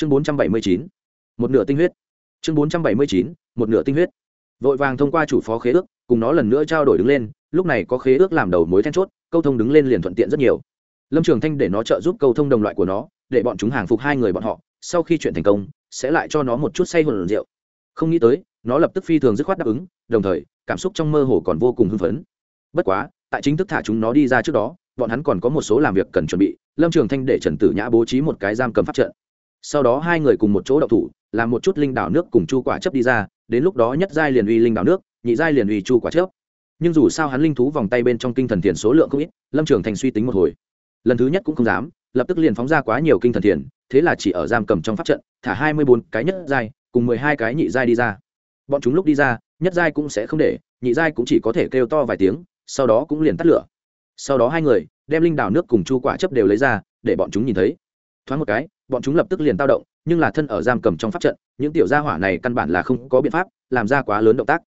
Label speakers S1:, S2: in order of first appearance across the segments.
S1: chương bốn trăm bảy mươi chín, một nửa tinh huyết. Chương bốn trăm bảy mươi chín, một nửa tinh huyết. Vội vàng thông qua chủ phó khế ước, cùng nó lần nữa trao đổi đứng lên, lúc này có khế ước làm đầu mối then chốt, câu thông đứng lên liền thuận tiện rất nhiều. Lâm trường thanh để nó trợ giúp câu thông đồng loại của nó, để bọn chúng hàng phục hai người bọn họ, sau khi chuyện thành công, sẽ lại cho nó một chút say hồn rượu. Không nghĩ tới, nó lập tức phi thường dứt khoát đáp ứng, đồng thời, cảm xúc trong mơ hồ còn vô cùng hưng phấn. Bất quá, tại chính thức thả chúng nó đi ra trước đó, bọn hắn còn có một số làm việc cần chuẩn bị, lâm trường thanh để trần tử nhã bố trí một cái giam cầm pháp trận sau đó hai người cùng một chỗ đậu thủ, làm một chút linh đảo nước cùng chu quả chấp đi ra, đến lúc đó nhất giai liền uy linh đảo nước, nhị giai liền uy chu quả chấp nhưng dù sao hắn linh thú vòng tay bên trong kinh thần thiền số lượng không ít, lâm trường thành suy tính một hồi. Lần thứ nhất cũng không dám, lập tức liền phóng ra quá nhiều kinh thần thiền, thế là chỉ ở giam cầm trong pháp trận, thả hai mươi bốn cái nhất giai, cùng mười hai cái nhị giai đi ra. Bọn chúng lúc đi ra, nhất giai cũng sẽ không để, nhị giai cũng chỉ có thể kêu to vài tiếng, sau đó cũng liền tắt lửa. Sau đó hai người đem linh đảo nước cùng chu quả chấp đều lấy ra, để bọn chúng nhìn thấy thoáng một cái, bọn chúng lập tức liền tao động, nhưng là thân ở giam cầm trong pháp trận, những tiểu gia hỏa này căn bản là không có biện pháp, làm ra quá lớn động tác.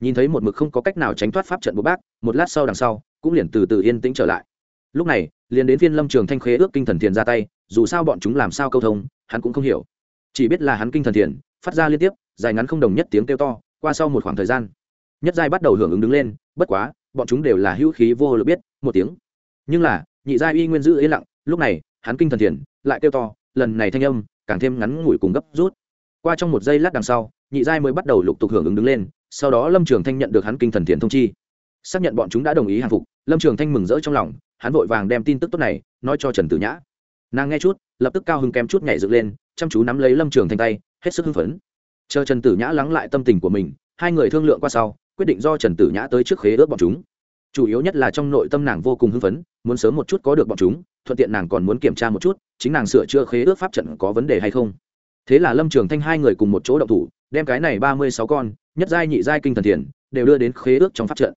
S1: Nhìn thấy một mực không có cách nào tránh thoát pháp trận của bác, một lát sau đằng sau, cũng liền từ từ yên tĩnh trở lại. Lúc này, liền đến phiên lâm trường thanh khế ước kinh thần thiền ra tay, dù sao bọn chúng làm sao câu thông, hắn cũng không hiểu. Chỉ biết là hắn kinh thần thiền, phát ra liên tiếp, dài ngắn không đồng nhất tiếng kêu to, qua sau một khoảng thời gian, nhất giai bắt đầu hưởng ứng đứng lên, bất quá, bọn chúng đều là hữu khí vô lực biết, một tiếng. Nhưng là, nhị giai y nguyên giữ yên lặng, lúc này hắn kinh thần thiền, lại kêu to, lần này thanh âm, càng thêm ngắn ngủi cùng gấp rút. Qua trong một giây lát đằng sau, nhị giai mới bắt đầu lục tục hưởng ứng đứng lên, sau đó lâm trường thanh nhận được hắn kinh thần thiền thông chi. Xác nhận bọn chúng đã đồng ý hàng phục, lâm trường thanh mừng rỡ trong lòng, hắn vội vàng đem tin tức tốt này, nói cho trần tử nhã. Nàng nghe chút, lập tức cao hứng kém chút nhảy dựng lên, chăm chú nắm lấy lâm trường thanh tay, hết sức hưng phấn. Chờ trần tử nhã lắng lại tâm tình của mình, hai người thương lượng qua sau, quyết định do trần tử nhã tới trước khế ước bọn chúng. Chủ yếu nhất là trong nội tâm nàng vô cùng hưng phấn, muốn sớm một chút có được bọn chúng thuận tiện nàng còn muốn kiểm tra một chút, chính nàng sửa chữa khế ước pháp trận có vấn đề hay không. Thế là lâm trường thanh hai người cùng một chỗ động thủ, đem cái này ba mươi sáu con, nhất giai, nhị giai kinh thần thiền, đều đưa đến khế ước trong pháp trận.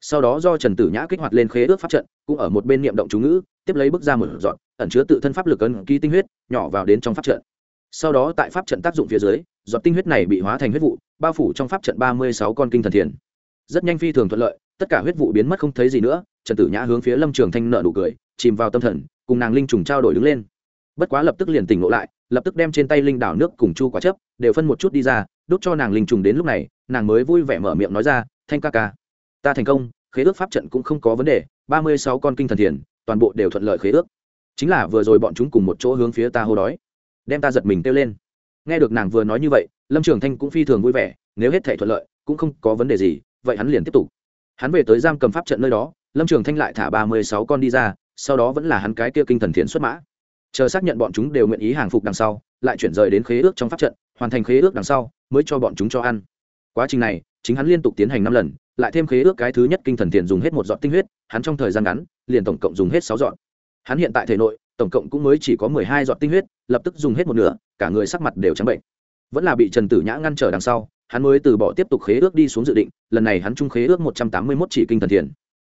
S1: Sau đó do trần tử nhã kích hoạt lên khế ước pháp trận, cũng ở một bên niệm động chú ngữ, tiếp lấy bước ra một dọn, ẩn chứa tự thân pháp lực ấn ký tinh huyết, nhỏ vào đến trong pháp trận. Sau đó tại pháp trận tác dụng phía dưới giọt tinh huyết này bị hóa thành huyết vụ, bao phủ trong pháp trận ba mươi sáu con kinh thần thiền. Rất nhanh phi thường thuận lợi, tất cả huyết vụ biến mất không thấy gì nữa, trần tử nhã hướng phía lâm trường thanh nợ nụ cười chìm vào tâm thần, cùng nàng linh trùng trao đổi đứng lên. Bất quá lập tức liền tỉnh ngộ lại, lập tức đem trên tay linh đảo nước cùng chu quả chấp đều phân một chút đi ra đốt cho nàng linh trùng đến lúc này, nàng mới vui vẻ mở miệng nói ra, thanh ca ca, ta thành công, khế ước pháp trận cũng không có vấn đề, ba mươi sáu con kinh thần thiền, toàn bộ đều thuận lợi khế ước. Chính là vừa rồi bọn chúng cùng một chỗ hướng phía ta hô đói. Đem ta giật mình kêu lên. Nghe được nàng vừa nói như vậy, lâm trường thanh cũng phi thường vui vẻ, nếu hết thể thuận lợi, cũng không có vấn đề gì, vậy hắn liền tiếp tục. Hắn về tới giam cầm pháp trận nơi đó, lâm trường thanh lại thả ba mươi sáu con đi ra sau đó vẫn là hắn cái kia kinh thần thiện xuất mã. Chờ xác nhận bọn chúng đều nguyện ý hàng phục đằng sau, lại chuyển rời đến khế ước trong pháp trận, hoàn thành khế ước đằng sau, mới cho bọn chúng cho ăn. Quá trình này, chính hắn liên tục tiến hành năm lần, lại thêm khế ước cái thứ nhất kinh thần thiện dùng hết một giọt tinh huyết, hắn trong thời gian ngắn, liền tổng cộng dùng hết sáu giọt. hắn hiện tại thể nội, tổng cộng cũng mới chỉ có mười hai giọt tinh huyết, lập tức dùng hết một nửa, cả người sắc mặt đều trắng bệnh. Vẫn là bị trần tử nhã ngăn trở đằng sau, hắn mới từ bỏ tiếp tục khế ước đi xuống dự định, lần này hắn trung khế ước một trăm tám mươi mốt chỉ kinh thần thiền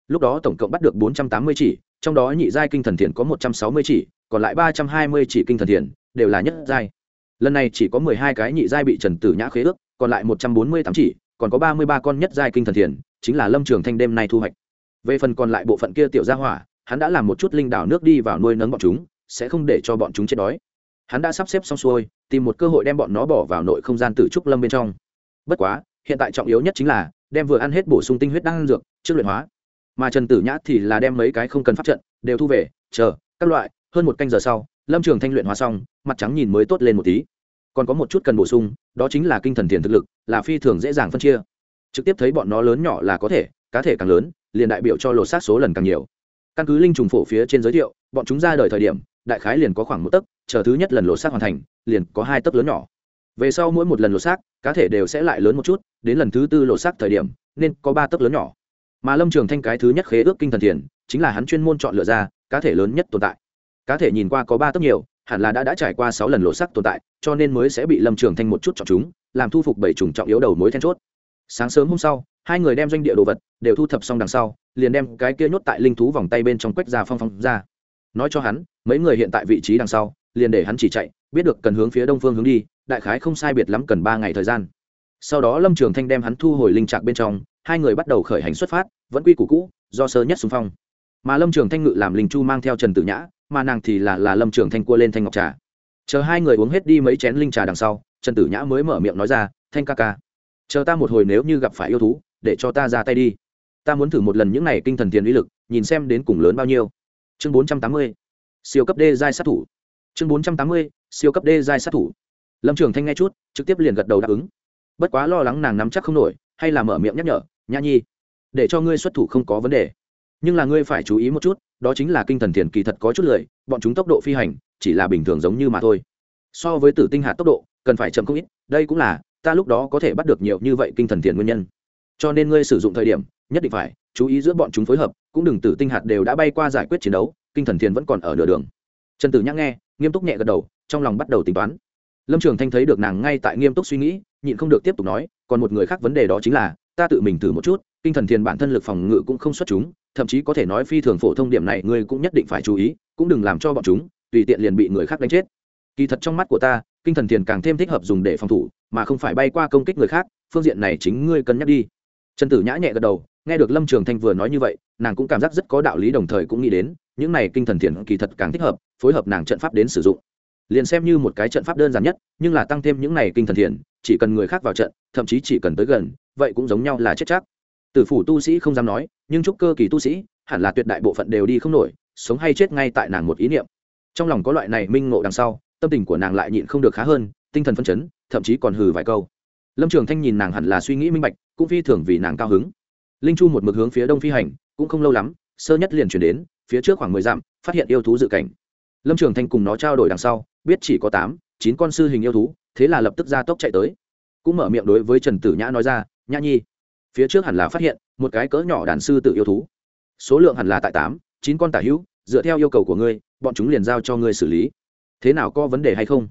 S1: lúc đó tổng cộng bắt được bốn trăm tám mươi chỉ, trong đó nhị giai kinh thần thiền có một trăm sáu mươi chỉ, còn lại ba trăm hai mươi chỉ kinh thần thiền, đều là nhất giai. Lần này chỉ có mười hai cái nhị giai bị trần tử nhã khế ước, còn lại một trăm bốn mươi tám chỉ, còn có ba mươi ba con nhất giai kinh thần thiền, chính là lâm trường thanh đêm nay thu hoạch. Về phần còn lại bộ phận kia tiểu gia hỏa, hắn đã làm một chút linh đảo nước đi vào nuôi nấng bọn chúng, sẽ không để cho bọn chúng chết đói. Hắn đã sắp xếp xong xuôi, tìm một cơ hội đem bọn nó bỏ vào nội không gian tử trúc lâm bên trong. Bất quá, hiện tại trọng yếu nhất chính là đem vừa ăn hết bổ sung tinh huyết đang ăn dược trước luyện hóa mà trần tử nhã thì là đem mấy cái không cần pháp trận đều thu về, chờ, các loại, hơn một canh giờ sau, lâm trường thanh luyện hóa xong, mặt trắng nhìn mới tốt lên một tí. Còn có một chút cần bổ sung, đó chính là kinh thần tiền thực lực, là phi thường dễ dàng phân chia. Trực tiếp thấy bọn nó lớn nhỏ là có thể, cá thể càng lớn, liền đại biểu cho lột xác số lần càng nhiều. Căn cứ linh trùng phổ phía trên giới thiệu, bọn chúng ra đời thời điểm, đại khái liền có khoảng một tấc, chờ thứ nhất lần lột xác hoàn thành, liền có hai tấc lớn nhỏ. Về sau mỗi một lần lột xác, cá thể đều sẽ lại lớn một chút, đến lần thứ tư lột xác thời điểm, nên có ba tấc lớn nhỏ mà lâm trường thanh cái thứ nhất khế ước kinh thần thiền, chính là hắn chuyên môn chọn lựa ra cá thể lớn nhất tồn tại. Cá thể nhìn qua có ba tấc nhiều, hẳn là đã đã trải qua sáu lần lộ sắc tồn tại, cho nên mới sẽ bị lâm trường thanh một chút chọn chúng, làm thu phục bảy trùng trọng yếu đầu mối then chốt. Sáng sớm hôm sau, hai người đem doanh địa đồ vật đều thu thập xong đằng sau, liền đem cái kia nhốt tại linh thú vòng tay bên trong quách ra phong phong ra. Nói cho hắn, mấy người hiện tại vị trí đằng sau, liền để hắn chỉ chạy, biết được cần hướng phía đông phương hướng đi, đại khái không sai biệt lắm cần ba ngày thời gian. Sau đó lâm trường thanh đem hắn thu hồi linh trạc bên trong hai người bắt đầu khởi hành xuất phát, vẫn quy củ cũ, do sơ nhất xung phong. Mà lâm trường thanh ngự làm linh chu mang theo trần tử nhã, mà nàng thì là là lâm trường thanh cua lên thanh ngọc trà. Chờ hai người uống hết đi mấy chén linh trà đằng sau, trần tử nhã mới mở miệng nói ra, thanh ca ca, chờ ta một hồi nếu như gặp phải yêu thú, để cho ta ra tay đi. Ta muốn thử một lần những này kinh thần tiền uy lực, nhìn xem đến cùng lớn bao nhiêu. Chương bốn trăm tám mươi, siêu cấp đê giai sát thủ. Chương bốn trăm tám mươi, siêu cấp đê giai sát thủ. Lâm trường thanh nghe chút, trực tiếp liền gật đầu đáp ứng. Bất quá lo lắng nàng nắm chắc không nổi, hay là mở miệng nhắc nhở nhã nhi, để cho ngươi xuất thủ không có vấn đề. Nhưng là ngươi phải chú ý một chút, đó chính là kinh thần thiền kỳ thật có chút lười, bọn chúng tốc độ phi hành, chỉ là bình thường giống như mà thôi. So với tử tinh hạt tốc độ, cần phải chậm không ít, đây cũng là, ta lúc đó có thể bắt được nhiều như vậy kinh thần thiền nguyên nhân. Cho nên ngươi sử dụng thời điểm, nhất định phải chú ý giữa bọn chúng phối hợp, cũng đừng tử tinh hạt đều đã bay qua giải quyết chiến đấu, kinh thần thiền vẫn còn ở nửa đường. Trần tử nhắc nghe, nghiêm túc nhẹ gật đầu, trong lòng bắt đầu tính toán. Lâm trường thanh thấy được nàng ngay tại nghiêm túc suy nghĩ, nhịn không được tiếp tục nói, còn một người khác vấn đề đó chính là ta tự mình thử một chút, kinh thần thiền bản thân lực phòng ngự cũng không xuất chúng, thậm chí có thể nói phi thường phổ thông điểm này ngươi cũng nhất định phải chú ý, cũng đừng làm cho bọn chúng, tùy tiện liền bị người khác đánh chết. Kỳ thật trong mắt của ta, kinh thần thiền càng thêm thích hợp dùng để phòng thủ, mà không phải bay qua công kích người khác, phương diện này chính ngươi cân nhắc đi. Trần tử nhã nhẹ gật đầu, nghe được lâm trường thanh vừa nói như vậy, nàng cũng cảm giác rất có đạo lý đồng thời cũng nghĩ đến, những này kinh thần thiền kỳ thật càng thích hợp, phối hợp nàng trận pháp đến sử dụng. Liền xem như một cái trận pháp đơn giản nhất, nhưng là tăng thêm những này kinh thần thiền, chỉ cần người khác vào trận, thậm chí chỉ cần tới gần vậy cũng giống nhau là chết chắc. Tử phủ tu sĩ không dám nói, nhưng trúc cơ kỳ tu sĩ, hẳn là tuyệt đại bộ phận đều đi không nổi, sống hay chết ngay tại nàng một ý niệm. Trong lòng có loại này minh ngộ đằng sau, tâm tình của nàng lại nhịn không được khá hơn, tinh thần phân chấn, thậm chí còn hừ vài câu. Lâm trường thanh nhìn nàng hẳn là suy nghĩ minh bạch, cũng phi thường vì nàng cao hứng. Linh chu một mực hướng phía đông phi hành, cũng không lâu lắm, sơ nhất liền chuyển đến, phía trước khoảng mười dặm, phát hiện yêu thú dự cảnh. Lâm trường thanh cùng nó trao đổi đằng sau, biết chỉ có tám, chín con sư hình yêu thú, thế là lập tức ra tốc chạy tới. Cũng mở miệng đối với trần tử nhã nói ra nhã nhi, phía trước hẳn là phát hiện một cái cỡ nhỏ đàn sư tự yêu thú. Số lượng hẳn là tại tám, chín con tả hữu, dựa theo yêu cầu của ngươi, bọn chúng liền giao cho ngươi xử lý. Thế nào có vấn đề hay không?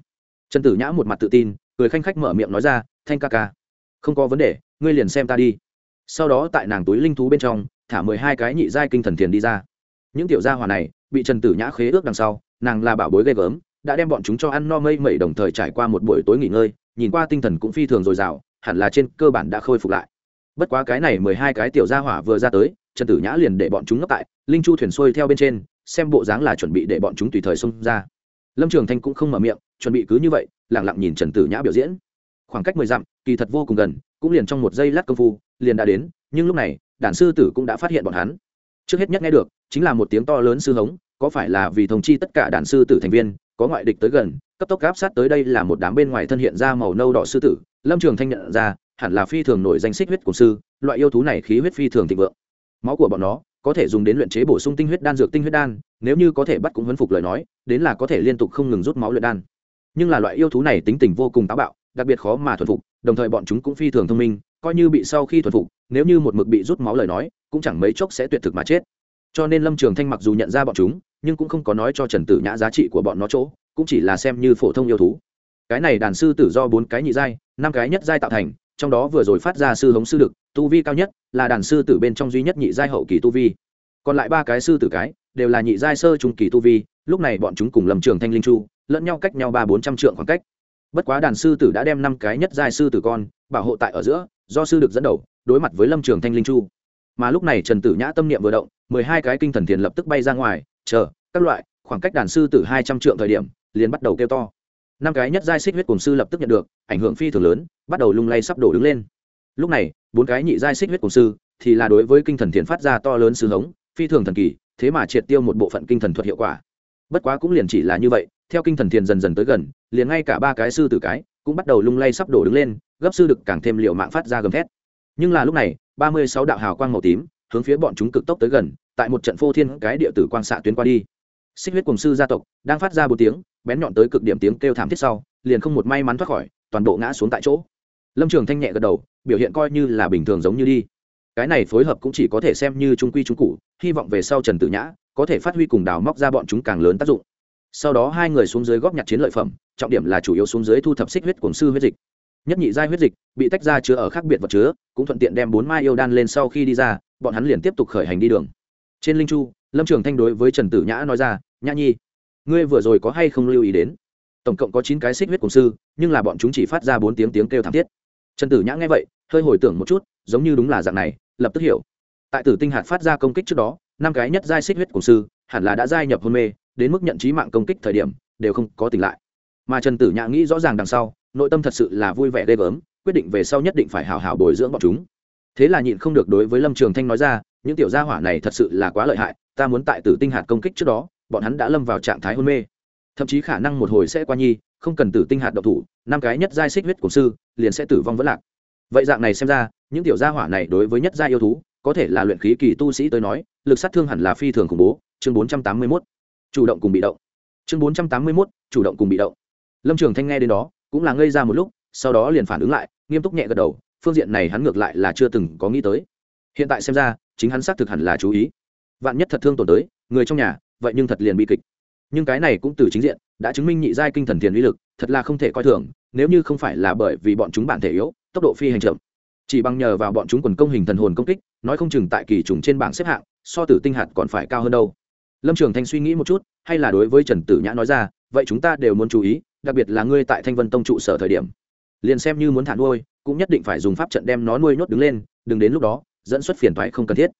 S1: Trần tử nhã một mặt tự tin, cười khanh khách mở miệng nói ra, thanh ca ca, không có vấn đề, ngươi liền xem ta đi. Sau đó tại nàng túi linh thú bên trong, thả mười hai cái nhị giai kinh thần thiền đi ra. Những tiểu gia hòa này, bị trần tử nhã khế ước đằng sau, nàng là bảo bối ghê gớm, đã đem bọn chúng cho ăn no mây mẩy đồng thời trải qua một buổi tối nghỉ ngơi, nhìn qua tinh thần cũng phi thường dồi dào hẳn là trên cơ bản đã khôi phục lại. Bất quá cái này mười hai cái tiểu gia hỏa vừa ra tới, trần tử nhã liền để bọn chúng ngấp tại, linh chu thuyền xuôi theo bên trên, xem bộ dáng là chuẩn bị để bọn chúng tùy thời xông ra. Lâm trường thanh cũng không mở miệng, chuẩn bị cứ như vậy lẳng lặng nhìn trần tử nhã biểu diễn. Khoảng cách mười dặm, kỳ thật vô cùng gần, cũng liền trong một giây lát công phu, liền đã đến, nhưng lúc này, đàn sư tử cũng đã phát hiện bọn hắn. Trước hết nhất nghe được, chính là một tiếng to lớn sư hống, có phải là vì thông chi tất cả đàn sư tử thành viên, có ngoại địch tới gần, cấp tốc áp sát tới đây là một đám bên ngoài thân hiện ra màu nâu đỏ sư tử lâm trường thanh nhận ra, hẳn là phi thường nổi danh xích huyết cổ sư, loại yêu thú này khí huyết phi thường thịnh vượng. Máu của bọn nó có thể dùng đến luyện chế bổ sung tinh huyết đan, dược tinh huyết đan, nếu như có thể bắt cũng huấn phục lời nói, đến là có thể liên tục không ngừng rút máu luyện đan. Nhưng là loại yêu thú này tính tình vô cùng táo bạo, đặc biệt khó mà thuần phục, đồng thời bọn chúng cũng phi thường thông minh, coi như bị sau khi thuần phục, nếu như một mực bị rút máu lời nói, cũng chẳng mấy chốc sẽ tuyệt thực mà chết. Cho nên lâm trường thanh mặc dù nhận ra bọn chúng, nhưng cũng không có nói cho trần tử nhã giá trị của bọn nó chỗ, cũng chỉ là xem như phổ thông yêu thú cái này đàn sư tử do bốn cái nhị giai, năm cái nhất giai tạo thành, trong đó vừa rồi phát ra sư hống sư đực tu vi cao nhất, là đàn sư tử bên trong duy nhất nhị giai hậu kỳ tu vi. Còn lại ba cái sư tử cái, đều là nhị giai sơ trung kỳ tu vi, lúc này bọn chúng cùng lầm trường thanh linh chu, lẫn nhau cách nhau ba bốn trăm trượng khoảng cách. Bất quá đàn sư tử đã đem năm cái nhất giai sư tử con, bảo hộ tại ở giữa, do sư được dẫn đầu, đối mặt với lâm trường thanh linh chu. Mà lúc này trần tử nhã tâm niệm vừa động, mười hai cái kinh thần thiền lập tức bay ra ngoài, chờ, các loại, khoảng cách đàn sư tử hai trăm trượng thời điểm, liền bắt đầu kêu to năm cái nhất giai xích huyết cùng sư lập tức nhận được, ảnh hưởng phi thường lớn, bắt đầu lung lay sắp đổ đứng lên. Lúc này, bốn cái nhị giai xích huyết cùng sư thì là đối với kinh thần thiền phát ra to lớn sư hống, phi thường thần kỳ, thế mà triệt tiêu một bộ phận kinh thần thuật hiệu quả. Bất quá cũng liền chỉ là như vậy, theo kinh thần thiền dần dần tới gần, liền ngay cả ba cái sư tử cái cũng bắt đầu lung lay sắp đổ đứng lên, gấp sư được càng thêm liệu mạng phát ra gầm thét. Nhưng là lúc này, ba mươi sáu đạo hào quang màu tím hướng phía bọn chúng cực tốc tới gần, tại một trận phô thiên cái địa tử quang xạ tuyến qua đi. Xích huyết cùng sư gia tộc đang phát ra bốn tiếng bén nhọn tới cực điểm tiếng kêu thảm thiết sau, liền không một may mắn thoát khỏi, toàn bộ ngã xuống tại chỗ. Lâm trường thanh nhẹ gật đầu, biểu hiện coi như là bình thường giống như đi. Cái này phối hợp cũng chỉ có thể xem như trung quy trung cụ hy vọng về sau trần tử nhã có thể phát huy cùng đào móc ra bọn chúng càng lớn tác dụng. Sau đó hai người xuống dưới góp nhặt chiến lợi phẩm, trọng điểm là chủ yếu xuống dưới thu thập xích huyết cổng sư huyết dịch. Nhất nhị giai huyết dịch bị tách ra chứa ở khác biệt vật chứa, cũng thuận tiện đem bốn mai yêu đan lên sau khi đi ra, bọn hắn liền tiếp tục khởi hành đi đường. Trên linh chu, lâm trường thanh đối với trần tử nhã nói ra, nhã nhi ngươi vừa rồi có hay không lưu ý đến? Tổng cộng có chín cái xích huyết cổng sư, nhưng là bọn chúng chỉ phát ra bốn tiếng tiếng kêu thảm thiết. Trần tử nhã nghe vậy, hơi hồi tưởng một chút, giống như đúng là dạng này, lập tức hiểu. Tại tử tinh hạt phát ra công kích trước đó, năm cái nhất giai xích huyết cổng sư, hẳn là đã giai nhập hôn mê, đến mức nhận trí mạng công kích thời điểm, đều không có tỉnh lại. Mà trần tử nhã nghĩ rõ ràng đằng sau, nội tâm thật sự là vui vẻ ghê gớm, quyết định về sau nhất định phải hào hào bồi dưỡng bọn chúng. Thế là nhịn không được đối với lâm trường thanh nói ra, những tiểu gia hỏa này thật sự là quá lợi hại, ta muốn tại tử tinh hạt công kích trước đó bọn hắn đã lâm vào trạng thái hôn mê. Thậm chí khả năng một hồi sẽ qua nhi không cần tử tinh hạt độc thủ năm cái nhất giai xích huyết cổ sư liền sẽ tử vong vẫn lạc. Vậy dạng này xem ra những tiểu gia hỏa này đối với nhất giai yêu thú có thể là luyện khí kỳ tu sĩ tới nói lực sát thương hẳn là phi thường khủng bố. Chương bốn trăm tám mươi 481. chủ động cùng bị động. Chương bốn trăm tám mươi 481, chủ động cùng bị động. Lâm trường thanh nghe đến đó cũng là ngây ra một lúc sau đó liền phản ứng lại nghiêm túc nhẹ gật đầu phương diện này hắn ngược lại là chưa từng có nghĩ tới. Hiện tại xem ra chính hắn xác thực hẳn là chú ý. Vạn nhất thật thương tổn tới người trong nhà vậy nhưng thật liền bi kịch. Nhưng cái này cũng từ chính diện, đã chứng minh nhị giai kinh thần tiền uy lực, thật là không thể coi thường, nếu như không phải là bởi vì bọn chúng bản thể yếu, tốc độ phi hành chậm. Chỉ bằng nhờ vào bọn chúng quần công hình thần hồn công kích, nói không chừng tại kỳ trùng trên bảng xếp hạng, so tử tinh hạt còn phải cao hơn đâu. Lâm trường thanh suy nghĩ một chút, hay là đối với trần tử nhã nói ra, vậy chúng ta đều muốn chú ý, đặc biệt là ngươi tại thanh vân tông trụ sở thời điểm. Liền xem như muốn thả nuôi, cũng nhất định phải dùng pháp trận đem nó nuôi nhốt đứng lên, đừng đến lúc đó, dẫn xuất phiền thoái không cần thiết.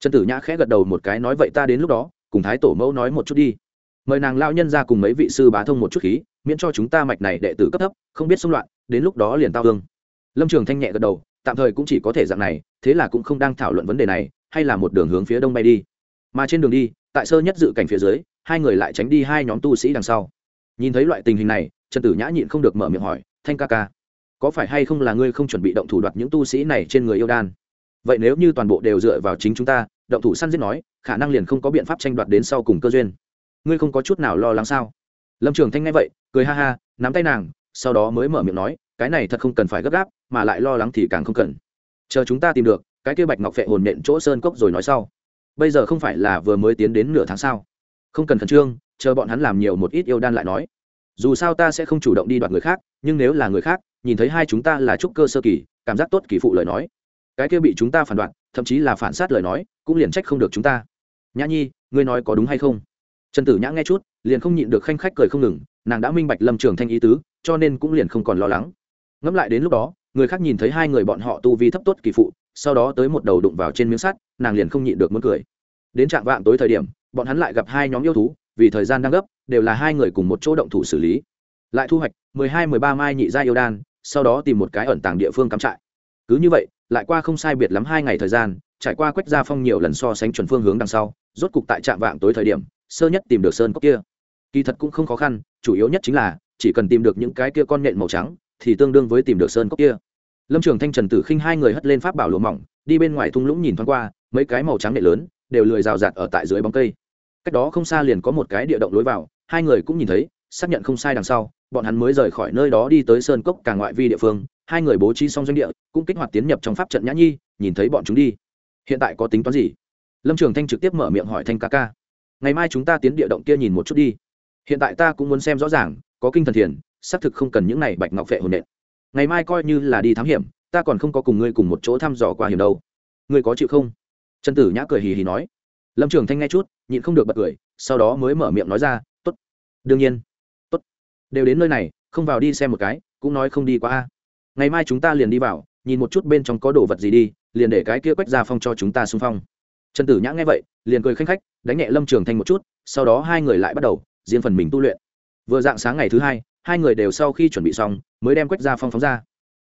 S1: Trần tử nhã khẽ gật đầu một cái, nói vậy ta đến lúc đó cùng thái tổ mẫu nói một chút đi. Mời nàng lao nhân ra cùng mấy vị sư bá thông một chút khí, miễn cho chúng ta mạch này đệ tử cấp thấp, không biết xung loạn, đến lúc đó liền tao hương lâm trường thanh nhẹ gật đầu, tạm thời cũng chỉ có thể dạng này, thế là cũng không đang thảo luận vấn đề này, hay là một đường hướng phía đông bay đi. Mà trên đường đi, tại sơ nhất dự cảnh phía dưới, hai người lại tránh đi hai nhóm tu sĩ đằng sau. Nhìn thấy loại tình hình này, trần tử nhã nhịn không được mở miệng hỏi, thanh ca ca, có phải hay không là ngươi không chuẩn bị động thủ đoạt những tu sĩ này trên người yêu đan? Vậy nếu như toàn bộ đều dựa vào chính chúng ta động thủ săn giết nói, khả năng liền không có biện pháp tranh đoạt đến sau cùng cơ duyên. Ngươi không có chút nào lo lắng sao? Lâm trường thanh nghe vậy, cười ha ha, nắm tay nàng, sau đó mới mở miệng nói, cái này thật không cần phải gấp gáp, mà lại lo lắng thì càng không cần. Chờ chúng ta tìm được, cái kia bạch ngọc phệ hồn nện chỗ sơn cốc rồi nói sau. Bây giờ không phải là vừa mới tiến đến nửa tháng sau không cần khẩn trương, chờ bọn hắn làm nhiều một ít yêu đan lại nói. Dù sao ta sẽ không chủ động đi đoạt người khác, nhưng nếu là người khác, nhìn thấy hai chúng ta là trúc cơ sơ kỳ, cảm giác tốt kỳ phụ lời nói. Cái kia bị chúng ta phản đoạn thậm chí là phản sát lời nói, cũng liền trách không được chúng ta. Nhã nhi, ngươi nói có đúng hay không? Trần tử nhã nghe chút, liền không nhịn được khanh khách cười không ngừng, nàng đã minh bạch lâm trường thanh ý tứ, cho nên cũng liền không còn lo lắng. Ngẫm lại đến lúc đó, người khác nhìn thấy hai người bọn họ tu vi thấp tốt kỳ phụ, sau đó tới một đầu đụng vào trên miếng sắt, nàng liền không nhịn được muốn cười. Đến trạng vạng tối thời điểm, bọn hắn lại gặp hai nhóm yêu thú, vì thời gian đang gấp, đều là hai người cùng một chỗ động thủ xử lý. Lại thu hoạch mười hai, mười ba mai nhị gia yêu đan, sau đó tìm một cái ẩn tàng địa phương cắm trại. Cứ như vậy lại qua không sai biệt lắm hai ngày thời gian, trải qua quách gia phong nhiều lần so sánh chuẩn phương hướng đằng sau, rốt cục tại trạm vạng tối thời điểm, sơ nhất tìm được sơn cốc kia. Kỳ thật cũng không khó khăn, chủ yếu nhất chính là, chỉ cần tìm được những cái kia con nhện màu trắng, thì tương đương với tìm được sơn cốc kia. Lâm trường thanh, trần tử khinh hai người hất lên pháp bảo lụa mỏng, đi bên ngoài thung lũng nhìn thoáng qua, mấy cái màu trắng nhện lớn, đều lười rào rạt ở tại dưới bóng cây. Cách đó không xa liền có một cái địa động lối vào, hai người cũng nhìn thấy, xác nhận không sai đằng sau, bọn hắn mới rời khỏi nơi đó đi tới sơn cốc cả ngoại vi địa phương hai người bố trí xong doanh địa, cũng kích hoạt tiến nhập trong pháp trận nhã nhi, nhìn thấy bọn chúng đi. Hiện tại có tính toán gì? Lâm trường thanh trực tiếp mở miệng hỏi thanh ca ca. Ngày mai chúng ta tiến địa động kia nhìn một chút đi. Hiện tại ta cũng muốn xem rõ ràng, có kinh thần thiền, xác thực không cần những này bạch ngọc phệ hồn nện. Ngày mai coi như là đi thám hiểm, ta còn không có cùng ngươi cùng một chỗ thăm dò qua hiểm đâu. Ngươi có chịu không? Trần tử nhã cười hì hì nói. Lâm trường thanh nghe chút, nhịn không được bật cười, sau đó mới mở miệng nói ra t ố t đương nhiên. T ố t đều đến nơi này, không vào đi xem một cái, cũng nói không đi qua a ngày mai chúng ta liền đi vào, nhìn một chút bên trong có đồ vật gì đi, liền để cái kia quách ra phong cho chúng ta xung phong. Trần tử nhã nghe vậy, liền cười khanh khách, đánh nhẹ lâm trường thanh một chút, sau đó hai người lại bắt đầu diễn phần mình tu luyện. Vừa dạng sáng ngày thứ hai hai người đều sau khi chuẩn bị xong, mới đem quách ra phong phóng ra.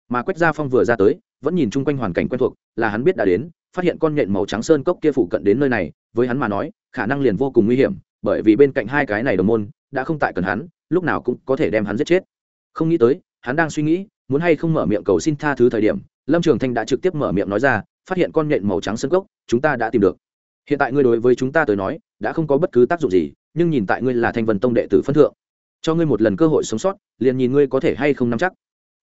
S1: Mà quách ra phong vừa ra tới, vẫn nhìn chung quanh hoàn cảnh quen thuộc, là hắn biết đã đến, phát hiện con nhện màu trắng sơn cốc kia phụ cận đến nơi này, với hắn mà nói, khả năng liền vô cùng nguy hiểm, bởi vì bên cạnh hai cái này đồng môn, đã không tại cần hắn, lúc nào cũng có thể đem hắn giết chết. Không nghĩ tới, hắn đang suy nghĩ muốn hay không mở miệng cầu xin tha thứ thời điểm, lâm trường thanh đã trực tiếp mở miệng nói ra, phát hiện con nhện màu trắng sân gốc, chúng ta đã tìm được. Hiện tại ngươi đối với chúng ta tới nói, đã không có bất cứ tác dụng gì, nhưng nhìn tại ngươi là thanh vân tông đệ tử phân thượng, cho ngươi một lần cơ hội sống sót, liền nhìn ngươi có thể hay không nắm chắc.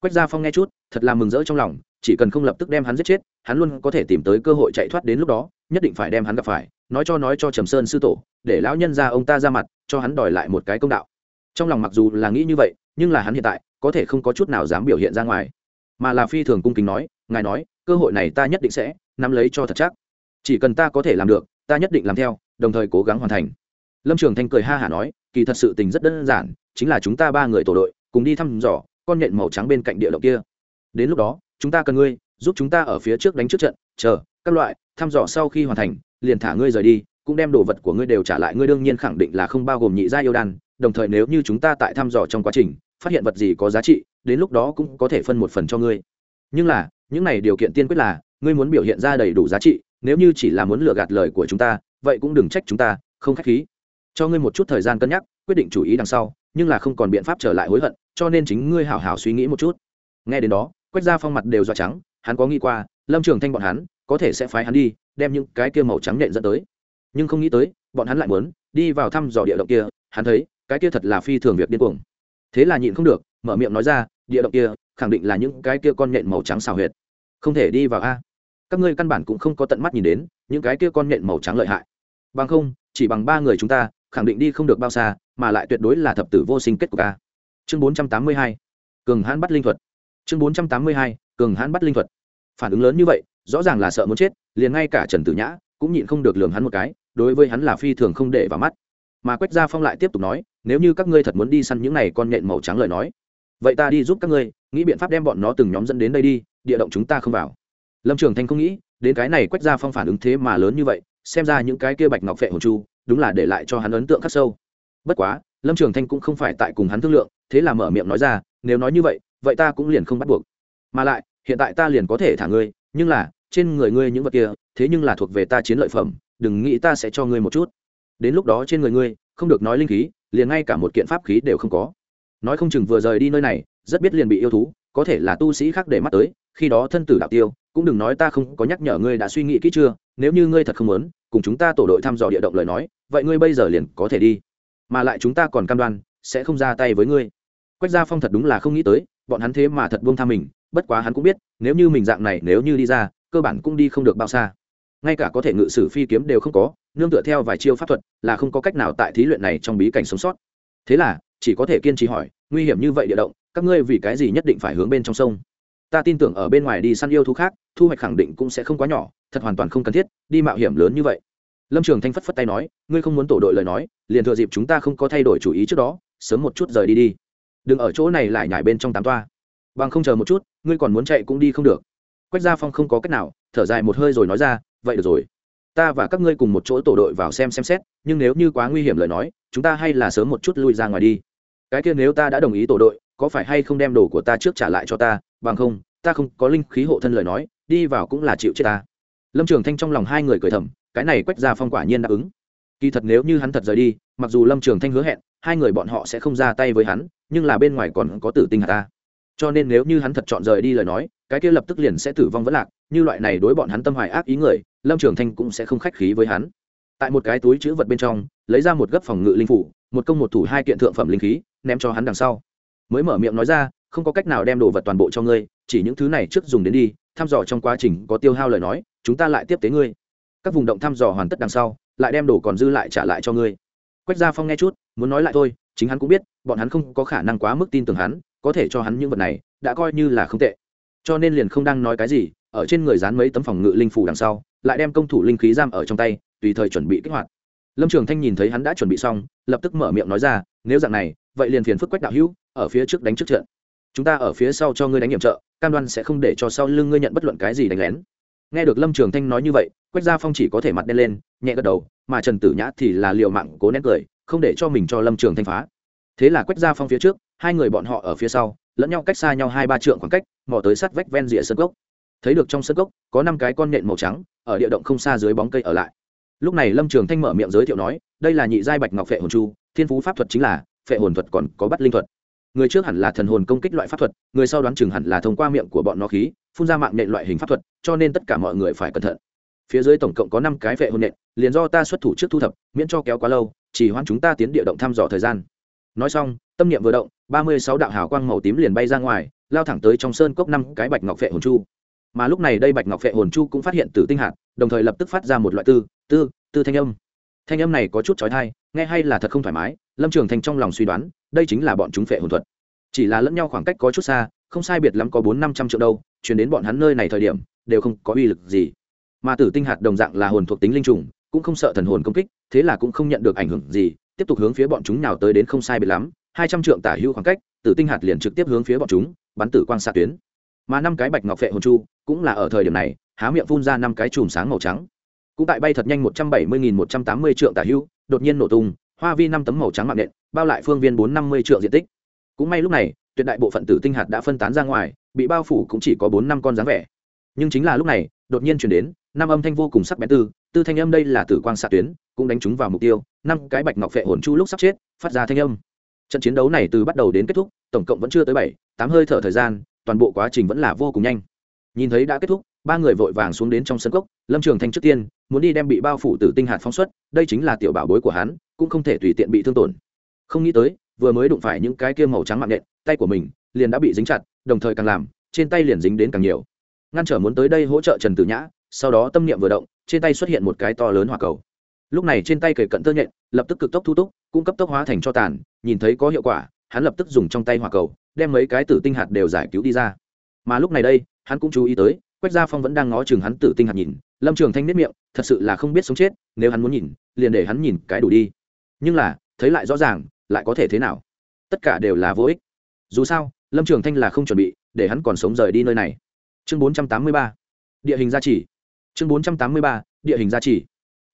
S1: Quách gia phong nghe chút, thật là mừng rỡ trong lòng, chỉ cần không lập tức đem hắn giết chết, hắn luôn có thể tìm tới cơ hội chạy thoát đến lúc đó, nhất định phải đem hắn gặp phải, nói cho nói cho trầm sơn sư tổ, để lão nhân ra ông ta ra mặt, cho hắn đòi lại một cái công đạo. Trong lòng mặc dù là nghĩ như vậy nhưng là hắn hiện tại có thể không có chút nào dám biểu hiện ra ngoài. Mà là phi thường cung kính nói, ngài nói, cơ hội này ta nhất định sẽ nắm lấy cho thật chắc. Chỉ cần ta có thể làm được, ta nhất định làm theo, đồng thời cố gắng hoàn thành. Lâm trường thanh cười ha hả nói, kỳ thật sự tình rất đơn giản, chính là chúng ta ba người tổ đội, cùng đi thăm dò, con nhện màu trắng bên cạnh địa động kia. Đến lúc đó, chúng ta cần ngươi, giúp chúng ta ở phía trước đánh trước trận, chờ, các loại, thăm dò sau khi hoàn thành, liền thả ngươi rời đi, cũng đem đồ vật của ngươi đều trả lại, ngươi đương nhiên khẳng định là không bao gồm nhị gia yêu đan, đồng thời nếu như chúng ta tại thăm dò trong quá trình phát hiện vật gì có giá trị, đến lúc đó cũng có thể phân một phần cho ngươi. Nhưng là, những này điều kiện tiên quyết là, ngươi muốn biểu hiện ra đầy đủ giá trị, nếu như chỉ là muốn lừa gạt lời của chúng ta, vậy cũng đừng trách chúng ta, không khách khí. Cho ngươi một chút thời gian cân nhắc, quyết định chủ ý đằng sau, nhưng là không còn biện pháp trở lại hối hận, cho nên chính ngươi hảo hảo suy nghĩ một chút. Nghe đến đó, quách ra phong mặt đều dọa trắng, hắn có nghĩ qua, lâm trường thanh bọn hắn, có thể sẽ phái hắn đi, đem những cái kia màu trắng nện dẫn tới. Nhưng không nghĩ tới, bọn hắn lại muốn, đi vào thăm dò địa động kia, hắn thấy, cái kia thật là phi thường việc điên cuồng thế là nhịn không được, mở miệng nói ra, địa động kia, khẳng định là những cái kia con nhện màu trắng xào huyệt. Không thể đi vào a. Các ngươi căn bản cũng không có tận mắt nhìn đến, những cái kia con nhện màu trắng lợi hại. Bằng không, chỉ bằng ba người chúng ta, khẳng định đi không được bao xa, mà lại tuyệt đối là thập tử vô sinh kết của a. Chương bốn trăm tám mươi hai, cường hãn bắt linh thuật. Chương bốn trăm tám mươi hai, cường hãn bắt linh thuật. Phản ứng lớn như vậy, rõ ràng là sợ muốn chết, liền ngay cả trần tử nhã cũng nhịn không được lường hắn một cái, đối với hắn là phi thường không để vào mắt. Mà quách gia phong lại tiếp tục nói nếu như các ngươi thật muốn đi săn những này con nhện màu trắng lời nói, vậy ta đi giúp các ngươi, nghĩ biện pháp đem bọn nó từng nhóm dẫn đến đây đi, địa động chúng ta không vào. Lâm trường thanh không nghĩ, đến cái này quách ra phong phản ứng thế mà lớn như vậy, xem ra những cái kia bạch ngọc phệ hồn chu, đúng là để lại cho hắn ấn tượng khắc sâu. Bất quá, lâm trường thanh cũng không phải tại cùng hắn thương lượng, thế là mở miệng nói ra, nếu nói như vậy vậy ta cũng liền không bắt buộc. Mà lại, hiện tại ta liền có thể thả ngươi, nhưng là, trên người ngươi những vật kia, thế nhưng là thuộc về ta chiến lợi phẩm, đừng nghĩ ta sẽ cho ngươi một chút. Đến lúc đó trên người ngươi, không được nói linh khí liền ngay cả một kiện pháp khí đều không có. Nói không chừng vừa rời đi nơi này, rất biết liền bị yêu thú, có thể là tu sĩ khác để mắt tới, khi đó thân tử đạo tiêu, cũng đừng nói ta không có nhắc nhở ngươi đã suy nghĩ kỹ chưa, nếu như ngươi thật không muốn, cùng chúng ta tổ đội thăm dò địa động lời nói, vậy ngươi bây giờ liền có thể đi. Mà lại chúng ta còn cam đoan, sẽ không ra tay với ngươi. Quách gia phong thật đúng là không nghĩ tới, bọn hắn thế mà thật buông tha mình, bất quá hắn cũng biết, nếu như mình dạng này, nếu như đi ra, cơ bản cũng đi không được bao xa ngay cả có thể ngự sử phi kiếm đều không có, nương tựa theo vài chiêu pháp thuật là không có cách nào tại thí luyện này trong bí cảnh sống sót. Thế là, chỉ có thể kiên trì hỏi, nguy hiểm như vậy địa động, các ngươi vì cái gì nhất định phải hướng bên trong sông? Ta tin tưởng ở bên ngoài đi săn yêu thú khác, thu hoạch khẳng định cũng sẽ không quá nhỏ, thật hoàn toàn không cần thiết, đi mạo hiểm lớn như vậy. Lâm trường thanh phất phất tay nói, ngươi không muốn tổ đội lời nói, liền thừa dịp chúng ta không có thay đổi chủ ý trước đó, sớm một chút rời đi đi. Đừng ở chỗ này lại nhảy bên trong tám toa. Bằng không chờ một chút, ngươi còn muốn chạy cũng đi không được. Quách gia phong không có cách nào thở dài một hơi rồi nói ra, vậy được rồi. Ta và các ngươi cùng một chỗ tổ đội vào xem xem xét, nhưng nếu như quá nguy hiểm lời nói, chúng ta hay là sớm một chút lui ra ngoài đi. Cái kia nếu ta đã đồng ý tổ đội, có phải hay không đem đồ của ta trước trả lại cho ta? Bằng không, ta không có linh khí hộ thân lời nói, đi vào cũng là chịu chết ta. Lâm trường thanh trong lòng hai người cười thầm, cái này quách ra phong quả nhiên đáp ứng. Kỳ thật nếu như hắn thật rời đi, mặc dù lâm trường thanh hứa hẹn, hai người bọn họ sẽ không ra tay với hắn, nhưng là bên ngoài còn có tử tinh hạt ta. Cho nên nếu như hắn thật chọn rời đi lời nói cái kia lập tức liền sẽ tử vong vẫn lạc, như loại này đối bọn hắn tâm hoài ác ý người, lâm trường thanh cũng sẽ không khách khí với hắn. Tại một cái túi chữ vật bên trong, lấy ra một gấp phòng ngự linh phủ, một công một thủ hai kiện thượng phẩm linh khí, ném cho hắn đằng sau. Mới mở miệng nói ra, không có cách nào đem đồ vật toàn bộ cho ngươi, chỉ những thứ này trước dùng đến đi, thăm dò trong quá trình có tiêu hao lời nói, chúng ta lại tiếp tế ngươi. Các vùng động thăm dò hoàn tất đằng sau, lại đem đồ còn dư lại trả lại cho ngươi. Quách gia phong nghe chút, muốn nói lại thôi, chính hắn cũng biết, bọn hắn không có khả năng quá mức tin tưởng hắn, có thể cho hắn những vật này, đã coi như là không tệ cho nên liền không đang nói cái gì, ở trên người dán mấy tấm phòng ngự linh phủ đằng sau, lại đem công thủ linh khí giam ở trong tay, tùy thời chuẩn bị kích hoạt. Lâm trường thanh nhìn thấy hắn đã chuẩn bị xong, lập tức mở miệng nói ra, nếu dạng này, vậy liền phiền phức quách đạo hữu, ở phía trước đánh trước trận. Chúng ta ở phía sau cho ngươi đánh nhiệm trợ, cam đoan sẽ không để cho sau lưng ngươi nhận bất luận cái gì đánh lén. Nghe được lâm trường thanh nói như vậy, quách gia phong chỉ có thể mặt đen lên, nhẹ gật đầu, mà trần tử nhã thì là liều mạng cố nén cười, không để cho mình cho lâm trường thanh phá. Thế là quách gia phong phía trước, hai người bọn họ ở phía sau, lẫn nhau cách xa nhau hai ba trượng khoảng cách mò tới sát vách ven rìa sân gốc thấy được trong sân gốc có năm cái con nện màu trắng, ở địa động không xa dưới bóng cây ở lại. Lúc này lâm trường thanh mở miệng giới thiệu nói, đây là nhị giai bạch ngọc phệ hồn chu, thiên phú pháp thuật chính là, phệ hồn thuật còn có bắt linh thuật. Người trước hẳn là thần hồn công kích loại pháp thuật, người sau đoán chừng hẳn là thông qua miệng của bọn nó khí, phun ra mạng nện loại hình pháp thuật, cho nên tất cả mọi người phải cẩn thận. Phía dưới tổng cộng có năm cái phệ hồn nện liền do ta xuất thủ trước thu thập, miễn cho kéo quá lâu, chỉ hoãn chúng ta tiến địa động thăm dò thời gian. Nói xong, tâm niệm vừa động, ba mươi sáu đạo hào quang màu tím liền bay ra ngoài lao thẳng tới trong sơn cốc năm cái bạch ngọc phệ hồn chu. Mà lúc này đây bạch ngọc phệ hồn chu cũng phát hiện tử tinh hạt, đồng thời lập tức phát ra một loại tư tư tư thanh âm. Thanh âm này có chút trói thai nghe hay là thật không thoải mái, lâm trường thành trong lòng suy đoán, đây chính là bọn chúng phệ hồn thuật. Chỉ là lẫn nhau khoảng cách có chút xa, không sai biệt lắm có bốn năm trăm triệu đâu, chuyển đến bọn hắn nơi này thời điểm, đều không có uy lực gì. Mà tử tinh hạt đồng dạng là hồn thuộc tính linh trùng, cũng không sợ thần hồn công kích, thế là cũng không nhận được ảnh hưởng gì, tiếp tục hướng phía bọn chúng nào tới đến không sai biệt lắm, hai trăm trượng tả hữu khoảng cách, tử tinh hạt liền trực tiếp hướng phía bọn chúng bắn tử quang xạ tuyến. Mà năm cái bạch ngọc phệ hồn chu cũng là ở thời điểm này, há miệng phun ra năm cái chùm sáng màu trắng. Cũng tại bay thật nhanh một trăm bảy mươi nghìn một trăm tám mươi trượng tả hữu đột nhiên nổ tung, hoa vi năm tấm màu trắng mạng nện, bao lại phương viên bốn năm mươi trượng diện tích. Cũng may lúc này, tuyệt đại bộ phận tử tinh hạt đã phân tán ra ngoài, bị bao phủ cũng chỉ có bốn năm con dáng vẻ. Nhưng chính là lúc này, đột nhiên chuyển đến, năm âm thanh vô cùng sắc bén tư tư thanh âm đây là tử quang xạ tuyến, cũng đánh trúng vào mục tiêu, năm cái bạch ngọc phệ hồn chu lúc sắp chết, phát ra thanh âm. Trận chiến đấu này từ bắt đầu đến kết thúc, tổng cộng vẫn chưa tới bảy tám hơi thở thời gian, toàn bộ quá trình vẫn là vô cùng nhanh. Nhìn thấy đã kết thúc, ba người vội vàng xuống đến trong sân cốc, lâm trường thanh trước tiên, muốn đi đem bị bao phủ tử tinh hạt phóng xuất, đây chính là tiểu bảo bối của hắn, cũng không thể tùy tiện bị thương tổn. Không nghĩ tới, vừa mới đụng phải những cái kia màu trắng mạng nện tay của mình liền đã bị dính chặt, đồng thời càng làm, trên tay liền dính đến càng nhiều. Ngăn trở muốn tới đây hỗ trợ trần tử nhã, sau đó tâm niệm vừa động, trên tay xuất hiện một cái to lớn hỏa cầu. Lúc này trên tay kề cận tơ nhện lập tức cực tốc thu túc cũng cấp tốc hóa thành cho tàn, nhìn thấy có hiệu quả hắn lập tức dùng trong tay hỏa cầu, đem mấy cái tử tinh hạt đều giải cứu đi ra. Mà lúc này đây, hắn cũng chú ý tới, quách gia phong vẫn đang ngó chừng hắn tử tinh hạt nhìn. Lâm trường thanh nếp miệng, thật sự là không biết sống chết, nếu hắn muốn nhìn, liền để hắn nhìn cái đủ đi. Nhưng là, thấy lại rõ ràng, lại có thể thế nào? Tất cả đều là vô ích. Dù sao, lâm trường thanh là không chuẩn bị, để hắn còn sống rời đi nơi này. Chương bốn trăm tám mươi ba. Địa hình gia trì. Chương bốn trăm tám mươi ba, địa hình gia trì.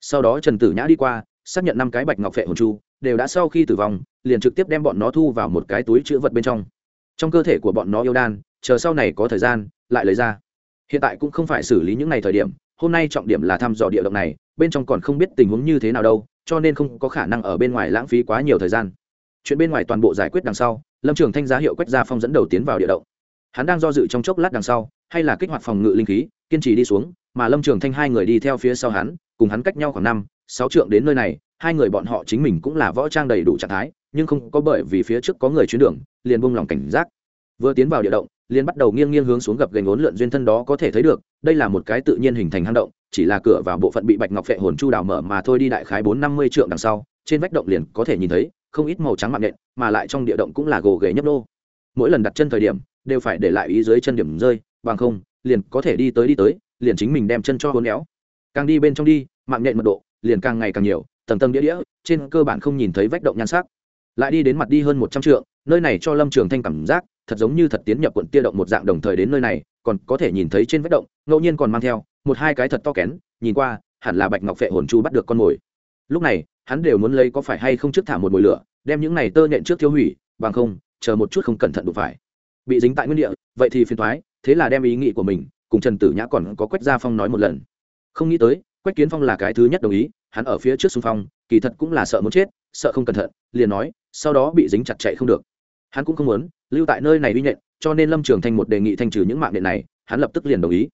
S1: Sau đó trần tử nhã đi qua, xác nhận năm cái bạch ngọc phệ hồn chu đều đã sau khi tử vong, liền trực tiếp đem bọn nó thu vào một cái túi chữ vật bên trong. Trong cơ thể của bọn nó yêu đan, chờ sau này có thời gian, lại lấy ra. Hiện tại cũng không phải xử lý những ngày thời điểm, hôm nay trọng điểm là thăm dò địa động này, bên trong còn không biết tình huống như thế nào đâu, cho nên không có khả năng ở bên ngoài lãng phí quá nhiều thời gian. Chuyện bên ngoài toàn bộ giải quyết đằng sau, lâm trường thanh giá hiệu quách gia phong dẫn đầu tiến vào địa động. Hắn đang do dự trong chốc lát đằng sau, hay là kích hoạt phòng ngự linh khí, kiên trì đi xuống, mà lâm trường thanh hai người đi theo phía sau hắn, cùng hắn cách nhau khoảng năm, sáu trượng đến nơi này hai người bọn họ chính mình cũng là võ trang đầy đủ trạng thái, nhưng không có bởi vì phía trước có người chuyến đường, liền buông lòng cảnh giác. Vừa tiến vào địa động, liền bắt đầu nghiêng nghiêng hướng xuống gập gành ốn lượn duyên thân đó có thể thấy được, đây là một cái tự nhiên hình thành hang động, chỉ là cửa vào bộ phận bị bạch ngọc phệ hồn chu đào mở mà thôi đi đại khái bốn năm mươi trượng đằng sau, trên vách động liền có thể nhìn thấy, không ít màu trắng mạng nện mà lại trong địa động cũng là gồ ghề nhấp đô mỗi lần đặt chân thời điểm, đều phải để lại ý dưới chân điểm rơi, bằng không, liền có thể đi tới đi tới, liền chính mình đem chân cho hôn éo. Càng đi bên trong đi, mạng nhện mật độ liền càng ngày càng nhiều tầng tầng đĩa đĩa, trên cơ bản không nhìn thấy vách động nhan sắc. Lại đi đến mặt đi hơn một trăm trượng, nơi này cho lâm trường thanh cảm giác, thật giống như thật tiến nhập quận tia động một dạng đồng thời đến nơi này, còn có thể nhìn thấy trên vách động, ngẫu nhiên còn mang theo, một hai cái thật to kén, nhìn qua, hẳn là bạch ngọc phệ hồn chu bắt được con mồi. Lúc này, hắn đều muốn lấy có phải hay không trước thả một mồi lửa, đem những này tơ nhện trước tiêu hủy, bằng không, chờ một chút không cẩn thận đụng phải. Bị dính tại nguyên địa, vậy thì phiền thoái thế là đem ý nghĩ của mình, cùng trần tử nhã còn có quách gia phong nói một lần. Không nghĩ tới quách kiến phong là cái thứ nhất đồng ý, hắn ở phía trước xung phong, kỳ thật cũng là sợ muốn chết, sợ không cẩn thận, liền nói, sau đó bị dính chặt chạy không được. Hắn cũng không muốn, lưu tại nơi này uy nhện, cho nên lâm trường thanh một đề nghị thanh trừ những mạng nhện này, hắn lập tức liền đồng ý.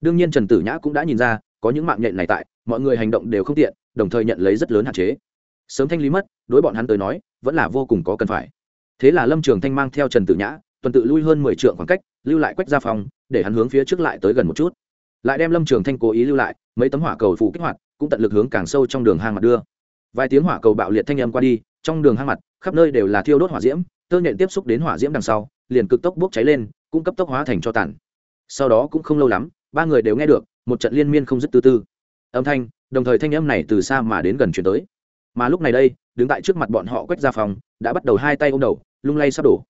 S1: Đương nhiên trần tử nhã cũng đã nhìn ra, có những mạng nhện này tại, mọi người hành động đều không tiện, đồng thời nhận lấy rất lớn hạn chế. Sớm thanh lý mất, đối bọn hắn tới nói, vẫn là vô cùng có cần phải. Thế là lâm trường thanh mang theo trần tử nhã, tuần tự lui hơn mười trượng khoảng cách, lưu lại quách gia phòng để hắn hướng phía trước lại tới gần một chút. Lại đem lâm trường thanh cố ý lưu lại mấy tấm hỏa cầu phụ kích hoạt, cũng tận lực hướng càng sâu trong đường hang mặt đưa. Vài tiếng hỏa cầu bạo liệt thanh âm qua đi, trong đường hang mặt, khắp nơi đều là thiêu đốt hỏa diễm, tơ nhện tiếp xúc đến hỏa diễm đằng sau, liền cực tốc bốc cháy lên, cũng cấp tốc hóa thành cho tàn. Sau đó cũng không lâu lắm, ba người đều nghe được, một trận liên miên không dứt tư tư. Âm thanh, đồng thời thanh âm này từ xa mà đến gần chuyển tới. Mà lúc này đây, đứng tại trước mặt bọn họ quét ra phòng, đã bắt đầu hai tay ôm đầu, lung lay sắp đổ.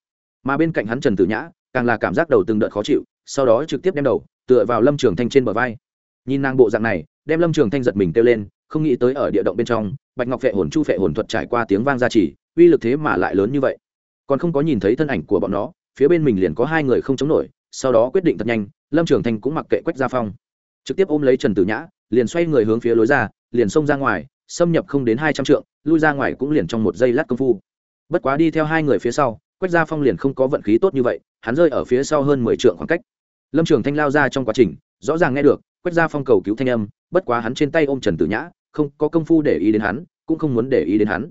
S1: Mà bên cạnh hắn trần tử nhã, càng là cảm giác đầu từng đợt khó chịu, sau đó trực tiếp đem đầu, tựa vào lâm trường thanh trên bờ vai nhìn nàng bộ dạng này, đem lâm trường thanh giật mình kêu lên, không nghĩ tới ở địa động bên trong, bạch ngọc phệ hồn chu phệ hồn thuật trải qua tiếng vang ra chỉ uy lực thế mà lại lớn như vậy. Còn không có nhìn thấy thân ảnh của bọn nó, phía bên mình liền có hai người không chống nổi, sau đó quyết định thật nhanh, lâm trường thanh cũng mặc kệ quách gia phong. Trực tiếp ôm lấy trần tử nhã, liền xoay người hướng phía lối ra, liền xông ra ngoài, xâm nhập không đến hai trăm trượng, lui ra ngoài cũng liền trong một giây lát công phu. Bất quá đi theo hai người phía sau, quách gia phong liền không có vận khí tốt như vậy, hắn rơi ở phía sau hơn mười trượng khoảng cách. Lâm trường thanh lao ra trong quá trình, rõ ràng nghe được quét ra phong cầu cứu thanh âm, bất quá hắn trên tay ôm trần tử nhã, không có công phu để ý đến hắn, cũng không muốn để ý đến hắn.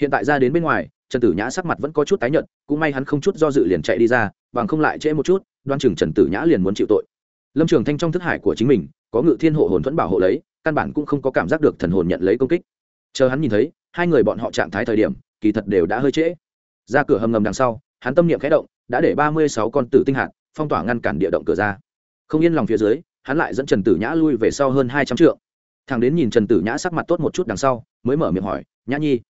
S1: Hiện tại ra đến bên ngoài, trần tử nhã sắc mặt vẫn có chút tái nhợt, cũng may hắn không chút do dự liền chạy đi ra, bằng không lại trễ một chút, đoan chừng trần tử nhã liền muốn chịu tội. Lâm trường thanh trong thức hải của chính mình, có ngự thiên hộ hồn thuẫn bảo hộ lấy, căn bản cũng không có cảm giác được thần hồn nhận lấy công kích. Chờ hắn nhìn thấy, hai người bọn họ trạng thái thời điểm, kỳ thật đều đã hơi trễ. Ra cửa hầm ngầm đằng sau, hắn tâm niệm khẽ động, đã để ba mươi sáu con tử tinh hạt, phong tỏa ngăn cản địa động cửa ra. Không yên lòng phía dưới hắn lại dẫn trần tử nhã lui về sau hơn hai trăm trượng. Thằng đến nhìn trần tử nhã sắc mặt tốt một chút đằng sau, mới mở miệng hỏi, nhã nhi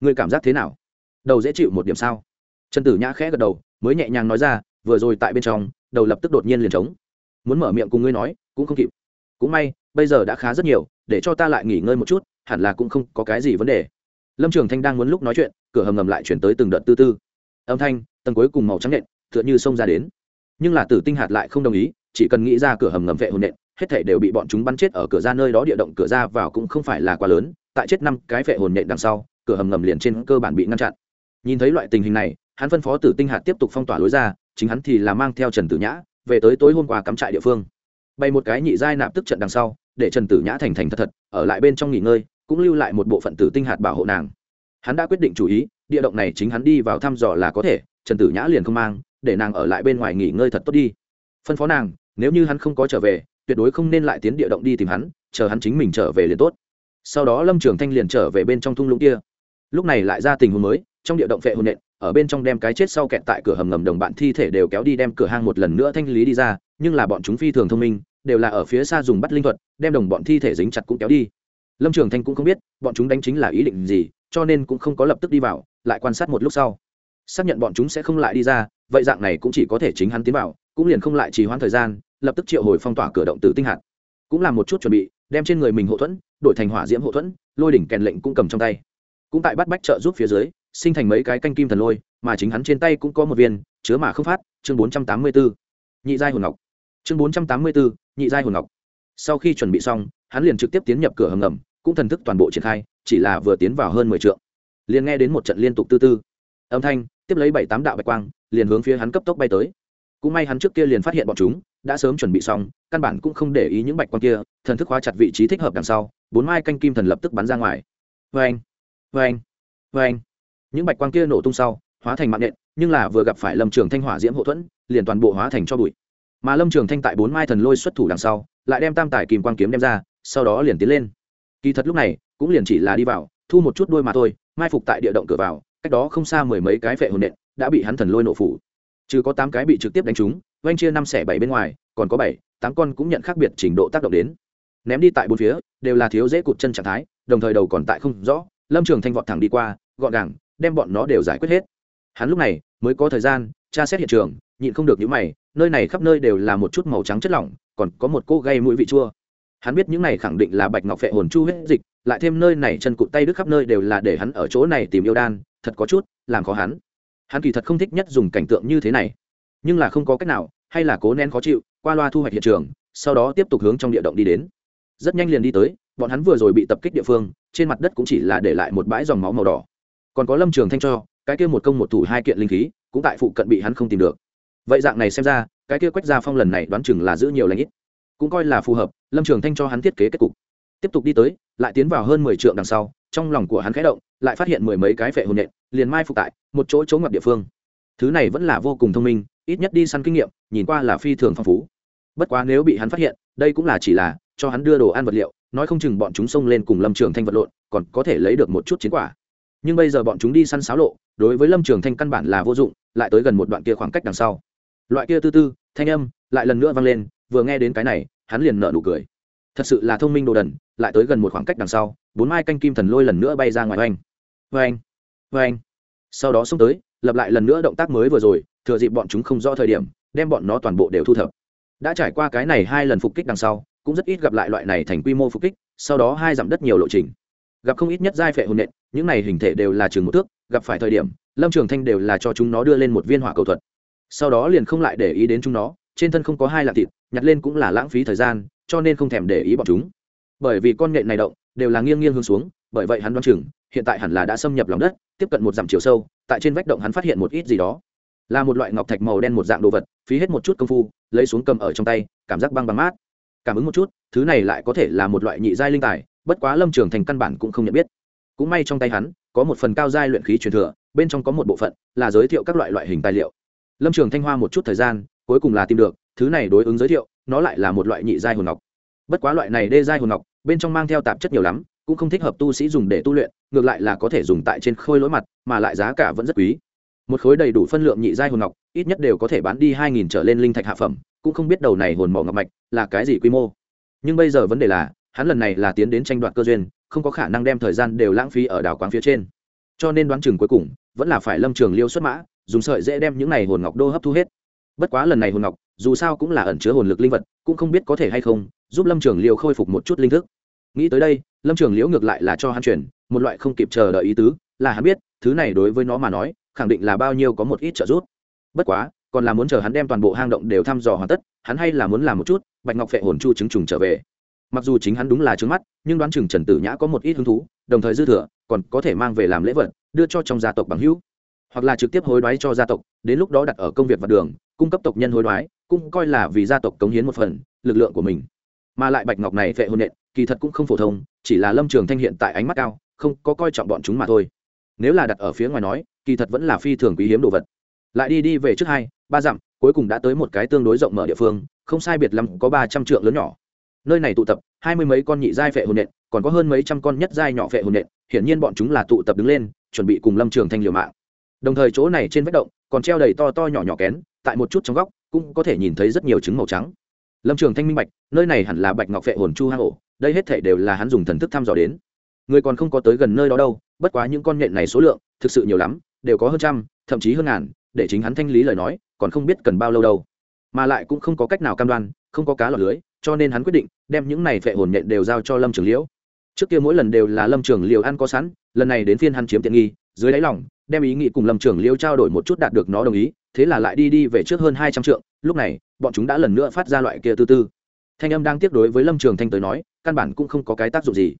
S1: người cảm giác thế nào? Đầu dễ chịu một điểm sao? Trần tử nhã khẽ gật đầu, mới nhẹ nhàng nói ra, vừa rồi tại bên trong, đầu lập tức đột nhiên liền trống. Muốn mở miệng cùng ngươi nói, cũng không kịp. Cũng may, bây giờ đã khá rất nhiều, để cho ta lại nghỉ ngơi một chút, hẳn là cũng không có cái gì vấn đề. Lâm trường thanh đang muốn lúc nói chuyện, cửa hầm ngầm lại chuyển tới từng đợt tư tư. Âm thanh, tầng cuối cùng màu trắng nện, tựa như xông ra đến. Nhưng là tử tinh hạt lại không đồng ý chỉ cần nghĩ ra cửa hầm ngầm vệ hồn nện, hết thể đều bị bọn chúng bắn chết ở cửa ra nơi đó địa động cửa ra vào cũng không phải là quá lớn, tại chết năm cái vệ hồn nện đằng sau, cửa hầm ngầm liền trên cơ bản bị ngăn chặn. Nhìn thấy loại tình hình này, hắn phân phó tử tinh hạt tiếp tục phong tỏa lối ra, chính hắn thì là mang theo trần tử nhã về tới tối hôm qua cắm trại địa phương. Bày một cái nhị giai nạp tức trận đằng sau, để trần tử nhã thành thành thật thật, ở lại bên trong nghỉ ngơi, cũng lưu lại một bộ phận tử tinh hạt bảo hộ nàng. Hắn đã quyết định chủ ý, địa động này chính hắn đi vào thăm dò là có thể, trần tử nhã liền không mang, để nàng ở lại bên ngoài nghỉ ngơi thật tốt đi. Phân phó nàng nếu như hắn không có trở về, tuyệt đối không nên lại tiến địa động đi tìm hắn, chờ hắn chính mình trở về liền tốt. Sau đó lâm trường thanh liền trở về bên trong thung lũng kia. Lúc này lại ra tình huống mới, trong địa động vệ hồn nện, ở bên trong đem cái chết sau kẹt tại cửa hầm ngầm đồng bạn thi thể đều kéo đi đem cửa hang một lần nữa thanh lý đi ra, nhưng là bọn chúng phi thường thông minh, đều là ở phía xa dùng bắt linh thuật, đem đồng bọn thi thể dính chặt cũng kéo đi. Lâm trường thanh cũng không biết, bọn chúng đánh chính là ý định gì, cho nên cũng không có lập tức đi vào, lại quan sát một lúc sau. Xác nhận bọn chúng sẽ không lại đi ra, vậy dạng này cũng chỉ có thể chính hắn tiến vào cũng liền không lại trì hoãn thời gian, lập tức triệu hồi phong tỏa cửa động tử tinh hạt. Cũng làm một chút chuẩn bị, đem trên người mình hộ thuẫn, đổi thành hỏa diễm hộ thuẫn, lôi đỉnh kèn lệnh cũng cầm trong tay. Cũng tại bắt bách trợ giúp phía dưới, sinh thành mấy cái canh kim thần lôi, mà chính hắn trên tay cũng có một viên, chứa mà không phát, chương bốn trăm tám mươi bốn nhị giai hồn ngọc. Chương bốn trăm tám mươi bốn nhị giai hồn ngọc. Sau khi chuẩn bị xong, hắn liền trực tiếp tiến nhập cửa hầm ngầm, cũng thần thức toàn bộ triển khai, chỉ là vừa tiến vào hơn mười t liền nghe đến một trận liên tục tư tư. Âm thanh, tiếp lấy bảy tám đạo bạch quang, liền hướng phía hắn cấp tốc bay tới cũng may hắn trước kia liền phát hiện bọn chúng, đã sớm chuẩn bị xong, căn bản cũng không để ý những bạch quang kia, thần thức hóa chặt vị trí thích hợp đằng sau, bốn mai canh kim thần lập tức bắn ra ngoài. Vê anh vê anh vê anh những bạch quang kia nổ tung sau, hóa thành mạng nện, nhưng là vừa gặp phải lâm trường thanh hỏa diễm hậu thuẫn, liền toàn bộ hóa thành cho bụi. Mà lâm trường thanh tại bốn mai thần lôi xuất thủ đằng sau, lại đem tam tài kìm quang kiếm đem ra, sau đó liền tiến lên. Kỳ thật lúc này, cũng liền chỉ là đi vào, thu một chút đôi mà thôi, mai phục tại địa động cửa vào, cách đó không xa mười mấy cái vệ hồn nện, đã bị hắn thần lôi nổ phủ trừ có tám cái bị trực tiếp đánh trúng, oanh chia năm xẻ bảy bên ngoài, còn có bảy, tám con cũng nhận khác biệt trình độ tác động đến. Ném đi tại bốn phía, đều là thiếu dễ cụt chân trạng thái, đồng thời đầu còn tại không rõ, lâm trường thanh vọt thẳng đi qua, gọn gàng, đem bọn nó đều giải quyết hết. Hắn lúc này mới có thời gian, tra xét hiện trường, nhịn không được những mày, nơi này khắp nơi đều là một chút màu trắng chất lỏng, còn có một cô gây mũi vị chua. Hắn biết những này khẳng định là bạch ngọc phệ hồn chu huyết dịch, lại thêm nơi này chân cụt tay đứt khắp nơi đều là để hắn ở chỗ này tìm yêu đan, thật có chút, làm khó hắn hắn kỳ thật không thích nhất dùng cảnh tượng như thế này. Nhưng là không có cách nào, hay là cố nén khó chịu, qua loa thu hoạch hiện trường, sau đó tiếp tục hướng trong địa động đi đến. Rất nhanh liền đi tới, bọn hắn vừa rồi bị tập kích địa phương, trên mặt đất cũng chỉ là để lại một bãi dòng máu màu đỏ. Còn có lâm trường thanh cho, cái kia một công một thủ hai kiện linh khí, cũng tại phụ cận bị hắn không tìm được. Vậy dạng này xem ra, cái kia quách ra phong lần này đoán chừng là giữ nhiều lãnh ít. Cũng coi là phù hợp, lâm trường thanh cho hắn thiết kế kết cục. Tiếp tục đi tới, lại tiến vào hơn mười t đằng sau trong lòng của hắn khẽ động, lại phát hiện mười mấy cái phệ hồn nện, liền mai phục tại một chỗ chỗ ngập địa phương. Thứ này vẫn là vô cùng thông minh, ít nhất đi săn kinh nghiệm, nhìn qua là phi thường phong phú. Bất quá nếu bị hắn phát hiện, đây cũng là chỉ là cho hắn đưa đồ ăn vật liệu, nói không chừng bọn chúng xông lên cùng lâm trường thanh vật lộn, còn có thể lấy được một chút chiến quả. Nhưng bây giờ bọn chúng đi săn sáo lộ, đối với lâm trường thanh căn bản là vô dụng, lại tới gần một đoạn kia khoảng cách đằng sau. Loại kia tư tư, thanh âm lại lần nữa vang lên, vừa nghe đến cái này, hắn liền nợ nụ cười thật sự là thông minh đồ đần, lại tới gần một khoảng cách đằng sau, bốn mai canh kim thần lôi lần nữa bay ra ngoài oanh. Oanh oanh. Sau đó xông tới, lập lại lần nữa động tác mới vừa rồi, thừa dịp bọn chúng không rõ thời điểm, đem bọn nó toàn bộ đều thu thập. Đã trải qua cái này hai lần phục kích đằng sau, cũng rất ít gặp lại loại này thành quy mô phục kích, sau đó hai dặm đất nhiều lộ trình. Gặp không ít nhất giai phệ hồn nện, những này hình thể đều là trường một thước, gặp phải thời điểm, lâm trường thanh đều là cho chúng nó đưa lên một viên hỏa cầu thuật. Sau đó liền không lại để ý đến chúng nó trên thân không có hai lạng thịt, nhặt lên cũng là lãng phí thời gian, cho nên không thèm để ý bọn chúng. Bởi vì con nghệ này động, đều là nghiêng nghiêng hướng xuống, bởi vậy hắn đoán chừng, hiện tại hẳn là đã xâm nhập lòng đất, tiếp cận một dặm chiều sâu, tại trên vách động hắn phát hiện một ít gì đó. Là một loại ngọc thạch màu đen một dạng đồ vật, phí hết một chút công phu, lấy xuống cầm ở trong tay, cảm giác băng băng mát. Cảm ứng một chút, thứ này lại có thể là một loại nhị giai linh tài, bất quá lâm trường thành căn bản cũng không nhận biết. Cũng may trong tay hắn, có một phần cao giai luyện khí truyền thừa, bên trong có một bộ phận là giới thiệu các loại loại hình tài liệu. Lâm trường thanh hoa một chút thời gian cuối cùng là tìm được, thứ này đối ứng giới thiệu, nó lại là một loại nhị giai hồn ngọc. Bất quá loại này đê giai hồn ngọc, bên trong mang theo tạp chất nhiều lắm, cũng không thích hợp tu sĩ dùng để tu luyện, ngược lại là có thể dùng tại trên khôi lỗi mặt, mà lại giá cả vẫn rất quý. Một khối đầy đủ phân lượng nhị giai hồn ngọc, ít nhất đều có thể bán đi hai nghìn trở lên linh thạch hạ phẩm, cũng không biết đầu này hồn mỏ ngọc mạch là cái gì quy mô. Nhưng bây giờ vấn đề là, hắn lần này là tiến đến tranh đoạt cơ duyên, không có khả năng đem thời gian đều lãng phí ở đảo quán phía trên. Cho nên đoán chừng cuối cùng, vẫn là phải lâm trường liêu xuất mã, dùng sợi dễ đem những này hồn ngọc đô hấp thu hết bất quá lần này hồn ngọc, dù sao cũng là ẩn chứa hồn lực linh vật, cũng không biết có thể hay không, giúp lâm trường liêu khôi phục một chút linh thức. Nghĩ tới đây, lâm trường liễu ngược lại là cho hắn chuyển, một loại không kịp chờ đợi ý tứ, là hắn biết, thứ này đối với nó mà nói, khẳng định là bao nhiêu có một ít trợ giúp. Bất quá, còn là muốn chờ hắn đem toàn bộ hang động đều thăm dò hoàn tất, hắn hay là muốn làm một chút, bạch ngọc phệ hồn chu chứng trùng trở về. Mặc dù chính hắn đúng là trướng mắt, nhưng đoán chừng trần tử nhã có một ít hứng thú, đồng thời dư thừa, còn có thể mang về làm lễ vật, đưa cho trong gia tộc bằng hữu, hoặc là trực tiếp hối đoái cho gia tộc, đến lúc đó đặt ở công việc và đường cung cấp tộc nhân hối đoái, cũng coi là vì gia tộc cống hiến một phần, lực lượng của mình. Mà lại bạch ngọc này phệ hồn nện, kỳ thật cũng không phổ thông, chỉ là lâm trường thanh hiện tại ánh mắt cao, không có coi trọng bọn chúng mà thôi. Nếu là đặt ở phía ngoài nói, kỳ thật vẫn là phi thường quý hiếm đồ vật. Lại đi đi về trước hai, ba dặm, cuối cùng đã tới một cái tương đối rộng mở địa phương, không sai biệt lắm có ba trăm trượng lớn nhỏ. Nơi này tụ tập, hai mươi mấy con nhị giai phệ hồn nện, còn có hơn mấy trăm con nhất giai nhỏ phệ hồn nện, hiển nhiên bọn chúng là tụ tập đứng lên, chuẩn bị cùng lâm trường thanh liều mạng. Đồng thời chỗ này trên vách động, còn treo đầy to to nhỏ nhỏ kén tại một chút trong góc, cũng có thể nhìn thấy rất nhiều trứng màu trắng. Lâm trường thanh minh bạch, nơi này hẳn là bạch ngọc phệ hồn chu hang ổ, đây hết thể đều là hắn dùng thần thức thăm dò đến. Người còn không có tới gần nơi đó đâu, bất quá những con nhện này số lượng, thực sự nhiều lắm, đều có hơn trăm, thậm chí hơn ngàn, để chính hắn thanh lý lời nói, còn không biết cần bao lâu đâu. Mà lại cũng không có cách nào cam đoan, không có cá lọt lưới, cho nên hắn quyết định đem những này phệ hồn nhện đều giao cho lâm trường liễu. Trước kia mỗi lần đều là lâm trường liều ăn có sẵn, lần này đến phiên hắn chiếm tiện nghi, dưới đáy lòng, đem ý nghĩ cùng lâm trường liêu trao đổi một chút đạt được nó đồng ý thế là lại đi đi về trước hơn hai trăm trượng, lúc này, bọn chúng đã lần nữa phát ra loại kia tư tư. Thanh âm đang tiếp đối với lâm trường thanh tới nói, căn bản cũng không có cái tác dụng gì.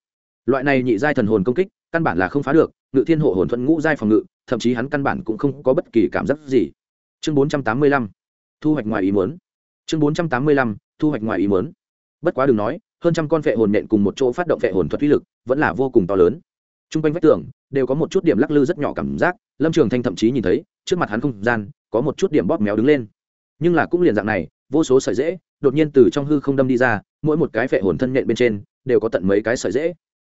S1: Loại này nhị giai thần hồn công kích, căn bản là không phá được, ngự thiên hộ hồn thuận ngũ giai phòng ngự, thậm chí hắn căn bản cũng không có bất kỳ cảm giác gì. Chương bốn trăm tám mươi lăm, thu hoạch ngoài ý muốn. Chương bốn trăm tám mươi lăm, thu hoạch ngoài ý muốn. Bất quá đừng nói, hơn trăm con vệ hồn nện cùng một chỗ phát động vệ hồn thuật uy lực, vẫn là vô cùng to lớn. T r u n g quanh vách tường, đều có một chút điểm lắc lư rất nhỏ cảm giác, lâm trường thanh thậm chí nhìn thấy, trước mặt hắn không gian có một chút điểm bóp méo đứng lên. Nhưng là cũng liền dạng này, vô số sợi dễ đột nhiên từ trong hư không đâm đi ra, mỗi một cái phệ hồn thân nhện bên trên đều có tận mấy cái sợi dễ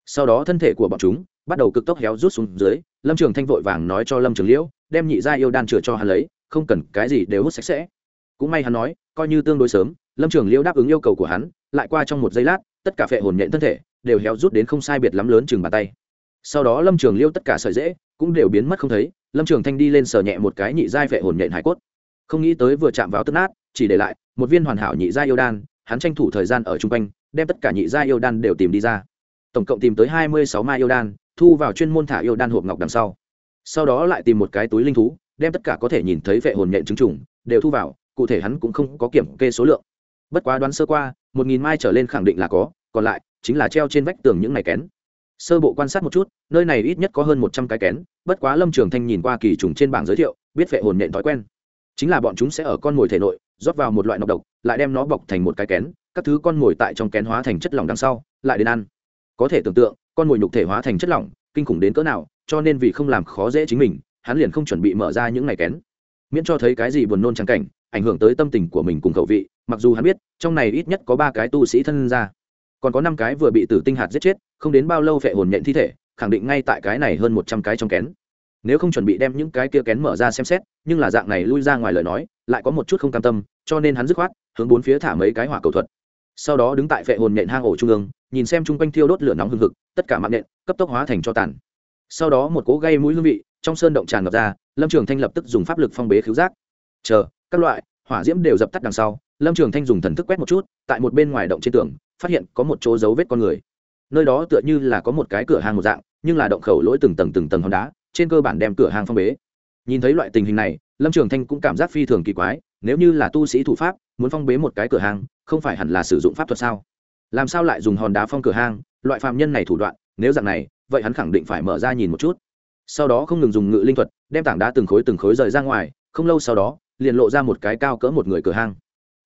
S1: sau đó thân thể của bọn chúng bắt đầu cực tốc héo rút xuống dưới, lâm trường thanh vội vàng nói cho lâm trường liễu, đem nhị gia yêu đan chừa cho hắn lấy, không cần cái gì đều hút sạch sẽ. Cũng may hắn nói, coi như tương đối sớm, lâm trường liễu đáp ứng yêu cầu của hắn, lại qua trong một giây lát, tất cả phệ hồn nhện thân thể đều héo rút đến không sai biệt lắm lớn chừng bàn tay. Sau đó lâm trường liêu tất cả sợi dễ cũng đều biến mất không thấy, lâm trường thanh đi lên sờ nhẹ một cái nhị giai vệ hồn nhện hải cốt. Không nghĩ tới vừa chạm vào tức nát, chỉ để lại một viên hoàn hảo nhị giai yêu đan, hắn tranh thủ thời gian ở chung quanh, đem tất cả nhị giai yêu đan đều tìm đi ra. Tổng cộng tìm tới hai mươi sáu mai yêu đan, thu vào chuyên môn thả yêu đan hộp ngọc đằng sau. Sau đó lại tìm một cái túi linh thú, đem tất cả có thể nhìn thấy vệ hồn nhện trứng trùng đều thu vào, cụ thể hắn cũng không có kiểm kê số lượng. Bất quá đoán sơ qua, một nghìn mai trở lên khẳng định là có, còn lại chính là treo trên vách tường những ngày kén sơ bộ quan sát một chút, nơi này ít nhất có hơn một trăm cái kén, bất quá lâm trường thanh nhìn qua kỳ trùng trên bảng giới thiệu, biết vệ hồn nện thói quen. Chính là bọn chúng sẽ ở con mồi thể nội, rót vào một loại nọc độc, lại đem nó bọc thành một cái kén, các thứ con mồi tại trong kén hóa thành chất lỏng đằng sau, lại đến ăn. Có thể tưởng tượng, con mồi nhục thể hóa thành chất lỏng, kinh khủng đến cỡ nào, cho nên vì không làm khó dễ chính mình, hắn liền không chuẩn bị mở ra những ngày kén. Miễn cho thấy cái gì buồn nôn trắng cảnh, ảnh hưởng tới tâm tình của mình cùng khẩu vị, mặc dù hắn biết, trong này ít nhất có ba cái tu sĩ thân ra còn có năm cái vừa bị tử tinh hạt giết chết, không đến bao lâu phệ hồn nhện thi thể, khẳng định ngay tại cái này hơn một trăm cái trong kén. Nếu không chuẩn bị đem những cái kia kén mở ra xem xét, nhưng là dạng này lui ra ngoài lời nói, lại có một chút không cam tâm, cho nên hắn dứt khoát, hướng bốn phía thả mấy cái hỏa cầu thuật. Sau đó đứng tại phệ hồn nhện hang ổ trung ương, nhìn xem chung quanh thiêu đốt lửa nóng hừng hực, tất cả mạng nhện, cấp tốc hóa thành cho tàn. Sau đó một cỗ gây mũi hương vị, trong sơn động tràn ngập ra, lâm trường thanh lập tức dùng pháp lực phong bế cứu giác. Chờ, các loại, hỏa diễm đều dập tắt đằng sau, lâm trường thanh dùng thần thức quét một chút, tại một bên ngoài động trên tường phát hiện có một chỗ dấu vết con người nơi đó tựa như là có một cái cửa hàng một dạng, nhưng là động khẩu lỗi từng tầng từng tầng hòn đá, trên cơ bản đem cửa hàng phong bế nhìn thấy loại tình hình này, lâm trường thanh cũng cảm giác phi thường kỳ quái, nếu như là tu sĩ thủ pháp, muốn phong bế một cái cửa hàng, không phải hẳn là sử dụng pháp thuật sao làm sao lại dùng hòn đá phong cửa hàng? loại phạm nhân này thủ đoạn, nếu dạng này, vậy hắn khẳng định phải mở ra nhìn một chút sau đó không ngừng dùng ngự linh thuật, đem tảng đá từng khối từng khối rời ra ngoài, không lâu sau đó, liền lộ ra một cái cao cỡ một người cửa hàng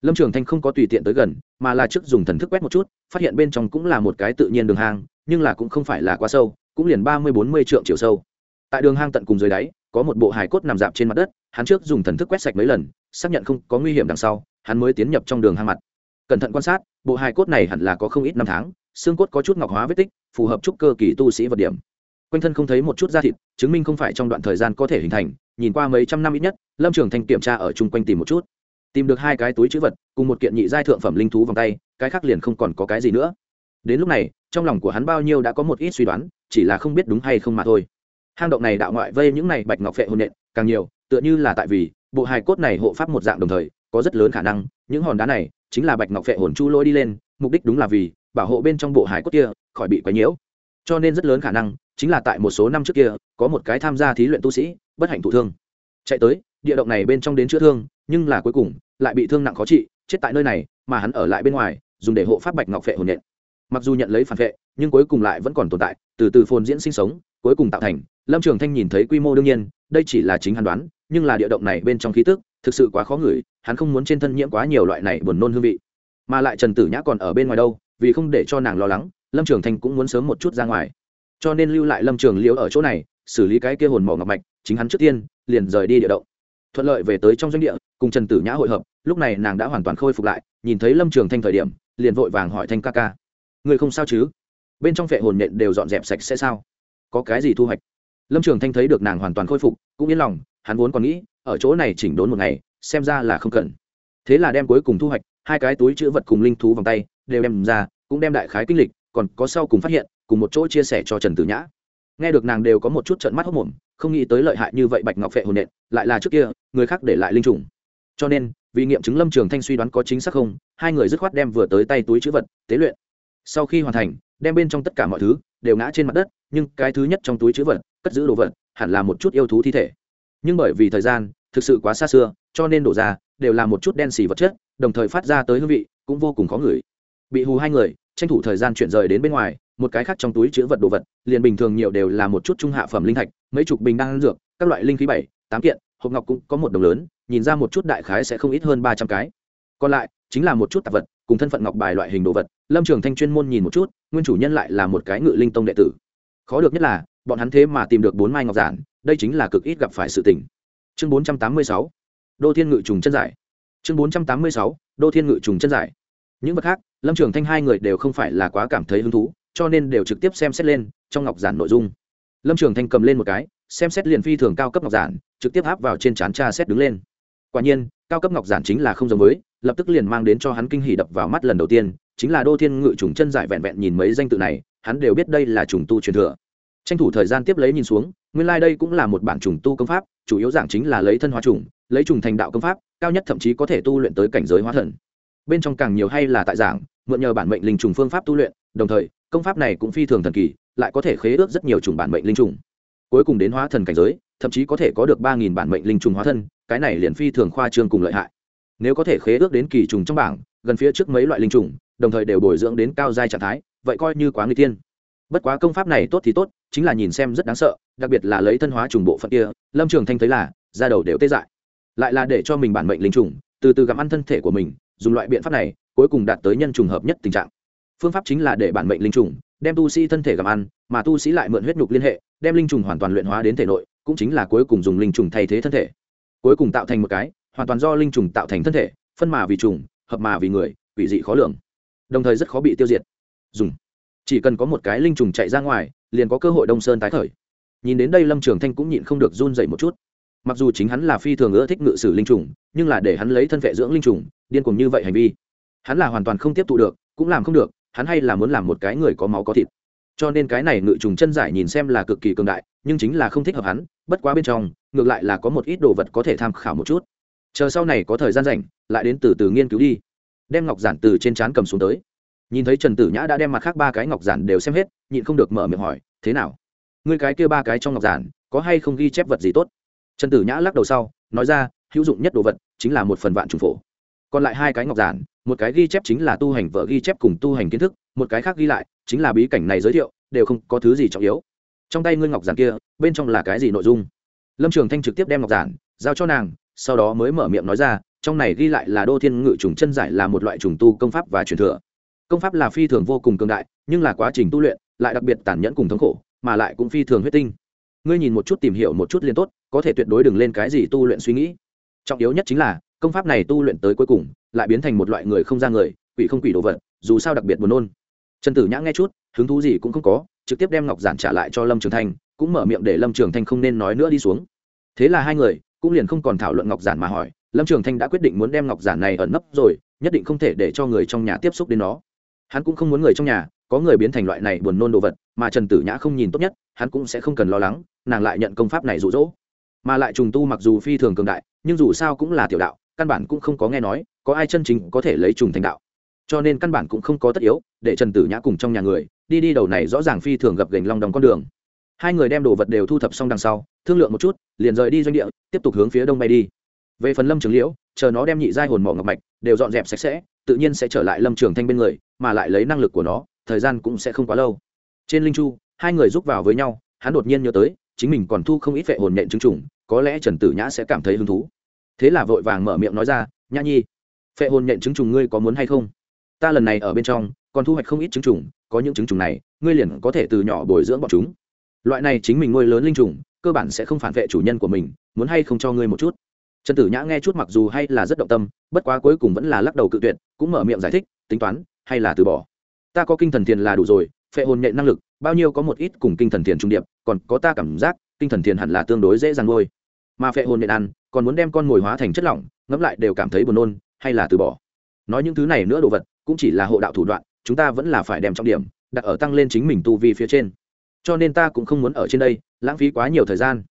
S1: lâm trường thanh không có tùy tiện tới gần, mà là trước dùng thần thức quét một chút, phát hiện bên trong cũng là một cái tự nhiên đường hang, nhưng là cũng không phải là quá sâu, cũng liền ba mươi bốn mươi trượng chiều sâu. Tại đường hang tận cùng dưới đáy, có một bộ hài cốt nằm dạp trên mặt đất, hắn trước dùng thần thức quét sạch mấy lần, xác nhận không có nguy hiểm đằng sau, hắn mới tiến nhập trong đường hang mặt. Cẩn thận quan sát, bộ hài cốt này hẳn là có không ít năm tháng, xương cốt có chút ngọc hóa vết tích, phù hợp trúc cơ kỳ tu sĩ vật điểm. Quanh thân không thấy một chút da thịt, chứng minh không phải trong đoạn thời gian có thể hình thành, nhìn qua mấy trăm năm ít nhất, lâm trường thanh kiểm tra ở chung quanh tìm một chút tìm được hai cái túi chữ vật, cùng một kiện nhị giai thượng phẩm linh thú vòng tay, cái khác liền không còn có cái gì nữa. Đến lúc này, trong lòng của hắn bao nhiêu đã có một ít suy đoán, chỉ là không biết đúng hay không mà thôi. Hang động này đạo ngoại vây những này bạch ngọc phệ hồn nện, càng nhiều, tựa như là tại vì bộ hài cốt này hộ pháp một dạng đồng thời, có rất lớn khả năng, những hòn đá này chính là bạch ngọc phệ hồn chu lôi đi lên, mục đích đúng là vì bảo hộ bên trong bộ hải cốt kia khỏi bị quấy nhiễu. Cho nên rất lớn khả năng chính là tại một số năm trước kia, có một cái tham gia thí luyện tu sĩ bất hạnh thụ thương. Chạy tới, địa động này bên trong đến chữa thương nhưng là cuối cùng lại bị thương nặng khó trị, chết tại nơi này, mà hắn ở lại bên ngoài, dùng để hộ pháp bạch ngọc phệ hồn nhện. Mặc dù nhận lấy phản vệ, nhưng cuối cùng lại vẫn còn tồn tại, từ từ phồn diễn sinh sống, cuối cùng tạo thành. Lâm trường thanh nhìn thấy quy mô đương nhiên, đây chỉ là chính hắn đoán, nhưng là địa động này bên trong khí tức, thực sự quá khó ngửi, hắn không muốn trên thân nhiễm quá nhiều loại này buồn nôn hương vị. Mà lại trần tử nhã còn ở bên ngoài đâu, vì không để cho nàng lo lắng, lâm trường thanh cũng muốn sớm một chút ra ngoài. Cho nên lưu lại lâm trường liễu ở chỗ này, xử lý cái kia hồn mỏ ngọc mạch, chính hắn trước tiên liền rời đi địa động thuận lợi về tới trong doanh địa, cùng trần tử nhã hội hợp, lúc này nàng đã hoàn toàn khôi phục lại, nhìn thấy lâm trường thanh thời điểm, liền vội vàng hỏi thanh ca ca. Người không sao chứ? Bên trong phệ hồn nện đều dọn dẹp sạch sẽ sao? Có cái gì thu hoạch? Lâm trường thanh thấy được nàng hoàn toàn khôi phục, cũng yên lòng, hắn vốn còn nghĩ, ở chỗ này chỉnh đốn một ngày, xem ra là không cần. Thế là đem cuối cùng thu hoạch, hai cái túi chữ vật cùng linh thú vòng tay, đều đem ra, cũng đem đại khái kinh lịch, còn có sau cùng phát hiện, cùng một chỗ chia sẻ cho trần tử nhã nghe được nàng đều có một chút trận mắt hốc mồm, không nghĩ tới lợi hại như vậy bạch ngọc phệ hồn nện, lại là trước kia, người khác để lại linh trùng. Cho nên, vì nghiệm chứng lâm trường thanh suy đoán có chính xác không, hai người dứt khoát đem vừa tới tay túi chữ vật, tế luyện. Sau khi hoàn thành, đem bên trong tất cả mọi thứ đều ngã trên mặt đất, nhưng cái thứ nhất trong túi chữ vật, cất giữ đồ vật, hẳn là một chút yêu thú thi thể. Nhưng bởi vì thời gian thực sự quá xa xưa, cho nên đổ ra đều là một chút đen xì vật chất, đồng thời phát ra tới hương vị cũng vô cùng khó ngửi. Bị hù hai người, tranh thủ thời gian chuyển rời đến bên ngoài một cái khác trong túi chứa vật đồ vật, liền bình thường nhiều đều là một chút trung hạ phẩm linh thạch, mấy chục bình đan dược, các loại linh khí bảy, tám kiện, hộp ngọc cũng có một đồng lớn, nhìn ra một chút đại khái sẽ không ít hơn ba trăm cái. Còn lại, chính là một chút tạp vật, cùng thân phận ngọc bài loại hình đồ vật, lâm trường thanh chuyên môn nhìn một chút, nguyên chủ nhân lại là một cái ngự linh tông đệ tử. Khó được nhất là, bọn hắn thế mà tìm được bốn mai ngọc giản, đây chính là cực ít gặp phải sự tình. Chương bốn trăm tám mươi sáu, đô thiên ngự trùng chân giải. Chương bốn trăm tám mươi sáu, đô thiên ngự trùng chân giải. Những vật khác, lâm trường thanh hai người đều không phải là quá cảm thấy hứng thú cho nên đều trực tiếp xem xét lên trong ngọc giản nội dung. Lâm trường thanh cầm lên một cái, xem xét liền phi thường cao cấp ngọc giản, trực tiếp áp vào trên trán tra xét đứng lên. Quả nhiên, cao cấp ngọc giản chính là không giống với, lập tức liền mang đến cho hắn kinh hỉ đập vào mắt lần đầu tiên, chính là đô thiên ngự trùng chân giải vẹn vẹn nhìn mấy danh tự này, hắn đều biết đây là trùng tu truyền thừa. Tranh thủ thời gian tiếp lấy nhìn xuống, nguyên lai、like、đây cũng là một bản trùng tu công pháp, chủ yếu giảng chính là lấy thân hóa trùng, lấy trùng thành đạo công pháp, cao nhất thậm chí có thể tu luyện tới cảnh giới hóa thần. Bên trong càng nhiều hay là tại giảng mượn nhờ bản mệnh linh trùng phương pháp tu luyện, đồng thời, công pháp này cũng phi thường thần kỳ, lại có thể khế ước rất nhiều chủng bản mệnh linh trùng. Cuối cùng đến hóa thần cảnh giới, thậm chí có thể có được ba nghìn bản mệnh linh trùng hóa thân, cái này liền phi thường khoa trương cùng lợi hại. Nếu có thể khế ước đến kỳ trùng trong bảng, gần phía trước mấy loại linh trùng, đồng thời đều bồi dưỡng đến cao giai trạng thái, vậy coi như quá người tiên. Bất quá công pháp này tốt thì tốt, chính là nhìn xem rất đáng sợ, đặc biệt là lấy thân hóa trùng bộ phận kia, lâm trường thanh thấy là, da đầu đều tê dại. Lại là để cho mình bản mệnh linh trùng, từ từ gặm ăn thân thể của mình, dùng loại biện pháp này cuối cùng đạt tới nhân trùng hợp nhất tình trạng. Phương pháp chính là để bản mệnh linh trùng đem tu sĩ thân thể gặm ăn, mà tu sĩ lại mượn huyết nhục liên hệ, đem linh trùng hoàn toàn luyện hóa đến thể nội, cũng chính là cuối cùng dùng linh trùng thay thế thân thể. Cuối cùng tạo thành một cái, hoàn toàn do linh trùng tạo thành thân thể, phân mà vì trùng, hợp mà vì người, quỷ dị khó lường. Đồng thời rất khó bị tiêu diệt. Dùng. Chỉ cần có một cái linh trùng chạy ra ngoài, liền có cơ hội đông sơn tái khởi. Nhìn đến đây lâm trường thanh cũng nhịn không được run dậy một chút. Mặc dù chính hắn là phi thường ưa thích ngự sử linh trùng, nhưng là để hắn lấy thân vệ dưỡng linh trùng, điên cuồng như vậy hành vi hắn là hoàn toàn không tiếp thụ được, cũng làm không được, hắn hay là muốn làm một cái người có máu có thịt. Cho nên cái này ngự trùng chân giải nhìn xem là cực kỳ cường đại, nhưng chính là không thích hợp hắn, bất quá bên trong, ngược lại là có một ít đồ vật có thể tham khảo một chút. Chờ sau này có thời gian rảnh, lại đến từ từ nghiên cứu đi. Đem ngọc giản từ trên trán cầm xuống tới. Nhìn thấy trần tử nhã đã đem mặt khác ba cái ngọc giản đều xem hết, nhịn không được mở miệng hỏi, thế nào? Ngươi cái kia ba cái trong ngọc giản, có hay không ghi chép vật gì tốt? Trần tử nhã lắc đầu sau, nói ra, hữu dụng nhất đồ vật chính là một phần vạn trùng phổ còn lại hai cái ngọc giản, một cái ghi chép chính là tu hành vợ ghi chép cùng tu hành kiến thức, một cái khác ghi lại, chính là bí cảnh này giới thiệu, đều không có thứ gì trọng yếu. Trong tay ngươi ngọc giản kia, bên trong là cái gì nội dung? Lâm trường thanh trực tiếp đem ngọc giản giao cho nàng, sau đó mới mở miệng nói ra, trong này ghi lại là đô thiên ngự trùng chân giải là một loại trùng tu công pháp và truyền thừa. Công pháp là phi thường vô cùng cường đại, nhưng là quá trình tu luyện lại đặc biệt tàn nhẫn cùng thống khổ, mà lại cũng phi thường huyết tinh. Ngươi nhìn một chút tìm hiểu một chút liên tốt, có thể tuyệt đối đừng lên cái gì tu luyện suy nghĩ. Trọng yếu nhất chính là công pháp này tu luyện tới cuối cùng, lại biến thành một loại người không ra người, quỷ không quỷ đồ vật, dù sao đặc biệt buồn nôn. Trần tử nhã nghe chút, hứng thú gì cũng không có, trực tiếp đem ngọc giản trả lại cho lâm trường thanh, cũng mở miệng để lâm trường thanh không nên nói nữa đi xuống. Thế là hai người cũng liền không còn thảo luận ngọc giản mà hỏi, lâm trường thanh đã quyết định muốn đem ngọc giản này ẩn nấp rồi, nhất định không thể để cho người trong nhà tiếp xúc đến nó. Hắn cũng không muốn người trong nhà có người biến thành loại này buồn nôn đồ vật, mà trần tử nhã không nhìn tốt nhất, hắn cũng sẽ không cần lo lắng, nàng lại nhận công pháp này rụ rỗ mà lại trùng tu mặc dù phi thường cường đại, nhưng dù sao cũng là tiểu đạo căn bản cũng không có nghe nói, có ai chân chính có thể lấy trùng thành đạo. Cho nên căn bản cũng không có tất yếu, để trần tử nhã cùng trong nhà người, đi đi đầu này rõ ràng phi thường gặp gành long đồng con đường. Hai người đem đồ vật đều thu thập xong đằng sau, thương lượng một chút, liền rời đi doanh địa, tiếp tục hướng phía đông bay đi. Về phần lâm trường liễu, chờ nó đem nhị giai hồn mỏ ngọc mạch đều dọn dẹp sạch sẽ, tự nhiên sẽ trở lại lâm trường thanh bên người, mà lại lấy năng lực của nó, thời gian cũng sẽ không quá lâu. Trên linh chu, hai người giúp vào với nhau, hắn đột nhiên nhớ tới, chính mình còn thu không ít vệ hồn nhện chứng trùng, có lẽ trần tử nhã sẽ cảm thấy hứng thú thế là vội vàng mở miệng nói ra, nhã nhi, phệ hồn nhện chứng trùng ngươi có muốn hay không? Ta lần này ở bên trong, còn thu hoạch không ít chứng trùng, có những chứng trùng này, ngươi liền có thể từ nhỏ bồi dưỡng bọn chúng. Loại này chính mình nuôi lớn linh trùng, cơ bản sẽ không phản vệ chủ nhân của mình, muốn hay không cho ngươi một chút? Trần tử nhã nghe chút mặc dù hay là rất động tâm, bất quá cuối cùng vẫn là lắc đầu cự tuyệt, cũng mở miệng giải thích, tính toán, hay là từ bỏ? Ta có kinh thần thiền là đủ rồi, phệ hồn nhện năng lực, bao nhiêu có một ít cùng kinh thần thiền trung điệp, còn có ta cảm giác, kinh thần thiền hẳn là tương đối dễ dàng nuôi mà phệ hồn nện ăn, còn muốn đem con mồi hóa thành chất lỏng, ngẫm lại đều cảm thấy buồn nôn, hay là từ bỏ. Nói những thứ này nữa đồ vật, cũng chỉ là hộ đạo thủ đoạn, chúng ta vẫn là phải đem trọng điểm, đặt ở tăng lên chính mình tu vi phía trên. Cho nên ta cũng không muốn ở trên đây, lãng phí quá nhiều thời gian.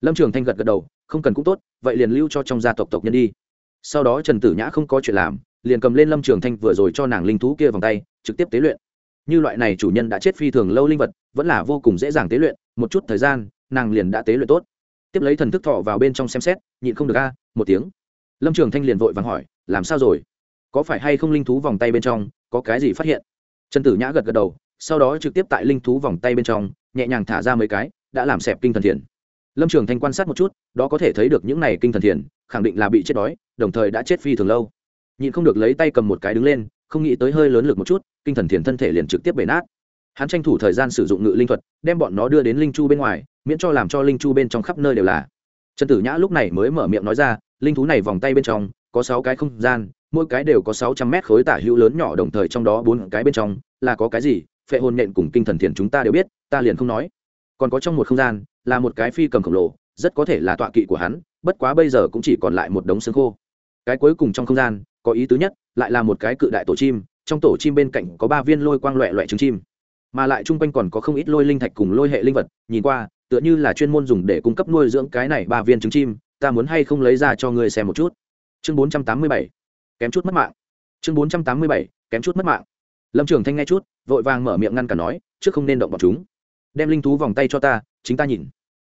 S1: Lâm trường thanh gật gật đầu, không cần cũng tốt, vậy liền lưu cho trong gia tộc tộc nhân đi. Sau đó trần tử nhã không có chuyện làm, liền cầm lên lâm trường thanh vừa rồi cho nàng linh thú kia vòng tay, trực tiếp tế luyện. Như loại này chủ nhân đã chết phi thường lâu linh vật, vẫn là vô cùng dễ dàng tế luyện, một chút thời gian, nàng liền đã tế luyện tốt tiếp lấy thần thức thọ vào bên trong xem xét, nhịn không được a, một tiếng. Lâm trường thanh liền vội vàng hỏi, làm sao rồi? Có phải hay không linh thú vòng tay bên trong, có cái gì phát hiện? Trần tử nhã gật gật đầu, sau đó trực tiếp tại linh thú vòng tay bên trong, nhẹ nhàng thả ra mấy cái, đã làm xẹp kinh thần thiền. Lâm trường thanh quan sát một chút, đó có thể thấy được những này kinh thần thiền, khẳng định là bị chết đói, đồng thời đã chết phi thường lâu. Nhịn không được lấy tay cầm một cái đứng lên, không nghĩ tới hơi lớn lực một chút, kinh thần thiền thân thể liền trực tiếp bể nát. Hắn tranh thủ thời gian sử dụng ngự linh thuật, đem bọn nó đưa đến linh chu bên ngoài miễn cho làm cho linh chu bên trong khắp nơi đều là. Trần tử nhã lúc này mới mở miệng nói ra, linh thú này vòng tay bên trong, có sáu cái không gian, mỗi cái đều có sáu trăm mét khối tả hữu lớn nhỏ đồng thời trong đó bốn cái bên trong, là có cái gì, phệ hồn nện cùng kinh thần thiền chúng ta đều biết, ta liền không nói. Còn có trong một không gian, là một cái phi cầm khổng lồ, rất có thể là tọa kỵ của hắn, bất quá bây giờ cũng chỉ còn lại một đống xương khô. Cái cuối cùng trong không gian, có ý tứ nhất, lại là một cái cự đại tổ chim, trong tổ chim bên cạnh có ba viên lôi quang loẹ loẹ trứng chim. Mà lại chung quanh còn có không ít lôi linh thạch cùng lôi hệ linh vật, nhìn qua tựa như là chuyên môn dùng để cung cấp nuôi dưỡng cái này ba viên trứng chim, ta muốn hay không lấy ra cho ngươi xem một chút. Chương bốn trăm tám mươi bảy, kém chút mất mạng. Chương bốn trăm tám mươi bảy, kém chút mất mạng. Lâm trường thanh nghe chút, vội vàng mở miệng ngăn cả nói trước không nên động bọn chúng. Đem linh thú vòng tay cho ta, chính ta nhìn.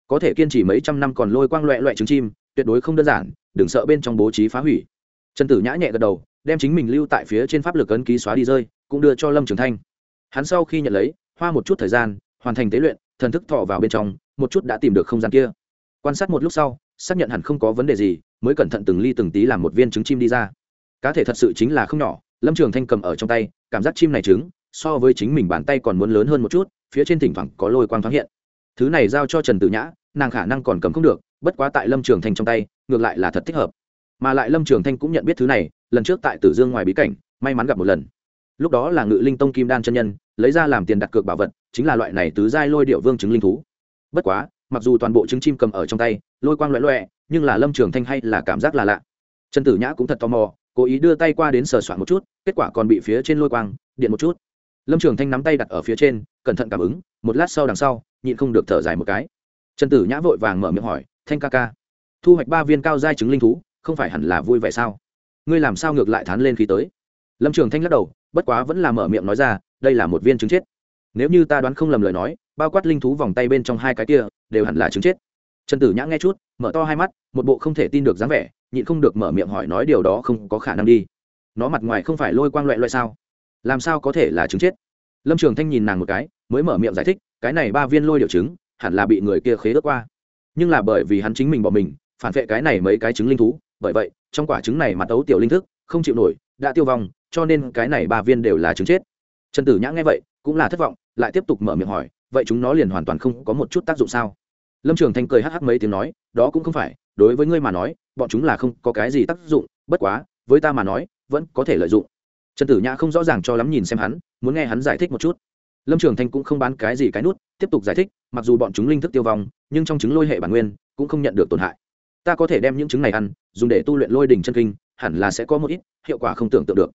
S1: Có thể kiên trì mấy trăm năm còn lôi quang loẹ loẹ trứng chim, tuyệt đối không đơn giản, đừng sợ bên trong bố trí phá hủy. Trần tử nhã nhẹ gật đầu, đem chính mình lưu tại phía trên pháp lực ấn ký xóa đi rơi, cũng đưa cho lâm trường thanh. Hắn sau khi nhận lấy, hoa một chút thời gian, hoàn thành tế luyện, thần thức thọ vào bên trong một chút đã tìm được không gian kia. Quan sát một lúc sau, xác nhận hẳn không có vấn đề gì, mới cẩn thận từng ly từng tí làm một viên trứng chim đi ra. Cá thể thật sự chính là không nhỏ, lâm trường thanh cầm ở trong tay, cảm giác chim này trứng, so với chính mình bàn tay còn muốn lớn hơn một chút, phía trên thỉnh thoảng có lôi quang thoáng hiện. Thứ này giao cho trần tử nhã, nàng khả năng còn cầm không được, bất quá tại lâm trường thanh trong tay, ngược lại là thật thích hợp. Mà lại lâm trường thanh cũng nhận biết thứ này, lần trước tại tử dương ngoài bí cảnh, may mắn gặp một lần. Lúc đó là ngự linh tông kim đan chân nhân, lấy ra làm tiền đặt cược bảo vật, chính là loại này tứ giai lôi điệu vương chứng linh thú bất quá, mặc dù toàn bộ trứng chim cầm ở trong tay, lôi quang loẹ loẹ nhưng là lâm trường thanh hay là cảm giác là lạ. Trần tử nhã cũng thật tò mò, cố ý đưa tay qua đến sờ soạn một chút, kết quả còn bị phía trên lôi quang điện một chút. Lâm trường thanh nắm tay đặt ở phía trên, cẩn thận cảm ứng, một lát sau đằng sau, nhịn không được thở dài một cái. Trần tử nhã vội vàng mở miệng hỏi, thanh ca ca, thu hoạch ba viên cao giai trứng linh thú, không phải hẳn là vui vẻ sao? Ngươi làm sao ngược lại thán lên khi tới? Lâm trường thanh lắc đầu, bất quá vẫn là mở miệng nói ra, đây là một viên trứng chết nếu như ta đoán không lầm lời nói, bao quát linh thú vòng tay bên trong hai cái kia, đều hẳn là trứng chết. Trần tử nhã nghe chút, mở to hai mắt, một bộ không thể tin được dáng vẻ, nhịn không được mở miệng hỏi nói điều đó không có khả năng đi. Nó mặt ngoài không phải lôi quang loại loại sao? Làm sao có thể là trứng chết? Lâm trường thanh nhìn nàng một cái, mới mở miệng giải thích, cái này ba viên lôi điệu trứng hẳn là bị người kia khế ước qua. Nhưng là bởi vì hắn chính mình bỏ mình, phản vệ cái này mấy cái trứng linh thú, bởi vậy, trong quả trứng này mặt ấu tiểu linh thức, không chịu nổi, đã tiêu vong, cho nên cái này ba viên đều là trứng chết. Trần tử nhã nghe vậy, cũng là thất vọng lại tiếp tục mở miệng hỏi, vậy chúng nó liền hoàn toàn không có một chút tác dụng sao? Lâm trường thanh cười hắc hắc mấy tiếng nói, đó cũng không phải, đối với ngươi mà nói, bọn chúng là không có cái gì tác dụng, bất quá, với ta mà nói, vẫn có thể lợi dụng. Trần tử nhã không rõ ràng cho lắm nhìn xem hắn, muốn nghe hắn giải thích một chút. Lâm trường thanh cũng không bán cái gì cái nút, tiếp tục giải thích, mặc dù bọn chúng linh thức tiêu vong, nhưng trong trứng lôi hệ bản nguyên, cũng không nhận được tổn hại. Ta có thể đem những trứng này ăn, dùng để tu luyện lôi đỉnh chân kinh, hẳn là sẽ có một ít, hiệu quả không tưởng tượng được.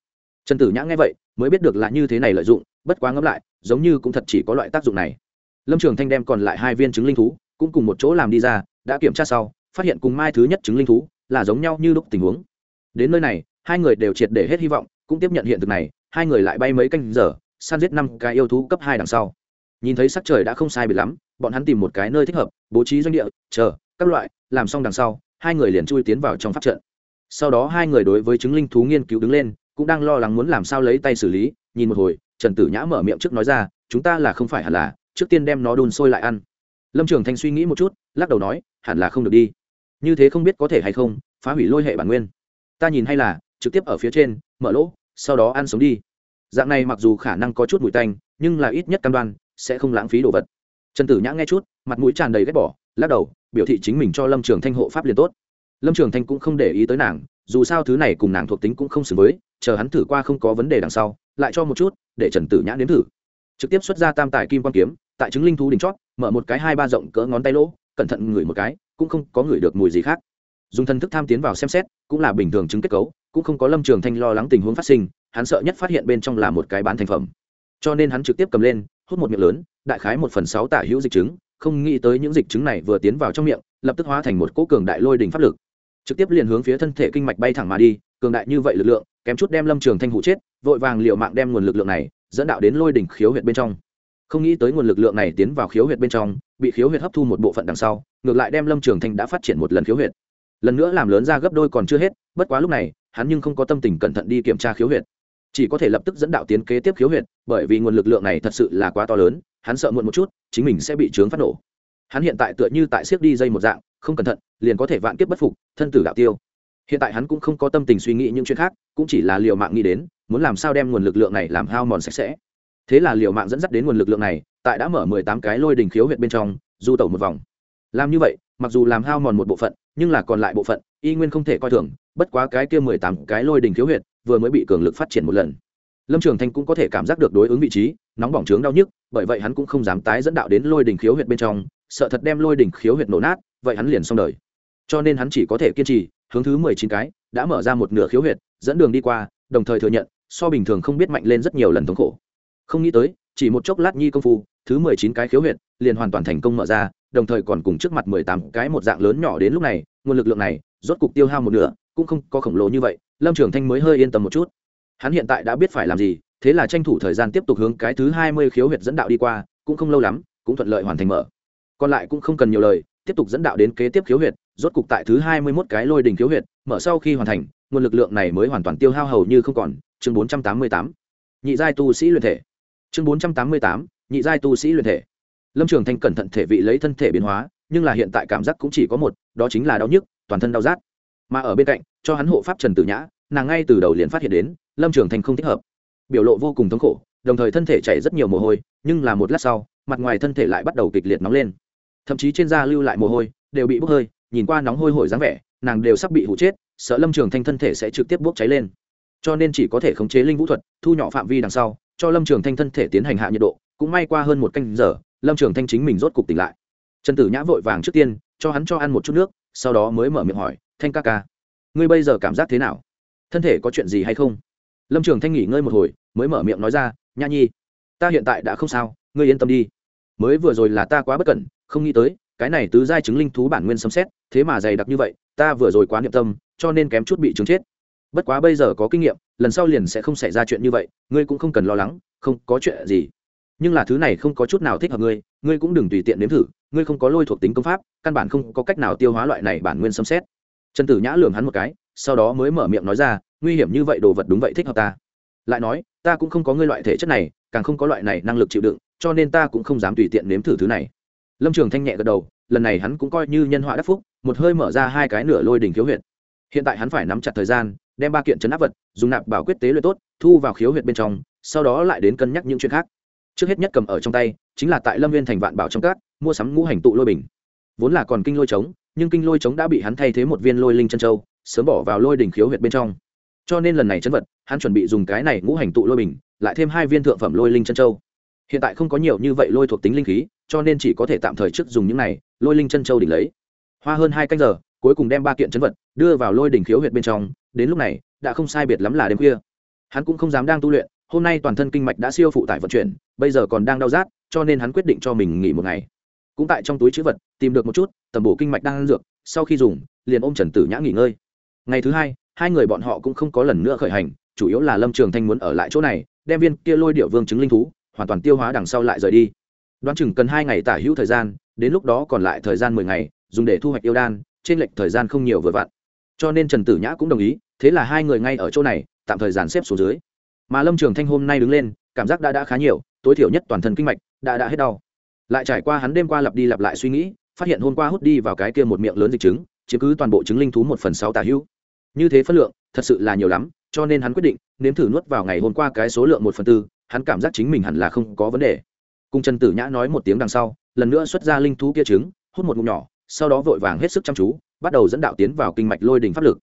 S1: Trần tử nhã nghe vậy, mới biết được là như thế này lợi dụng, bất quá ngẫm lại giống như cũng thật chỉ có loại tác dụng này. Lâm trường thanh đem còn lại hai viên trứng linh thú cũng cùng một chỗ làm đi ra, đã kiểm tra sau, phát hiện cùng mai thứ nhất trứng linh thú là giống nhau như lúc tình huống. Đến nơi này, hai người đều triệt để hết hy vọng, cũng tiếp nhận hiện thực này, hai người lại bay mấy canh giờ, săn giết năm cái yêu thú cấp hai đằng sau. Nhìn thấy sắc trời đã không sai biệt lắm, bọn hắn tìm một cái nơi thích hợp, bố trí doanh địa, chờ, các loại, làm xong đằng sau, hai người liền chui tiến vào trong pháp trận. Sau đó hai người đối với chứng linh thú nghiên cứu đứng lên, cũng đang lo lắng muốn làm sao lấy tay xử lý, nhìn một hồi trần tử nhã mở miệng trước nói ra, chúng ta là không phải hẳn là, trước tiên đem nó đun sôi lại ăn. Lâm trường thanh suy nghĩ một chút, lắc đầu nói, hẳn là không được đi. Như thế không biết có thể hay không, phá hủy lôi hệ bản nguyên. Ta nhìn hay là, trực tiếp ở phía trên, mở lỗ, sau đó ăn sống đi. Dạng này mặc dù khả năng có chút mùi tanh, nhưng là ít nhất cam đoan, sẽ không lãng phí đồ vật. Trần tử nhã nghe chút, mặt mũi tràn đầy ghét bỏ, lắc đầu, biểu thị chính mình cho lâm trường thanh hộ pháp liền tốt. Lâm trường thanh cũng không để ý tới nàng dù sao thứ này cùng nàng thuộc tính cũng không xử với, chờ hắn thử qua không có vấn đề đằng sau, lại cho một chút, để trần tử nhã đến thử. Trực tiếp xuất ra tam tài kim quan kiếm, tại chứng linh thú đỉnh chót, mở một cái hai ba rộng cỡ ngón tay lỗ, cẩn thận ngửi một cái, cũng không có ngửi được mùi gì khác. Dùng thân thức tham tiến vào xem xét, cũng là bình thường chứng kết cấu, cũng không có lâm trường thanh lo lắng tình huống phát sinh, hắn sợ nhất phát hiện bên trong là một cái bán thành phẩm. Cho nên hắn trực tiếp cầm lên, hút một miệng lớn, đại khái một phần sáu tả hữu dịch chứng, không nghĩ tới những dịch chứng này vừa tiến vào trong miệng, lập tức hóa thành một cỗ cường đại lôi đình pháp lực trực tiếp liền hướng phía thân thể kinh mạch bay thẳng mà đi, cường đại như vậy lực lượng, kém chút đem lâm trường thanh hụ chết, vội vàng liệu mạng đem nguồn lực lượng này dẫn đạo đến lôi đỉnh khiếu huyệt bên trong. Không nghĩ tới nguồn lực lượng này tiến vào khiếu huyệt bên trong, bị khiếu huyệt hấp thu một bộ phận đằng sau, ngược lại đem lâm trường thanh đã phát triển một lần khiếu huyệt. Lần nữa làm lớn ra gấp đôi còn chưa hết, bất quá lúc này, hắn nhưng không có tâm tình cẩn thận đi kiểm tra khiếu huyệt. Chỉ có thể lập tức dẫn đạo tiến kế tiếp khiếu huyệt, bởi vì nguồn lực lượng này thật sự là quá to lớn, hắn sợ muộn một chút, chính mình sẽ bị trướng phát nổ hắn hiện tại tựa như tại siếc đi dây một dạng, không cẩn thận, liền có thể vạn kiếp bất phục, thân tử đạo tiêu. Hiện tại hắn cũng không có tâm tình suy nghĩ những chuyện khác, cũng chỉ là liều mạng nghĩ đến, muốn làm sao đem nguồn lực lượng này làm hao mòn sạch sẽ. Thế là liều mạng dẫn dắt đến nguồn lực lượng này, tại đã mở mười tám cái lôi đình khiếu huyệt bên trong, du tẩu một vòng. Làm như vậy, mặc dù làm hao mòn một bộ phận, nhưng là còn lại bộ phận, y nguyên không thể coi thường, bất quá cái kia mười tám cái lôi đình khiếu huyệt, vừa mới bị cường lực phát triển một lần lâm trường thanh cũng có thể cảm giác được đối ứng vị trí, nóng bỏng trướng đau nhức, bởi vậy hắn cũng không dám tái dẫn đạo đến lôi đình khiếu huyệt bên trong, sợ thật đem lôi đình khiếu huyệt nổ nát, vậy hắn liền xong đời. Cho nên hắn chỉ có thể kiên trì, hướng thứ mười chín cái, đã mở ra một nửa khiếu huyệt, dẫn đường đi qua, đồng thời thừa nhận, so bình thường không biết mạnh lên rất nhiều lần thống khổ. Không nghĩ tới, chỉ một chốc lát nhi công phu, thứ mười chín cái khiếu huyệt liền hoàn toàn thành công mở ra, đồng thời còn cùng trước mặt mười tám cái một dạng lớn nhỏ đến lúc này, nguồn lực lượng này rốt cục tiêu hao một nửa, cũng không có khổng lồ như vậy, lâm trường thanh mới hơi yên tâm một chút hắn hiện tại đã biết phải làm gì, thế là tranh thủ thời gian tiếp tục hướng cái thứ hai mươi khiếu huyệt dẫn đạo đi qua, cũng không lâu lắm, cũng thuận lợi hoàn thành mở. Còn lại cũng không cần nhiều lời, tiếp tục dẫn đạo đến kế tiếp khiếu huyệt, rốt cục tại thứ hai mươi mốt cái lôi đỉnh khiếu huyệt, mở sau khi hoàn thành, nguồn lực lượng này mới hoàn toàn tiêu hao hầu như không còn, chương bốn trăm tám mươi tám. Nhị giai tu sĩ luyện thể. Chương bốn trăm tám mươi tám, nhị giai tu sĩ luyện thể. Lâm trường thanh cẩn thận thể vị lấy thân thể biến hóa, nhưng là hiện tại cảm giác cũng chỉ có một, đó chính là đau nhức, toàn thân đau rát. Mà ở bên cạnh, cho hắn hộ pháp trần tử nhã, nàng ngay từ đầu liền phát hiện đến lâm trường thanh không thích hợp. Biểu lộ vô cùng thống khổ, đồng thời thân thể chảy rất nhiều mồ hôi, nhưng là một lát sau, mặt ngoài thân thể lại bắt đầu kịch liệt nóng lên. Thậm chí trên da lưu lại mồ hôi, đều bị bốc hơi, nhìn qua nóng hôi hổi dáng vẻ, nàng đều sắp bị hụ chết, sợ lâm trường thanh thân thể sẽ trực tiếp bốc cháy lên. Cho nên chỉ có thể khống chế linh vũ thuật, thu nhỏ phạm vi đằng sau, cho lâm trường thanh thân thể tiến hành hạ nhiệt độ, cũng may qua hơn một canh giờ, lâm trường thanh chính mình rốt cục tỉnh lại. Trần tử nhã vội vàng trước tiên, cho hắn cho ăn một chút nước, sau đó mới mở miệng hỏi, thanh ca ca, ngươi bây giờ cảm giác thế nào? Thân thể có chuyện gì hay không? Lâm trường thanh nghỉ ngơi một hồi, mới mở miệng nói ra Nha nhi, ta hiện tại đã không sao, ngươi yên tâm đi. Mới vừa rồi là ta quá bất cẩn, không nghĩ tới, cái này tứ giai chứng linh thú bản nguyên xâm xét thế mà dày đặc như vậy, ta vừa rồi quá niệm tâm, cho nên kém chút bị chứng chết. Bất quá bây giờ có kinh nghiệm, lần sau liền sẽ không xảy ra chuyện như vậy, ngươi cũng không cần lo lắng, không có chuyện gì. Nhưng là thứ này không có chút nào thích hợp ngươi ngươi cũng đừng tùy tiện nếm thử, ngươi không có lôi thuộc tính công pháp, căn bản không có cách nào tiêu hóa loại này bản nguyên xâm xét trần tử nhã lường hắn một cái, sau đó mới mở miệng nói ra nguy hiểm như vậy, đồ vật đúng vậy thích hợp ta. Lại nói, ta cũng không có ngươi loại thể chất này, càng không có loại này năng lực chịu đựng, cho nên ta cũng không dám tùy tiện nếm thử thứ này. Lâm trường thanh nhẹ gật đầu, lần này hắn cũng coi như nhân họa đắc phúc, một hơi mở ra hai cái nửa lôi đỉnh khiếu huyệt. Hiện tại hắn phải nắm chặt thời gian, đem ba kiện chấn áp vật, dùng nạp bảo quyết tế luyện tốt, thu vào khiếu huyệt bên trong, sau đó lại đến cân nhắc những chuyện khác. Trước hết nhất cầm ở trong tay, chính là tại lâm viên thành vạn bảo trong cát, mua sắm ngũ hành tụ lôi bình. Vốn là còn kinh lôi trống, nhưng kinh lôi trống đã bị hắn thay thế một viên lôi linh chân châu, sớm bỏ vào lôi đỉnh khiếu huyệt bên trong cho nên lần này chân vật, hắn chuẩn bị dùng cái này ngũ hành tụ lôi bình, lại thêm hai viên thượng phẩm lôi linh chân châu. Hiện tại không có nhiều như vậy lôi thuộc tính linh khí, cho nên chỉ có thể tạm thời trước dùng những này lôi linh chân châu đỉnh lấy. Hoa hơn hai canh giờ, cuối cùng đem ba kiện chân vật đưa vào lôi đỉnh khiếu huyệt bên trong, đến lúc này, đã không sai biệt lắm là đêm khuya. Hắn cũng không dám đang tu luyện, hôm nay toàn thân kinh mạch đã siêu phụ tải vận chuyển, bây giờ còn đang đau rát, cho nên hắn quyết định cho mình nghỉ một ngày. Cũng tại trong túi chữ vật, tìm được một chút, tầm bổ kinh mạch đang ăn dược, sau khi dùng, liền ôm trần tử nhã nghỉ ngơi. Ngày thứ hai hai người bọn họ cũng không có lần nữa khởi hành, chủ yếu là lâm trường thanh muốn ở lại chỗ này, đem viên kia lôi điệu vương chứng linh thú, hoàn toàn tiêu hóa đằng sau lại rời đi. Đoán chừng cần hai ngày tả hữu thời gian, đến lúc đó còn lại thời gian mười ngày, dùng để thu hoạch yêu đan, trên lệch thời gian không nhiều vừa vặn. Cho nên trần tử nhã cũng đồng ý, thế là hai người ngay ở chỗ này, tạm thời dàn xếp xuống dưới. Mà lâm trường thanh hôm nay đứng lên, cảm giác đã đã khá nhiều, tối thiểu nhất toàn thân kinh mạch, đã đã hết đau. Lại trải qua hắn đêm qua lặp đi lặp lại suy nghĩ, phát hiện hôm qua hút đi vào cái kia một miệng lớn dịch trứng chứng cứ toàn bộ trứng linh thú một phần sáu tà hữu như thế phân lượng, thật sự là nhiều lắm, cho nên hắn quyết định, nếm thử nuốt vào ngày hôm qua cái số lượng một phần tư, hắn cảm giác chính mình hẳn là không có vấn đề. Cùng trần tử nhã nói một tiếng đằng sau, lần nữa xuất ra linh thú kia trứng, hút một ngụm nhỏ, sau đó vội vàng hết sức chăm chú, bắt đầu dẫn đạo tiến vào kinh mạch lôi đình pháp lực.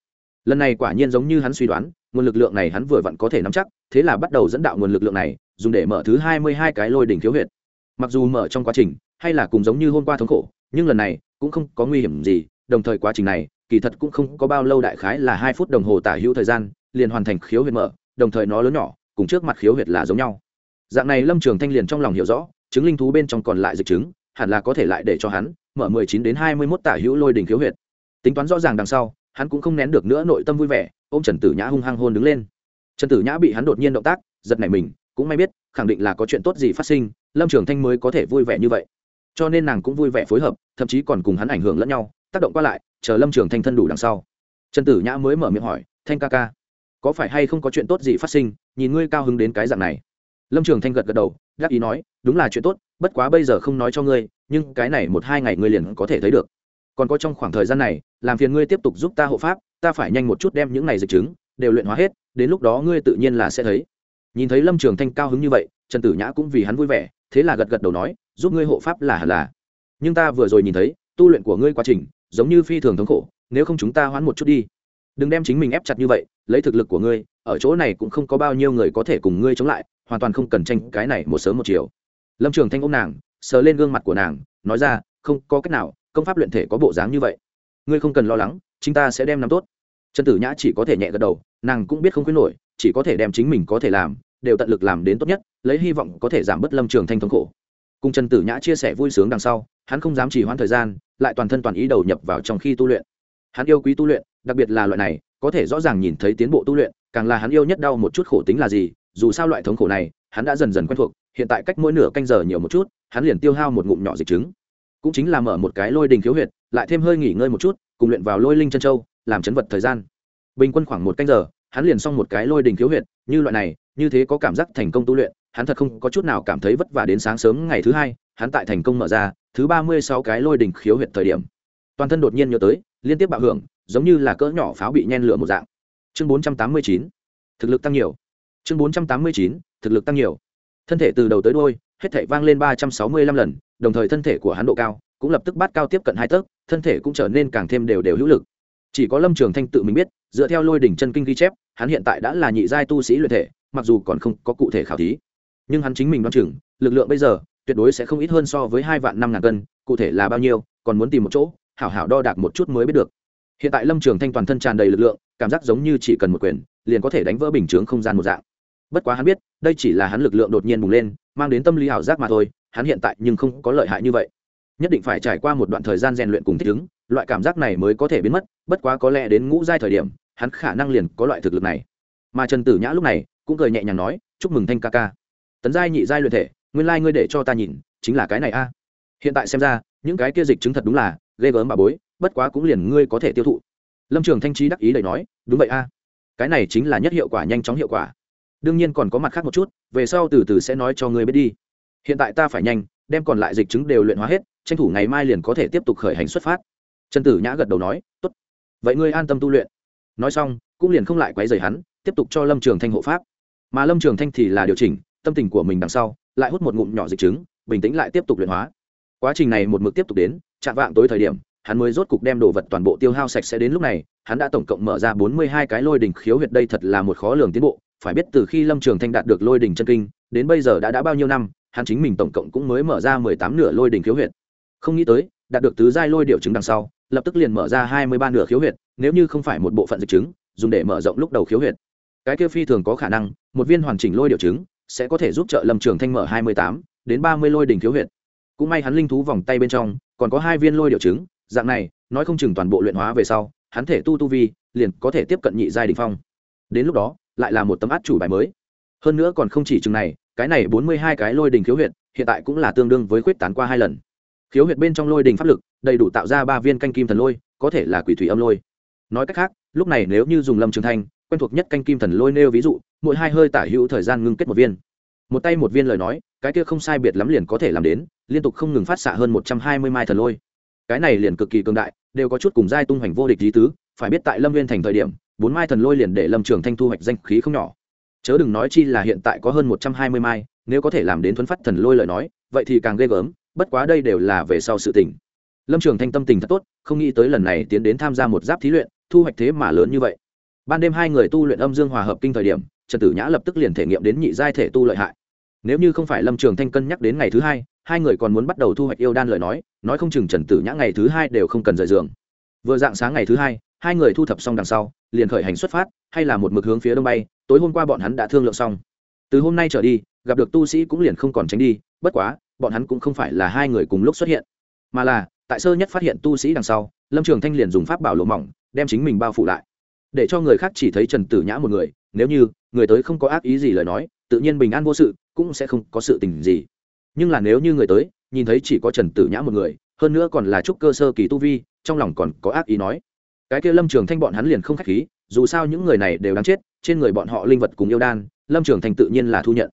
S1: Lần này quả nhiên giống như hắn suy đoán, nguồn lực lượng này hắn vừa vặn có thể nắm chắc, thế là bắt đầu dẫn đạo nguồn lực lượng này, dùng để mở thứ hai mươi hai cái lôi đỉnh thiếu huyệt. Mặc dù mở trong quá trình, hay là cùng giống như hôm qua thống khổ, nhưng lần này cũng không có nguy hiểm gì, đồng thời quá trình này kỳ thật cũng không có bao lâu đại khái là hai phút đồng hồ tả hữu thời gian, liền hoàn thành khiếu huyệt mở, đồng thời nó lớn nhỏ, cùng trước mặt khiếu huyệt là giống nhau. Dạng này lâm trường thanh liền trong lòng hiểu rõ, chứng linh thú bên trong còn lại dịch chứng, hẳn là có thể lại để cho hắn mở mười chín đến hai mươi mốt tả hữu lôi đỉnh khiếu huyệt. Tính toán rõ ràng đằng sau, hắn cũng không nén được nữa nội tâm vui vẻ, ôm trần tử nhã hung hăng hôn đứng lên. Trần tử nhã bị hắn đột nhiên động tác, giật nảy mình, cũng may biết, khẳng định là có chuyện tốt gì phát sinh, lâm trường thanh mới có thể vui vẻ như vậy. Cho nên nàng cũng vui vẻ phối hợp, thậm chí còn cùng hắn ảnh hưởng lẫn nhau tác động qua lại, chờ lâm trường thanh thân đủ đằng sau. Trần tử nhã mới mở miệng hỏi, thanh ca ca, có phải hay không có chuyện tốt gì phát sinh? Nhìn ngươi cao hứng đến cái dạng này. Lâm trường thanh gật gật đầu gác ý nói, đúng là chuyện tốt, bất quá bây giờ không nói cho ngươi, nhưng cái này một hai ngày ngươi liền có thể thấy được. Còn có trong khoảng thời gian này, làm phiền ngươi tiếp tục giúp ta hộ pháp, ta phải nhanh một chút đem những này dịch chứng đều luyện hóa hết, đến lúc đó ngươi tự nhiên là sẽ thấy. Nhìn thấy lâm trường thanh cao hứng như vậy, trần tử nhã cũng vì hắn vui vẻ, thế là gật gật đầu nói, giúp ngươi hộ pháp là hẳn là. Nhưng ta vừa rồi nhìn thấy, tu luyện của ngươi quá trình giống như phi thường thống khổ, nếu không chúng ta hoãn một chút đi. Đừng đem chính mình ép chặt như vậy, lấy thực lực của ngươi, ở chỗ này cũng không có bao nhiêu người có thể cùng ngươi chống lại, hoàn toàn không cần tranh cái này một sớm một chiều. Lâm trường thanh ôm nàng, sờ lên gương mặt của nàng, nói ra, không có cách nào, công pháp luyện thể có bộ dáng như vậy. Ngươi không cần lo lắng chúng ta sẽ đem nắm tốt. Trần tử nhã chỉ có thể nhẹ gật đầu, nàng cũng biết không khuyến nổi, chỉ có thể đem chính mình có thể làm, đều tận lực làm đến tốt nhất, lấy hy vọng có thể giảm bớt lâm trường thanh thống khổ cùng trần tử nhã chia sẻ vui sướng đằng sau, hắn không dám chỉ hoãn thời gian, lại toàn thân toàn ý đầu nhập vào trong khi tu luyện. Hắn yêu quý tu luyện, đặc biệt là loại này, có thể rõ ràng nhìn thấy tiến bộ tu luyện, càng là hắn yêu nhất đau một chút khổ tính là gì, dù sao loại thống khổ này, hắn đã dần dần quen thuộc, hiện tại cách mỗi nửa canh giờ nhiều một chút, hắn liền tiêu hao một ngụm nhỏ dịch trứng. Cũng chính là mở một cái lôi đình khiếu huyệt, lại thêm hơi nghỉ ngơi một chút, cùng luyện vào lôi linh chân châu, làm chấn vật thời gian. Bình quân khoảng một canh giờ, hắn liền xong một cái lôi đình khiếu huyệt, như loại này, như thế có cảm giác thành công tu luyện hắn thật không có chút nào cảm thấy vất vả đến sáng sớm ngày thứ hai, hắn tại thành công mở ra thứ ba mươi sáu cái lôi đình khiếu huyệt thời điểm. Toàn thân đột nhiên nhớ tới, liên tiếp bạo hưởng, giống như là cỡ nhỏ pháo bị nhen lửa một dạng. Chương bốn trăm tám mươi chín, thực lực tăng nhiều. Chương bốn trăm tám mươi chín, thực lực tăng nhiều. Thân thể từ đầu tới đôi hết thể vang lên ba trăm sáu mươi lăm lần, đồng thời thân thể của hắn độ cao cũng lập tức bắt cao tiếp cận hai tấc, thân thể cũng trở nên càng thêm đều đều hữu lực. Chỉ có lâm trường thanh tự mình biết, dựa theo lôi đỉnh chân kinh ghi chép, hắn hiện tại đã là nhị giai tu sĩ luyện thể, mặc dù còn không có cụ thể khảo thí nhưng hắn chính mình đoán chừng, lực lượng bây giờ tuyệt đối sẽ không ít hơn so với hai vạn năm ngàn cân, cụ thể là bao nhiêu, còn muốn tìm một chỗ, hảo hảo đo đạc một chút mới biết được. Hiện tại lâm trường thanh toàn thân tràn đầy lực lượng, cảm giác giống như chỉ cần một quyền, liền có thể đánh vỡ bình chướng không gian một dạng. Bất quá hắn biết, đây chỉ là hắn lực lượng đột nhiên bùng lên, mang đến tâm lý ảo giác mà thôi, hắn hiện tại nhưng không có lợi hại như vậy. Nhất định phải trải qua một đoạn thời gian rèn luyện cùng thích ứng, loại cảm giác này mới có thể biến mất, bất quá có lẽ đến ngũ giai thời điểm, hắn khả năng liền có loại thực lực này. Mà trần tử nhã lúc này cũng cười nhẹ nhàng nói, chúc mừng thanh ca ca tấn giai nhị giai luyện thể, nguyên lai、like、ngươi để cho ta nhìn, chính là cái này a. Hiện tại xem ra, những cái kia dịch chứng thật đúng là ghê gớm bà bối, bất quá cũng liền ngươi có thể tiêu thụ. Lâm trường thanh trí đắc ý đầy nói, đúng vậy a. Cái này chính là nhất hiệu quả, nhanh chóng hiệu quả. Đương nhiên còn có mặt khác một chút, về sau từ từ sẽ nói cho ngươi biết đi. Hiện tại ta phải nhanh, đem còn lại dịch chứng đều luyện hóa hết, tranh thủ ngày mai liền có thể tiếp tục khởi hành xuất phát. Trần tử nhã gật đầu nói, tốt. Vậy ngươi an tâm tu luyện. Nói xong, cũng liền không lại quấy rầy hắn, tiếp tục cho lâm trường thanh hộ pháp. Mà lâm trường thanh thì là điều chỉnh tâm tình của mình đằng sau, lại hút một ngụm nhỏ dịch trứng, bình tĩnh lại tiếp tục luyện hóa. Quá trình này một mực tiếp tục đến, chạm vạng tối thời điểm, hắn mới rốt cục đem đồ vật toàn bộ tiêu hao sạch sẽ đến lúc này, hắn đã tổng cộng mở ra bốn mươi hai cái lôi đỉnh khiếu huyệt đây thật là một khó lường tiến bộ, phải biết từ khi lâm trường thanh đạt được lôi đỉnh chân kinh, đến bây giờ đã đã bao nhiêu năm, hắn chính mình tổng cộng cũng mới mở ra mười tám nửa lôi đỉnh khiếu huyệt. Không nghĩ tới, đạt được tứ giai lôi điệu chứng đằng sau, lập tức liền mở ra hai mươi ba nửa khiếu huyệt, nếu như không phải một bộ phận dịch chứng dùng để mở rộng lúc đầu khiếu huyệt. Cái kia phi thường có khả năng, một viên hoàn chỉnh lôi điệu chứng sẽ có thể giúp trợ lâm trường thanh mở hai mươi tám, đến ba mươi lôi đỉnh khiếu huyệt. Cũng may hắn linh thú vòng tay bên trong, còn có hai viên lôi điệu chứng dạng này, nói không chừng toàn bộ luyện hóa về sau, hắn thể tu tu vi, liền có thể tiếp cận nhị giai đình phong. Đến lúc đó, lại là một tấm át chủ bài mới. Hơn nữa còn không chỉ chừng này, cái này bốn mươi hai cái lôi đình khiếu huyệt, hiện tại cũng là tương đương với khuyết tán qua hai lần. Khiếu huyệt bên trong lôi đình pháp lực, đầy đủ tạo ra ba viên canh kim thần lôi, có thể là quỷ thủy âm lôi. Nói cách khác, lúc này nếu như dùng lâm trường thanh quen thuộc nhất canh kim thần lôi nêu ví dụ, mỗi hai hơi tả hữu thời gian ngưng kết một viên. Một tay một viên lời nói, cái kia không sai biệt lắm liền có thể làm đến, liên tục không ngừng phát xạ hơn một trăm hai mươi mai thần lôi. Cái này liền cực kỳ cường đại, đều có chút cùng giai tung hoành vô địch lý tứ, phải biết tại lâm viên thành thời điểm, bốn mai thần lôi liền để lâm trường thanh thu hoạch danh khí không nhỏ. Chớ đừng nói chi là hiện tại có hơn một trăm hai mươi mai, nếu có thể làm đến thuấn phát thần lôi lời nói, vậy thì càng ghê gớm, bất quá đây đều là về sau sự tỉnh lâm trường thanh tâm tình thật tốt, không nghĩ tới lần này tiến đến tham gia một giáp thí luyện, thu hoạch thế mà lớn như vậy ban đêm hai người tu luyện âm dương hòa hợp kinh thời điểm, trần tử nhã lập tức liền thể nghiệm đến nhị giai thể tu lợi hại. Nếu như không phải lâm trường thanh cân nhắc đến ngày thứ hai hai người còn muốn bắt đầu thu hoạch yêu đan lời nói nói không chừng trần tử nhã ngày thứ hai đều không cần rời giường. Vừa dạng sáng ngày thứ hai hai người thu thập xong đằng sau, liền khởi hành xuất phát, hay là một mực hướng phía đông bay, tối hôm qua bọn hắn đã thương lượng xong. Từ hôm nay trở đi, gặp được tu sĩ cũng liền không còn tránh đi, bất quá, bọn hắn cũng không phải là hai người cùng lúc xuất hiện. Mà là, tại sơ nhất phát hiện tu sĩ đằng sau, lâm trường thanh liền dùng pháp bảo lộ mỏng, đem chính mình bao phủ lại để cho người khác chỉ thấy trần tử nhã một người, nếu như người tới không có ác ý gì lời nói, tự nhiên bình an vô sự, cũng sẽ không có sự tình gì. Nhưng là nếu như người tới, nhìn thấy chỉ có trần tử nhã một người, hơn nữa còn là trúc cơ sơ kỳ tu vi, trong lòng còn có ác ý nói. Cái kia lâm trường thanh bọn hắn liền không k h á c h khí, dù sao những người này đều đáng chết, trên người bọn họ linh vật cùng yêu đan, lâm trường thanh tự nhiên là thu nhận.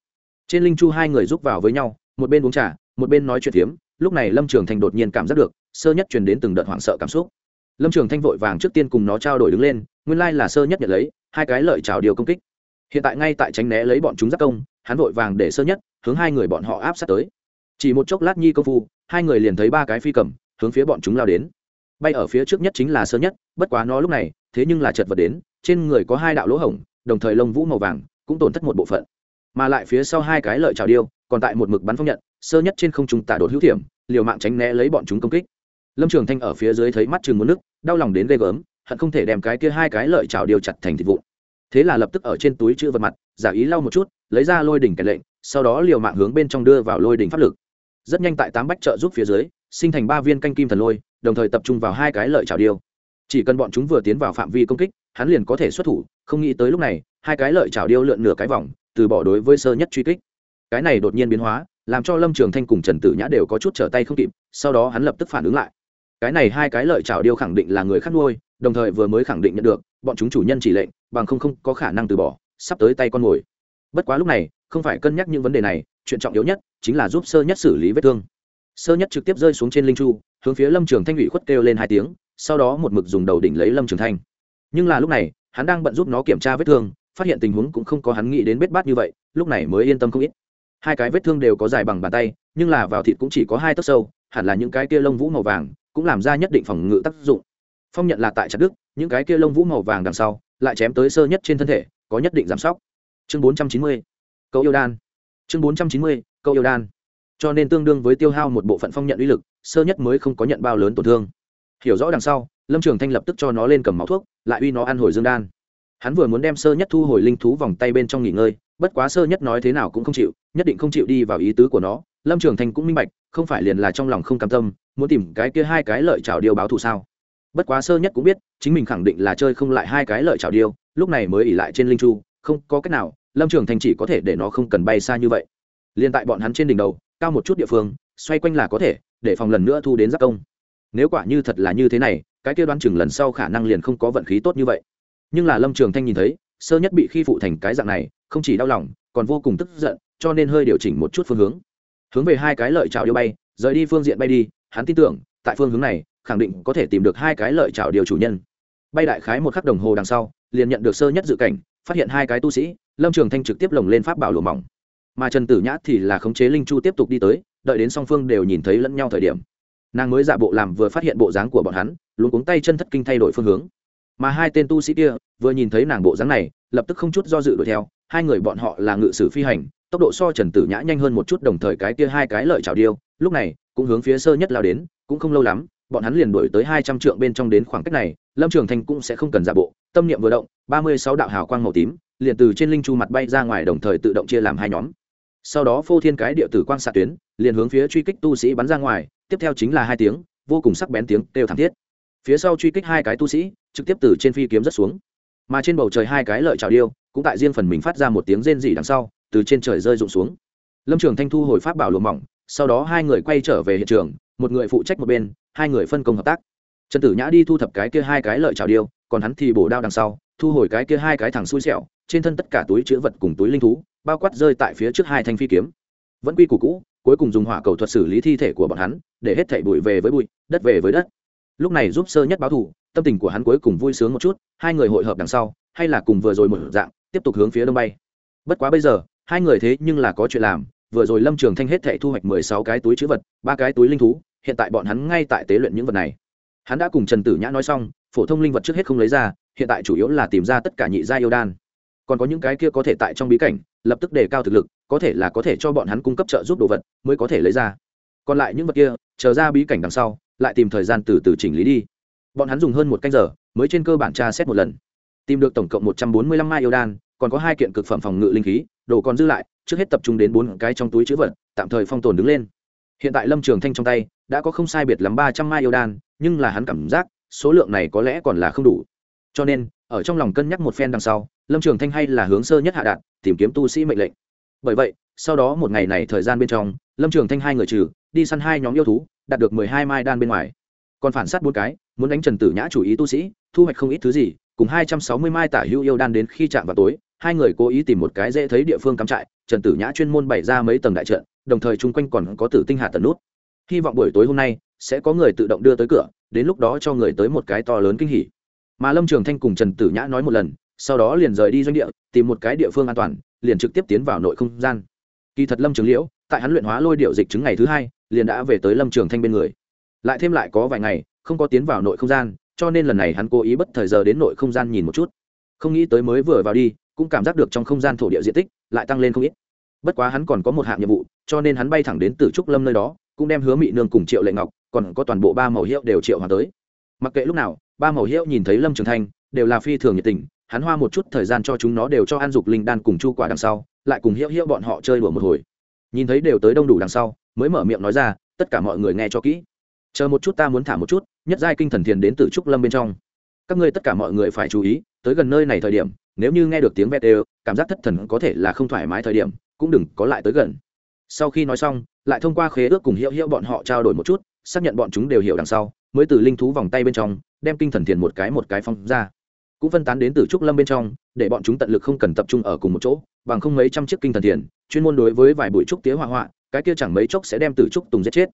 S1: Trên linh chu hai người giúp vào với nhau, một bên uống trà, một bên nói chuyện phiếm, lúc này lâm trường thanh đột nhiên cảm giác được, sơ nhất truyền đến từng đợt hoảng sợ cảm xúc lâm trường thanh vội vàng trước tiên cùng nó trao đổi đứng lên, nguyên lai là sơ nhất nhận lấy, hai cái lợi trào điều công kích. Hiện tại ngay tại tránh né lấy bọn chúng giác công, hắn vội vàng để sơ nhất, hướng hai người bọn họ áp sát tới. Chỉ một chốc lát nhi công phu, hai người liền thấy ba cái phi cầm, hướng phía bọn chúng lao đến. Bay ở phía trước nhất chính là sơ nhất, bất quá nó lúc này, thế nhưng là chật vật đến, trên người có hai đạo lỗ hổng, đồng thời lông vũ màu vàng, cũng tổn thất một bộ phận. Mà lại phía sau hai cái lợi trào điêu, còn tại một mực bắn phong nhận, sơ nhất trên không trung tả đột hữu thiểm, liều mạng tránh né lấy bọn chúng công kích lâm trường thanh ở phía dưới thấy mắt chừng muốn nước, đau lòng đến ghê gớm, hận không thể đem cái kia hai cái lợi chảo điêu chặt thành thịt vụn. Thế là lập tức ở trên túi chữ vật mặt, giả ý lau một chút, lấy ra lôi đỉnh kẻ lệnh, sau đó liều mạng hướng bên trong đưa vào lôi đỉnh pháp lực. Rất nhanh tại tám bách trợ giúp phía dưới, sinh thành ba viên canh kim thần lôi, đồng thời tập trung vào hai cái lợi chảo điêu chỉ cần bọn chúng vừa tiến vào phạm vi công kích, hắn liền có thể xuất thủ, không nghĩ tới lúc này, hai cái lợi chảo điêu lượn nửa cái vòng, từ bỏ đối với sơ nhất truy kích. Cái này đột nhiên biến hóa, làm cho lâm trường thanh cùng trần tử nhã đều có chút trở tay không kịp, sau đó hắn lập tức phản ứng lại cái này hai cái lợi chảo điêu khẳng định là người khác nuôi, đồng thời vừa mới khẳng định nhận được, bọn chúng chủ nhân chỉ lệnh, bằng không không có khả năng từ bỏ, sắp tới tay con mồi. Bất quá lúc này, không phải cân nhắc những vấn đề này, chuyện trọng yếu nhất chính là giúp sơ nhất xử lý vết thương. Sơ nhất trực tiếp rơi xuống trên linh chu, hướng phía lâm trường thanh ủy khuất kêu lên hai tiếng, sau đó một mực dùng đầu đỉnh lấy lâm trường thanh. Nhưng là lúc này, hắn đang bận giúp nó kiểm tra vết thương, phát hiện tình huống cũng không có hắn nghĩ đến bết bát như vậy, lúc này mới yên tâm không ít. Hai cái vết thương đều có dài bằng bàn tay, nhưng là vào thịt cũng chỉ có hai tấc sâu, hẳn là những cái kia lông vũ màu vàng cũng làm ra nhất định phòng ngự tác dụng. Phong nhận là tại chặt đức những cái kia lông vũ màu vàng đằng sau, lại chém tới sơ nhất trên thân thể, có nhất định giảm sóc. Chương bốn trăm chín mươi câu yêu đan. Chương bốn trăm chín mươi câu yêu đan. Cho nên tương đương với tiêu hao một bộ phận phong nhận uy lực, sơ nhất mới không có nhận bao lớn tổn thương. Hiểu rõ đằng sau, lâm trường thanh lập tức cho nó lên cầm máu thuốc, lại uy nó ăn hồi dương đan. Hắn vừa muốn đem sơ nhất thu hồi linh thú vòng tay bên trong nghỉ ngơi, bất quá sơ nhất nói thế nào cũng không chịu, nhất định không chịu đi vào ý tứ của nó lâm trường thanh cũng minh bạch, không phải liền là trong lòng không cam tâm, muốn tìm cái kia hai cái lợi chảo điêu báo thù sao? Bất quá sơ nhất cũng biết, chính mình khẳng định là chơi không lại hai cái lợi chảo điêu, lúc này mới ỉ lại trên linh chu, không có cách nào, lâm trường thanh chỉ có thể để nó không cần bay xa như vậy. Liền tại bọn hắn trên đỉnh đầu, cao một chút địa phương, xoay quanh là có thể, để phòng lần nữa thu đến giáp công. Nếu quả như thật là như thế này, cái kia đoán chừng lần sau khả năng liền không có vận khí tốt như vậy. Nhưng là lâm trường thanh nhìn thấy, sơ nhất bị khi phụ thành cái dạng này, không chỉ đau lòng, còn vô cùng tức giận, cho nên hơi điều chỉnh một chút phương hướng hướng về hai cái lợi chảo điêu bay, rời đi phương diện bay đi, hắn tin tưởng, tại phương hướng này, khẳng định có thể tìm được hai cái lợi chảo điều chủ nhân. Bay đại khái một khắc đồng hồ đằng sau, liền nhận được sơ nhất dự cảnh, phát hiện hai cái tu sĩ, lâm trường thanh trực tiếp lồng lên pháp bảo lùa mỏng. Mà trần tử nhã thì là khống chế linh chu tiếp tục đi tới, đợi đến song phương đều nhìn thấy lẫn nhau thời điểm. Nàng mới giả bộ làm vừa phát hiện bộ dáng của bọn hắn luôn cuống tay chân thất kinh thay đổi phương hướng. Mà hai tên tu sĩ kia, vừa nhìn thấy nàng bộ dáng này, lập tức không chút do dự đuổi theo, hai người bọn họ là ngự sử phi hành tốc độ so trần tử nhã nhanh hơn một chút, đồng thời cái kia hai cái lợi chảo điêu, lúc này, cũng hướng phía sơ nhất lao đến, cũng không lâu lắm, bọn hắn liền đuổi tới hai trăm trượng bên trong đến khoảng cách này, lâm trường thanh cũng sẽ không cần giả bộ, tâm niệm vừa động, ba mươi sáu đạo hào quang màu tím, liền từ trên linh chu mặt bay ra ngoài, đồng thời tự động chia làm hai nhóm. Sau đó phô thiên cái địa tử quang xạ tuyến, liền hướng phía truy kích tu sĩ bắn ra ngoài, tiếp theo chính là hai tiếng, vô cùng sắc bén tiếng đều thảm thiết. Phía sau truy kích hai cái tu sĩ, trực tiếp từ trên phi kiếm rất xuống. Mà trên bầu trời hai cái lợi trào điêu, cũng tại riêng phần mình phát ra một tiếng rên rỉ đằng sau từ trên trời rơi rụng xuống. Lâm trường thanh thu hồi pháp bảo luồng mỏng, sau đó hai người quay trở về hiện trường, một người phụ trách một bên, hai người phân công hợp tác. Trần tử nhã đi thu thập cái kia hai cái lợi trào điêu, còn hắn thì bổ đao đằng sau, thu hồi cái kia hai cái thằng xui xẻo, trên thân tất cả túi chữ vật cùng túi linh thú, bao quát rơi tại phía trước hai thanh phi kiếm. Vẫn quy củ cũ, cuối cùng dùng hỏa cầu thuật xử lý thi thể của bọn hắn, để hết thảy bụi về với bụi, đất về với đất. Lúc này giúp sơ nhất báo thù, tâm tình của hắn cuối cùng vui sướng một chút, hai người hội hợp đằng sau, hay là cùng vừa rồi một dạng, tiếp tục hướng phía đông bay. Bất quá bây giờ hai người thế nhưng là có chuyện làm, vừa rồi lâm trường thanh hết thảy thu hoạch mười sáu cái túi chữ vật, ba cái túi linh thú, hiện tại bọn hắn ngay tại tế luyện những vật này. Hắn đã cùng trần tử nhã nói xong, phổ thông linh vật trước hết không lấy ra, hiện tại chủ yếu là tìm ra tất cả nhị gia yêu đan. Còn có những cái kia có thể tại trong bí cảnh, lập tức đề cao thực lực, có thể là có thể cho bọn hắn cung cấp trợ giúp đồ vật, mới có thể lấy ra. Còn lại những vật kia, chờ ra bí cảnh đằng sau, lại tìm thời gian từ từ chỉnh lý đi. Bọn hắn dùng hơn một canh giờ, mới trên cơ bản tra xét một lần. Tìm được tổng cộng một trăm bốn mươi lăm mai yêu đan còn có hai kiện cực phẩm phòng ngự linh khí, đồ còn dư lại, trước hết tập trung đến bốn cái trong túi chữ vật, tạm thời phong tồn đứng lên. Hiện tại lâm trường thanh trong tay đã có không sai biệt lắm ba trăm mai yêu đan, nhưng là hắn cảm giác số lượng này có lẽ còn là không đủ. Cho nên, ở trong lòng cân nhắc một phen đằng sau, lâm trường thanh hay là hướng sơ nhất hạ đạt, tìm kiếm tu sĩ mệnh lệnh. Bởi vậy, sau đó một ngày này thời gian bên trong, lâm trường thanh hai người trừ, đi săn hai nhóm yêu thú, đạt được mười hai mai đan bên ngoài. Còn phản s á t bốn cái, muốn đánh trần tử nhã chủ ý tu sĩ, thu hoạch không ít thứ gì, cùng hai trăm sáu mươi mai tả hữu yêu đan đến khi chạm vào tối hai người cố ý tìm một cái dễ thấy địa phương cắm trại, trần tử nhã chuyên môn bày ra mấy tầng đại trận, đồng thời chung quanh còn có tử tinh hạ tần nút. Hy vọng buổi tối hôm nay sẽ có người tự động đưa tới cửa, đến lúc đó cho người tới một cái to lớn kinh hỉ. Mà lâm trường thanh cùng trần tử nhã nói một lần, sau đó liền rời đi doanh địa, tìm một cái địa phương an toàn, liền trực tiếp tiến vào nội không gian. Kỳ thật lâm trường liễu, tại hắn luyện hóa lôi điệu dịch chứng ngày thứ hai, liền đã về tới lâm trường thanh bên người. Lại thêm lại có vài ngày, không có tiến vào nội không gian, cho nên lần này hắn cố ý bất thời giờ đến nội không gian nhìn một chút. Không nghĩ tới mới vừa vào đi cũng cảm giác được trong không gian thổ địa diện tích lại tăng lên không ít. Bất quá hắn còn có một hạng nhiệm vụ, cho nên hắn bay thẳng đến từ trúc lâm nơi đó, cũng đem hứa mị nương cùng triệu lệ ngọc, còn có toàn bộ ba màu hiệu đều triệu hòa tới. Mặc kệ lúc nào, ba màu hiệu nhìn thấy lâm trường thanh, đều là phi thường nhiệt tình, hắn hoa một chút thời gian cho chúng nó đều cho an dục linh đan cùng chu quả đằng sau, lại cùng hiệu hiệu bọn họ chơi đùa một hồi. Nhìn thấy đều tới đông đủ đằng sau, mới mở miệng nói ra, tất cả mọi người nghe cho kỹ. Chờ một chút ta muốn thả một chút, nhất giai kinh thần thiền đến từ trúc lâm bên trong. Các ngươi tất cả mọi người phải chú ý, tới gần nơi này thời điểm nếu như nghe được tiếng vẹt đều, cảm giác thất thần có thể là không thoải mái thời điểm, cũng đừng có lại tới gần. Sau khi nói xong, lại thông qua khế ước cùng hiệu hiệu bọn họ trao đổi một chút, xác nhận bọn chúng đều hiểu đằng sau, mới từ linh thú vòng tay bên trong, đem kinh thần thiền một cái một cái phong ra. Cũng phân tán đến từ trúc lâm bên trong, để bọn chúng tận lực không cần tập trung ở cùng một chỗ, bằng không mấy trăm chiếc kinh thần thiền, chuyên môn đối với vài bụi trúc tía hỏa hoạ cái kia chẳng mấy chốc sẽ đem từ trúc tùng giết chết.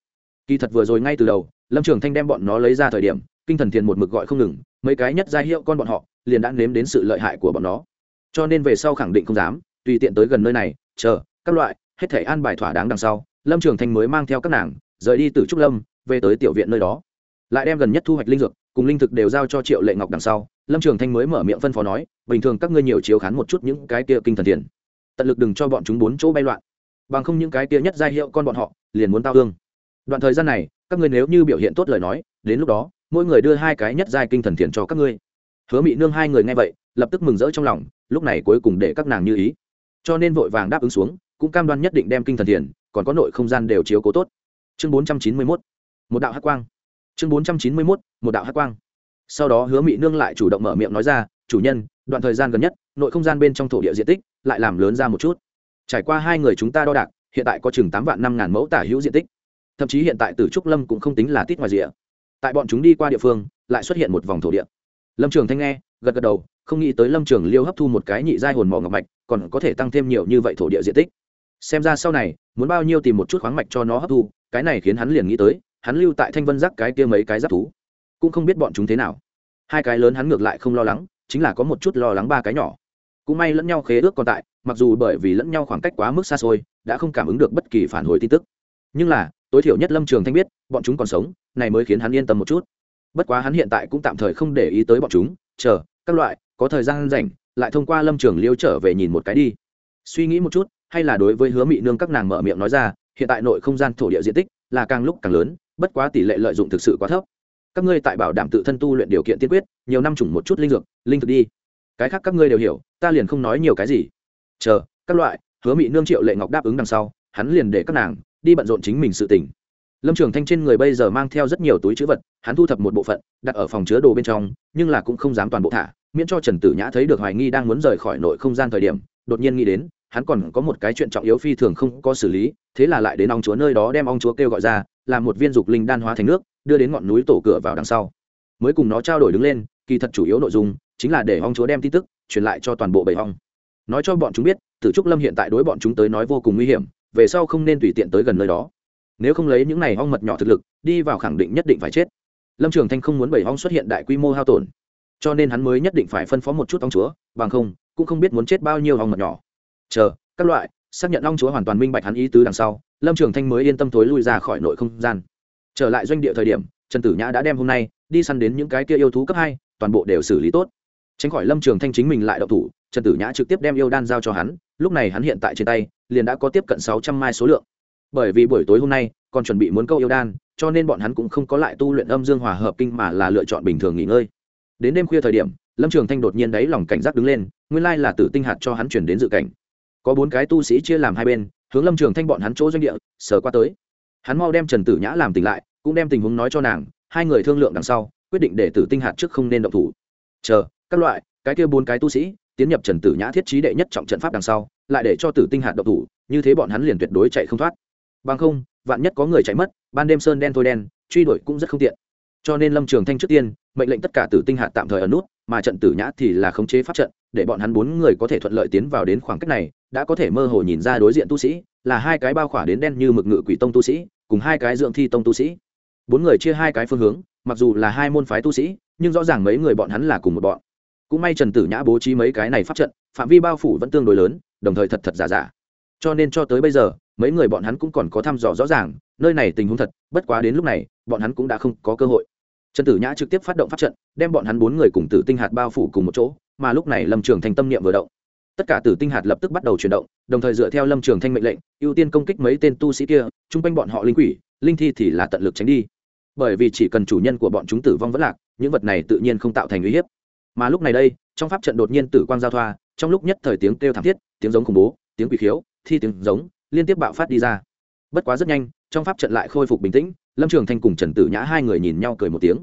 S1: Kỳ thật vừa rồi ngay từ đầu, lâm trường thanh đem bọn nó lấy ra thời điểm, kinh thần thiền một mực gọi không ngừng mấy cái nhất gia hiệu con bọn họ liền đã nếm đến sự lợi hại của bọn nó. Cho nên về sau khẳng định không dám, tùy tiện tới gần nơi này, chờ, các loại, hết thể an bài thỏa đáng đằng sau, lâm trường thanh mới mang theo các nàng, rời đi từ trúc lâm, về tới tiểu viện nơi đó. Lại đem gần nhất thu hoạch linh dược, cùng linh thực đều giao cho triệu lệ ngọc đằng sau, lâm trường thanh mới mở miệng phân phó nói, bình thường các ngươi nhiều chiếu khán một chút những cái kia kinh thần tiền tận lực đừng cho bọn chúng bốn chỗ bay loạn. Bằng không những cái kia nhất gia hiệu con bọn họ, liền muốn tao hương đoạn thời gian này, các ngươi nếu như biểu hiện tốt lời nói, đến lúc đó mỗi người đưa hai cái nhất giai kinh thần thiền cho các ngươi. Hứa mị nương hai người nghe vậy, lập tức mừng rỡ trong lòng, lúc này cuối cùng để các nàng như ý. Cho nên vội vàng đáp ứng xuống, cũng cam đoan nhất định đem kinh thần thiền, còn có nội không gian đều chiếu cố tốt. Chương bốn trăm chín mươi mốt, một đạo hát quang. Chương bốn trăm chín mươi mốt, một đạo hát quang. Sau đó hứa mị nương lại chủ động mở miệng nói ra, chủ nhân, đoạn thời gian gần nhất, nội không gian bên trong thổ địa diện tích lại làm lớn ra một chút. Trải qua hai người chúng ta đo đạc, hiện tại có chừng tám vạn năm ngàn mẫu tả hữu diện tích. Thậm chí hiện tại từ trúc lâm cũng không tính là tít ngoài rìa tại bọn chúng đi qua địa phương, lại xuất hiện một vòng thổ địa. Lâm trường thanh nghe, gật gật đầu, không nghĩ tới lâm trường liêu hấp thu một cái nhị giai hồn mỏ ngọc mạch, còn có thể tăng thêm nhiều như vậy thổ địa diện tích. Xem ra sau này, muốn bao nhiêu tìm một chút khoáng mạch cho nó hấp thu, cái này khiến hắn liền nghĩ tới, hắn lưu tại thanh vân giác cái kia mấy cái giáp thú. Cũng không biết bọn chúng thế nào. Hai cái lớn hắn ngược lại không lo lắng, chính là có một chút lo lắng ba cái nhỏ. Cũng may lẫn nhau khế ước còn tại, mặc dù bởi vì lẫn nhau khoảng cách quá mức xa xôi, đã không cảm ứng được bất kỳ phản hồi tin tức. Nhưng là tối thiểu nhất lâm trường thanh biết, bọn chúng còn sống, này mới khiến hắn yên tâm một chút. Bất quá hắn hiện tại cũng tạm thời không để ý tới bọn chúng, chờ, các loại, có thời gian rảnh, lại thông qua lâm trường liêu trở về nhìn một cái đi. Suy nghĩ một chút, hay là đối với hứa mị nương các nàng mở miệng nói ra, hiện tại nội không gian thổ địa diện tích là càng lúc càng lớn, bất quá tỷ lệ lợi dụng thực sự quá thấp. Các ngươi tại bảo đảm tự thân tu luyện điều kiện tiên quyết, nhiều năm chủng một chút linh dược, linh thực đi. Cái khác các ngươi đều hiểu, ta liền không nói nhiều cái gì. Chờ, các loại, hứa mị nương triệu lệ ngọc đáp ứng đằng sau, hắn liền để các nàng đi bận rộn chính mình sự tình. Lâm trường thanh trên người bây giờ mang theo rất nhiều túi chữ vật, hắn thu thập một bộ phận, đặt ở phòng chứa đồ bên trong, nhưng là cũng không dám toàn bộ thả, miễn cho trần tử nhã thấy được hoài nghi đang muốn rời khỏi nội không gian thời điểm, đột nhiên nghĩ đến, hắn còn có một cái chuyện trọng yếu phi thường không có xử lý, thế là lại đến ong chúa nơi đó đem ong chúa kêu gọi ra, làm một viên dục linh đan hóa thành nước, đưa đến ngọn núi tổ cửa vào đằng sau. Mới cùng nó trao đổi đứng lên, kỳ thật chủ yếu nội dung chính là để ong chúa đem tin tức truyền lại cho toàn bộ bầy ong. Nói cho bọn chúng biết, tử trúc lâm hiện tại đối bọn chúng tới nói vô cùng nguy hiểm về sau không nên tùy tiện tới gần nơi đó. Nếu không lấy những này ong mật nhỏ thực lực, đi vào khẳng định nhất định phải chết. Lâm trường thanh không muốn bảy ong xuất hiện đại quy mô hao tổn. Cho nên hắn mới nhất định phải phân phó một chút ong chúa, bằng không, cũng không biết muốn chết bao nhiêu ong mật nhỏ. Chờ, các loại, xác nhận ong chúa hoàn toàn minh bạch hắn ý tứ đằng sau, lâm trường thanh mới yên tâm thối lui ra khỏi nội không gian. Trở lại doanh địa thời điểm, trần tử nhã đã đem hôm nay đi săn đến những cái kia yêu thú cấp hai, toàn bộ đều xử lý tốt. Tránh khỏi lâm trường thanh chính mình lại đậu thủ, trần tử nhã trực tiếp đem yêu đan giao cho hắn, lúc này hắn hiện tại trên tay liền đã có tiếp cận sáu trăm mai số lượng. Bởi vì buổi tối hôm nay, còn chuẩn bị muốn câu yêu đan, cho nên bọn hắn cũng không có lại tu luyện âm dương hòa hợp kinh mà là lựa chọn bình thường nghỉ ngơi. Đến đêm khuya thời điểm, lâm trường thanh đột nhiên đáy lòng cảnh giác đứng lên, nguyên lai là tử tinh hạt cho hắn chuyển đến dự cảnh. Có bốn cái tu sĩ chia làm hai bên, hướng lâm trường thanh bọn hắn chỗ doanh địa, sờ qua tới. Hắn mau đem trần tử nhã làm tỉnh lại, cũng đem tình huống nói cho nàng, hai người thương lượng đằng sau, quyết định để tử tinh hạt trước không nên động thủ. Chờ, các loại, cái kia bốn cái tu sĩ tiến nhập trần tử nhã thiết trí đệ nhất trọng trận pháp đằng sau, lại để cho tử tinh hạt độc thủ, như thế bọn hắn liền tuyệt đối chạy không thoát. Bằng không, vạn nhất có người chạy mất, ban đêm sơn đen thôi đen, truy đuổi cũng rất không tiện. Cho nên lâm trường thanh trước tiên, mệnh lệnh tất cả tử tinh hạt tạm thời ở nút, mà trận tử nhã thì là khống chế pháp trận, để bọn hắn bốn người có thể thuận lợi tiến vào đến khoảng cách này, đã có thể mơ hồ nhìn ra đối diện tu sĩ, là hai cái bao khỏa đến đen như mực ngự quỷ tông tu sĩ, cùng hai cái dưỡng thi tông tu sĩ. Bốn người chia hai cái phương hướng, mặc dù là hai môn phái tu sĩ, nhưng rõ ràng mấy người bọn hắn là cùng một bọn cũng may trần tử nhã bố trí mấy cái này pháp trận, phạm vi bao phủ vẫn tương đối lớn, đồng thời thật thật giả giả. Cho nên cho tới bây giờ, mấy người bọn hắn cũng còn có thăm dò rõ ràng, nơi này tình huống thật, bất quá đến lúc này, bọn hắn cũng đã không có cơ hội. Trần tử nhã trực tiếp phát động pháp trận, đem bọn hắn bốn người cùng tử tinh hạt bao phủ cùng một chỗ, mà lúc này lâm trường thanh tâm niệm vừa động. Tất cả tử tinh hạt lập tức bắt đầu chuyển động, đồng thời dựa theo lâm trường thanh mệnh lệnh, ưu tiên công kích mấy tên tu sĩ kia, chung quanh bọn họ linh quỷ, linh thi thì là tận lực tránh đi. Bởi vì chỉ cần chủ nhân của bọn chúng tử vong vẫn lạc, những vật này tự nhiên không tạo thành uy hiếp mà lúc này đây, trong pháp trận đột nhiên tử quang giao thoa, trong lúc nhất thời tiếng kêu thảm thiết, tiếng giống khủng bố, tiếng quỷ khiếu, thi tiếng giống, liên tiếp bạo phát đi ra. Bất quá rất nhanh, trong pháp trận lại khôi phục bình tĩnh, lâm trường thanh cùng trần tử nhã hai người nhìn nhau cười một tiếng.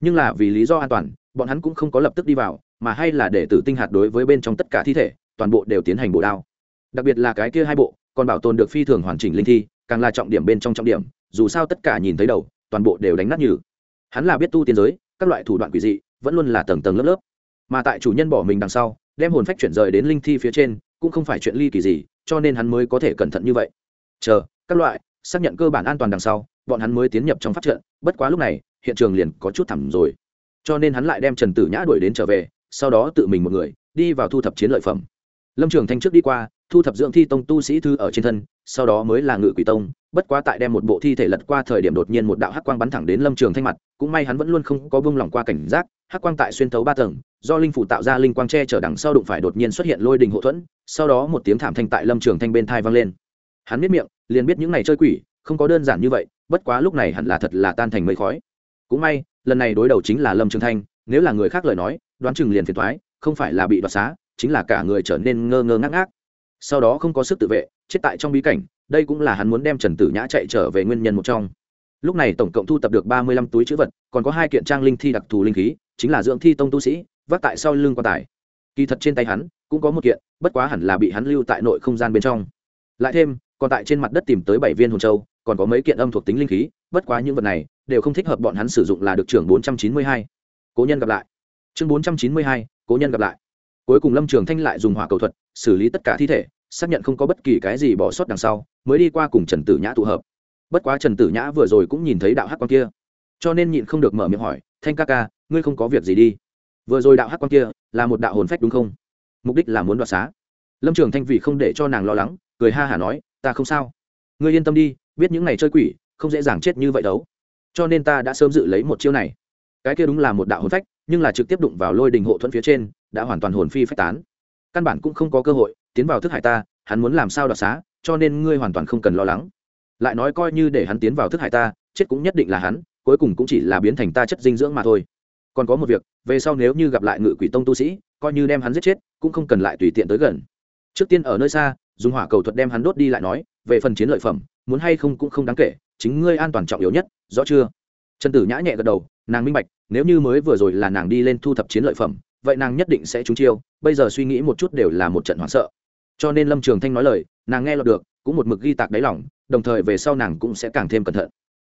S1: Nhưng là vì lý do an toàn, bọn hắn cũng không có lập tức đi vào, mà hay là để tử tinh hạt đối với bên trong tất cả thi thể, toàn bộ đều tiến hành bổ đao. Đặc biệt là cái kia hai bộ, còn bảo tồn được phi thường hoàn chỉnh linh thi, càng là trọng điểm bên trong trọng điểm, dù sao tất cả nhìn thấy đầu, toàn bộ đều đánh nát như hắn là biết tu tiên giới, các loại thủ đoạn quỷ dị, vẫn luôn là tầng tầng lớp lớp mà tại chủ nhân bỏ mình đằng sau, đem hồn phách chuyển rời đến linh thi phía trên, cũng không phải chuyện ly kỳ gì, cho nên hắn mới có thể cẩn thận như vậy. Chờ, các loại, xác nhận cơ bản an toàn đằng sau, bọn hắn mới tiến nhập trong phát trận, bất quá lúc này, hiện trường liền có chút thẳm rồi. Cho nên hắn lại đem trần tử nhã đuổi đến trở về, sau đó tự mình một người, đi vào thu thập chiến lợi phẩm. Lâm trường thanh trước đi qua, thu thập dưỡng thi tông tu sĩ thư ở trên thân, sau đó mới là ngự quỷ tông, bất quá tại đem một bộ thi thể lật qua thời điểm đột nhiên một đạo hắc quang bắn thẳng đến lâm trường thanh mặt cũng may hắn vẫn luôn không có bông lỏng qua cảnh giác, hắc quang tại xuyên thấu ba tầng, do linh phủ tạo ra linh quang tre chở đằng sau đụng phải đột nhiên xuất hiện lôi đình hộ thuẫn, sau đó một tiếng thảm thanh tại lâm trường thanh bên thai vang lên. Hắn biết miệng, liền biết những này chơi quỷ, không có đơn giản như vậy, bất quá lúc này hẳn là thật là tan thành mây khói. Cũng may, lần này đối đầu chính là lâm trường thanh, nếu là người khác lời nói, đoán chừng liền phiền thoái không phải là bị đoạt xá, chính là cả người trở nên ngơ ngơ ngác ngác. Sau đó không có sức tự vệ, chết tại trong bí cảnh, đây cũng là hắn muốn đem trần tử nhã chạy trở về nguyên nhân một trong lúc này tổng cộng thu tập được ba mươi lăm túi chữ vật, còn có hai kiện trang linh thi đặc thù linh khí, chính là dưỡng thi tông tu sĩ, vác tại sau lưng quan tài. Kỳ thật trên tay hắn, cũng có một kiện, bất quá hẳn là bị hắn lưu tại nội không gian bên trong. Lại thêm, còn tại trên mặt đất tìm tới bảy viên hồn châu, còn có mấy kiện âm thuộc tính linh khí, bất quá những vật này, đều không thích hợp bọn hắn sử dụng là được trưởng bốn trăm chín mươi hai. Cố nhân gặp lại. Chương bốn trăm chín mươi hai, cố nhân gặp lại. Cuối cùng lâm trường thanh lại dùng hỏa cầu thuật, xử lý tất cả thi thể, xác nhận không có bất kỳ cái gì bỏ sót đằng sau, mới đi qua cùng trần tử nhã tụ hợp bất quá trần tử nhã vừa rồi cũng nhìn thấy đạo hắc quan kia. Cho nên nhịn không được mở miệng hỏi, thanh ca ca, ngươi không có việc gì đi? Vừa rồi đạo hắc quan kia là một đạo hồn phách đúng không? Mục đích là muốn đoạt xá. Lâm trường thanh vì không để cho nàng lo lắng, cười ha hả nói, ta không sao. Ngươi yên tâm đi, biết những ngày chơi quỷ, không dễ dàng chết như vậy đâu. Cho nên ta đã sớm dự lấy một chiêu này. Cái kia đúng là một đạo hồn phách, nhưng là trực tiếp đụng vào lôi đình hộ thuẫn phía trên, đã hoàn toàn hồn phi phách tán. Căn bản cũng không có cơ hội, tiến vào thức hải ta, hắn muốn làm sao đoạt xá, cho nên ngươi hoàn toàn không cần lo lắng lại nói coi như để hắn tiến vào thức hải ta, chết cũng nhất định là hắn, cuối cùng cũng chỉ là biến thành ta chất dinh dưỡng mà thôi. Còn có một việc, về sau nếu như gặp lại ngự quỷ tông tu sĩ, coi như đem hắn giết chết, cũng không cần lại tùy tiện tới gần. Trước tiên ở nơi xa, dùng hỏa cầu thuật đem hắn đốt đi lại nói, về phần chiến lợi phẩm, muốn hay không cũng không đáng kể, chính ngươi an toàn trọng yếu nhất, rõ chưa? Trần tử nhã nhẹ gật đầu, nàng minh bạch, nếu như mới vừa rồi là nàng đi lên thu thập chiến lợi phẩm, vậy nàng nhất định sẽ trúng chiêu, bây giờ suy nghĩ một chút đều là một trận hoảng sợ. Cho nên lâm trường thanh nói lời, nàng nghe lọt được, cũng một mực ghi tạc đáy lỏng đồng thời về sau nàng cũng sẽ càng thêm cẩn thận.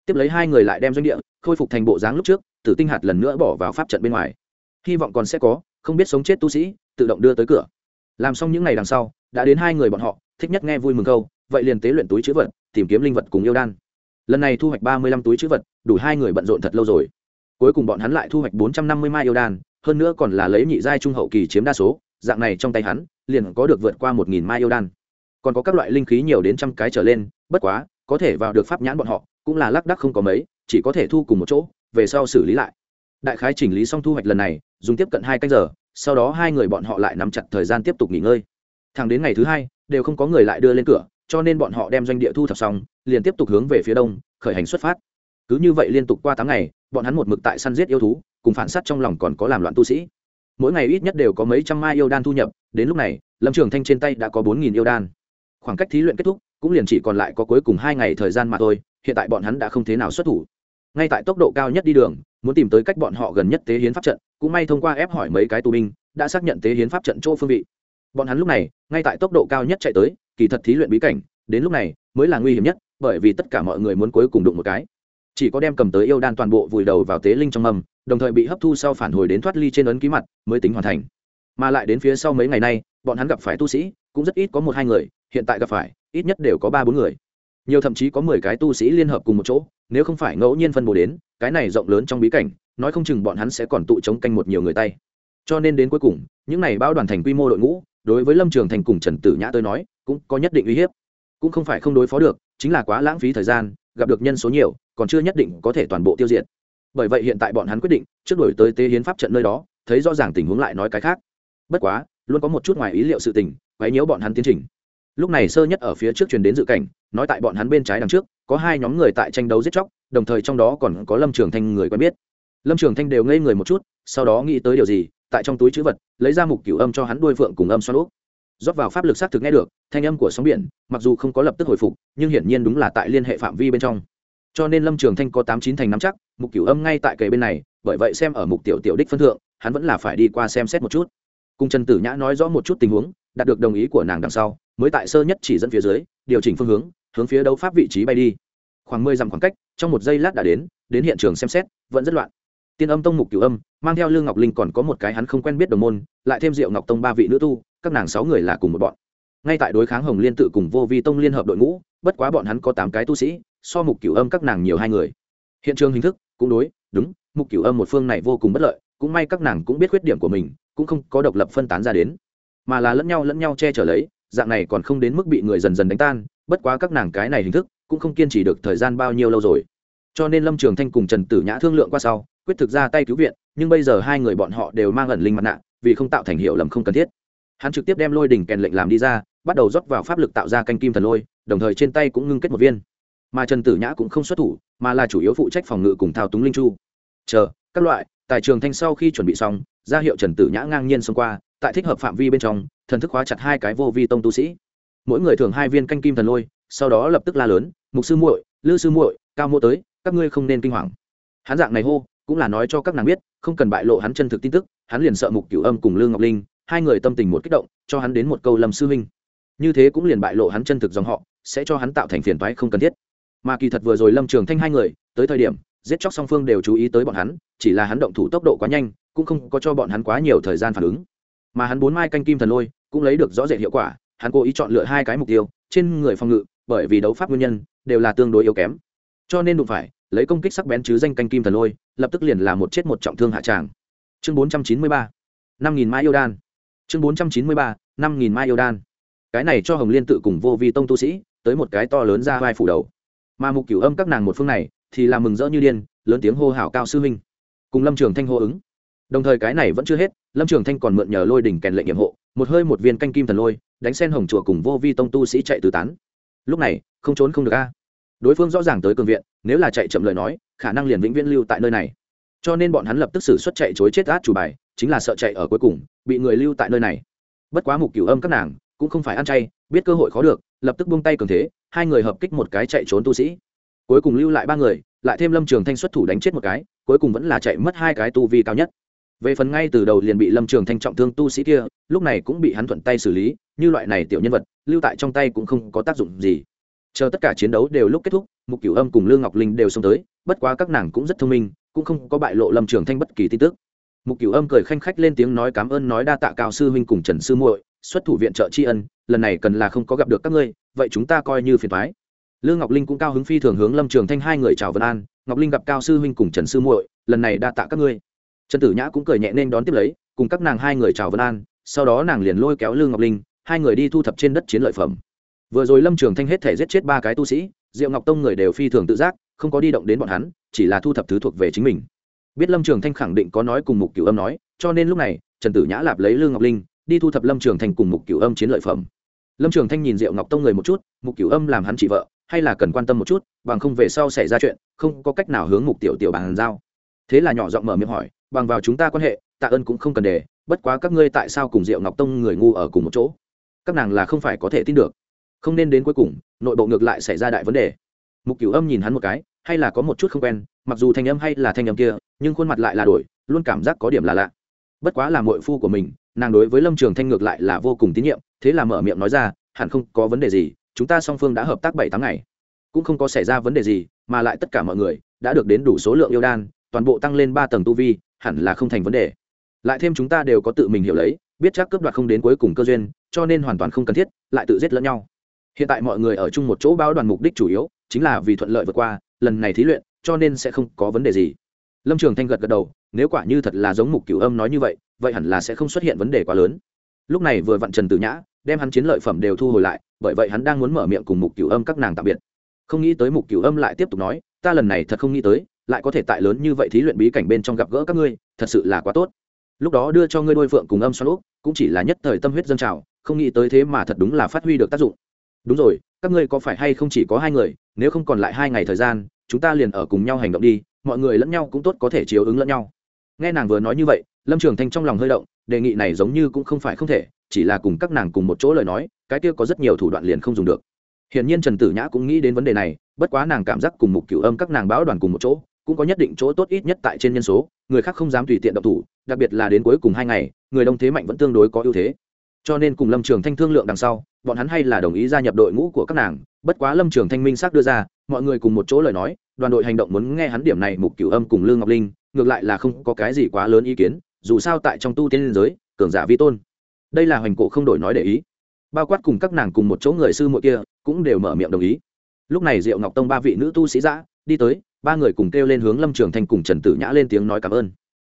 S1: Tiếp lấy hai người lại đem doanh địa khôi phục thành bộ dáng lúc trước, tử tinh hạt lần nữa bỏ vào pháp trận bên ngoài. Hy vọng còn sẽ có, không biết sống chết tu sĩ, tự động đưa tới cửa. Làm xong những ngày đằng sau, đã đến hai người bọn họ, thích nhất nghe vui mừng câu, vậy liền tế luyện túi chữ vật, tìm kiếm linh vật cùng yêu đan. Lần này thu hoạch ba mươi lăm túi chữ vật, đủ hai người bận rộn thật lâu rồi. Cuối cùng bọn hắn lại thu hoạch bốn trăm năm mươi mai yêu đan, hơn nữa còn là lấy nhị giai trung hậu kỳ chiếm đa số, dạng này trong tay hắn, liền có được vượt qua một nghìn mai yêu đan. Còn có các loại linh khí nhiều đến trăm cái trở lên bất quá, có thể vào được pháp nhãn bọn họ, cũng là lác đắc không có mấy, chỉ có thể thu cùng một chỗ, về sau xử lý lại. Đại khái chỉnh lý xong thu hoạch lần này, dùng tiếp cận hai canh giờ, sau đó hai người bọn họ lại nắm chặt thời gian tiếp tục nghỉ ngơi. Thẳng đến ngày thứ hai, đều không có người lại đưa lên cửa, cho nên bọn họ đem doanh địa thu thập xong, liền tiếp tục hướng về phía đông, khởi hành xuất phát. Cứ như vậy liên tục qua tám ngày, bọn hắn một mực tại săn giết yêu thú, cùng phản sát trong lòng còn có làm loạn tu sĩ. Mỗi ngày ít nhất đều có mấy trăm mai yêu đan thu nhập, đến lúc này, lâm trường thanh trên tay đã có bốn nghìn yêu đan. Khoảng cách thí luyện kết thúc cũng liền chỉ còn lại có cuối cùng hai ngày thời gian mà thôi, hiện tại bọn hắn đã không thế nào xuất thủ. Ngay tại tốc độ cao nhất đi đường, muốn tìm tới cách bọn họ gần nhất tế hiến pháp trận, cũng may thông qua ép hỏi mấy cái tù binh, đã xác nhận tế hiến pháp trận chỗ phương vị. Bọn hắn lúc này, ngay tại tốc độ cao nhất chạy tới, kỳ thật thí luyện bí cảnh, đến lúc này, mới là nguy hiểm nhất, bởi vì tất cả mọi người muốn cuối cùng đụng một cái. Chỉ có đem cầm tới yêu đan toàn bộ vùi đầu vào tế linh trong mầm, đồng thời bị hấp thu sau phản hồi đến thoát ly trên ấn ký mặt, mới tính hoàn thành. Mà lại đến phía sau mấy ngày nay, bọn hắn gặp phải tu sĩ, cũng rất ít có một hai người, hiện tại gặp phải ít nhất đều có ba bốn người. Nhiều thậm chí có mười cái tu sĩ liên hợp cùng một chỗ, nếu không phải ngẫu nhiên phân bổ đến, cái này rộng lớn trong bí cảnh, nói không chừng bọn hắn sẽ còn tụ chống canh một nhiều người tay. Cho nên đến cuối cùng, những này bao đoàn thành quy mô đội ngũ, đối với lâm trường thành cùng trần tử nhã tôi nói, cũng có nhất định uy hiếp. Cũng không phải không đối phó được, chính là quá lãng phí thời gian, gặp được nhân số nhiều, còn chưa nhất định có thể toàn bộ tiêu diệt. Bởi vậy hiện tại bọn hắn quyết định, trước đổi tới tế hiến pháp trận nơi đó, thấy rõ ràng tình huống lại nói cái khác. Bất quá, luôn có một chút ngoài ý liệu sự tình, quấy nhiễu bọn hắn tiến trình lúc này sơ nhất ở phía trước truyền đến dự cảnh, nói tại bọn hắn bên trái đằng trước, có hai nhóm người tại tranh đấu giết chóc, đồng thời trong đó còn có lâm trường thanh người quen biết. Lâm trường thanh đều ngây người một chút, sau đó nghĩ tới điều gì, tại trong túi chữ vật, lấy ra mục cửu âm cho hắn đuôi phượng cùng âm xoan úp. Rót vào pháp lực xác thực nghe được, thanh âm của sóng biển, mặc dù không có lập tức hồi phục, nhưng hiển nhiên đúng là tại liên hệ phạm vi bên trong. Cho nên lâm trường thanh có tám chín thành nắm chắc, mục cửu âm ngay tại kề bên này, bởi vậy xem ở mục tiểu tiểu đích phân thượng, hắn vẫn là phải đi qua xem xét một chút. Cùng trần tử nhã nói rõ một chút tình huống đạt được đồng ý của nàng đằng sau, mới tại sơ nhất chỉ dẫn phía dưới, điều chỉnh phương hướng hướng phía đấu pháp vị trí bay đi. Khoảng mười dặm khoảng cách, trong một giây lát đã đến đến hiện trường xem xét, vẫn rất loạn. Tiên âm tông mục cửu âm, mang theo lương ngọc linh còn có một cái hắn không quen biết đồng môn, lại thêm diệu ngọc tông ba vị nữ tu, các nàng sáu người là cùng một bọn. Ngay tại đối kháng hồng liên tự cùng vô vi tông liên hợp đội ngũ, bất quá bọn hắn có tám cái tu sĩ, so mục cửu âm các nàng nhiều hai người. Hiện trường hình thức, cũng đối, đúng, mục cửu âm một phương này vô cùng bất lợi, cũng may các nàng cũng biết khuyết điểm của mình, cũng không có độc lập phân tán ra đến mà là lẫn nhau lẫn nhau che chở lấy, dạng này còn không đến mức bị người dần dần đánh tan, bất quá các nàng cái này hình thức cũng không kiên trì được thời gian bao nhiêu lâu rồi. Cho nên lâm trường thanh cùng trần tử nhã thương lượng qua sau, quyết thực ra tay cứu viện, nhưng bây giờ hai người bọn họ đều mang ẩn linh mặt nạ, vì không tạo thành hiệu lầm không cần thiết. Hắn trực tiếp đem lôi đỉnh kèn lệnh làm đi ra, bắt đầu rót vào pháp lực tạo ra canh kim thần lôi, đồng thời trên tay cũng ngưng kết một viên. Mà trần tử nhã cũng không xuất thủ, mà là chủ yếu phụ trách phòng ngự cùng thao túng linh chu. Chờ, các loại tại trường thanh sau khi chuẩn bị xong, ra hiệu trần tử nhã ngang nhiên xông qua tại thích hợp phạm vi bên trong, thần thức hóa chặt hai cái vô vi tông tu sĩ. Mỗi người thường hai viên canh kim thần lôi, sau đó lập tức la lớn, mục sư muội, lư sư muội, cao mô tới, các ngươi không nên kinh hoàng. Hắn dạng này hô, cũng là nói cho các nàng biết, không cần bại lộ hắn chân thực tin tức, hắn liền sợ mục cửu âm cùng lương ngọc linh, hai người tâm tình một kích động, cho hắn đến một câu lâm sư huynh. Như thế cũng liền bại lộ hắn chân thực dòng họ, sẽ cho hắn tạo thành phiền toái không cần thiết. Mà kỳ thật vừa rồi lâm trường thanh hai người, tới thời điểm, giết chóc song phương đều chú ý tới bọn hắn, chỉ là hắn động thủ tốc độ quá nhanh, cũng không có cho bọn hắn quá nhiều thời gian phản ứng mà hắn bốn mai canh kim thần lôi cũng lấy được rõ rệt hiệu quả, hắn cố ý chọn lựa hai cái mục tiêu, trên người phòng ngự, bởi vì đấu pháp nguyên nhân, đều là tương đối yếu kém. Cho nên đụng phải, lấy công kích sắc bén chứ danh canh kim thần lôi, lập tức liền là một chết một trọng thương hạ tràng. Chương bốn trăm chín mươi ba, năm nghìn mai yêu đan. Chương bốn trăm chín mươi ba, năm nghìn mai yêu đan. Cái này cho hồng liên tự cùng vô vi tông tu sĩ, tới một cái to lớn ra vai phủ đầu. Mà mục cửu âm các nàng một phương này, thì làm mừng rỡ như điên, lớn tiếng hô hào cao sư huynh. Cùng lâm trường thanh hô ứng đồng thời cái này vẫn chưa hết, lâm trường thanh còn mượn nhờ lôi đỉnh kèn lệnh nhiệm hộ, một hơi một viên canh kim thần lôi, đánh sen hồng chùa cùng vô vi tông tu sĩ chạy tứ tán. Lúc này, không trốn không được a. À. Đối phương rõ ràng tới cường viện, nếu là chạy chậm lời nói, khả năng liền vĩnh viễn lưu tại nơi này. Cho nên bọn hắn lập tức xử xuất chạy chối chết át chủ bài, chính là sợ chạy ở cuối cùng, bị người lưu tại nơi này. Bất quá mục cửu âm các nàng, cũng không phải ăn chay, biết cơ hội khó được, lập tức buông tay cường thế, hai người hợp kích một cái chạy trốn tu sĩ. Cuối cùng lưu lại ba người, lại thêm lâm trường thanh xuất thủ đánh chết một cái, cuối cùng vẫn là chạy mất hai cái tu vi cao nhất về phần ngay từ đầu liền bị lâm trường thanh trọng thương tu sĩ kia, lúc này cũng bị hắn thuận tay xử lý, như loại này tiểu nhân vật, lưu tại trong tay cũng không có tác dụng gì. Chờ tất cả chiến đấu đều lúc kết thúc, mục cửu âm cùng lương ngọc linh đều xông tới, bất quá các nàng cũng rất thông minh, cũng không có bại lộ lâm trường thanh bất kỳ tin tức. Mục cửu âm cười khanh khách lên tiếng nói cảm ơn nói đa tạ cao sư huynh cùng trần sư muội, xuất thủ viện trợ tri ân, lần này cần là không có gặp được các ngươi, vậy chúng ta coi như phiền thoái lương ngọc linh cũng cao hứng phi thường hướng lâm trường thanh hai người chào vân an, ngọc linh gặp cao sư huynh cùng trần sư muội, lần này đa tạ các ngươi trần tử nhã cũng cười nhẹ nên đón tiếp lấy, cùng các nàng hai người chào vân an, sau đó nàng liền lôi kéo lương ngọc linh, hai người đi thu thập trên đất chiến lợi phẩm. Vừa rồi lâm trường thanh hết thể giết chết ba cái tu sĩ, diệu ngọc tông người đều phi thường tự giác, không có đi động đến bọn hắn, chỉ là thu thập thứ thuộc về chính mình. Biết lâm trường thanh khẳng định có nói cùng mục cửu âm nói, cho nên lúc này, trần tử nhã lạp lấy lương ngọc linh, đi thu thập lâm trường thanh cùng mục cửu âm chiến lợi phẩm. Lâm trường thanh nhìn diệu ngọc tông người một chút, mục cửu âm làm hắn chị vợ, hay là cần quan tâm một chút, bằng không về sau xảy ra chuyện, không có cách nào hướng mục tiểu tiểu bàn giao. Thế là nhỏ giọng mở miệng hỏi bằng vào chúng ta quan hệ, tạ ơn cũng không cần để, bất quá các ngươi tại sao cùng diệu ngọc tông người ngu ở cùng một chỗ? Các nàng là không phải có thể tin được. Không nên đến cuối cùng, nội bộ ngược lại xảy ra đại vấn đề. Mục cửu âm nhìn hắn một cái, hay là có một chút không quen, mặc dù thanh âm hay là thanh âm kia, nhưng khuôn mặt lại là đổi, luôn cảm giác có điểm là lạ. Bất quá là mội phu của mình, nàng đối với lâm trường thanh ngược lại là vô cùng tín nhiệm, thế là mở miệng nói ra, hẳn không có vấn đề gì, chúng ta song phương đã hợp tác bảy tháng ngày, cũng không có xảy ra vấn đề gì, mà lại tất cả mọi người đã được đến đủ số lượng yêu đan, toàn bộ tăng lên ba tầng tu vi hẳn là không thành vấn đề. Lại thêm chúng ta đều có tự mình hiểu lấy, biết chắc cướp đoạt không đến cuối cùng cơ duyên, cho nên hoàn toàn không cần thiết, lại tự giết lẫn nhau. Hiện tại mọi người ở chung một chỗ báo đoàn mục đích chủ yếu, chính là vì thuận lợi vượt qua, lần này thí luyện, cho nên sẽ không có vấn đề gì. Lâm trường thanh gật gật đầu, nếu quả như thật là giống mục cửu âm nói như vậy vậy hẳn là sẽ không xuất hiện vấn đề quá lớn. Lúc này vừa vặn trần tử nhã, đem hắn chiến lợi phẩm đều thu hồi lại, bởi vậy hắn đang muốn mở miệng cùng mục cửu âm các nàng tạm biệt. Không nghĩ tới mục cửu âm lại tiếp tục nói, ta lần này thật không nghĩ tới lại có thể tại lớn như vậy thí luyện bí cảnh bên trong gặp gỡ các ngươi, thật sự là quá tốt. Lúc đó đưa cho ngươi đôi phượng cùng âm xoan úp, cũng chỉ là nhất thời tâm huyết dân trào, không nghĩ tới thế mà thật đúng là phát huy được tác dụng. Đúng rồi, các ngươi có phải hay không chỉ có hai người, nếu không còn lại hai ngày thời gian, chúng ta liền ở cùng nhau hành động đi, mọi người lẫn nhau cũng tốt có thể chiếu ứng lẫn nhau. Nghe nàng vừa nói như vậy, lâm trường thanh trong lòng hơi động, đề nghị này giống như cũng không phải không thể, chỉ là cùng các nàng cùng một chỗ lời nói, cái kia có rất nhiều thủ đoạn liền không dùng được. Hiển nhiên trần tử nhã cũng nghĩ đến vấn đề này, bất quá nàng cảm giác cùng mục cửu âm các nàng báo đoàn cùng một chỗ cũng có nhất định chỗ tốt ít nhất tại trên nhân số, người khác không dám tùy tiện động thủ, đặc biệt là đến cuối cùng hai ngày, người đông thế mạnh vẫn tương đối có ưu thế. Cho nên cùng lâm trường thanh thương lượng đằng sau, bọn hắn hay là đồng ý gia nhập đội ngũ của các nàng, bất quá lâm trường thanh minh xác đưa ra, mọi người cùng một chỗ lời nói, đoàn đội hành động muốn nghe hắn điểm này mục cửu âm cùng lương ngọc linh, ngược lại là không có cái gì quá lớn ý kiến, dù sao tại trong tu tiên liên giới, cường giả vi tôn. Đây là hoành cổ không đổi nói để ý. Bao quát cùng các nàng cùng một chỗ người sư muội kia, cũng đều mở miệng đồng ý. Lúc này diệu ngọc tông ba vị nữ tu sĩ giã, đi tới ba người cùng kêu lên hướng lâm trường thanh cùng trần tử nhã lên tiếng nói cảm ơn.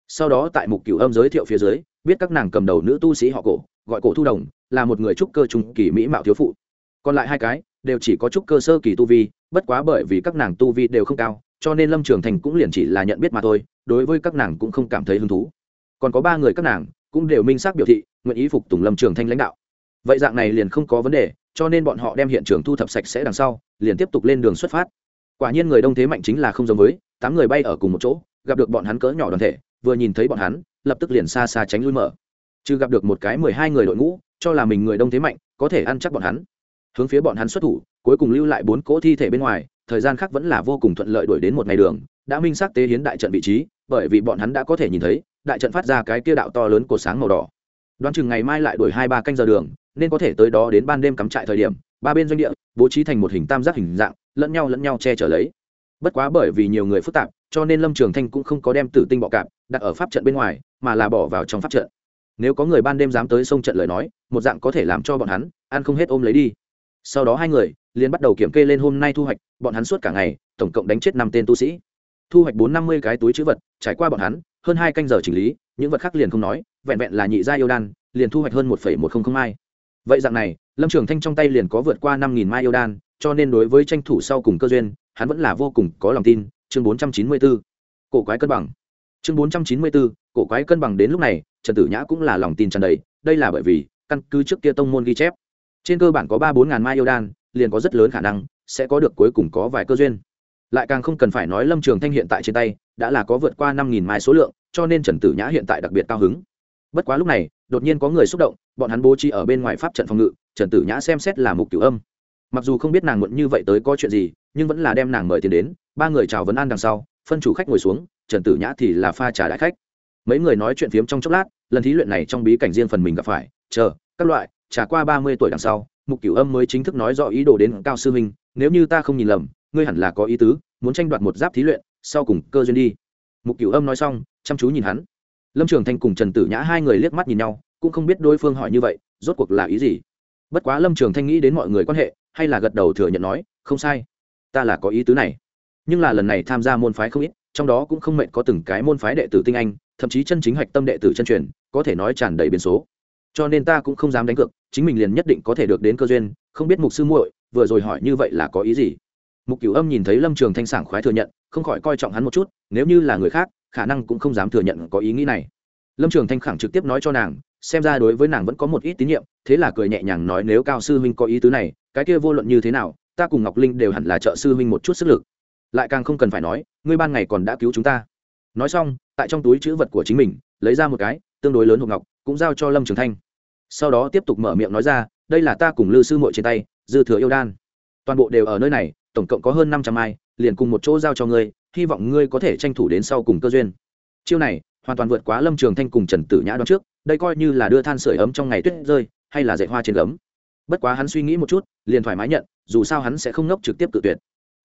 S1: Sau đó tại mục cửu âm giới thiệu phía dưới, biết các nàng cầm đầu nữ tu sĩ họ cổ, gọi cổ thu đồng, là một người trúc cơ trung kỳ mỹ mạo thiếu phụ. Còn lại hai cái đều chỉ có trúc cơ sơ kỳ tu vi, bất quá bởi vì các nàng tu vi đều không cao, cho nên lâm trường thành cũng liền chỉ là nhận biết mà thôi, đối với các nàng cũng không cảm thấy hứng thú. Còn có ba người các nàng cũng đều minh xác biểu thị, nguyện ý phục tùng lâm trường thanh lãnh đạo. Vậy dạng này liền không có vấn đề, cho nên bọn họ đem hiện trường thu thập sạch sẽ đằng sau, liền tiếp tục lên đường xuất phát quả nhiên người đông thế mạnh chính là không giống với, tám người bay ở cùng một chỗ, gặp được bọn hắn cỡ nhỏ đoàn thể, vừa nhìn thấy bọn hắn, lập tức liền xa xa tránh lui mở. Chứ gặp được một cái mười hai người đội ngũ, cho là mình người đông thế mạnh, có thể ăn chắc bọn hắn. Hướng phía bọn hắn xuất thủ, cuối cùng lưu lại bốn cỗ thi thể bên ngoài, thời gian khác vẫn là vô cùng thuận lợi đuổi đến một ngày đường, đã minh xác tế hiến đại trận vị trí, bởi vì bọn hắn đã có thể nhìn thấy, đại trận phát ra cái kia đạo to lớn của sáng màu đỏ. Đoán chừng ngày mai lại đuổi hai ba canh giờ đường, nên có thể tới đó đến ban đêm cắm trại thời điểm ba bên doanh địa, bố trí thành một hình tam giác hình dạng, lẫn nhau lẫn nhau che chở lấy. Bất quá bởi vì nhiều người phức tạp, cho nên lâm trường thanh cũng không có đem tử tinh bọ cạp đặt ở pháp trận bên ngoài, mà là bỏ vào trong pháp trận. Nếu có người ban đêm dám tới sông trận lời nói, một dạng có thể làm cho bọn hắn ăn không hết ôm lấy đi. Sau đó hai người liền bắt đầu kiểm kê lên hôm nay thu hoạch, bọn hắn suốt cả ngày, tổng cộng đánh chết năm tên tu sĩ. Thu hoạch bốn năm mươi cái túi chữ vật, trải qua bọn hắn, hơn hai canh giờ chỉnh lý, những vật khác liền không nói, vẹn vẹn là nhị gia yêu đan, liền thu hoạch hơn một một trăm linh hai vậy dạng này, lâm trường thanh trong tay liền có vượt qua năm nghìn mai yêu đan, cho nên đối với tranh thủ sau cùng cơ duyên, hắn vẫn là vô cùng có lòng tin. Chương bốn trăm chín mươi bốn cổ quái cân bằng. Chương bốn trăm chín mươi bốn cổ quái cân bằng đến lúc này, trần tử nhã cũng là lòng tin tràn đầy. Đây là bởi vì, căn cứ trước kia tông môn ghi chép, trên cơ bản có ba bốn ngàn mai yêu đan, liền có rất lớn khả năng sẽ có được cuối cùng có vài cơ duyên. Lại càng không cần phải nói lâm trường thanh hiện tại trên tay đã là có vượt qua năm nghìn mai số lượng, cho nên trần tử nhã hiện tại đặc biệt cao hứng. Bất quá lúc này đột nhiên có người xúc động, bọn hắn bố trí ở bên ngoài pháp trận phòng ngự, trần tử nhã xem xét là mục cửu âm. Mặc dù không biết nàng muộn như vậy tới có chuyện gì, nhưng vẫn là đem nàng mời tiền đến, ba người chào vấn an đằng sau, phân chủ khách ngồi xuống, trần tử nhã thì là pha trà đại khách. Mấy người nói chuyện phiếm trong chốc lát, lần thí luyện này trong bí cảnh riêng phần mình gặp phải, chờ, các loại trả qua ba mươi tuổi đằng sau, mục cửu âm mới chính thức nói rõ ý đồ đến cao sư Minh. nếu như ta không nhìn lầm, ngươi hẳn là có ý tứ, muốn tranh đoạt một giáp thí luyện, sau cùng cơ duyên đi. Mục cửu âm nói xong, chăm chú nhìn hắn lâm trường thanh cùng trần tử nhã hai người liếc mắt nhìn nhau, cũng không biết đối phương hỏi như vậy, rốt cuộc là ý gì? Bất quá lâm trường thanh nghĩ đến mọi người quan hệ, hay là gật đầu thừa nhận nói, không sai, ta là có ý tứ này. Nhưng là lần này tham gia môn phái không ít, trong đó cũng không mệnh có từng cái môn phái đệ tử tinh anh, thậm chí chân chính hạch tâm đệ tử chân truyền, có thể nói tràn đầy biến số. Cho nên ta cũng không dám đánh cược, chính mình liền nhất định có thể được đến cơ duyên, không biết mục sư muội vừa rồi hỏi như vậy là có ý gì? Mục cửu âm nhìn thấy lâm trường thanh sảng khoái thừa nhận, không khỏi coi trọng hắn một chút, nếu như là người khác khả năng cũng không dám thừa nhận có ý nghĩ này. Lâm trường thanh khẳng trực tiếp nói cho nàng, xem ra đối với nàng vẫn có một ít tín nhiệm, thế là cười nhẹ nhàng nói nếu cao sư huynh có ý tứ này, cái kia vô luận như thế nào, ta cùng ngọc linh đều hẳn là trợ sư huynh một chút sức lực. Lại càng không cần phải nói, ngươi ban ngày còn đã cứu chúng ta. Nói xong, tại trong túi chữ vật của chính mình, lấy ra một cái, tương đối lớn hộp ngọc, cũng giao cho lâm trường thanh. Sau đó tiếp tục mở miệng nói ra, đây là ta cùng lư sư muội trên tay, dư thừa yêu đan. Toàn bộ đều ở nơi này, tổng cộng có hơn năm trăm ai, liền cùng một chỗ giao cho ngươi hy vọng ngươi có thể tranh thủ đến sau cùng cơ duyên. Chiêu này, hoàn toàn vượt quá lâm trường thanh cùng trần tử nhã đoán trước, đây coi như là đưa than sửa ấm trong ngày tuyết rơi, hay là dạy hoa trên gấm. Bất quá hắn suy nghĩ một chút, liền thoải mái nhận, dù sao hắn sẽ không ngốc trực tiếp tự tuyệt.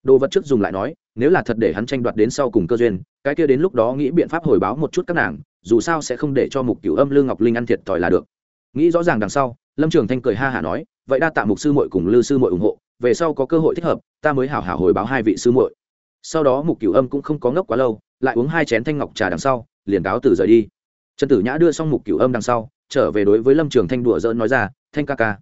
S1: Đồ vật trước dùng lại nói, nếu là thật để hắn tranh đoạt đến sau cùng cơ duyên, cái kia đến lúc đó nghĩ biện pháp hồi báo một chút các nàng, dù sao sẽ không để cho mục cửu âm lương ngọc linh ăn thiệt thòi là được. Nghĩ rõ ràng đằng sau, lâm trường thanh cười ha hả nói, vậy đa tạ mục sư muội cùng lư sư muội ủng hộ, về sau có cơ hội thích hợp, ta mới hảo hảo hồi báo hai vị sư muội sau đó mục cửu âm cũng không có ngốc quá lâu, lại uống hai chén thanh ngọc trà đằng sau, liền cáo từ rời đi. Trần tử nhã đưa xong mục cửu âm đằng sau, trở về đối với lâm trường thanh đùa dỡn nói ra, thanh ca ca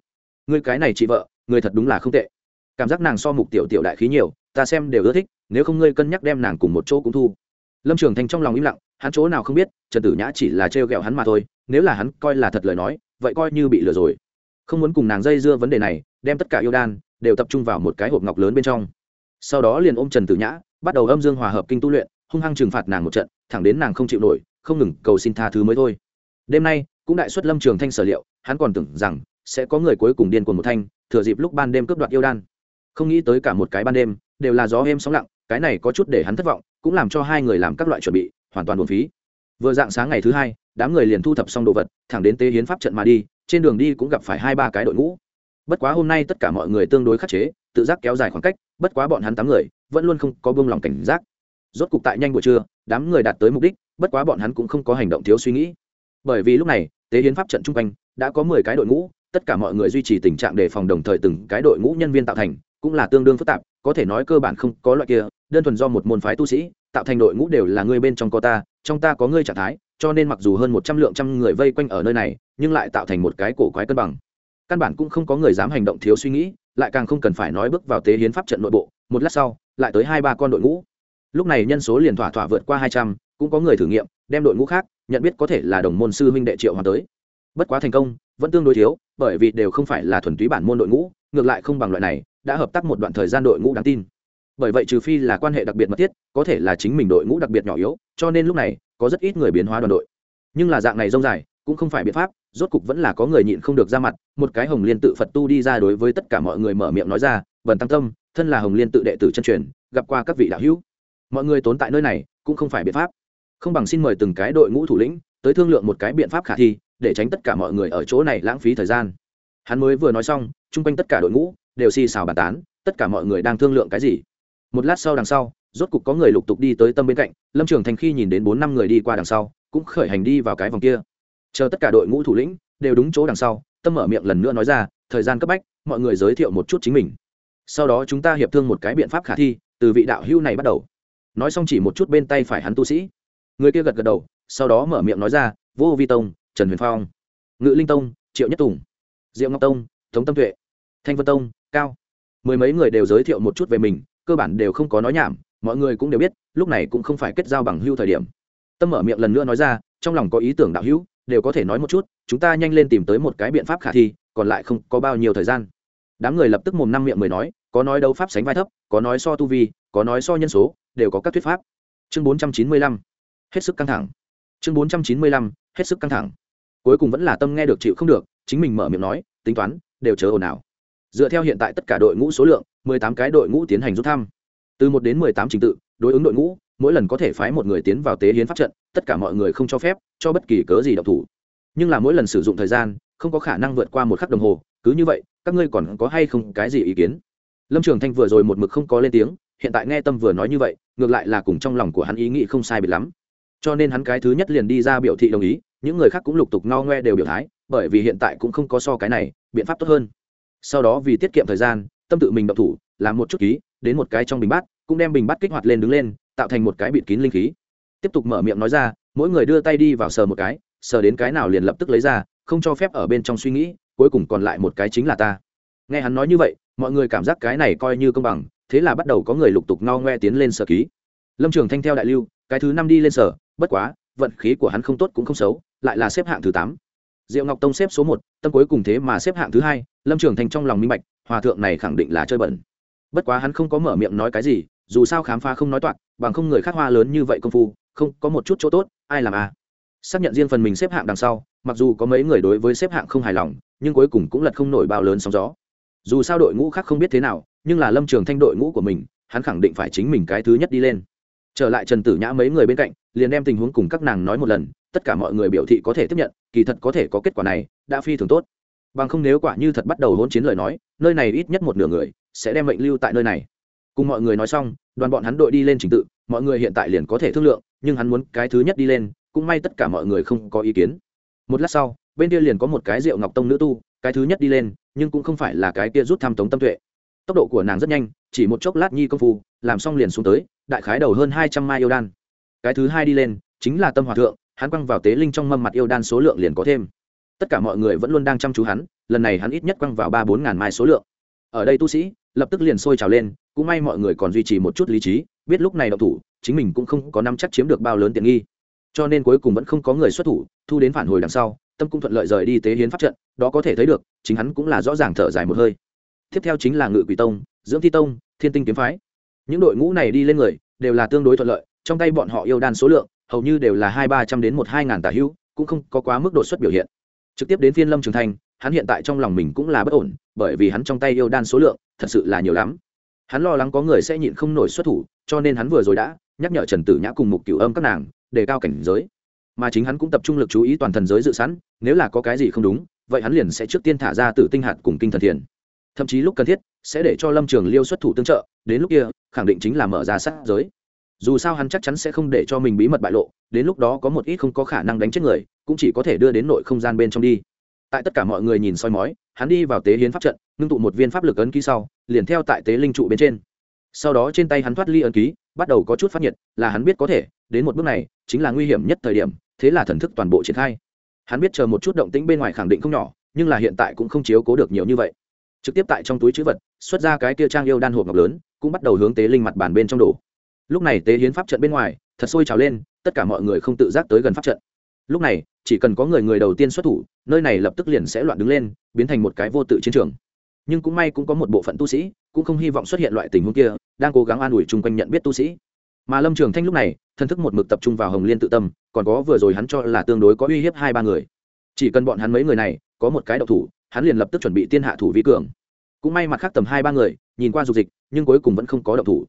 S1: người cái này chị vợ người thật đúng là không tệ. Cảm giác nàng so mục tiểu tiểu đại khí nhiều, ta xem đều ưa thích, nếu không ngươi cân nhắc đem nàng cùng một chỗ cũng thu. Lâm trường thanh trong lòng im lặng, hắn chỗ nào không biết, trần tử nhã chỉ là trêu ghẹo hắn mà thôi, nếu là hắn coi là thật lời nói, vậy coi như bị lừa rồi. Không muốn cùng nàng dây dưa vấn đề này, đem tất cả yêu đan đều tập trung vào một cái hộp ngọc lớn bên trong. Sau đó liền ôm trần tử nhã bắt đầu âm dương hòa hợp kinh tu luyện, hung hăng trừng phạt nàng một trận, thẳng đến nàng không chịu nổi, không ngừng cầu xin tha thứ mới thôi. Đêm nay, cũng đại xuất lâm trường thanh sở liệu, hắn còn tưởng rằng sẽ có người cuối cùng điên cuồng một thanh, thừa dịp lúc ban đêm cướp đoạt yêu đan. Không nghĩ tới cả một cái ban đêm, đều là gió êm sóng lặng, cái này có chút để hắn thất vọng, cũng làm cho hai người làm các loại chuẩn bị, hoàn toàn buồn phí. Vừa dạng sáng ngày thứ hai, đám người liền thu thập xong đồ vật, thẳng đến tế hiến pháp trận mà đi, trên đường đi cũng gặp phải hai ba cái đội ngũ. Bất quá hôm nay tất cả mọi người tương đối khắc chế, tự giác kéo dài khoảng cách, bất quá bọn hắn tám người vẫn luôn không có buông lòng cảnh giác. Rốt cục tại nhanh buổi trưa, đám người đạt tới mục đích, bất quá bọn hắn cũng không có hành động thiếu suy nghĩ. Bởi vì lúc này, tế hiến pháp trận chung quanh, đã có mười cái đội ngũ, tất cả mọi người duy trì tình trạng đề phòng đồng thời từng cái đội ngũ nhân viên tạo thành, cũng là tương đương phức tạp, có thể nói cơ bản không có loại kia, đơn thuần do một môn phái tu sĩ, tạo thành đội ngũ đều là ngươi bên trong có ta, trong ta có ngươi trạng thái, cho nên mặc dù hơn một trăm lượng trăm người vây quanh ở nơi này, nhưng lại tạo thành một cái cổ quái cân bằng. Căn bản cũng không có người dám hành động thiếu suy nghĩ lại càng không cần phải nói bước vào tế hiến pháp trận nội bộ, một lát sau, lại tới hai ba con đội ngũ. Lúc này nhân số liền thỏa thỏa vượt qua hai trăm, cũng có người thử nghiệm, đem đội ngũ khác, nhận biết có thể là đồng môn sư huynh đệ triệu hoàng tới. Bất quá thành công, vẫn tương đối thiếu, bởi vì đều không phải là thuần túy bản môn đội ngũ, ngược lại không bằng loại này, đã hợp tác một đoạn thời gian đội ngũ đáng tin. Bởi vậy trừ phi là quan hệ đặc biệt mật thiết, có thể là chính mình đội ngũ đặc biệt nhỏ yếu, cho nên lúc này, có rất ít người biến hóa đoàn đội. Nhưng là dạng này rông dài, cũng không phải biện pháp rốt cục vẫn là có người nhịn không được ra mặt, một cái hồng liên tự phật tu đi ra đối với tất cả mọi người mở miệng nói ra vần tăng tâm, thân là hồng liên tự đệ tử chân truyền, gặp qua các vị đạo hữu. Mọi người tốn tại nơi này, cũng không phải biện pháp. Không bằng xin mời từng cái đội ngũ thủ lĩnh, tới thương lượng một cái biện pháp khả thi, để tránh tất cả mọi người ở chỗ này lãng phí thời gian. Hắn mới vừa nói xong, chung quanh tất cả đội ngũ đều xì xào bàn tán, tất cả mọi người đang thương lượng cái gì. Một lát sau đằng sau, rốt cục có người lục tục đi tới tâm bên cạnh, lâm trường thành khi nhìn đến bốn năm người đi qua đằng sau, cũng khởi hành đi vào cái vòng kia chờ tất cả đội ngũ thủ lĩnh đều đúng chỗ đằng sau, tâm mở miệng lần nữa nói ra, thời gian cấp bách, mọi người giới thiệu một chút chính mình. Sau đó chúng ta hiệp thương một cái biện pháp khả thi, từ vị đạo hưu này bắt đầu. Nói xong chỉ một chút bên tay phải hắn tu sĩ. Người kia gật gật đầu, sau đó mở miệng nói ra, vô vi tông, trần huyền phong, ngự linh tông, triệu nhất tùng, diệu ngọc tông thống tâm tuệ, thanh vân tông, cao. Mười mấy người đều giới thiệu một chút về mình, cơ bản đều không có nói nhảm, mọi người cũng đều biết, lúc này cũng không phải kết giao bằng hưu thời điểm. Tâm mở miệng lần nữa nói ra, trong lòng có ý tưởng đạo hữu đều có thể nói một chút, chúng ta nhanh lên tìm tới một cái biện pháp khả thi, còn lại không có bao nhiêu thời gian. Đám người lập tức mồm năm miệng mười nói, có nói đấu pháp sánh vai thấp, có nói so tu vi, có nói so nhân số, đều có các thuyết pháp. Chương bốn trăm chín mươi lăm, hết sức căng thẳng. Chương bốn trăm chín mươi lăm, hết sức căng thẳng. Cuối cùng vẫn là tâm nghe được chịu không được, chính mình mở miệng nói, tính toán, đều chờ ồn ào. Dựa theo hiện tại tất cả đội ngũ số lượng, mười tám cái đội ngũ tiến hành rút thăm. Từ một đến mười tám trình tự, đối ứng đội ngũ mỗi lần có thể phái một người tiến vào tế hiến pháp trận, tất cả mọi người không cho phép, cho bất kỳ cớ gì đọc thủ. Nhưng là mỗi lần sử dụng thời gian, không có khả năng vượt qua một khắc đồng hồ, cứ như vậy, các ngươi còn có hay không cái gì ý kiến? Lâm trường thanh vừa rồi một mực không có lên tiếng, hiện tại nghe tâm vừa nói như vậy, ngược lại là cùng trong lòng của hắn ý nghĩ không sai biệt lắm. Cho nên hắn cái thứ nhất liền đi ra biểu thị đồng ý, những người khác cũng lục tục no ngoe đều biểu thái, bởi vì hiện tại cũng không có so cái này, biện pháp tốt hơn. Sau đó vì tiết kiệm thời gian, tâm tự mình động thủ, làm một chút ký, đến một cái trong bình bát, cũng đem bình bát kích hoạt lên đứng lên tạo thành một cái bịt kín linh khí. Tiếp tục mở miệng nói ra, mỗi người đưa tay đi vào sờ một cái, sờ đến cái nào liền lập tức lấy ra, không cho phép ở bên trong suy nghĩ, cuối cùng còn lại một cái chính là ta. Nghe hắn nói như vậy, mọi người cảm giác cái này coi như công bằng, thế là bắt đầu có người lục tục ngao ngoe tiến lên sở ký. Lâm trường thanh theo đại lưu, cái thứ năm đi lên sở bất quá, vận khí của hắn không tốt cũng không xấu, lại là xếp hạng thứ tám. Diệu ngọc tông xếp số một, tâm cuối cùng thế mà xếp hạng thứ hai, lâm trường thanh trong lòng minh bạch, hòa thượng này khẳng định là chơi bẩn. Bất quá hắn không có mở miệng nói cái gì, dù sao khám phá không nói toạc bằng không người khác hoa lớn như vậy công phu, không, có một chút chỗ tốt, ai làm à? Xác nhận riêng phần mình xếp hạng đằng sau, mặc dù có mấy người đối với xếp hạng không hài lòng, nhưng cuối cùng cũng lật không nổi bao lớn sóng gió. Dù sao đội ngũ khác không biết thế nào, nhưng là lâm trường thanh đội ngũ của mình, hắn khẳng định phải chính mình cái thứ nhất đi lên. Trở lại trần tử nhã mấy người bên cạnh, liền đem tình huống cùng các nàng nói một lần, tất cả mọi người biểu thị có thể tiếp nhận, kỳ thật có thể có kết quả này, đã phi thường tốt. Bằng không nếu quả như thật bắt đầu hôn chiến lời nói, nơi này ít nhất một nửa người, sẽ đem mệnh lưu tại nơi này cùng mọi người nói xong, đoàn bọn hắn đội đi lên trình tự, mọi người hiện tại liền có thể thương lượng, nhưng hắn muốn cái thứ nhất đi lên, cũng may tất cả mọi người không có ý kiến. Một lát sau, bên kia liền có một cái rượu ngọc tông nữ tu, cái thứ nhất đi lên, nhưng cũng không phải là cái kia rút tham tống tâm tuệ. Tốc độ của nàng rất nhanh, chỉ một chốc lát nhi công phu, làm xong liền xuống tới, đại khái đầu hơn hai trăm mai yêu đan. Cái thứ hai đi lên, chính là tâm hòa thượng, hắn quăng vào tế linh trong mâm mặt yêu đan số lượng liền có thêm. Tất cả mọi người vẫn luôn đang chăm chú hắn, lần này hắn ít nhất quăng vào ba bốn ngàn mai số lượng. Ở đây tu sĩ, lập tức liền sôi trào lên cũng may mọi người còn duy trì một chút lý trí, biết lúc này đậu thủ, chính mình cũng không có năm chắc chiếm được bao lớn tiện nghi. Cho nên cuối cùng vẫn không có người xuất thủ, thu đến phản hồi đằng sau, tâm cũng thuận lợi rời đi tế hiến pháp trận, đó có thể thấy được, chính hắn cũng là rõ ràng thở dài một hơi. Tiếp theo chính là ngự quỷ tông, dưỡng thi tông, thiên tinh kiếm phái. Những đội ngũ này đi lên người, đều là tương đối thuận lợi, trong tay bọn họ yêu đan số lượng, hầu như đều là hai ba trăm đến một hai ngàn tà hữu, cũng không có quá mức đột xuất biểu hiện. Trực tiếp đến phiên lâm trường thanh hắn hiện tại trong lòng mình cũng là bất ổn, bởi vì hắn trong tay yêu đan số lượng thật sự là nhiều lắm hắn lo lắng có người sẽ nhịn không nổi xuất thủ, cho nên hắn vừa rồi đã nhắc nhở trần tử nhã cùng mục cửu âm các nàng đề cao cảnh giới. Mà chính hắn cũng tập trung lực chú ý toàn thần giới dự sẵn, nếu là có cái gì không đúng, vậy hắn liền sẽ trước tiên thả ra tử tinh hạt cùng kinh thần thiền. Thậm chí lúc cần thiết, sẽ để cho lâm trường liêu xuất thủ tương trợ, đến lúc kia, khẳng định chính là mở ra sát giới. Dù sao hắn chắc chắn sẽ không để cho mình bí mật bại lộ, đến lúc đó có một ít không có khả năng đánh chết người, cũng chỉ có thể đưa đến nội không gian bên trong đi. Tại tất cả mọi người nhìn soi mói hắn đi vào tế hiến pháp trận, ngưng tụ một viên pháp lực ấn ký sau, liền theo tại tế linh trụ bên trên. Sau đó trên tay hắn thoát ly ấn ký, bắt đầu có chút phát nhiệt, là hắn biết có thể, đến một bước này, chính là nguy hiểm nhất thời điểm, thế là thần thức toàn bộ triển khai. Hắn biết chờ một chút động tĩnh bên ngoài khẳng định không nhỏ, nhưng là hiện tại cũng không chiếu cố được nhiều như vậy. Trực tiếp tại trong túi chữ vật, xuất ra cái kia trang yêu đan hộp ngọc lớn, cũng bắt đầu hướng tế linh mặt bàn bên trong đổ. Lúc này tế hiến pháp trận bên ngoài, thật sôi trào lên, tất cả mọi người không tự giác tới gần pháp trận lúc này, chỉ cần có người người đầu tiên xuất thủ, nơi này lập tức liền sẽ loạn đứng lên, biến thành một cái vô tự chiến trường. Nhưng cũng may cũng có một bộ phận tu sĩ, cũng không hy vọng xuất hiện loại tình huống kia, đang cố gắng an ủi chung quanh nhận biết tu sĩ. Mà lâm trường thanh lúc này thân thức một mực tập trung vào hồng liên tự tâm, còn có vừa rồi hắn cho là tương đối có uy hiếp hai ba người. Chỉ cần bọn hắn mấy người này, có một cái đậu thủ, hắn liền lập tức chuẩn bị tiên hạ thủ vi cường. Cũng may mặt khác tầm hai ba người, nhìn qua dục dịch, nhưng cuối cùng vẫn không có đậu thủ.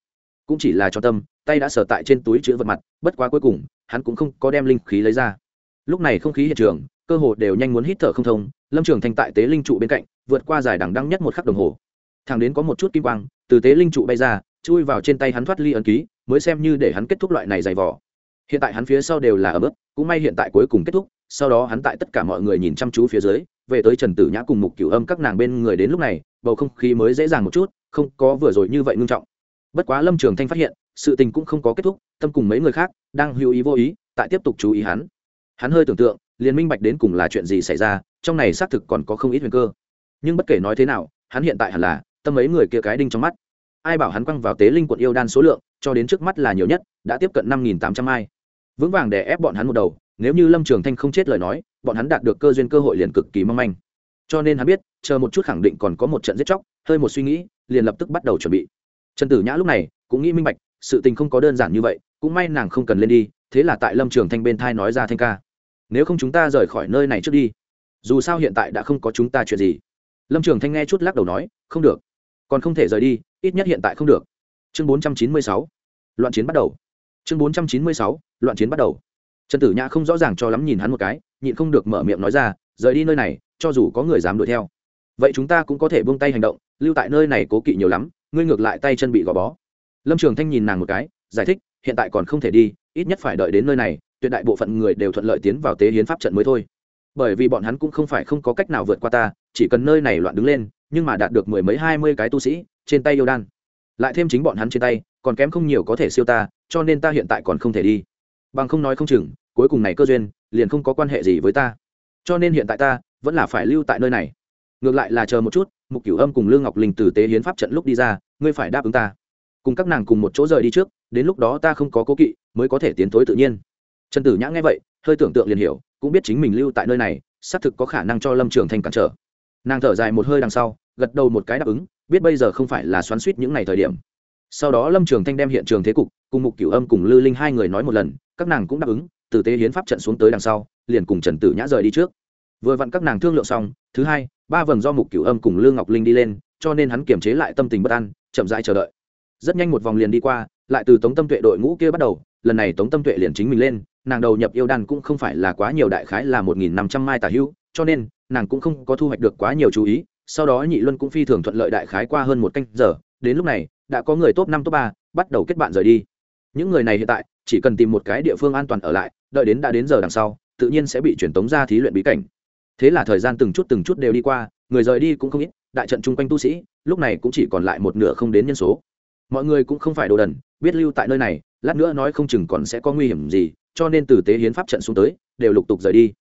S1: Cũng chỉ là cho tâm, tay đã sở tại trên túi chữ vật mặt, bất quá cuối cùng, hắn cũng không có đem linh khí lấy ra lúc này không khí hiện trường cơ hồ đều nhanh muốn hít thở không thông lâm trường thanh tại tế linh trụ bên cạnh vượt qua dài đằng đăng nhất một khắc đồng hồ. Thằng đến có một chút kim quang từ tế linh trụ bay ra chui vào trên tay hắn thoát ly ấn ký mới xem như để hắn kết thúc loại này dày vỏ hiện tại hắn phía sau đều là ấm ức, cũng may hiện tại cuối cùng kết thúc sau đó hắn tại tất cả mọi người nhìn chăm chú phía dưới về tới trần tử nhã cùng mục cửu âm các nàng bên người đến lúc này bầu không khí mới dễ dàng một chút không có vừa rồi như vậy ngưng trọng. Bất quá lâm trường thanh phát hiện sự tình cũng không có kết thúc tâm cùng mấy người khác đang hữu ý vô ý tại tiếp tục chú ý hắn hắn hơi tưởng tượng, liền minh bạch đến cùng là chuyện gì xảy ra, trong này xác thực còn có không ít huyền cơ. Nhưng bất kể nói thế nào, hắn hiện tại hẳn là, tâm mấy người kia cái đinh trong mắt. Ai bảo hắn quăng vào tế linh quận yêu đan số lượng, cho đến trước mắt là nhiều nhất, đã tiếp cận năm nghìn tám trăm ai. Vững vàng để ép bọn hắn một đầu, nếu như lâm trường thanh không chết lời nói, bọn hắn đạt được cơ duyên cơ hội liền cực kỳ mong manh. Cho nên hắn biết, chờ một chút khẳng định còn có một trận giết chóc, hơi một suy nghĩ, liền lập tức bắt đầu chuẩn bị. Trần tử nhã lúc này, cũng nghĩ minh bạch, sự tình không có đơn giản như vậy, cũng may nàng không cần lên đi, thế là tại lâm trường thanh bên thai nói ra thanh ca nếu không chúng ta rời khỏi nơi này trước đi. Dù sao hiện tại đã không có chúng ta chuyện gì. Lâm trường thanh nghe chút lắc đầu nói, không được. Còn không thể rời đi, ít nhất hiện tại không được. Chương bốn trăm chín mươi sáu, loạn chiến bắt đầu. Chương bốn trăm chín mươi sáu, loạn chiến bắt đầu. Trần tử nhã không rõ ràng cho lắm nhìn hắn một cái, nhịn không được mở miệng nói ra, rời đi nơi này, cho dù có người dám đuổi theo. Vậy chúng ta cũng có thể buông tay hành động, lưu tại nơi này cố kỵ nhiều lắm, ngươi ngược lại tay chân bị gò bó. Lâm trường thanh nhìn nàng một cái, giải thích, hiện tại còn không thể đi, ít nhất phải đợi đến nơi này tuyệt đại bộ phận người đều thuận lợi tiến vào tế hiến pháp trận mới thôi. Bởi vì bọn hắn cũng không phải không có cách nào vượt qua ta, chỉ cần nơi này loạn đứng lên, nhưng mà đạt được mười mấy hai mươi cái tu sĩ, trên tay yêu đan. Lại thêm chính bọn hắn trên tay, còn kém không nhiều có thể siêu ta, cho nên ta hiện tại còn không thể đi. Bằng không nói không chừng, cuối cùng này cơ duyên, liền không có quan hệ gì với ta. Cho nên hiện tại ta, vẫn là phải lưu tại nơi này. Ngược lại là chờ một chút, mục cửu âm cùng lương ngọc linh từ tế hiến pháp trận lúc đi ra, ngươi phải đáp ứng ta. Cùng các nàng cùng một chỗ rời đi trước, đến lúc đó ta không có cố kỵ, mới có thể tiến thối tự nhiên trần tử nhã nghe vậy, hơi tưởng tượng liền hiểu, cũng biết chính mình lưu tại nơi này, xác thực có khả năng cho lâm trường thành cản trở. Nàng thở dài một hơi đằng sau, gật đầu một cái đáp ứng, biết bây giờ không phải là xoắn suýt những ngày thời điểm. Sau đó lâm trường thanh đem hiện trường thế cục, cùng mục cửu âm cùng lư linh hai người nói một lần, các nàng cũng đáp ứng, từ tế hiến pháp trận xuống tới đằng sau, liền cùng trần tử nhã rời đi trước. Vừa vặn các nàng thương lượng xong, thứ hai, ba vầng do mục cửu âm cùng lương ngọc linh đi lên, cho nên hắn kiềm chế lại tâm tình bất an, chậm rãi chờ đợi. Rất nhanh một vòng liền đi qua, lại từ tống tâm tuệ đội ngũ kia bắt đầu, lần này tống tâm tuệ liền chính mình lên nàng đầu nhập yêu đan cũng không phải là quá nhiều đại khái là một nghìn năm trăm mai tả hữu, cho nên, nàng cũng không có thu hoạch được quá nhiều chú ý, sau đó nhị luân cũng phi thường thuận lợi đại khái qua hơn một canh giờ, đến lúc này, đã có người top năm, top ba, bắt đầu kết bạn rời đi. Những người này hiện tại, chỉ cần tìm một cái địa phương an toàn ở lại, đợi đến đã đến giờ đằng sau, tự nhiên sẽ bị truyền tống ra thí luyện bí cảnh. Thế là thời gian từng chút từng chút đều đi qua, người rời đi cũng không ít, đại trận chung quanh tu sĩ, lúc này cũng chỉ còn lại một nửa không đến nhân số. Mọi người cũng không phải đồ đần, biết lưu tại nơi này, lát nữa nói không chừng còn sẽ có nguy hiểm gì cho nên từ tế hiến pháp trận xuống tới, đều lục tục rời đi.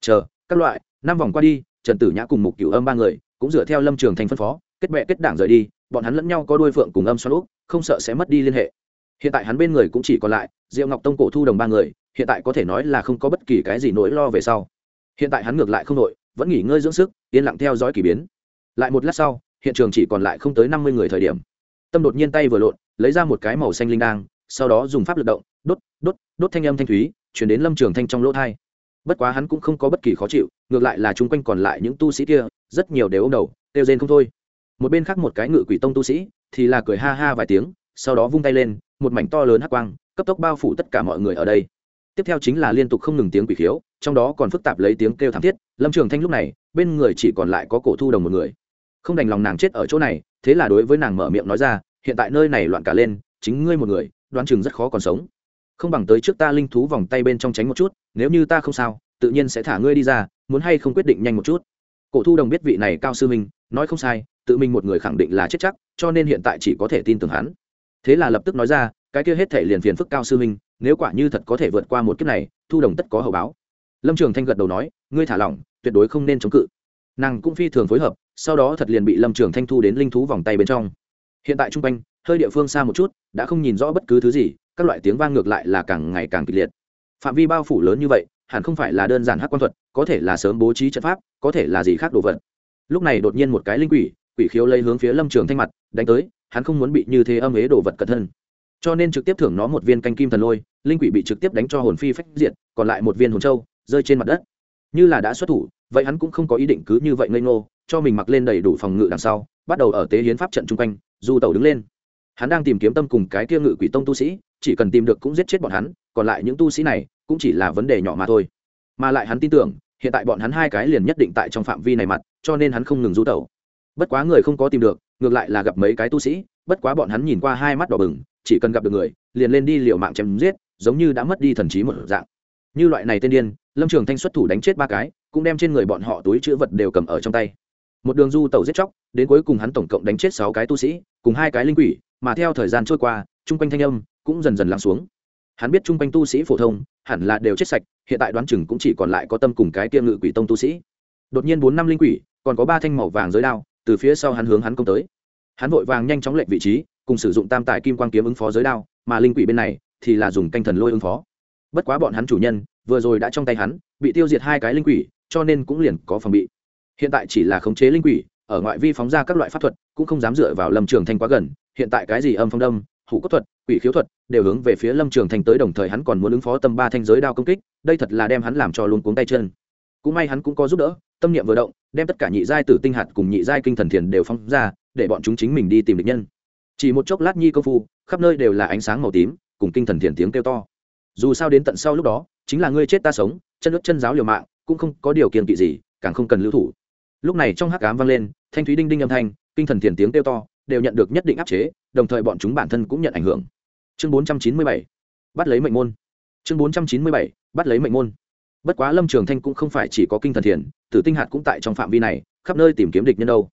S1: Chờ, các loại, năm vòng qua đi, trần tử nhã cùng mục cửu âm ba người, cũng dựa theo lâm trường thành phân phó, kết bệ kết đảng rời đi, bọn hắn lẫn nhau có đuôi phượng cùng âm xoắn úp, không sợ sẽ mất đi liên hệ. Hiện tại hắn bên người cũng chỉ còn lại, diệu ngọc tông cổ thu đồng ba người, hiện tại có thể nói là không có bất kỳ cái gì nỗi lo về sau. Hiện tại hắn ngược lại không nội vẫn nghỉ ngơi dưỡng sức, yên lặng theo dõi k ỳ biến. Lại một lát sau, hiện trường chỉ còn lại không tới năm mươi người thời điểm. Tâm đột nhiên tay vừa lộn, lấy ra một cái màu xanh linh đang sau đó dùng pháp lực động đốt đốt đốt thanh âm thanh thúy, chuyển đến lâm trường thanh trong lỗ thai bất quá hắn cũng không có bất kỳ khó chịu, ngược lại là chung quanh còn lại những tu sĩ kia, rất nhiều đều ô m đầu, kêu rên không thôi. Một bên khác một cái ngự quỷ tông tu sĩ, thì là cười ha ha vài tiếng, sau đó vung tay lên, một mảnh to lớn hắc quang, cấp tốc bao phủ tất cả mọi người ở đây. Tiếp theo chính là liên tục không ngừng tiếng quỷ khiếu, trong đó còn phức tạp lấy tiếng kêu thảm thiết, lâm trường thanh lúc này, bên người chỉ còn lại có cổ thu đồng một người. Không đành lòng nàng chết ở chỗ này, thế là đối với nàng mở miệng nói ra, hiện tại nơi này loạn cả lên, chính ngươi một người, đoán chừng rất khó còn sống không bằng tới trước ta linh thú vòng tay bên trong tránh một chút, nếu như ta không sao, tự nhiên sẽ thả ngươi đi ra, muốn hay không quyết định nhanh một chút. Cổ thu đồng biết vị này cao sư minh nói không sai, tự mình một người khẳng định là chết chắc, cho nên hiện tại chỉ có thể tin tưởng hắn. Thế là lập tức nói ra, cái kia hết thể liền phiền phức cao sư minh nếu quả như thật có thể vượt qua một kiếp này, thu đồng tất có hậu báo. Lâm trường thanh gật đầu nói, ngươi thả lỏng, tuyệt đối không nên chống cự. Nàng cũng phi thường phối hợp, sau đó thật liền bị lâm trường thanh thu đến linh thú vòng tay bên trong. Hiện tại t r quanh, hơi địa phương xa một chút, đã không nhìn rõ bất cứ thứ gì các loại tiếng vang ngược lại là càng ngày càng kịch liệt. Phạm vi bao phủ lớn như vậy, hẳn không phải là đơn giản hát quan thuật, có thể là sớm bố trí trận pháp, có thể là gì khác đồ vật. Lúc này đột nhiên một cái linh quỷ quỷ khiếu lấy hướng phía lâm trường thanh mặt, đánh tới, hắn không muốn bị như thế âm ế đồ vật cẩn thân cho nên trực tiếp thưởng nó một viên canh kim thần lôi, linh quỷ bị trực tiếp đánh cho hồn phi phách diện còn lại một viên hồn châu, rơi trên mặt đất. Như là đã xuất thủ, vậy hắn cũng không có ý định cứ như vậy ngây ngô, cho mình mặc lên đầy đủ phòng ngự đằng sau, bắt đầu ở tế hiến pháp trận chung quanh, du tàu đứng lên hắn đang tìm kiếm tâm cùng cái kia ngự quỷ tông tu sĩ, chỉ cần tìm được cũng giết chết bọn hắn, còn lại những tu sĩ này cũng chỉ là vấn đề nhỏ mà thôi. Mà lại hắn tin tưởng, hiện tại bọn hắn hai cái liền nhất định tại trong phạm vi này mặt, cho nên hắn không ngừng du tẩu. Bất quá người không có tìm được, ngược lại là gặp mấy cái tu sĩ, bất quá bọn hắn nhìn qua hai mắt đỏ bừng, chỉ cần gặp được người, liền lên đi liều mạng chém giết, giống như đã mất đi thần trí một dạng. Như loại này tên điên, lâm trường thanh xuất thủ đánh chết ba cái, cũng đem trên người bọn họ túi chữ vật đều cầm ở trong tay. Một đường du tàu giết chóc, đến cuối cùng hắn tổng cộng đánh chết sáu cái tu sĩ, cùng hai cái linh quỷ mà theo thời gian trôi qua, chung quanh thanh âm cũng dần dần lắng xuống. Hắn biết chung quanh tu sĩ phổ thông hẳn là đều chết sạch, hiện tại đoán chừng cũng chỉ còn lại có tâm cùng cái tiêm ngự quỷ tông tu sĩ. Đột nhiên bốn năm linh quỷ, còn có ba thanh màu vàng giới đao, từ phía sau hắn hướng hắn công tới. Hắn vội vàng nhanh chóng lệnh vị trí, cùng sử dụng tam tài kim quan kiếm ứng phó giới đao, mà linh quỷ bên này thì là dùng canh thần lôi ứng phó. Bất quá bọn hắn chủ nhân vừa rồi đã trong tay hắn, bị tiêu diệt hai cái linh quỷ, cho nên cũng liền có phòng bị. Hiện tại chỉ là khống chế linh quỷ, ở ngoại vi phóng ra các loại pháp thuật, cũng không dám dựa vào lâm trường thanh quá gần hiện tại cái gì âm phong đâm, hủ cốt thuật, quỷ khiếu thuật đều hướng về phía lâm trường thành tới đồng thời hắn còn muốn ứng phó tâm ba thanh giới đao công kích, đây thật là đem hắn làm cho luôn cuống tay chân. Cũng may hắn cũng có giúp đỡ, tâm niệm vừa động, đem tất cả nhị giai tử tinh hạt cùng nhị giai kinh thần thiền đều phóng ra, để bọn chúng chính mình đi tìm địch nhân. Chỉ một chốc lát nhi công phu, khắp nơi đều là ánh sáng màu tím, cùng kinh thần thiền tiếng kêu to. Dù sao đến tận sau lúc đó, chính là ngươi chết ta sống, chân ướt chân giáo liều mạng, cũng không có điều kiện kỵ gì, càng không cần lưu thủ. Lúc này trong hắc cám vang lên, thanh thúy đinh đinh âm thanh, kinh thần thiền tiếng kêu to đều nhận được nhất định áp chế, đồng thời bọn chúng bản thân cũng nhận ảnh hưởng. Chương bốn trăm chín mươi bảy, bắt lấy mệnh môn. Chương bốn trăm chín mươi bảy, bắt lấy mệnh môn. Bất quá lâm trường thanh cũng không phải chỉ có kinh thần thiền, tử tinh hạt cũng tại trong phạm vi này, khắp nơi tìm kiếm địch nhân đâu.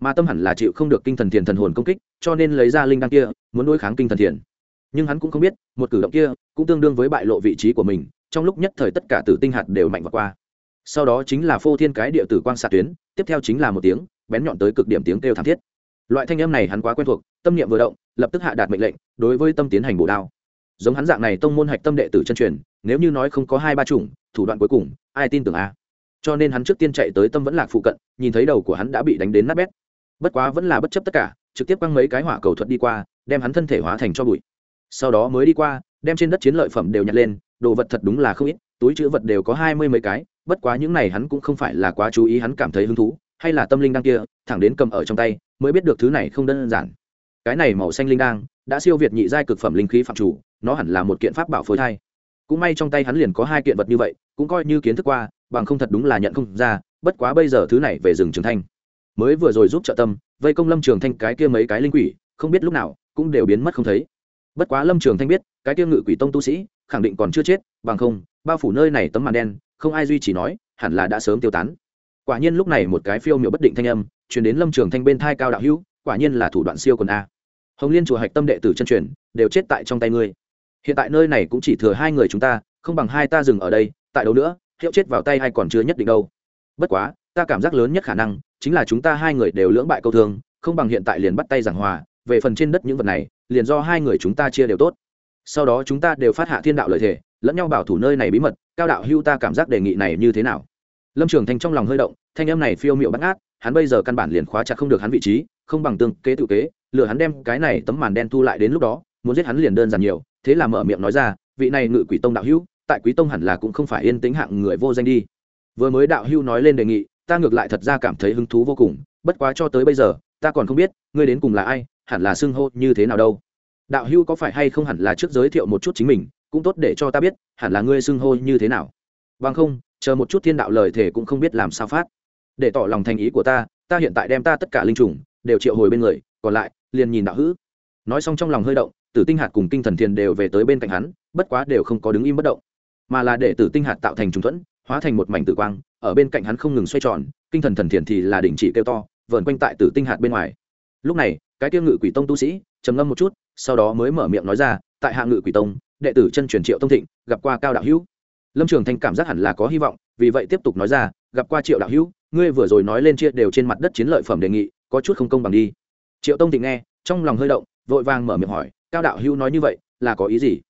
S1: Mà tâm hẳn là chịu không được kinh thần thiền thần hồn công kích, cho nên lấy ra linh đăng kia, muốn đối kháng kinh thần thiền. Nhưng hắn cũng không biết, một cử động kia cũng tương đương với bại lộ vị trí của mình, trong lúc nhất thời tất cả tử tinh hạt đều mạnh vượt qua. Sau đó chính là phô thiên cái địa tử quang xạ tuyến, tiếp theo chính là một tiếng, bén nhọn tới cực điểm tiếng kêu thảm thiết loại thanh âm này hắn quá quen thuộc, tâm niệm vừa động, lập tức hạ đạt mệnh lệnh, đối với tâm tiến hành bổ đao. Giống hắn dạng này tông môn hạch tâm đệ tử chân truyền, nếu như nói không có hai ba chủng, thủ đoạn cuối cùng, ai tin tưởng a. Cho nên hắn trước tiên chạy tới tâm vẫn lạc phụ cận, nhìn thấy đầu của hắn đã bị đánh đến nát bét. Bất quá vẫn là bất chấp tất cả, trực tiếp quăng mấy cái hỏa cầu thuật đi qua, đem hắn thân thể hóa thành cho bụi. Sau đó mới đi qua, đem trên đất chiến lợi phẩm đều nhặt lên, đồ vật thật đúng là không ít, túi chữ vật đều có hai mươi mấy cái, bất quá những này hắn cũng không phải là quá chú ý, hắn cảm thấy hứng thú hay là tâm linh đăng kia, thẳng đến cầm ở trong tay, mới biết được thứ này không đơn giản. Cái này màu xanh linh đăng đã siêu việt nhị giai cực phẩm linh khí phạm chủ, nó hẳn là một kiện pháp bảo phối thai. Cũng may trong tay hắn liền có hai kiện vật như vậy, cũng coi như kiến thức qua, bằng không thật đúng là nhận không ra, bất quá bây giờ thứ này về rừng trường thanh mới vừa rồi giúp trợ tâm, vây công lâm trường thanh cái kia mấy cái linh quỷ, không biết lúc nào, cũng đều biến mất không thấy. Bất quá lâm trường thanh biết, cái kia ngự quỷ tông tu sĩ, khẳng định còn chưa chết, bằng không, bao phủ nơi này tấm màn đen, không ai duy chỉ nói, hẳn là đã sớm tiêu tán quả nhiên lúc này một cái phiêu miệu bất định thanh âm chuyển đến lâm trường thanh bên thai cao đạo hữu, quả nhiên là thủ đoạn siêu quần a. Hồng liên chùa hạch tâm đệ tử chân truyền, đều chết tại trong tay ngươi. Hiện tại nơi này cũng chỉ thừa hai người chúng ta, không bằng hai ta dừng ở đây, tại đâu nữa, hiệu chết vào tay hay còn chưa nhất định đâu. Bất quá, ta cảm giác lớn nhất khả năng, chính là chúng ta hai người đều lưỡng bại câu thương, không bằng hiện tại liền bắt tay giảng hòa, về phần trên đất những vật này, liền do hai người chúng ta chia đều tốt. Sau đó chúng ta đều phát hạ thiên đạo lợi thể, lẫn nhau bảo thủ nơi này bí mật, cao đạo hưu ta cảm giác đề nghị này như thế nào? Lâm trường thanh trong lòng hơi động, thanh em này phiêu m i ệ u bắt ngát, hắn bây giờ căn bản liền khóa chặt không được hắn vị trí, không bằng tương kế tự kế lựa hắn đem cái này tấm màn đen thu lại đến lúc đó, muốn giết hắn liền đơn giản nhiều, thế là mở miệng nói ra, vị này ngự quỷ tông đạo hữu, tại quý tông hẳn là cũng không phải yên tính hạng người vô danh đi. Vừa mới đạo hữu nói lên đề nghị, ta ngược lại thật ra cảm thấy hứng thú vô cùng, bất quá cho tới bây giờ, ta còn không biết, ngươi đến cùng là ai, hẳn là xưng hô như thế nào đâu. Đạo hữu có phải hay không hẳn là trước giới thiệu một chút chính mình, cũng tốt để cho ta biết, hẳn là ngươi xưng hô như thế nào. Bằng không chờ một chút thiên đạo lời thể cũng không biết làm sao phát. Để tỏ lòng thành ý của ta ta hiện tại đem ta tất cả linh trùng đều triệu hồi bên người, còn lại, liền nhìn đạo hữu. Nói xong trong lòng hơi động, tử tinh hạt cùng kinh thần thiền đều về tới bên cạnh hắn, bất quá đều không có đứng im bất động, mà là để tử tinh hạt tạo thành trùng thuẫn, hóa thành một mảnh tử quang, ở bên cạnh hắn không ngừng xoay tròn, kinh thần thần thiền thì là đình chỉ kêu to, vờn quanh tại tử tinh hạt bên ngoài. Lúc này, cái tiêu ngự quỷ tông tu sĩ trầm ngâm một chút, sau đó mới mở miệng nói ra, tại hạ ngự quỷ tông, đệ tử chân truyền triệu tông thịnh, gặp qua cao đạo hữu lâm trường thanh cảm giác hẳn là có hy vọng, vì vậy tiếp tục nói ra, gặp qua triệu đạo hữu, ngươi vừa rồi nói lên chia đều trên mặt đất chiến lợi phẩm đề nghị, có chút không công bằng đi triệu tông thịnh nghe, trong lòng hơi động, vội vàng mở miệng hỏi, cao đạo hữu nói như vậy, là có ý gì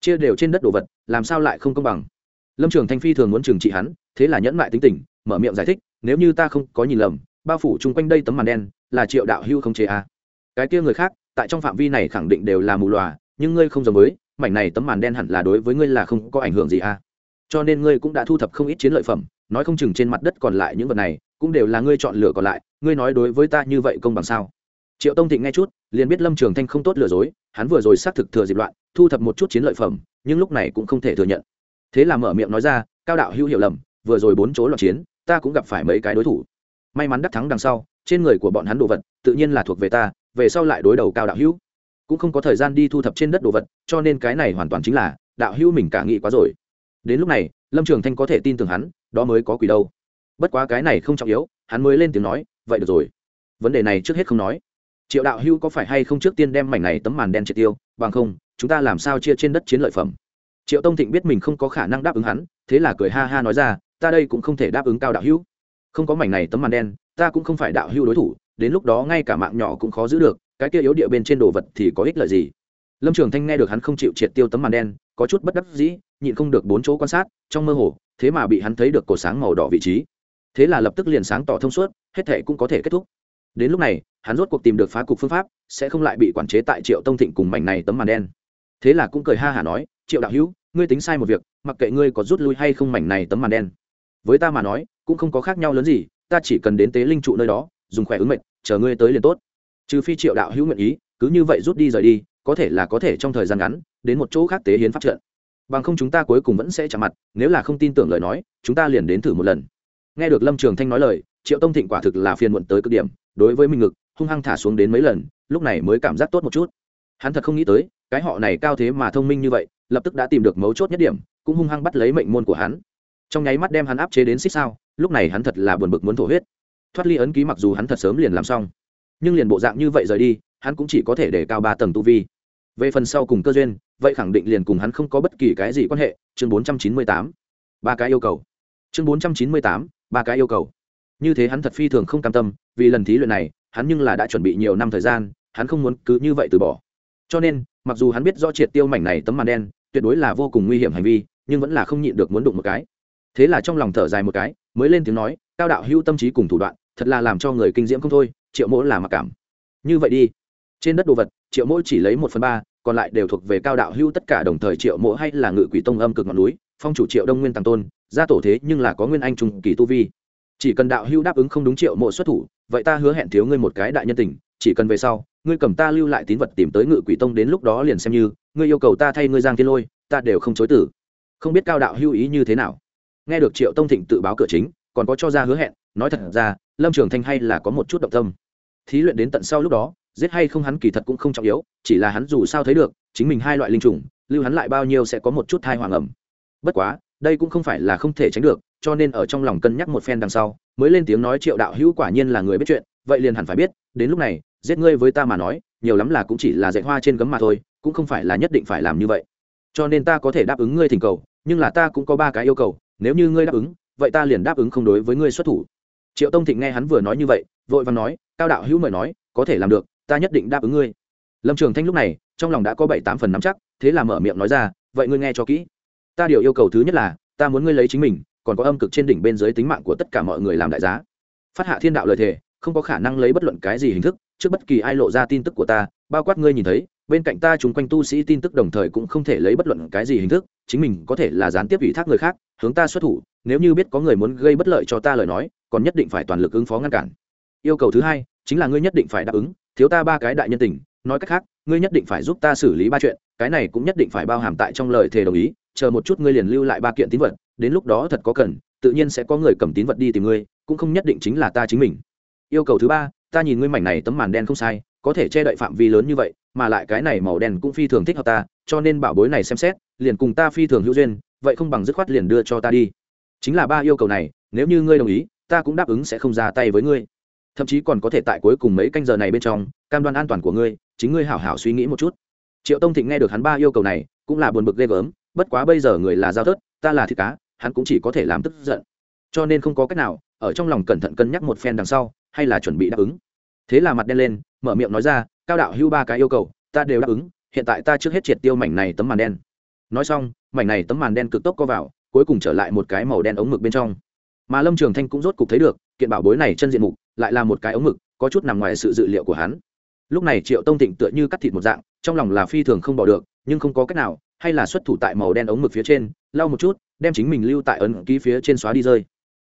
S1: chia đều trên đất đồ vật, làm sao lại không công bằng lâm trường thanh phi thường muốn trừng trị hắn, thế là nhẫn mại tính tình, mở miệng giải thích, nếu như ta không có nhìn lầm, bao phủ chung quanh đây tấm màn đen, là triệu đạo hữu không chế a à. cái kia người khác, tại trong phạm vi này khẳng định đều là mù lòa nhưng ngươi không giống với, mảnh này tấm màn đen hẳn là đối với ngươi là không có ảnh hưởng gì à cho nên ngươi cũng đã thu thập không ít chiến lợi phẩm, nói không chừng trên mặt đất còn lại những vật này cũng đều là ngươi chọn lựa còn lại, ngươi nói đối với ta như vậy công bằng sao? Triệu tông thịnh nghe chút, liền biết lâm trường thanh không tốt lừa dối, hắn vừa rồi xác thực thừa dịp loạn, thu thập một chút chiến lợi phẩm, nhưng lúc này cũng không thể thừa nhận. Thế là mở miệng nói ra, cao đạo hữu hiểu lầm, vừa rồi bốn chỗ loạn chiến, ta cũng gặp phải mấy cái đối thủ. May mắn đắc thắng đằng sau, trên người của bọn hắn đồ vật, tự nhiên là thuộc về ta, về sau lại đối đầu cao đạo hữu. Cũng không có thời gian đi thu thập trên đất đồ vật, cho nên cái này hoàn toàn chính là, đạo hữu mình cả nghĩ quá rồi đến lúc này, lâm trường thanh có thể tin tưởng hắn, đó mới có quỷ đâu. Bất quá cái này không trọng yếu, hắn mới lên tiếng nói, vậy được rồi. Vấn đề này trước hết không nói. Triệu đạo hưu có phải hay không trước tiên đem mảnh này tấm màn đen triệt tiêu, bằng không, chúng ta làm sao chia trên đất chiến lợi phẩm? Triệu tông thịnh biết mình không có khả năng đáp ứng hắn, thế là cười ha ha nói ra, ta đây cũng không thể đáp ứng cao đạo hưu. không có mảnh này tấm màn đen, ta cũng không phải đạo hưu đối thủ, đến lúc đó ngay cả mạng nhỏ cũng khó giữ được, cái kia yếu địa bên trên đồ vật thì có ích lợi gì? Lâm trường thanh nghe được hắn không chịu triệt tiêu tấm màn đen, có chút bất đắc dĩ nhịn không được bốn chỗ quan sát, trong mơ hồ, thế mà bị hắn thấy được cổ sáng màu đỏ vị trí. Thế là lập tức liền sáng tỏ thông suốt, hết thệ cũng có thể kết thúc. Đến lúc này, hắn rốt cuộc tìm được phá cục phương pháp, sẽ không lại bị quản chế tại triệu tông thịnh cùng mảnh này tấm màn đen. Thế là cũng cười ha hả nói, triệu đạo hữu, ngươi tính sai một việc, mặc kệ ngươi có rút lui hay không mảnh này tấm màn đen. Với ta mà nói, cũng không có khác nhau lớn gì, ta chỉ cần đến tế linh trụ nơi đó, dùng khỏe ứng mệnh, chờ ngươi tới liền tốt. Trừ phi triệu đạo hữu nguyện ý, cứ như vậy rút đi rời đi, có thể là có thể trong thời gian ngắn, đến một chỗ khác tế hiến pháp trận bằng không chúng ta cuối cùng vẫn sẽ chạm mặt, nếu là không tin tưởng lời nói, chúng ta liền đến thử một lần. Nghe được lâm trường thanh nói lời, triệu tông thịnh quả thực là phiền muộn tới cực điểm, đối với mình ngực, hung hăng thả xuống đến mấy lần, lúc này mới cảm giác tốt một chút. Hắn thật không nghĩ tới, cái họ này cao thế mà thông minh như vậy, lập tức đã tìm được mấu chốt nhất điểm, cũng hung hăng bắt lấy mệnh môn của hắn. Trong nháy mắt đem hắn áp chế đến xích sao, lúc này hắn thật là buồn bực muốn thổ huyết. Thoát ly ấn ký mặc dù hắn thật sớm liền làm xong, nhưng liền bộ dạng như vậy rời đi, hắn cũng chỉ có thể để cao ba tầng tu vi. Về phần sau cùng cơ duyên vậy khẳng định liền cùng hắn không có bất kỳ cái gì quan hệ, chương bốn trăm chín mươi tám, ba cái yêu cầu. Chương bốn trăm chín mươi tám, ba cái yêu cầu. Như thế hắn thật phi thường không cam tâm, vì lần thí luyện này, hắn nhưng là đã chuẩn bị nhiều năm thời gian, hắn không muốn cứ như vậy từ bỏ. Cho nên, mặc dù hắn biết rõ triệt tiêu mảnh này tấm màn đen, tuyệt đối là vô cùng nguy hiểm hành vi, nhưng vẫn là không nhịn được muốn đụng một cái. Thế là trong lòng thở dài một cái, mới lên tiếng nói, cao đạo hưu tâm trí cùng thủ đoạn, thật là làm cho người kinh diễm không thôi, triệu mỗ là mặc cảm. Như vậy đi. Trên đất đồ vật, triệu mỗ chỉ lấy một phần ba còn lại đều thuộc về cao đạo hưu tất cả đồng thời triệu mộ hay là ngự quỷ tông âm cực ngọn núi, phong chủ triệu đông nguyên tàng tôn, gia tổ thế nhưng là có nguyên anh trung kỳ tu vi. Chỉ cần đạo hưu đáp ứng không đúng triệu mộ xuất thủ, vậy ta hứa hẹn thiếu ngươi một cái đại nhân tình, chỉ cần về sau, ngươi cầm ta lưu lại tín vật tìm tới ngự quỷ tông đến lúc đó liền xem như, ngươi yêu cầu ta thay ngươi giang thiên lôi, ta đều không chối tử không biết cao đạo hưu ý như thế nào. Nghe được triệu tông thịnh tự báo cửa chính, còn có cho ra hứa hẹn, nói thật ra, lâm trường thanh hay là có một chút động tâm. Thí luyện đến tận sau lúc đó giết hay không hắn kỳ thật cũng không trọng yếu, chỉ là hắn dù sao thấy được, chính mình hai loại linh trùng, lưu hắn lại bao nhiêu sẽ có một chút thai hoàng ẩm. Bất quá, đây cũng không phải là không thể tránh được, cho nên ở trong lòng cân nhắc một phen đằng sau, mới lên tiếng nói triệu đạo hữu quả nhiên là người biết chuyện, vậy liền hẳn phải biết, đến lúc này, giết ngươi với ta mà nói, nhiều lắm là cũng chỉ là dạy hoa trên gấm mà thôi, cũng không phải là nhất định phải làm như vậy. Cho nên ta có thể đáp ứng ngươi thỉnh cầu, nhưng là ta cũng có ba cái yêu cầu, nếu như ngươi đáp ứng, vậy ta liền đáp ứng không đối với ngươi xuất thủ. Triệu tông thịnh nghe hắn vừa nói như vậy, vội vàng nói, cao đạo hữu mời nói, có thể làm được ta nhất định đáp ứng ngươi. Lâm trường thanh lúc này, trong lòng đã có bảy tám phần nắm chắc, thế là mở miệng nói ra, vậy ngươi nghe cho kỹ. Ta điều yêu cầu thứ nhất là, ta muốn ngươi lấy chính mình, còn có âm cực trên đỉnh bên dưới tính mạng của tất cả mọi người làm đại giá. Phát hạ thiên đạo lời thề, không có khả năng lấy bất luận cái gì hình thức, trước bất kỳ ai lộ ra tin tức của ta, bao quát ngươi nhìn thấy, bên cạnh ta chung quanh tu sĩ tin tức đồng thời cũng không thể lấy bất luận cái gì hình thức, chính mình có thể là gián tiếp ủy thác người khác, hướng ta xuất thủ, nếu như biết có người muốn gây bất lợi cho ta lời nói, còn nhất định phải toàn lực ứng phó ngăn cản. Yêu cầu thứ hai, chính là ngươi nhất định phải đáp ứng thiếu ta ba cái đại nhân tình, nói cách khác, ngươi nhất định phải giúp ta xử lý ba chuyện, cái này cũng nhất định phải bao hàm tại trong lời thề đồng ý, chờ một chút ngươi liền lưu lại ba kiện tín vật, đến lúc đó thật có cần, tự nhiên sẽ có người cầm tín vật đi tìm ngươi, cũng không nhất định chính là ta chính mình. Yêu cầu thứ ba, ta nhìn ngươi mảnh này tấm màn đen không sai, có thể che đậy phạm vi lớn như vậy, mà lại cái này màu đen cũng phi thường thích hợp ta, cho nên bảo bối này xem xét, liền cùng ta phi thường hữu duyên, vậy không bằng dứt khoát liền đưa cho ta đi. Chính là ba yêu cầu này, nếu như ngươi đồng ý, ta cũng đáp ứng sẽ không ra tay với ngươi thậm chí còn có thể tại cuối cùng mấy canh giờ này bên trong, cam đoan an toàn của ngươi, chính ngươi hảo hảo suy nghĩ một chút. Triệu tông thịnh nghe được hắn ba yêu cầu này, cũng là buồn bực ghê gớm, bất quá bây giờ người là giao thớt, ta là thịt cá, hắn cũng chỉ có thể làm tức giận. Cho nên không có cách nào, ở trong lòng cẩn thận cân nhắc một phen đằng sau, hay là chuẩn bị đáp ứng. Thế là mặt đen lên, mở miệng nói ra, cao đạo hưu ba cái yêu cầu, ta đều đáp ứng, hiện tại ta trước hết triệt tiêu mảnh này tấm màn đen. Nói xong, mảnh này tấm màn đen cực tốc co vào, cuối cùng trở lại một cái màu đen ống mực bên trong mà lâm trường thanh cũng rốt cục thấy được, kiện bảo bối này chân diện mục lại là một cái ống mực có chút nằm ngoài sự dự liệu của hắn. Lúc này triệu tông thịnh tựa như cắt thịt một dạng, trong lòng là phi thường không bỏ được, nhưng không có cách nào, hay là xuất thủ tại màu đen ống mực phía trên, lau một chút, đem chính mình lưu tại ấn ký phía trên xóa đi rơi.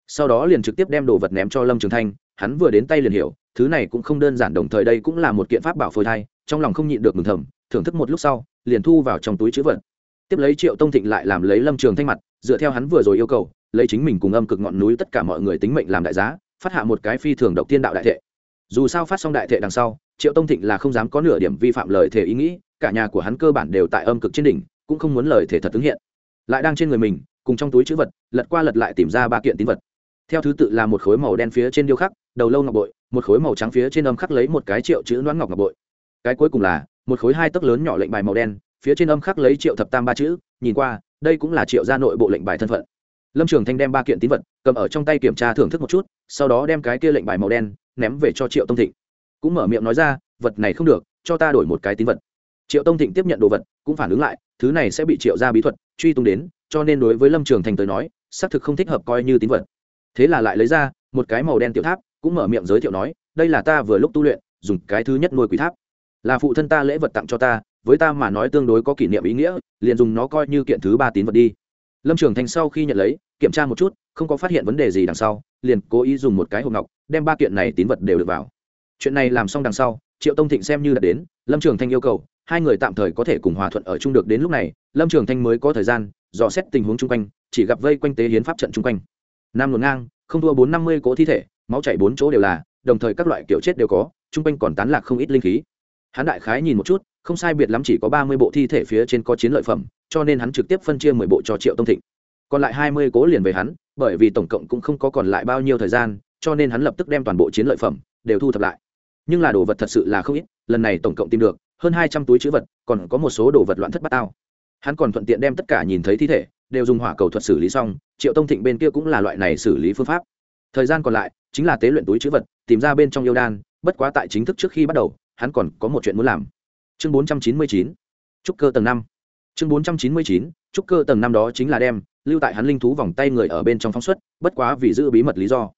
S1: Sau đó liền trực tiếp đem đồ vật ném cho lâm trường thanh, hắn vừa đến tay liền hiểu, thứ này cũng không đơn giản, đồng thời đây cũng là một kiện pháp bảo phôi thai, trong lòng không nhịn được mừng thầm, thưởng thức một lúc sau, liền thu vào trong túi chữ vật. Tiếp lấy triệu tông thịnh lại làm lấy lâm trường thanh mặt, dựa theo hắn vừa rồi yêu cầu lấy chính mình cùng âm cực ngọn núi tất cả mọi người tính mệnh làm đại giá, phát hạ một cái phi thường độc tiên đạo đại thệ dù sao phát xong đại thệ đằng sau, triệu tông thịnh là không dám có nửa điểm vi phạm lời thề ý nghĩ, cả nhà của hắn cơ bản đều tại âm cực trên đỉnh, cũng không muốn lời thể thật ứng hiện. Lại đang trên người mình, cùng trong túi chữ vật, lật qua lật lại tìm ra ba kiện tín vật. Theo thứ tự là một khối màu đen phía trên điêu khắc, đầu lâu ngọc bội, một khối màu trắng phía trên âm khắc lấy một cái triệu chữ đoán ngọc ngọc bội. Cái cuối cùng là, một khối hai tấc lớn nhỏ lệnh bài màu đen, phía trên âm khắc lấy triệu thập tam ba chữ, nhìn qua, đây cũng là triệu gia nội bộ lệnh bài thân phận lâm trường thanh đem ba kiện tín vật cầm ở trong tay kiểm tra thưởng thức một chút, sau đó đem cái kia lệnh bài màu đen ném về cho triệu tông thịnh. Cũng mở miệng nói ra, vật này không được, cho ta đổi một cái tín vật. Triệu tông thịnh tiếp nhận đồ vật, cũng phản ứng lại, thứ này sẽ bị triệu ra bí thuật truy tung đến, cho nên đối với lâm trường thành tới nói, xác thực không thích hợp coi như tín vật. Thế là lại lấy ra một cái màu đen tiểu tháp, cũng mở miệng giới thiệu nói, đây là ta vừa lúc tu luyện, dùng cái thứ nhất nuôi quỷ tháp. Là phụ thân ta lễ vật tặng cho ta, với ta mà nói tương đối có kỷ niệm ý nghĩa, liền dùng nó coi như kiện thứ ba tín vật đi lâm trường thành sau khi nhận lấy, kiểm tra một chút, không có phát hiện vấn đề gì đằng sau, liền cố ý dùng một cái hộp ngọc, đem ba kiện này tín vật đều được vào. Chuyện này làm xong đằng sau, triệu tông thịnh xem như đã đến, lâm trường thanh yêu cầu, hai người tạm thời có thể cùng hòa thuận ở chung được đến lúc này, lâm trường thanh mới có thời gian, dò xét tình huống chung quanh, chỉ gặp vây quanh tế hiến pháp trận chung quanh. Nam ngổn ngang, không thua bốn năm mươi cỗ thi thể, máu chảy bốn chỗ đều là, đồng thời các loại kiểu chết đều có, chung quanh còn tán lạc không ít linh khí. Hắn đại khái nhìn một chút, không sai biệt lắm chỉ có ba mươi bộ thi thể phía trên có chiến lợi phẩm cho nên hắn trực tiếp phân chia mười bộ cho triệu tông thịnh. Còn lại hai mươi cố liền về hắn, bởi vì tổng cộng cũng không có còn lại bao nhiêu thời gian, cho nên hắn lập tức đem toàn bộ chiến lợi phẩm đều thu thập lại. Nhưng là đồ vật thật sự là không ít, lần này tổng cộng tìm được hơn hai trăm túi trữ vật, còn có một số đồ vật loạn thất bát ao hắn còn thuận tiện đem tất cả nhìn thấy thi thể, đều dùng hỏa cầu thuật xử lý xong, triệu tông thịnh bên kia cũng là loại này xử lý phương pháp. Thời gian còn lại, chính là tế luyện túi trữ vật, tìm ra bên trong yêu đan, bất quá tại chính thức trước khi bắt đầu, hắn còn có một chuyện muốn làm. Chương bốn trăm chín mươi chín, trúc cơ tầng năm chương bốn trăm chín mươi chín, trúc cơ tầng năm đó chính là đem lưu tại hắn linh thú vòng tay người ở bên trong phóng xuất, bất quá vì giữ bí mật lý do.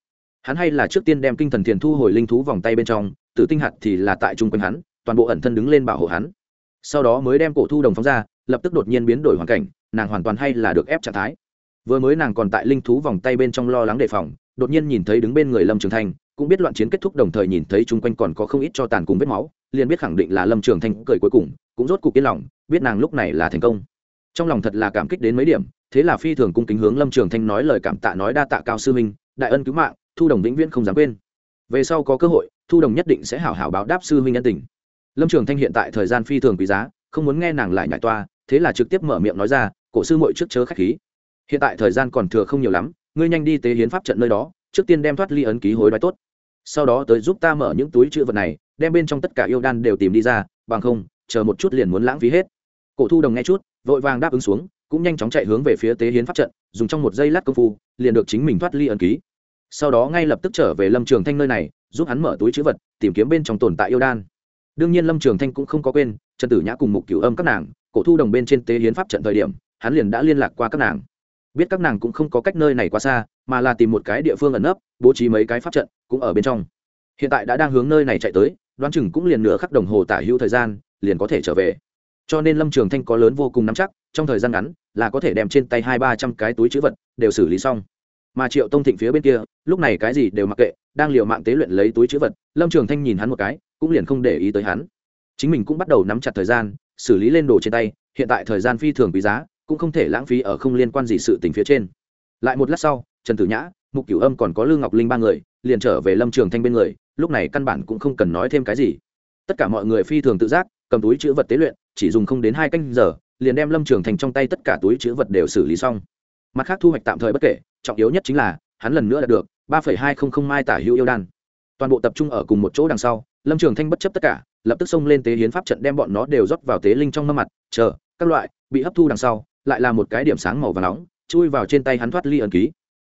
S1: Hắn hay là trước tiên đem kinh thần thiền thu hồi linh thú vòng tay bên trong, tử tinh hạt thì là tại chung quanh hắn, toàn bộ ẩn thân đứng lên bảo hộ hắn. Sau đó mới đem cổ thu đồng phóng ra, lập tức đột nhiên biến đổi hoàn cảnh, nàng hoàn toàn hay là được ép trạng thái. Vừa mới nàng còn tại linh thú vòng tay bên trong lo lắng đề phòng, đột nhiên nhìn thấy đứng bên người lâm trường thanh, cũng biết loạn chiến kết thúc đồng thời nhìn thấy chung quanh còn có không ít cho tàn cùng vết máu, liền biết khẳng định là lâm trường thanh cười cuối cùng, cũng rốt cục yên lòng biết nàng lúc này là thành công. Trong lòng thật là cảm kích đến mấy điểm, thế là phi thường cung kính hướng lâm trường thanh nói lời cảm tạ nói đa tạ cao sư minh, đại ân cứu mạng, thu đồng vĩnh viễn không dám quên. Về sau có cơ hội, thu đồng nhất định sẽ hảo hảo báo đáp sư minh nhân tình. Lâm trường thanh hiện tại thời gian phi thường quý giá, không muốn nghe nàng lại nhại toa, thế là trực tiếp mở miệng nói ra, cổ sư mội trước chớ khách khí. Hiện tại thời gian còn thừa không nhiều lắm, ngươi nhanh đi tế hiến pháp trận nơi đó, trước tiên đem thoát ly ấn ký hối đoái tốt. Sau đó tới giúp ta mở những túi chữ vật này, đem bên trong tất cả yêu đan đều tìm đi ra, bằng không, chờ một chút liền muốn lãng phí hết cổ thu đồng nghe chút, vội vàng đáp ứng xuống, cũng nhanh chóng chạy hướng về phía tế hiến pháp trận, dùng trong một giây lát công phu, liền được chính mình thoát ly ẩn ký. Sau đó ngay lập tức trở về lâm trường thanh nơi này, giúp hắn mở túi chữ vật, tìm kiếm bên trong tồn tại yêu đan. Đương nhiên lâm trường thanh cũng không có quên, trần tử nhã cùng mục cửu âm các nàng, cổ thu đồng bên trên tế hiến pháp trận thời điểm, hắn liền đã liên lạc qua các nàng. Biết các nàng cũng không có cách nơi này quá xa, mà là tìm một cái địa phương ẩn nấp, bố trí mấy cái pháp trận cũng ở bên trong. Hiện tại đã đang hướng nơi này chạy tới, đoán chừng cũng liền nửa khắc đồng hồ tả hữu thời gian, liền có thể trở về cho nên lâm trường thanh có lớn vô cùng nắm chắc trong thời gian ngắn là có thể đem trên tay hai ba trăm cái túi chữ vật đều xử lý xong mà triệu tông thịnh phía bên kia lúc này cái gì đều mặc kệ đang liều mạng tế luyện lấy túi chữ vật lâm trường thanh nhìn hắn một cái cũng liền không để ý tới hắn chính mình cũng bắt đầu nắm chặt thời gian xử lý lên đồ trên tay hiện tại thời gian phi thường quý giá cũng không thể lãng phí ở không liên quan gì sự tình phía trên lại một lát sau trần tử nhã mục cửu âm còn có lương ngọc linh ba người liền trở về lâm trường thanh bên người lúc này căn bản cũng không cần nói thêm cái gì tất cả mọi người phi thường tự giác cầm túi chữ vật tế luyện, chỉ dùng không đến hai canh giờ, liền đem lâm trường thành trong tay tất cả túi chữ vật đều xử lý xong. Mặt khác thu hoạch tạm thời bất kể, trọng yếu nhất chính là, hắn lần nữa đạt được ba hai không không mai tả hữu yêu đan. Toàn bộ tập trung ở cùng một chỗ đằng sau, lâm trường thanh bất chấp tất cả, lập tức xông lên tế hiến pháp trận đem bọn nó đều rót vào tế linh trong mâm mặt, chờ, các loại, bị hấp thu đằng sau, lại là một cái điểm sáng màu và nóng, chui vào trên tay hắn thoát ly ẩn ký.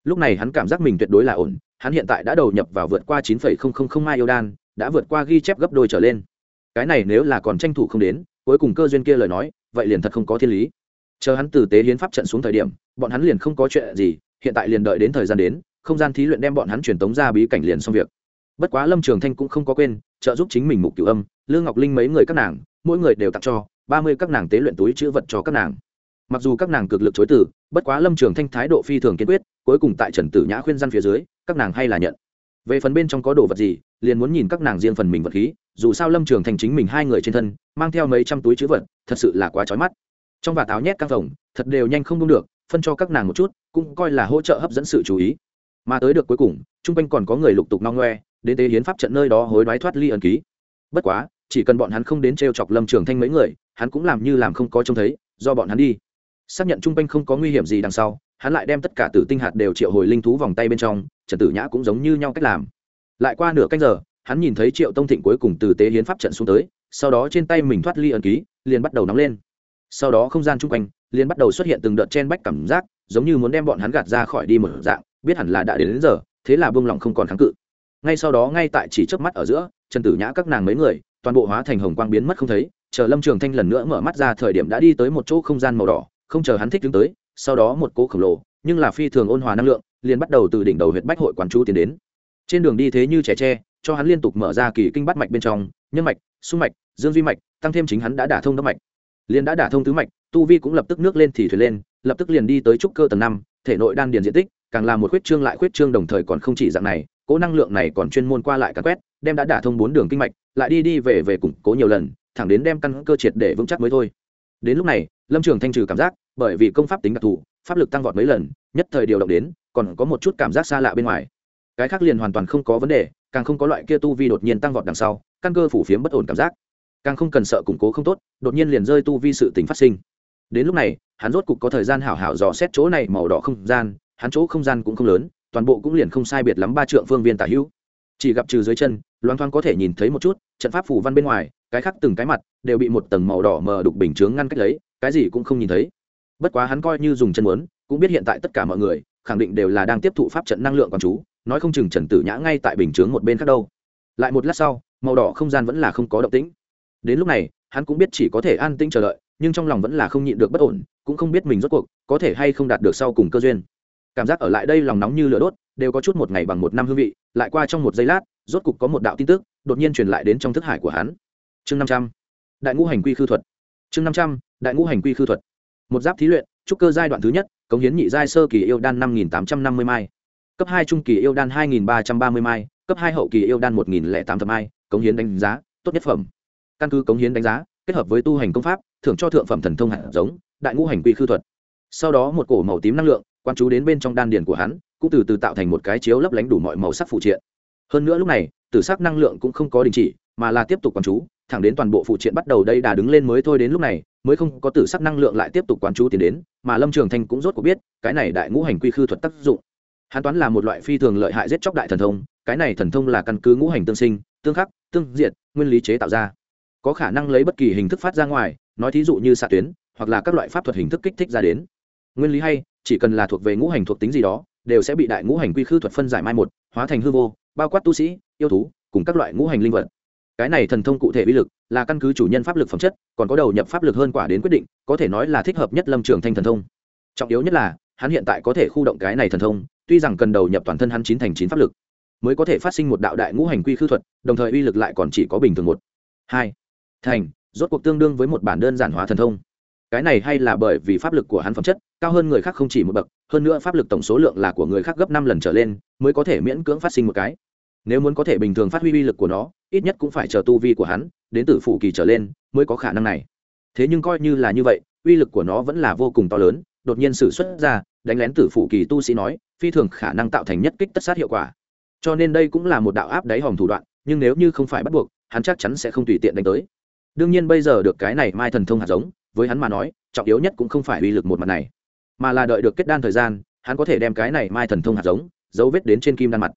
S1: Lúc này hắn cảm giác mình tuyệt đối là ổn, hắn hiện tại đã đầu nhập vào vượt qua chín mai yêu đan, đã vượt qua ghi chép gấp đôi trở lên cái này nếu là còn tranh thủ không đến, cuối cùng cơ duyên kia lời nói, vậy liền thật không có thiên lý. Chờ hắn từ tế hiến pháp trận xuống thời điểm, bọn hắn liền không có chuyện gì, hiện tại liền đợi đến thời gian đến, không gian thí luyện đem bọn hắn truyền tống ra bí cảnh liền xong việc. Bất quá lâm trường thanh cũng không có quên, trợ giúp chính mình mục cửu âm, lương ngọc linh mấy người các nàng, mỗi người đều tặng cho ba mươi các nàng tế luyện túi chữ vật cho các nàng. Mặc dù các nàng cực lực chối từ, bất quá lâm trường thanh thái độ phi thường kiên quyết, cuối cùng tại trần tử nhã khuyên răn phía dưới, các nàng hay là nhận. Về phần bên trong có đồ vật gì, liền muốn nhìn các nàng riêng phần mình vật khí dù sao lâm trường thành chính mình hai người trên thân, mang theo mấy trăm túi chữ vật, thật sự là quá trói mắt. Trong vạt áo nhét căng phòng thật đều nhanh không đông được, phân cho các nàng một chút, cũng coi là hỗ trợ hấp dẫn sự chú ý. Mà tới được cuối cùng t r u n g quanh còn có người lục tục no ngoe, đến tế hiến pháp trận nơi đó hối đoái thoát ly ẩn ký. Bất quá, chỉ cần bọn hắn không đến t r e o chọc lâm trường thanh mấy người, hắn cũng làm như làm không có trông thấy, do bọn hắn đi. Xác nhận t r u n g quanh không có nguy hiểm gì đằng sau, hắn lại đem tất cả tử tinh hạt đều triệu hồi linh thú vòng tay bên trong, trần tử nhã cũng giống như nhau cách làm. Lại qua nửa canh giờ hắn nhìn thấy triệu tông thịnh cuối cùng từ tế hiến pháp trận xuống tới sau đó trên tay mình thoát ly ẩn ký liền bắt đầu nóng lên. Sau đó không gian chung quanh liền bắt đầu xuất hiện từng đợt chen bách cảm giác giống như muốn đem bọn hắn gạt ra khỏi đi một dạng biết hẳn là đã đến, đến giờ thế là buông lỏng không còn kháng cự. Ngay sau đó ngay tại chỉ trước mắt ở giữa trần tử nhã các nàng mấy người toàn bộ hóa thành hồng quang biến mất không thấy chờ lâm trường thanh lần nữa mở mắt ra thời điểm đã đi tới một chỗ không gian màu đỏ không chờ hắn thích đứng tới sau đó một cỗ khổng lồ nhưng là phi thường ôn hòa năng lượng liền bắt đầu từ đỉnh đầu huyện bách hội quán chú tiến đến. Trên đường đi thế như trẻ tre cho hắn liên tục mở ra kỳ kinh bắt mạch bên trong, nhân mạch sung mạch, dương duy mạch, tăng thêm chính hắn đã đả thông đốc mạch. Liền đã đả thông tứ mạch, tu vi cũng lập tức nước lên thì thuyền lên, lập tức liền đi tới trúc cơ tầng năm, thể nội đan điền diện tích, càng là một khuyết trương lại khuyết trương đồng thời còn không chỉ dạng này, cố năng lượng này còn chuyên môn qua lại cắn quét, đem đã đả thông bốn đường kinh mạch, lại đi đi về về củng cố nhiều lần, thẳng đến đem căn cơ triệt để vững chắc mới thôi. Đến lúc này, lâm trường thanh trừ cảm giác, bởi vì công pháp tính đặc thù, pháp lực tăng vọt mấy lần, nhất thời điều động đến, còn có một chút cảm giác xa lạ bên ngoài. Cái khác liền hoàn toàn không có vấn đề càng không có loại kia tu vi đột nhiên tăng vọt đằng sau, căn cơ phủ phiếm bất ổn cảm giác. Càng không cần sợ củng cố không tốt, đột nhiên liền rơi tu vi sự tình phát sinh. Đến lúc này, hắn rốt cục có thời gian hảo hảo dò xét chỗ này màu đỏ không gian, hắn chỗ không gian cũng không lớn, toàn bộ cũng liền không sai biệt lắm ba trượng phương viên tả hữu. Chỉ gặp trừ dưới chân loang thoang có thể nhìn thấy một chút, trận pháp phủ văn bên ngoài, cái khác từng cái mặt đều bị một tầng màu đỏ mờ đục bình chướng ngăn cách lấy, cái gì cũng không nhìn thấy. Bất quá hắn coi như dùng chân muốn cũng biết hiện tại tất cả mọi người, khẳng định đều là đang tiếp thụ pháp trận năng lượng còn chú nói không chừng trần tử nhã ngay tại bình chướng một bên khác đâu. Lại một lát sau, màu đỏ không gian vẫn là không có động tĩnh. Đến lúc này, hắn cũng biết chỉ có thể an tĩnh chờ đợi, nhưng trong lòng vẫn là không nhịn được bất ổn, cũng không biết mình rốt cuộc có thể hay không đạt được sau cùng cơ duyên. Cảm giác ở lại đây lòng nóng như lửa đốt, đều có chút một ngày bằng một năm hương vị, lại qua trong một giây lát, rốt cục có một đạo tin tức đột nhiên truyền lại đến trong thức hải của hắn. Chương năm trăm. Đại ngũ hành quy khư thuật. Chương năm trăm, đại ngũ hành quy khư thuật. Một giáp thí luyện, trúc cơ giai đoạn thứ nhất, cống hiến nhị giai sơ kỳ yêu đan năm nghìn tám trăm năm mươi mai cấp hai trung kỳ yêu đan hai nghìn ba trăm ba mươi mai, cấp hai hậu kỳ yêu đan một nghìn lẻ tám thập mai, cống hiến đánh giá, tốt nhất phẩm. Căn cứ cống hiến đánh giá, kết hợp với tu hành công pháp, thưởng cho thượng phẩm thần thông hạt giống, đại ngũ hành quy khư thuật. Sau đó một cổ màu tím năng lượng quan chú đến bên trong đan điền của hắn, cũng từ từ tạo thành một cái chiếu lấp lánh đủ mọi màu sắc phụ triện. Hơn nữa lúc này, tử sắc năng lượng cũng không có đình chỉ, mà là tiếp tục quán chú, thẳng đến toàn bộ phụ triện bắt đầu đây đà đứng lên mới thôi đến lúc này, mới không có tử sắc năng lượng lại tiếp tục quán chú tiến đến, mà lâm trường thanh cũng rốt cuộc biết, cái này đại ngũ hành quy khư thuật tác dụng hắn toán là một loại phi thường lợi hại giết chóc đại thần thông, cái này thần thông là căn cứ ngũ hành tương sinh, tương khắc, tương diệt, nguyên lý chế tạo ra. Có khả năng lấy bất kỳ hình thức phát ra ngoài, nói thí dụ như xạ tuyến, hoặc là các loại pháp thuật hình thức kích thích ra đến. Nguyên lý hay, chỉ cần là thuộc về ngũ hành thuộc tính gì đó, đều sẽ bị đại ngũ hành quy khư thuật phân giải mai một, hóa thành hư vô, bao quát tu sĩ, yêu thú, cùng các loại ngũ hành linh vật. Cái này thần thông cụ thể uy lực, là căn cứ chủ nhân pháp lực phẩm chất, còn có đầu nhập pháp lực hơn quả đến quyết định, có thể nói là thích hợp nhất lâm trường thanh thần thông. Trọng yếu nhất là hắn hiện tại có thể khu động cái này thần thông, tuy rằng cần đầu nhập toàn thân hắn chín thành chín pháp lực, mới có thể phát sinh một đạo đại ngũ hành quy khư thuật, đồng thời uy lực lại còn chỉ có bình thường một. Hai, thành, rốt cuộc tương đương với một bản đơn giản hóa thần thông. Cái này hay là bởi vì pháp lực của hắn phẩm chất, cao hơn người khác không chỉ một bậc, hơn nữa pháp lực tổng số lượng là của người khác gấp năm lần trở lên, mới có thể miễn cưỡng phát sinh một cái. Nếu muốn có thể bình thường phát huy uy lực của nó, ít nhất cũng phải chờ tu vi của hắn, đến từ phủ kỳ trở lên, mới có khả năng này. Thế nhưng coi như là như vậy, uy lực của nó vẫn là vô cùng to lớn đột nhiên sử xuất ra, đánh lén tử phủ kỳ tu sĩ nói, phi thường khả năng tạo thành nhất kích tất sát hiệu quả. Cho nên đây cũng là một đạo áp đáy hòm thủ đoạn, nhưng nếu như không phải bắt buộc, hắn chắc chắn sẽ không tùy tiện đánh tới. Đương nhiên bây giờ được cái này mai thần thông hạt giống, với hắn mà nói, trọng yếu nhất cũng không phải uy lực một mặt này, mà là đợi được kết đan thời gian, hắn có thể đem cái này mai thần thông hạt giống, dấu vết đến trên kim đan mặt.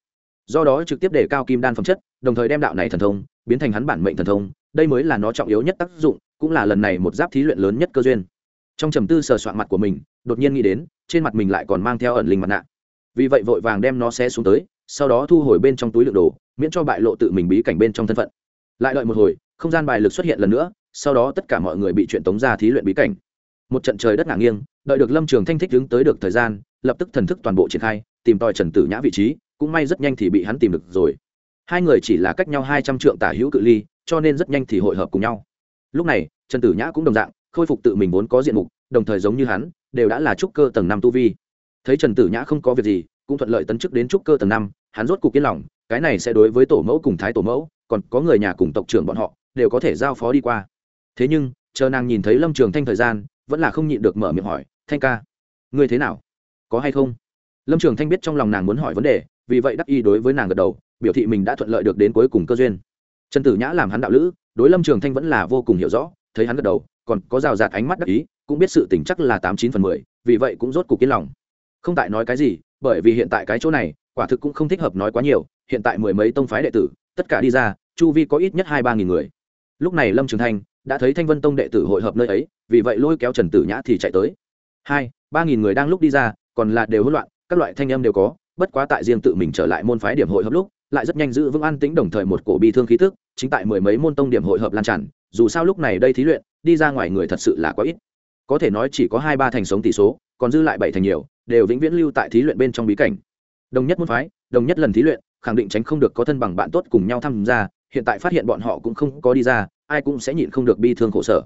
S1: Do đó trực tiếp để cao kim đan phẩm chất, đồng thời đem đạo này thần thông, biến thành hắn bản mệnh thần thông, đây mới là nó trọng yếu nhất tác dụng, cũng là lần này một giáp thí luyện lớn nhất cơ duyên. Trong trầm tư sờ soạn mặt của mình đột nhiên nghĩ đến, trên mặt mình lại còn mang theo ẩn linh mặt nạ. Vì vậy vội vàng đem nó xé xuống tới, sau đó thu hồi bên trong túi lượng đồ, miễn cho bại lộ tự mình bí cảnh bên trong thân phận. Lại đợi một hồi, không gian bài lực xuất hiện lần nữa, sau đó tất cả mọi người bị chuyện tống ra thí luyện bí cảnh. Một trận trời đất ngả nghiêng, đợi được lâm trường thanh thích đứng tới được thời gian, lập tức thần thức toàn bộ triển khai, tìm tòi trần tử nhã vị trí, cũng may rất nhanh thì bị hắn tìm được rồi. Hai người chỉ là cách nhau hai trăm trượng tả hữu cự ly, cho nên rất nhanh thì hội hợp cùng nhau. Lúc này, trần tử nhã cũng đồng dạng, khôi phục tự mình vốn có diện mục, đồng thời giống như hắn đều đã là trúc cơ tầng năm tu vi. Thấy trần tử nhã không có việc gì, cũng thuận lợi tấn chức đến trúc cơ tầng năm, hắn rốt cuộc yên lòng, cái này sẽ đối với tổ mẫu cùng thái tổ mẫu, còn có người nhà cùng tộc trưởng bọn họ, đều có thể giao phó đi qua. Thế nhưng, chờ nàng nhìn thấy lâm trường thanh thời gian, vẫn là không nhịn được mở miệng hỏi, thanh ca, ngươi thế nào? Có hay không? Lâm trường thanh biết trong lòng nàng muốn hỏi vấn đề, vì vậy đắc y đối với nàng gật đầu, biểu thị mình đã thuận lợi được đến cuối cùng cơ duyên. Trần tử nhã làm hắn đạo lữ, đối lâm trường thanh vẫn là vô cùng hiểu rõ, thấy hắn gật đầu, còn có rào rạt ánh mắt đắc ý cũng biết sự tình chắc là tám chín phần mười, vì vậy cũng rốt cuộc yên lòng. Không tại nói cái gì, bởi vì hiện tại cái chỗ này, quả thực cũng không thích hợp nói quá nhiều, hiện tại mười mấy tông phái đệ tử, tất cả đi ra, chu vi có ít nhất hai ba nghìn người. Lúc này lâm trường thanh đã thấy thanh vân tông đệ tử hội hợp nơi ấy, vì vậy lôi kéo trần tử nhã thì chạy tới. Hai, ba nghìn người đang lúc đi ra, còn là đều hỗn loạn, các loại thanh âm đều có, bất quá tại riêng tự mình trở lại môn phái điểm hội hợp lúc, lại rất nhanh giữ vững an tĩnh đồng thời một cổ bi thương khí tức, chính tại mười mấy môn tông điểm hội hợp lan tràn, dù sao lúc này đây thí luyện, đi ra ngoài người thật sự là quá ít có thể nói chỉ có hai ba thành sống tỷ số, còn dư lại bảy thành nhiều, đều vĩnh viễn lưu tại thí luyện bên trong bí cảnh. Đồng nhất môn phái, đồng nhất lần thí luyện, khẳng định tránh không được có thân bằng bạn tốt cùng nhau tham gia, hiện tại phát hiện bọn họ cũng không có đi ra, ai cũng sẽ nhịn không được bi thương khổ sở.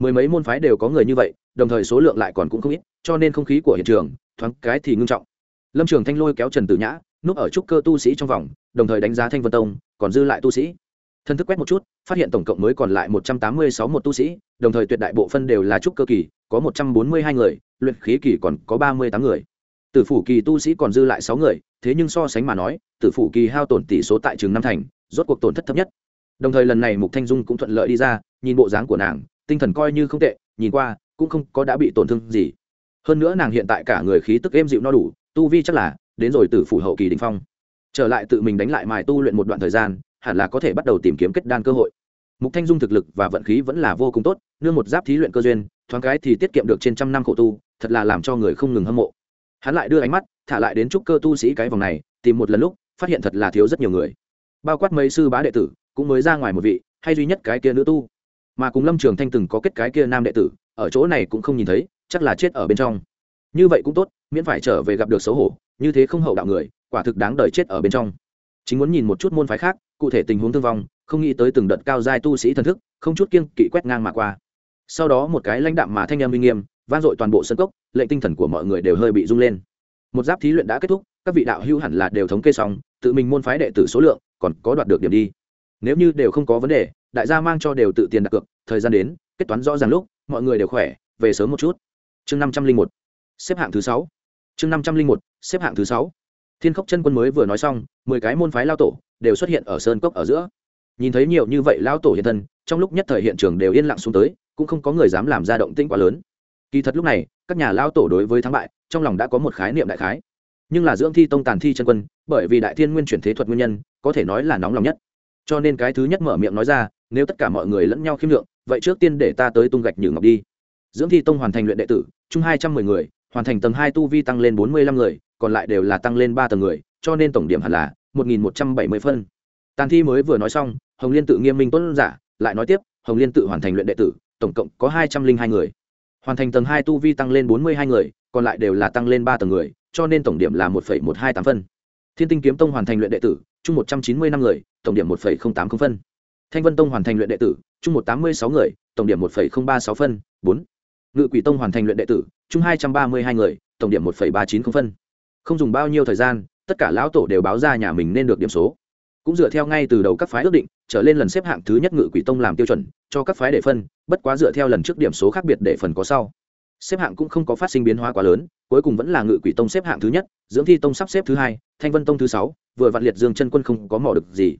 S1: Mười mấy môn phái đều có người như vậy, đồng thời số lượng lại còn cũng không ít, cho nên không khí của hiện trường, thoáng cái thì ngưng trọng. Lâm trường thanh lôi kéo trần tử nhã, núp ở trúc cơ tu sĩ trong vòng, đồng thời đánh giá thanh vân tông, còn dư lại tu sĩ. Thân thức quét một chút, phát hiện tổng cộng mới còn lại một trăm tám mươi sáu một tu sĩ, đồng thời tuyệt đại bộ phân đều là trúc cơ kỳ có một trăm bốn mươi hai người, luyện khí kỳ còn có ba mươi tám người. Tử phủ kỳ tu sĩ còn dư lại sáu người, thế nhưng so sánh mà nói, tử phủ kỳ hao tổn tỷ số tại trường năm thành, rốt cuộc tổn thất thấp nhất. Đồng thời lần này mục thanh dung cũng thuận lợi đi ra, nhìn bộ dáng của nàng, tinh thần coi như không tệ, nhìn qua, cũng không có đã bị tổn thương gì. Hơn nữa nàng hiện tại cả người khí tức êm dịu no đủ, tu vi chắc là, đến rồi tử phủ hậu kỳ đình phong. Trở lại tự mình đánh lại mài tu luyện một đoạn thời gian, hẳn là có thể bắt đầu tìm kiếm kết đan cơ hội mục thanh dung thực lực và vận khí vẫn là vô cùng tốt, nương một giáp thí luyện cơ duyên, thoáng cái thì tiết kiệm được trên trăm năm khổ tu, thật là làm cho người không ngừng hâm mộ. Hắn lại đưa ánh mắt, thả lại đến trúc cơ tu sĩ cái vòng này, tìm một lần lúc, phát hiện thật là thiếu rất nhiều người. Bao quát mấy sư bá đệ tử, cũng mới ra ngoài một vị, hay duy nhất cái kia nữ tu. Mà cùng lâm trường thanh từng có kết cái kia nam đệ tử, ở chỗ này cũng không nhìn thấy, chắc là chết ở bên trong. Như vậy cũng tốt, miễn phải trở về gặp được xấu hổ, như thế không hậu đạo người, quả thực đáng đời chết ở bên trong. Chính muốn nhìn một chút môn phái khác, cụ thể tình huống thương vong không nghĩ tới từng đợt cao giai tu sĩ thần thức, không chút kiêng kỵ quét ngang mà qua. Sau đó một cái lãnh đạm mà thanh em uy nghiêm, vang dội toàn bộ sân cốc, lệnh tinh thần của mọi người đều hơi bị rung lên. Một giáp thí luyện đã kết thúc, các vị đạo hữu hẳn là đều thống kê xong, tự mình môn phái đệ tử số lượng, còn có đoạt được điểm đi. Nếu như đều không có vấn đề, đại gia mang cho đều tự tiền đặt cược, thời gian đến, kết toán rõ ràng lúc, mọi người đều khỏe, về sớm một chút. Chương năm trăm linh một, xếp hạng thứ sáu. Chương năm trăm linh một, xếp hạng thứ sáu. Thiên khốc chân quân mới vừa nói xong, mười cái môn phái lao tổ đều xuất hiện ở sơn cốc ở giữa nhìn thấy nhiều như vậy lao tổ hiện thân, trong lúc nhất thời hiện trường đều yên lặng xuống tới, cũng không có người dám làm ra động tĩnh quá lớn. Kỳ thật lúc này, các nhà lao tổ đối với thắng bại, trong lòng đã có một khái niệm đại khái. Nhưng là dưỡng thi tông tàn thi chân quân, bởi vì đại thiên nguyên chuyển thế thuật nguyên nhân, có thể nói là nóng lòng nhất. Cho nên cái thứ nhất mở miệng nói ra, nếu tất cả mọi người lẫn nhau khiêm lượng, vậy trước tiên để ta tới tung gạch nhử ngọc đi. Dưỡng thi tông hoàn thành luyện đệ tử, chung hai trăm mười người, hoàn thành tầng hai tu vi tăng lên bốn mươi lăm người, còn lại đều là tăng lên ba tầng người, cho nên tổng điểm hẳn là một nghìn một trăm bảy mươi phân tàn thi mới vừa nói xong, hồng liên tự nghiêm minh tuấn giả, lại nói tiếp, hồng liên tự hoàn thành luyện đệ tử, tổng cộng có hai trăm linh hai người. Hoàn thành tầng hai tu vi tăng lên bốn mươi hai người, còn lại đều là tăng lên ba tầng người, cho nên tổng điểm là một một hai tám phân. Thiên tinh kiếm tông hoàn thành luyện đệ tử, chung một trăm chín mươi năm người, tổng điểm một tám không phân. Thanh vân tông hoàn thành luyện đệ tử, chung một tám mươi sáu người, tổng điểm một ba sáu phân. Bốn. Ngự quỷ tông hoàn thành luyện đệ tử, chung hai trăm ba mươi hai người, tổng điểm một ba chín không phân. Không dùng bao nhiêu thời gian, tất cả lão tổ đều báo ra nhà mình nên được điểm số cũng dựa theo ngay từ đầu các phái ước định, trở lên lần xếp hạng thứ nhất ngự quỷ tông làm tiêu chuẩn, cho các phái để phân, bất quá dựa theo lần trước điểm số khác biệt để phần có sau. Xếp hạng cũng không có phát sinh biến hóa quá lớn, cuối cùng vẫn là ngự quỷ tông xếp hạng thứ nhất, dưỡng thi tông sắp xếp thứ hai, thanh vân tông thứ sáu, vừa vạn liệt dương chân quân không có mỏ được gì.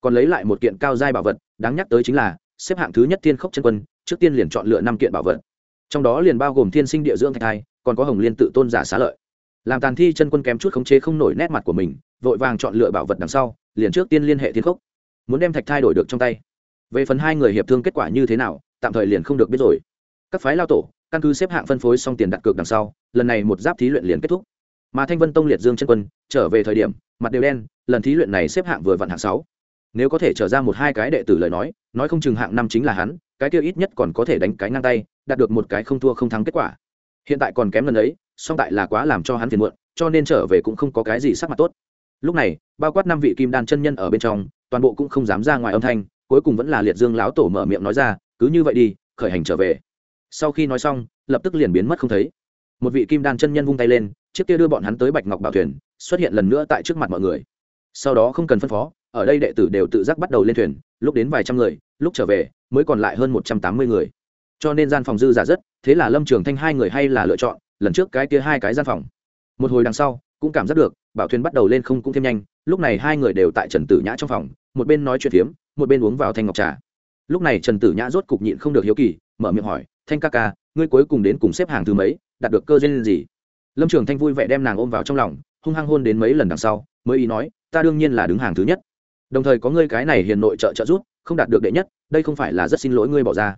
S1: Còn lấy lại một kiện cao giai bảo vật, đáng nhắc tới chính là, xếp hạng thứ nhất thiên khốc chân quân, trước tiên liền chọn lựa năm kiện bảo vật. Trong đó liền bao gồm thiên sinh địa dưỡng thạch thai, còn có hồng liên tự tôn giả xá lợi. Làm tàn thi chân quân kém chút khống chế không nổi nét mặt của mình, vội vàng chọn lựa bảo vật đằng sau liền trước tiên liên hệ thiên khốc, muốn đem thạch thai đổi được trong tay. Về phần hai người hiệp thương kết quả như thế nào, tạm thời liền không được biết rồi. Các phái lao tổ, căn cứ xếp hạng phân phối xong tiền đặt cược đằng sau, lần này một giáp thí luyện liền kết thúc. Mà thanh vân tông liệt dương chân quân, trở về thời điểm, mặt đều đen, lần thí luyện này xếp hạng vừa vặn hạng sáu. Nếu có thể trở ra một hai cái đệ tử lời nói nói không chừng hạng năm chính là hắn, cái kia ít nhất còn có thể đánh cái ngang tay, đạt được một cái không thua không thắng kết quả. Hiện tại còn kém lần ấy, song tại là quá làm cho hắn phiền muộn, cho nên trở về cũng không có cái gì sắc mặt tốt lúc này, bao quát năm vị kim đan chân nhân ở bên trong, toàn bộ cũng không dám ra ngoài âm thanh, cuối cùng vẫn là liệt dương lão tổ mở miệng nói ra, cứ như vậy đi, khởi hành trở về. Sau khi nói xong, lập tức liền biến mất không thấy. Một vị kim đan chân nhân vung tay lên, chiếc kia đưa bọn hắn tới bạch ngọc bảo thuyền, xuất hiện lần nữa tại trước mặt mọi người. Sau đó không cần phân phó, ở đây đệ tử đều tự giác bắt đầu lên thuyền, lúc đến vài trăm người, lúc trở về, mới còn lại hơn một trăm tám mươi người. Cho nên gian phòng dư giả rất, thế là lâm trường thanh hai người hay là lựa chọn, lần trước cái kia hai cái gian phòng. Một hồi đằng sau cũng cảm giác được, bảo thuyền bắt đầu lên không cũng thêm nhanh, lúc này hai người đều tại trần tử nhã trong phòng, một bên nói chuyện phiếm, một bên uống vào thanh ngọc trà. Lúc này trần tử nhã rốt cục nhịn không được hiếu kỳ, mở miệng hỏi, thanh ca ca, ngươi cuối cùng đến cùng xếp hàng thứ mấy, đạt được cơ duyên gì? Lâm trường thanh vui vẻ đem nàng ôm vào trong lòng, hung hăng hôn đến mấy lần đằng sau, mới ý nói, ta đương nhiên là đứng hàng thứ nhất. Đồng thời có ngươi cái này hiền nội trợ trợ giúp, không đạt được đệ nhất, đây không phải là rất xin lỗi ngươi bỏ ra.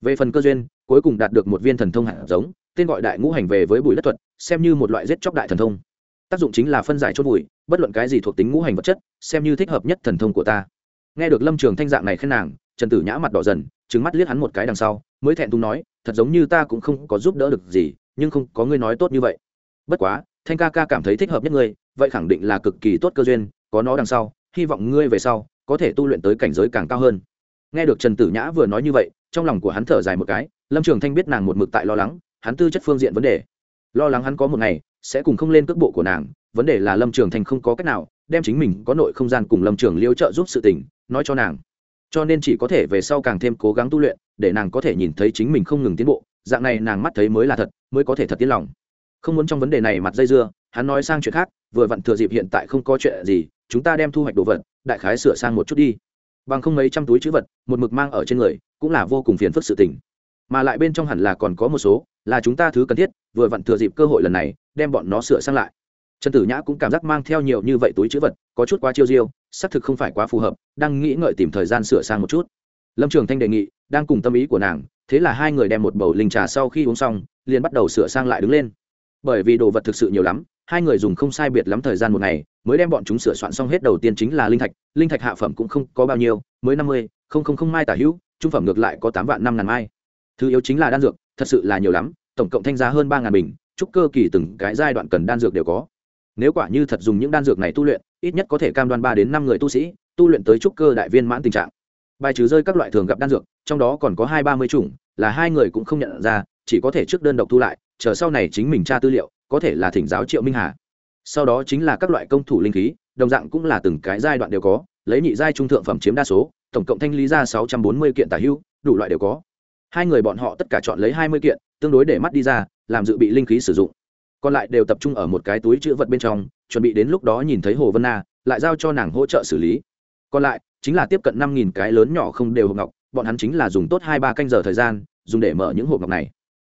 S1: Về phần cơ duyên, cuối cùng đạt được một viên thần thông hạt giống, tên gọi đại ngũ hành về với bùi đất thuật, xem như một loại giết chóc đại thần thông tác dụng chính là phân giải chốt bụi bất luận cái gì thuộc tính ngũ hành vật chất, xem như thích hợp nhất thần thông của ta. Nghe được lâm trường thanh dạng này khen nàng, trần tử nhã mặt đỏ dần trứng mắt liếc hắn một cái đằng sau, mới thẹn thùng nói, thật giống như ta cũng không có giúp đỡ được gì, nhưng không có ngươi nói tốt như vậy. Bất quá, thanh ca ca cảm thấy thích hợp nhất ngươi, vậy khẳng định là cực kỳ tốt cơ duyên, có nó đằng sau, hy vọng ngươi về sau có thể tu luyện tới cảnh giới càng cao hơn. Nghe được trần tử nhã vừa nói như vậy, trong lòng của hắn thở dài một cái, lâm trường thanh biết nàng một mực tại lo lắng, hắn tư chất phương diện vấn đề. Lo lắng hắn có một ngày sẽ cùng không lên cước bộ của nàng, vấn đề là lâm trường thanh không có cách nào đem chính mình có nội không gian cùng lâm trường liêu trợ giúp sự tình nói cho nàng. Cho nên chỉ có thể về sau càng thêm cố gắng tu luyện, để nàng có thể nhìn thấy chính mình không ngừng tiến bộ, dạng này nàng mắt thấy mới là thật, mới có thể thật tiến lòng. Không muốn trong vấn đề này mặt dây dưa, hắn nói sang chuyện khác, vừa vặn thừa dịp hiện tại không có chuyện gì, chúng ta đem thu hoạch đồ vật, đại khái sửa sang một chút đi. Bằng không mấy trăm túi chữ vật, một mực mang ở trên người, cũng là vô cùng phiền phức sự tình. Mà lại bên trong hẳn là còn có một số là chúng ta thứ cần thiết, vừa vặn thừa dịp cơ hội lần này, đem bọn nó sửa sang lại. Trần tử nhã cũng cảm giác mang theo nhiều như vậy túi chữ vật, có chút quá chiêu diêu, xác thực không phải quá phù hợp, đang nghĩ ngợi tìm thời gian sửa sang một chút. Lâm trường thanh đề nghị, đang cùng tâm ý của nàng, thế là hai người đem một bầu linh trà sau khi uống xong, liền bắt đầu sửa sang lại đứng lên. Bởi vì đồ vật thực sự nhiều lắm, hai người dùng không sai biệt lắm thời gian một ngày, mới đem bọn chúng sửa soạn xong hết đầu tiên chính là linh thạch linh thạch hạ phẩm cũng không có bao nhiêu, mới năm mươi, không không không mai tả hữu, trung phẩm ngược lại có tám vạn năm ngàn mai. Thứ yếu chính là đan dược thật sự là nhiều lắm, tổng cộng thanh giá hơn ba ngàn bình, chúc cơ kỳ từng cái giai đoạn cần đan dược đều có. Nếu quả như thật dùng những đan dược này tu luyện, ít nhất có thể cam đoan ba đến năm người tu sĩ, tu luyện tới trúc cơ đại viên mãn tình trạng. Bài trừ rơi các loại thường gặp đan dược, trong đó còn có hai ba mươi chủng, là hai người cũng không nhận ra, chỉ có thể trước đơn độc thu lại, chờ sau này chính mình tra tư liệu, có thể là thỉnh giáo triệu minh hà. Sau đó chính là các loại công thủ linh khí, đồng dạng cũng là từng cái giai đoạn đều có, lấy nhị giai trung thượng phẩm chiếm đa số, tổng cộng thanh lý ra sáu trăm bốn mươi kiện tả hưu, đủ loại đều có hai người bọn họ tất cả chọn lấy hai mươi kiện, tương đối để mắt đi ra, làm dự bị linh khí sử dụng. Còn lại đều tập trung ở một cái túi chữ vật bên trong, chuẩn bị đến lúc đó nhìn thấy hồ vân na, lại giao cho nàng hỗ trợ xử lý. Còn lại, chính là tiếp cận năm nghìn cái lớn nhỏ không đều hộp ngọc, bọn hắn chính là dùng tốt hai ba canh giờ thời gian, dùng để mở những hộp ngọc này.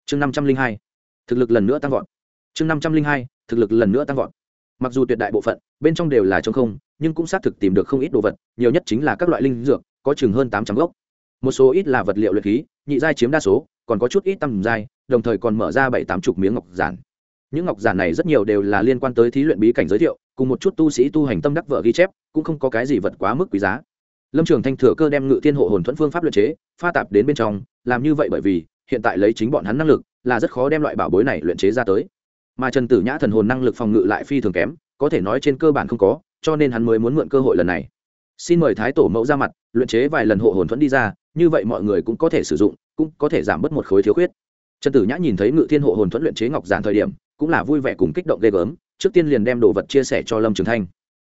S1: Chương năm trăm linh hai, thực lực lần nữa tăng vọt. Chương năm trăm linh hai, thực lực lần nữa tăng vọt. Mặc dù tuyệt đại bộ phận, bên trong đều là t không, nhưng cũng xác thực tìm được không ít đồ vật, nhiều nhất chính là các loại linh dược, có chừng hơn tám trăm gốc một số ít là vật liệu luyện khí, nhị giai chiếm đa số, còn có chút ít tầm giai, đồng thời còn mở ra bảy tám chục miếng ngọc giản. Những ngọc giản này rất nhiều đều là liên quan tới thí luyện bí cảnh giới thiệu, cùng một chút tu sĩ tu hành tâm đắc vợ ghi chép, cũng không có cái gì vật quá mức quý giá. Lâm trường thanh thừa cơ đem ngự thiên hộ hồn thuẫn phương pháp luyện chế, pha tạp đến bên trong, làm như vậy bởi vì, hiện tại lấy chính bọn hắn năng lực, là rất khó đem loại bảo bối này luyện chế ra tới. Mà trần tử nhã thần hồn năng lực phòng ngự lại phi thường kém, có thể nói trên cơ bản không có, cho nên hắn mới muốn mượn cơ hội lần này. Xin mời thái tổ mẫu ra mặt, luyện chế vài lần hộ hồn thuẫn đi ra như vậy mọi người cũng có thể sử dụng, cũng có thể giảm bớt một khối thiếu khuyết. Trần tử nhã nhìn thấy ngự thiên hộ hồn thuẫn luyện chế ngọc giản thời điểm, cũng là vui vẻ cùng kích động ghê gớm, trước tiên liền đem đồ vật chia sẻ cho lâm trường thanh.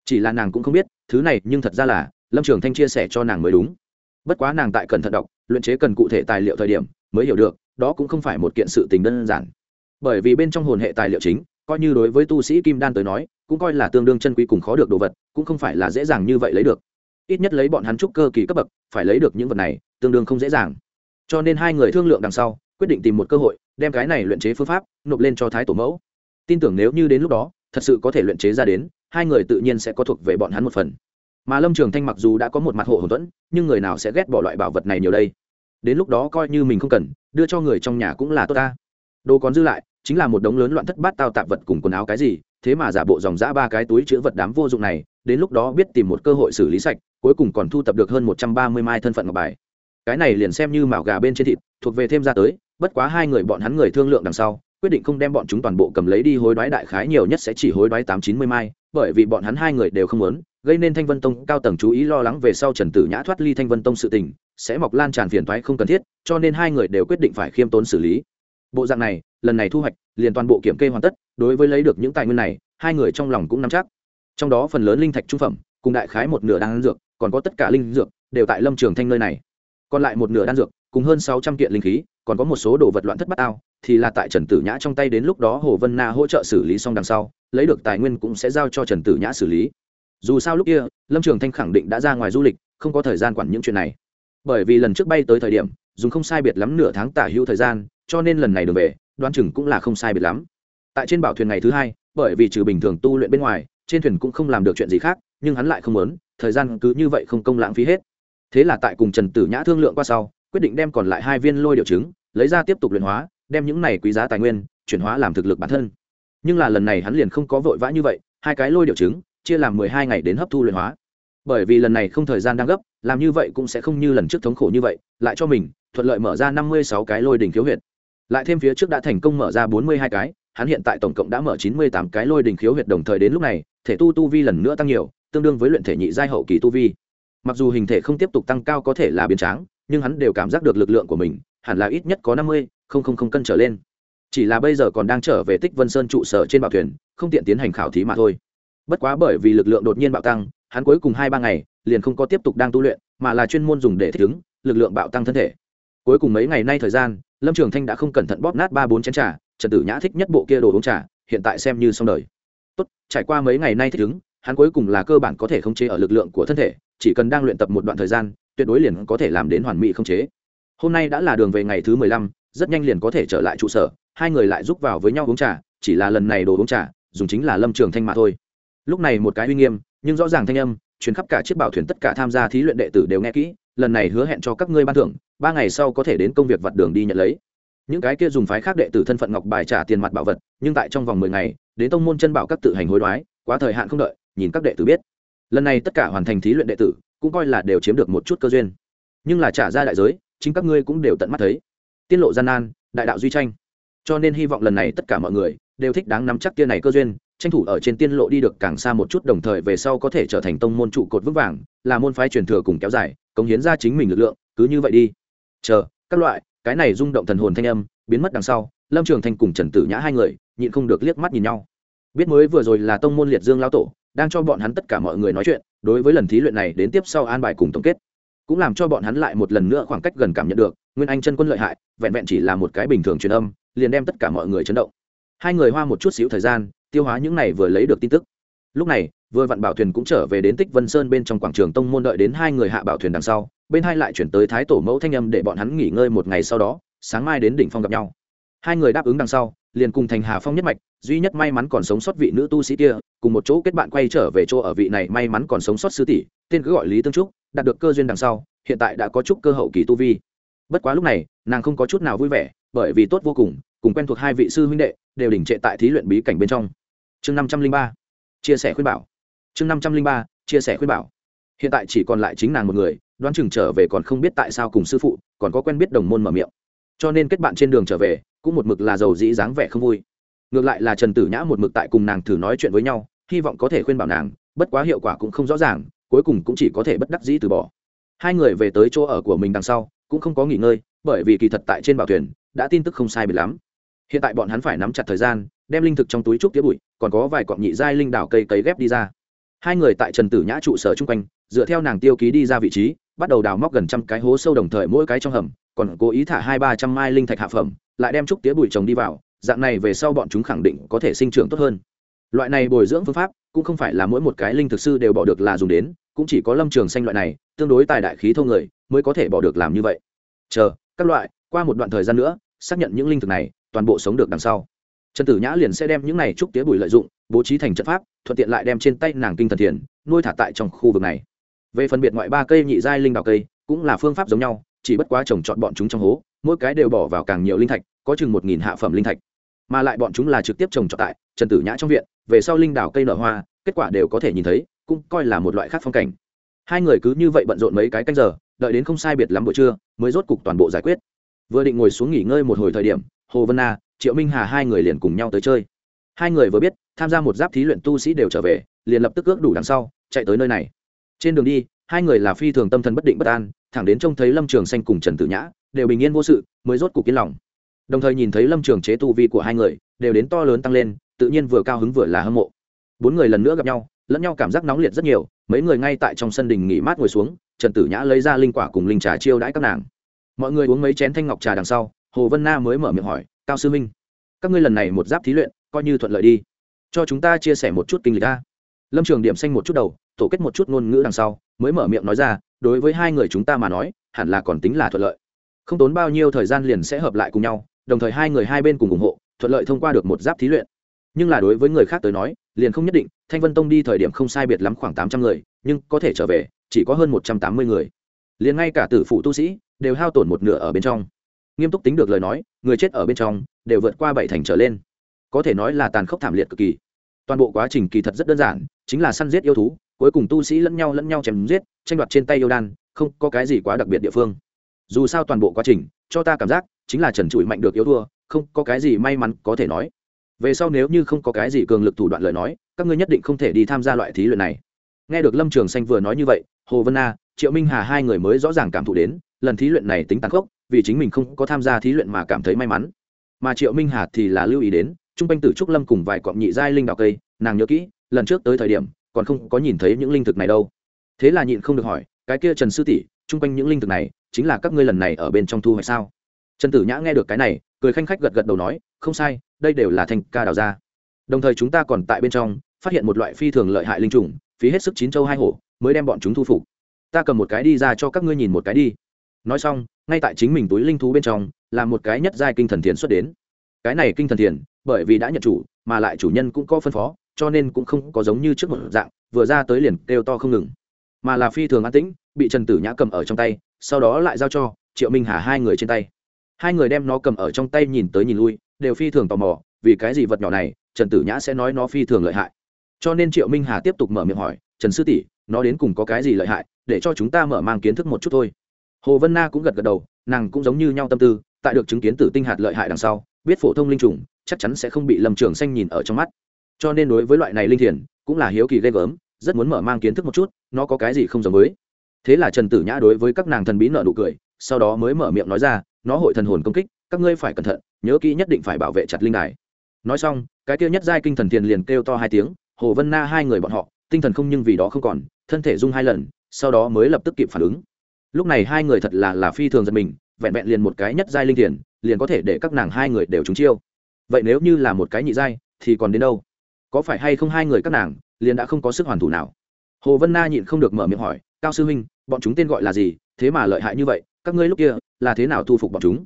S1: Chỉ là nàng cũng không biết, thứ này nhưng thật ra là lâm trường thanh chia sẻ cho nàng mới đúng. Bất quá nàng tại cẩn thận đọc, luyện chế cần cụ thể tài liệu thời điểm, mới hiểu được, đó cũng không phải một kiện sự tình đơn giản. Bởi vì bên trong hồn hệ tài liệu chính, coi như đối với tu sĩ kim đan tới nói, cũng coi là tương đương chân quý cùng khó được đồ vật, cũng không phải là dễ dàng như vậy lấy được. Ít nhất lấy bọn hắn trúc cơ kỳ cấp bậc, phải lấy được những vật này tương đương không dễ dàng. Cho nên hai người thương lượng đằng sau, quyết định tìm một cơ hội, đem cái này luyện chế phương pháp nộp lên cho thái tổ mẫu. Tin tưởng nếu như đến lúc đó, thật sự có thể luyện chế ra đến, hai người tự nhiên sẽ có thuộc về bọn hắn một phần. Mà lâm trường thanh mặc dù đã có một mặt hộ hồn thuẫn, nhưng người nào sẽ ghét bỏ loại bảo vật này nhiều đây? Đến lúc đó coi như mình không cần, đưa cho người trong nhà cũng là tốt ta. Đồ còn dư lại, chính là một đống lớn loạn thất bát tao tạp vật cùng quần áo cái gì, thế mà giả bộ dòng giã ba cái túi chứa vật đám vô dụng này, đến lúc đó biết tìm một cơ hội xử lý sạch, cuối cùng còn thu tập được hơn một trăm ba mươi mai thân phận ngọc bài cái này liền xem như mạo gà bên trên thịt, thuộc về thêm ra tới, bất quá hai người bọn hắn người thương lượng đằng sau, quyết định không đem bọn chúng toàn bộ cầm lấy đi hối đoái đại khái nhiều nhất sẽ chỉ hối đoái tám chín mươi mai, bởi vì bọn hắn hai người đều không muốn, gây nên thanh vân tông cao tầng chú ý lo lắng về sau trần tử nhã thoát ly thanh vân tông sự tình, sẽ mọc lan tràn phiền thoái không cần thiết, cho nên hai người đều quyết định phải khiêm tốn xử lý. Bộ dạng này, lần này thu hoạch, liền toàn bộ kiểm kê hoàn tất, đối với lấy được những tài nguyên này, hai người trong lòng cũng nắm chắc. Trong đó phần lớn linh thạch trung phẩm, cùng đại khái một nửa đang dược, còn có tất cả linh dược, đều tại lâm trường thanh nơi này còn lại một nửa đan dược, cùng hơn sáu trăm kiện linh khí, còn có một số đồ vật loạn thất bát ao, thì là tại trần tử nhã trong tay đến lúc đó hồ vân na hỗ trợ xử lý xong đằng sau, lấy được tài nguyên cũng sẽ giao cho trần tử nhã xử lý. Dù sao lúc kia, lâm trường thanh khẳng định đã ra ngoài du lịch, không có thời gian quản những chuyện này. Bởi vì lần trước bay tới thời điểm, dùng không sai biệt lắm nửa tháng tả hữu thời gian, cho nên lần này đường về, đoán chừng cũng là không sai biệt lắm. Tại trên bảo thuyền ngày thứ hai, bởi vì trừ bình thường tu luyện bên ngoài, trên thuyền cũng không làm được chuyện gì khác, nhưng hắn lại không muốn, thời gian cứ như vậy không công lãng phí hết thế là tại cùng trần tử nhã thương lượng qua sau, quyết định đem còn lại hai viên lôi điệu trứng, lấy ra tiếp tục luyện hóa, đem những này quý giá tài nguyên, chuyển hóa làm thực lực bản thân. Nhưng là lần này hắn liền không có vội vã như vậy, hai cái lôi điệu trứng, chia làm mười hai ngày đến hấp thu luyện hóa. Bởi vì lần này không thời gian đang gấp, làm như vậy cũng sẽ không như lần trước thống khổ như vậy, lại cho mình, thuận lợi mở ra năm mươi sáu cái lôi đỉnh khiếu huyệt. Lại thêm phía trước đã thành công mở ra bốn mươi hai cái, hắn hiện tại tổng cộng đã mở chín mươi tám cái lôi đỉnh khiếu huyệt đồng thời đến lúc này, thể tu tu vi lần nữa tăng nhiều, tương đương với luyện thể nhị giai hậu kỳ tu vi mặc dù hình thể không tiếp tục tăng cao có thể là biến tráng, nhưng hắn đều cảm giác được lực lượng của mình, hẳn là ít nhất có năm mươi, không không không cân trở lên. Chỉ là bây giờ còn đang trở về tích vân sơn trụ sở trên bảo thuyền, không tiện tiến hành khảo thí mà thôi. Bất quá bởi vì lực lượng đột nhiên bạo tăng, hắn cuối cùng hai ba ngày liền không có tiếp tục đang tu luyện, mà là chuyên môn dùng để thích ứng, lực lượng bạo tăng thân thể. Cuối cùng mấy ngày nay thời gian, lâm trường thanh đã không cẩn thận bóp nát ba bốn chén trà, trần tử nhã thích nhất bộ kia đồ uống trà, hiện tại xem như xong đời. Tốt, trải qua mấy ngày nay thích ứng, hắn cuối cùng là cơ bản có thể khống chế ở lực lượng của thân thể chỉ cần đang luyện tập một đoạn thời gian, tuyệt đối liền có thể làm đến hoàn mỹ không chế. Hôm nay đã là đường về ngày thứ mười lăm, rất nhanh liền có thể trở lại trụ sở, hai người lại giúp vào với nhau uống trà, chỉ là lần này đồ uống trà, dùng chính là lâm trường thanh mà thôi. Lúc này một cái uy nghiêm, nhưng rõ ràng thanh âm chuyến khắp cả chiếc bảo thuyền tất cả tham gia thí luyện đệ tử đều nghe kỹ, lần này hứa hẹn cho các ngươi ban thưởng, ba ngày sau có thể đến công việc vặt đường đi nhận lấy. Những cái kia dùng phái khác đệ tử thân phận ngọc bài trả tiền mặt bảo vật, nhưng tại trong vòng mười ngày, đến tông môn chân bảo các tự hành hối đoái, quá thời hạn không đợi, nhìn các đệ tử biết lần này tất cả hoàn thành thí luyện đệ tử, cũng coi là đều chiếm được một chút cơ duyên. Nhưng là trả ra đại giới, chính các ngươi cũng đều tận mắt thấy. Tiết lộ gian nan, đại đạo duy tranh. Cho nên hy vọng lần này tất cả mọi người đều thích đáng nắm chắc tia này cơ duyên, tranh thủ ở trên tiên lộ đi được càng xa một chút, đồng thời về sau có thể trở thành tông môn trụ cột vững vàng, là môn phái truyền thừa cùng kéo dài, cống hiến ra chính mình lực lượng, cứ như vậy đi. Chờ, các loại, cái này rung động thần hồn thanh âm, biến mất đằng sau, lâm trường thanh cùng trần tử nhã hai người nhịn không được liếc mắt nhìn nhau. Biết mới vừa rồi là tông môn liệt dương lao tổ đang cho bọn hắn tất cả mọi người nói chuyện, đối với lần thí luyện này đến tiếp sau an bài cùng tổng kết. Cũng làm cho bọn hắn lại một lần nữa khoảng cách gần cảm nhận được, nguyên anh chân quân lợi hại, vẹn vẹn chỉ là một cái bình thường truyền âm, liền đem tất cả mọi người chấn động. Hai người hoa một chút xíu thời gian, tiêu hóa những này vừa lấy được tin tức. Lúc này, vừa vặn bảo thuyền cũng trở về đến tích vân sơn bên trong quảng trường tông môn đợi đến hai người hạ bảo thuyền đằng sau, bên hai lại chuyển tới thái tổ mẫu thanh âm để bọn hắn nghỉ ngơi một ngày sau đó, sáng mai đến đỉnh phong gặp nhau. Hai người đáp ứng đằng sau, liền cùng thành hà phong nhất mạch duy nhất may mắn còn sống sót vị nữ tu sĩ kia, cùng một chỗ kết bạn quay trở về chỗ ở vị này may mắn còn sống sót sư tỷ, tên cứ gọi lý tương trúc, đạt được cơ duyên đằng sau, hiện tại đã có chút cơ hậu kỳ tu vi. Bất quá lúc này, nàng không có chút nào vui vẻ, bởi vì tốt vô cùng cùng quen thuộc hai vị sư huynh đệ, đều đỉnh trệ tại thí luyện bí cảnh bên trong. Chương năm trăm linh ba, chia sẻ khuyên bảo. Chương năm trăm linh ba, chia sẻ khuyên bảo. Hiện tại chỉ còn lại chính nàng một người, đoán chừng trở về còn không biết tại sao cùng sư phụ, còn có quen biết đồng môn mở miệng. Cho nên kết bạn trên đường trở về, cũng một mực là giàu dĩ dáng vẻ không vui ngược lại là trần tử nhã một mực tại cùng nàng thử nói chuyện với nhau, hy vọng có thể khuyên bảo nàng, bất quá hiệu quả cũng không rõ ràng, cuối cùng cũng chỉ có thể bất đắc dĩ từ bỏ. Hai người về tới chỗ ở của mình đằng sau, cũng không có nghỉ ngơi, bởi vì kỳ thật tại trên bảo thuyền, đã tin tức không sai biệt lắm. Hiện tại bọn hắn phải nắm chặt thời gian, đem linh thực trong túi trúc tía bụi, còn có vài cọng nhị giai linh đảo cây cấy ghép đi ra. Hai người tại trần tử nhã trụ sở chung quanh, dựa theo nàng tiêu ký đi ra vị trí, bắt đầu đào móc gần trăm cái hố sâu đồng thời mỗi cái trong hầm, còn cố ý thả hai ba trăm mai linh thạch hạ phẩm, lại đem trúc tía bụi trồng đi vào dạng này về sau bọn chúng khẳng định có thể sinh trưởng tốt hơn. Loại này bồi dưỡng phương pháp cũng không phải là mỗi một cái linh thực sư đều bỏ được là dùng đến, cũng chỉ có lâm trường xanh loại này, tương đối tài đại khí thô người mới có thể bỏ được làm như vậy. Chờ, các loại, qua một đoạn thời gian nữa, xác nhận những linh thực này, toàn bộ sống được đằng sau. Trần tử nhã liền sẽ đem những này trúc tía bùi lợi dụng, bố trí thành trận pháp, thuận tiện lại đem trên tay nàng kinh thần thiền, nuôi thả tại trong khu vực này. Về phân biệt ngoại ba cây nhị giai linh đào cây, cũng là phương pháp giống nhau, chỉ bất quá trồng chọn bọn chúng trong hố, mỗi cái đều bỏ vào càng nhiều linh thạch, có chừng một nghìn hạ phẩm linh thạch mà lại bọn chúng là trực tiếp trồng trọt tại trần tử nhã trong viện, về sau linh đào cây nở hoa, kết quả đều có thể nhìn thấy, cũng coi là một loại khác phong cảnh. Hai người cứ như vậy bận rộn mấy cái canh giờ, đợi đến không sai biệt lắm buổi trưa, mới rốt cục toàn bộ giải quyết. Vừa định ngồi xuống nghỉ ngơi một hồi thời điểm, hồ vân na, triệu minh hà hai người liền cùng nhau tới chơi. Hai người vừa biết, tham gia một giáp thí luyện tu sĩ đều trở về, liền lập tức ước đủ đằng sau, chạy tới nơi này. Trên đường đi, hai người là phi thường tâm thần bất định bất an, thẳng đến trông thấy lâm trường xanh cùng trần tử nhã, đều bình yên vô sự, mới rốt cục yên lòng đồng thời nhìn thấy lâm trường chế tu vi của hai người, đều đến to lớn tăng lên, tự nhiên vừa cao hứng vừa là hâm mộ. Bốn người lần nữa gặp nhau, lẫn nhau cảm giác nóng liệt rất nhiều, mấy người ngay tại trong sân đình nghỉ mát ngồi xuống, trần tử nhã lấy ra linh quả cùng linh trà chiêu đãi các nàng. Mọi người uống mấy chén thanh ngọc trà đằng sau, hồ vân na mới mở miệng hỏi, cao sư minh các ngươi lần này một giáp thí luyện, coi như thuận lợi đi. Cho chúng ta chia sẻ một chút kinh lịch ta lâm trường điểm xanh một chút đầu, tổ kết một chút ngôn ngữ đằng sau, mới mở miệng nói ra, đối với hai người chúng ta mà nói, hẳn là còn tính là thuận lợi. Không tốn bao nhiêu thời gian liền sẽ hợp lại cùng nhau đồng thời hai người hai bên cùng ủng hộ, thuận lợi thông qua được một giáp thí luyện. Nhưng là đối với người khác tới nói, liền không nhất định, thanh vân tông đi thời điểm không sai biệt lắm khoảng tám trăm người, nhưng có thể trở về, chỉ có hơn một trăm tám mươi người. Liền ngay cả tử phụ tu sĩ, đều hao tổn một nửa ở bên trong. Nghiêm túc tính được lời nói, người chết ở bên trong, đều vượt qua bảy thành trở lên. Có thể nói là tàn khốc thảm liệt cực kỳ. Toàn bộ quá trình kỳ thật rất đơn giản, chính là săn giết yêu thú, cuối cùng tu sĩ lẫn nhau lẫn nhau chém giết, tranh đoạt trên tay yêu đan, không có cái gì quá đặc biệt địa phương. Dù sao toàn bộ quá trình, cho ta cảm giác chính là trần trụi mạnh được yếu thua, không có cái gì may mắn có thể nói. Về sau nếu như không có cái gì cường lực thủ đoạn lời nói, các ngươi nhất định không thể đi tham gia loại thí luyện này. Nghe được lâm trường xanh vừa nói như vậy, hồ vân na triệu minh hà hai người mới rõ ràng cảm thụ đến, lần thí luyện này tính tàn khốc, vì chính mình không có tham gia thí luyện mà cảm thấy may mắn. Mà triệu minh hà thì là lưu ý đến, trung quanh tử trúc lâm cùng vài cọng nhị giai linh đào cây, nàng nhớ kỹ, lần trước tới thời điểm, còn không có nhìn thấy những linh thực này đâu. Thế là nhịn không được hỏi, cái kia trần sư tỷ chung quanh những linh thực này, chính là các ngươi lần này ở bên trong thu hoạch sao? Trần tử nhã nghe được cái này, cười khanh khách gật gật đầu nói, không sai, đây đều là thanh ca đào ra đồng thời chúng ta còn tại bên trong, phát hiện một loại phi thường lợi hại linh trùng, phí hết sức chín châu hai hổ, mới đem bọn chúng thu phục. Ta cầm một cái đi ra cho các ngươi nhìn một cái đi. Nói xong, ngay tại chính mình túi linh thú bên trong, là một cái nhất giai kinh thần thiền xuất đến. Cái này kinh thần thiền, bởi vì đã nhận chủ, mà lại chủ nhân cũng có phân phó, cho nên cũng không có giống như trước một dạng, vừa ra tới liền kêu to không ngừng. Mà là phi thường an tĩnh, bị trần tử nhã cầm ở trong tay, sau đó lại giao cho triệu minh hà hai người trên tay hai người đem nó cầm ở trong tay nhìn tới nhìn lui, đều phi thường tò mò, vì cái gì vật nhỏ này, trần tử nhã sẽ nói nó phi thường lợi hại. Cho nên triệu minh hà tiếp tục mở miệng hỏi, trần sư tỷ, nó đến cùng có cái gì lợi hại, để cho chúng ta mở mang kiến thức một chút thôi. Hồ vân na cũng gật gật đầu, nàng cũng giống như nhau tâm tư, tại được chứng kiến tử tinh hạt lợi hại đằng sau, biết phổ thông linh trùng chắc chắn sẽ không bị lâm trường xanh nhìn ở trong mắt. Cho nên đối với loại này linh thiền, cũng là hiếu kỳ ghê gớm, rất muốn mở mang kiến thức một chút, nó có cái gì không giống với. Thế là trần tử nhã đối với các nàng thần bí nợ nụ cười, sau đó mới mở miệng nói ra nó hội thần hồn công kích, các ngươi phải cẩn thận, nhớ kỹ nhất định phải bảo vệ chặt linh đài. Nói xong, cái kia nhất giai kinh thần thiền liền kêu to hai tiếng, hồ vân na hai người bọn họ, tinh thần không nhưng vì đó không còn, thân thể rung hai lần, sau đó mới lập tức kịp phản ứng. Lúc này hai người thật là là phi thường giật mình, vẹn vẹn liền một cái nhất giai linh thiền, liền có thể để các nàng hai người đều trúng chiêu. Vậy nếu như là một cái nhị giai, thì còn đến đâu? Có phải hay không hai người các nàng, liền đã không có sức hoàn thủ nào? Hồ vân na nhịn không được mở miệng hỏi, cao sư huynh, bọn chúng tên gọi là gì? Thế mà lợi hại như vậy các ngươi lúc kia là thế nào thu phục bọn chúng?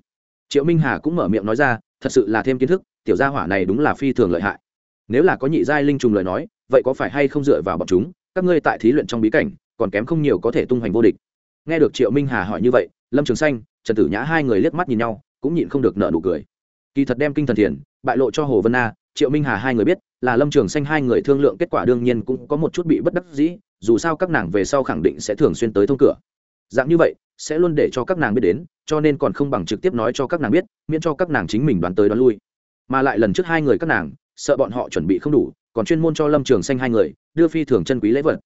S1: Triệu minh hà cũng mở miệng nói ra, thật sự là thêm kiến thức, tiểu gia hỏa này đúng là phi thường lợi hại. Nếu là có nhị giai linh trùng lời nói, vậy có phải hay không dựa vào bọn chúng? Các ngươi tại thí luyện trong bí cảnh, còn kém không nhiều có thể tung hoành vô địch. Nghe được triệu minh hà hỏi như vậy, lâm trường xanh, trần tử nhã hai người liếc mắt nhìn nhau, cũng nhịn không được nợ nụ cười. Kỳ thật đem kinh thần thiền, bại lộ cho hồ vân na, triệu minh hà hai người biết, là lâm trường xanh hai người thương lượng kết quả đương nhiên cũng có một chút bị bất đắc dĩ, dù sao các nàng về sau khẳng định sẽ thường xuyên tới thông cửa. Dạng như vậy sẽ luôn để cho các nàng biết đến, cho nên còn không bằng trực tiếp nói cho các nàng biết, miễn cho các nàng chính mình đoán tới đoán lui. Mà lại lần trước hai người các nàng, sợ bọn họ chuẩn bị không đủ, còn chuyên môn cho lâm trường xanh hai người, đưa phi thường chân quý lễ vật.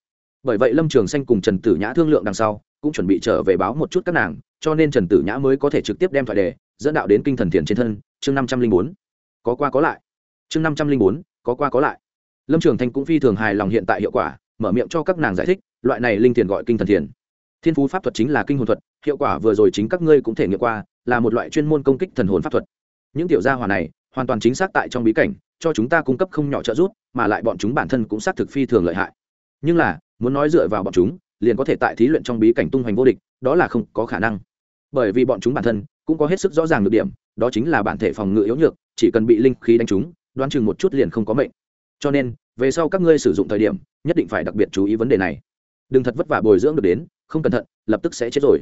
S1: Bởi vậy lâm trường xanh cùng trần tử nhã thương lượng đằng sau, cũng chuẩn bị trở về báo một chút các nàng, cho nên trần tử nhã mới có thể trực tiếp đem thoại đề dẫn đạo đến kinh thần thiền trên thân, chương năm trăm linh bốn. Có qua có lại. Chương năm trăm linh bốn, có qua có lại. Lâm trường thanh cũng phi thường hài lòng hiện tại hiệu quả, mở miệng cho các nàng giải thích, loại này linh thiền gọi kinh thần thiền thiên phú pháp thuật chính là kinh hồn thuật, hiệu quả vừa rồi chính các ngươi cũng thể nghiệm qua, là một loại chuyên môn công kích thần hồn pháp thuật. Những tiểu gia hòa này, hoàn toàn chính xác tại trong bí cảnh, cho chúng ta cung cấp không nhỏ trợ giúp, mà lại bọn chúng bản thân cũng xác thực phi thường lợi hại. Nhưng là, muốn nói dựa vào bọn chúng, liền có thể tại thí luyện trong bí cảnh tung hoành vô địch, đó là không có khả năng. Bởi vì bọn chúng bản thân cũng có hết sức rõ ràng được điểm, đó chính là bản thể phòng ngự yếu nhược, chỉ cần bị linh khí đánh trúng, đoán chừng một chút liền không có mệnh. Cho nên, về sau các ngươi sử dụng thời điểm, nhất định phải đặc biệt chú ý vấn đề này. Đừng thật vất vả bồi dưỡng được đến không cẩn thận, lập tức sẽ chết rồi.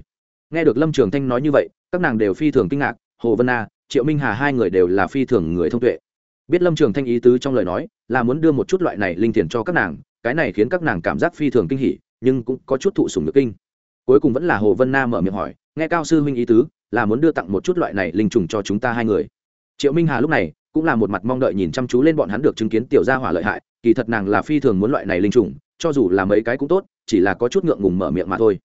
S1: Nghe được lâm trường thanh nói như vậy, các nàng đều phi thường kinh ngạc, hồ vân a triệu minh hà hai người đều là phi thường người thông tuệ. Biết lâm trường thanh ý tứ trong lời nói, là muốn đưa một chút loại này linh tiền cho các nàng, cái này khiến các nàng cảm giác phi thường kinh hỉ, nhưng cũng có chút thụ sùng nước kinh. Cuối cùng vẫn là hồ vân na mở miệng hỏi, nghe cao sư huynh ý tứ, là muốn đưa tặng một chút loại này linh trùng cho chúng ta hai người? Triệu minh hà lúc này cũng là một mặt mong đợi nhìn chăm chú lên bọn hắn được chứng kiến tiểu gia hỏa lợi hại, kỳ thật nàng là phi thường muốn loại này linh trùng, cho dù là mấy cái cũng tốt chỉ là có chút ngượng ngùng mở miệng mà thôi.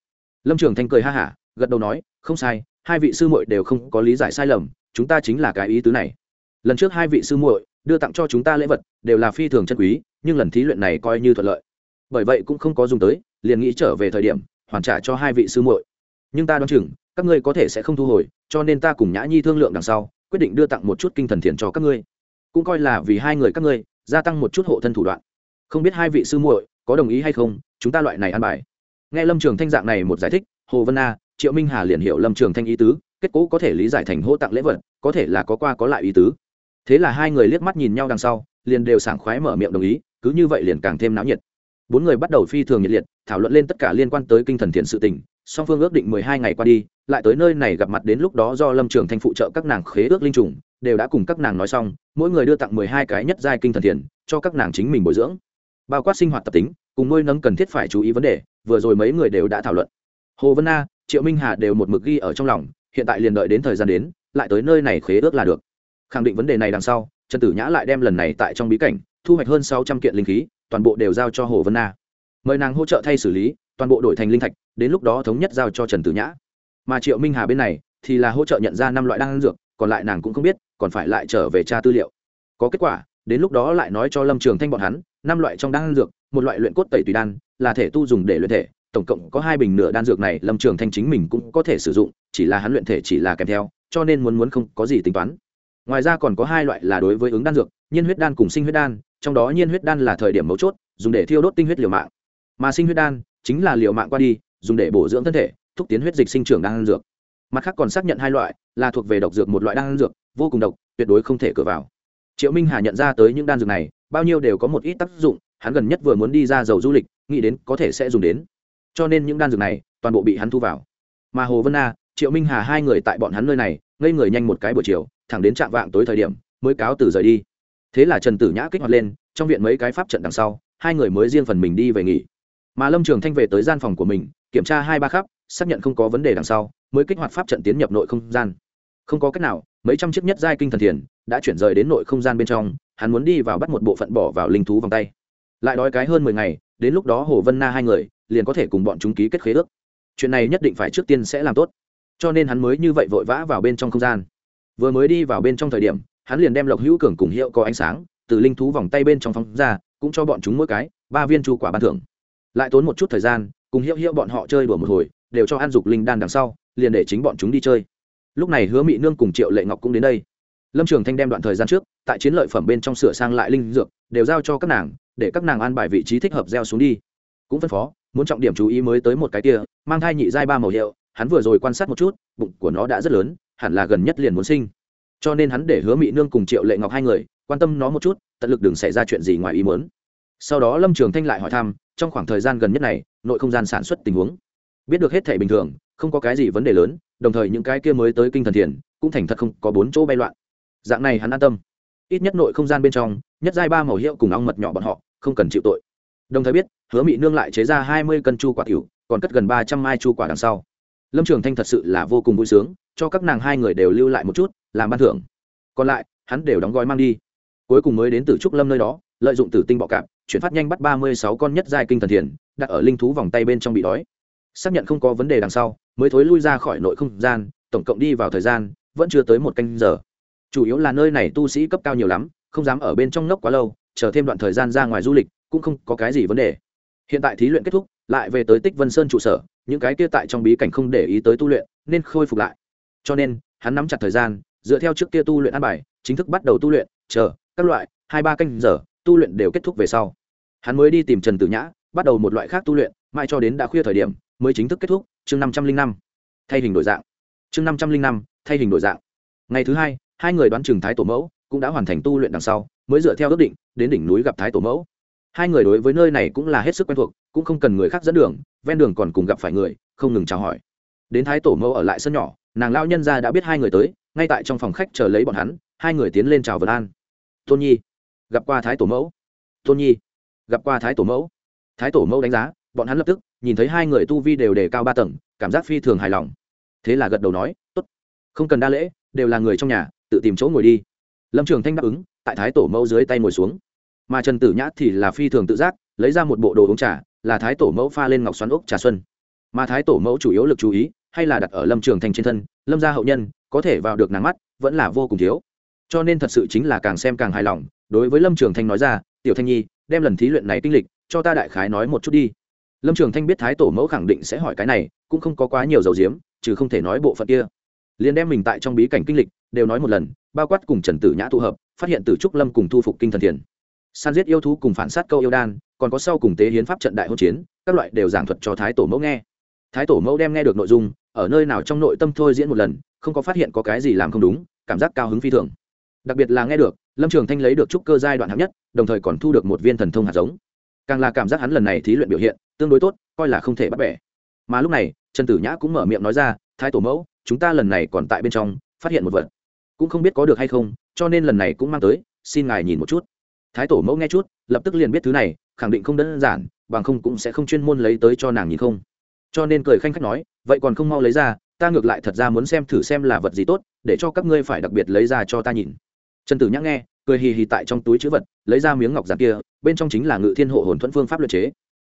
S1: Lâm trường thanh cười ha hả, gật đầu nói, không sai, hai vị sư muội đều không có lý giải sai lầm, chúng ta chính là cái ý tứ này. Lần trước hai vị sư muội đưa tặng cho chúng ta lễ vật đều là phi thường chân quý, nhưng lần thí luyện này coi như thuận lợi. Bởi vậy cũng không có dùng tới, liền nghĩ trở về thời điểm, hoàn trả cho hai vị sư muội. Nhưng ta đoán chừng, các ngươi có thể sẽ không thu hồi, cho nên ta cùng nhã nhi thương lượng đằng sau, quyết định đưa tặng một chút kinh thần thiền cho các ngươi. Cũng coi là vì hai người các ngươi, gia tăng một chút hộ thân thủ đoạn. Không biết hai vị sư muội có đồng ý hay không, chúng ta loại này ăn bài. Nghe lâm trường thanh dạng này một giải thích, hồ vân a, triệu minh hà liền hiểu lâm trường thanh ý tứ, kết cố có thể lý giải thành hô tặng lễ vật, có thể là có qua có lại ý tứ. Thế là hai người liếc mắt nhìn nhau đằng sau, liền đều sảng khoái mở miệng đồng ý, cứ như vậy liền càng thêm náo nhiệt. Bốn người bắt đầu phi thường nhiệt liệt, thảo luận lên tất cả liên quan tới kinh thần thiện sự tình, song phương ước định mười hai ngày qua đi, lại tới nơi này gặp mặt đến lúc đó do lâm trường thanh phụ trợ các nàng khế ước linh trùng, đều đã cùng các nàng nói xong, mỗi người đưa tặng mười hai cái nhất giai kinh thần thiền cho các nàng chính mình bồi dưỡng bao quát sinh hoạt tập tính, cùng nuôi nấng cần thiết phải chú ý vấn đề, vừa rồi mấy người đều đã thảo luận. Hồ vân na, triệu minh hà đều một mực ghi ở trong lòng, hiện tại liền đợi đến thời gian đến, lại tới nơi này khế ước là được. Khẳng định vấn đề này đằng sau, trần tử nhã lại đem lần này tại trong bí cảnh, thu hoạch hơn sáu trăm kiện linh khí, toàn bộ đều giao cho hồ vân na. Mời nàng hỗ trợ thay xử lý, toàn bộ đổi thành linh thạch, đến lúc đó thống nhất giao cho trần tử nhã. Mà triệu minh hà bên này, thì là hỗ trợ nhận ra năm loại đan dược, còn lại nàng cũng không biết, còn phải lại trở về tra tư liệu. Có kết quả, đến lúc đó lại nói cho lâm trường thanh bọn hắn năm loại trong đan dược, một loại luyện cốt tẩy tùy đan, là thể tu dùng để luyện thể, tổng cộng có hai bình nửa đan dược này lâm trường thanh chính mình cũng có thể sử dụng, chỉ là hắn luyện thể chỉ là kèm theo, cho nên muốn muốn không có gì tính toán. Ngoài ra còn có hai loại là đối với ứng đan dược, nhiên huyết đan cùng sinh huyết đan, trong đó nhiên huyết đan là thời điểm mấu chốt, dùng để thiêu đốt tinh huyết liều mạng. Mà sinh huyết đan chính là liều mạng qua đi, dùng để bổ dưỡng thân thể, thúc tiến huyết dịch sinh trưởng đan dược. Mặt khác còn xác nhận hai loại, là thuộc về độc dược một loại đan dược, vô cùng độc, tuyệt đối không thể cửa vào triệu minh hà nhận ra tới những đan dược này, bao nhiêu đều có một ít tác dụng, hắn gần nhất vừa muốn đi ra dầu du lịch, nghĩ đến có thể sẽ dùng đến. Cho nên những đan dược này, toàn bộ bị hắn thu vào. Mà hồ vân na triệu minh hà hai người tại bọn hắn nơi này, ngây người nhanh một cái buổi chiều, thẳng đến trạm vạng tối thời điểm, mới cáo từ rời đi. Thế là trần tử nhã kích hoạt lên, trong viện mấy cái pháp trận đằng sau, hai người mới riêng phần mình đi về nghỉ. Mà lâm trường thanh về tới gian phòng của mình, kiểm tra hai ba khắp, xác nhận không có vấn đề đằng sau, mới kích hoạt pháp trận tiến nhập nội không gian. Không có cách nào, mấy trăm chiếc nhất giai kinh thần thiền đã chuyển rời đến nội không gian bên trong, hắn muốn đi vào bắt một bộ phận bỏ vào linh thú vòng tay. Lại đói cái hơn mười ngày, đến lúc đó hồ vân na hai người liền có thể cùng bọn chúng ký kết khế ước. Chuyện này nhất định phải trước tiên sẽ làm tốt. Cho nên hắn mới như vậy vội vã vào bên trong không gian. Vừa mới đi vào bên trong thời điểm, hắn liền đem lộc hữu cường cùng hiệu có ánh sáng từ linh thú vòng tay bên trong phóng ra, cũng cho bọn chúng mỗi cái ba viên chu quả ban thưởng. Lại tốn một chút thời gian, cùng hiệu hiệu bọn họ chơi đùa một hồi, đều cho ăn dục linh đan đằng sau, liền để chính bọn chúng đi chơi. Lúc này hứa mỹ nương cùng triệu lệ ngọc cũng đến đây lâm trường thanh đem đoạn thời gian trước, tại chiến lợi phẩm bên trong sửa sang lại linh dược, đều giao cho các nàng, để các nàng an bài vị trí thích hợp gieo xuống đi. Cũng phân phó, muốn trọng điểm chú ý mới tới một cái kia, mang thai nhị giai ba màu hiệu, hắn vừa rồi quan sát một chút, bụng của nó đã rất lớn, hẳn là gần nhất liền muốn sinh. Cho nên hắn để hứa mỹ nương cùng triệu lệ ngọc hai người, quan tâm nó một chút, tận lực đừng xảy ra chuyện gì ngoài ý muốn. Sau đó lâm trường thanh lại hỏi thăm, trong khoảng thời gian gần nhất này, nội không gian sản xuất tình huống. Biết được hết thể bình thường, không có cái gì vấn đề lớn, đồng thời những cái kia mới tới kinh thần thiền, cũng thành thật không có bốn chỗ bay loạn dạng này hắn an tâm. Ít nhất nội không gian bên trong, nhất giai ba màu hiệu cùng ong mật nhỏ bọn họ, không cần chịu tội. Đồng thời biết, hứa mỹ nương lại chế ra hai mươi cân chu quả tiểu, còn cất gần ba trăm mai chu quả đằng sau. Lâm trường thanh thật sự là vô cùng vui sướng, cho các nàng hai người đều lưu lại một chút, làm ban thưởng. Còn lại, hắn đều đóng gói mang đi. Cuối cùng mới đến từ trúc lâm nơi đó, lợi dụng tử tinh bọ cạp, chuyển phát nhanh bắt ba mươi sáu con nhất giai kinh thần thiền, đặt ở linh thú vòng tay bên trong bị đói. Xác nhận không có vấn đề đằng sau, mới thối lui ra khỏi nội không gian, tổng cộng đi vào thời gian, vẫn chưa tới một canh giờ chủ yếu là nơi này tu sĩ cấp cao nhiều lắm, không dám ở bên trong ngốc quá lâu, chờ thêm đoạn thời gian ra ngoài du lịch, cũng không có cái gì vấn đề. Hiện tại thí luyện kết thúc, lại về tới tích vân sơn trụ sở, những cái kia tại trong bí cảnh không để ý tới tu luyện, nên khôi phục lại. Cho nên, hắn nắm chặt thời gian, dựa theo trước kia tu luyện ăn bài, chính thức bắt đầu tu luyện, chờ, các loại, hai ba canh giờ, tu luyện đều kết thúc về sau. Hắn mới đi tìm trần tử nhã, bắt đầu một loại khác tu luyện, mãi cho đến đã khuya thời điểm, mới chính thức kết thúc, chương năm trăm linh năm. Thay hình đổi dạng. Chương năm trăm linh năm, thay hình đổi dạng. Ngày thứ hai hai người đoán chừng thái tổ mẫu cũng đã hoàn thành tu luyện đằng sau, mới dựa theo ước định, đến đỉnh núi gặp thái tổ mẫu. Hai người đối với nơi này cũng là hết sức quen thuộc, cũng không cần người khác dẫn đường, ven đường còn cùng gặp phải người, không ngừng chào hỏi. Đến thái tổ mẫu ở lại sân nhỏ, nàng lao nhân ra đã biết hai người tới, ngay tại trong phòng khách chờ lấy bọn hắn, hai người tiến lên chào vân an. Tôn nhi, gặp qua thái tổ mẫu? Tôn nhi, gặp qua thái tổ mẫu. Thái tổ mẫu đánh giá, bọn hắn lập tức nhìn thấy hai người tu vi đều đề cao ba tầng, cảm giác phi thường hài lòng. Thế là gật đầu nói, tốt, không cần đa lễ đều là người trong nhà, tự tìm chỗ ngồi đi. Lâm trường thanh đáp ứng, tại thái tổ mẫu dưới tay ngồi xuống. Mà trần tử nhã thì là phi thường tự giác, lấy ra một bộ đồ uống trà, là thái tổ mẫu pha lên ngọc xoắn ốc trà xuân. Mà thái tổ mẫu chủ yếu lực chú ý, hay là đặt ở lâm trường thanh trên thân, lâm gia hậu nhân, có thể vào được nắng mắt, vẫn là vô cùng thiếu. Cho nên thật sự chính là càng xem càng hài lòng, đối với lâm trường thanh nói ra, tiểu thanh nhi, đem lần thí luyện này kinh lịch, cho ta đại khái nói một chút đi. Lâm trường thanh biết thái tổ mẫu khẳng định sẽ hỏi cái này, cũng không có quá nhiều dầu diếm chứ không thể nói bộ phận kia liền đem mình tại trong bí cảnh kinh lịch đều nói một lần, bao quát cùng trần tử nhã tụ hợp, phát hiện từ trúc lâm cùng thu phục kinh thần thiền. San giết yêu thú cùng phản sát câu yêu đan, còn có sau cùng tế hiến pháp trận đại hỗn chiến, các loại đều giảng thuật cho thái tổ mẫu nghe. Thái tổ mẫu đem nghe được nội dung, ở nơi nào trong nội tâm thôi diễn một lần, không có phát hiện có cái gì làm không đúng, cảm giác cao hứng phi thường. Đặc biệt là nghe được, lâm trường thanh lấy được trúc cơ giai đoạn hạng nhất, đồng thời còn thu được một viên thần thông hạt giống. Càng là cảm giác hắn lần này thí luyện biểu hiện, tương đối tốt, coi là không thể bắt bẻ. Mà lúc này, trần tử nhã cũng mở miệng nói ra, thái tổ mẫu chúng ta lần này còn tại bên trong, phát hiện một vật. Cũng không biết có được hay không, cho nên lần này cũng mang tới, xin ngài nhìn một chút. Thái tổ mẫu nghe chút, lập tức liền biết thứ này, khẳng định không đơn giản, bằng không cũng sẽ không chuyên môn lấy tới cho nàng nhìn không. Cho nên cười khanh khách nói, vậy còn không mau lấy ra, ta ngược lại thật ra muốn xem thử xem là vật gì tốt, để cho các ngươi phải đặc biệt lấy ra cho ta nhìn. Trần tử nhã nghe, cười hì hì tại trong túi chữ vật, lấy ra miếng ngọc giản kia, bên trong chính là ngự thiên hộ hồn thuẫn phương pháp luật chế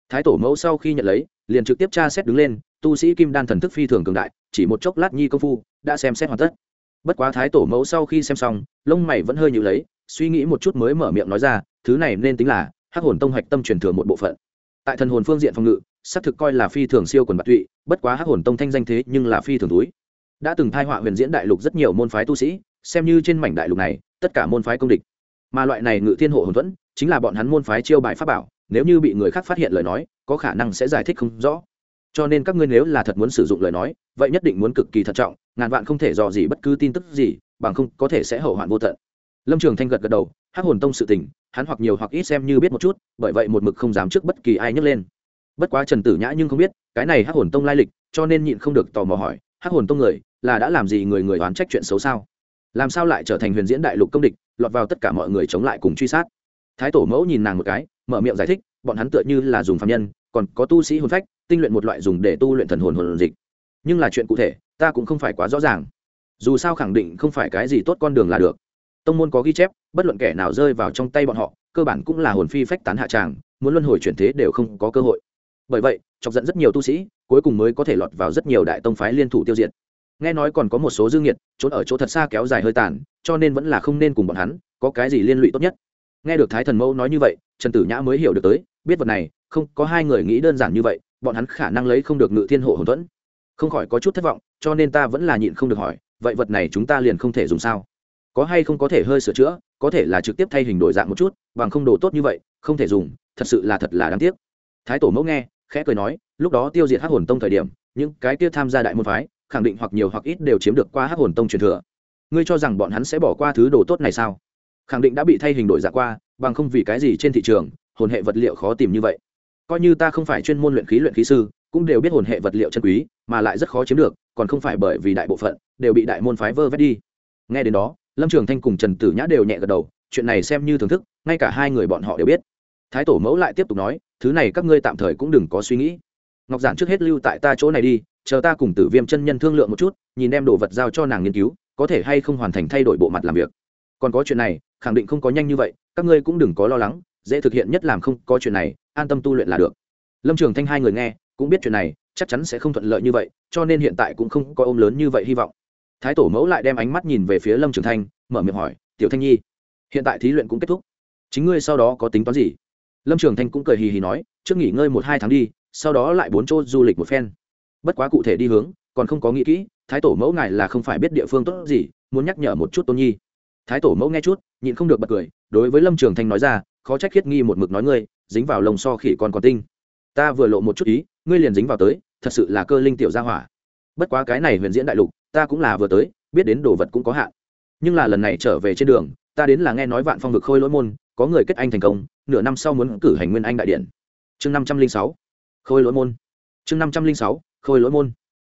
S1: thái tổ mẫu sau khi nhận lấy, liền trực tiếp tra xét đứng lên, tu sĩ kim đan thần thức phi thường cường đại, chỉ một chốc lát nhi công phu, đã xem xét hoàn tất. Bất quá thái tổ mẫu sau khi xem xong, lông mày vẫn hơi nhịu lấy, suy nghĩ một chút mới mở miệng nói ra, thứ này nên tính là hắc hồn tông hạch tâm truyền thừa một bộ phận. Tại thần hồn phương diện phòng ngự, xác thực coi là phi thường siêu quần bạc tụy, bất quá hắc hồn tông thanh danh thế nhưng là phi thường túi. Đã từng thai họa huyền diễn đại lục rất nhiều môn phái tu sĩ, xem như trên mảnh đại lục này, tất cả môn phái công địch. Mà loại này ngự thiên hộ hồn thuẫn, chính là bọn hắn môn phái chiêu bài pháp bảo nếu như bị người khác phát hiện lời nói, có khả năng sẽ giải thích không rõ. Cho nên các ngươi nếu là thật muốn sử dụng lời nói, vậy nhất định muốn cực kỳ thận trọng, ngàn vạn không thể dò gì bất cứ tin tức gì, bằng không có thể sẽ hậu hoạn vô tận. Lâm trường thanh gật gật đầu, hắc hồn tông sự tình, hắn hoặc nhiều hoặc ít xem như biết một chút, bởi vậy một mực không dám trước bất kỳ ai nhấc lên. Bất quá trần tử nhã nhưng không biết, cái này hắc hồn tông lai lịch, cho nên nhịn không được tò mò hỏi, hắc hồn tông người, là đã làm gì người người oán trách chuyện xấu sao? Làm sao lại trở thành huyền diễn đại lục công địch, lọt vào tất cả mọi người chống lại cùng truy sát? Thái tổ mẫu nhìn nàng một cái mở miệng giải thích, bọn hắn tựa như là dùng phạm nhân, còn có tu sĩ hồn phách, tinh luyện một loại dùng để tu luyện thần hồn hồn dịch. Nhưng là chuyện cụ thể, ta cũng không phải quá rõ ràng. Dù sao khẳng định không phải cái gì tốt con đường là được. Tông môn có ghi chép, bất luận kẻ nào rơi vào trong tay bọn họ, cơ bản cũng là hồn phi phách tán hạ tràng, muốn luân hồi chuyển thế đều không có cơ hội. Bởi vậy, chọc dẫn rất nhiều tu sĩ, cuối cùng mới có thể lọt vào rất nhiều đại tông phái liên thủ tiêu diệt. Nghe nói còn có một số dương nhiệt trốn ở chỗ thật xa kéo dài hơi tàn, cho nên vẫn là không nên cùng bọn hắn, có cái gì liên lụy tốt nhất nghe được thái thần mẫu nói như vậy, trần tử nhã mới hiểu được tới, biết vật này, không, có hai người nghĩ đơn giản như vậy, bọn hắn khả năng lấy không được ngự thiên hộ hồn thuẫn. Không khỏi có chút thất vọng, cho nên ta vẫn là nhịn không được hỏi, vậy vật này chúng ta liền không thể dùng sao? Có hay không có thể hơi sửa chữa, có thể là trực tiếp thay hình đổi dạng một chút, bằng không đồ tốt như vậy, không thể dùng, thật sự là thật là đáng tiếc. Thái tổ mẫu nghe, khẽ cười nói, lúc đó tiêu diệt hắc hồn tông thời điểm, những cái kia tham gia đại môn phái, khẳng định hoặc nhiều hoặc ít đều chiếm được qua hắc hồn tông truyền thừa. Ngươi cho rằng bọn hắn sẽ bỏ qua thứ đồ tốt này sao? Khẳng định đã bị thay hình đổi dạng qua, bằng không vì cái gì trên thị trường, hồn hệ vật liệu khó tìm như vậy. Coi như ta không phải chuyên môn luyện khí luyện khí sư, cũng đều biết hồn hệ vật liệu chân quý, mà lại rất khó chiếm được, còn không phải bởi vì đại bộ phận đều bị đại môn phái vơ vét đi. Nghe đến đó, lâm trường thanh cùng trần tử nhã đều nhẹ gật đầu, chuyện này xem như thưởng thức, ngay cả hai người bọn họ đều biết. Thái tổ mẫu lại tiếp tục nói, thứ này các ngươi tạm thời cũng đừng có suy nghĩ. Ngọc giản trước hết lưu tại ta chỗ này đi, chờ ta cùng tử viêm chân nhân thương lượng một chút, nhìn đem đồ vật giao cho nàng nghiên cứu, có thể hay không hoàn thành thay đổi bộ mặt làm việc. Còn có chuyện này khẳng định không có nhanh như vậy, các ngươi cũng đừng có lo lắng, dễ thực hiện nhất làm không có chuyện này, an tâm tu luyện là được. Lâm trường thanh hai người nghe, cũng biết chuyện này, chắc chắn sẽ không thuận lợi như vậy, cho nên hiện tại cũng không có ôm lớn như vậy hy vọng. Thái tổ mẫu lại đem ánh mắt nhìn về phía lâm trường thanh, mở miệng hỏi, tiểu thanh nhi, hiện tại thí luyện cũng kết thúc. Chính ngươi sau đó có tính toán gì? Lâm trường thanh cũng cười hì hì nói, trước nghỉ ngơi một hai tháng đi, sau đó lại bốn chỗ du lịch một phen. Bất quá cụ thể đi hướng, còn không có nghĩ kỹ, thái tổ mẫu ngài là không phải biết địa phương tốt gì, muốn nhắc nhở một chút tôn nhi thái tổ mẫu nghe chút, nhịn không được bật cười, đối với lâm trường thanh nói ra, khó trách khiết nghi một mực nói ngươi, dính vào lồng so khỉ còn còn tinh. Ta vừa lộ một chút ý, ngươi liền dính vào tới, thật sự là cơ linh tiểu gia hỏa. Bất quá cái này huyền diễn đại lục, ta cũng là vừa tới, biết đến đồ vật cũng có hạn. Nhưng là lần này trở về trên đường, ta đến là nghe nói vạn phong vực khôi lỗi môn, có người kết anh thành công, nửa năm sau muốn cử hành nguyên anh đại điện. Chương năm trăm linh sáu, khôi lỗi môn. Chương năm trăm linh sáu, khôi lỗi môn.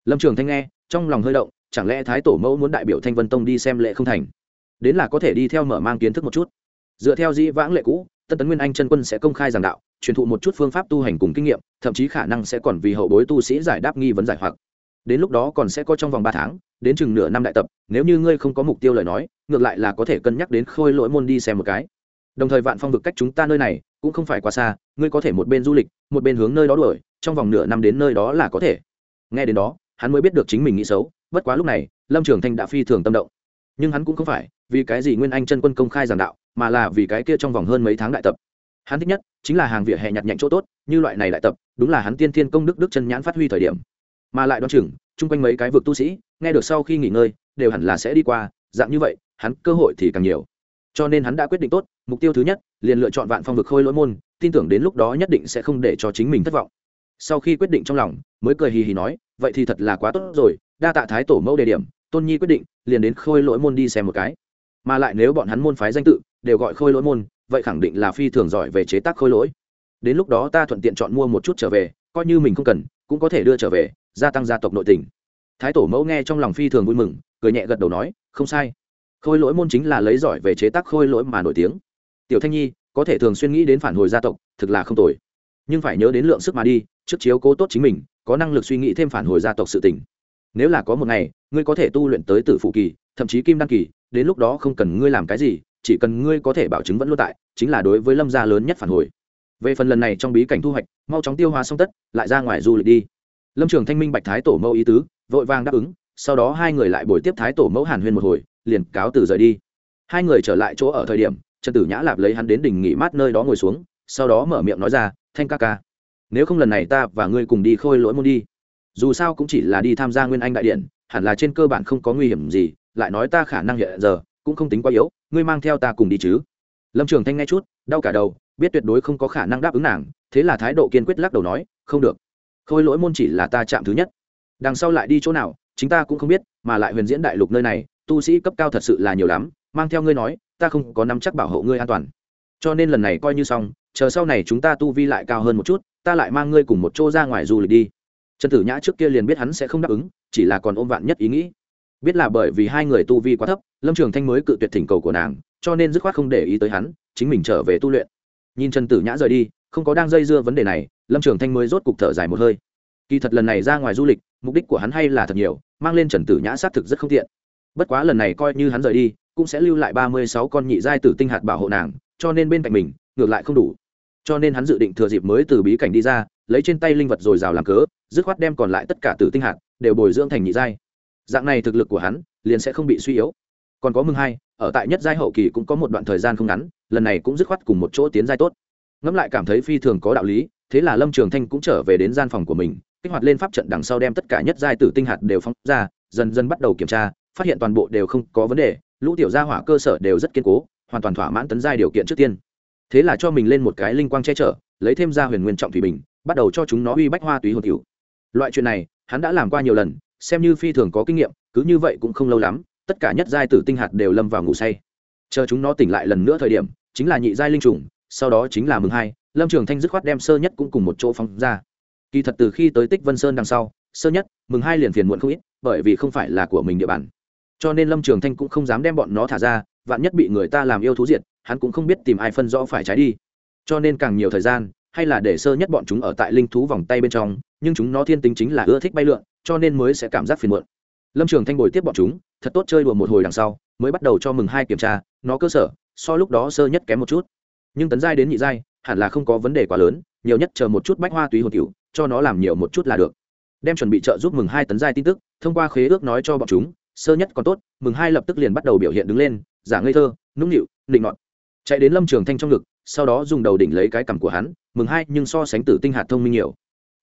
S1: Lâm trường thanh nghe, trong lòng hơi động, chẳng lẽ thái tổ mẫu muốn đại biểu thanh vân tông đi xem lệ không thành? Đến là có thể đi theo mở mang kiến thức một chút. Dựa theo dĩ vãng lệ cũ, tân tấn nguyên anh chân quân sẽ công khai giảng đạo, truyền thụ một chút phương pháp tu hành cùng kinh nghiệm, thậm chí khả năng sẽ còn vì hậu bối tu sĩ giải đáp nghi vấn giải hoặc. Đến lúc đó còn sẽ có trong vòng ba tháng, đến chừng nửa năm đại tập, nếu như ngươi không có mục tiêu lời nói, ngược lại là có thể cân nhắc đến khôi lỗi môn đi xem một cái. Đồng thời vạn phong vực cách chúng ta nơi này, cũng không phải quá xa, ngươi có thể một bên du lịch, một bên hướng nơi đó đuổi, trong vòng nửa năm đến nơi đó là có thể. Nghe đến đó, hắn mới biết được chính mình nghĩ xấu, bất quá lúc này, lâm trường thanh đã phi thường tâm động nhưng hắn cũng không phải vì cái gì nguyên anh chân quân công khai giảng đạo, mà là vì cái kia trong vòng hơn mấy tháng đại tập. Hắn thích nhất chính là hàng vỉa hè nhặt nhạnh chỗ tốt, như loại này đại tập, đúng là hắn tiên thiên công đức đức chân nhãn phát huy thời điểm. Mà lại đoán chừng, chung quanh mấy cái vực tu sĩ, nghe được sau khi nghỉ ngơi, đều hẳn là sẽ đi qua, dạng như vậy, hắn cơ hội thì càng nhiều. Cho nên hắn đã quyết định tốt, mục tiêu thứ nhất, liền lựa chọn vạn phong vực khôi lỗi môn, tin tưởng đến lúc đó nhất định sẽ không để cho chính mình thất vọng. Sau khi quyết định trong lòng, mới cười hì hì nói, vậy thì thật là quá tốt rồi, đa tạ thái tổ mẫu đề điểm tôn nhi quyết định, liền đến khôi lỗi môn đi xem một cái. Mà lại nếu bọn hắn môn phái danh tự, đều gọi khôi lỗi môn, vậy khẳng định là phi thường giỏi về chế tác khôi lỗi. Đến lúc đó ta thuận tiện chọn mua một chút trở về, coi như mình không cần, cũng có thể đưa trở về, gia tăng gia tộc nội tình. Thái tổ mẫu nghe trong lòng phi thường vui mừng, cười nhẹ gật đầu nói, không sai. Khôi lỗi môn chính là lấy giỏi về chế tác khôi lỗi mà nổi tiếng. Tiểu thanh nhi, có thể thường xuyên nghĩ đến phản hồi gia tộc, thực là không tồi. Nhưng phải nhớ đến lượng sức mà đi, trước chiếu cố tốt chính mình, có năng lực suy nghĩ thêm phản hồi gia tộc sự tình. nếu là có một ngày ngươi có thể tu luyện tới tử phụ kỳ, thậm chí kim đăng kỳ, đến lúc đó không cần ngươi làm cái gì, chỉ cần ngươi có thể bảo chứng vẫn luôn tại, chính là đối với lâm gia lớn nhất phản hồi. Về phần lần này trong bí cảnh thu hoạch, mau chóng tiêu hóa xong tất, lại ra ngoài du lịch đi. Lâm trường thanh minh bạch thái tổ mẫu ý tứ, vội vàng đáp ứng, sau đó hai người lại buổi tiếp thái tổ mẫu hàn huyên một hồi, liền cáo từ rời đi. Hai người trở lại chỗ ở thời điểm, trần tử nhã lạp lấy hắn đến đỉnh nghỉ mát nơi đó ngồi xuống, sau đó mở miệng nói ra, thanh ca ca, nếu không lần này ta và ngươi cùng đi khôi lỗi môn đi. Dù sao cũng chỉ là đi tham gia nguyên anh đại điện hẳn là trên cơ bản không có nguy hiểm gì, lại nói ta khả năng hiện giờ cũng không tính quá yếu, ngươi mang theo ta cùng đi chứ. Lâm trường thanh nghe chút, đau cả đầu, biết tuyệt đối không có khả năng đáp ứng nàng, thế là thái độ kiên quyết lắc đầu nói, không được. Khôi lỗi môn chỉ là ta chạm thứ nhất. Đằng sau lại đi chỗ nào, chính ta cũng không biết, mà lại huyền diễn đại lục nơi này, tu sĩ cấp cao thật sự là nhiều lắm, mang theo ngươi nói, ta không có nắm chắc bảo hộ ngươi an toàn. Cho nên lần này coi như xong, chờ sau này chúng ta tu vi lại cao hơn một chút, ta lại mang ngươi cùng một chỗ ra ngoài du lịch đi trần tử nhã trước kia liền biết hắn sẽ không đáp ứng, chỉ là còn ôm vạn nhất ý nghĩ. Biết là bởi vì hai người tu vi quá thấp, lâm trường thanh mới cự tuyệt thỉnh cầu của nàng, cho nên dứt khoát không để ý tới hắn, chính mình trở về tu luyện. Nhìn trần tử nhã rời đi, không có đang dây dưa vấn đề này, lâm trường thanh mới rốt cục thở dài một hơi. Kỳ thật lần này ra ngoài du lịch, mục đích của hắn hay là thật nhiều, mang lên trần tử nhã xác thực rất không tiện. Bất quá lần này coi như hắn rời đi, cũng sẽ lưu lại ba mươi sáu con nhị giai tử tinh hạt bảo hộ nàng, cho nên bên cạnh mình, ngược lại không đủ. Cho nên hắn dự định thừa dịp mới từ bí cảnh đi ra, lấy trên tay linh vật dồi dào làm cớ dứt khoát đem còn lại tất cả tử tinh hạt đều bồi dưỡng thành nhị giai. Dạng này thực lực của hắn liền sẽ không bị suy yếu. Còn có mừng hai, ở tại nhất giai hậu kỳ cũng có một đoạn thời gian không ngắn, lần này cũng dứt khoát cùng một chỗ tiến giai tốt. Ngẫm lại cảm thấy phi thường có đạo lý, thế là lâm trường thanh cũng trở về đến gian phòng của mình, kích hoạt lên pháp trận đằng sau đem tất cả nhất giai tử tinh hạt đều phóng ra, dần dần bắt đầu kiểm tra, phát hiện toàn bộ đều không có vấn đề, lũ tiểu gia hỏa cơ sở đều rất kiên cố, hoàn toàn thỏa mãn tấn giai điều kiện trước tiên. Thế là cho mình lên một cái linh quang che chở, lấy thêm ra huyền nguyên trọng thủy bình, bắt đầu cho chúng nó uy bách hoa túy hồn cửu loại chuyện này, hắn đã làm qua nhiều lần, xem như phi thường có kinh nghiệm, cứ như vậy cũng không lâu lắm, tất cả nhất giai tử tinh hạt đều lâm vào ngủ say. Chờ chúng nó tỉnh lại lần nữa thời điểm, chính là nhị giai linh trùng, sau đó chính là mừng hai, lâm trường thanh dứt khoát đem sơ nhất cũng cùng một chỗ phóng ra. Kỳ thật từ khi tới tích vân sơn đằng sau, sơ nhất, mừng hai liền phiền muộn không ít, bởi vì không phải là của mình địa bàn. Cho nên lâm trường thanh cũng không dám đem bọn nó thả ra, vạn nhất bị người ta làm yêu thú diệt, hắn cũng không biết tìm ai phân rõ phải trái đi. Cho nên càng nhiều thời gian, hay là để sơ nhất bọn chúng ở tại linh thú vòng tay bên trong nhưng chúng nó thiên tính chính là ưa thích bay lượn, cho nên mới sẽ cảm giác phiền muộn. Lâm trường thanh bồi tiếp bọn chúng, thật tốt chơi đùa một hồi đằng sau, mới bắt đầu cho mừng hai kiểm tra, nó cơ sở, so lúc đó sơ nhất kém một chút. Nhưng tấn giai đến nhị giai, hẳn là không có vấn đề quá lớn, nhiều nhất chờ một chút bách hoa túy hồn cựu cho nó làm nhiều một chút là được. Đem chuẩn bị trợ giúp mừng hai tấn giai tin tức, thông qua khế ước nói cho bọn chúng, sơ nhất còn tốt, mừng hai lập tức liền bắt đầu biểu hiện đứng lên, giả ngây thơ, nũng nịu, nịnh ngọt chạy đến lâm trường thanh trong ngực, sau đó dùng đầu đỉnh lấy cái cằm của hắn, mừng hai nhưng so sánh tử tinh hạt thông minh nhiều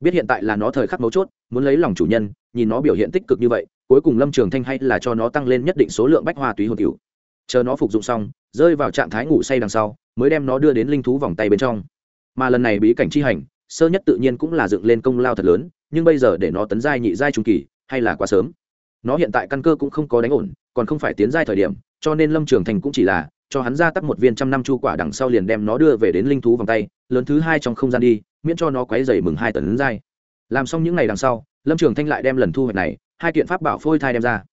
S1: biết hiện tại là nó thời khắc mấu chốt, muốn lấy lòng chủ nhân, nhìn nó biểu hiện tích cực như vậy, cuối cùng lâm trường thanh hay là cho nó tăng lên nhất định số lượng bách hoa túy hồn cựu chờ nó phục dụng xong, rơi vào trạng thái ngủ say đằng sau, mới đem nó đưa đến linh thú vòng tay bên trong. Mà lần này bí cảnh chi hành, sơ nhất tự nhiên cũng là dựng lên công lao thật lớn, nhưng bây giờ để nó tấn giai nhị giai trung kỳ, hay là quá sớm. Nó hiện tại căn cơ cũng không có đánh ổn, còn không phải tiến giai thời điểm, cho nên lâm trường thành cũng chỉ là cho hắn ra tắt một viên trăm năm chu quả đằng sau liền đem nó đưa về đến linh thú vòng tay, lớn thứ hai trong không gian đi, miễn cho nó quấy dày mừng hai tấn dai. Làm xong những ngày đằng sau, lâm trường thanh lại đem lần thu hoạch này, hai kiện pháp bảo phôi thai đem ra.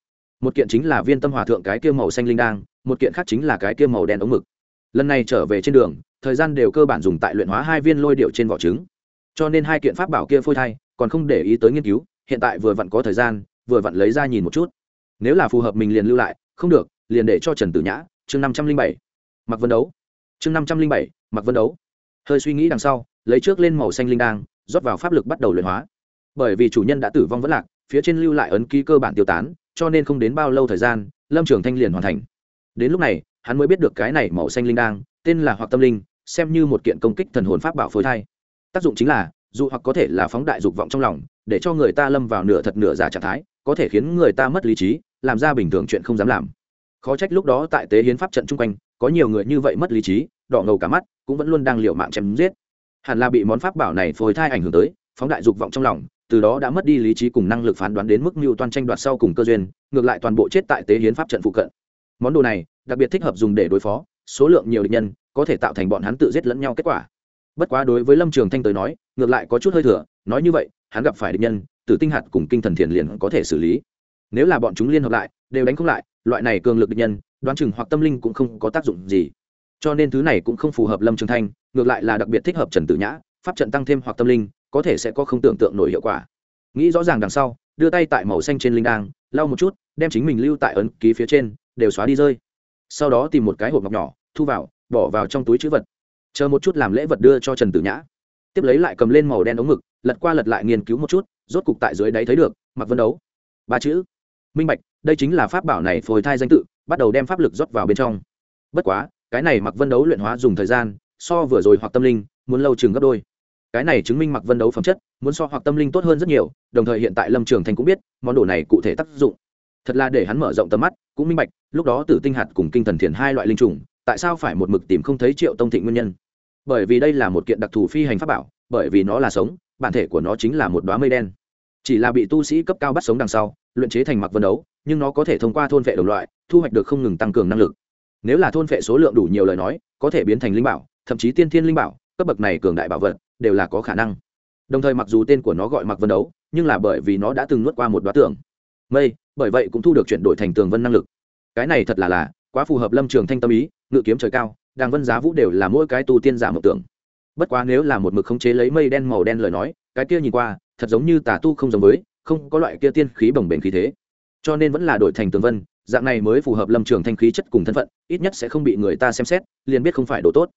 S1: Một kiện chính là viên tâm hòa thượng cái kia màu xanh linh đang một kiện khác chính là cái kia màu đen ống mực. Lần này trở về trên đường, thời gian đều cơ bản dùng tại luyện hóa hai viên lôi điệu trên vỏ trứng. Cho nên hai kiện pháp bảo kia phôi thai, còn không để ý tới nghiên cứu, hiện tại vừa vặn có thời gian, vừa vặn lấy ra nhìn một chút. Nếu là phù hợp mình liền lưu lại, không được, liền để cho trần tử nhã chương năm trăm linh bảy, mặc vân đấu. chương năm trăm linh bảy, mặc vân đấu. hơi suy nghĩ đằng sau, lấy trước lên màu xanh linh đang rót vào pháp lực bắt đầu luyện hóa. bởi vì chủ nhân đã tử vong vẫn lạc, phía trên lưu lại ấn ký cơ bản tiêu tán, cho nên không đến bao lâu thời gian, lâm trường thanh liền hoàn thành. đến lúc này, hắn mới biết được cái này màu xanh linh đang tên là hoặc tâm linh, xem như một kiện công kích thần hồn pháp bảo phối thai. tác dụng chính là, dù hoặc có thể là phóng đại dục vọng trong lòng, để cho người ta lâm vào nửa thật nửa giả trạng thái, có thể khiến người ta mất lý trí, làm ra bình thường chuyện không dám làm khó trách lúc đó tại tế hiến pháp trận chung quanh, có nhiều người như vậy mất lý trí, đỏ ngầu cả mắt, cũng vẫn luôn đang liều mạng chém giết. Hẳn là bị món pháp bảo này phối thai ảnh hưởng tới, phóng đại dục vọng trong lòng, từ đó đã mất đi lý trí cùng năng lực phán đoán đến mức mưu toan tranh đoạt sau cùng cơ duyên, ngược lại toàn bộ chết tại tế hiến pháp trận phụ cận. Món đồ này, đặc biệt thích hợp dùng để đối phó, số lượng nhiều địch nhân, có thể tạo thành bọn hắn tự giết lẫn nhau kết quả. Bất quá đối với lâm trường thanh tới nói, ngược lại có chút hơi thừa, nói như vậy, hắn gặp phải địch nhân, tử tinh hạt cùng kinh thần thiền liền có thể xử lý nếu là bọn chúng liên hợp lại, đều đánh không lại, loại này cường lực địch nhân, đoán chừng hoặc tâm linh cũng không có tác dụng gì. Cho nên thứ này cũng không phù hợp lâm trường thanh, ngược lại là đặc biệt thích hợp trần tử nhã, pháp trận tăng thêm hoặc tâm linh, có thể sẽ có không tưởng tượng nổi hiệu quả. Nghĩ rõ ràng đằng sau, đưa tay tại màu xanh trên linh đang lau một chút, đem chính mình lưu tại ấn ký phía trên, đều xóa đi rơi. Sau đó tìm một cái hộp ngọc nhỏ, thu vào, bỏ vào trong túi chữ vật. Chờ một chút làm lễ vật đưa cho trần tử nhã. Tiếp lấy lại cầm lên màu đen ống mực lật qua lật lại nghiên cứu một chút, rốt cục tại dưới đáy thấy được, mặc vân đấu. Ba chữ minh bạch, đây chính là pháp bảo này phôi thai danh tự, bắt đầu đem pháp lực rót vào bên trong. Bất quá, cái này mặc vân đấu luyện hóa dùng thời gian, so vừa rồi hoặc tâm linh, muốn lâu chừng gấp đôi. Cái này chứng minh mặc vân đấu phẩm chất, muốn so hoặc tâm linh tốt hơn rất nhiều, đồng thời hiện tại lâm trường Thành cũng biết, món đồ này cụ thể tác dụng. Thật là để hắn mở rộng tầm mắt, cũng minh bạch, lúc đó tử tinh hạt cùng kinh thần thiền hai loại linh trùng, tại sao phải một mực tìm không thấy triệu tông thịnh nguyên nhân? Bởi vì đây là một kiện đặc thù phi hành pháp bảo, bởi vì nó là sống, bản thể của nó chính là một đoá mây đen chỉ là bị tu sĩ cấp cao bắt sống đằng sau, luyện chế thành mặc vân đấu, nhưng nó có thể thông qua thôn vệ đồng loại, thu hoạch được không ngừng tăng cường năng lực. Nếu là thôn vệ số lượng đủ nhiều lời nói, có thể biến thành linh bảo, thậm chí tiên thiên linh bảo, cấp bậc này cường đại bảo vật, đều là có khả năng. Đồng thời mặc dù tên của nó gọi mặc vân đấu, nhưng là bởi vì nó đã từng nuốt qua một đoá tường mây, bởi vậy cũng thu được chuyển đổi thành tường vân năng lực. Cái này thật là là quá phù hợp lâm trường thanh tâm ý, ngự kiếm trời cao, đàng vân giá vũ đều là mỗi cái tu tiên giả mộng tưởng. Bất quá nếu là một mực khống chế lấy mây đen màu đen lời nói, cái kia nhìn qua thật giống như tà tu không giống với, không có loại kia tiên khí bồng bềnh khí thế. Cho nên vẫn là đổi thành tường vân, dạng này mới phù hợp lâm trường thanh khí chất cùng thân phận, ít nhất sẽ không bị người ta xem xét, liền biết không phải đồ tốt.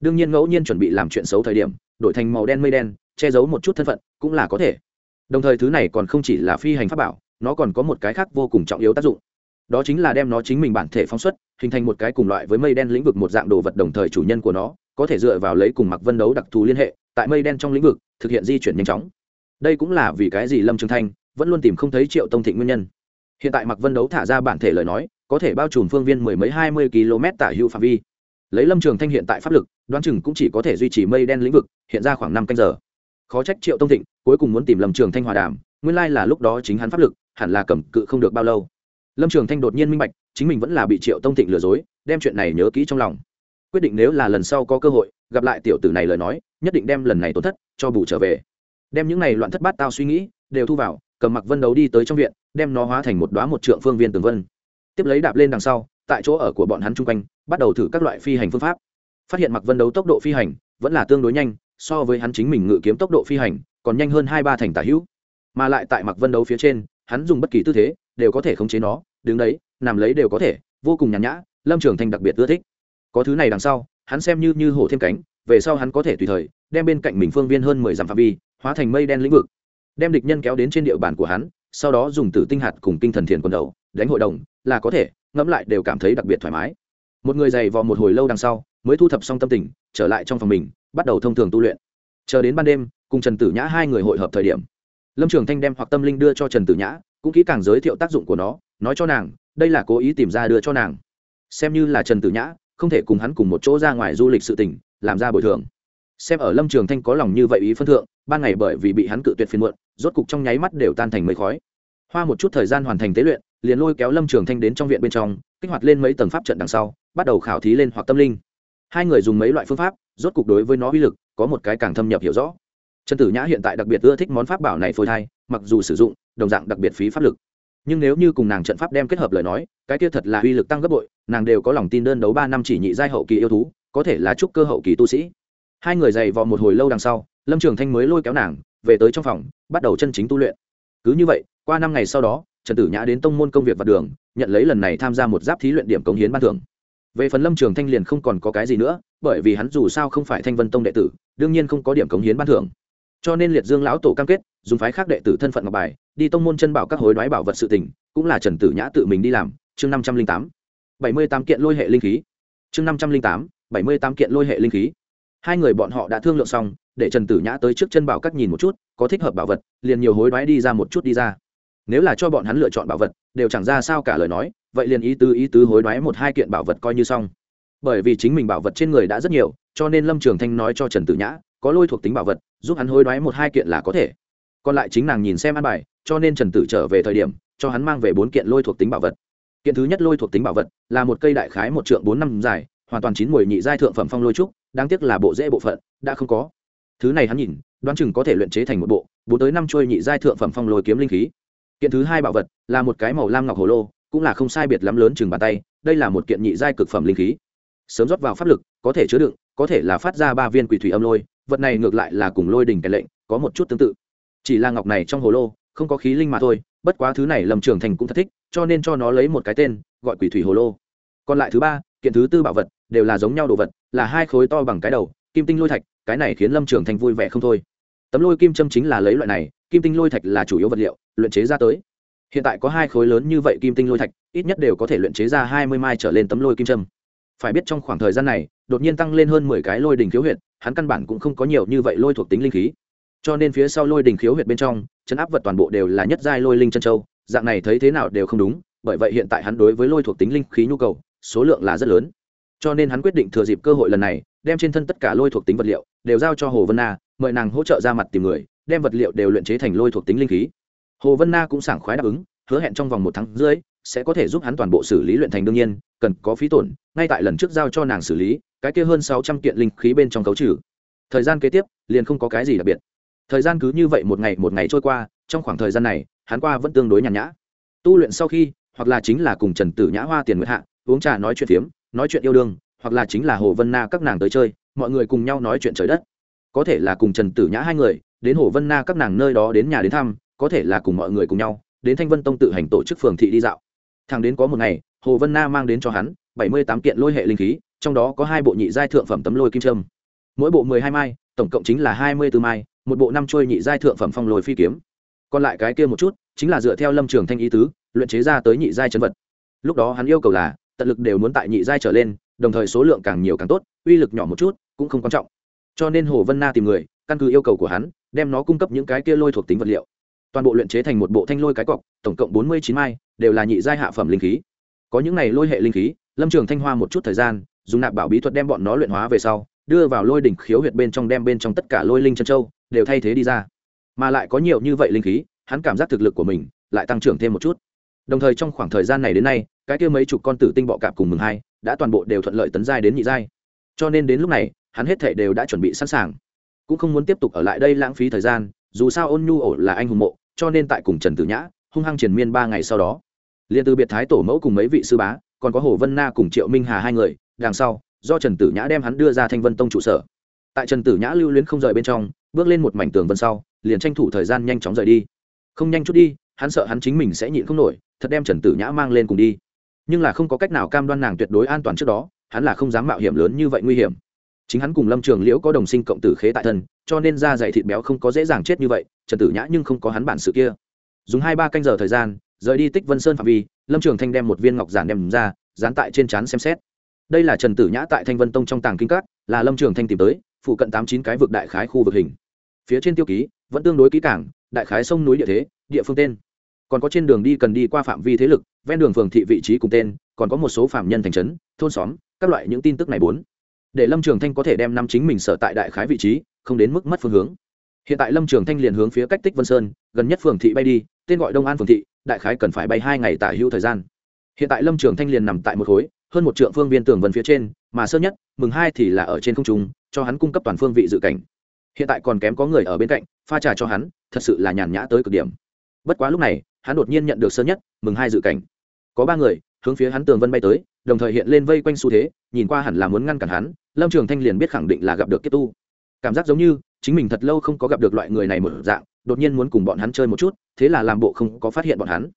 S1: Đương nhiên ngẫu nhiên chuẩn bị làm chuyện xấu thời điểm, đổi thành màu đen mây đen, che giấu một chút thân phận cũng là có thể. Đồng thời thứ này còn không chỉ là phi hành pháp bảo, nó còn có một cái khác vô cùng trọng yếu tác dụng. Đó chính là đem nó chính mình bản thể phóng xuất, hình thành một cái cùng loại với mây đen lĩnh vực một dạng đồ vật đồng thời chủ nhân của nó, có thể dựa vào lấy cùng mặc vân đấu đặc thù liên hệ, tại mây đen trong lĩnh vực thực hiện di chuyển nhanh chóng đây cũng là vì cái gì lâm trường thanh vẫn luôn tìm không thấy triệu tông thịnh nguyên nhân. Hiện tại mặc vân đấu thả ra bản thể lời nói, có thể bao trùm phương viên mười mấy hai mươi km tả hữu phạm vi. Lấy lâm trường thanh hiện tại pháp lực, đoán chừng cũng chỉ có thể duy trì mây đen lĩnh vực, hiện ra khoảng năm canh giờ. Khó trách triệu tông thịnh cuối cùng muốn tìm lâm trường thanh hòa đàm, nguyên lai là lúc đó chính hắn pháp lực, hẳn là cầm cự không được bao lâu. Lâm trường thanh đột nhiên minh bạch, chính mình vẫn là bị triệu tông thịnh lừa dối, đem chuyện này nhớ kỹ trong lòng. Quyết định nếu là lần sau có cơ hội, gặp lại tiểu tử này lời nói, nhất định đem lần này tổn thất cho bù trở về đem những này loạn thất bát tao suy nghĩ đều thu vào, cầm mặc vân đấu đi tới trong viện, đem nó hóa thành một đoá một trượng phương viên tường vân. Tiếp lấy đạp lên đằng sau, tại chỗ ở của bọn hắn chung quanh, bắt đầu thử các loại phi hành phương pháp. Phát hiện mặc vân đấu tốc độ phi hành vẫn là tương đối nhanh, so với hắn chính mình ngự kiếm tốc độ phi hành còn nhanh hơn hai ba thành tả hữu. Mà lại tại mặc vân đấu phía trên, hắn dùng bất kỳ tư thế đều có thể khống chế nó, đứng đấy, nằm lấy đều có thể, vô cùng nhàn nhã, lâm trường thanh đặc biệt ưa thích. Có thứ này đằng sau, hắn xem như như hổ thêm cánh, về sau hắn có thể tùy thời đem bên cạnh mình phương viên hơn mười dặm phạm vi hóa thành mây đen lĩnh vực, đem địch nhân kéo đến trên địa bàn của hắn, sau đó dùng tử tinh hạt cùng tinh thần thiền quần đầu đánh hội đồng, là có thể, ngẫm lại đều cảm thấy đặc biệt thoải mái. Một người dày vò một hồi lâu đằng sau, mới thu thập xong tâm tình, trở lại trong phòng mình, bắt đầu thông thường tu luyện. Chờ đến ban đêm, cùng trần tử nhã hai người hội hợp thời điểm. Lâm trường thanh đem hoặc tâm linh đưa cho trần tử nhã, cũng kỹ càng giới thiệu tác dụng của nó, nói cho nàng, đây là cố ý tìm ra đưa cho nàng. Xem như là trần tử nhã, không thể cùng hắn cùng một chỗ ra ngoài du lịch sự tỉnh làm ra bồi thường. Xem ở lâm trường thanh có lòng như vậy ý phân thượng ban ngày bởi vì bị hắn cự tuyệt phiền muộn, rốt cục trong nháy mắt đều tan thành mây khói. Hoa một chút thời gian hoàn thành tế luyện, liền lôi kéo lâm trường thanh đến trong viện bên trong, kích hoạt lên mấy tầng pháp trận đằng sau, bắt đầu khảo thí lên hoặc tâm linh. Hai người dùng mấy loại phương pháp, rốt cục đối với nó uy lực, có một cái càng thâm nhập hiểu rõ. Trần tử nhã hiện tại đặc biệt ưa thích món pháp bảo này phôi thai, mặc dù sử dụng, đồng dạng đặc biệt phí pháp lực. Nhưng nếu như cùng nàng trận pháp đem kết hợp lời nói, cái kia thật là uy lực tăng gấp bội, nàng đều có lòng tin đơn đấu ba năm chỉ nhị giai hậu kỳ yêu thú, có thể là trúc cơ hậu kỳ tu sĩ. Hai người dày vò một hồi lâu đằng sau lâm trường thanh mới lôi kéo nàng, về tới trong phòng, bắt đầu chân chính tu luyện. Cứ như vậy, qua năm ngày sau đó, trần tử nhã đến tông môn công việc và đường, nhận lấy lần này tham gia một giáp thí luyện điểm cống hiến ban thưởng. Về phần lâm trường thanh liền không còn có cái gì nữa, bởi vì hắn dù sao không phải thanh vân tông đệ tử, đương nhiên không có điểm cống hiến ban thưởng. Cho nên liệt dương lão tổ cam kết, dùng phái khác đệ tử thân phận ngọc bài, đi tông môn chân bảo các hối đoái bảo vật sự tình, cũng là trần tử nhã tự mình đi làm. Chương năm trăm linh tám. Bảy mươi tám kiện lôi hệ linh khí. Chương năm trăm linh tám, bảy mươi tám kiện lôi hệ linh khí. Hai người bọn họ đã thương lượng xong để trần tử nhã tới trước chân bảo các nhìn một chút, có thích hợp bảo vật, liền nhiều hối đoái đi ra một chút đi ra. Nếu là cho bọn hắn lựa chọn bảo vật, đều chẳng ra sao cả lời nói, vậy liền ý tứ ý tứ hối đoái một hai kiện bảo vật coi như xong. Bởi vì chính mình bảo vật trên người đã rất nhiều, cho nên lâm trường thanh nói cho trần tử nhã, có lôi thuộc tính bảo vật, giúp hắn hối đoái một hai kiện là có thể. Còn lại chính nàng nhìn xem ăn bài, cho nên trần tử trở về thời điểm, cho hắn mang về bốn kiện lôi thuộc tính bảo vật. Kiện thứ nhất lôi thuộc tính bảo vật, là một cây đại khái một trượng bốn năm dài, hoàn toàn chín mùi nhị giai thượng phẩm phong lôi trúc, đáng tiếc là bộ dễ bộ phận, đã không có thứ này hắn nhìn, đoán chừng có thể luyện chế thành một bộ, bốn tới năm trôi nhị giai thượng phẩm phong lôi kiếm linh khí. Kiện thứ hai bảo vật là một cái màu lam ngọc hồ lô, cũng là không sai biệt lắm lớn chừng bàn tay, đây là một kiện nhị giai cực phẩm linh khí. Sớm rót vào pháp lực, có thể chứa đựng, có thể là phát ra ba viên quỷ thủy âm lôi, vật này ngược lại là cùng lôi đỉnh cái lệnh, có một chút tương tự. Chỉ là ngọc này trong hồ lô, không có khí linh mà thôi, bất quá thứ này lầm trường thành cũng thật thích, cho nên cho nó lấy một cái tên, gọi quỷ thủy hồ lô. Còn lại thứ ba, kiện thứ tư bảo vật, đều là giống nhau đồ vật, là hai khối to bằng cái đầu, kim tinh lôi thạch cái này khiến lâm trường thành vui vẻ không thôi. Tấm lôi kim châm chính là lấy loại này, kim tinh lôi thạch là chủ yếu vật liệu, luyện chế ra tới. Hiện tại có hai khối lớn như vậy kim tinh lôi thạch, ít nhất đều có thể luyện chế ra hai mươi mai trở lên tấm lôi kim châm. Phải biết trong khoảng thời gian này, đột nhiên tăng lên hơn mười cái lôi đình khiếu huyệt, hắn căn bản cũng không có nhiều như vậy lôi thuộc tính linh khí. Cho nên phía sau lôi đình khiếu huyệt bên trong, chấn áp vật toàn bộ đều là nhất giai lôi linh chân châu, dạng này thấy thế nào đều không đúng, bởi vậy hiện tại hắn đối với lôi thuộc tính linh khí nhu cầu, số lượng là rất lớn cho nên hắn quyết định thừa dịp cơ hội lần này, đem trên thân tất cả lôi thuộc tính vật liệu đều giao cho hồ vân na, mời nàng hỗ trợ ra mặt tìm người, đem vật liệu đều luyện chế thành lôi thuộc tính linh khí. Hồ vân na cũng sảng khoái đáp ứng, hứa hẹn trong vòng một tháng rưỡi sẽ có thể giúp hắn toàn bộ xử lý luyện thành đương nhiên, cần có phí tổn, ngay tại lần trước giao cho nàng xử lý, cái kia hơn sáu trăm kiện linh khí bên trong cấu trừ. Thời gian kế tiếp, liền không có cái gì đặc biệt. Thời gian cứ như vậy một ngày một ngày trôi qua, trong khoảng thời gian này, hắn qua vẫn tương đối nhàn nhã. Tu luyện sau khi, hoặc là chính là cùng trần tử nhã hoa tiền nguyệt hạ, uống trà nói chuyện phiếm nói chuyện yêu đương, hoặc là chính là hồ vân na các nàng tới chơi, mọi người cùng nhau nói chuyện trời đất. Có thể là cùng trần tử nhã hai người, đến hồ vân na các nàng nơi đó đến nhà đến thăm, có thể là cùng mọi người cùng nhau, đến thanh vân tông tự hành tổ chức phường thị đi dạo. Thằng đến có một ngày, hồ vân na mang đến cho hắn bảy mươi tám kiện lôi hệ linh khí, trong đó có hai bộ nhị giai thượng phẩm tấm lôi kim trâm mỗi bộ mười hai mai, tổng cộng chính là hai mươi b mai, một bộ năm trôi nhị giai thượng phẩm phong lôi phi kiếm. Còn lại cái kia một chút, chính là dựa theo lâm trường thanh ý tứ, luyện chế ra tới nhị giai chân vật. Lúc đó hắn yêu cầu là tận lực đều muốn tại nhị giai trở lên, đồng thời số lượng càng nhiều càng tốt, uy lực nhỏ một chút cũng không quan trọng. Cho nên hồ vân na tìm người, căn cứ yêu cầu của hắn, đem nó cung cấp những cái kia lôi thuộc tính vật liệu. Toàn bộ luyện chế thành một bộ thanh lôi cái cọc, tổng cộng bốn mươi chín mai, đều là nhị giai hạ phẩm linh khí. Có những này lôi hệ linh khí, lâm trường thanh hoa một chút thời gian, dùng nạp bảo bí thuật đem bọn nó luyện hóa về sau, đưa vào lôi đỉnh khiếu huyệt bên trong đem bên trong tất cả lôi linh chân châu đều thay thế đi ra. Mà lại có nhiều như vậy linh khí, hắn cảm giác thực lực của mình lại tăng trưởng thêm một chút. Đồng thời trong khoảng thời gian này đến nay cái kia mấy chục con tử tinh bọ cạp cùng mừng hai, đã toàn bộ đều thuận lợi tấn giai đến nhị giai. Cho nên đến lúc này, hắn hết thể đều đã chuẩn bị sẵn sàng. Cũng không muốn tiếp tục ở lại đây lãng phí thời gian, dù sao ôn nhu ổ là anh hùng mộ, cho nên tại cùng trần tử nhã, hung hăng triền miên ba ngày sau đó. Liền từ biệt thái tổ mẫu cùng mấy vị sư bá, còn có hồ vân na cùng triệu minh hà hai người, đằng sau, do trần tử nhã đem hắn đưa ra thanh vân tông trụ sở. Tại trần tử nhã lưu luyến không rời bên trong, bước lên một mảnh tường vân sau, liền tranh thủ thời gian nhanh chóng rời đi. Không nhanh chút đi, hắn sợ hắn chính mình sẽ nhịn không nổi, thật đem trần tử nhã mang lên cùng đi nhưng là không có cách nào cam đoan nàng tuyệt đối an toàn trước đó, hắn là không dám mạo hiểm lớn như vậy nguy hiểm. Chính hắn cùng lâm trường liễu có đồng sinh cộng tử khế tại thân, cho nên da dày thịt béo không có dễ dàng chết như vậy, trần tử nhã nhưng không có hắn bản sự kia. Dùng hai ba canh giờ thời gian, rời đi tích vân sơn phạm vi, lâm trường thanh đem một viên ngọc giản đem ra, dán tại trên trán xem xét. Đây là trần tử nhã tại thanh vân tông trong tàng kinh cát là lâm trường thanh tìm tới, phụ cận tám chín cái vực đại khái khu vực hình. Phía trên tiêu ký, vẫn tương đối kỹ cảng đại khái sông núi địa thế, địa phương tên còn có trên đường đi cần đi qua phạm vi thế lực, ven đường phường thị vị trí cùng tên, còn có một số phạm nhân thành trấn, thôn xóm, các loại những tin tức này bốn. Để lâm trường thanh có thể đem năm chính mình sở tại đại khái vị trí, không đến mức mất phương hướng. Hiện tại lâm trường thanh liền hướng phía cách tích vân sơn, gần nhất phường thị bay đi, tên gọi đông an phường thị, đại khái cần phải bay hai ngày tả hữu thời gian. Hiện tại lâm trường thanh liền nằm tại một khối, hơn một triệu phương viên tường vân phía trên, mà sơ nhất, mừng hai thì là ở trên không trung, cho hắn cung cấp toàn phương vị dự cảnh. Hiện tại còn kém có người ở bên cạnh, pha trà cho hắn, thật sự là nhàn nhã tới cực điểm. Bất quá lúc này hắn đột nhiên nhận được sơ nhất, mừng hai dự cảnh. Có ba người, hướng phía hắn tường vân bay tới, đồng thời hiện lên vây quanh xu thế, nhìn qua hẳn là muốn ngăn cản hắn, lâm trường thanh liền biết khẳng định là gặp được kiếp tu. Cảm giác giống như, chính mình thật lâu không có gặp được loại người này một dạng, đột nhiên muốn cùng bọn hắn chơi một chút, thế là làm bộ không có phát hiện bọn hắn.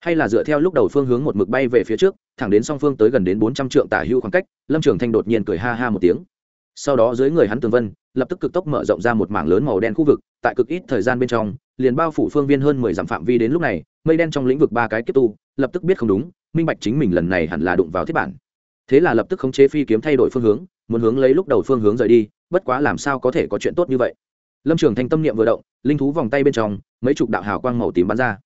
S1: Hay là dựa theo lúc đầu phương hướng một mực bay về phía trước, thẳng đến song phương tới gần đến bốn trăm trượng tả hưu khoảng cách, lâm trường thanh đột nhiên cười ha ha một tiếng. Sau đó dưới người hắn tường vân lập tức cực tốc mở rộng ra một mảng lớn màu đen khu vực, tại cực ít thời gian bên trong, liền bao phủ phương viên hơn mười dặm phạm vi đến lúc này, mây đen trong lĩnh vực ba cái kiếp tu, lập tức biết không đúng, minh bạch chính mình lần này hẳn là đụng vào thiết bản. Thế là lập tức khống chế phi kiếm thay đổi phương hướng, muốn hướng lấy lúc đầu phương hướng rời đi, bất quá làm sao có thể có chuyện tốt như vậy. Lâm trường thanh tâm niệm vừa động, linh thú vòng tay bên trong, mấy chục đạo hào quang màu tím bắn ra.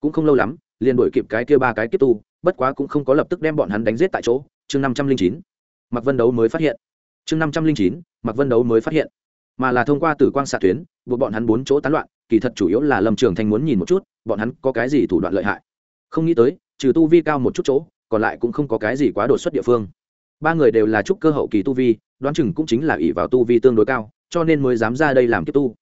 S1: Cũng không lâu lắm, liền đuổi kịp cái kia ba cái kiếp tu, bất quá cũng không có lập tức đem bọn hắn đánh giết tại chỗ, chương năm trăm linh chín. Mặc vân đấu mới phát hiện chương năm trăm linh chín mặc vân đấu mới phát hiện. Mà là thông qua tử quang xạ tuyến, buộc bọn hắn bốn chỗ tán loạn, kỳ thật chủ yếu là lâm trường thanh muốn nhìn một chút, bọn hắn có cái gì thủ đoạn lợi hại. Không nghĩ tới, trừ tu vi cao một chút chỗ, còn lại cũng không có cái gì quá đột xuất địa phương. Ba người đều là trúc cơ hậu kỳ tu vi, đoán chừng cũng chính là ỷ vào tu vi tương đối cao, cho nên mới dám ra đây làm kiếp tu.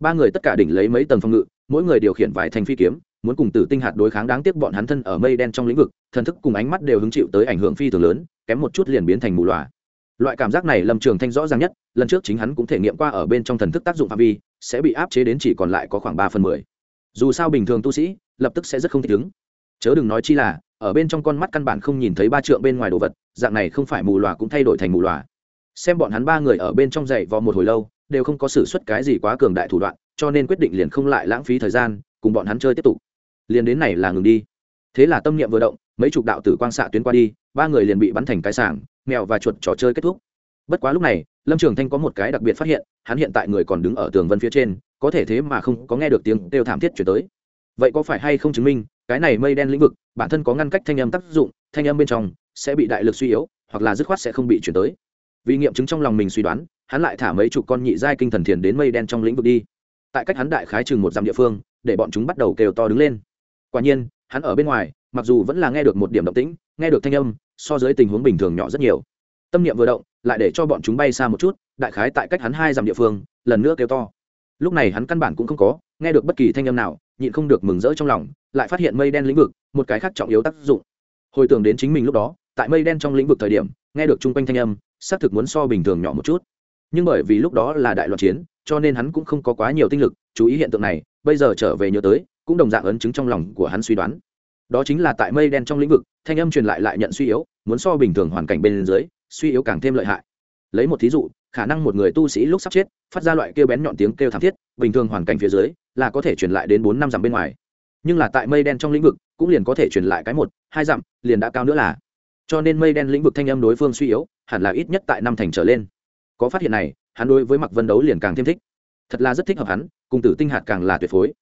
S1: Ba người tất cả đỉnh lấy mấy tầng phòng ngự, mỗi người điều khiển vài thành phi kiếm, muốn cùng tử tinh hạt đối kháng đáng tiếc bọn hắn thân ở mây đen trong lĩnh vực, thần thức cùng ánh mắt đều hứng chịu tới ảnh hưởng phi thường lớn, kém một chút liền biến thành mù loà loại cảm giác này lâm trường thanh rõ ràng nhất, lần trước chính hắn cũng thể nghiệm qua ở bên trong thần thức tác dụng phạm vi, sẽ bị áp chế đến chỉ còn lại có khoảng ba phần mười. Dù sao bình thường tu sĩ, lập tức sẽ rất không thích ứng. Chớ đừng nói chi là, ở bên trong con mắt căn bản không nhìn thấy ba trượng bên ngoài đồ vật, dạng này không phải mù loà cũng thay đổi thành mù loà xem bọn hắn ba người ở bên trong dậy vò một hồi lâu, đều không có xử suất cái gì quá cường đại thủ đoạn, cho nên quyết định liền không lại lãng phí thời gian, cùng bọn hắn chơi tiếp tục. Liền đến này là ngừng đi. Thế là tâm niệm vừa động mấy chục đạo tử quang xạ tuyến qua đi, ba người liền bị bắn thành cái sảng, mèo và chuột trò chơi kết thúc. Bất quá lúc này, lâm trường thanh có một cái đặc biệt phát hiện, hắn hiện tại người còn đứng ở tường vân phía trên, có thể thế mà không có nghe được tiếng đều thảm thiết chuyển tới. Vậy có phải hay không chứng minh, cái này mây đen lĩnh vực, bản thân có ngăn cách thanh âm tác dụng, thanh âm bên trong sẽ bị đại lực suy yếu, hoặc là dứt khoát sẽ không bị chuyển tới. Vì nghiệm chứng trong lòng mình suy đoán, hắn lại thả mấy chục con nhị giai kinh thần thiền đến mây đen trong lĩnh vực đi. Tại cách hắn đại khái chừng một dặm địa phương, để bọn chúng bắt đầu kêu to đứng lên. Quả nhiên, hắn ở bên ngoài mặc dù vẫn là nghe được một điểm động tĩnh, nghe được thanh âm, so với tình huống bình thường nhỏ rất nhiều. Tâm niệm vừa động, lại để cho bọn chúng bay xa một chút, đại khái tại cách hắn hai dặm địa phương, lần nữa kêu to. Lúc này hắn căn bản cũng không có nghe được bất kỳ thanh âm nào, nhịn không được mừng rỡ trong lòng, lại phát hiện mây đen lĩnh vực, một cái khác trọng yếu tác dụng. Hồi tưởng đến chính mình lúc đó, tại mây đen trong lĩnh vực thời điểm, nghe được chung quanh thanh âm, xác thực muốn so bình thường nhỏ một chút. Nhưng bởi vì lúc đó là đại loạn chiến, cho nên hắn cũng không có quá nhiều tinh lực, chú ý hiện tượng này, bây giờ trở về nhớ tới, cũng đồng dạng ấn chứng trong lòng của hắn suy đoán đó chính là tại mây đen trong lĩnh vực, thanh âm truyền lại lại nhận suy yếu, muốn so bình thường hoàn cảnh bên dưới, suy yếu càng thêm lợi hại. Lấy một thí dụ, khả năng một người tu sĩ lúc sắp chết, phát ra loại kêu bén nhọn tiếng kêu thảm thiết, bình thường hoàn cảnh phía dưới, là có thể truyền lại đến bốn năm dặm bên ngoài. Nhưng là tại mây đen trong lĩnh vực, cũng liền có thể truyền lại cái một, hai dặm, liền đã cao nữa là. Cho nên mây đen lĩnh vực thanh âm đối phương suy yếu, hẳn là ít nhất tại năm thành trở lên. Có phát hiện này, hắn đối với mặc vân đấu liền càng thêm thích. Thật là rất thích hợp hắn, cùng tử tinh hạt càng là tuyệt phối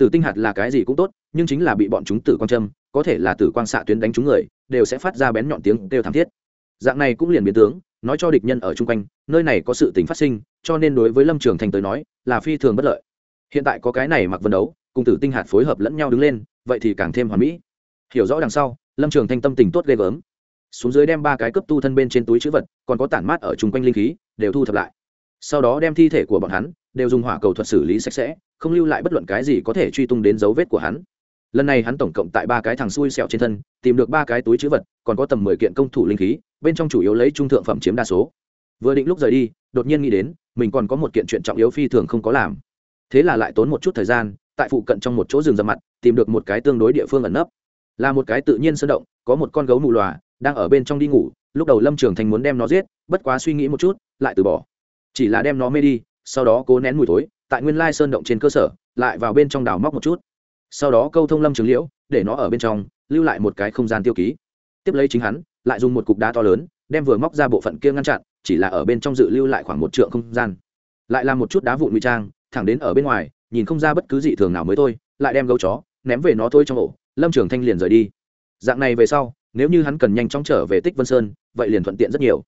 S1: tử tinh hạt là cái gì cũng tốt, nhưng chính là bị bọn chúng tử quang châm, có thể là tử quang xạ tuyến đánh trúng người, đều sẽ phát ra bén nhọn tiếng kêu thảm thiết. Dạng này cũng liền biến tướng, nói cho địch nhân ở chung quanh, nơi này có sự tình phát sinh, cho nên đối với lâm trường thành tới nói, là phi thường bất lợi. Hiện tại có cái này mặc vân đấu, cùng tử tinh hạt phối hợp lẫn nhau đứng lên, vậy thì càng thêm hoàn mỹ. Hiểu rõ đằng sau, lâm trường thanh tâm tình tốt ghê gớm. Xuống dưới đem ba cái cấp tu thân bên trên túi chữ vật, còn có tản mát ở chung quanh linh khí, đều thu thập lại. Sau đó đem thi thể của bọn hắn, đều dùng hỏa cầu thuật xử lý sạch sẽ không lưu lại bất luận cái gì có thể truy tung đến dấu vết của hắn. Lần này hắn tổng cộng tại ba cái thằng xui xẹo trên thân, tìm được ba cái túi chữ vật, còn có tầm mười kiện công thủ linh khí, bên trong chủ yếu lấy trung thượng phẩm chiếm đa số. Vừa định lúc rời đi, đột nhiên nghĩ đến, mình còn có một kiện chuyện trọng yếu phi thường không có làm. Thế là lại tốn một chút thời gian, tại phụ cận trong một chỗ rừng rậm mặt, tìm được một cái tương đối địa phương ẩn nấp. Là một cái tự nhiên sơn động, có một con gấu mù lòa, đang ở bên trong đi ngủ, lúc đầu lâm trường thành muốn đem nó giết, bất quá suy nghĩ một chút, lại từ bỏ. Chỉ là đem nó mê đi, sau đó cố nén mùi tối tại nguyên lai sơn động trên cơ sở, lại vào bên trong đào móc một chút. Sau đó câu thông lâm trường liễu, để nó ở bên trong, lưu lại một cái không gian tiêu ký. Tiếp lấy chính hắn, lại dùng một cục đá to lớn, đem vừa móc ra bộ phận kia ngăn chặn, chỉ là ở bên trong dự lưu lại khoảng một trượng không gian. Lại làm một chút đá vụn nguy trang, thẳng đến ở bên ngoài, nhìn không ra bất cứ gì thường nào mới thôi, lại đem gấu chó, ném về nó thôi trong ổ, lâm trường thanh liền rời đi. Dạng này về sau, nếu như hắn cần nhanh chóng trở về tích vân sơn, vậy liền thuận tiện rất nhiều.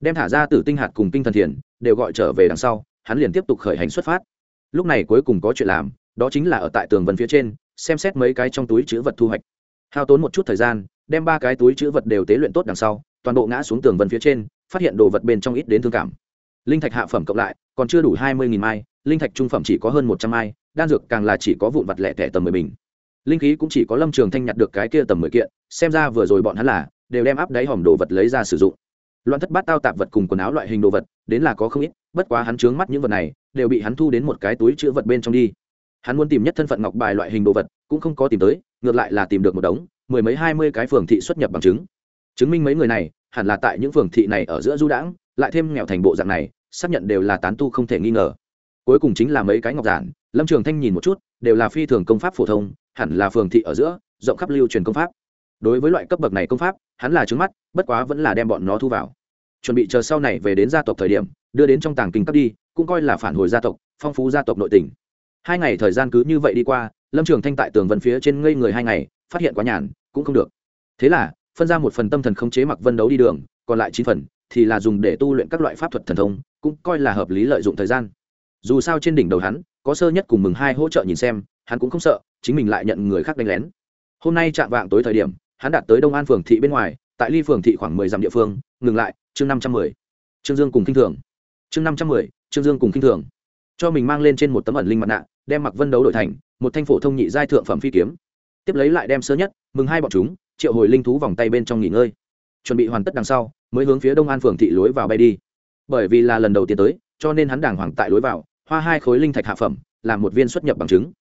S1: Đem thả ra từ tinh hạt cùng tinh thần thiền, đều gọi trở về đằng sau, hắn liền tiếp tục khởi hành xuất phát lúc này cuối cùng có chuyện làm, đó chính là ở tại tường vân phía trên, xem xét mấy cái trong túi chữ vật thu hoạch. Hao tốn một chút thời gian, đem ba cái túi chữ vật đều tế luyện tốt đằng sau, toàn bộ ngã xuống tường vân phía trên, phát hiện đồ vật bên trong ít đến thương cảm. Linh thạch hạ phẩm cộng lại, còn chưa đủ hai mươi mai, linh thạch trung phẩm chỉ có hơn một trăm mai, đan dược càng là chỉ có vụn vặt lẻ tẻ tầm mười bình. Linh khí cũng chỉ có lâm trường thanh nhặt được cái kia tầm mười kiện, xem ra vừa rồi bọn hắn là đều đem áp đáy hòm đồ vật lấy ra sử dụng. Loạn thất bát tao tạp vật cùng quần áo loại hình đồ vật, đến là có không ít, bất quá hắn trướng mắt những vật này đều bị hắn thu đến một cái túi chữ vật bên trong đi. Hắn muốn tìm nhất thân phận ngọc bài loại hình đồ vật, cũng không có tìm tới, ngược lại là tìm được một đống, mười mấy hai mươi cái phường thị xuất nhập bằng chứng. Chứng minh mấy người này, hẳn là tại những phường thị này ở giữa du đãng, lại thêm nghèo thành bộ dạng này, xác nhận đều là tán tu không thể nghi ngờ. Cuối cùng chính là mấy cái ngọc giản, lâm trường thanh nhìn một chút, đều là phi thường công pháp phổ thông, hẳn là phường thị ở giữa, rộng khắp lưu truyền công pháp. Đối với loại cấp bậc này công pháp, hắn là trứng mắt, bất quá vẫn là đem bọn nó thu vào. Chuẩn bị chờ sau này về đến gia tộc thời điểm, đưa đến trong tàng kinh cấp đi cũng coi là phản hồi gia tộc, phong phú gia tộc nội tỉnh hai ngày thời gian cứ như vậy đi qua, lâm trường thanh tại tường vân phía trên ngây người hai ngày, phát hiện quá nhàn, cũng không được. Thế là, phân ra một phần tâm thần khống chế mặc vân đấu đi đường, còn lại chín phần thì là dùng để tu luyện các loại pháp thuật thần thông, cũng coi là hợp lý lợi dụng thời gian. Dù sao trên đỉnh đầu hắn, có sơ nhất cùng mừng hai hỗ trợ nhìn xem, hắn cũng không sợ, chính mình lại nhận người khác đánh lén. Hôm nay chạm vạng tối thời điểm, hắn đạt tới đông an phường thị bên ngoài, tại ly phường thị khoảng mười dặm địa phương, ngừng lại, chương năm trăm mười. Trương dương cùng k i n h thường. Chương năm trăm mười trương dương cùng k i n h thường. Cho mình mang lên trên một tấm ẩn linh mặt nạ, đem mặc vân đấu đổi thành một thanh phổ thông nhị giai thượng phẩm phi kiếm. Tiếp lấy lại đem sơ nhất, mừng hai bọn chúng, triệu hồi linh thú vòng tay bên trong nghỉ ngơi. Chuẩn bị hoàn tất đằng sau, mới hướng phía đông an phường thị lối vào bay đi. Bởi vì là lần đầu tiên tới, cho nên hắn đàng hoàng tại lối vào, hoa hai khối linh thạch hạ phẩm, làm một viên xuất nhập bằng chứng.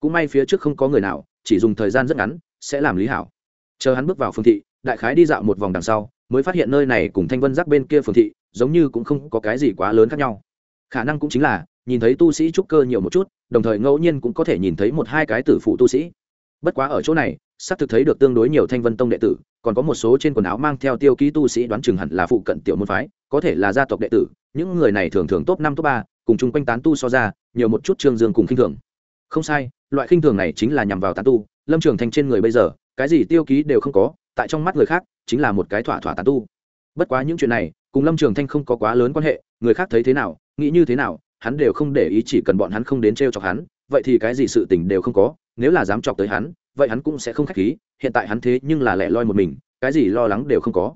S1: Cũng may phía trước không có người nào, chỉ dùng thời gian rất ngắn, sẽ làm lý hảo. Chờ hắn bước vào phương thị, đại khái đi dạo một vòng đằng sau, mới phát hiện nơi này cùng thanh vân giác bên kia phương thị, giống như cũng không có cái gì quá lớn khác nhau khả năng cũng chính là nhìn thấy tu sĩ trúc cơ nhiều một chút, đồng thời ngẫu nhiên cũng có thể nhìn thấy một hai cái tử phụ tu sĩ. Bất quá ở chỗ này sắp thực thấy được tương đối nhiều thanh vân tông đệ tử, còn có một số trên quần áo mang theo tiêu ký tu sĩ đoán chừng hẳn là phụ cận tiểu môn phái, có thể là gia tộc đệ tử, những người này thường thường top năm, top ba, cùng chung quanh tán tu so ra, nhiều một chút trương dương cùng khinh thường. Không sai, loại khinh thường này chính là nhằm vào tán tu, lâm trường thanh trên người bây giờ, cái gì tiêu ký đều không có, tại trong mắt người khác, chính là một cái thỏa thỏa tán tu. Bất quá những chuyện này, cùng lâm trường thanh không có quá lớn quan hệ, người khác thấy thế nào nghĩ như thế nào, hắn đều không để ý chỉ cần bọn hắn không đến t r e o chọc hắn, vậy thì cái gì sự tình đều không có, nếu là dám chọc tới hắn, vậy hắn cũng sẽ không k h á c h khí, hiện tại hắn thế nhưng là lẻ loi một mình, cái gì lo lắng đều không có.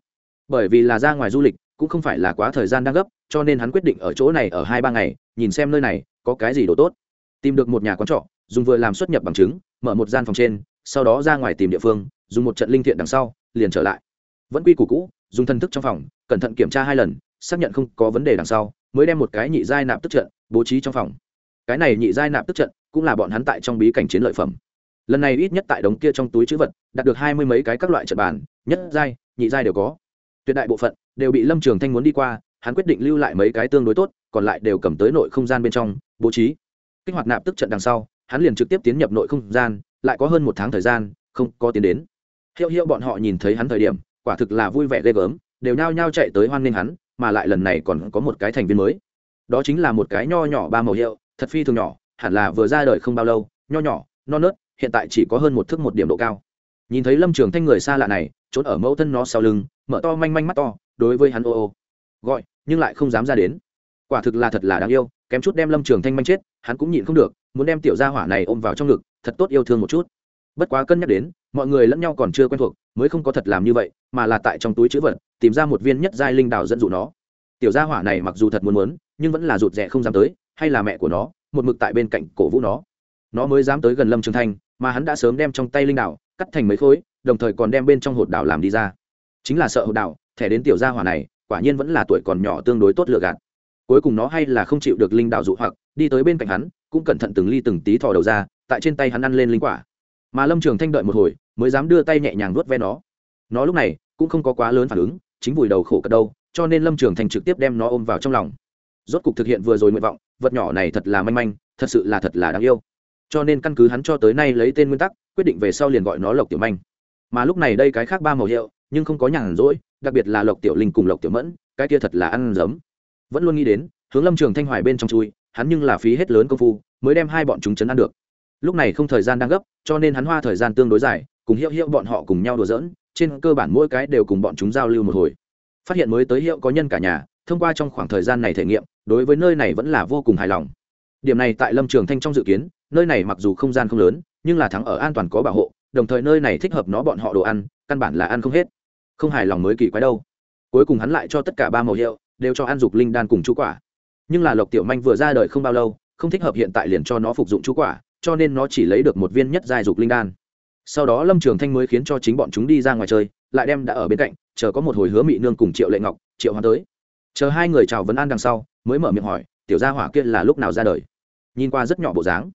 S1: Bởi vì là ra ngoài du lịch, cũng không phải là quá thời gian đang gấp, cho nên hắn quyết định ở chỗ này ở hai ba ngày, nhìn xem nơi này, có cái gì đồ tốt. Tìm được một nhà quán trọ, dùng vừa làm xuất nhập bằng chứng, mở một gian phòng trên, sau đó ra ngoài tìm địa phương, dùng một trận linh thiện đằng sau, liền trở lại. Vẫn quy củ cũ, dùng thân thức trong phòng, cẩn thận kiểm tra hai lần, xác nhận không có vấn đề đằng sau mới đem một cái nhị giai nạp tức trận bố trí trong phòng. Cái này nhị giai nạp tức trận cũng là bọn hắn tại trong bí cảnh chiến lợi phẩm. Lần này ít nhất tại đống kia trong túi chữ vật, đạt được hai mươi mấy cái các loại trận bàn, nhất giai, nhị giai đều có. Tuyệt đại bộ phận đều bị lâm trường thanh muốn đi qua, hắn quyết định lưu lại mấy cái tương đối tốt, còn lại đều cầm tới nội không gian bên trong, bố trí. Kích hoạt nạp tức trận đằng sau, hắn liền trực tiếp tiến nhập nội không gian, lại có hơn một tháng thời gian, không có tiến đến. Hiệu hiệu bọn họ nhìn thấy hắn thời điểm, quả thực là vui vẻ ghê gớm, đều nhao nhao chạy tới hoan nghênh hắn mà lại lần này còn có một cái thành viên mới. Đó chính là một cái nho nhỏ ba màu hiệu, thật phi thường nhỏ, hẳn là vừa ra đời không bao lâu, nho nhỏ, non nớt, hiện tại chỉ có hơn một thước một điểm độ cao. Nhìn thấy lâm trường thanh người xa lạ này, trốn ở mẫu thân nó sau lưng, mở to manh manh mắt to, đối với hắn ô ô. Gọi, nhưng lại không dám ra đến. Quả thực là thật là đáng yêu, kém chút đem lâm trường thanh manh chết, hắn cũng nhịn không được, muốn đem tiểu gia hỏa này ôm vào trong ngực, thật tốt yêu thương một chút. Bất quá cân nhắc đến, mọi người lẫn nhau còn chưa quen thuộc, mới không có thật làm như vậy, mà là tại trong túi chữ vật tìm ra một viên nhất giai linh đảo dẫn dụ nó. Tiểu gia hỏa này mặc dù thật muốn muốn, nhưng vẫn là rụt rè không dám tới, hay là mẹ của nó, một mực tại bên cạnh cổ vũ nó. Nó mới dám tới gần lâm trường thanh, mà hắn đã sớm đem trong tay linh đảo cắt thành mấy khối, đồng thời còn đem bên trong hột đảo làm đi ra. Chính là sợ hột đảo, thẻ đến tiểu gia hỏa này, quả nhiên vẫn là tuổi còn nhỏ tương đối tốt lựa gạt. Cuối cùng nó hay là không chịu được linh đảo dụ hoặc, đi tới bên cạnh hắn, cũng cẩn thận từng ly từng tí thò đầu ra, tại trên tay hắn ăn lên linh quả. Mà lâm trường thanh đợi một hồi, mới dám đưa tay nhẹ nhàng nuốt ve nó. Nó lúc này cũng không có quá lớn phản ứng chính vùi đầu khổ cật đâu, cho nên lâm trường thanh trực tiếp đem nó ôm vào trong lòng. Rốt cục thực hiện vừa rồi nguyện vọng, vật nhỏ này thật là manh manh, thật sự là thật là đáng yêu. Cho nên căn cứ hắn cho tới nay lấy tên nguyên tắc, quyết định về sau liền gọi nó lộc tiểu manh. Mà lúc này đây cái khác ba màu hiệu, nhưng không có nhàn rỗi, đặc biệt là lộc tiểu linh cùng lộc tiểu mẫn, cái kia thật là ăn giấm vẫn luôn nghĩ đến, hướng lâm trường thanh hoài bên trong chui, hắn nhưng là phí hết lớn công phu, mới đem hai bọn chúng chấn ăn được. Lúc này không thời gian đang gấp, cho nên hắn hoa thời gian tương đối dài, cùng hiệu hiệu bọn họ cùng nhau đùa giỡn trên cơ bản mỗi cái đều cùng bọn chúng giao lưu một hồi. Phát hiện mới tới hiệu có nhân cả nhà, thông qua trong khoảng thời gian này thể nghiệm, đối với nơi này vẫn là vô cùng hài lòng. Điểm này tại lâm trường thanh trong dự kiến, nơi này mặc dù không gian không lớn, nhưng là thắng ở an toàn có bảo hộ, đồng thời nơi này thích hợp nó bọn họ đồ ăn, căn bản là ăn không hết. Không hài lòng mới kỳ quái đâu. Cuối cùng hắn lại cho tất cả ba màu hiệu, đều cho ăn dục linh đan cùng chú quả. Nhưng là lộc tiểu manh vừa ra đời không bao lâu, không thích hợp hiện tại liền cho nó phục dụng chú quả, cho nên nó chỉ lấy được một viên nhất giai dục linh đan sau đó lâm trường thanh mới khiến cho chính bọn chúng đi ra ngoài chơi, lại đem đã ở bên cạnh, chờ có một hồi hứa mị nương cùng triệu lệ ngọc, triệu hoa tới. Chờ hai người chào vấn an đằng sau, mới mở miệng hỏi, tiểu gia hỏa kia là lúc nào ra đời? Nhìn qua rất nhỏ bộ dáng,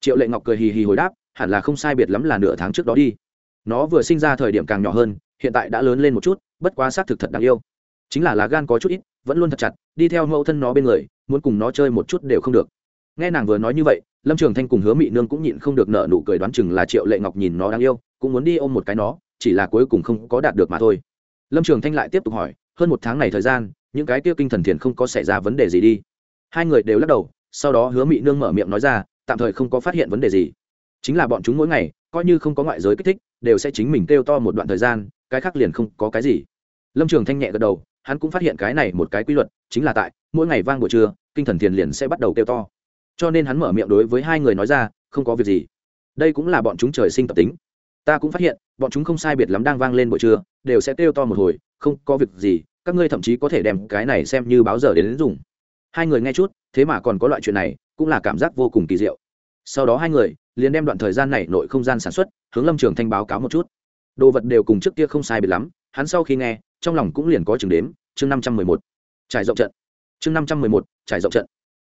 S1: triệu lệ ngọc cười hì hì hồi đáp, hẳn là không sai biệt lắm là nửa tháng trước đó đi. Nó vừa sinh ra thời điểm càng nhỏ hơn, hiện tại đã lớn lên một chút, bất quá xác thực thật đáng yêu. Chính là lá gan có chút ít, vẫn luôn thật chặt, đi theo mẫu thân nó bên người, muốn cùng nó chơi một chút đều không được nghe nàng vừa nói như vậy, lâm trường thanh cùng hứa mị nương cũng nhịn không được nợ nụ cười đoán chừng là triệu lệ ngọc nhìn nó đáng yêu, cũng muốn đi ôm một cái nó, chỉ là cuối cùng không có đạt được mà thôi. Lâm trường thanh lại tiếp tục hỏi, hơn một tháng này thời gian, những cái tiêu kinh thần thiền không có xảy ra vấn đề gì đi? Hai người đều lắc đầu, sau đó hứa mị nương mở miệng nói ra, tạm thời không có phát hiện vấn đề gì. Chính là bọn chúng mỗi ngày, coi như không có ngoại giới kích thích, đều sẽ chính mình kêu to một đoạn thời gian, cái khác liền không có cái gì. Lâm trường thanh nhẹ gật đầu, hắn cũng phát hiện cái này một cái quy luật, chính là tại mỗi ngày vang buổi trưa, kinh thần thiền liền sẽ bắt đầu kêu to cho nên hắn mở miệng đối với hai người nói ra không có việc gì. Đây cũng là bọn chúng trời sinh tập tính. Ta cũng phát hiện bọn chúng không sai biệt lắm đang vang lên buổi trưa đều sẽ kêu to một hồi không có việc gì các ngươi thậm chí có thể đem cái này xem như báo giờ đến, đến dùng. Hai người nghe chút thế mà còn có loại chuyện này cũng là cảm giác vô cùng kỳ diệu. Sau đó hai người liền đem đoạn thời gian này nội không gian sản xuất hướng lâm trường thanh báo cáo một chút. Đồ vật đều cùng trước kia không sai biệt lắm hắn sau khi nghe trong lòng cũng liền có chừng đếm chương năm trăm mười một. Trải rộng trận. Chương năm trăm mười một trải rộng trận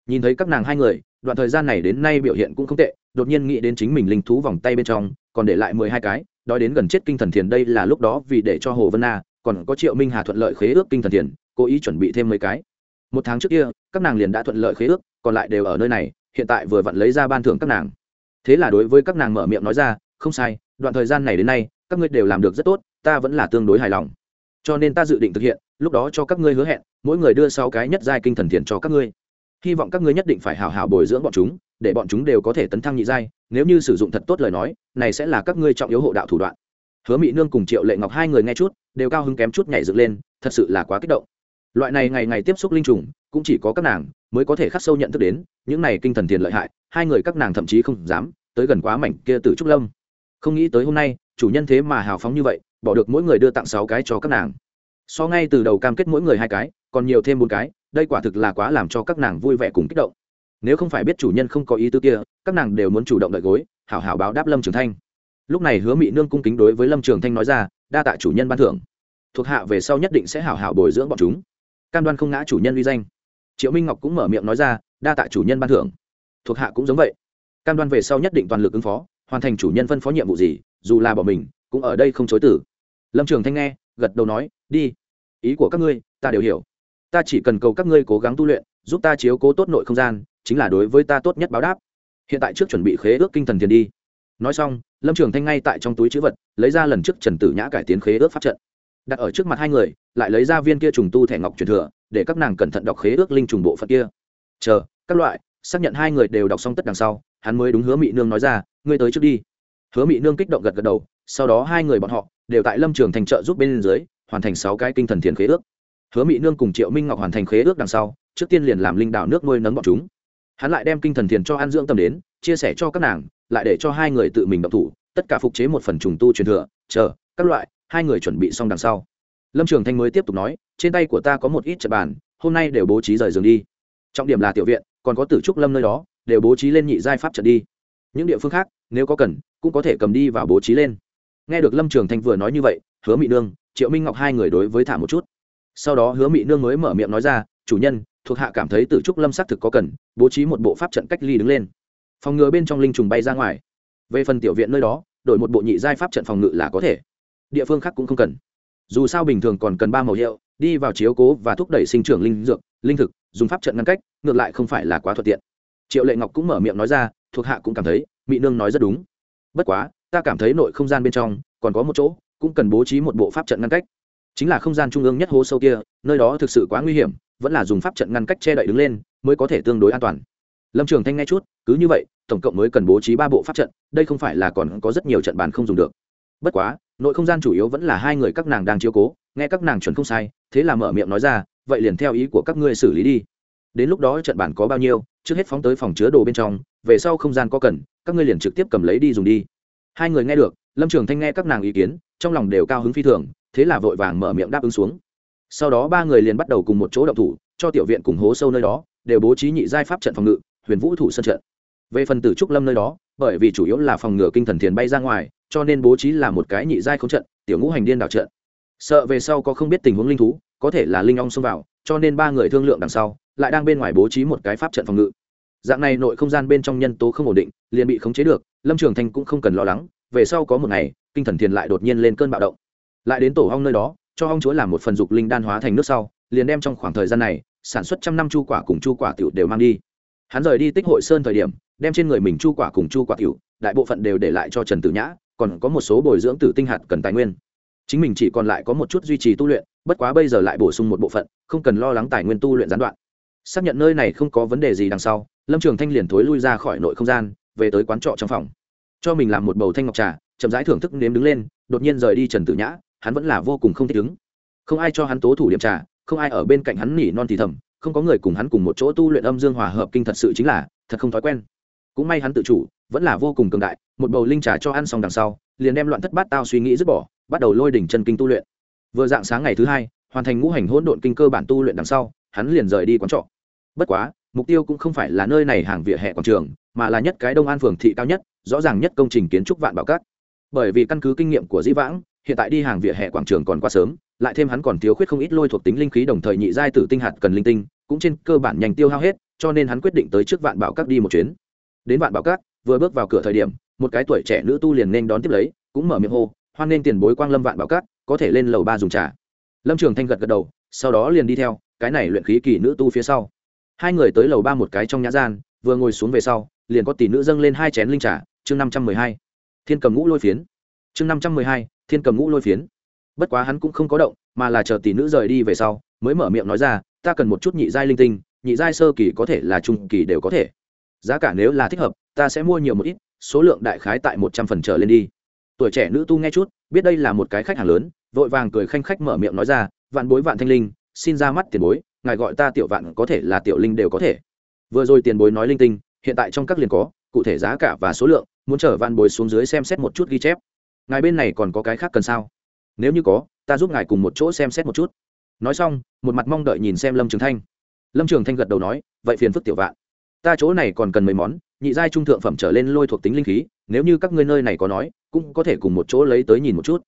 S1: nhìn thấy các nàng hai người, đoạn thời gian này đến nay biểu hiện cũng không tệ, đột nhiên nghĩ đến chính mình linh thú vòng tay bên trong, còn để lại mười hai cái, đói đến gần chết kinh thần thiền đây là lúc đó vì để cho hồ vân na, còn có triệu minh hà thuận lợi khế ước kinh thần thiền, cố ý chuẩn bị thêm mấy cái. Một tháng trước kia, các nàng liền đã thuận lợi khế ước, còn lại đều ở nơi này, hiện tại vừa vặn lấy ra ban thưởng các nàng. Thế là đối với các nàng mở miệng nói ra, không sai, đoạn thời gian này đến nay, các ngươi đều làm được rất tốt, ta vẫn là tương đối hài lòng. Cho nên ta dự định thực hiện, lúc đó cho các ngươi hứa hẹn, mỗi người đưa sáu cái nhất giai kinh thần thiền cho các ngươi hy vọng các ngươi nhất định phải hào hào bồi dưỡng bọn chúng, để bọn chúng đều có thể tấn thăng nhị giai. Nếu như sử dụng thật tốt lời nói, này sẽ là các ngươi trọng yếu hộ đạo thủ đoạn. Hứa mỹ nương cùng triệu lệ ngọc hai người nghe chút, đều cao hứng kém chút nhảy dựng lên, thật sự là quá kích động. Loại này ngày ngày tiếp xúc linh trùng, cũng chỉ có các nàng mới có thể khắc sâu nhận thức đến, những này kinh thần tiền lợi hại, hai người các nàng thậm chí không dám tới gần quá mảnh kia từ trúc lâm. Không nghĩ tới hôm nay, chủ nhân thế mà hào phóng như vậy, bỏ được mỗi người đưa tặng sáu cái cho các nàng. So ngay từ đầu cam kết mỗi người hai cái, còn nhiều thêm bốn cái đây quả thực là quá làm cho các nàng vui vẻ cùng kích động. Nếu không phải biết chủ nhân không có ý tư kia, các nàng đều muốn chủ động đợi gối, hảo hảo báo đáp lâm trường thanh. Lúc này hứa mỹ nương cung kính đối với lâm trường thanh nói ra, đa tạ chủ nhân ban thưởng. Thuộc hạ về sau nhất định sẽ hảo hảo bồi dưỡng bọn chúng. Cam đoan không ngã chủ nhân uy danh. Triệu minh ngọc cũng mở miệng nói ra, đa tạ chủ nhân ban thưởng. Thuộc hạ cũng giống vậy. Cam đoan về sau nhất định toàn lực ứng phó, hoàn thành chủ nhân phân phó nhiệm vụ gì, dù là bỏ mình, cũng ở đây không chối tử lâm trường thanh nghe, gật đầu nói, đi. Ý của các ngươi, ta đều hiểu ta chỉ cần cầu các ngươi cố gắng tu luyện, giúp ta chiếu cố tốt nội không gian, chính là đối với ta tốt nhất báo đáp. Hiện tại trước chuẩn bị khế ước kinh thần thiền đi. Nói xong, lâm trường thanh ngay tại trong túi chữ vật, lấy ra lần trước trần tử nhã cải tiến khế ước pháp trận. Đặt ở trước mặt hai người, lại lấy ra viên kia trùng tu thẻ ngọc truyền thừa, để các nàng cẩn thận đọc khế ước linh trùng bộ phận kia. Chờ, các loại, xác nhận hai người đều đọc xong tất đằng sau, hắn mới đúng hứa mị nương nói ra, ngươi tới trước đi. Hứa mị nương kích động gật gật đầu, sau đó hai người bọn họ đều tại lâm trường thành trợ giúp bên dưới, hoàn thành sáu cái kinh thần thiền khế ước hứa mị nương cùng triệu minh ngọc hoàn thành khế ước đằng sau, trước tiên liền làm linh đạo nước nuôi nấng bọn chúng. Hắn lại đem kinh thần thiền cho An dưỡng Tâm đến, chia sẻ cho các nàng, lại để cho hai người tự mình động thủ, tất cả phục chế một phần trùng tu truyền thừa, chờ, các loại, hai người chuẩn bị xong đằng sau. Lâm trường thanh mới tiếp tục nói, trên tay của ta có một ít trận bàn, hôm nay đều bố trí rời giường đi. Trọng điểm là tiểu viện, còn có tử trúc lâm nơi đó, đều bố trí lên nhị giai pháp trận đi. Những địa phương khác, nếu có cần, cũng có thể cầm đi và bố trí lên. Nghe được lâm trường thanh vừa nói như vậy, hứa mị nương, triệu minh ngọc hai người đối với thả một chút sau đó hứa mị nương mới mở miệng nói ra, chủ nhân, thuộc hạ cảm thấy tử trúc lâm xác thực có cần, bố trí một bộ pháp trận cách ly đứng lên. Phòng ngừa bên trong linh trùng bay ra ngoài. Về phần tiểu viện nơi đó, đổi một bộ nhị giai pháp trận phòng ngự là có thể. Địa phương khác cũng không cần. Dù sao bình thường còn cần ba màu hiệu, đi vào chiếu cố và thúc đẩy sinh trưởng linh dược, linh thực, dùng pháp trận ngăn cách, ngược lại không phải là quá thuận tiện. Triệu lệ ngọc cũng mở miệng nói ra, thuộc hạ cũng cảm thấy mỹ nương nói rất đúng. Bất quá, ta cảm thấy nội không gian bên trong, còn có một chỗ, cũng cần bố trí một bộ pháp trận ngăn cách chính là không gian trung ương nhất hố sâu kia, nơi đó thực sự quá nguy hiểm, vẫn là dùng pháp trận ngăn cách che đậy đứng lên, mới có thể tương đối an toàn. Lâm trường thanh nghe chút, cứ như vậy, tổng cộng mới cần bố trí ba bộ pháp trận, đây không phải là còn có rất nhiều trận bàn không dùng được. Bất quá, nội không gian chủ yếu vẫn là hai người các nàng đang chiếu cố, nghe các nàng chuẩn không sai, thế là mở miệng nói ra, vậy liền theo ý của các ngươi xử lý đi. Đến lúc đó trận bản có bao nhiêu, trước hết phóng tới phòng chứa đồ bên trong, về sau không gian có cần, các ngươi liền trực tiếp cầm lấy đi dùng đi. Hai người nghe được, lâm trường thanh nghe các nàng ý kiến, trong lòng đều cao hứng phi thường thế là vội vàng mở miệng đáp ứng xuống. Sau đó ba người liền bắt đầu cùng một chỗ động thủ, cho tiểu viện cùng hố sâu nơi đó, đều bố trí nhị giai pháp trận phòng ngự, huyền vũ thủ sân trận. Về phần tử trúc lâm nơi đó, bởi vì chủ yếu là phòng ngừa kinh thần thiền bay ra ngoài, cho nên bố trí là một cái nhị giai không trận, tiểu ngũ hành điên đảo trận. Sợ về sau có không biết tình huống linh thú, có thể là linh ong xông vào, cho nên ba người thương lượng đằng sau, lại đang bên ngoài bố trí một cái pháp trận phòng ngự. Dạng này nội không gian bên trong nhân tố không ổn định, liền bị khống chế được, lâm trường thanh cũng không cần lo lắng, về sau có một ngày, kinh thần thiền lại đột nhiên lên cơn bạo động lại đến tổ hong nơi đó, cho hong chúa làm một phần dục linh đan hóa thành nước sau, liền đem trong khoảng thời gian này, sản xuất trăm năm chu quả cùng chu quả tiểu đều mang đi. Hắn rời đi tích hội sơn thời điểm, đem trên người mình chu quả cùng chu quả tiểu, đại bộ phận đều để lại cho trần tử nhã, còn có một số bồi dưỡng tử tinh hạt cần tài nguyên. Chính mình chỉ còn lại có một chút duy trì tu luyện, bất quá bây giờ lại bổ sung một bộ phận, không cần lo lắng tài nguyên tu luyện gián đoạn. Xác nhận nơi này không có vấn đề gì đằng sau, lâm trường thanh liền thối lui ra khỏi nội không gian, về tới quán trọ trong phòng. Cho mình làm một bầu thanh ngọc trà, chậm rãi thưởng thức nếm đứng lên, đột nhiên rời đi trần tử nhã hắn vẫn là vô cùng không thích ứng. Không ai cho hắn tố thủ điểm trà, không ai ở bên cạnh hắn nỉ non thì thầm, không có người cùng hắn cùng một chỗ tu luyện âm dương hòa hợp kinh thật sự chính là thật không thói quen. Cũng may hắn tự chủ, vẫn là vô cùng cường đại, một bầu linh trà cho ăn xong đằng sau, liền đem loạn thất bát tao suy nghĩ dứt bỏ, bắt đầu lôi đỉnh chân kinh tu luyện. Vừa dạng sáng ngày thứ hai, hoàn thành ngũ hành hỗn độn kinh cơ bản tu luyện đằng sau, hắn liền rời đi quán trọ. Bất quá, mục tiêu cũng không phải là nơi này hàng vỉa hè quảng trường, mà là nhất cái đông an phường thị cao nhất, rõ ràng nhất công trình kiến trúc vạn bảo cát bởi vì căn cứ kinh nghiệm của dĩ vãng hiện tại đi hàng vỉa hè quảng trường còn quá sớm, lại thêm hắn còn thiếu khuyết không ít lôi thuộc tính linh khí đồng thời nhị giai tử tinh hạt cần linh tinh, cũng trên cơ bản nhanh tiêu hao hết, cho nên hắn quyết định tới trước vạn bảo các đi một chuyến. Đến vạn bảo các, vừa bước vào cửa thời điểm, một cái tuổi trẻ nữ tu liền nên đón tiếp lấy, cũng mở miệng hô, hoan nên tiền bối quang lâm vạn bảo các, có thể lên lầu ba dùng trà. Lâm trường thanh gật gật đầu, sau đó liền đi theo, cái này luyện khí kỳ nữ tu phía sau. Hai người tới lầu ba một cái trong nhã gian, vừa ngồi xuống về sau, liền có tỷ nữ dâng lên hai chén linh trà, chương năm trăm mười hai. Thiên cầm ngũ lôi phiến. Chương năm trăm mười hai thiên cầm ngũ lôi phiến. Bất quá hắn cũng không có động, mà là chờ tỷ nữ rời đi về sau, mới mở miệng nói ra, ta cần một chút nhị giai linh tinh, nhị giai sơ kỳ có thể là trung kỳ đều có thể. Giá cả nếu là thích hợp, ta sẽ mua nhiều một ít, số lượng đại khái tại một trăm phần trở lên đi. Tuổi trẻ nữ tu nghe chút, biết đây là một cái khách hàng lớn, vội vàng cười khanh khách mở miệng nói ra, vạn bối, vạn thanh linh, xin ra mắt tiền bối, ngài gọi ta tiểu vạn có thể là tiểu linh đều có thể. Vừa rồi tiền bối nói linh tinh, hiện tại trong các liền có, cụ thể giá cả và số lượng, muốn chở vạn bối xuống dưới xem xét một chút ghi chép ngài bên này còn có cái khác cần sao? Nếu như có, ta giúp ngài cùng một chỗ xem xét một chút. Nói xong, một mặt mong đợi nhìn xem lâm trường thanh. Lâm trường thanh gật đầu nói, vậy phiền phức tiểu vạn. Ta chỗ này còn cần mấy món, nhị giai trung thượng phẩm trở lên lôi thuộc tính linh khí, nếu như các ngươi nơi này có nói, cũng có thể cùng một chỗ lấy tới nhìn một chút.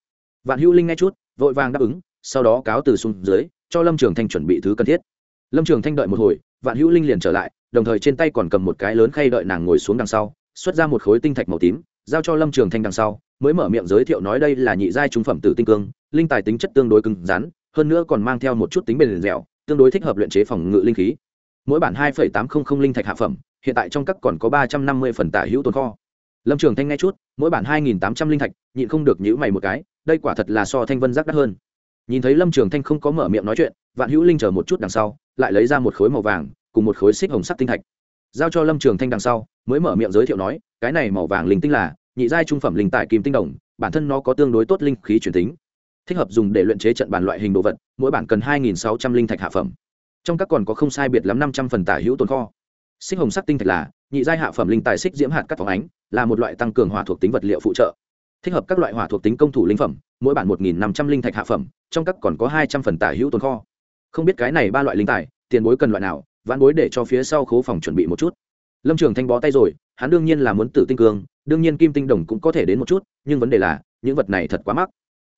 S1: Vạn hữu linh nghe chút, vội vàng đáp ứng, sau đó cáo từ xuống dưới, cho lâm trường thanh chuẩn bị thứ cần thiết. Lâm trường thanh đợi một hồi, vạn hữu linh liền trở lại, đồng thời trên tay còn cầm một cái lớn khay đợi nàng ngồi xuống đằng sau, xuất ra một khối tinh thạch màu tím, giao cho lâm trường thanh đằng sau mới mở miệng giới thiệu nói đây là nhị giai trung phẩm tử tinh cương, linh tài tính chất tương đối cứng rắn, hơn nữa còn mang theo một chút tính bền dẻo, tương đối thích hợp luyện chế phòng ngự linh khí. Mỗi bản hai tám trăm linh linh thạch hạ phẩm, hiện tại trong các còn có ba trăm năm mươi phần tả hữu tồn kho. Lâm trường thanh nghe chút, mỗi bản hai nghìn tám trăm linh thạch, nhịn không được nhữ mày một cái, đây quả thật là so thanh vân giác đắt hơn. Nhìn thấy lâm trường thanh không có mở miệng nói chuyện, vạn hữu linh chờ một chút đằng sau, lại lấy ra một khối màu vàng, cùng một khối xích hồng sắc tinh thạch. Giao cho lâm trường thanh đằng sau, mới mở miệng giới thiệu nói, cái này màu vàng linh tinh là nhị giai trung phẩm linh tài kim tinh đồng, bản thân nó có tương đối tốt linh khí truyền tính. Thích hợp dùng để luyện chế trận bản loại hình đồ vật, mỗi bản cần hai nghìn sáu trăm linh thạch hạ phẩm. Trong các còn có không sai biệt lắm năm trăm phần tả hữu tồn kho. Xích hồng sắc tinh thạch là, nhị giai hạ phẩm linh tài xích diễm hạt cắt phóng ánh, là một loại tăng cường hỏa thuộc tính vật liệu phụ trợ. Thích hợp các loại hỏa thuộc tính công thủ linh phẩm, mỗi bản một nghìn năm trăm linh thạch hạ phẩm, trong các còn có hai trăm phần tả hữu tồn kho. Không biết cái này ba loại linh tài, tiền bối cần loại nào, vãn bối để cho phía sau khố phòng chuẩn bị một chút. Lâm trường thanh bó tay rồi hắn đương nhiên là muốn tử tinh cương, đương nhiên kim tinh đồng cũng có thể đến một chút, nhưng vấn đề là, những vật này thật quá mắc.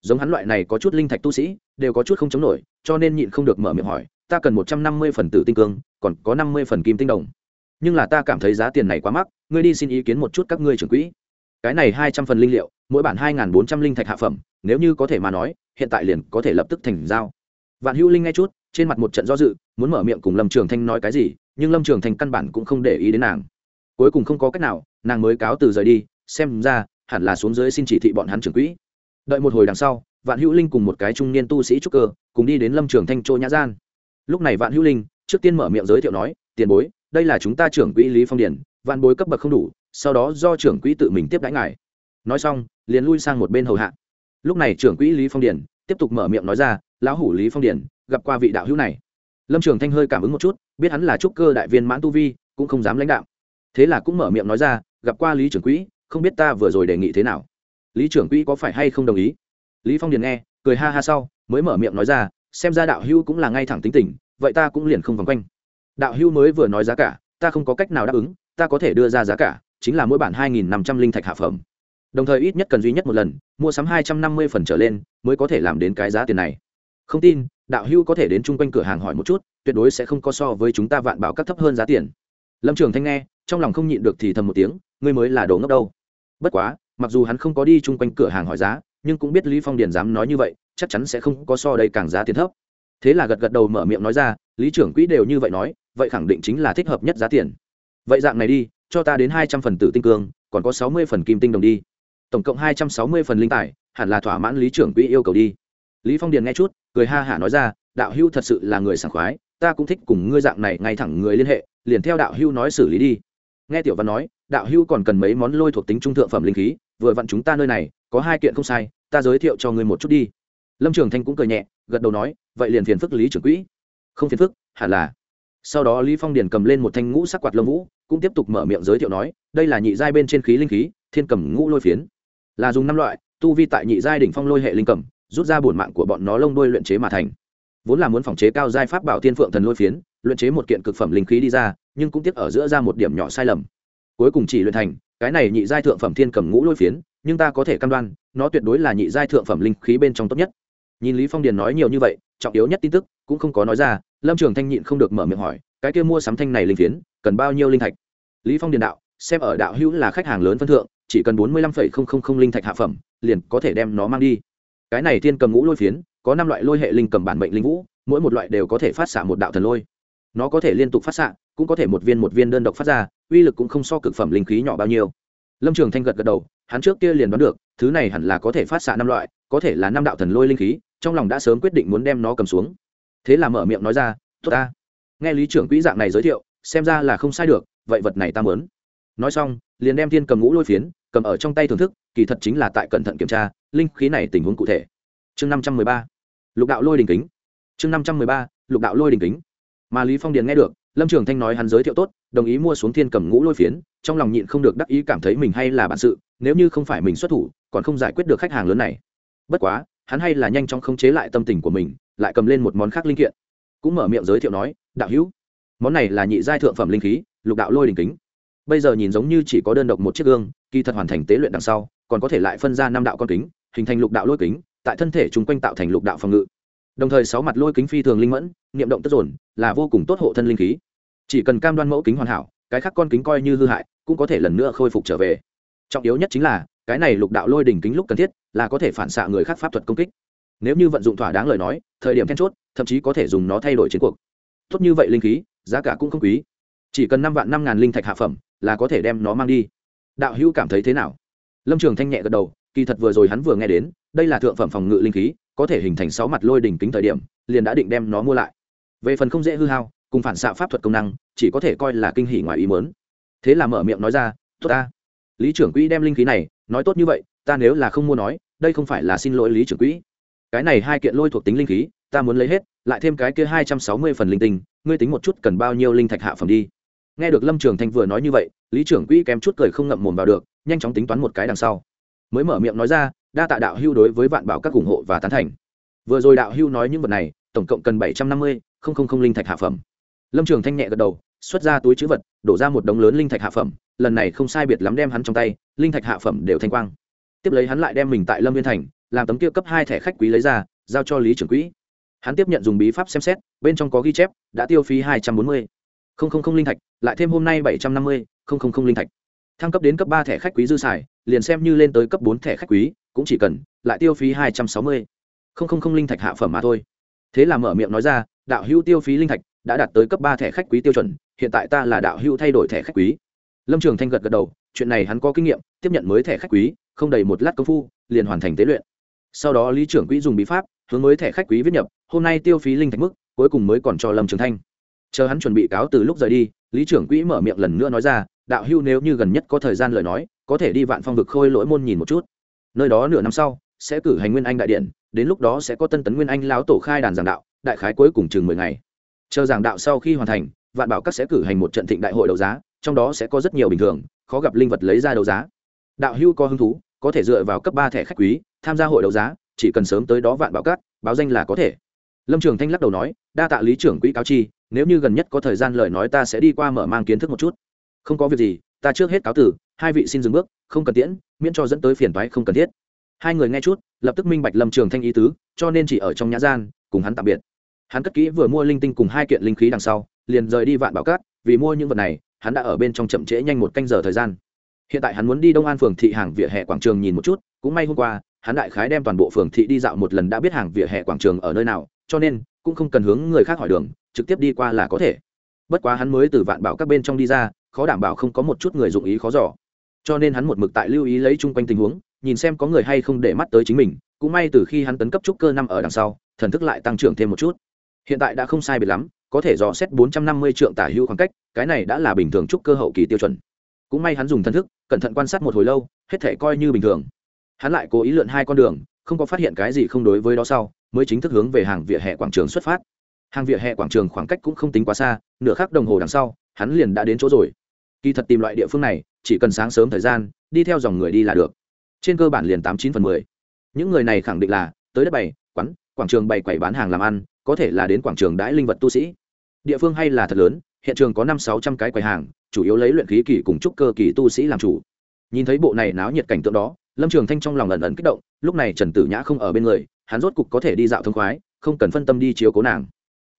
S1: Giống hắn loại này có chút linh thạch tu sĩ, đều có chút không chống nổi, cho nên nhịn không được mở miệng hỏi, ta cần một trăm năm mươi phần tử tinh cương, còn có năm mươi phần kim tinh đồng. Nhưng là ta cảm thấy giá tiền này quá mắc, ngươi đi xin ý kiến một chút các ngươi trưởng quỹ. Cái này hai trăm phần linh liệu, mỗi bản hai bốn trăm linh thạch hạ phẩm, nếu như có thể mà nói, hiện tại liền có thể lập tức thành giao. Vạn hữu linh nghe chút, trên mặt một trận do dự, muốn mở miệng cùng lâm trường thanh nói cái gì, nhưng lâm trường thanh căn bản cũng không để ý đến nàng cuối cùng không có cách nào, nàng mới cáo từ rời đi, xem ra, hẳn là xuống dưới xin chỉ thị bọn hắn trưởng quỹ. Đợi một hồi đằng sau, vạn hữu linh cùng một cái trung niên tu sĩ trúc cơ, cùng đi đến lâm trường thanh châu nhã gian. Lúc này vạn hữu linh, trước tiên mở miệng giới thiệu nói, tiền bối, đây là chúng ta trưởng quỹ lý phong điển vạn bối cấp bậc không đủ, sau đó do trưởng quỹ tự mình tiếp đãi ngài. Nói xong, liền lui sang một bên hầu hạ. Lúc này trưởng quỹ lý phong điển tiếp tục mở miệng nói ra, lão hủ lý phong điển gặp qua vị đạo hữu này. Lâm trường thanh hơi cảm ứng một chút, biết hắn là trúc cơ đại viên mãn tu vi, cũng không dám lãnh đạo thế là cũng mở miệng nói ra, gặp qua lý trưởng quỹ, không biết ta vừa rồi đề nghị thế nào. Lý trưởng quỹ có phải hay không đồng ý? Lý phong điền nghe, cười ha ha sau, mới mở miệng nói ra, xem ra đạo hưu cũng là ngay thẳng tính tình, vậy ta cũng liền không vòng quanh. Đạo hưu mới vừa nói giá cả, ta không có cách nào đáp ứng, ta có thể đưa ra giá cả, chính là mỗi bản hai nghìn năm trăm linh thạch hạ phẩm. Đồng thời ít nhất cần duy nhất một lần, mua sắm hai trăm năm mươi phần trở lên, mới có thể làm đến cái giá tiền này. Không tin, đạo hưu có thể đến chung quanh cửa hàng hỏi một chút, tuyệt đối sẽ không có so với chúng ta vạn bảo các thấp hơn giá tiền. Lâm trường thanh nghe trong lòng không nhịn được thì thầm một tiếng, ngươi mới là đồ ngốc đâu. Bất quá, mặc dù hắn không có đi chung quanh cửa hàng hỏi giá, nhưng cũng biết lý phong điền dám nói như vậy, chắc chắn sẽ không có so đây càng giá tiền thấp. Thế là gật gật đầu mở miệng nói ra, lý trưởng quỹ đều như vậy nói, vậy khẳng định chính là thích hợp nhất giá tiền. Vậy dạng này đi, cho ta đến hai trăm phần tử tinh cương, còn có sáu mươi phần kim tinh đồng đi. Tổng cộng hai trăm sáu mươi phần linh tài, hẳn là thỏa mãn lý trưởng quỹ yêu cầu đi. Lý phong điền nghe chút, cười ha hả nói ra, đạo hưu thật sự là người sảng khoái, ta cũng thích cùng ngươi dạng này ngay thẳng người liên hệ, liền theo đạo hưu nói xử lý đi nghe tiểu văn nói, đạo hưu còn cần mấy món lôi thuộc tính trung thượng phẩm linh khí, vừa vặn chúng ta nơi này, có hai kiện không sai, ta giới thiệu cho ngươi một chút đi. Lâm trường thanh cũng cười nhẹ, gật đầu nói, vậy liền phiền phức lý trưởng quỹ. Không phiền phức, hẳn là. Sau đó lý phong điền cầm lên một thanh ngũ sắc quạt lông vũ, cũng tiếp tục mở miệng giới thiệu nói, đây là nhị giai bên trên khí linh khí, thiên cầm ngũ lôi phiến. Là dùng năm loại, tu vi tại nhị giai đỉnh phong lôi hệ linh cầm, rút ra bổn mạng của bọn nó lông đuôi luyện chế mà thành. Vốn là muốn phòng chế cao giai pháp bảo thiên phượng thần lôi phiến, luyện chế một kiện cực phẩm linh khí đi ra nhưng cũng tiếc ở giữa ra một điểm nhỏ sai lầm. Cuối cùng chỉ luyện thành, cái này nhị giai thượng phẩm thiên cầm ngũ lôi phiến, nhưng ta có thể cam đoan, nó tuyệt đối là nhị giai thượng phẩm linh khí bên trong tốt nhất. Nhìn lý phong điền nói nhiều như vậy, trọng yếu nhất tin tức, cũng không có nói ra, lâm trường thanh nhịn không được mở miệng hỏi, cái kia mua sắm thanh này linh phiến, cần bao nhiêu linh thạch? Lý phong điền đạo, xem ở đạo hữu là khách hàng lớn phân thượng, chỉ cần bốn mươi lăm phẩy không không không linh thạch hạ phẩm, liền có thể đem nó mang đi. Cái này thiên cầm ngũ lôi phiến, có năm loại lôi hệ linh cầm bản mệnh linh vũ, mỗi một loại đều có thể phát xạ một đạo thần lôi. Nó có thể liên tục phát xạ cũng có thể một viên một viên đơn độc phát ra, uy lực cũng không so cực phẩm linh khí nhỏ bao nhiêu. Lâm trường thanh gật gật đầu, hắn trước kia liền đoán được, thứ này hẳn là có thể phát xạ năm loại, có thể là năm đạo thần lôi linh khí, trong lòng đã sớm quyết định muốn đem nó cầm xuống. Thế là mở miệng nói ra, tốt ta. Nghe lý trưởng quỹ dạng này giới thiệu, xem ra là không sai được, vậy vật này ta mớn nói xong, liền đem thiên cầm ngũ lôi phiến, cầm ở trong tay thưởng thức, kỳ thật chính là tại cẩn thận kiểm tra, linh khí này tình huống cụ thể. Chương năm trăm mười ba, lục đạo lôi đình kính. Chương năm trăm mười ba, lục đạo lôi đình kính. Mà lý phong điền nghe được lâm trường thanh nói hắn giới thiệu tốt, đồng ý mua xuống thiên cầm ngũ lôi phiến, trong lòng nhịn không được đắc ý cảm thấy mình hay là bản sự, nếu như không phải mình xuất thủ, còn không giải quyết được khách hàng lớn này. Bất quá, hắn hay là nhanh chóng khống chế lại tâm tình của mình, lại cầm lên một món khác linh kiện. Cũng mở miệng giới thiệu nói, đạo hữu, món này là nhị giai thượng phẩm linh khí, lục đạo lôi đình kính. Bây giờ nhìn giống như chỉ có đơn độc một chiếc gương, kỳ thật hoàn thành tế luyện đằng sau, còn có thể lại phân ra năm đạo con kính, hình thành lục đạo lôi kính, tại thân thể chúng quanh tạo thành lục đạo phòng ngự. Đồng thời sáu mặt lôi kính phi thường linh mẫn, niệm động tất dồn, là vô cùng tốt hộ thân linh khí chỉ cần cam đoan mẫu kính hoàn hảo, cái khác con kính coi như hư hại, cũng có thể lần nữa khôi phục trở về. Trọng yếu nhất chính là, cái này lục đạo lôi đỉnh kính lúc cần thiết, là có thể phản xạ người khác pháp thuật công kích. Nếu như vận dụng thỏa đáng lời nói, thời điểm then chốt, thậm chí có thể dùng nó thay đổi chiến cuộc. Tốt như vậy linh khí, giá cả cũng không quý. Chỉ cần năm vạn năm ngàn linh thạch hạ phẩm, là có thể đem nó mang đi. Đạo hữu cảm thấy thế nào? Lâm trường thanh nhẹ gật đầu, kỳ thật vừa rồi hắn vừa nghe đến, đây là thượng phẩm phòng ngự linh khí, có thể hình thành sáu mặt lôi đỉnh kính thời điểm, liền đã định đem nó mua lại. Về phần không dễ hư hao cùng phản xạ pháp thuật công năng, chỉ có thể coi là kinh hỉ ngoài ý mớn thế là mở miệng nói ra, tốt ta. Lý trưởng quỹ đem linh khí này, nói tốt như vậy, ta nếu là không mua nói, đây không phải là xin lỗi lý trưởng quỹ. Cái này hai kiện lôi thuộc tính linh khí, ta muốn lấy hết, lại thêm cái kia hai trăm sáu mươi phần linh tinh, ngươi tính một chút cần bao nhiêu linh thạch hạ phẩm đi. Nghe được lâm trường thanh vừa nói như vậy, lý trưởng quỹ kém chút cười không ngậm mồm vào được, nhanh chóng tính toán một cái đằng sau. Mới mở miệng nói ra, đa tạ đạo hưu đối với vạn bảo các ủng hộ và tán thành. Vừa rồi đạo hưu nói những vật này, tổng cộng cần bảy trăm năm mươi linh thạch hạ phẩm lâm trường thanh nhẹ gật đầu, xuất ra túi chữ vật, đổ ra một đống lớn linh thạch hạ phẩm, lần này không sai biệt lắm đem hắn trong tay, linh thạch hạ phẩm đều thanh quang. Tiếp lấy hắn lại đem mình tại lâm viên thành, làm tấm kia cấp hai thẻ khách quý lấy ra, giao cho lý trưởng quỹ. Hắn tiếp nhận dùng bí pháp xem xét, bên trong có ghi chép, đã tiêu phí hai trăm bốn mươi. Không không không linh thạch, lại thêm hôm nay bảy trăm năm mươi, không không không linh thạch. Thăng cấp đến cấp ba thẻ khách quý dư xài, liền xem như lên tới cấp bốn thẻ khách quý, cũng chỉ cần, lại tiêu phí hai trăm sáu mươi. Không không không linh thạch hạ phẩm mà thôi. Thế là mở miệng nói ra, đạo hữu tiêu phí linh thạch đã đạt tới cấp ba thẻ khách quý tiêu chuẩn, hiện tại ta là đạo hữu thay đổi thẻ khách quý. Lâm trường thanh gật gật đầu, chuyện này hắn có kinh nghiệm, tiếp nhận mới thẻ khách quý, không đầy một lát công phu, liền hoàn thành tế luyện. Sau đó lý trưởng quỹ dùng bí pháp, hướng mới thẻ khách quý viết nhập, hôm nay tiêu phí linh thạch mức, cuối cùng mới còn cho lâm trường thanh. Chờ hắn chuẩn bị cáo từ lúc rời đi, lý trưởng quỹ mở miệng lần nữa nói ra, đạo hưu nếu như gần nhất có thời gian lời nói, có thể đi vạn phong vực khôi lỗi môn nhìn một chút. Nơi đó nửa năm sau, sẽ cử hành nguyên anh đại điện, đến lúc đó sẽ có tân tấn nguyên anh lão tổ khai đàn giảng đạo, đại khái cuối cùng chừng mười ngày chờ giảng đạo sau khi hoàn thành, vạn bảo các sẽ cử hành một trận thịnh đại hội đấu giá, trong đó sẽ có rất nhiều bình thường, khó gặp linh vật lấy ra đấu giá. Đạo hưu có hứng thú, có thể dựa vào cấp ba thẻ khách quý, tham gia hội đấu giá, chỉ cần sớm tới đó vạn bảo các, báo danh là có thể. Lâm trường thanh lắc đầu nói, đa tạ lý trưởng quỹ cáo chi, nếu như gần nhất có thời gian lời nói ta sẽ đi qua mở mang kiến thức một chút. Không có việc gì, ta trước hết cáo tử hai vị xin dừng bước, không cần tiễn, miễn cho dẫn tới phiền toái không cần thiết. Hai người nghe chút, lập tức minh bạch lâm trường thanh ý tứ, cho nên chỉ ở trong nhã gian, cùng hắn tạm biệt hắn cất kỹ vừa mua linh tinh cùng hai kiện linh khí đằng sau, liền rời đi vạn bảo cát, vì mua những vật này, hắn đã ở bên trong chậm trễ nhanh một canh giờ thời gian. Hiện tại hắn muốn đi đông an phường thị hàng vỉa hè quảng trường nhìn một chút, cũng may hôm qua, hắn đại khái đem toàn bộ phường thị đi dạo một lần đã biết hàng vỉa hè quảng trường ở nơi nào, cho nên, cũng không cần hướng người khác hỏi đường, trực tiếp đi qua là có thể. Bất quá hắn mới từ vạn bảo các bên trong đi ra, khó đảm bảo không có một chút người dụng ý khó giỏ cho nên hắn một mực tại lưu ý lấy chung quanh tình huống, nhìn xem có người hay không để mắt tới chính mình, cũng may từ khi hắn tấn cấp trúc cơ năm ở đằng sau, thần thức lại tăng trưởng thêm một chút hiện tại đã không sai biệt lắm, có thể dò xét bốn trăm năm mươi trượng tả hữu khoảng cách, cái này đã là bình thường trúc cơ hậu kỳ tiêu chuẩn. Cũng may hắn dùng thân thức, cẩn thận quan sát một hồi lâu, hết thể coi như bình thường. Hắn lại cố ý lượn hai con đường, không có phát hiện cái gì không đối với đó sau, mới chính thức hướng về hàng vỉa hè quảng trường xuất phát. Hàng vỉa hè quảng trường khoảng cách cũng không tính quá xa, nửa khắc đồng hồ đằng sau, hắn liền đã đến chỗ rồi. Kỳ thật tìm loại địa phương này, chỉ cần sáng sớm thời gian, đi theo dòng người đi là được. Trên cơ bản liền tám chín phần mười. Những người này khẳng định là, tới đất bày, quán quảng trường bày quầy bán hàng làm ăn, có thể là đến quảng trường đãi linh vật tu sĩ. Địa phương hay là thật lớn, hiện trường có năm sáu trăm cái quầy hàng, chủ yếu lấy luyện khí kỳ cùng trúc cơ kỳ tu sĩ làm chủ. Nhìn thấy bộ này náo nhiệt cảnh tượng đó, lâm trường thanh trong lòng ẩn ẩn kích động, lúc này trần tử nhã không ở bên người, hắn rốt cục có thể đi dạo thông khoái, không cần phân tâm đi chiếu cố nàng.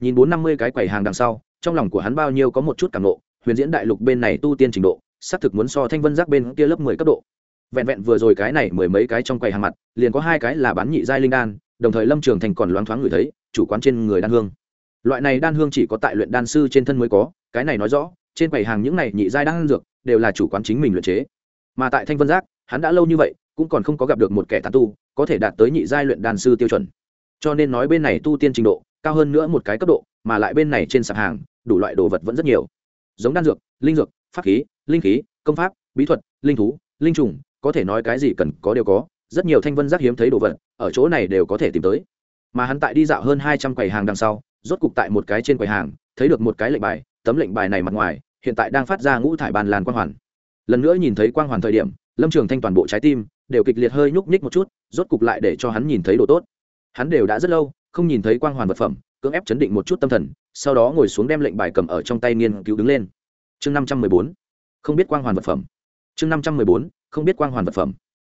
S1: Nhìn bốn năm mươi cái quầy hàng đằng sau, trong lòng của hắn bao nhiêu có một chút cảm nộ, huyền diễn đại lục bên này tu tiên trình độ, xác thực muốn so thanh vân giác bên kia lớp mười cấp độ. Vẹn vẹn vừa rồi cái này mười mấy cái trong quầy hàng mặt, liền có hai cái là bán nhị giai linh đan đồng thời lâm trường thành còn loáng thoáng ngửi thấy chủ quán trên người đan hương. Loại này đan hương chỉ có tại luyện đan sư trên thân mới có, cái này nói rõ, trên quầy hàng những này nhị giai đan dược đều là chủ quán chính mình luyện chế. Mà tại thanh vân giác, hắn đã lâu như vậy, cũng còn không có gặp được một kẻ tàn tu, có thể đạt tới nhị giai luyện đan sư tiêu chuẩn. Cho nên nói bên này tu tiên trình độ cao hơn nữa một cái cấp độ, mà lại bên này trên sạp hàng, đủ loại đồ vật vẫn rất nhiều. Giống đan dược, linh dược, pháp khí, linh khí, công pháp, bí thuật, linh thú, linh trùng, có thể nói cái gì cần có đều có, rất nhiều thanh vân giác hiếm thấy đồ vật ở chỗ này đều có thể tìm tới. Mà hắn tại đi dạo hơn hai trăm quầy hàng đằng sau, rốt cục tại một cái trên quầy hàng, thấy được một cái lệnh bài, tấm lệnh bài này mặt ngoài, hiện tại đang phát ra ngũ thải bàn làn quang hoàn. Lần nữa nhìn thấy quang hoàn thời điểm, lâm trường thanh toàn bộ trái tim đều kịch liệt hơi nhúc nhích một chút, rốt cục lại để cho hắn nhìn thấy đồ tốt. Hắn đều đã rất lâu không nhìn thấy quang hoàn vật phẩm, cưỡng ép chấn định một chút tâm thần, sau đó ngồi xuống đem lệnh bài cầm ở trong tay nghiên cứu đứng lên. Chương năm trăm mười bốn. Không biết quang hoàn vật phẩm. Chương năm trăm mười bốn. Không biết quang hoàn vật phẩm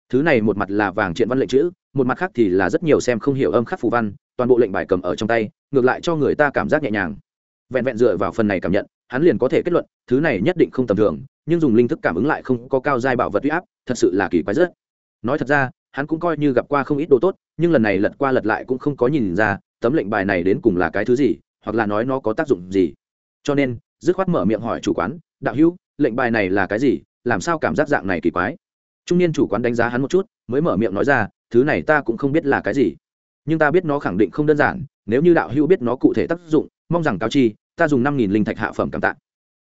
S1: thứ này một mặt là vàng triện văn lệnh chữ, một mặt khác thì là rất nhiều xem không hiểu âm khắc phù văn, toàn bộ lệnh bài cầm ở trong tay, ngược lại cho người ta cảm giác nhẹ nhàng. Vẹn vẹn dựa vào phần này cảm nhận, hắn liền có thể kết luận, thứ này nhất định không tầm thường, nhưng dùng linh thức cảm ứng lại không có cao giai bảo vật huy áp, thật sự là kỳ quái rất. Nói thật ra, hắn cũng coi như gặp qua không ít đồ tốt, nhưng lần này lật qua lật lại cũng không có nhìn ra, tấm lệnh bài này đến cùng là cái thứ gì, hoặc là nói nó có tác dụng gì. Cho nên, dứt khoát mở miệng hỏi chủ quán, đạo hữu, lệnh bài này là cái gì? Làm sao cảm giác dạng này kỳ quái? Trung niên chủ quán đánh giá hắn một chút, mới mở miệng nói ra, thứ này ta cũng không biết là cái gì, nhưng ta biết nó khẳng định không đơn giản, nếu như đạo hữu biết nó cụ thể tác dụng, mong rằng cáo chi, ta dùng năm nghìn linh thạch hạ phẩm cảm tạ.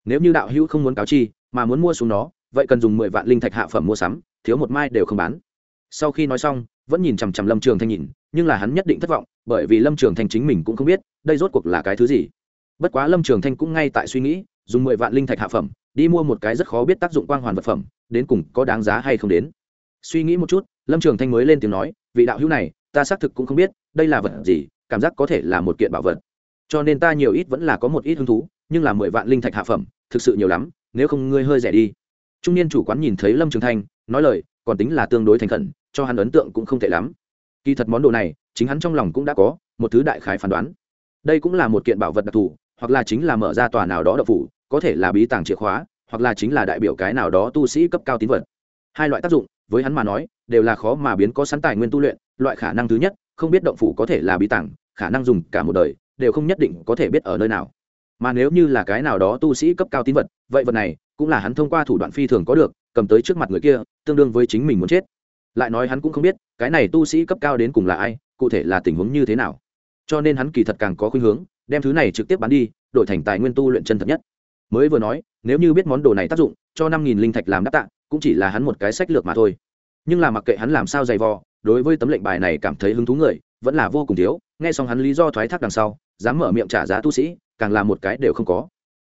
S1: Nếu như đạo hữu không muốn cáo chi, mà muốn mua xuống nó, vậy cần dùng mười vạn linh thạch hạ phẩm mua sắm, thiếu một mai đều không bán. Sau khi nói xong, vẫn nhìn chằm chằm lâm trường thanh nhìn, nhưng là hắn nhất định thất vọng, bởi vì lâm trường thanh chính mình cũng không biết, đây rốt cuộc là cái thứ gì. Bất quá lâm trường thanh cũng ngay tại suy nghĩ, dùng mười vạn linh thạch hạ phẩm đi mua một cái rất khó biết tác dụng quang hoàn vật phẩm, đến cùng có đáng giá hay không đến. Suy nghĩ một chút, lâm trường thanh mới lên tiếng nói, vị đạo hữu này, ta xác thực cũng không biết, đây là vật gì, cảm giác có thể là một kiện bảo vật. Cho nên ta nhiều ít vẫn là có một ít hứng thú, nhưng là mười vạn linh thạch hạ phẩm, thực sự nhiều lắm, nếu không ngươi hơi rẻ đi. Trung niên chủ quán nhìn thấy lâm trường thanh, nói lời, còn tính là tương đối thành khẩn, cho hắn ấn tượng cũng không tệ lắm. Kỳ thật món đồ này, chính hắn trong lòng cũng đã có, một thứ đại khái phán đoán. Đây cũng là một kiện bảo vật đặc thù, hoặc là chính là mở ra tòa nào đó đậu phủ có thể là bí tàng chìa khóa, hoặc là chính là đại biểu cái nào đó tu sĩ cấp cao tín vật. Hai loại tác dụng, với hắn mà nói, đều là khó mà biến có sẵn tài nguyên tu luyện, loại khả năng thứ nhất, không biết động phủ có thể là bí tàng, khả năng dùng cả một đời, đều không nhất định có thể biết ở nơi nào. Mà nếu như là cái nào đó tu sĩ cấp cao tín vật, vậy vật này cũng là hắn thông qua thủ đoạn phi thường có được, cầm tới trước mặt người kia, tương đương với chính mình muốn chết. Lại nói hắn cũng không biết, cái này tu sĩ cấp cao đến cùng là ai, cụ thể là tình huống như thế nào. Cho nên hắn kỳ thật càng có khuynh hướng, đem thứ này trực tiếp bán đi, đổi thành tài nguyên tu luyện chân thật nhất mới vừa nói, nếu như biết món đồ này tác dụng, cho năm nghìn linh thạch làm đáp tạ, cũng chỉ là hắn một cái sách lược mà thôi. Nhưng là mặc kệ hắn làm sao dày vò, đối với tấm lệnh bài này cảm thấy hứng thú người, vẫn là vô cùng thiếu. Nghe xong hắn lý do thoái thác đằng sau, dám mở miệng trả giá tu sĩ, càng là một cái đều không có.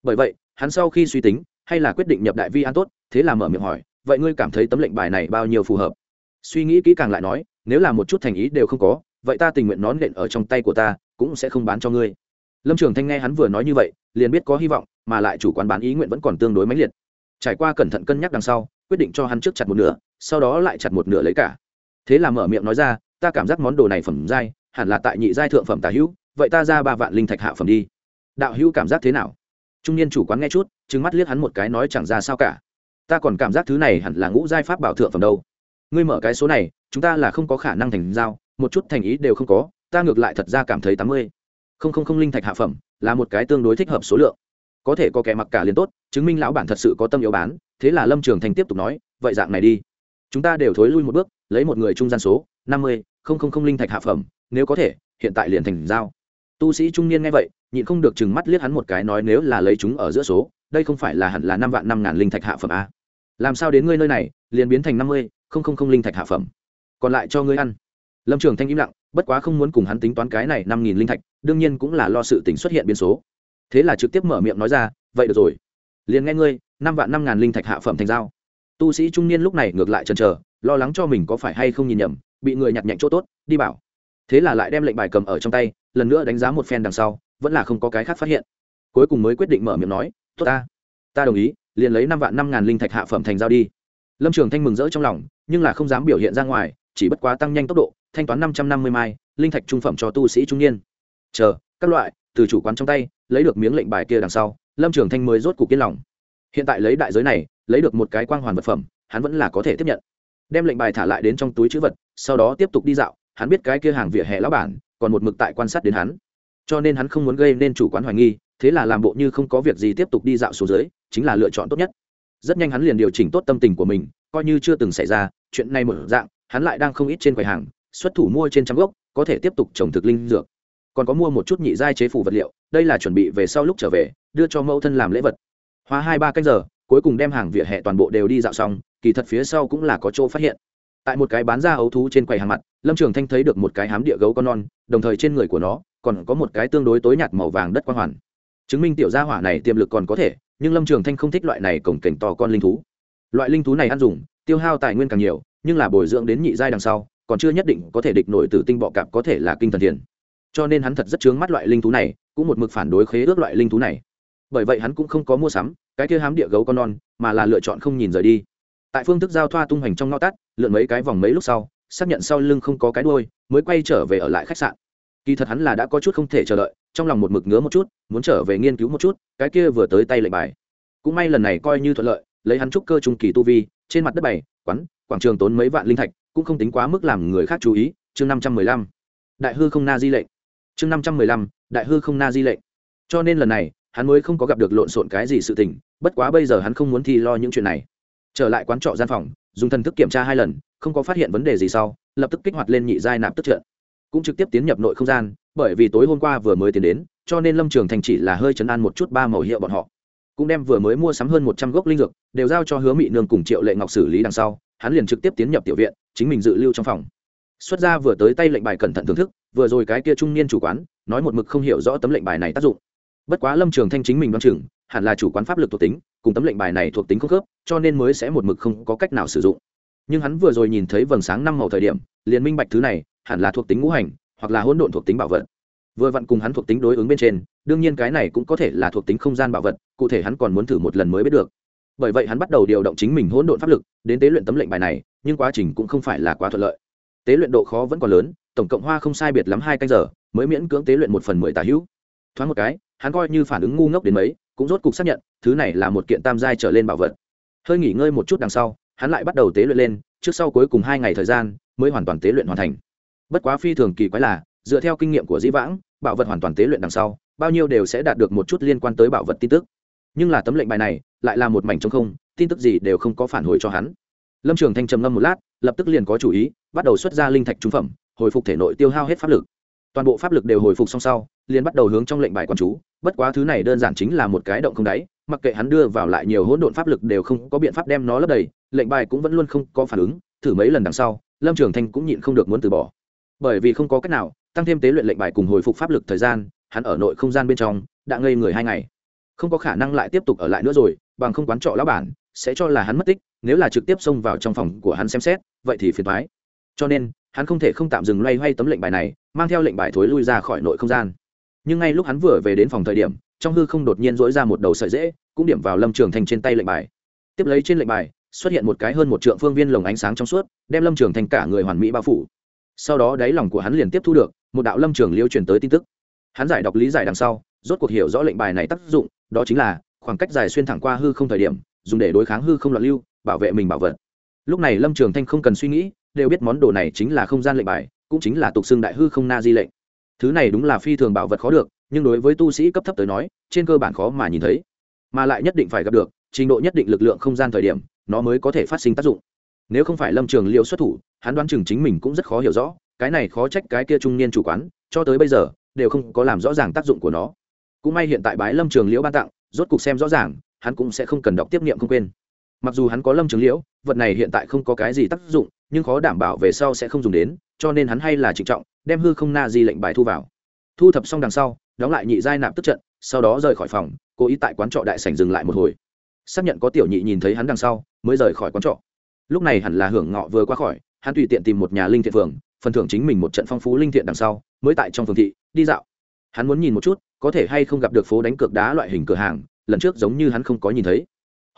S1: Bởi vậy, hắn sau khi suy tính, hay là quyết định nhập đại vi an tốt, thế là mở miệng hỏi, vậy ngươi cảm thấy tấm lệnh bài này bao nhiêu phù hợp? Suy nghĩ kỹ càng lại nói, nếu là một chút thành ý đều không có, vậy ta tình nguyện nón nện ở trong tay của ta, cũng sẽ không bán cho ngươi lâm trường thanh nghe hắn vừa nói như vậy, liền biết có hy vọng, mà lại chủ quán bán ý nguyện vẫn còn tương đối mãnh liệt. Trải qua cẩn thận cân nhắc đằng sau, quyết định cho hắn trước chặt một nửa, sau đó lại chặt một nửa lấy cả. Thế là mở miệng nói ra, ta cảm giác món đồ này phẩm giai, hẳn là tại nhị giai thượng phẩm tà hữu, vậy ta ra ba vạn linh thạch hạ phẩm đi. Đạo hữu cảm giác thế nào? Trung niên chủ quán nghe chút trứng mắt liếc hắn một cái nói, chẳng ra sao cả. Ta còn cảm giác thứ này hẳn là ngũ giai pháp bảo thượng phẩm đâu. Ngươi mở cái số này, chúng ta là không có khả năng thành giao, một chút thành ý đều không có, ta ngược lại thật ra cảm thấy tám mươi không không không linh thạch hạ phẩm, là một cái tương đối thích hợp số lượng. Có thể có kẻ mặc cả liền tốt, chứng minh lão bản thật sự có tâm yếu bán, thế là lâm trường thành tiếp tục nói, vậy dạng này đi. Chúng ta đều thối lui một bước, lấy một người trung gian số, năm mươi, không không không linh thạch hạ phẩm, nếu có thể, hiện tại liền thành giao. Tu sĩ trung niên nghe vậy, nhịn không được chừng mắt liếc hắn một cái nói, nếu là lấy chúng ở giữa số, đây không phải là hẳn là năm vạn năm ngàn linh thạch hạ phẩm a làm sao đến ngươi nơi này, liền biến thành năm mươi, không không không linh thạch hạ phẩm. Còn lại cho ngươi ăn. Lâm trường thanh im lặng bất quá không muốn cùng hắn tính toán cái này năm nghìn linh thạch, đương nhiên cũng là lo sự tình xuất hiện biến số. Thế là trực tiếp mở miệng nói ra, vậy được rồi. Liền nghe ngươi, năm vạn năm ngàn linh thạch hạ phẩm thành giao. Tu sĩ trung niên lúc này ngược lại chần chờ, lo lắng cho mình có phải hay không nhìn nhầm, bị người nhặt nhạnh chỗ tốt, đi bảo. Thế là lại đem lệnh bài cầm ở trong tay, lần nữa đánh giá một phen đằng sau, vẫn là không có cái khác phát hiện. Cuối cùng mới quyết định mở miệng nói, tốt ta ta đồng ý, liền lấy năm vạn năm ngàn linh thạch hạ phẩm thành giao đi. Lâm trường thanh mừng rỡ trong lòng, nhưng là không dám biểu hiện ra ngoài, chỉ bất quá tăng nhanh tốc độ thanh toán năm trăm năm mươi mai, linh thạch trung phẩm cho tu sĩ trung niên. Chờ, các loại, từ chủ quán trong tay, lấy được miếng lệnh bài kia đằng sau, lâm trường thanh mới rốt cục yên lòng. Hiện tại lấy đại giới này, lấy được một cái quang hoàn vật phẩm, hắn vẫn là có thể tiếp nhận. Đem lệnh bài thả lại đến trong túi chữ vật, sau đó tiếp tục đi dạo, hắn biết cái kia hàng vỉa hè lão bản, còn một mực tại quan sát đến hắn. Cho nên hắn không muốn gây nên chủ quán hoài nghi, thế là làm bộ như không có việc gì tiếp tục đi dạo xuống dưới, chính là lựa chọn tốt nhất. Rất nhanh hắn liền điều chỉnh tốt tâm tình của mình, coi như chưa từng xảy ra, chuyện này một dạng, hắn lại đang không ít trên quầy hàng xuất thủ mua trên trăm gốc, có thể tiếp tục trồng thực linh dược. Còn có mua một chút nhị giai chế phủ vật liệu, đây là chuẩn bị về sau lúc trở về, đưa cho mẫu thân làm lễ vật. Hóa hai ba canh giờ, cuối cùng đem hàng vỉa hè toàn bộ đều đi dạo xong, kỳ thật phía sau cũng là có chỗ phát hiện. Tại một cái bán ra ấu thú trên quầy hàng mặt, lâm trường thanh thấy được một cái hám địa gấu con non, đồng thời trên người của nó còn có một cái tương đối tối nhạt màu vàng đất quang hoàn. Chứng minh tiểu gia hỏa này tiềm lực còn có thể, nhưng lâm trường thanh không thích loại này cổng cảnh to con linh thú. Loại linh thú này ăn dùng, tiêu hao tài nguyên càng nhiều, nhưng là bồi dưỡng đến nhị giai đằng sau còn chưa nhất định có thể địch nổi tử tinh bọ cạp có thể là kinh thần thiền. Cho nên hắn thật rất chướng mắt loại linh thú này, cũng một mực phản đối khế ước loại linh thú này. Bởi vậy hắn cũng không có mua sắm, cái kia hám địa gấu con non, mà là lựa chọn không nhìn rời đi. Tại phương thức giao thoa tung hoành trong ngõ tắt, lượn mấy cái vòng mấy lúc sau, xác nhận sau lưng không có cái đuôi, mới quay trở về ở lại khách sạn. Kỳ thật hắn là đã có chút không thể chờ đợi, trong lòng một mực ngứa một chút, muốn trở về nghiên cứu một chút, cái kia vừa tới tay lệnh bài. Cũng may lần này coi như thuận lợi, lấy hắn trúc cơ trung kỳ tu vi, trên mặt đất bày, quán, quảng trường tốn mấy vạn linh thạch cũng không tính quá mức làm người khác chú ý, chương năm trăm mười lăm. Đại hư không na di lệnh. Chương năm trăm mười lăm, đại hư không na di lệnh. Cho nên lần này, hắn mới không có gặp được lộn xộn cái gì sự tình, bất quá bây giờ hắn không muốn thi lo những chuyện này. Trở lại quán trọ gian phòng, dùng thần thức kiểm tra hai lần, không có phát hiện vấn đề gì sau, lập tức kích hoạt lên nhị giai nạp tức trận. Cũng trực tiếp tiến nhập nội không gian, bởi vì tối hôm qua vừa mới tiến đến, cho nên lâm trường thành chỉ là hơi chấn an một chút ba màu hiệu bọn họ. Cũng đem vừa mới mua sắm hơn một trăm gốc linh dược, đều giao cho hứa mị nương cùng triệu lệ ngọc xử lý đằng sau, hắn liền trực tiếp tiến nhập tiểu viện chính mình dự lưu trong phòng. Xuất ra vừa tới tay lệnh bài cẩn thận thưởng thức, vừa rồi cái kia trung niên chủ quán, nói một mực không hiểu rõ tấm lệnh bài này tác dụng. Bất quá lâm trường thanh chính mình đoán chừng, hẳn là chủ quán pháp lực thuộc tính, cùng tấm lệnh bài này thuộc tính không khớp, cho nên mới sẽ một mực không có cách nào sử dụng. Nhưng hắn vừa rồi nhìn thấy vầng sáng năm màu thời điểm, liền minh bạch thứ này, hẳn là thuộc tính ngũ hành, hoặc là hỗn độn thuộc tính bảo vật. Vừa vặn cùng hắn thuộc tính đối ứng bên trên, đương nhiên cái này cũng có thể là thuộc tính không gian bảo vật, cụ thể hắn còn muốn thử một lần mới biết được bởi vậy hắn bắt đầu điều động chính mình hỗn độn pháp lực đến tế luyện tấm lệnh bài này, nhưng quá trình cũng không phải là quá thuận lợi. Tế luyện độ khó vẫn còn lớn, tổng cộng hoa không sai biệt lắm hai canh giờ, mới miễn cưỡng tế luyện một phần mười tà hữu. Thoáng một cái, hắn coi như phản ứng ngu ngốc đến mấy, cũng rốt cục xác nhận, thứ này là một kiện tam giai trở lên bảo vật. Hơi nghỉ ngơi một chút đằng sau, hắn lại bắt đầu tế luyện lên, trước sau cuối cùng hai ngày thời gian, mới hoàn toàn tế luyện hoàn thành. Bất quá phi thường kỳ quái là, dựa theo kinh nghiệm của dĩ vãng, bảo vật hoàn toàn tế luyện đằng sau, bao nhiêu đều sẽ đạt được một chút liên quan tới bảo vật tin tức. Nhưng là tấm lệnh bài này lại là một mảnh trống không, tin tức gì đều không có phản hồi cho hắn. Lâm trường thanh trầm ngâm một lát, lập tức liền có chủ ý, bắt đầu xuất ra linh thạch trung phẩm, hồi phục thể nội tiêu hao hết pháp lực. Toàn bộ pháp lực đều hồi phục xong sau, liền bắt đầu hướng trong lệnh bài quan chú, bất quá thứ này đơn giản chính là một cái động không đáy, mặc kệ hắn đưa vào lại nhiều hỗn độn pháp lực đều không có biện pháp đem nó lấp đầy, lệnh bài cũng vẫn luôn không có phản ứng, thử mấy lần đằng sau, lâm trường thanh cũng nhịn không được muốn từ bỏ. Bởi vì không có cách nào, tăng thêm tế luyện lệnh bài cùng hồi phục pháp lực thời gian, hắn ở nội không gian bên trong, đã ngây người hai ngày không có khả năng lại tiếp tục ở lại nữa rồi, bằng không quán trọ lão bản sẽ cho là hắn mất tích, nếu là trực tiếp xông vào trong phòng của hắn xem xét, vậy thì phiền thoái cho nên, hắn không thể không tạm dừng loay hoay tấm lệnh bài này, mang theo lệnh bài thối lui ra khỏi nội không gian. Nhưng ngay lúc hắn vừa về đến phòng thời điểm, trong hư không đột nhiên dỗi ra một đầu sợi dễ, cũng điểm vào lâm trường thành trên tay lệnh bài. Tiếp lấy trên lệnh bài, xuất hiện một cái hơn một trượng phương viên lồng ánh sáng trong suốt, đem lâm trường thành cả người hoàn mỹ bao phủ. Sau đó đáy lòng của hắn liền tiếp thu được một đạo lâm trường liêu truyền tới tin tức. Hắn giải đọc lý giải đằng sau rốt cuộc hiểu rõ lệnh bài này tác dụng, đó chính là, khoảng cách dài xuyên thẳng qua hư không thời điểm, dùng để đối kháng hư không loạn lưu, bảo vệ mình bảo vật. Lúc này lâm trường thanh không cần suy nghĩ, đều biết món đồ này chính là không gian lệnh bài, cũng chính là tục xưng đại hư không na di lệnh. Thứ này đúng là phi thường bảo vật khó được, nhưng đối với tu sĩ cấp thấp tới nói, trên cơ bản khó mà nhìn thấy. Mà lại nhất định phải gặp được, trình độ nhất định lực lượng không gian thời điểm, nó mới có thể phát sinh tác dụng. Nếu không phải lâm trường liệu xuất thủ, hắn đoán chừng chính mình cũng rất khó hiểu rõ, cái này khó trách cái kia trung niên chủ quán, cho tới bây giờ, đều không có làm rõ ràng tác dụng của nó cũng may hiện tại bái lâm trường liễu ban tặng, rốt cục xem rõ ràng, hắn cũng sẽ không cần đọc tiếp niệm không quên. Mặc dù hắn có lâm trường liễu, vật này hiện tại không có cái gì tác dụng, nhưng khó đảm bảo về sau sẽ không dùng đến, cho nên hắn hay là trịnh trọng, đem hư không na di lệnh bài thu vào. Thu thập xong đằng sau, đóng lại nhị giai nạp tức trận, sau đó rời khỏi phòng, cố ý tại quán trọ đại sảnh dừng lại một hồi. Xác nhận có tiểu nhị nhìn thấy hắn đằng sau, mới rời khỏi quán trọ. Lúc này hẳn là hưởng ngọ vừa qua khỏi, hắn tùy tiện tìm một nhà linh thiện phường, phần thưởng chính mình một trận phong phú linh thiện đằng sau, mới tại trong phường thị, đi dạo. Hắn muốn nhìn một chút có thể hay không gặp được phố đánh cược đá loại hình cửa hàng, lần trước giống như hắn không có nhìn thấy.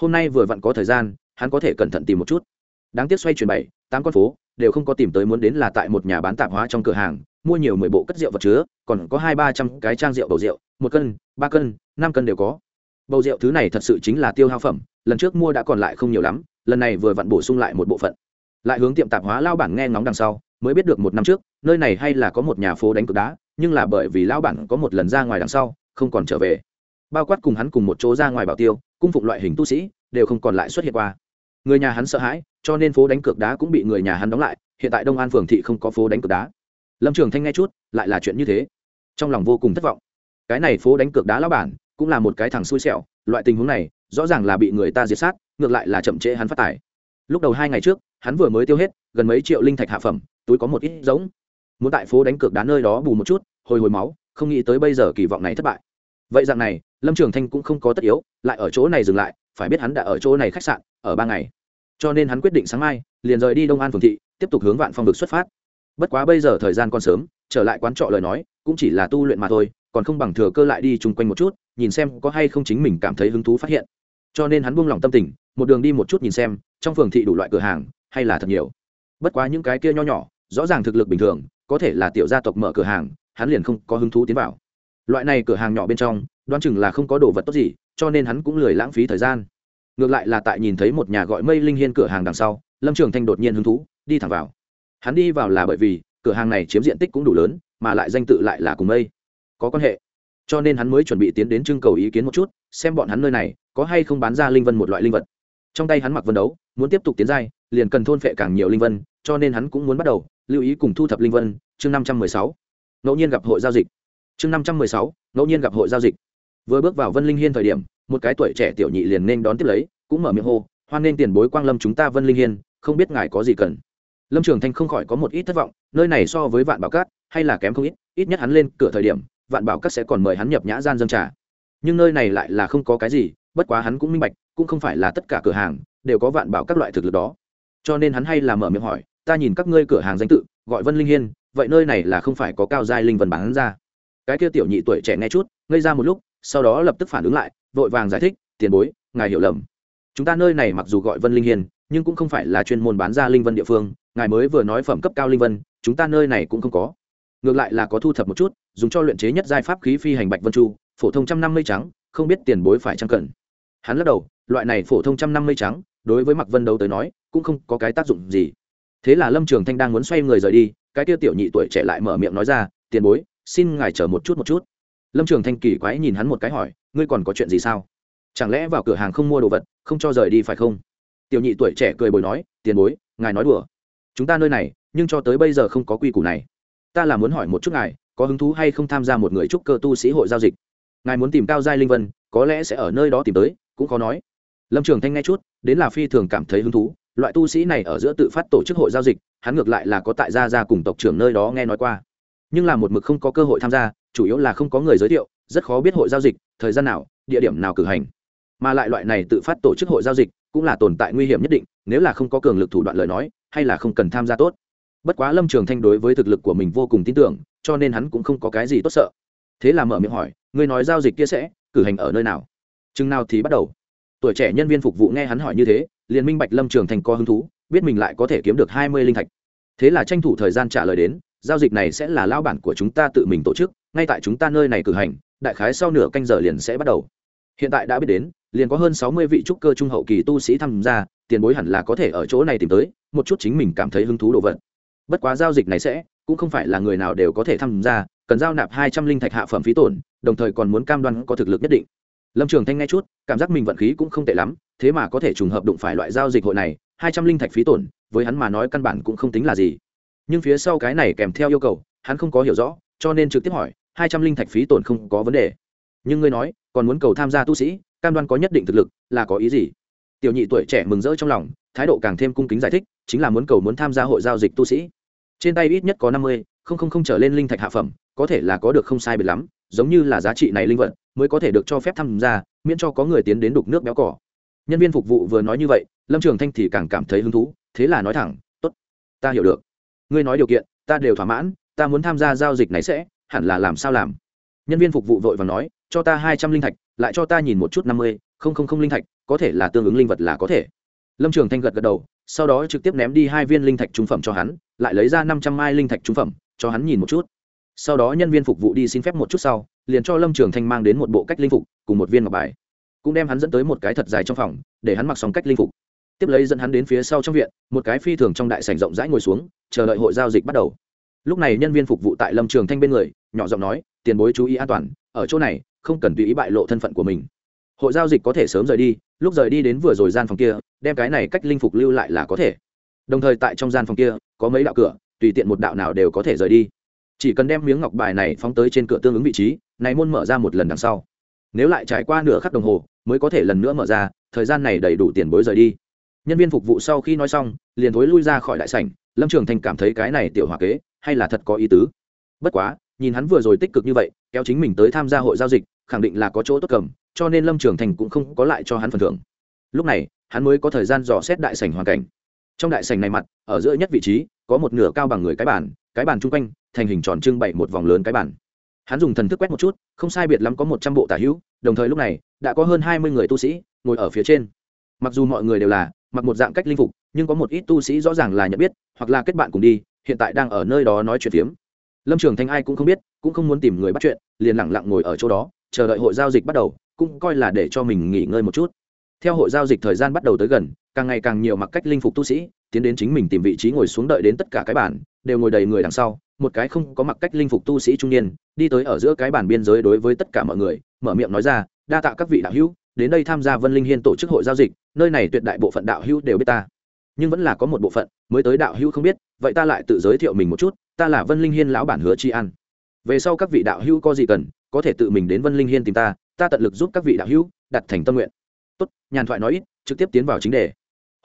S1: Hôm nay vừa vặn có thời gian, hắn có thể cẩn thận tìm một chút. Đáng tiếc xoay chuyển bảy, tám con phố, đều không có tìm tới muốn đến là tại một nhà bán tạp hóa trong cửa hàng, mua nhiều mười bộ cất rượu vật chứa, còn có hai ba trăm cái trang rượu bầu rượu, một cân, ba cân, năm cân đều có. Bầu rượu thứ này thật sự chính là tiêu hao phẩm, lần trước mua đã còn lại không nhiều lắm, lần này vừa vặn bổ sung lại một bộ phận. Lại hướng tiệm tạp hóa lao bản nghe ngóng đằng sau, mới biết được một năm trước, nơi này hay là có một nhà phố đánh cược đá nhưng là bởi vì lão bản có một lần ra ngoài đằng sau, không còn trở về. Bao quát cùng hắn cùng một chỗ ra ngoài bảo tiêu, cung phụng loại hình tu sĩ, đều không còn lại xuất hiện qua. Người nhà hắn sợ hãi, cho nên phố đánh cược đá cũng bị người nhà hắn đóng lại, hiện tại đông an phường thị không có phố đánh cược đá. Lâm trường thanh nghe chút, lại là chuyện như thế. Trong lòng vô cùng thất vọng. Cái này phố đánh cược đá lão bản, cũng là một cái thằng xui xẻo, loại tình huống này, rõ ràng là bị người ta diệt sát, ngược lại là chậm trễ hắn phát tài. Lúc đầu hai ngày trước, hắn vừa mới tiêu hết, gần mấy triệu linh thạch hạ phẩm, túi có một ít giống muốn tại phố đánh cược đá nơi đó bù một chút, hồi hồi máu, không nghĩ tới bây giờ kỳ vọng này thất bại. Vậy dạng này, lâm trường thanh cũng không có tất yếu, lại ở chỗ này dừng lại, phải biết hắn đã ở chỗ này khách sạn, ở ba ngày. Cho nên hắn quyết định sáng mai, liền rời đi đông an phường thị, tiếp tục hướng vạn phong vực xuất phát. Bất quá bây giờ thời gian còn sớm, trở lại quán trọ lời nói, cũng chỉ là tu luyện mà thôi, còn không bằng thừa cơ lại đi chung quanh một chút, nhìn xem có hay không chính mình cảm thấy hứng thú phát hiện. Cho nên hắn buông lỏng tâm tình, một đường đi một chút nhìn xem, trong phường thị đủ loại cửa hàng, hay là thật nhiều. Bất quá những cái kia nho nhỏ, rõ ràng thực lực bình thường có thể là tiểu gia tộc mở cửa hàng, hắn liền không có hứng thú tiến vào. Loại này cửa hàng nhỏ bên trong, đoán chừng là không có đồ vật tốt gì, cho nên hắn cũng lười lãng phí thời gian. Ngược lại là tại nhìn thấy một nhà gọi mây linh hiên cửa hàng đằng sau, lâm trường thanh đột nhiên hứng thú, đi thẳng vào. Hắn đi vào là bởi vì, cửa hàng này chiếm diện tích cũng đủ lớn, mà lại danh tự lại là cùng mây. Có quan hệ. Cho nên hắn mới chuẩn bị tiến đến trưng cầu ý kiến một chút, xem bọn hắn nơi này, có hay không bán ra linh vân một loại linh vật. Trong tay hắn mặc vân đấu, muốn tiếp tục tiến giai, liền cần thôn phệ càng nhiều linh vân, cho nên hắn cũng muốn bắt đầu lưu ý cùng thu thập linh vân, chương năm trăm mười sáu. Ngẫu nhiên gặp hội giao dịch. Chương năm trăm mười sáu, ngẫu nhiên gặp hội giao dịch. Vừa bước vào vân linh hiên thời điểm, một cái tuổi trẻ tiểu nhị liền nên đón tiếp lấy, cũng mở miệng hô, hoan nên tiền bối quang lâm chúng ta vân linh hiên, không biết ngài có gì cần? Lâm trường thanh không khỏi có một ít thất vọng, nơi này so với vạn bảo cát, hay là kém không ít ít nhất hắn lên cửa thời điểm, vạn bảo cát sẽ còn mời hắn nhập nhã gian dân trà. Nhưng nơi này lại là không có cái gì, bất quá hắn cũng minh bạch, cũng không phải là tất cả cửa hàng, đều có vạn bảo các loại thực lực đó. Cho nên hắn hay là mở miệng hỏi ta nhìn các ngươi cửa hàng danh tự, gọi vân linh hiên, vậy nơi này là không phải có cao giai linh vân bán ra. Cái kia tiểu nhị tuổi trẻ nghe chút, ngây ra một lúc, sau đó lập tức phản ứng lại, vội vàng giải thích, tiền bối, ngài hiểu lầm. Chúng ta nơi này mặc dù gọi vân linh hiên, nhưng cũng không phải là chuyên môn bán ra linh vân địa phương, ngài mới vừa nói phẩm cấp cao linh vân, chúng ta nơi này cũng không có. Ngược lại là có thu thập một chút, dùng cho luyện chế nhất giai pháp khí phi hành bạch vân chu, phổ thông trăm năm mươi trắng, không biết tiền bối phải trăng cần. Hắn lắc đầu, loại này phổ thông trăm năm mươi trắng, đối với mặc vân đấu tới nói, cũng không có cái tác dụng gì thế là lâm trường thanh đang muốn xoay người rời đi cái kia tiểu nhị tuổi trẻ lại mở miệng nói ra tiền bối xin ngài chờ một chút một chút lâm trường thanh kỳ quái nhìn hắn một cái hỏi ngươi còn có chuyện gì sao chẳng lẽ vào cửa hàng không mua đồ vật không cho rời đi phải không tiểu nhị tuổi trẻ cười bồi nói tiền bối ngài nói đùa chúng ta nơi này nhưng cho tới bây giờ không có quy củ này ta là muốn hỏi một chút ngài có hứng thú hay không tham gia một người trúc cơ tu sĩ hội giao dịch ngài muốn tìm cao giai linh vân có lẽ sẽ ở nơi đó tìm tới cũng khó nói lâm trường thanh nghe chút đến là phi thường cảm thấy hứng thú loại tu sĩ này ở giữa tự phát tổ chức hội giao dịch, hắn ngược lại là có tại gia gia cùng tộc trưởng nơi đó nghe nói qua. Nhưng là một mực không có cơ hội tham gia, chủ yếu là không có người giới thiệu, rất khó biết hội giao dịch, thời gian nào, địa điểm nào cử hành. Mà lại loại này tự phát tổ chức hội giao dịch cũng là tồn tại nguy hiểm nhất định, nếu là không có cường lực thủ đoạn lời nói, hay là không cần tham gia tốt. Bất quá lâm trường thanh đối với thực lực của mình vô cùng tin tưởng, cho nên hắn cũng không có cái gì tốt sợ. Thế là mở miệng hỏi người nói giao dịch kia sẽ cử hành ở nơi nào? Chừng nào thì bắt đầu. Tuổi trẻ nhân viên phục vụ nghe hắn hỏi như thế liền minh bạch lâm trường Thành có hứng thú, biết mình lại có thể kiếm được hai mươi linh thạch. Thế là tranh thủ thời gian trả lời đến, giao dịch này sẽ là lao bản của chúng ta tự mình tổ chức, ngay tại chúng ta nơi này cử hành, đại khái sau nửa canh giờ liền sẽ bắt đầu. Hiện tại đã biết đến, liền có hơn sáu mươi vị trúc cơ trung hậu kỳ tu sĩ tham gia, tiền bối hẳn là có thể ở chỗ này tìm tới, một chút chính mình cảm thấy hứng thú đồ vật. Bất quá giao dịch này sẽ, cũng không phải là người nào đều có thể tham gia, cần giao nạp hai trăm linh thạch hạ phẩm phí tổn, đồng thời còn muốn cam đoan có thực lực nhất định lâm trường thanh nghe chút, cảm giác mình vận khí cũng không tệ lắm, thế mà có thể trùng hợp đụng phải loại giao dịch hội này, hai trăm linh thạch phí tổn, với hắn mà nói căn bản cũng không tính là gì. Nhưng phía sau cái này kèm theo yêu cầu, hắn không có hiểu rõ, cho nên trực tiếp hỏi, hai trăm linh thạch phí tổn không có vấn đề. Nhưng ngươi nói, còn muốn cầu tham gia tu sĩ, cam đoan có nhất định thực lực, là có ý gì? Tiểu nhị tuổi trẻ mừng rỡ trong lòng, thái độ càng thêm cung kính giải thích, chính là muốn cầu muốn tham gia hội giao dịch tu sĩ. Trên tay ít nhất có năm mươi, không không không trở lên linh thạch hạ phẩm, có thể là có được không sai biệt lắm giống như là giá trị này linh vật, mới có thể được cho phép tham gia, miễn cho có người tiến đến đục nước béo cỏ. Nhân viên phục vụ vừa nói như vậy, lâm trường thanh thì càng cảm thấy hứng thú, thế là nói thẳng t ố t ta hiểu được. Ngươi nói điều kiện, ta đều thỏa mãn, ta muốn tham gia giao dịch này sẽ, hẳn là làm sao làm? Nhân viên phục vụ vội và nói, cho ta hai trăm linh thạch, lại cho ta nhìn một chút năm mươi, không không không linh thạch, có thể là tương ứng linh vật là có thể. Lâm trường thanh gật gật đầu, sau đó trực tiếp ném đi hai viên linh thạch trung phẩm cho hắn, lại lấy ra năm trăm mai linh thạch trung phẩm, cho hắn nhìn một chút sau đó nhân viên phục vụ đi xin phép một chút sau, liền cho lâm trường thanh mang đến một bộ cách linh phục, cùng một viên ngọc bài. Cũng đem hắn dẫn tới một cái thật dài trong phòng, để hắn mặc xong cách linh phục. Tiếp lấy dẫn hắn đến phía sau trong viện, một cái phi thường trong đại sảnh rộng rãi ngồi xuống, chờ đợi hội giao dịch bắt đầu. Lúc này nhân viên phục vụ tại lâm trường thanh bên người, nhỏ giọng nói, tiền bối chú ý an toàn, ở chỗ này, không cần tùy ý bại lộ thân phận của mình. Hội giao dịch có thể sớm rời đi, lúc rời đi đến vừa rồi gian phòng kia, đem cái này cách linh phục lưu lại là có thể. Đồng thời tại trong gian phòng kia, có mấy đạo cửa, tùy tiện một đạo nào đều có thể rời đi chỉ cần đem miếng ngọc bài này phóng tới trên cửa tương ứng vị trí, này môn mở ra một lần đằng sau. Nếu lại trải qua nửa khắc đồng hồ, mới có thể lần nữa mở ra, thời gian này đầy đủ tiền bối rời đi. Nhân viên phục vụ sau khi nói xong, liền thối lui ra khỏi đại sảnh, lâm trường thành cảm thấy cái này tiểu hòa kế, hay là thật có ý tứ. Bất quá, nhìn hắn vừa rồi tích cực như vậy, kéo chính mình tới tham gia hội giao dịch, khẳng định là có chỗ tốt cầm, cho nên lâm trường thành cũng không có lại cho hắn phần thưởng. Lúc này, hắn mới có thời gian dò xét đại sảnh hoàn cảnh. Trong đại sảnh này mặt, ở giữa nhất vị trí, có một nửa cao bằng người cái bàn cái bàn chung quanh thành hình tròn trưng bày một vòng lớn cái bản, hắn dùng thần thức quét một chút không sai biệt lắm có một trăm bộ tả hữu đồng thời lúc này đã có hơn hai mươi người tu sĩ ngồi ở phía trên. Mặc dù mọi người đều là mặc một dạng cách linh phục nhưng có một ít tu sĩ rõ ràng là nhận biết hoặc là kết bạn cùng đi hiện tại đang ở nơi đó nói chuyện phiếm. Lâm trường thanh ai cũng không biết cũng không muốn tìm người bắt chuyện liền lẳng lặng ngồi ở chỗ đó chờ đợi hội giao dịch bắt đầu cũng coi là để cho mình nghỉ ngơi một chút. Theo hội giao dịch thời gian bắt đầu tới gần càng ngày càng nhiều mặc cách linh phục tu sĩ tiến đến chính mình tìm vị trí ngồi xuống đợi đến tất cả cái bản đều ngồi đầy người đằng sau một cái không có mặc cách linh phục tu sĩ trung niên, đi tới ở giữa cái bản biên giới đối với tất cả mọi người, mở miệng nói ra, đa tạ các vị đạo hữu, đến đây tham gia vân linh hiên tổ chức hội giao dịch, nơi này tuyệt đại bộ phận đạo hữu đều biết ta. Nhưng vẫn là có một bộ phận mới tới đạo hữu không biết, vậy ta lại tự giới thiệu mình một chút, ta là vân linh hiên lão bản hứa chi an. Về sau các vị đạo hữu có gì cần, có thể tự mình đến vân linh hiên tìm ta ta tận lực giúp các vị đạo hữu đặt thành tâm nguyện. Tốt, nhàn thoại nói ít, trực tiếp tiến vào chính đề.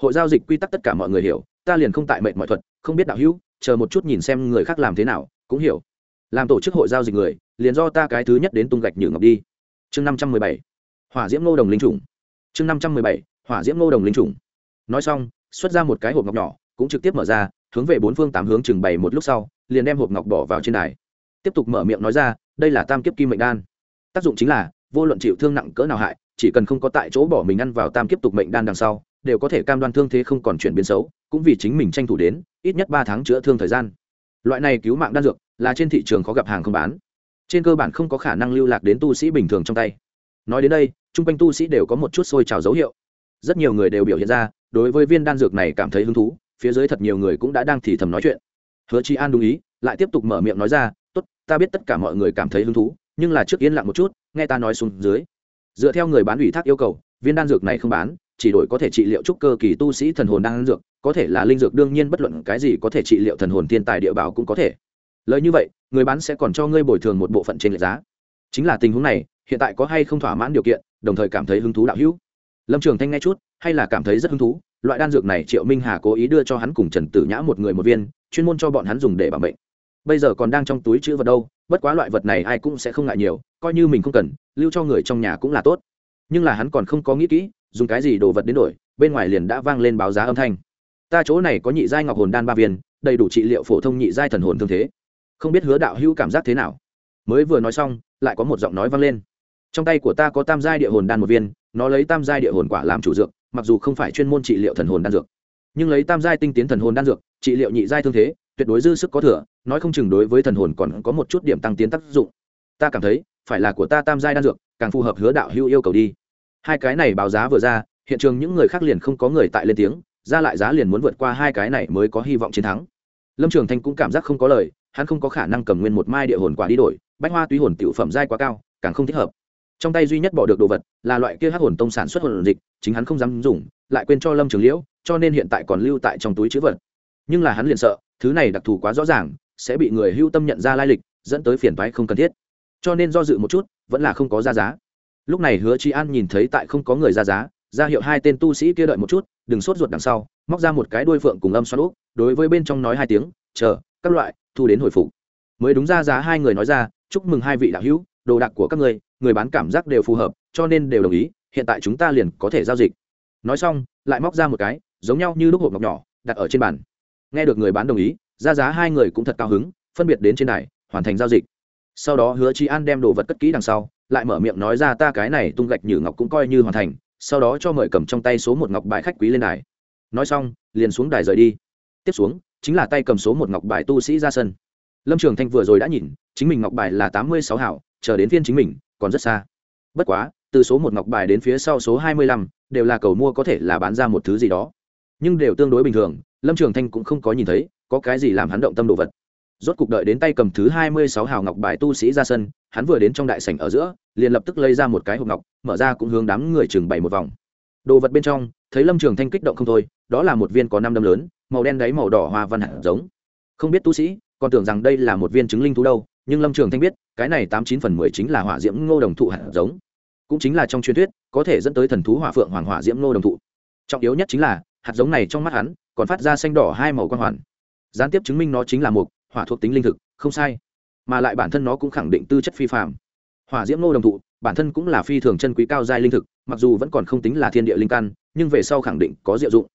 S1: Hội giao dịch quy tắc tất cả mọi người hiểu, ta liền không tại mệnh mọi thuật, không biết đạo hữu chờ một chút nhìn xem người khác làm thế nào, cũng hiểu. Làm tổ chức hội giao dịch người, liền do ta cái thứ nhất đến tung gạch nhử ngọc đi. Chương năm trăm mười bảy, hỏa diễm ngô đồng linh trùng. Chương năm trăm mười bảy, hỏa diễm ngô đồng linh trùng. Nói xong, xuất ra một cái hộp ngọc nhỏ, cũng trực tiếp mở ra, hướng về bốn phương tám hướng chừng bày một lúc sau, liền đem hộp ngọc bỏ vào trên đài. Tiếp tục mở miệng nói ra, đây là tam kiếp kim mệnh đan. Tác dụng chính là, vô luận chịu thương nặng cỡ nào hại, chỉ cần không có tại chỗ bỏ mình ăn vào tam kiếp tục mệnh đan đằng sau đều có thể cam đoan thương thế không còn chuyển biến xấu, cũng vì chính mình tranh thủ đến, ít nhất ba tháng chữa thương thời gian. Loại này cứu mạng đan dược là trên thị trường khó gặp hàng không bán. Trên cơ bản không có khả năng lưu lạc đến tu sĩ bình thường trong tay. Nói đến đây trung quanh tu sĩ đều có một chút sôi trào dấu hiệu. Rất nhiều người đều biểu hiện ra, đối với viên đan dược này cảm thấy hứng thú, phía dưới thật nhiều người cũng đã đang thì thầm nói chuyện. Hứa chi an đúng ý, lại tiếp tục mở miệng nói ra, tốt, ta biết tất cả mọi người cảm thấy hứng thú, nhưng là trước yên lặng một chút, nghe ta nói xuống dưới. Dựa theo người bán ủy thác yêu cầu, viên đan dược này không bán chỉ đổi có thể trị liệu trúc cơ kỳ tu sĩ thần hồn đan dược, có thể là linh dược, đương nhiên bất luận cái gì có thể trị liệu thần hồn thiên tài địa bảo cũng có thể. Lời như vậy, người bán sẽ còn cho ngươi bồi thường một bộ phận trên lệch giá. Chính là tình huống này, hiện tại có hay không thỏa mãn điều kiện, đồng thời cảm thấy hứng thú đạo hữu. Lâm trường thanh nghe chút, hay là cảm thấy rất hứng thú, loại đan dược này triệu minh hà cố ý đưa cho hắn cùng trần tử nhã một người một viên, chuyên môn cho bọn hắn dùng để bảo bệnh bây giờ còn đang trong túi chữ vật đâu, bất quá loại vật này ai cũng sẽ không ngại nhiều, coi như mình không cần, lưu cho người trong nhà cũng là tốt. Nhưng là hắn còn không có nghĩ kỹ dùng cái gì đồ vật đến đổi, bên ngoài liền đã vang lên báo giá âm thanh. Ta chỗ này có nhị giai ngọc hồn đan ba viên, đầy đủ trị liệu phổ thông nhị giai thần hồn thương thế. Không biết hứa đạo hữu cảm giác thế nào? Mới vừa nói xong, lại có một giọng nói vang lên. Trong tay của ta có tam giai địa hồn đan một viên, nó lấy tam giai địa hồn quả làm chủ dược, mặc dù không phải chuyên môn trị liệu thần hồn đan dược. Nhưng lấy tam giai tinh tiến thần hồn đan dược, trị liệu nhị giai thương thế, tuyệt đối dư sức có thừa, nói không chừng đối với thần hồn còn có một chút điểm tăng tiến tác dụng. Ta cảm thấy, phải là của ta tam giai đan dược, càng phù hợp hứa đạo hữu yêu cầu đi hai cái này báo giá vừa ra, hiện trường những người khác liền không có người tại lên tiếng, ra lại giá liền muốn vượt qua hai cái này mới có hy vọng chiến thắng. Lâm trường thanh cũng cảm giác không có lời, hắn không có khả năng cầm nguyên một mai địa hồn quả đi đổi, bách hoa túy hồn tiểu phẩm giai quá cao, càng không thích hợp. Trong tay duy nhất bỏ được đồ vật là loại kia hắc hồn tông sản xuất hồn dịch, chính hắn không dám dùng, lại quên cho lâm trường liễu, cho nên hiện tại còn lưu tại trong túi chữ vật. Nhưng là hắn liền sợ, thứ này đặc thù quá rõ ràng, sẽ bị người hưu tâm nhận ra lai lịch, dẫn tới phiền toái không cần thiết. Cho nên do dự một chút, vẫn là không có ra giá lúc này hứa chi an nhìn thấy tại không có người ra giá, ra hiệu hai tên tu sĩ kia đợi một chút, đừng sốt ruột đằng sau, móc ra một cái đuôi phượng cùng âm xoan úp, đối với bên trong nói hai tiếng, chờ, các loại, thu đến hồi phục. Mới đúng ra giá hai người nói ra, chúc mừng hai vị đạo hữu, đồ đạc của các người người bán cảm giác đều phù hợp, cho nên đều đồng ý, hiện tại chúng ta liền có thể giao dịch. Nói xong, lại móc ra một cái, giống nhau như lúc hộp ngọc nhỏ, đặt ở trên bàn. Nghe được người bán đồng ý, ra giá hai người cũng thật cao hứng, phân biệt đến trên đài, hoàn thành giao dịch. Sau đó hứa chi an đem đồ vật cất kỹ đằng sau lại mở miệng nói ra ta cái này tung gạch nhử ngọc cũng coi như hoàn thành, sau đó cho mời cầm trong tay số một ngọc bài khách quý lên đài. Nói xong, liền xuống đài rời đi. Tiếp xuống, chính là tay cầm số một ngọc bài tu sĩ ra sân. Lâm trường thanh vừa rồi đã nhìn, chính mình ngọc bài là tám mươi sáu hảo, chờ đến phiên chính mình, còn rất xa. Bất quá, từ số một ngọc bài đến phía sau số hai mươi lăm, đều là cầu mua có thể là bán ra một thứ gì đó. Nhưng đều tương đối bình thường, lâm trường thanh cũng không có nhìn thấy, có cái gì làm hắn động tâm đồ vật rốt cục đợi đến tay cầm thứ hai mươi sáu hào ngọc bài tu sĩ ra sân, hắn vừa đến trong đại sảnh ở giữa, liền lập tức lấy ra một cái hộp ngọc, mở ra cũng hướng đám người chừng bày một vòng. Đồ vật bên trong, thấy lâm trường thanh kích động không thôi, đó là một viên có năm đâm lớn, màu đen đáy màu đỏ hoa văn hạt giống. Không biết tu sĩ còn tưởng rằng đây là một viên chứng linh thú đâu, nhưng lâm trường thanh biết, cái này tám chín phần mười chính là hỏa diễm ngô đồng thụ hạt giống. Cũng chính là trong truyền thuyết, có thể dẫn tới thần thú hỏa phượng hoàng hỏa diễm ngô đồng thụ. Trọng yếu nhất chính là, hạt giống này trong mắt hắn còn phát ra xanh đỏ hai màu quang hoàn. Gián tiếp chứng minh nó chính là một hỏa thuộc tính linh thực, không sai. Mà lại bản thân nó cũng khẳng định tư chất phi phạm hỏa diễm ngô đồng thụ, bản thân cũng là phi thường chân quý cao giai linh thực, mặc dù vẫn còn không tính là thiên địa linh căn, nhưng về sau khẳng định có diệu dụng.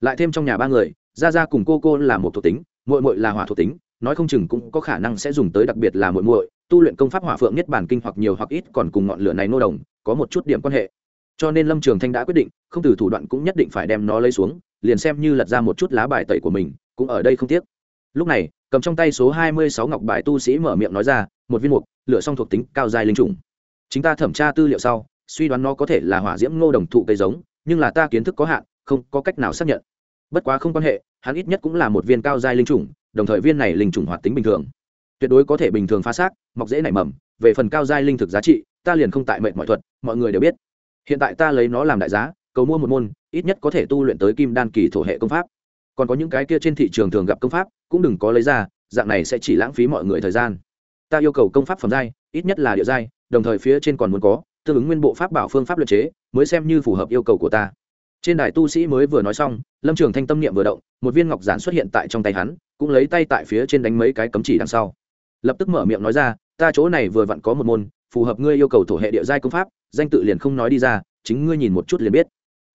S1: Lại thêm trong nhà ba người, gia gia cùng cô cô là một thuộc tính, muội muội là hỏa thuộc tính, nói không chừng cũng có khả năng sẽ dùng tới đặc biệt là muội muội, tu luyện công pháp hỏa phượng nhất bản kinh hoặc nhiều hoặc ít còn cùng ngọn lửa này nô đồng, có một chút điểm quan hệ. Cho nên lâm trường thanh đã quyết định, không từ thủ đoạn cũng nhất định phải đem nó lấy xuống, liền xem như lật ra một chút lá bài tẩy của mình, cũng ở đây không tiếc lúc này, cầm trong tay số hai mươi sáu ngọc bài tu sĩ mở miệng nói ra, một viên mục, lửa song thuộc tính cao dài linh trùng. Chúng ta thẩm tra tư liệu sau, suy đoán nó có thể là hỏa diễm ngô đồng thụ cây giống, nhưng là ta kiến thức có hạn, không có cách nào xác nhận. Bất quá không quan hệ, hắn ít nhất cũng là một viên cao dài linh trùng, đồng thời viên này linh trùng hoạt tính bình thường. Tuyệt đối có thể bình thường phá xác, mọc dễ nảy mầm, về phần cao giai linh thực giá trị, ta liền không tại mệnh mọi thuật, mọi người đều biết. Hiện tại ta lấy nó làm đại giá, cầu mua một môn, ít nhất có thể tu luyện tới kim đan kỳ thổ hệ công pháp còn có những cái kia trên thị trường thường gặp công pháp, cũng đừng có lấy ra, dạng này sẽ chỉ lãng phí mọi người thời gian. Ta yêu cầu công pháp phẩm giai, ít nhất là địa giai, đồng thời phía trên còn muốn có, tương ứng nguyên bộ pháp bảo phương pháp luật chế, mới xem như phù hợp yêu cầu của ta. Trên đài tu sĩ mới vừa nói xong, lâm trường thanh tâm niệm vừa động, một viên ngọc giản xuất hiện tại trong tay hắn, cũng lấy tay tại phía trên đánh mấy cái cấm chỉ đằng sau. Lập tức mở miệng nói ra, ta chỗ này vừa vặn có một môn, phù hợp ngươi yêu cầu thổ hệ địa giai công pháp, danh tự liền không nói đi ra, chính ngươi nhìn một chút liền biết.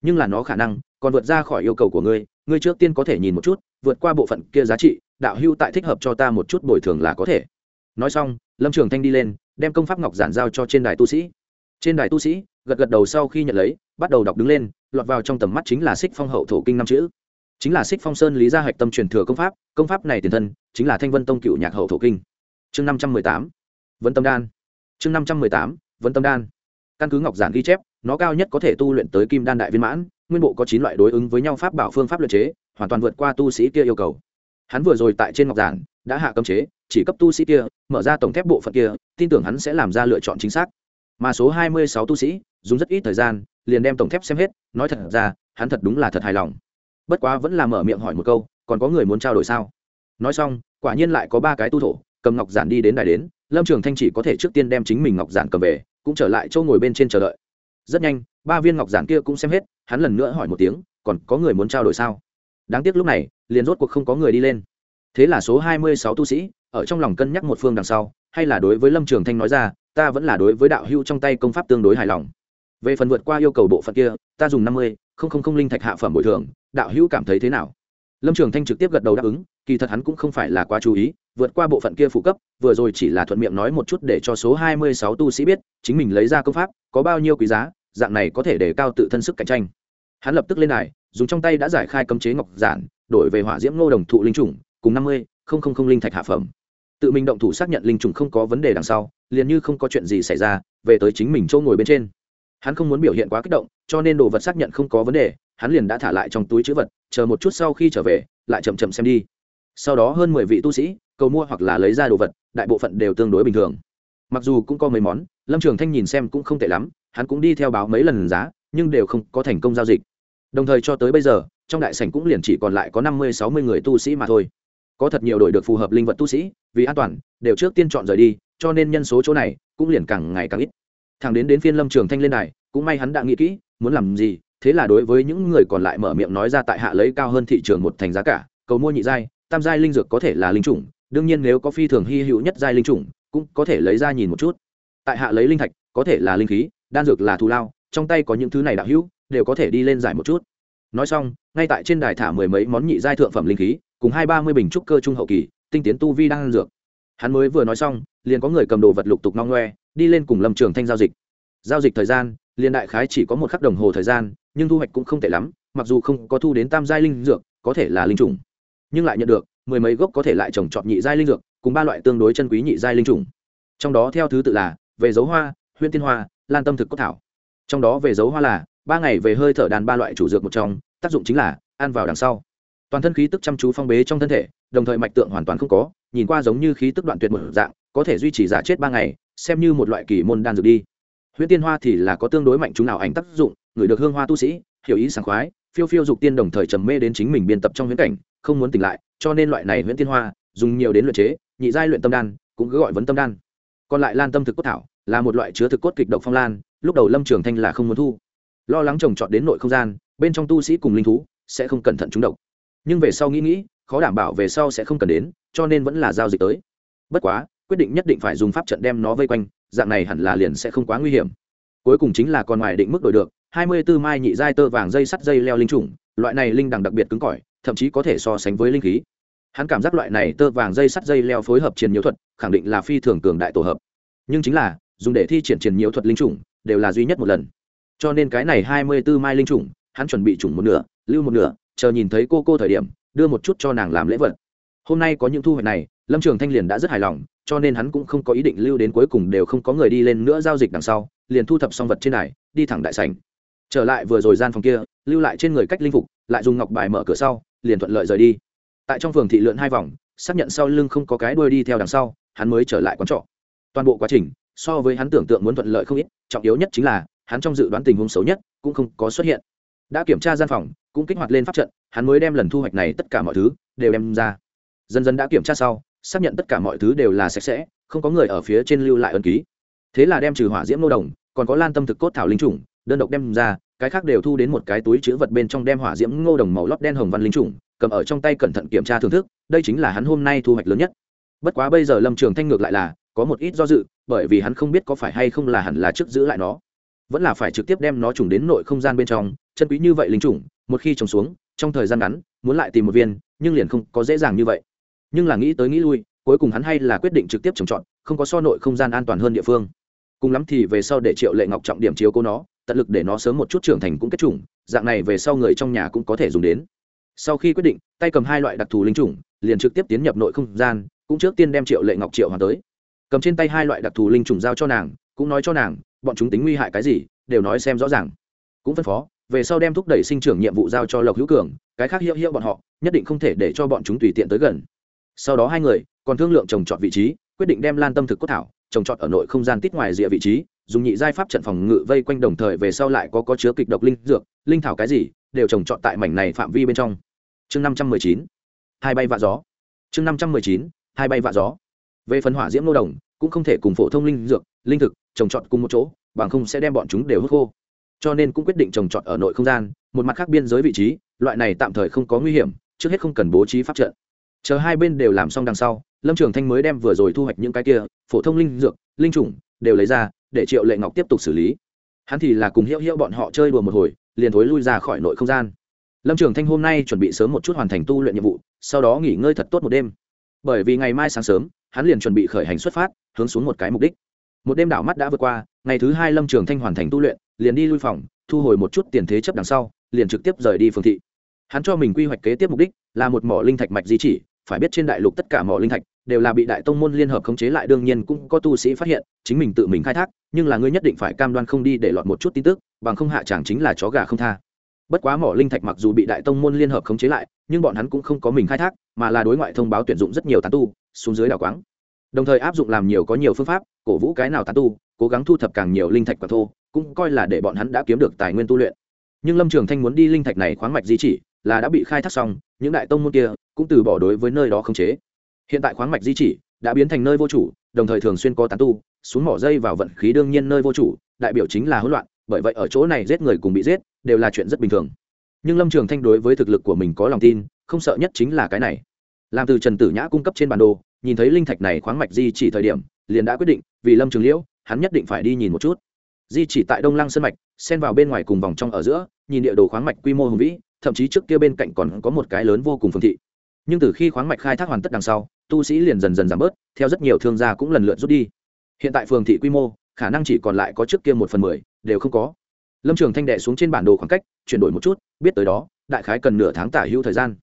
S1: Nhưng là nó khả năng còn vượt ra khỏi yêu cầu của ngươi ngươi trước tiên có thể nhìn một chút, vượt qua bộ phận kia giá trị, đạo hưu tại thích hợp cho ta một chút bồi thường là có thể. Nói xong, lâm trường thanh đi lên, đem công pháp ngọc giản giao cho trên đài tu sĩ. Trên đài tu sĩ, gật gật đầu sau khi nhận lấy, bắt đầu đọc đứng lên, lọt vào trong tầm mắt chính là xích phong hậu thổ kinh năm chữ. Chính là xích phong sơn lý gia hạch tâm truyền thừa công pháp công pháp này tiền thân, chính là thanh vân tông cựu nhạc hậu thổ kinh. Chương năm trăm mười tám, vân tâm đan. Chương năm trăm mười tám, vân tâm đan. Căn cứ ngọc giản ghi chép, nó cao nhất có thể tu luyện tới kim đan đại viên mãn nguyên bộ có chín loại đối ứng với nhau pháp bảo phương pháp luật chế, hoàn toàn vượt qua tu sĩ kia yêu cầu. Hắn vừa rồi tại trên ngọc giản, đã hạ cấm chế, chỉ cấp tu sĩ kia, mở ra tổng thép bộ phận kia, tin tưởng hắn sẽ làm ra lựa chọn chính xác. Mà số hai mươi sáu tu sĩ, dùng rất ít thời gian, liền đem tổng thép xem hết, nói thật ra, hắn thật đúng là thật hài lòng. Bất quá vẫn là mở miệng hỏi một câu, còn có người muốn trao đổi sao? Nói xong, quả nhiên lại có ba cái tu thổ, cầm ngọc giản đi đến đài đến, lâm trường thanh chỉ có thể trước tiên đem chính mình ngọc giản cầm về, cũng trở lại chỗ ngồi bên trên chờ đợi rất nhanh, ba viên ngọc giản kia cũng xem hết, hắn lần nữa hỏi một tiếng, còn có người muốn trao đổi sao? Đáng tiếc lúc này, liền rốt cuộc không có người đi lên. Thế là số hai mươi sáu tu sĩ, ở trong lòng cân nhắc một phương đằng sau, hay là đối với lâm trường thanh nói ra, ta vẫn là đối với đạo hưu trong tay công pháp tương đối hài lòng. Về phần vượt qua yêu cầu bộ phận kia, ta dùng năm mươi, không không không linh thạch hạ phẩm bồi thường, đạo hữu cảm thấy thế nào? Lâm trường thanh trực tiếp gật đầu đáp ứng, kỳ thật hắn cũng không phải là quá chú ý, vượt qua bộ phận kia phụ cấp, vừa rồi chỉ là thuận miệng nói một chút để cho số hai mươi sáu tu sĩ biết, chính mình lấy ra công pháp, có bao nhiêu quý giá dạng này có thể để cao tự thân sức cạnh tranh. Hắn lập tức lên này dùng trong tay đã giải khai cấm chế ngọc giản, đổi về hỏa diễm ngô đồng thụ linh chủng cùng năm mươi, không không không linh thạch hạ phẩm. Tự mình động thủ xác nhận linh trùng không có vấn đề đằng sau, liền như không có chuyện gì xảy ra, về tới chính mình chỗ ngồi bên trên. Hắn không muốn biểu hiện quá kích động, cho nên đồ vật xác nhận không có vấn đề, hắn liền đã thả lại trong túi chữ vật, chờ một chút sau khi trở về, lại chậm chậm xem đi. Sau đó hơn mười vị tu sĩ, cầu mua hoặc là lấy ra đồ vật, đại bộ phận đều tương đối bình thường mặc dù cũng có mấy món, lâm trường thanh nhìn xem cũng không tệ lắm, hắn cũng đi theo báo mấy lần giá, nhưng đều không có thành công giao dịch. Đồng thời cho tới bây giờ, trong đại sảnh cũng liền chỉ còn lại có năm mươi, sáu mươi người tu sĩ mà thôi. Có thật nhiều đổi được phù hợp linh vật tu sĩ, vì an toàn, đều trước tiên chọn rời đi, cho nên nhân số chỗ này cũng liền càng ngày càng ít. Thằng đến đến phiên lâm trường thanh lên này cũng may hắn đã nghĩ kỹ, muốn làm gì, thế là đối với những người còn lại mở miệng nói ra tại hạ lấy cao hơn thị trường một thành giá cả, cầu mua nhị giai, tam giai linh dược có thể là linh chủng, đương nhiên nếu có phi thường hy hữu nhất giai linh chủng cũng có thể lấy ra nhìn một chút. Tại hạ lấy linh thạch, có thể là linh khí, đan dược là thù lao, trong tay có những thứ này đạo hữu, đều có thể đi lên giải một chút. Nói xong, ngay tại trên đài thả mười mấy món nhị giai thượng phẩm linh khí, cùng hai ba mươi bình trúc cơ trung hậu kỳ, tinh tiến tu vi đang ăn dược. Hắn mới vừa nói xong, liền có người cầm đồ vật lục tục nong ngoe, đi lên cùng lâm trường thanh giao dịch. Giao dịch thời gian, liền đại khái chỉ có một khắc đồng hồ thời gian, nhưng thu hoạch cũng không tệ lắm, mặc dù không có thu đến tam giai linh dược, có thể là linh trùng, nhưng lại nhận được mười mấy gốc có thể lại trồng trọt nhị giai linh dược, cùng ba loại tương đối chân quý nhị giai linh trùng trong đó theo thứ tự là, về dấu hoa, huyễn tiên hoa, lan tâm thực cốt thảo. Trong đó về dấu hoa là, ba ngày về hơi thở đàn ba loại chủ dược một trong, tác dụng chính là, ăn vào đằng sau. Toàn thân khí tức chăm chú phong bế trong thân thể, đồng thời mạch tượng hoàn toàn không có, nhìn qua giống như khí tức đoạn tuyệt một dạng, có thể duy trì giả chết ba ngày, xem như một loại kỳ môn đan dược đi. Huyễn tiên hoa thì là có tương đối mạnh chúng nào ảnh tác dụng, người được hương hoa tu sĩ, hiểu ý sảng khoái, phiêu phiêu dục tiên đồng thời trầm mê đến chính mình biên tập trong huyễn cảnh, không muốn tỉnh lại cho nên loại này huyễn tiên hoa dùng nhiều đến luyện chế, nhị giai luyện tâm đan, cũng cứ gọi vấn tâm đan. Còn lại lan tâm thực cốt thảo, là một loại chứa thực cốt kịch độc phong lan, lúc đầu lâm trường thanh là không muốn thu. Lo lắng trồng trọt đến nội không gian, bên trong tu sĩ cùng linh thú sẽ không cẩn thận trúng độc. Nhưng về sau nghĩ nghĩ, khó đảm bảo về sau sẽ không cần đến, cho nên vẫn là giao dịch tới. Bất quá, quyết định nhất định phải dùng pháp trận đem nó vây quanh, dạng này hẳn là liền sẽ không quá nguy hiểm. Cuối cùng chính là còn ngoài định mức đổi được, hai mươi 24 mai nhị giai tơ vàng dây sắt dây leo linh trùng loại này linh đằng đặc biệt cứng cỏi thậm chí có thể so sánh với linh khí. Hắn cảm giác loại này tơ vàng dây sắt dây leo phối hợp triền nhiễu thuật, khẳng định là phi thường cường đại tổ hợp. Nhưng chính là, dùng để thi triển triền nhiễu thuật linh trùng đều là duy nhất một lần. Cho nên cái này hai mươi 24 mai linh trùng hắn chuẩn bị trùng một nửa, lưu một nửa, chờ nhìn thấy cô cô thời điểm, đưa một chút cho nàng làm lễ vật. Hôm nay có những thu hoạch này, lâm trường thanh liền đã rất hài lòng, cho nên hắn cũng không có ý định lưu đến cuối cùng đều không có người đi lên nữa giao dịch đằng sau, liền thu thập xong vật trên này, đi thẳng đại sảnh. Trở lại vừa rồi gian phòng kia, lưu lại trên người cách linh phục, lại dùng ngọc bài mở cửa sau liền thuận lợi rời đi. Tại trong phường thị lượn hai vòng, xác nhận sau lưng không có cái đuôi đi theo đằng sau, hắn mới trở lại quán trọ. Toàn bộ quá trình, so với hắn tưởng tượng muốn thuận lợi không ít, trọng yếu nhất chính là, hắn trong dự đoán tình huống xấu nhất, cũng không có xuất hiện. Đã kiểm tra gian phòng, cũng kích hoạt lên pháp trận, hắn mới đem lần thu hoạch này tất cả mọi thứ, đều đem ra. Dần dần đã kiểm tra sau, xác nhận tất cả mọi thứ đều là sạch sẽ, không có người ở phía trên lưu lại ân ký. Thế là đem trừ hỏa diễm nô đồng, còn có lan tâm thực cốt thảo linh trùng, đơn độc đem ra cái khác đều thu đến một cái túi chứa vật bên trong đem hỏa diễm ngô đồng màu lót đen hồng văn linh trùng, cầm ở trong tay cẩn thận kiểm tra thưởng thức, đây chính là hắn hôm nay thu hoạch lớn nhất. Bất quá bây giờ lâm trường thanh ngược lại là, có một ít do dự, bởi vì hắn không biết có phải hay không là hẳn là trước giữ lại nó. Vẫn là phải trực tiếp đem nó trùng đến nội không gian bên trong, chân quý như vậy linh trùng, một khi trồng xuống, trong thời gian ngắn, muốn lại tìm một viên, nhưng liền không có dễ dàng như vậy. Nhưng là nghĩ tới nghĩ lui, cuối cùng hắn hay là quyết định trực tiếp trồng trọt, không có so nội không gian an toàn hơn địa phương. Cùng lắm thì về sau để triệu lệ ngọc trọng điểm chiếu cố nó tận lực để nó sớm một chút trưởng thành cũng kết chủng, dạng này về sau người trong nhà cũng có thể dùng đến. Sau khi quyết định, tay cầm hai loại đặc thù linh chủng, liền trực tiếp tiến nhập nội không gian, cũng trước tiên đem triệu lệ ngọc triệu hoàng tới. Cầm trên tay hai loại đặc thù linh chủng giao cho nàng, cũng nói cho nàng, bọn chúng tính nguy hại cái gì, đều nói xem rõ ràng. Cũng phân phó, về sau đem thúc đẩy sinh trưởng nhiệm vụ giao cho lộc hữu cường, cái khác hiệu hiệu bọn họ, nhất định không thể để cho bọn chúng tùy tiện tới gần. Sau đó hai người còn thương lượng trồng trọt vị trí, quyết định đem lan tâm thực cốt thảo, trồng trọt ở nội không gian tít ngoài rìa vị trí dùng nhị giai pháp trận phòng ngự vây quanh đồng thời về sau lại có có chứa kịch độc linh dược, linh thảo cái gì, đều trồng trọt tại mảnh này phạm vi bên trong. Chương năm trăm mười chín, hai bay vạ gió. Chương năm trăm mười chín, hai bay vạ gió. Về phần hỏa diễm nô đồng, cũng không thể cùng phổ thông linh dược, linh thực trồng trọt cùng một chỗ, bằng không sẽ đem bọn chúng đều hút khô. Cho nên cũng quyết định trồng trọt ở nội không gian, một mặt khác biên giới vị trí, loại này tạm thời không có nguy hiểm, trước hết không cần bố trí pháp trận. Chờ hai bên đều làm xong đằng sau, lâm trường thanh mới đem vừa rồi thu hoạch những cái kia, phổ thông linh dược, linh chủng, đều lấy ra để triệu lệ ngọc tiếp tục xử lý. Hắn thì là cùng hiệu hiệu bọn họ chơi đùa một hồi, liền thối lui ra khỏi nội không gian. Lâm trường thanh hôm nay chuẩn bị sớm một chút hoàn thành tu luyện nhiệm vụ, sau đó nghỉ ngơi thật tốt một đêm. Bởi vì ngày mai sáng sớm, hắn liền chuẩn bị khởi hành xuất phát, hướng xuống một cái mục đích. Một đêm đảo mắt đã vượt qua, ngày thứ hai lâm trường thanh hoàn thành tu luyện, liền đi lui phòng, thu hồi một chút tiền thế chấp đằng sau, liền trực tiếp rời đi phương thị. Hắn cho mình quy hoạch kế tiếp mục đích là một mỏ linh thạch mạch di chỉ, phải biết trên đại lục tất cả mỏ linh thạch đều là bị đại tông môn liên hợp khống chế lại, đương nhiên cũng có tu sĩ phát hiện, chính mình tự mình khai thác, nhưng là ngươi nhất định phải cam đoan không đi để lọt một chút tin tức, bằng không hạ chẳng chính là chó gà không tha. Bất quá mỏ linh thạch mặc dù bị đại tông môn liên hợp khống chế lại, nhưng bọn hắn cũng không có mình khai thác, mà là đối ngoại thông báo tuyển dụng rất nhiều tán tu, xuống dưới đảo quáng. Đồng thời áp dụng làm nhiều có nhiều phương pháp, cổ vũ cái nào tán tu, cố gắng thu thập càng nhiều linh thạch và thô, cũng coi là để bọn hắn đã kiếm được tài nguyên tu luyện. Nhưng lâm trường thanh muốn đi linh thạch này khoáng mạch di chỉ, là đã bị khai thác xong, những đại tông môn kia cũng từ bỏ đối với nơi đó khống chế hiện tại khoáng mạch di chỉ đã biến thành nơi vô chủ, đồng thời thường xuyên có tán tu, xuống mỏ dây vào vận khí đương nhiên nơi vô chủ, đại biểu chính là hỗn loạn, bởi vậy ở chỗ này giết người cùng bị giết đều là chuyện rất bình thường. Nhưng lâm trường thanh đối với thực lực của mình có lòng tin, không sợ nhất chính là cái này. Làm từ trần tử nhã cung cấp trên bản đồ, nhìn thấy linh thạch này khoáng mạch di chỉ thời điểm, liền đã quyết định, vì lâm trường liễu, hắn nhất định phải đi nhìn một chút. Di chỉ tại đông lăng sân mạch, xen vào bên ngoài cùng vòng trong ở giữa, nhìn địa đồ khoáng mạch quy mô hùng vĩ, thậm chí trước kia bên cạnh còn có một cái lớn vô cùng phương thị. Nhưng từ khi khoáng mạch khai thác hoàn tất đằng sau tu sĩ liền dần dần giảm bớt, theo rất nhiều thương gia cũng lần lượt rút đi. Hiện tại phường thị quy mô, khả năng chỉ còn lại có trước kia một phần mười, đều không có. Lâm trường thanh đệ xuống trên bản đồ khoảng cách, chuyển đổi một chút, biết tới đó, đại khái cần nửa tháng tả hữu thời gian.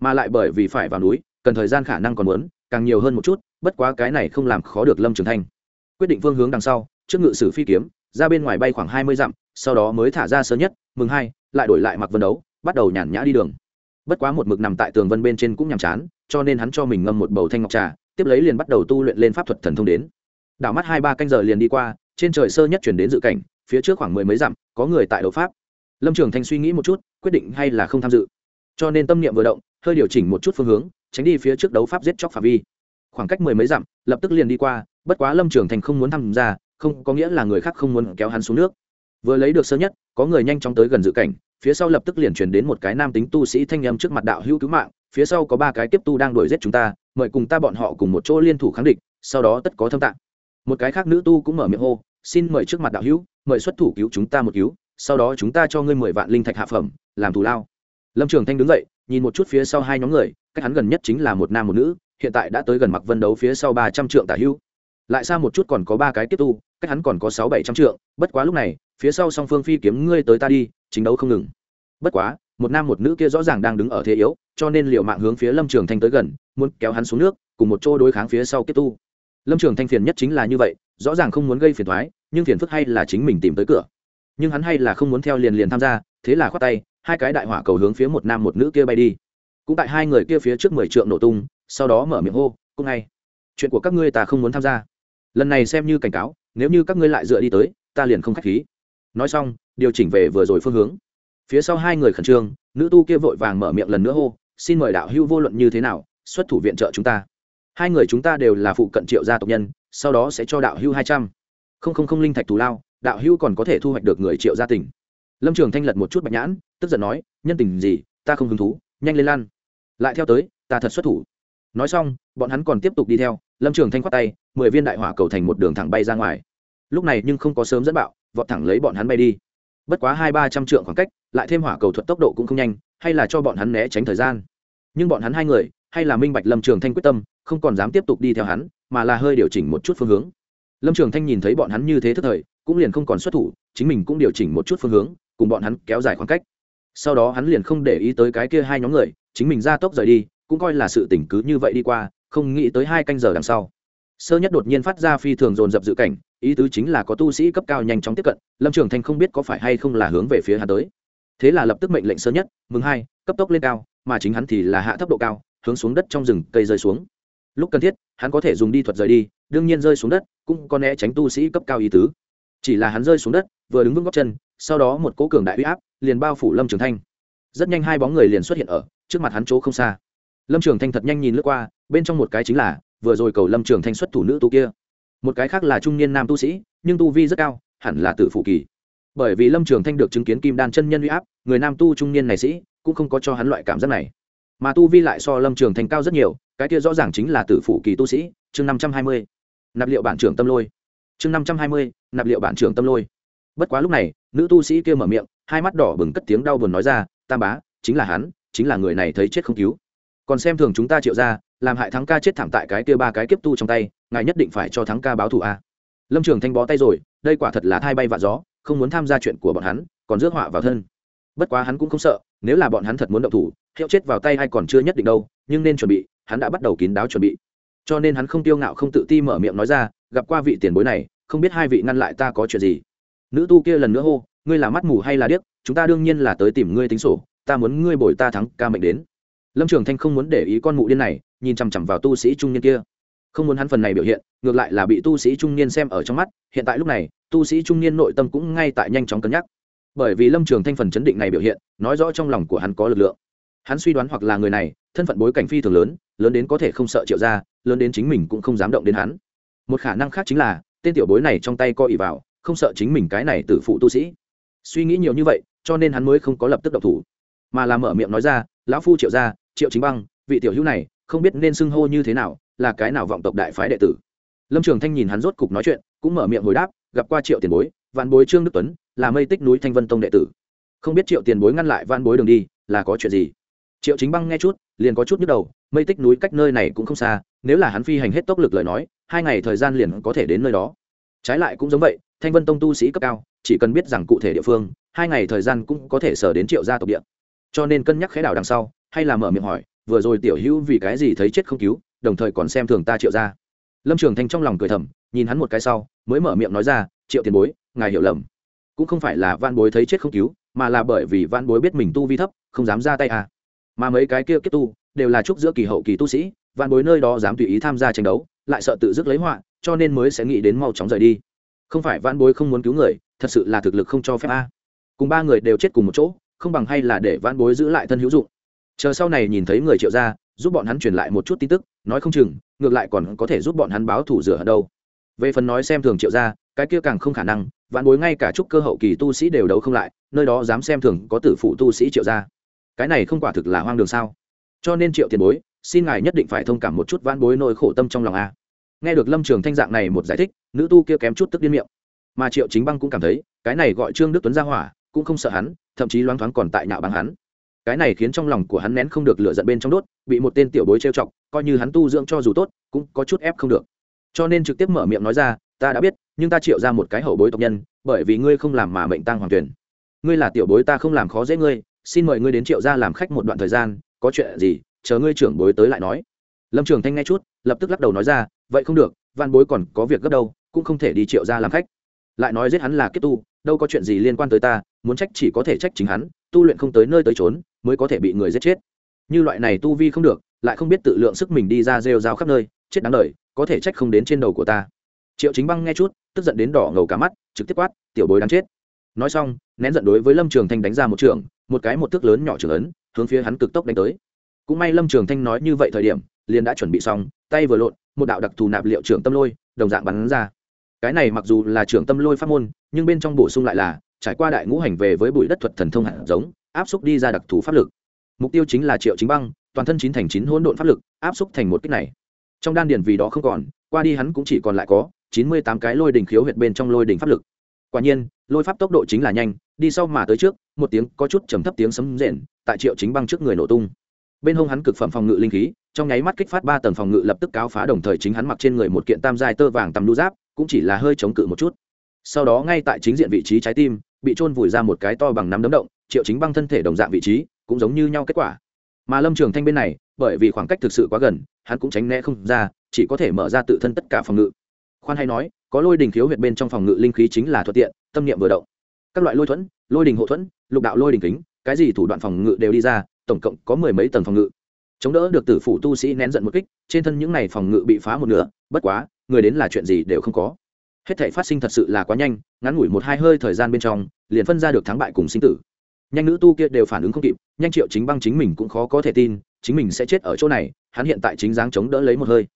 S1: Mà lại bởi vì phải vào núi, cần thời gian khả năng còn muốn, càng nhiều hơn một chút, bất quá cái này không làm khó được lâm trường thanh. Quyết định phương hướng đằng sau, trước ngự sử phi kiếm, ra bên ngoài bay khoảng hai mươi dặm, sau đó mới thả ra sớm nhất, mừng hai, lại đổi lại mặc vân đấu, bắt đầu nhàn nhã đi đường bất quá một mực nằm tại tường vân bên trên cũng nhàm chán, cho nên hắn cho mình ngâm một bầu thanh ngọc trà, tiếp lấy liền bắt đầu tu luyện lên pháp thuật thần thông đến. Đảo mắt hai ba canh giờ liền đi qua, trên trời sơ nhất chuyển đến dự cảnh, phía trước khoảng mười mấy dặm, có người tại đấu pháp. Lâm trường thanh suy nghĩ một chút, quyết định hay là không tham dự. Cho nên tâm niệm vừa động, hơi điều chỉnh một chút phương hướng, tránh đi phía trước đấu pháp giết chóc phạm vi. Khoảng cách mười mấy dặm, lập tức liền đi qua, bất quá lâm trường thành không muốn tham gia, không có nghĩa là người khác không muốn kéo hắn xuống nước. Vừa lấy được sơ nhất, có người nhanh chóng tới gần dự cảnh phía sau lập tức liền truyền đến một cái nam tính tu sĩ thanh âm trước mặt đạo hữu cứu mạng, phía sau có ba cái tiếp tu đang đuổi giết chúng ta, mời cùng ta bọn họ cùng một chỗ liên thủ kháng địch, sau đó tất có thâm tạng. Một cái khác nữ tu cũng mở miệng hô, xin mời trước mặt đạo hữu, mời xuất thủ cứu chúng ta một cứu, sau đó chúng ta cho ngươi mười vạn linh thạch hạ phẩm, làm thù lao. Lâm trường thanh đứng dậy, nhìn một chút phía sau hai nhóm người, cách hắn gần nhất chính là một nam một nữ, hiện tại đã tới gần mặc vân đấu phía sau ba trăm trượng tả hữu. Lại xa một chút còn có ba cái tiếp tu, cách hắn còn có sáu bảy trăm trượng, bất quá lúc này phía sau song phương phi kiếm ngươi tới ta đi chính đấu không ngừng. Bất quá, một nam một nữ kia rõ ràng đang đứng ở thế yếu, cho nên liệu mạng hướng phía lâm trường thanh tới gần, muốn kéo hắn xuống nước, cùng một chỗ đối kháng phía sau kết tu. Lâm trường thanh phiền nhất chính là như vậy, rõ ràng không muốn gây phiền thoái nhưng phiền phức hay là chính mình tìm tới cửa. Nhưng hắn hay là không muốn theo liền liền tham gia, thế là khoát tay, hai cái đại hỏa cầu hướng phía một nam một nữ kia bay đi. Cũng tại hai người kia phía trước mười trượng nổ tung, sau đó mở miệng hô cũng ngay, chuyện của các ngươi ta không muốn tham gia. Lần này xem như cảnh cáo, nếu như các ngươi lại dựa đi tới, ta liền không k h á c h khí nói xong, điều chỉnh về vừa rồi phương hướng. Phía sau hai người khẩn trương, nữ tu kia vội vàng mở miệng lần nữa hô, xin mời đạo hữu vô luận như thế nào, xuất thủ viện trợ chúng ta. Hai người chúng ta đều là phụ cận triệu gia tộc nhân, sau đó sẽ cho đạo hữu hai trăm. Không không không linh thạch thù lao, đạo hữu còn có thể thu hoạch được người triệu gia tỉnh lâm trường thanh lật một chút bạch nhãn, tức giận nói, nhân tình gì, ta không hứng thú, nhanh lên lan. Lại theo tới, ta thật xuất thủ. Nói xong, bọn hắn còn tiếp tục đi theo, lâm trường thanh khoát tay, mười viên đại hỏa cầu thành một đường thẳng bay ra ngoài. Lúc này nhưng không có sớm dẫn bạo vọt thẳng lấy bọn hắn bay đi. Bất quá hai ba trăm trượng khoảng cách, lại thêm hỏa cầu thuật tốc độ cũng không nhanh, hay là cho bọn hắn né tránh thời gian. Nhưng bọn hắn hai người, hay là minh bạch lâm trường thanh quyết tâm, không còn dám tiếp tục đi theo hắn, mà là hơi điều chỉnh một chút phương hướng. Lâm trường thanh nhìn thấy bọn hắn như thế thức thời, cũng liền không còn xuất thủ, chính mình cũng điều chỉnh một chút phương hướng, cùng bọn hắn kéo dài khoảng cách. Sau đó hắn liền không để ý tới cái kia hai nhóm người, chính mình ra tốc rời đi, cũng coi là sự tỉnh cứ như vậy đi qua, không nghĩ tới hai canh giờ đằng sau sơ nhất đột nhiên phát ra phi thường dồn dập dự cảnh, ý tứ chính là có tu sĩ cấp cao nhanh chóng tiếp cận, lâm trường thanh không biết có phải hay không là hướng về phía hắn tới. Thế là lập tức mệnh lệnh sơ nhất, mừng hai, cấp tốc lên cao, mà chính hắn thì là hạ thấp độ cao, hướng xuống đất trong rừng cây rơi xuống. Lúc cần thiết, hắn có thể dùng đi thuật rời đi, đương nhiên rơi xuống đất cũng có né tránh tu sĩ cấp cao ý tứ. Chỉ là hắn rơi xuống đất, vừa đứng vững góc chân, sau đó một cỗ cường đại huy áp liền bao phủ lâm trường thanh. Rất nhanh hai bóng người liền xuất hiện ở trước mặt hắn chỗ không xa. Lâm trường thanh thật nhanh nhìn lướt qua, bên trong một cái chính là vừa rồi cầu lâm trường thanh xuất thủ nữ tu kia. Một cái khác là trung niên nam tu sĩ, nhưng tu vi rất cao, hẳn là tử phụ kỳ. Bởi vì lâm trường thanh được chứng kiến kim đan chân nhân huy áp, người nam tu trung niên này sĩ cũng không có cho hắn loại cảm giác này. Mà tu vi lại so lâm trường thanh cao rất nhiều, cái kia rõ ràng chính là tử phụ kỳ tu sĩ, chương năm trăm hai mươi. Nạp liệu bản trưởng tâm lôi. Chương năm trăm hai mươi, nạp liệu bản trưởng tâm lôi. Bất quá lúc này, nữ tu sĩ kia mở miệng, hai mắt đỏ bừng cất tiếng đau buồn nói ra, tam bá, chính là hắn, chính là người này thấy chết không cứu. Còn xem thường chúng ta triệu ra làm hại thắng ca chết thảm tại cái kia ba cái kiếp tu trong tay, ngài nhất định phải cho thắng ca báo thù a. Lâm trường thanh bó tay rồi, đây quả thật là thai bay vạ gió, không muốn tham gia chuyện của bọn hắn, còn rước họa vào thân. Bất quá hắn cũng không sợ, nếu là bọn hắn thật muốn động thủ, hiệu chết vào tay hay còn chưa nhất định đâu, nhưng nên chuẩn bị, hắn đã bắt đầu kín đáo chuẩn bị. Cho nên hắn không tiêu ngạo không tự ti mở miệng nói ra, gặp qua vị tiền bối này, không biết hai vị ngăn lại ta có chuyện gì. Nữ tu kia lần nữa hô, ngươi là mắt mù hay là điếc, chúng ta đương nhiên là tới tìm ngươi tính sổ, ta muốn ngươi bồi ta thắng ca mệnh đến lâm trường thanh không muốn để ý con mụ điên này, nhìn chằm chằm vào tu sĩ trung niên kia. Không muốn hắn phần này biểu hiện, ngược lại là bị tu sĩ trung niên xem ở trong mắt, hiện tại lúc này, tu sĩ trung niên nội tâm cũng ngay tại nhanh chóng cân nhắc. Bởi vì lâm trường thanh phần chấn định này biểu hiện, nói rõ trong lòng của hắn có lực lượng. Hắn suy đoán hoặc là người này, thân phận bối cảnh phi thường lớn lớn đến có thể không sợ triệu ra lớn đến chính mình cũng không dám động đến hắn. Một khả năng khác chính là, tên tiểu bối này trong tay co ỉ vào, không sợ chính mình cái này từ phụ tu sĩ. Suy nghĩ nhiều như vậy, cho nên hắn mới không có lập tức độc thủ. Mà là mở miệng nói ra, lão phu triệu gia triệu chính băng, vị tiểu hữu này, không biết nên xưng hô như thế nào, là cái nào vọng tộc đại phái đệ tử. Lâm trường thanh nhìn hắn rốt cục nói chuyện, cũng mở miệng hồi đáp, gặp qua triệu tiền bối, vạn bối trương đức tuấn, là mây tích núi thanh vân tông đệ tử. Không biết triệu tiền bối ngăn lại vạn bối đường đi, là có chuyện gì? Triệu chính băng nghe chút, liền có chút nhức đầu, mây tích núi cách nơi này cũng không xa, nếu là hắn phi hành hết tốc lực lời nói, hai ngày thời gian liền có thể đến nơi đó. Trái lại cũng giống vậy, thanh vân tông tu sĩ cấp cao, chỉ cần biết rằng cụ thể địa phương, hai ngày thời gian cũng có thể sở đến triệu gia tộc địa. Cho nên cân nhắc khẽ đảo đằng sau hay là mở miệng hỏi, vừa rồi tiểu hữu vì cái gì thấy chết không cứu, đồng thời còn xem thường ta triệu gia? Lâm trường thanh trong lòng cười thầm, nhìn hắn một cái sau, mới mở miệng nói ra, triệu tiền bối, ngài hiểu lầm. Cũng không phải là van bối thấy chết không cứu, mà là bởi vì van bối biết mình tu vi thấp, không dám ra tay à. Mà mấy cái kia kết tu, đều là chúc giữa kỳ hậu kỳ tu sĩ van bối nơi đó dám tùy ý tham gia tranh đấu, lại sợ tự dứt lấy họa, cho nên mới sẽ nghĩ đến mau chóng rời đi. Không phải van bối không muốn cứu người, thật sự là thực lực không cho phép a. Cùng ba người đều chết cùng một chỗ, không bằng hay là để van bối giữ lại thân hữu dụng chờ sau này nhìn thấy người triệu gia, giúp bọn hắn truyền lại một chút tin tức, nói không chừng, ngược lại còn có thể giúp bọn hắn báo thủ rửa ở đâu. Về phần nói xem thường triệu gia, cái kia càng không khả năng, vạn bối ngay cả chúc cơ hậu kỳ tu sĩ đều đấu không lại, nơi đó dám xem thường có tử phụ tu sĩ triệu gia. Cái này không quả thực là hoang đường sao. Cho nên triệu tiền bối, xin ngài nhất định phải thông cảm một chút vãn bối nỗi khổ tâm trong lòng a. Nghe được lâm trường thanh dạng này một giải thích, nữ tu kia kém chút tức điên miệng. Mà triệu chính băng cũng cảm thấy, cái này gọi trương đức tuấn ra hỏa, cũng không sợ hắn, thậm chí loáng thoáng còn tại nhạo bằng hắn cái này khiến trong lòng của hắn nén không được lửa giận bên trong đốt, bị một tên tiểu bối trêu chọc, coi như hắn tu dưỡng cho dù tốt, cũng có chút ép không được. Cho nên trực tiếp mở miệng nói ra, ta đã biết, nhưng ta triệu ra một cái hậu bối tộc nhân, bởi vì ngươi không làm mà mệnh tăng hoàng tuyển. Ngươi là tiểu bối ta không làm khó dễ ngươi, xin mời ngươi đến triệu ra làm khách một đoạn thời gian, có chuyện gì, chờ ngươi trưởng bối tới lại nói. Lâm trường thanh nghe chút, lập tức lắc đầu nói ra, vậy không được, văn bối còn có việc gấp đâu, cũng không thể đi triệu ra làm khách. Lại nói giết hắn là kiếp tu, đâu có chuyện gì liên quan tới ta, muốn trách chỉ có thể trách chính hắn, tu luyện không tới nơi tới trốn mới có thể bị người giết chết. Như loại này tu vi không được, lại không biết tự lượng sức mình đi ra rêu rao khắp nơi, chết đáng đời, có thể trách không đến trên đầu của ta. Triệu chính băng nghe chút, tức giận đến đỏ ngầu cả mắt, trực tiếp quát, tiểu bối đáng chết. Nói xong, nén giận đối với lâm trường thanh đánh ra một trường, một cái một thước lớn nhỏ trường ấn, hướng phía hắn cực tốc đánh tới. Cũng may lâm trường thanh nói như vậy thời điểm, liền đã chuẩn bị xong, tay vừa lộn, một đạo đặc thù nạp liệu trưởng tâm lôi, đồng dạng bắn ra. Cái này mặc dù là trưởng tâm lôi pháp môn, nhưng bên trong bổ sung lại là, trải qua đại ngũ hành về với bụi đất thuật thần thông hạt giống áp xúc đi ra đặc thù pháp lực. Mục tiêu chính là triệu chính băng, toàn thân chín thành chín hỗn độn pháp lực, áp xúc thành một kích này. Trong đan điền vì đó không còn, qua đi hắn cũng chỉ còn lại có chín mươi tám cái lôi đỉnh khiếu huyệt bên trong lôi đỉnh pháp lực. Quả nhiên, lôi pháp tốc độ chính là nhanh, đi sau mà tới trước, một tiếng có chút trầm thấp tiếng sấm rền, tại triệu chính băng trước người nổ tung. Bên hông hắn cực phẩm phòng ngự linh khí, trong nháy mắt kích phát ba tầng phòng ngự lập tức cáo phá đồng thời chính hắn mặc trên người một kiện tam giai tơ vàng tầm lưu giáp, cũng chỉ là hơi chống cự một chút. Sau đó ngay tại chính diện vị trí trái tim, bị trôn vùi ra một cái to bằng nắm đấm động triệu chính băng thân thể đồng dạng vị trí, cũng giống như nhau kết quả. Mà lâm trường thanh bên này, bởi vì khoảng cách thực sự quá gần, hắn cũng tránh né không ra, chỉ có thể mở ra tự thân tất cả phòng ngự. Khoan hay nói, có lôi đình khiếu huyệt bên trong phòng ngự linh khí chính là thuận tiện, tâm niệm vừa động. Các loại lôi thuẫn, lôi đình hộ thuẫn, lục đạo lôi đình kính, cái gì thủ đoạn phòng ngự đều đi ra, tổng cộng có mười mấy tầng phòng ngự. Chống đỡ được tử phủ tu sĩ nén giận một kích, trên thân những này phòng ngự bị phá một nửa, bất quá, người đến là chuyện gì đều không có. Hết thể phát sinh thật sự là quá nhanh, ngắn ngủi một hai hơi thời gian bên trong, liền phân ra được thắng bại cùng sinh tử nhanh nữ tu kia đều phản ứng không kịp, nhanh triệu chính băng chính mình cũng khó có thể tin, chính mình sẽ chết ở chỗ này, hắn hiện tại chính dáng chống đỡ lấy một hơi.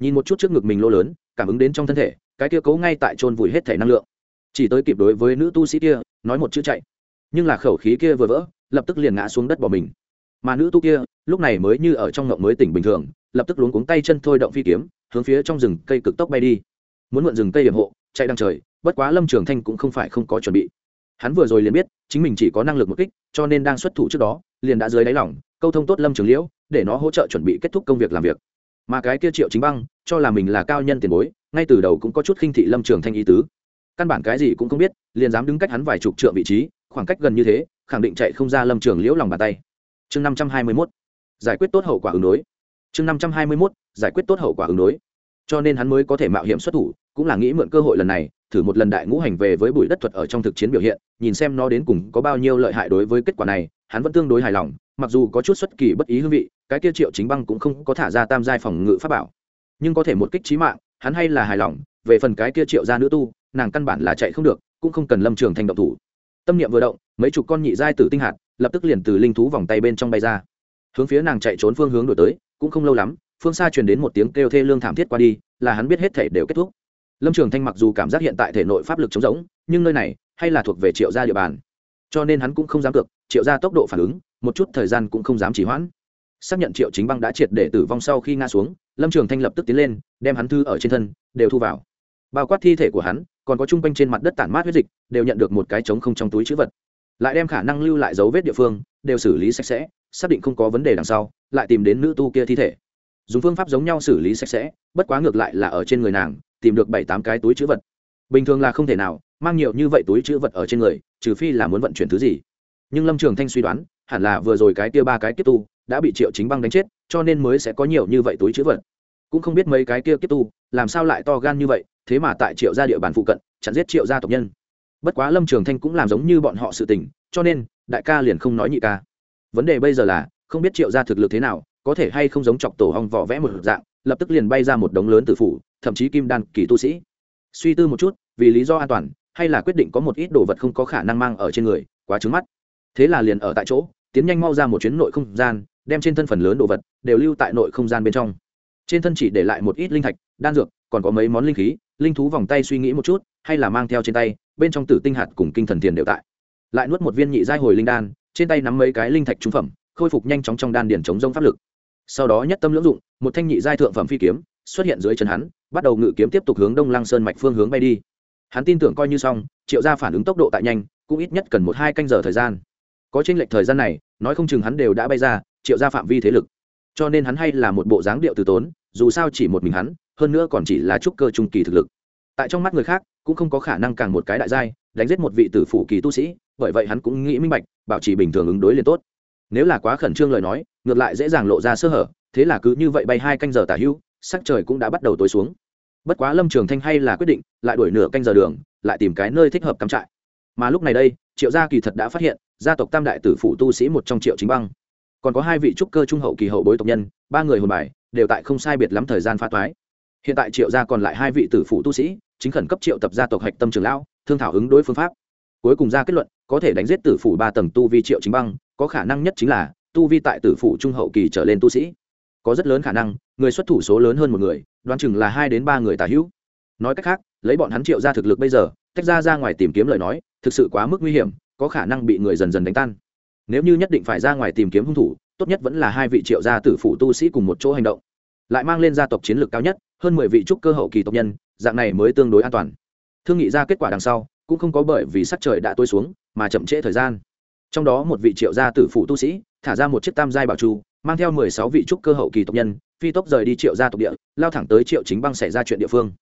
S1: Nhìn một chút trước ngực mình lô lớn, cảm ứng đến trong thân thể, cái kia cố ngay tại chôn vùi hết thể năng lượng. Chỉ tới kịp đối với nữ tu sĩ kia, nói một chữ chạy. Nhưng là khẩu khí kia vừa vỡ, lập tức liền ngã xuống đất bỏ mình. Mà nữ tu kia, lúc này mới như ở trong ngộng mới tỉnh bình thường, lập tức luống cuống tay chân thôi động phi kiếm, hướng phía trong rừng cây cực tốc bay đi. Muốn mượn rừng cây hiểm hộ, chạy đằng trời, bất quá lâm trường thanh cũng không phải không có chuẩn bị. Hắn vừa rồi liền biết chính mình chỉ có năng lực một kích, cho nên đang xuất thủ trước đó, liền đã dưới đáy lỏng câu thông tốt lâm trường liễu, để nó hỗ trợ chuẩn bị kết thúc công việc làm việc. Mà cái kia triệu chính băng, cho là mình là cao nhân tiền bối, ngay từ đầu cũng có chút khinh thị lâm trường thanh ý tứ. Căn bản cái gì cũng không biết, liền dám đứng cách hắn vài chục trượng vị trí, khoảng cách gần như thế, khẳng định chạy không ra lâm trường liễu lòng bàn tay. Chương năm trăm hai mươi mốt, giải quyết tốt hậu quả ứng đối. Chương năm trăm hai mươi mốt, giải quyết tốt hậu quả ứng đối. Cho nên hắn mới có thể mạo hiểm xuất thủ, cũng là nghĩ mượn cơ hội lần này thử một lần đại ngũ hành về với bụi đất thuật ở trong thực chiến biểu hiện, nhìn xem nó đến cùng có bao nhiêu lợi hại đối với kết quả này, hắn vẫn tương đối hài lòng, mặc dù có chút xuất kỳ bất ý hương vị, cái kia triệu chính băng cũng không có thả ra tam giai phòng ngự pháp bảo. Nhưng có thể một kích trí mạng, hắn hay là hài lòng, về phần cái kia triệu ra nữ tu, nàng căn bản là chạy không được, cũng không cần lâm trường thành động thủ. Tâm niệm vừa động, mấy chục con nhị giai tử tinh hạt, lập tức liền từ linh thú vòng tay bên trong bay ra. Hướng phía nàng chạy trốn phương hướng đổi tới, cũng không lâu lắm, phương xa truyền đến một tiếng kêu thê lương thảm thiết qua đi, là hắn biết hết thể đều kết thúc lâm trường thanh mặc dù cảm giác hiện tại thể nội pháp lực chống rỗng, nhưng nơi này hay là thuộc về triệu gia địa bàn. Cho nên hắn cũng không dám cược, triệu gia tốc độ phản ứng, một chút thời gian cũng không dám chỉ hoãn. Xác nhận triệu chính băng đã triệt để tử vong sau khi ngã xuống, lâm trường thanh lập tức tiến lên, đem hắn thư ở trên thân, đều thu vào. Bao quát thi thể của hắn, còn có chung quanh trên mặt đất tản mát huyết dịch, đều nhận được một cái trống không trong túi chữ vật. Lại đem khả năng lưu lại dấu vết địa phương, đều xử lý sạch sẽ, xác định không có vấn đề đằng sau, lại tìm đến nữ tu kia thi thể. Dùng phương pháp giống nhau xử lý sạch sẽ, bất quá ngược lại là ở trên người nàng tìm được bảy tám cái túi chữ vật. Bình thường là không thể nào, mang nhiều như vậy túi chữ vật ở trên người, trừ phi là muốn vận chuyển thứ gì. Nhưng lâm trường thanh suy đoán, hẳn là vừa rồi cái kia ba cái kiếp tu đã bị triệu chính băng đánh chết, cho nên mới sẽ có nhiều như vậy túi chữ vật. Cũng không biết mấy cái kia kiếp tu, làm sao lại to gan như vậy, thế mà tại triệu gia địa bàn phụ cận, chặn giết triệu gia tộc nhân. Bất quá lâm trường thanh cũng làm giống như bọn họ sự tình, cho nên, đại ca liền không nói nhị ca. Vấn đề bây giờ là, không biết triệu gia thực lực thế nào, có thể hay không giống chọc tổ hong vỏ vẽ một dạng, lập tức liền bay ra một đống lớn từ phủ thậm chí kim đan kỳ tu sĩ. Suy tư một chút, vì lý do an toàn, hay là quyết định có một ít đồ vật không có khả năng mang ở trên người, quá trứng mắt. Thế là liền ở tại chỗ, tiến nhanh mau ra một chuyến nội không gian, đem trên thân phần lớn đồ vật đều lưu tại nội không gian bên trong. Trên thân chỉ để lại một ít linh thạch, đan dược, còn có mấy món linh khí, linh thú vòng tay suy nghĩ một chút, hay là mang theo trên tay, bên trong tử tinh hạt cùng kinh thần tiền đều tại. Lại nuốt một viên nhị giai hồi linh đan, trên tay nắm mấy cái linh thạch trung phẩm, khôi phục nhanh chóng trong đan điển chống rông pháp lực. Sau đó nhất tâm lưỡng dụng, một thanh nhị giai thượng phẩm phi kiếm xuất hiện dưới chân hắn bắt đầu ngự kiếm tiếp tục hướng đông lăng sơn mạch phương hướng bay đi. Hắn tin tưởng coi như xong, triệu ra phản ứng tốc độ tại nhanh, cũng ít nhất cần một hai canh giờ thời gian. Có tranh lệch thời gian này, nói không chừng hắn đều đã bay ra, triệu ra phạm vi thế lực. Cho nên hắn hay là một bộ dáng điệu từ tốn, dù sao chỉ một mình hắn, hơn nữa còn chỉ là trúc cơ trung kỳ thực lực. Tại trong mắt người khác, cũng không có khả năng càng một cái đại giai, đánh giết một vị tử phủ kỳ tu sĩ, bởi vậy hắn cũng nghĩ minh bạch, bảo trì bình thường ứng đối liền tốt. Nếu là quá khẩn trương lời nói, ngược lại dễ dàng lộ ra sơ hở, thế là cứ như vậy bay hai canh giờ tả hữu sắc trời cũng đã bắt đầu tối xuống bất quá lâm trường thanh hay là quyết định, lại đuổi nửa canh giờ đường, lại tìm cái nơi thích hợp cắm trại. Mà lúc này đây, triệu gia kỳ thật đã phát hiện, gia tộc tam đại tử phụ tu sĩ một trong triệu chính băng. Còn có hai vị trúc cơ trung hậu kỳ hậu bối tộc nhân, ba người hồn bài, đều tại không sai biệt lắm thời gian phá toái. Hiện tại triệu gia còn lại hai vị tử phụ tu sĩ, chính khẩn cấp triệu tập gia tộc hạch tâm trường lão, thương thảo ứng đối phương pháp. Cuối cùng ra kết luận, có thể đánh giết tử phủ ba tầng tu vi triệu chính băng, có khả năng nhất chính là, tu vi tại tử phủ trung hậu kỳ trở lên tu sĩ. Có rất lớn khả năng, người xuất thủ số lớn hơn một người đoán chừng là hai đến ba người tà hữu. Nói cách khác, lấy bọn hắn triệu ra thực lực bây giờ, tách ra ra ngoài tìm kiếm lời nói, thực sự quá mức nguy hiểm, có khả năng bị người dần dần đánh tan. Nếu như nhất định phải ra ngoài tìm kiếm hung thủ, tốt nhất vẫn là hai vị triệu gia tử phủ tu sĩ cùng một chỗ hành động. Lại mang lên gia tộc chiến lược cao nhất, hơn mười vị trúc cơ hậu kỳ tộc nhân, dạng này mới tương đối an toàn. Thương nghị ra kết quả đằng sau, cũng không có bởi vì sắc trời đã tối xuống, mà chậm trễ thời gian. Trong đó một vị triệu gia tử phủ tu sĩ, thả ra một chiếc tam giai bảo chu mang theo mười sáu vị trúc cơ hậu kỳ tộc nhân, phi tốc rời đi triệu gia tộc địa, lao thẳng tới triệu chính băng xảy ra chuyện địa phương.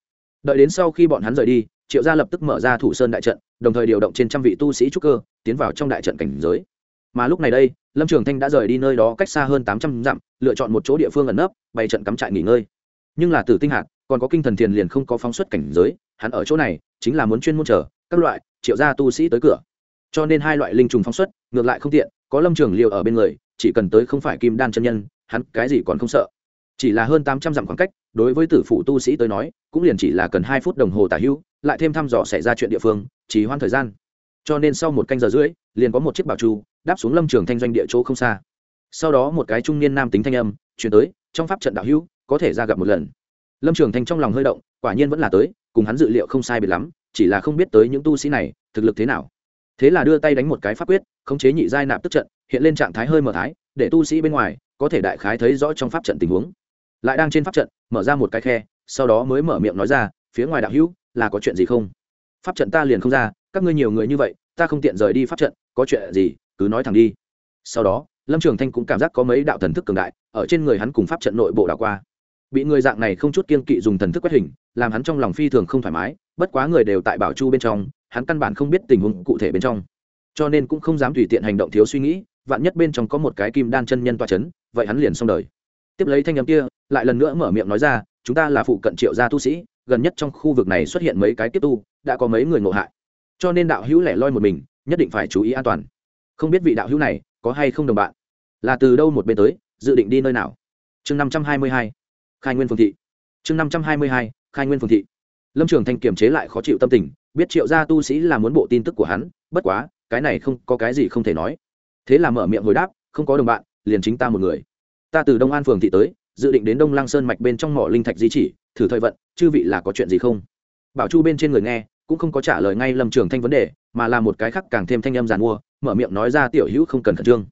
S1: Đợi đến sau khi bọn hắn rời đi, triệu gia lập tức mở ra thủ sơn đại trận, đồng thời điều động trên trăm vị tu sĩ trúc cơ, tiến vào trong đại trận cảnh giới. Mà lúc này đây, lâm trường thanh đã rời đi nơi đó cách xa hơn tám trăm dặm, lựa chọn một chỗ địa phương ẩn nấp, bày trận cắm trại nghỉ ngơi. Nhưng là tử tinh hạt còn có kinh thần thiền liền không có phóng xuất cảnh giới, hắn ở chỗ này, chính là muốn chuyên môn chờ các loại triệu gia tu sĩ tới cửa. Cho nên hai loại linh trùng phóng xuất, ngược lại không tiện, có lâm trường liều ở bên người chỉ cần tới không phải kim đan chân nhân, hắn cái gì còn không sợ. Chỉ là hơn tám trăm dặm khoảng cách, đối với tử phụ tu sĩ tới nói, cũng liền chỉ là cần hai phút đồng hồ tả hữu, lại thêm thăm dò xảy ra chuyện địa phương, chỉ hoan thời gian. Cho nên sau một canh giờ rưỡi, liền có một chiếc bảo chu đáp xuống lâm trường thanh doanh địa chỗ không xa. Sau đó một cái trung niên nam tính thanh âm, chuyển tới, trong pháp trận đạo hữu, có thể ra gặp một lần. Lâm trường thanh trong lòng hơi động, quả nhiên vẫn là tới, cùng hắn dự liệu không sai biệt lắm, chỉ là không biết tới những tu sĩ này, thực lực thế nào. Thế là đưa tay đánh một cái pháp quyết khống chế nhị giai nạp tức trận, hiện lên trạng thái hơi mở thái, để tu sĩ bên ngoài có thể đại khái thấy rõ trong pháp trận tình huống. Lại đang trên pháp trận, mở ra một cái khe, sau đó mới mở miệng nói ra, phía ngoài đạo hữu, là có chuyện gì không? Pháp trận ta liền không ra, các ngươi nhiều người như vậy, ta không tiện rời đi pháp trận, có chuyện gì, cứ nói thẳng đi. Sau đó, lâm trường thanh cũng cảm giác có mấy đạo thần thức cường đại, ở trên người hắn cùng pháp trận nội bộ đảo qua. Bị người dạng này không chút kiên kỵ dùng thần thức quét hình, làm hắn trong lòng phi thường không thoải mái, bất quá người đều tại bảo chu bên trong, hắn căn bản không biết tình huống cụ thể bên trong cho nên cũng không dám tùy tiện hành động thiếu suy nghĩ, vạn nhất bên trong có một cái kim đan chân nhân toa c h ấ n vậy hắn liền xong đời. Tiếp lấy thanh â m kia, lại lần nữa mở miệng nói ra, chúng ta là phụ cận triệu gia tu sĩ, gần nhất trong khu vực này xuất hiện mấy cái tiếp tu, đã có mấy người ngộ hại. Cho nên đạo hữu lẻ loi một mình, nhất định phải chú ý an toàn. Không biết vị đạo hữu này có hay không đồng bạn? Là từ đâu một bên tới, dự định đi nơi nào? Chương năm trăm hai mươi hai, khai nguyên phương thị. Chương năm trăm hai mươi hai, khai nguyên phương thị. Lâm trường thanh kiềm chế lại khó chịu tâm tình, biết triệu gia tu sĩ là muốn bộ tin tức của hắn, bất quá cái này không có cái gì không thể nói. Thế là mở miệng hồi đáp, không có đồng bạn, liền chính ta một người. Ta từ đông an phường thị tới, dự định đến đông lăng sơn mạch bên trong mỏ linh thạch di chỉ, thử thời vận, chư vị là có chuyện gì không? Bảo chu bên trên người nghe, cũng không có trả lời ngay lâm trường thanh vấn đề, mà là một cái khác càng thêm thanh âm giàn mua, mở miệng nói ra tiểu hữu không cần khẩn trương.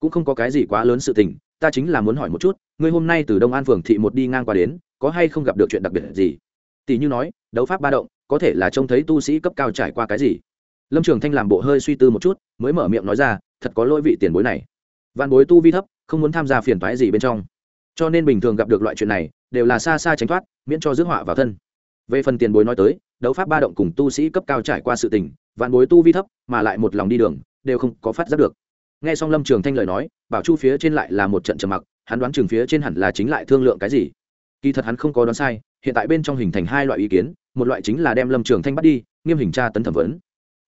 S1: Cũng không có cái gì quá lớn sự tình, ta chính là muốn hỏi một chút, ngươi hôm nay từ đông an phường thị một đi ngang qua đến, có hay không gặp được chuyện đặc biệt gì? Tỷ như nói, đấu pháp ba động, có thể là trông thấy tu sĩ cấp cao trải qua cái gì? Lâm trường thanh làm bộ hơi suy tư một chút, mới mở miệng nói ra, thật có lỗi vị tiền bối này. Văn bối tu vi thấp, không muốn tham gia phiền toái gì bên trong. Cho nên bình thường gặp được loại chuyện này, đều là xa xa tránh thoát, miễn cho rước họa vào thân. Về phần tiền bối nói tới, đấu pháp ba động cùng tu sĩ cấp cao trải qua sự tình, vạn bối tu vi thấp, mà lại một lòng đi đường, đều không có phát giác được. Nghe xong lâm trường thanh lời nói, bảo chu phía trên lại là một trận trầm mặc, hắn đoán trường phía trên hẳn là chính lại thương lượng cái gì. Kỳ thật hắn không có đoán sai, hiện tại bên trong hình thành hai loại ý kiến, một loại chính là đem lâm trường thanh bắt đi, nghiêm hình tra tấn thẩm vấn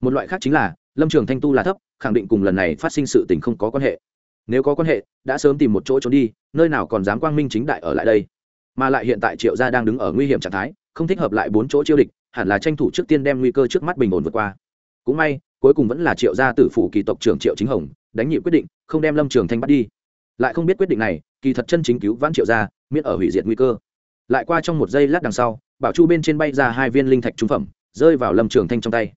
S1: một loại khác chính là, lâm trường thanh tu là thấp, khẳng định cùng lần này phát sinh sự tình không có quan hệ. Nếu có quan hệ, đã sớm tìm một chỗ trốn đi, nơi nào còn dám quang minh chính đại ở lại đây. Mà lại hiện tại triệu gia đang đứng ở nguy hiểm trạng thái, không thích hợp lại bốn chỗ chiêu địch, hẳn là tranh thủ trước tiên đem nguy cơ trước mắt bình ổn vượt qua. Cũng may, cuối cùng vẫn là triệu gia tử phủ kỳ tộc trưởng triệu chính hồng, đánh nhị quyết định, không đem lâm trường thanh bắt đi. Lại không biết quyết định này, kỳ thật chân chính cứu vãn triệu gia, miễn ở hủy diệt nguy cơ. Lại qua trong một giây lát đằng sau, bảo chu bên trên bay ra hai viên linh thạch trung phẩm, rơi vào lâm trường thanh trong tay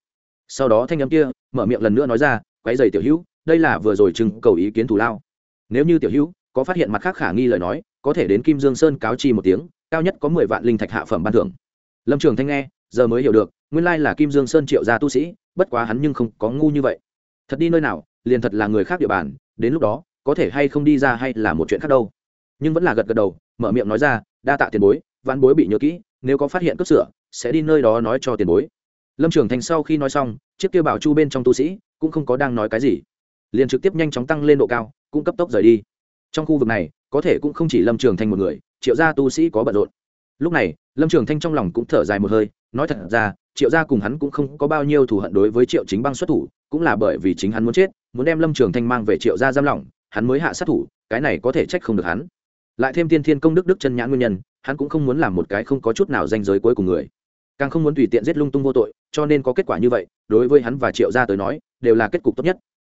S1: sau đó thanh âm kia mở miệng lần nữa nói ra quái dày tiểu hữu, đây là vừa rồi chừng cầu ý kiến thủ lao. Nếu như tiểu hữu có phát hiện mặt khác khả nghi lời nói, có thể đến kim dương sơn cáo chi một tiếng, cao nhất có mười vạn linh thạch hạ phẩm ban thưởng. Lâm trường thanh nghe, giờ mới hiểu được, nguyên lai là kim dương sơn triệu gia tu sĩ, bất quá hắn nhưng không có ngu như vậy. Thật đi nơi nào, liền thật là người khác địa bàn, đến lúc đó, có thể hay không đi ra hay là một chuyện khác đâu. Nhưng vẫn là gật gật đầu, mở miệng nói ra, đa tạ tiền bối văn bối bị nhớ kỹ, nếu có phát hiện cướp sửa, sẽ đi nơi đó nói cho tiền bối lâm trường thành sau khi nói xong, chiếc kia bảo chu bên trong tu sĩ cũng không có đang nói cái gì. Liền trực tiếp nhanh chóng tăng lên độ cao, cũng cấp tốc rời đi. Trong khu vực này, có thể cũng không chỉ lâm trường thanh một người, triệu gia tu sĩ có bận rộn. Lúc này, lâm trường thanh trong lòng cũng thở dài một hơi, nói thật ra, triệu gia cùng hắn cũng không có bao nhiêu thù hận đối với triệu chính băng xuất thủ, cũng là bởi vì chính hắn muốn chết, muốn đem lâm trường thanh mang về triệu gia giam lỏng, hắn mới hạ sát thủ, cái này có thể trách không được hắn. Lại thêm tiên thiên công đức đức chân nhãn nguyên nhân, hắn cũng không muốn làm một cái không có chút nào danh giới cuối cùng người càng không muốn tùy tiện giết lung tung vô tội, cho nên có kết quả như vậy, đối với hắn và triệu gia tới nói, đều là kết cục tốt nhất.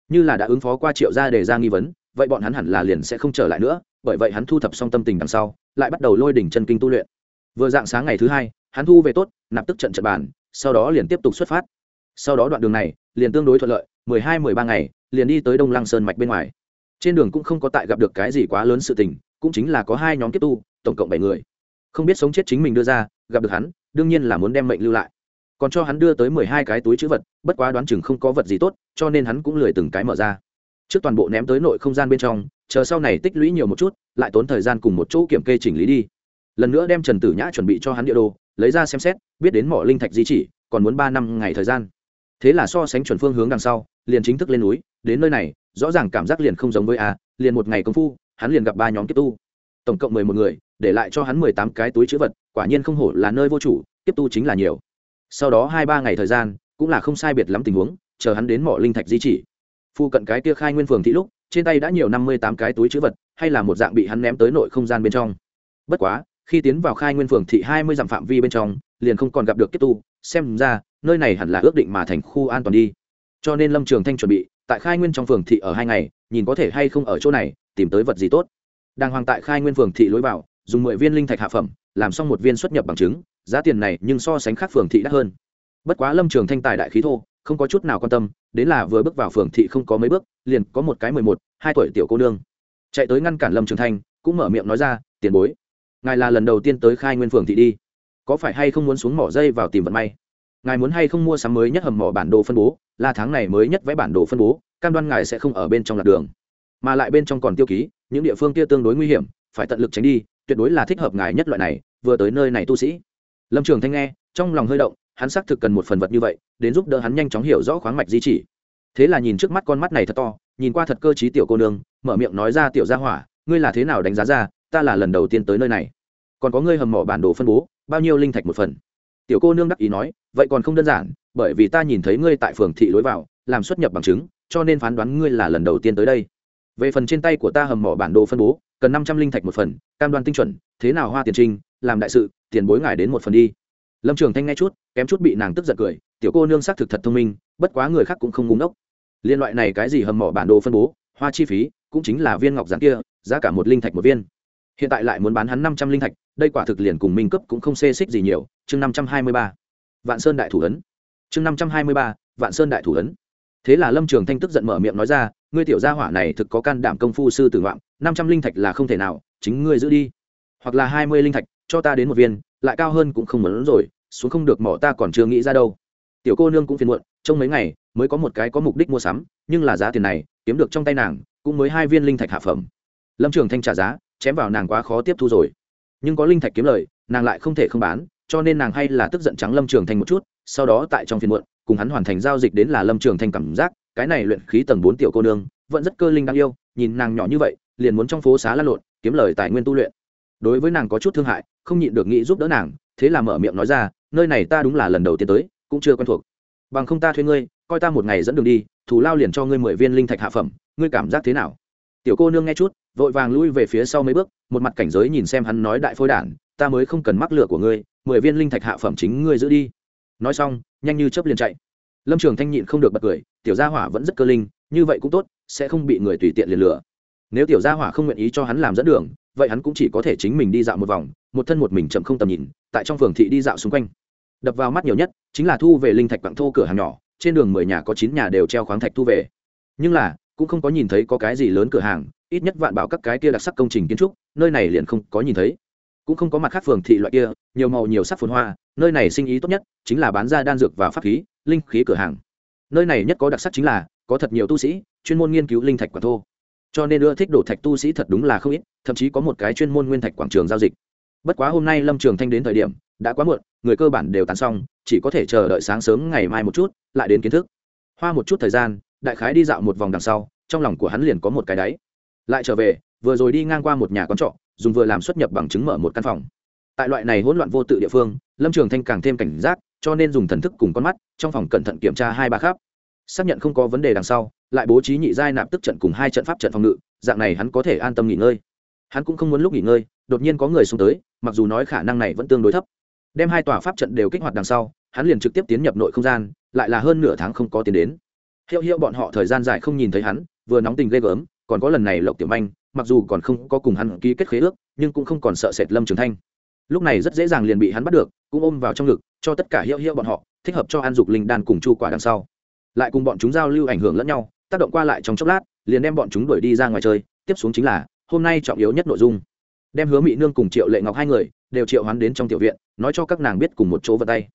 S1: Như là đã ứng phó qua triệu gia đề ra nghi vấn, vậy bọn hắn hẳn là liền sẽ không trở lại nữa, bởi vậy hắn thu thập xong tâm tình đằng sau, lại bắt đầu lôi đỉnh chân kinh tu luyện. Vừa dạng sáng ngày thứ hai, hắn thu về tốt, nạp tức trận trận bàn, sau đó liền tiếp tục xuất phát. Sau đó đoạn đường này, liền tương đối thuận lợi, mười hai, mười ba ngày, liền đi tới đông lăng sơn mạch bên ngoài. Trên đường cũng không có tại gặp được cái gì quá lớn sự tình, cũng chính là có hai nhóm kiếp tu, tổng cộng bảy người không biết sống chết chính mình đưa ra, gặp được hắn, đương nhiên là muốn đem mệnh lưu lại. Còn cho hắn đưa tới mười hai cái túi chữ vật, bất quá đoán chừng không có vật gì tốt, cho nên hắn cũng lười từng cái mở ra. Trước toàn bộ ném tới nội không gian bên trong, chờ sau này tích lũy nhiều một chút, lại tốn thời gian cùng một chỗ kiểm kê chỉnh lý đi. Lần nữa đem trần tử nhã chuẩn bị cho hắn địa đồ, lấy ra xem xét, biết đến mỏ linh thạch di chỉ, còn muốn ba năm ngày thời gian. Thế là so sánh chuẩn phương hướng đằng sau, liền chính thức lên núi, đến nơi này, rõ ràng cảm giác liền không giống với a, liền một ngày công phu, hắn liền gặp ba nhóm kiếp tu. Tổng cộng mười một người để lại cho hắn mười tám cái túi chữ vật, quả nhiên không hổ là nơi vô chủ kiếp tu chính là nhiều. Sau đó hai ba ngày thời gian, cũng là không sai biệt lắm tình huống, chờ hắn đến mỏ linh thạch di chỉ. Phu cận cái kia khai nguyên phường thị lúc, trên tay đã nhiều năm mươi tám cái túi chữ vật, hay là một dạng bị hắn ném tới nội không gian bên trong. Bất quá, khi tiến vào khai nguyên phường thị hai mươi dặm phạm vi bên trong, liền không còn gặp được kiếp tu, xem ra, nơi này hẳn là ước định mà thành khu an toàn đi. Cho nên lâm trường thanh chuẩn bị, tại khai nguyên trong phường thị ở hai ngày, nhìn có thể hay không ở chỗ này, tìm tới vật gì tốt. Đang hoàng tại khai nguyên phường thị lối vào dùng mười viên linh thạch hạ phẩm, làm xong một viên xuất nhập bằng chứng, giá tiền này nhưng so sánh khác phường thị đắt hơn. Bất quá lâm trường thanh tài đại khí thô, không có chút nào quan tâm, đến là vừa bước vào phường thị không có mấy bước, liền có một cái mười một, hai tuổi tiểu cô nương. Chạy tới ngăn cản lâm trường thanh, cũng mở miệng nói ra, tiền bối, ngài là lần đầu tiên tới khai nguyên phường thị đi. Có phải hay không muốn xuống mỏ dây vào tìm vận may? Ngài muốn hay không mua sắm mới nhất hầm mỏ bản đồ phân bố, là tháng này mới nhất vẽ bản đồ phân bố, cam đoan ngài sẽ không ở bên trong lạc đường. Mà lại bên trong còn tiêu ký, những địa phương kia tương đối nguy hiểm, phải tận lực tránh đi tuyệt đối là thích hợp ngài nhất loại này, vừa tới nơi này tu sĩ. Lâm trường thanh nghe, trong lòng hơi động, hắn xác thực cần một phần vật như vậy, đến giúp đỡ hắn nhanh chóng hiểu rõ khoáng mạch di chỉ. Thế là nhìn trước mắt con mắt này thật to, nhìn qua thật cơ t tiểu cô nương, mở miệng nói ra, tiểu gia hỏa, ngươi là thế nào đánh giá ra, ta là lần đầu tiên tới nơi này? Còn có ngươi hầm mỏ bản đồ phân bố, bao nhiêu linh thạch một phần? Tiểu cô nương đắc ý nói, vậy còn không đơn giản, bởi vì ta nhìn thấy ngươi tại phường thị lối vào, làm xuất nhập bằng chứng, cho nên phán đoán ngươi là lần đầu tiên tới đây. Về phần trên tay của ta hầm mỏ bản đồ phân bố cần năm trăm linh thạch một phần, cam đoan tinh chuẩn, thế nào hoa tiền trinh làm đại sự, tiền bối ngài đến một phần đi. Lâm trường thanh nghe chút, kém chút bị nàng tức giận cười, tiểu cô nương xác thực thật thông minh, bất quá người khác cũng không ngúng ốc liên loại này cái gì hầm mỏ bản đồ phân bố, hoa chi phí, cũng chính là viên ngọc giản kia, giá cả một linh thạch một viên. Hiện tại lại muốn bán hắn năm trăm linh thạch, đây quả thực liền cùng minh cấp cũng không xê xích gì nhiều, chương năm trăm hai mươi ba. Vạn sơn đại thủ ấn. Chương năm trăm hai mươi ba, vạn sơn đại thủ ấn thế là lâm trường thanh tức giận mở miệng nói ra, ngươi tiểu gia hỏa này thực có can đảm công phu sư tử ngoạm, năm trăm linh thạch là không thể nào, chính ngươi giữ đi. Hoặc là hai mươi linh thạch, cho ta đến một viên, lại cao hơn cũng không muốn rồi, xuống không được mỏ ta còn chưa nghĩ ra đâu. Tiểu cô nương cũng phiền muộn, trong mấy ngày mới có một cái có mục đích mua sắm, nhưng là giá tiền này, kiếm được trong tay nàng, cũng mới hai viên linh thạch hạ phẩm. Lâm trường thanh trả giá, chém vào nàng quá khó tiếp thu rồi. Nhưng có linh thạch kiếm lời, nàng lại không thể không bán, cho nên nàng hay là tức giận trắng lâm trường thanh một chút, sau đó tại trong phiền muộn cùng hắn hoàn thành giao dịch đến là lâm trường thanh cảm giác, cái này luyện khí tầng bốn tiểu cô nương, vẫn rất cơ linh đáng yêu, nhìn nàng nhỏ như vậy, liền muốn trong phố xá lăn lộn, kiếm lời tài nguyên tu luyện. Đối với nàng có chút thương hại, không nhịn được nghĩ giúp đỡ nàng, thế là mở miệng nói ra, nơi này ta đúng là lần đầu tiên tới, cũng chưa quen thuộc. Bằng không ta thuê ngươi, coi ta một ngày dẫn đường đi, thù lao liền cho ngươi mười viên linh thạch hạ phẩm, ngươi cảm giác thế nào? Tiểu cô nương nghe chút, vội vàng lui về phía sau mấy bước, một mặt cảnh giới nhìn xem hắn nói đại phôi đản, ta mới không cần mắc lửa của ngươi, mười viên linh thạch hạ phẩm chính ngươi giữ đi nói xong, nhanh như chớp liền chạy. Lâm trường thanh nhịn không được bật cười, tiểu gia hỏa vẫn rất cơ linh, như vậy cũng tốt, sẽ không bị người tùy tiện liền lửa nếu tiểu gia hỏa không nguyện ý cho hắn làm dẫn đường, vậy hắn cũng chỉ có thể chính mình đi dạo một vòng, một thân một mình chậm không tầm nhìn, tại trong phường thị đi dạo xung quanh. Đập vào mắt nhiều nhất, chính là thu về linh thạch quặng thô cửa hàng nhỏ, trên đường mười nhà có chín nhà đều treo khoáng thạch thu về. Nhưng là, cũng không có nhìn thấy có cái gì lớn cửa hàng, ít nhất vạn bảo các cái kia đặc sắc công trình kiến trúc, nơi này liền không có nhìn thấy cũng không có mặt khác phường thị loại kia, nhiều màu nhiều sắc phồn hoa, nơi này sinh ý tốt nhất chính là bán ra đan dược và pháp khí, linh khí cửa hàng. Nơi này nhất có đặc sắc chính là, có thật nhiều tu sĩ, chuyên môn nghiên cứu linh thạch quả thô. Cho nên ưa thích đổ thạch tu sĩ thật đúng là không ít, thậm chí có một cái chuyên môn nguyên thạch quảng trường giao dịch. Bất quá hôm nay lâm trường thanh đến thời điểm, đã quá muộn, người cơ bản đều tàn xong, chỉ có thể chờ đợi sáng sớm ngày mai một chút, lại đến kiến thức. Hoa một chút thời gian, đại khái đi dạo một vòng đằng sau, trong lòng của hắn liền có một cái đáy. Lại trở về, vừa rồi đi ngang qua một nhà con trọ dùng vừa làm xuất nhập bằng chứng mở một căn phòng. Tại loại này hỗn loạn vô tự địa phương, lâm trường thanh càng thêm cảnh giác, cho nên dùng thần thức cùng con mắt, trong phòng cẩn thận kiểm tra hai ba khắp. Xác nhận không có vấn đề đằng sau, lại bố trí nhị giai nạp tức trận cùng hai trận pháp trận phòng ngự, dạng này hắn có thể an tâm nghỉ ngơi. Hắn cũng không muốn lúc nghỉ ngơi, đột nhiên có người xuống tới, mặc dù nói khả năng này vẫn tương đối thấp. Đem hai tòa pháp trận đều kích hoạt đằng sau, hắn liền trực tiếp tiến nhập nội không gian, lại là hơn nửa tháng không có tiến đến. Hiệu hiệu bọn họ thời gian dài không nhìn thấy hắn, vừa nóng tình ghê gớm, còn có lần này lộc tiểu manh mặc dù còn không có cùng hắn ký kết khế ước, nhưng cũng không còn sợ sệt lâm trường thanh. Lúc này rất dễ dàng liền bị hắn bắt được, cũng ôm vào trong ngực, cho tất cả hiệu hiệu bọn họ, thích hợp cho an dục linh đan cùng chu quả đằng sau. Lại cùng bọn chúng giao lưu ảnh hưởng lẫn nhau, tác động qua lại trong chốc lát, liền đem bọn chúng đuổi đi ra ngoài chơi. Tiếp xuống chính là, hôm nay trọng yếu nhất nội dung. Đem hứa mỹ nương cùng triệu lệ ngọc hai người, đều triệu hoán đến trong tiểu viện, nói cho các nàng biết cùng một chỗ vật tay.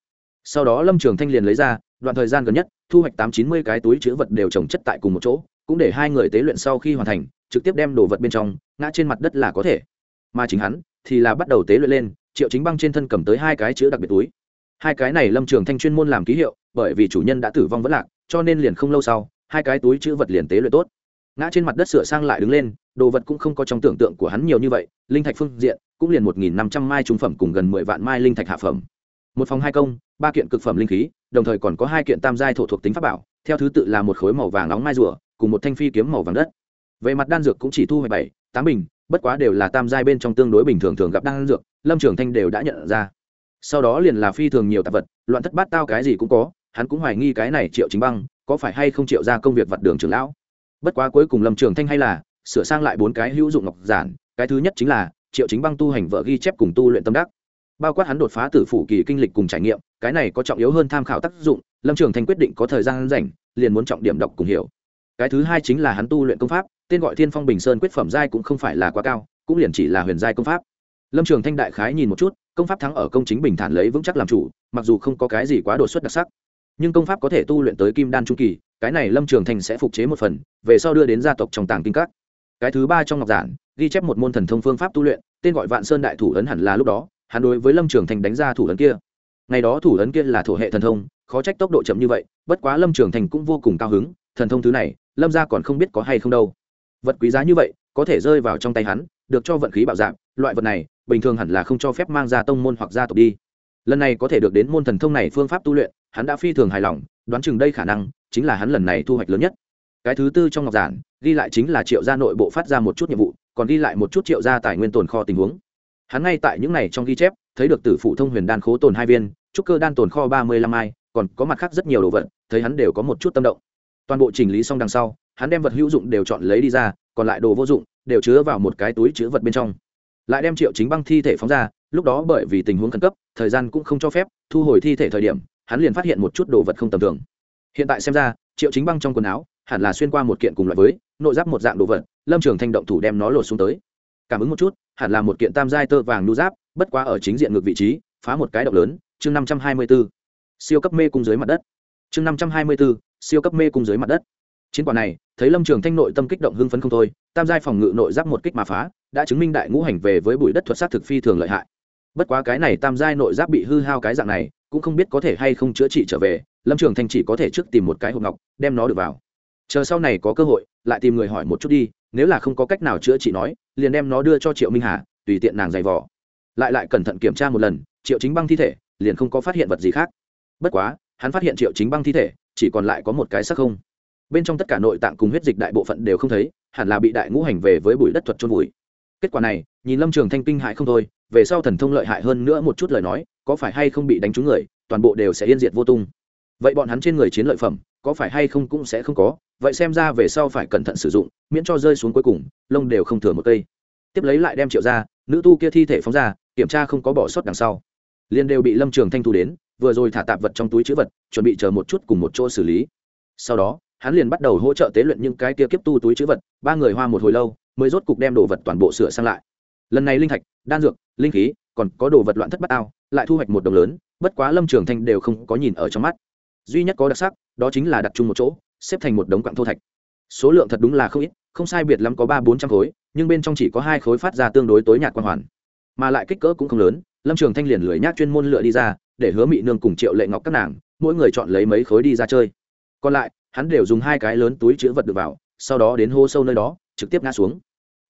S1: Sau đó lâm trường thanh liền lấy ra, đoạn thời gian gần nhất, thu hoạch tám chín mươi cái túi chữ vật đều trồng chất tại cùng một chỗ, cũng để hai người tế luyện sau khi hoàn thành trực tiếp đem đồ vật bên trong, ngã trên mặt đất là có thể. Mà chính hắn, thì là bắt đầu tế luyện lên, triệu chính băng trên thân cầm tới hai cái chữ đặc biệt túi. Hai cái này lâm trường thanh chuyên môn làm ký hiệu, bởi vì chủ nhân đã tử vong vẫn lạc, cho nên liền không lâu sau, hai cái túi chữ vật liền tế luyện tốt. Ngã trên mặt đất sửa sang lại đứng lên, đồ vật cũng không có trong tưởng tượng của hắn nhiều như vậy, linh thạch phương diện, cũng liền một nghìn năm trăm mai trung phẩm cùng gần mười vạn mai linh thạch hạ phẩm. Một phòng hai công, ba kiện cực phẩm linh khí, đồng thời còn có hai kiện tam giai thổ thuộc tính pháp bảo, theo thứ tự là một khối màu vàng nóng mai rùa, cùng một thanh phi kiếm màu vàng đất về mặt đan dược cũng chỉ thu hoạch bảy, tám bình, bất quá đều là tam giai bên trong tương đối bình thường thường gặp đan dược, lâm trường thanh đều đã nhận ra. Sau đó liền là phi thường nhiều tạp vật, loạn thất bát tao cái gì cũng có, hắn cũng hoài nghi cái này triệu chính băng có phải hay không triệu ra công việc vặt đường trưởng lão. Bất quá cuối cùng lâm trường thanh hay là sửa sang lại bốn cái hữu dụng ngọc giản, cái thứ nhất chính là triệu chính băng tu hành vợ ghi chép cùng tu luyện tâm đắc. Bao quát hắn đột phá tử phủ kỳ kinh lịch cùng trải nghiệm, cái này có trọng yếu hơn tham khảo tác dụng, lâm trường thanh quyết định có thời gian rảnh, liền muốn trọng điểm đọc cùng hiểu. Cái thứ hai chính là hắn tu luyện công pháp tên gọi thiên phong bình sơn quyết phẩm giai cũng không phải là quá cao, cũng liền chỉ là huyền giai công pháp. Lâm trường thanh đại khái nhìn một chút, công pháp thắng ở công chính bình thản lấy vững chắc làm chủ, mặc dù không có cái gì quá đột xuất đặc sắc. Nhưng công pháp có thể tu luyện tới kim đan trung kỳ, cái này lâm trường thanh sẽ phục chế một phần, về sau đưa đến gia tộc trong tàng kinh các. Cái thứ ba trong ngọc giản, ghi chép một môn thần thông phương pháp tu luyện, tên gọi vạn sơn đại thủ ấn hẳn là lúc đó, hắn đối với lâm trường thanh đánh ra thủ ấn kia. Ngày đó thủ ấn kia là thổ hệ thần thông, khó trách tốc độ chậm như vậy, bất quá lâm trường thành cũng vô cùng cao hứng, thần thông thứ này, lâm ra còn không biết có hay không đâu vật quý giá như vậy, có thể rơi vào trong tay hắn, được cho vận khí bạo dạng, loại vật này, bình thường hẳn là không cho phép mang ra tông môn hoặc gia tộc đi. Lần này có thể được đến môn thần thông này phương pháp tu luyện, hắn đã phi thường hài lòng, đoán chừng đây khả năng chính là hắn lần này thu hoạch lớn nhất. Cái thứ tư trong ngọc giản, ghi lại chính là triệu gia nội bộ phát ra một chút nhiệm vụ, còn ghi lại một chút triệu gia tài nguyên tồn kho tình huống. Hắn ngay tại những này trong ghi chép, thấy được tử phụ thông huyền đan khố tồn hai viên, trúc cơ đan tồn kho ba mươi lăm mai, còn có mặt khác rất nhiều đồ vật, thấy hắn đều có một chút tâm động. Toàn bộ chỉnh lý xong đằng sau hắn đem vật hữu dụng đều chọn lấy đi ra, còn lại đồ vô dụng đều chứa vào một cái túi chứa vật bên trong. Lại đem triệu chính băng thi thể phóng ra, lúc đó bởi vì tình huống khẩn cấp, thời gian cũng không cho phép, thu hồi thi thể thời điểm, hắn liền phát hiện một chút đồ vật không tầm thường. Hiện tại xem ra, triệu chính băng trong quần áo hẳn là xuyên qua một kiện cùng loại với, nội giáp một dạng đồ vật, lâm trường thanh động thủ đem nó lột xuống tới. Cảm ứng một chút, hẳn là một kiện tam giai tơ vàng nu giáp, bất quá ở chính diện ngược vị trí, phá một cái động lớn, chương năm trăm hai mươi b ố siêu cấp mê cung dưới mặt đất. Chương năm trăm hai mươi b ố siêu cấp mê cung dưới mặt đất. Chiến quả này thấy lâm trường thanh nội tâm kích động hưng phấn không thôi tam giai phòng ngự nội giáp một kích mà phá đã chứng minh đại ngũ hành về với bụi đất thuật sát thực phi thường lợi hại bất quá cái này tam giai nội giáp bị hư hao cái dạng này cũng không biết có thể hay không chữa trị trở về lâm trường thanh chỉ có thể trước tìm một cái hộp ngọc đem nó được vào chờ sau này có cơ hội lại tìm người hỏi một chút đi nếu là không có cách nào chữa trị nói liền đem nó đưa cho triệu minh hà tùy tiện nàng giày vò lại lại cẩn thận kiểm tra một lần triệu chính băng thi thể liền không có phát hiện vật gì khác bất quá hắn phát hiện triệu chính băng thi thể chỉ còn lại có một cái sắc không bên trong tất cả nội tạng cùng huyết dịch đại bộ phận đều không thấy, hẳn là bị đại ngũ hành về với bụi đất thuật trôn vùi. Kết quả này, nhìn lâm trường thanh kinh hại không thôi, về sau thần thông lợi hại hơn nữa một chút lời nói, có phải hay không bị đánh trúng người, toàn bộ đều sẽ yên diệt vô tung. Vậy bọn hắn trên người chiến lợi phẩm, có phải hay không cũng sẽ không có, vậy xem ra về sau phải cẩn thận sử dụng, miễn cho rơi xuống cuối cùng, lông đều không thừa một cây. Tiếp lấy lại đem triệu ra, nữ tu kia thi thể phóng ra, kiểm tra không có bỏ sót đằng sau. Liên đều bị lâm trường thanh thu đến, vừa rồi thả tạp vật trong túi chữ vật, chuẩn bị chờ một chút cùng một chỗ xử lý. Sau đó hắn liền bắt đầu hỗ trợ tế luyện những cái kia kiếp tu túi chữ vật, ba người hoa một hồi lâu, mới rốt cục đem đồ vật toàn bộ sửa sang lại. Lần này linh thạch, đan dược, linh khí, còn có đồ vật loạn thất bát ao, lại thu hoạch một đồng lớn, bất quá lâm trường thanh đều không có nhìn ở trong mắt. Duy nhất có đặc sắc, đó chính là đặt chung một chỗ, xếp thành một đống quặng thô thạch. Số lượng thật đúng là không ít, không sai biệt lắm có ba bốn trăm khối, nhưng bên trong chỉ có hai khối phát ra tương đối tối nhạt quan hoàn. Mà lại kích cỡ cũng không lớn, lâm trường thanh liền lười nhác chuyên môn lựa đi ra, để hứa mị nương cùng triệu lệ ngọc các nàng, mỗi người chọn lấy mấy khối đi ra chơi. Còn lại hắn đều dùng hai cái lớn túi chữ vật được vào, sau đó đến hô sâu nơi đó, trực tiếp ngã xuống.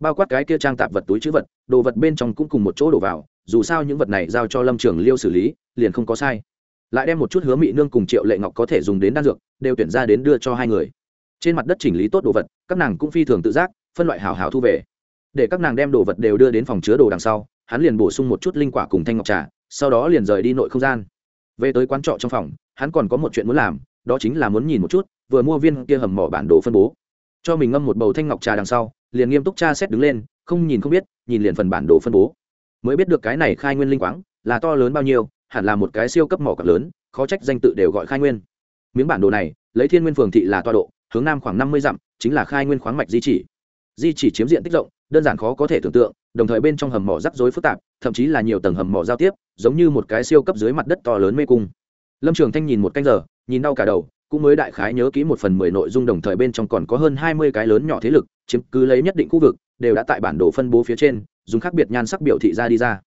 S1: Bao quát cái kia trang tạp vật túi chữ vật, đồ vật bên trong cũng cùng một chỗ đổ vào, dù sao những vật này giao cho lâm trường liêu xử lý, liền không có sai. Lại đem một chút hứa mị nương cùng triệu lệ ngọc có thể dùng đến đan dược, đều tuyển ra đến đưa cho hai người. Trên mặt đất chỉnh lý tốt đồ vật, các nàng cũng phi thường tự giác, phân loại hào hào thu về. Để các nàng đem đồ vật đều đưa đến phòng chứa đồ đằng sau, hắn liền bổ sung một chút linh quả cùng thanh ngọc trà, sau đó liền rời đi nội không gian. Về tới quán trọ trong phòng, hắn còn có một chuyện muốn làm, đó chính là muốn nhìn một chút vừa mua viên kia hầm mỏ bản đồ phân bố. Cho mình ngâm một bầu thanh ngọc trà đằng sau, liền nghiêm túc tra xét đứng lên, không nhìn không biết, nhìn liền phần bản đồ phân bố. Mới biết được cái này khai nguyên linh quáng là to lớn bao nhiêu, hẳn là một cái siêu cấp mỏ cặp lớn, khó trách danh tự đều gọi khai nguyên. Miếng bản đồ này, lấy thiên nguyên phường thị là toa độ, hướng nam khoảng năm mươi dặm, chính là khai nguyên khoáng mạch di chỉ. Di chỉ chiếm diện tích rộng, đơn giản khó có thể tưởng tượng, đồng thời bên trong hầm mỏ rắc rối phức tạp, thậm chí là nhiều tầng hầm mỏ giao tiếp, giống như một cái siêu cấp dưới mặt đất to lớn mê cung. Lâm trường thanh nhìn một canh giờ, nhìn đau cả đầu cũng mới đại khái nhớ kỹ một phần mười nội dung đồng thời bên trong còn có hơn hai mươi cái lớn nhỏ thế lực, chiếm cứ lấy nhất định khu vực, đều đã tại bản đồ phân bố phía trên, dùng khác biệt nhan sắc biểu thị ra đi ra.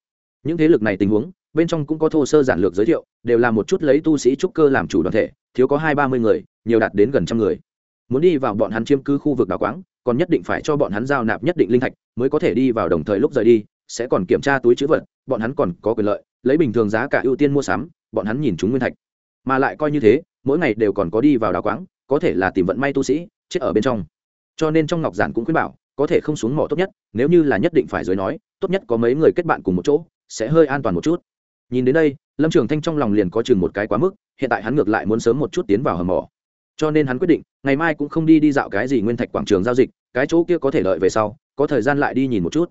S1: Những thế lực này tình huống, bên trong cũng có thô sơ giản lược giới thiệu, đều là một chút lấy tu sĩ trúc cơ làm chủ đoàn thể, thiếu có hai ba mươi người, nhiều đạt đến gần trăm người. Muốn đi vào bọn hắn chiếm cứ khu vực đào quáng còn nhất định phải cho bọn hắn giao nạp nhất định linh thạch, mới có thể đi vào đồng thời lúc rời đi, sẽ còn kiểm tra túi chữ vật, bọn hắn còn có quyền lợi, lấy bình thường giá cả ưu tiên mua sắm, bọn hắn nhìn chúng nguyên thạch mà lại coi như thế, mỗi ngày đều còn có đi vào đào quáng có thể là tìm vận may tu sĩ, chết ở bên trong. Cho nên trong ngọc giản cũng khuyên bảo, có thể không xuống mỏ tốt nhất, nếu như là nhất định phải dưới nói, tốt nhất có mấy người kết bạn cùng một chỗ, sẽ hơi an toàn một chút. Nhìn đến đây, lâm trường thanh trong lòng liền có chừng một cái quá mức, hiện tại hắn ngược lại muốn sớm một chút tiến vào hầm mỏ. Cho nên hắn quyết định, ngày mai cũng không đi đi dạo cái gì nguyên thạch quảng trường giao dịch, cái chỗ kia có thể lợi về sau, có thời gian lại đi nhìn một chút.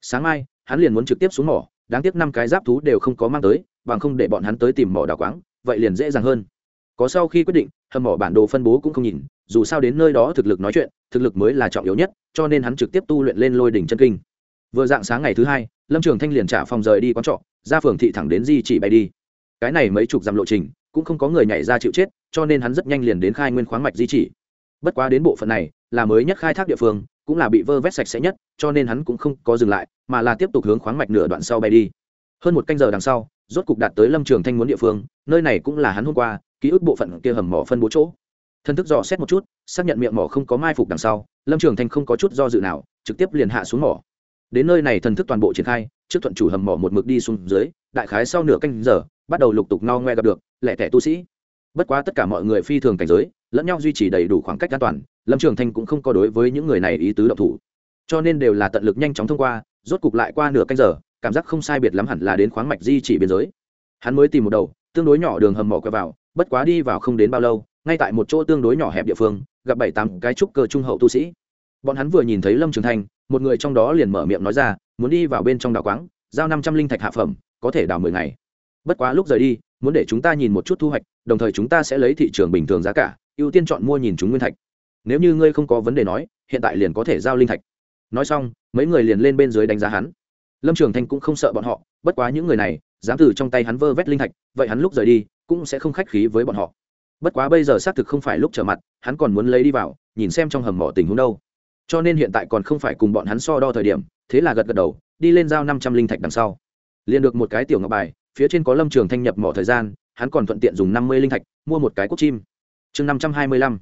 S1: Sáng mai, hắn liền muốn trực tiếp xuống mỏ đáng tiếc năm cái giáp thú đều không có mang tới, bằng không để bọn hắn tới tìm mỏ đào quáng, vậy liền dễ dàng hơn. Có sau khi quyết định, hầm mỏ bản đồ phân bố cũng không nhìn, dù sao đến nơi đó thực lực nói chuyện, thực lực mới là trọng yếu nhất, cho nên hắn trực tiếp tu luyện lên lôi đỉnh chân kinh. Vừa dạng sáng ngày thứ hai, lâm trường thanh liền trả phòng rời đi quán trọ, ra phường thị thẳng đến di chỉ bay đi. Cái này mấy chục dặm lộ trình, cũng không có người nhảy ra chịu chết, cho nên hắn rất nhanh liền đến khai nguyên khoáng mạch di chỉ. Bất quá đến bộ phận này là mới nhất khai thác địa phương, cũng là bị vơ vét sạch sẽ nhất, cho nên hắn cũng không có dừng lại, mà là tiếp tục hướng khoáng mạch nửa đoạn sau bay đi. Hơn một canh giờ đằng sau, rốt cục đạt tới lâm trường thanh muốn địa phương, nơi này cũng là hắn hôm qua, ký ức bộ phận kia hầm mỏ phân bố chỗ. Thân thức dò xét một chút, xác nhận miệng mỏ không có mai phục đằng sau, lâm trường thanh không có chút do dự nào, trực tiếp liền hạ xuống mỏ. Đến nơi này thần thức toàn bộ triển khai, trước thuận chủ hầm mỏ một mực đi xuống dưới, đại khái sau nửa canh giờ, bắt đầu lục tục no ngoe gặp được, lẻ tẻ tu sĩ. Bất quá tất cả mọi người phi thường cảnh giới, lẫn nhau duy trì đầy đủ khoảng cách an toàn lâm trường thanh cũng không có đối với những người này ý tứ động thủ. Cho nên đều là tận lực nhanh chóng thông qua, rốt cục lại qua nửa canh giờ, cảm giác không sai biệt lắm hẳn là đến khoáng mạch di chỉ biên giới. Hắn mới tìm một đầu, tương đối nhỏ đường hầm mỏ quẹo vào, bất quá đi vào không đến bao lâu, ngay tại một chỗ tương đối nhỏ hẹp địa phương, gặp bảy tám cái trúc cơ trung hậu tu sĩ. Bọn hắn vừa nhìn thấy lâm trường thanh, một người trong đó liền mở miệng nói ra, muốn đi vào bên trong đào quáng, giao năm trăm linh thạch hạ phẩm, có thể đào mười ngày. Bất quá lúc rời đi, muốn để chúng ta nhìn một chút thu hoạch, đồng thời chúng ta sẽ lấy thị trường bình thường giá cả, ưu tiên chọn mua nhìn chúng nguyên thạch nếu như ngươi không có vấn đề nói, hiện tại liền có thể giao linh thạch. Nói xong, mấy người liền lên bên dưới đánh giá hắn. Lâm trường thanh cũng không sợ bọn họ, bất quá những người này, dám từ trong tay hắn vơ vét linh thạch, vậy hắn lúc rời đi, cũng sẽ không khách khí với bọn họ. Bất quá bây giờ xác thực không phải lúc trở mặt, hắn còn muốn lấy đi vào, nhìn xem trong hầm mỏ tình huống đâu. Cho nên hiện tại còn không phải cùng bọn hắn so đo thời điểm, thế là gật gật đầu, đi lên giao năm trăm linh thạch đằng sau. Liền được một cái tiểu ngọc bài, phía trên có lâm trường thanh nhập mỏ thời gian, hắn còn thuận tiện dùng năm mươi linh thạch, mua một cái cốt chim. Chương năm trăm hai mươi lăm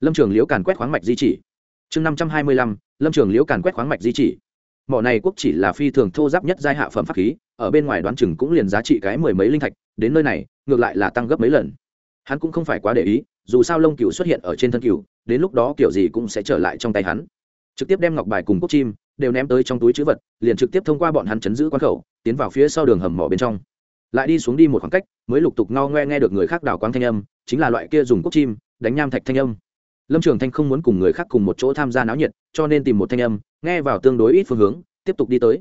S1: lâm trường liễu càn quét khoáng mạch di chỉ. Chương năm trăm hai mươi lăm, lâm trường liễu càn quét khoáng mạch di chỉ. Mỏ này quốc chỉ là phi thường thô giáp nhất giai hạ phẩm pháp khí, ở bên ngoài đoán chừng cũng liền giá trị cái mười mấy linh thạch, đến nơi này, ngược lại là tăng gấp mấy lần. Hắn cũng không phải quá để ý, dù sao lông cựu xuất hiện ở trên thân cựu đến lúc đó kiểu gì cũng sẽ trở lại trong tay hắn. Trực tiếp đem ngọc bài cùng cốc chim, đều ném tới trong túi chữ vật, liền trực tiếp thông qua bọn hắn chấn giữ quan khẩu, tiến vào phía sau đường hầm mỏ bên trong. Lại đi xuống đi một khoảng cách, mới lục tục no ngoe nghe được người khác đào quang thanh âm, chính là loại kia dùng cốc chim, đánh nham thạch thanh âm lâm trường thanh không muốn cùng người khác cùng một chỗ tham gia náo nhiệt, cho nên tìm một thanh âm, nghe vào tương đối ít phương hướng, tiếp tục đi tới.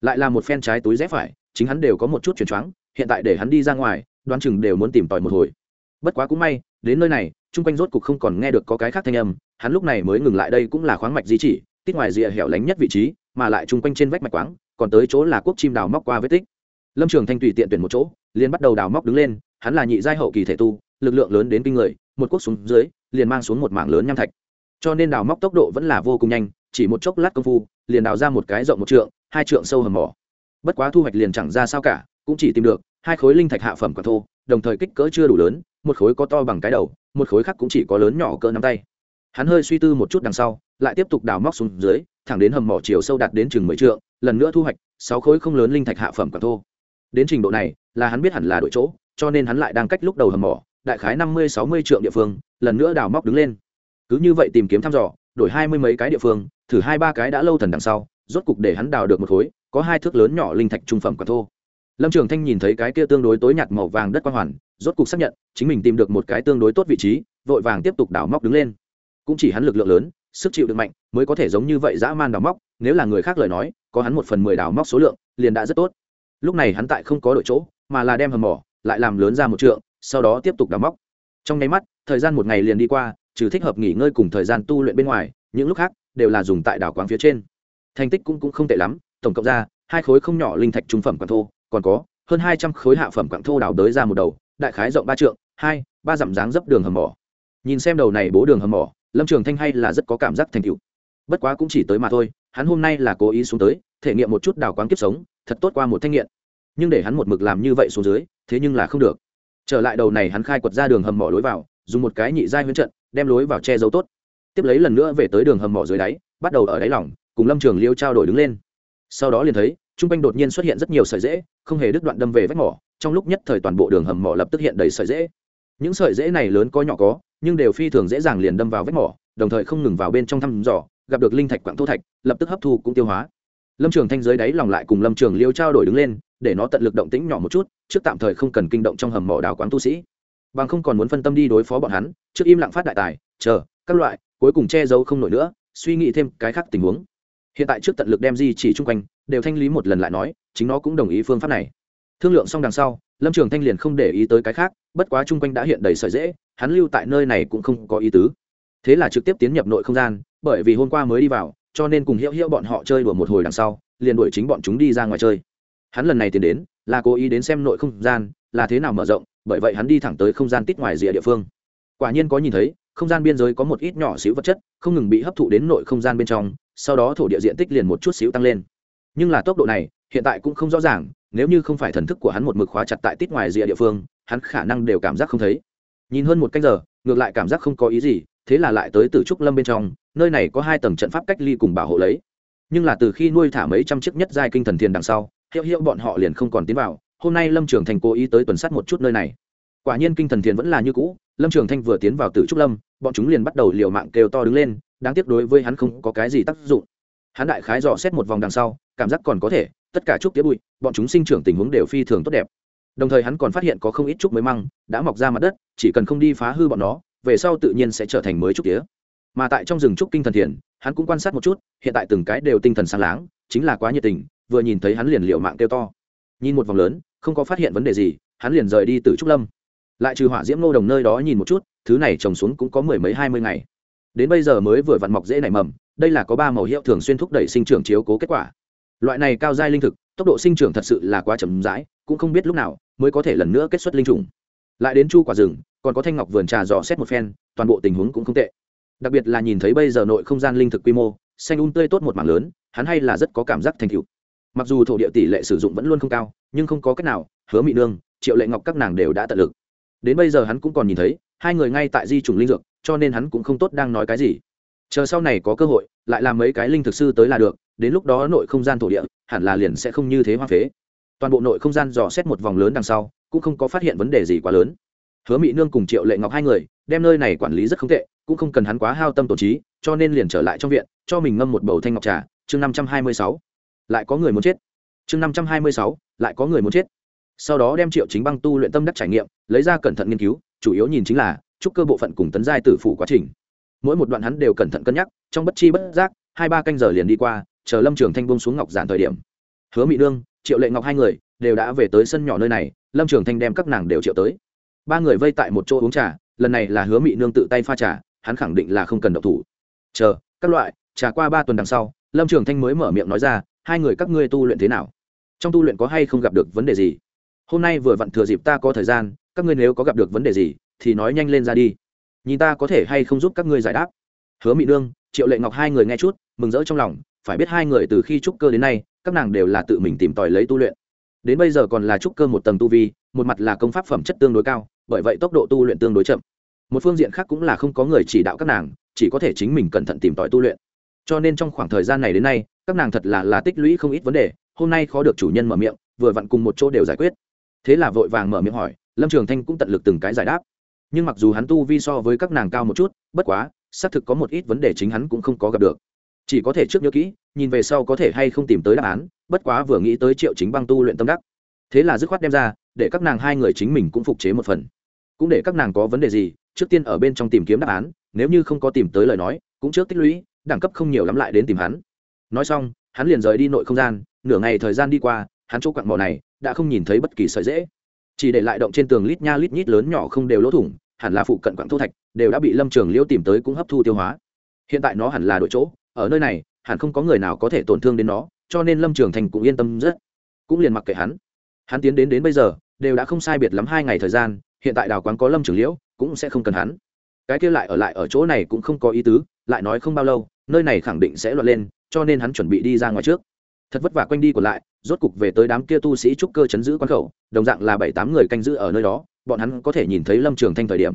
S1: Lại là một phen trái túi rẽ phải, chính hắn đều có một chút chuyển choáng, hiện tại để hắn đi ra ngoài, đoán chừng đều muốn tìm tòi một hồi. Bất quá cũng may, đến nơi này, chung quanh rốt cục không còn nghe được có cái khác thanh âm, hắn lúc này mới ngừng lại đây cũng là khoáng mạch di chỉ, tít ngoài rìa hẻo lánh nhất vị trí, mà lại chung quanh trên vách mạch quáng, còn tới chỗ là quốc chim đào móc qua vết tích. Lâm trường thanh tùy tiện tuyển một chỗ, liền bắt đầu đào móc đứng lên, hắn là nhị giai hậu kỳ thể tu, lực lượng lớn đến kinh người, một quốc xuống dưới liền mang xuống một mảng lớn nham thạch. Cho nên đào móc tốc độ vẫn là vô cùng nhanh, chỉ một chốc lát công phu, liền đào ra một cái rộng một trượng, hai trượng sâu hầm mỏ. Bất quá thu hoạch liền chẳng ra sao cả, cũng chỉ tìm được hai khối linh thạch hạ phẩm quả thô, đồng thời kích cỡ chưa đủ lớn, một khối có to bằng cái đầu, một khối khác cũng chỉ có lớn nhỏ cỡ nắm tay. Hắn hơi suy tư một chút đằng sau, lại tiếp tục đào móc xuống dưới, thẳng đến hầm mỏ chiều sâu đạt đến chừng mười trượng, lần nữa thu hoạch sáu khối không lớn linh thạch hạ phẩm quả thô. Đến trình độ này, là hắn biết hẳn là đội chỗ, cho nên hắn lại đang cách lúc đầu hầm mỏ đại khái năm mươi, sáu mươi trượng địa phương, lần nữa đào móc đứng lên. Cứ như vậy tìm kiếm thăm dò, đổi hai mươi mấy cái địa phương, thử hai ba cái đã lâu thần đằng sau, rốt cục để hắn đào được một khối, có hai thước lớn nhỏ linh thạch trung phẩm quả thô. Lâm trường thanh nhìn thấy cái kia tương đối tối nhạt màu vàng đất quang hoàn, rốt cục xác nhận, chính mình tìm được một cái tương đối tốt vị trí, vội vàng tiếp tục đào móc đứng lên. Cũng chỉ hắn lực lượng lớn, sức chịu được mạnh, mới có thể giống như vậy dã man đào móc, nếu là người khác lời nói, có hắn một phần mười đào móc số lượng, liền đã rất tốt. Lúc này hắn tại không có đội chỗ, mà là đem hầm mỏ, lại làm lớn ra một trượng sau đó tiếp tục đào móc. Trong nháy mắt thời gian một ngày liền đi qua trừ thích hợp nghỉ ngơi cùng thời gian tu luyện bên ngoài những lúc khác đều là dùng tại đảo quán phía trên. Thành tích cũng, cũng không tệ lắm tổng cộng ra hai khối không nhỏ linh thạch trung phẩm quảng thô còn có hơn hai trăm khối hạ phẩm quảng thô đào đới ra một đầu đại khái rộng ba trượng hai ba dặm dáng dấp đường hầm mỏ. Nhìn xem đầu này bố đường hầm mỏ lâm trường thanh hay là rất có cảm giác thành tựu. Bất quá cũng chỉ tới mà thôi hắn hôm nay là cố ý xuống tới thể nghiệm một chút đào quán kiếp sống thật tốt qua một thanh nghiện. Nhưng để hắn một mực làm như vậy xuống dưới thế nhưng là không được trở lại đầu này hắn khai quật ra đường hầm mỏ lối vào, dùng một cái nhị giai huyễn trận, đem lối vào che giấu tốt. Tiếp lấy lần nữa về tới đường hầm mỏ dưới đáy, bắt đầu ở đáy lỏng, cùng lâm trường liêu trao đổi đứng lên. Sau đó liền thấy t r u n g quanh đột nhiên xuất hiện rất nhiều sợi dễ, không hề đứt đoạn đâm về vách mỏ, trong lúc nhất thời toàn bộ đường hầm mỏ lập tức hiện đầy sợi dễ. Những sợi dễ này lớn có nhỏ có, nhưng đều phi thường dễ dàng liền đâm vào vách mỏ, đồng thời không ngừng vào bên trong thăm dò, gặp được linh thạch quặng thô thạch, lập tức hấp thu cũng tiêu hóa. Lâm trường thanh dưới đáy lòng lại cùng lâm trường liêu trao đổi đứng lên để nó tận lực động tĩnh nhỏ một chút, trước tạm thời không cần kinh động trong hầm mỏ đào quán tu sĩ. Bằng không còn muốn phân tâm đi đối phó bọn hắn, trước im lặng phát đại tài, chờ, các loại, cuối cùng che giấu không nổi nữa, suy nghĩ thêm cái khác tình huống. Hiện tại trước tận lực đem di chỉ chung quanh, đều thanh lý một lần lại nói, chính nó cũng đồng ý phương pháp này. Thương lượng xong đằng sau, lâm trường thanh liền không để ý tới cái khác, bất quá chung quanh đã hiện đầy sợi dễ, hắn lưu tại nơi này cũng không có ý tứ. Thế là trực tiếp tiến nhập nội không gian, bởi vì hôm qua mới đi vào, cho nên cùng hiệu hiệu bọn họ chơi đùa một hồi đằng sau, liền đuổi chính bọn chúng đi ra ngoài chơi hắn lần này tiến đến, là cố ý đến xem nội không gian, là thế nào mở rộng, bởi vậy hắn đi thẳng tới không gian tít ngoài rìa địa phương. Quả nhiên có nhìn thấy, không gian biên giới có một ít nhỏ xíu vật chất, không ngừng bị hấp thụ đến nội không gian bên trong, sau đó thổ địa diện tích liền một chút xíu tăng lên. Nhưng là tốc độ này, hiện tại cũng không rõ ràng, nếu như không phải thần thức của hắn một mực khóa chặt tại tít ngoài rìa địa phương, hắn khả năng đều cảm giác không thấy. Nhìn hơn một canh giờ, ngược lại cảm giác không có ý gì, thế là lại tới từ trúc lâm bên trong, nơi này có hai tầng trận pháp cách ly cùng bảo hộ lấy. Nhưng là từ khi nuôi thả mấy trăm chiếc nhất giai kinh thần thiền đằng sau hiệu hiệu bọn họ liền không còn tiến vào, hôm nay lâm trường thành cố ý tới tuần sát một chút nơi này. Quả nhiên kinh thần thiền vẫn là như cũ, lâm trường thanh vừa tiến vào tử trúc lâm, bọn chúng liền bắt đầu liều mạng kêu to đứng lên, đáng tiếc đối với hắn không có cái gì tác dụng. Hắn đại khái dò xét một vòng đằng sau, cảm giác còn có thể, tất cả trúc tía bụi, bọn chúng sinh trưởng tình huống đều phi thường tốt đẹp. Đồng thời hắn còn phát hiện có không ít trúc mới măng, đã mọc ra mặt đất, chỉ cần không đi phá hư bọn nó, về sau tự nhiên sẽ trở thành mới trúc tía. Mà tại trong rừng trúc kinh thần thiền, hắn cũng quan sát một chút, hiện tại từng cái đều tinh thần sáng láng, chính là quá nhiệt tình vừa nhìn thấy hắn liền liều mạng kêu to. Nhìn một vòng lớn, không có phát hiện vấn đề gì, hắn liền rời đi từ trúc lâm. Lại trừ hỏa diễm nô đồng nơi đó nhìn một chút, thứ này trồng xuống cũng có mười mấy hai mươi ngày. Đến bây giờ mới vừa vặn mọc dễ nảy mầm, đây là có ba màu hiệu thường xuyên thúc đẩy sinh trưởng chiếu cố kết quả. Loại này cao giai linh thực, tốc độ sinh trưởng thật sự là quá chậm rãi, cũng không biết lúc nào mới có thể lần nữa kết xuất linh trùng. Lại đến chu quả rừng, còn có thanh ngọc vườn trà dò xét một phen, toàn bộ tình huống cũng không tệ. Đặc biệt là nhìn thấy bây giờ nội không gian linh thực quy mô, xanh un tươi tốt một mảng lớn, hắn hay là rất có cảm giác thành tựu mặc dù thổ địa tỷ lệ sử dụng vẫn luôn không cao, nhưng không có cách nào, hứa mỹ nương, triệu lệ ngọc các nàng đều đã tận lực. Đến bây giờ hắn cũng còn nhìn thấy, hai người ngay tại di chủng linh dược, cho nên hắn cũng không tốt đang nói cái gì. Chờ sau này có cơ hội, lại làm mấy cái linh thực sư tới là được, đến lúc đó nội không gian thổ địa, hẳn là liền sẽ không như thế hoa phế. Toàn bộ nội không gian dò xét một vòng lớn đằng sau, cũng không có phát hiện vấn đề gì quá lớn. Hứa mỹ nương cùng triệu lệ ngọc hai người, đem nơi này quản lý rất không tệ, cũng không cần hắn quá hao tâm tổ trí, cho nên liền trở lại trong viện, cho mình ngâm một bầu thanh ngọc trà, chương năm trăm hai mươi sáu lại có người muốn chết. Chương năm trăm hai mươi sáu, lại có người muốn chết. Sau đó đem triệu chính băng tu luyện tâm đắc trải nghiệm, lấy ra cẩn thận nghiên cứu, chủ yếu nhìn chính là trúc cơ bộ phận cùng tấn giai tử phủ quá trình. Mỗi một đoạn hắn đều cẩn thận cân nhắc, trong bất chi bất giác, hai ba canh giờ liền đi qua, chờ lâm trường thanh bông xuống ngọc giản thời điểm. Hứa mỹ nương, triệu lệ ngọc hai người đều đã về tới sân nhỏ nơi này, lâm trường thanh đem các nàng đều triệu tới. Ba người vây tại một chỗ uống trà, lần này là hứa mỹ nương tự tay pha trà, hắn khẳng định là không cần độc thủ. Chờ, các loại, trà qua ba tuần đằng sau, lâm trường thanh mới mở miệng nói ra hai người các ngươi tu luyện thế nào? Trong tu luyện có hay không gặp được vấn đề gì? Hôm nay vừa vặn thừa dịp ta có thời gian, các ngươi nếu có gặp được vấn đề gì, thì nói nhanh lên ra đi. Nhìn ta có thể hay không giúp các ngươi giải đáp. Hứa mỹ nương, triệu lệ ngọc hai người nghe chút, mừng rỡ trong lòng, phải biết hai người từ khi trúc cơ đến nay, các nàng đều là tự mình tìm tòi lấy tu luyện. Đến bây giờ còn là trúc cơ một tầng tu vi, một mặt là công pháp phẩm chất tương đối cao, bởi vậy tốc độ tu luyện tương đối chậm. Một phương diện khác cũng là không có người chỉ đạo các nàng, chỉ có thể chính mình cẩn thận tìm tòi tu luyện cho nên trong khoảng thời gian này đến nay, các nàng thật là là tích lũy không ít vấn đề. Hôm nay khó được chủ nhân mở miệng, vừa vặn cùng một chỗ đều giải quyết. Thế là vội vàng mở miệng hỏi, lâm trường thanh cũng tận lực từng cái giải đáp. Nhưng mặc dù hắn tu vi so với các nàng cao một chút, bất quá, xác thực có một ít vấn đề chính hắn cũng không có gặp được. Chỉ có thể trước nhớ kỹ, nhìn về sau có thể hay không tìm tới đáp án, bất quá vừa nghĩ tới triệu chính băng tu luyện tâm đắc. Thế là dứt khoát đem ra, để các nàng hai người chính mình cũng phục chế một phần. Cũng để các nàng có vấn đề gì, trước tiên ở bên trong tìm kiếm đáp án, nếu như không có tìm tới lời nói, cũng trước tích lũy đẳng cấp không nhiều lắm lại đến tìm hắn. Nói xong, hắn liền rời đi nội không gian, nửa ngày thời gian đi qua, hắn chỗ quặng mỏ này đã không nhìn thấy bất kỳ sợi dễ. Chỉ để lại động trên tường lít nha lít nhít lớn nhỏ không đều lỗ thủng, hẳn là phụ cận quặng thô thạch, đều đã bị lâm trường liễu tìm tới cũng hấp thu tiêu hóa. Hiện tại nó hẳn là đội chỗ, ở nơi này, hẳn không có người nào có thể tổn thương đến nó, cho nên lâm trường thành cũng yên tâm rất. Cũng liền mặc kệ hắn. Hắn tiến đến đến bây giờ, đều đã không sai biệt lắm hai ngày thời gian, hiện tại đào quán có lâm trường liễu, cũng sẽ không cần hắn. Cái kia lại ở lại ở chỗ này cũng không có ý tứ, lại nói không bao lâu nơi này khẳng định sẽ loạn lên, cho nên hắn chuẩn bị đi ra ngoài trước. Thật vất vả quanh đi còn lại, rốt cục về tới đám kia tu sĩ trúc cơ chấn giữ quán khẩu, đồng dạng là bảy tám người canh giữ ở nơi đó, bọn hắn có thể nhìn thấy lâm trường thanh thời điểm.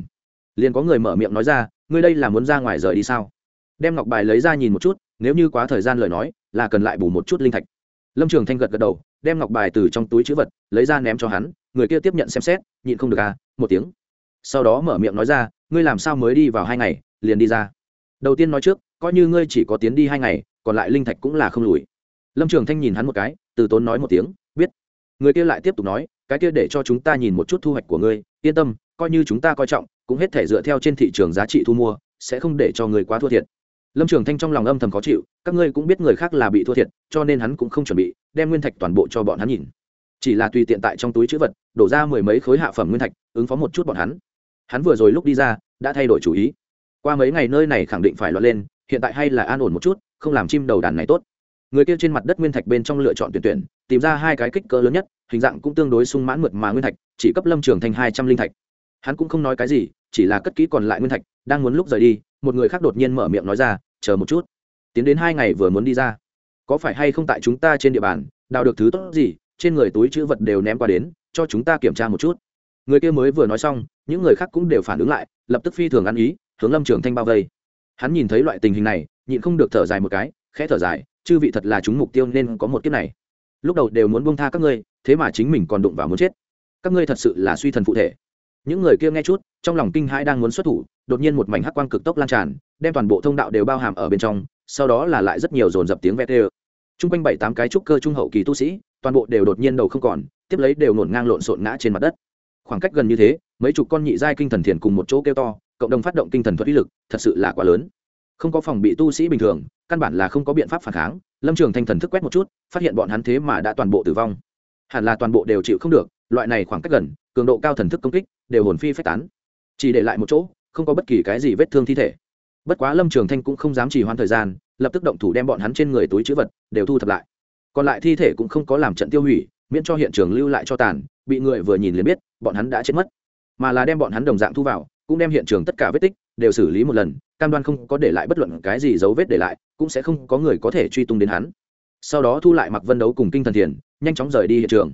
S1: Liền có người mở miệng nói ra, ngươi đây là muốn ra ngoài rời đi sao? Đem ngọc bài lấy ra nhìn một chút, nếu như quá thời gian lời nói, là cần lại bù một chút linh thạch. Lâm trường thanh gật gật đầu, đem ngọc bài từ trong túi chữ vật, lấy ra ném cho hắn, người kia tiếp nhận xem xét, nhịn không được à một tiếng. Sau đó mở miệng nói ra, ngươi làm sao mới đi vào hai ngày, liền đi ra? Đầu tiên nói trước coi như ngươi chỉ có tiến đi hai ngày, còn lại linh thạch cũng là không lùi. Lâm trường thanh nhìn hắn một cái, từ tốn nói một tiếng, biết. Người kia lại tiếp tục nói, cái kia để cho chúng ta nhìn một chút thu hoạch của ngươi, yên tâm, coi như chúng ta coi trọng, cũng hết thể dựa theo trên thị trường giá trị thu mua, sẽ không để cho người quá thua thiệt. Lâm trường thanh trong lòng âm thầm khó chịu, các ngươi cũng biết người khác là bị thua thiệt, cho nên hắn cũng không chuẩn bị, đem nguyên thạch toàn bộ cho bọn hắn nhìn. Chỉ là tùy tiện tại trong túi chữ vật, đổ ra mười mấy khối hạ phẩm nguyên thạch, ứng phó một chút bọn hắn. Hắn vừa rồi lúc đi ra, đã thay đổi chủ ý. Qua mấy ngày nơi này khẳng định phải loạn lên hiện tại hay là an ổn một chút, không làm chim đầu đàn này tốt. Người kia trên mặt đất nguyên thạch bên trong lựa chọn tuyển tuyển, tìm ra hai cái kích cỡ lớn nhất, hình dạng cũng tương đối sung mãn mượt mà nguyên thạch, chỉ cấp lâm trường thành hai trăm linh thạch. Hắn cũng không nói cái gì, chỉ là cất kỹ còn lại nguyên thạch, đang muốn lúc rời đi, một người khác đột nhiên mở miệng nói ra, chờ một chút. Tiến đến hai ngày vừa muốn đi ra. Có phải hay không tại chúng ta trên địa bàn, đào được thứ tốt gì, trên người túi chữ vật đều ném qua đến, cho chúng ta kiểm tra một chút. Người kia mới vừa nói xong, những người khác cũng đều phản ứng lại, lập tức phi thường ăn ý, hướng lâm trường thanh bao vây hắn nhìn thấy loại tình hình này, nhịn không được thở dài một cái, khẽ thở dài, chư vị thật là chúng mục tiêu nên có một kiếp này. Lúc đầu đều muốn buông tha các ngươi, thế mà chính mình còn đụng vào muốn chết. Các ngươi thật sự là suy thần phụ thể. Những người kia nghe chút, trong lòng kinh hãi đang muốn xuất thủ, đột nhiên một mảnh hắc quang cực tốc lan tràn, đem toàn bộ thông đạo đều bao hàm ở bên trong, sau đó là lại rất nhiều dồn dập tiếng vét tê chung quanh bảy tám cái trúc cơ trung hậu kỳ tu sĩ, toàn bộ đều đột nhiên đầu không còn, tiếp lấy đều nổn ngang lộn xộn ngã trên mặt đất. Khoảng cách gần như thế, mấy chục con nhị giai kinh thần thiền cùng một chỗ kêu to cộng đồng phát động tinh thần thuật uy lực thật sự là quá lớn. Không có phòng bị tu sĩ bình thường, căn bản là không có biện pháp phản kháng. Lâm trường thanh thần thức quét một chút, phát hiện bọn hắn thế mà đã toàn bộ tử vong. Hẳn là toàn bộ đều chịu không được, loại này khoảng cách gần, cường độ cao thần thức công kích, đều hồn phi phách tán. Chỉ để lại một chỗ, không có bất kỳ cái gì vết thương thi thể. Bất quá lâm trường thanh cũng không dám trì hoãn thời gian, lập tức động thủ đem bọn hắn trên người túi chữ vật đều thu thập lại. Còn lại thi thể cũng không có làm trận tiêu hủy, miễn cho hiện trường lưu lại cho tàn, bị người vừa nhìn liền biết, bọn hắn đã chết mất. Mà là đem bọn hắn đồng dạng thu vào cũng đem hiện trường tất cả vết tích đều xử lý một lần, cam đoan không có để lại bất luận cái gì dấu vết để lại, cũng sẽ không có người có thể truy tung đến hắn. Sau đó thu lại mặc vân đấu cùng kinh thần thiền, nhanh chóng rời đi hiện trường.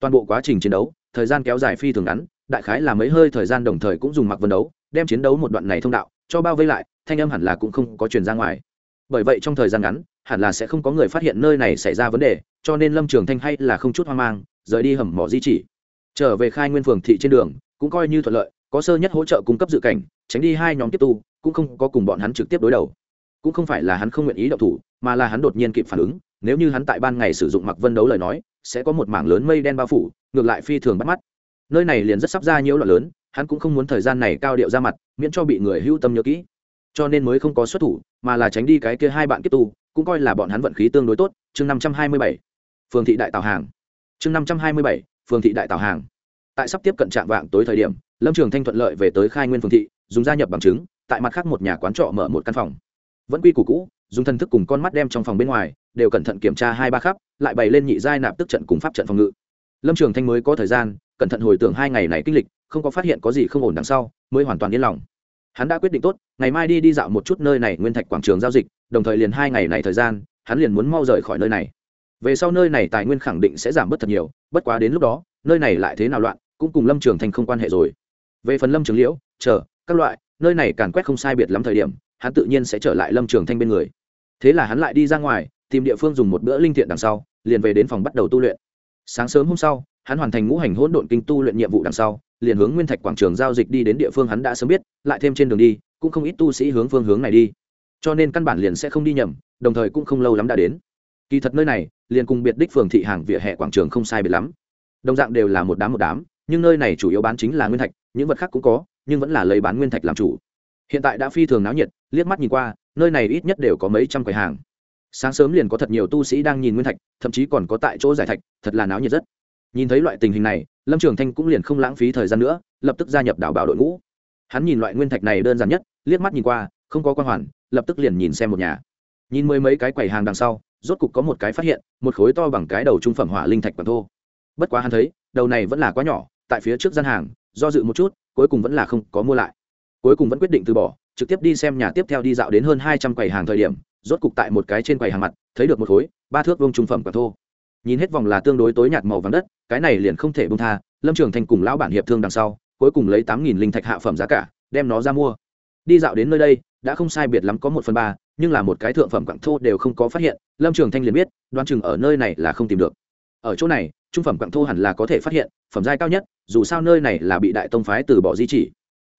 S1: Toàn bộ quá trình chiến đấu, thời gian kéo dài phi thường ngắn, đại khái là mấy hơi thời gian đồng thời cũng dùng mặc vân đấu, đem chiến đấu một đoạn này thông đạo, cho bao vây lại, thanh âm hẳn là cũng không có truyền ra ngoài. Bởi vậy trong thời gian ngắn, hẳn là sẽ không có người phát hiện nơi này xảy ra vấn đề, cho nên lâm trường thanh hay là không chút hoang mang, rời đi hầm mỏ di chỉ. Trở về khai nguyên phường thị trên đường, cũng coi như thuận lợi có sơ nhất hỗ trợ cung cấp dự cảnh, tránh đi hai nhóm tiếp tu, cũng không có cùng bọn hắn trực tiếp đối đầu. Cũng không phải là hắn không nguyện ý đậu thủ, mà là hắn đột nhiên kịp phản ứng, nếu như hắn tại ban ngày sử dụng mặc vân đấu lời nói, sẽ có một mảng lớn mây đen bao phủ, ngược lại phi thường bắt mắt. Nơi này liền rất sắp ra nhiễu loạn lớn, hắn cũng không muốn thời gian này cao điệu ra mặt, miễn cho bị người hưu tâm nhớ kỹ. Cho nên mới không có xuất thủ, mà là tránh đi cái kia hai bạn kiếp tu, cũng coi là bọn hắn vận khí tương đối tốt. Chương năm trăm hai mươi bảy phường thị đại tào hàng. Chương năm trăm hai mươi bảy phường thị đại tào hàng. Tại sắp tiếp cận trạm vạng tối thời điểm lâm trường thanh thuận lợi về tới khai nguyên phường thị, dùng gia nhập bằng chứng, tại mặt khác một nhà quán trọ mở một căn phòng. Vẫn quy củ cũ, dùng thân thức cùng con mắt đem trong phòng bên ngoài, đều cẩn thận kiểm tra hai ba khắp, lại bày lên nhị giai nạp tức trận cùng pháp trận phòng ngự. Lâm trường thanh mới có thời gian, cẩn thận hồi tưởng hai ngày này kinh lịch, không có phát hiện có gì không ổn đằng sau, mới hoàn toàn yên lòng. Hắn đã quyết định tốt, ngày mai đi đi dạo một chút nơi này nguyên thạch quảng trường giao dịch, đồng thời liền hai ngày này thời gian, hắn liền muốn mau rời khỏi nơi này. Về sau nơi này tài nguyên khẳng định sẽ giảm bớt thật nhiều, bất quá đến lúc đó, nơi này lại thế nào loạn, cũng cùng lâm trường Thanh không quan hệ rồi về phần lâm trường liễu, chờ, các loại, nơi này càn quét không sai biệt lắm thời điểm, hắn tự nhiên sẽ trở lại lâm trường thanh bên người. Thế là hắn lại đi ra ngoài, tìm địa phương dùng một bữa linh thiện đằng sau, liền về đến phòng bắt đầu tu luyện. Sáng sớm hôm sau, hắn hoàn thành ngũ hành hỗn độn kinh tu luyện nhiệm vụ đằng sau, liền hướng nguyên thạch quảng trường giao dịch đi đến địa phương hắn đã sớm biết, lại thêm trên đường đi, cũng không ít tu sĩ hướng phương hướng này đi. Cho nên căn bản liền sẽ không đi nhầm, đồng thời cũng không lâu lắm đã đến. Kỳ thật nơi này, liền cùng biệt đích phường thị hàng vỉa hè quảng trường không sai biệt lắm. Đồng dạng đều là một đám một đám, nhưng nơi này chủ yếu bán chính là nguyên thạch những vật khác cũng có, nhưng vẫn là lấy bán nguyên thạch làm chủ. Hiện tại đã phi thường náo nhiệt, liếc mắt nhìn qua, nơi này ít nhất đều có mấy trăm quầy hàng. Sáng sớm liền có thật nhiều tu sĩ đang nhìn nguyên thạch, thậm chí còn có tại chỗ giải thạch, thật là náo nhiệt rất. Nhìn thấy loại tình hình này, lâm trường thanh cũng liền không lãng phí thời gian nữa, lập tức gia nhập đảo bảo đội ngũ. Hắn nhìn loại nguyên thạch này đơn giản nhất, liếc mắt nhìn qua, không có quan hoàn, lập tức liền nhìn xem một nhà. Nhìn mười mấy cái quầy hàng đằng sau, rốt cục có một cái phát hiện, một khối to bằng cái đầu trung phẩm hỏa linh thạch bằng thô. Bất quá hắn thấy, đầu này vẫn là quá nhỏ, tại phía trước gian hàng do dự một chút, cuối cùng vẫn là không có mua lại. Cuối cùng vẫn quyết định từ bỏ, trực tiếp đi xem nhà tiếp theo đi dạo đến hơn hai trăm quầy hàng thời điểm, rốt cục tại một cái trên quầy hàng mặt, thấy được một khối, ba thước vông trung phẩm quả thô. Nhìn hết vòng là tương đối tối nhạt màu vàng đất, cái này liền không thể bông tha, lâm trường thành cùng lão bản hiệp thương đằng sau, cuối cùng lấy tám nghìn linh thạch hạ phẩm giá cả, đem nó ra mua. Đi dạo đến nơi đây, đã không sai biệt lắm có một phần ba, nhưng là một cái thượng phẩm quặng thô đều không có phát hiện, lâm trường thanh liền biết, đoán chừng ở nơi này là không tìm được. Ở chỗ này, trung phẩm quặng thô hẳn là có thể phát hiện, phẩm giai cao nhất dù sao nơi này là bị đại tông phái từ bỏ di chỉ.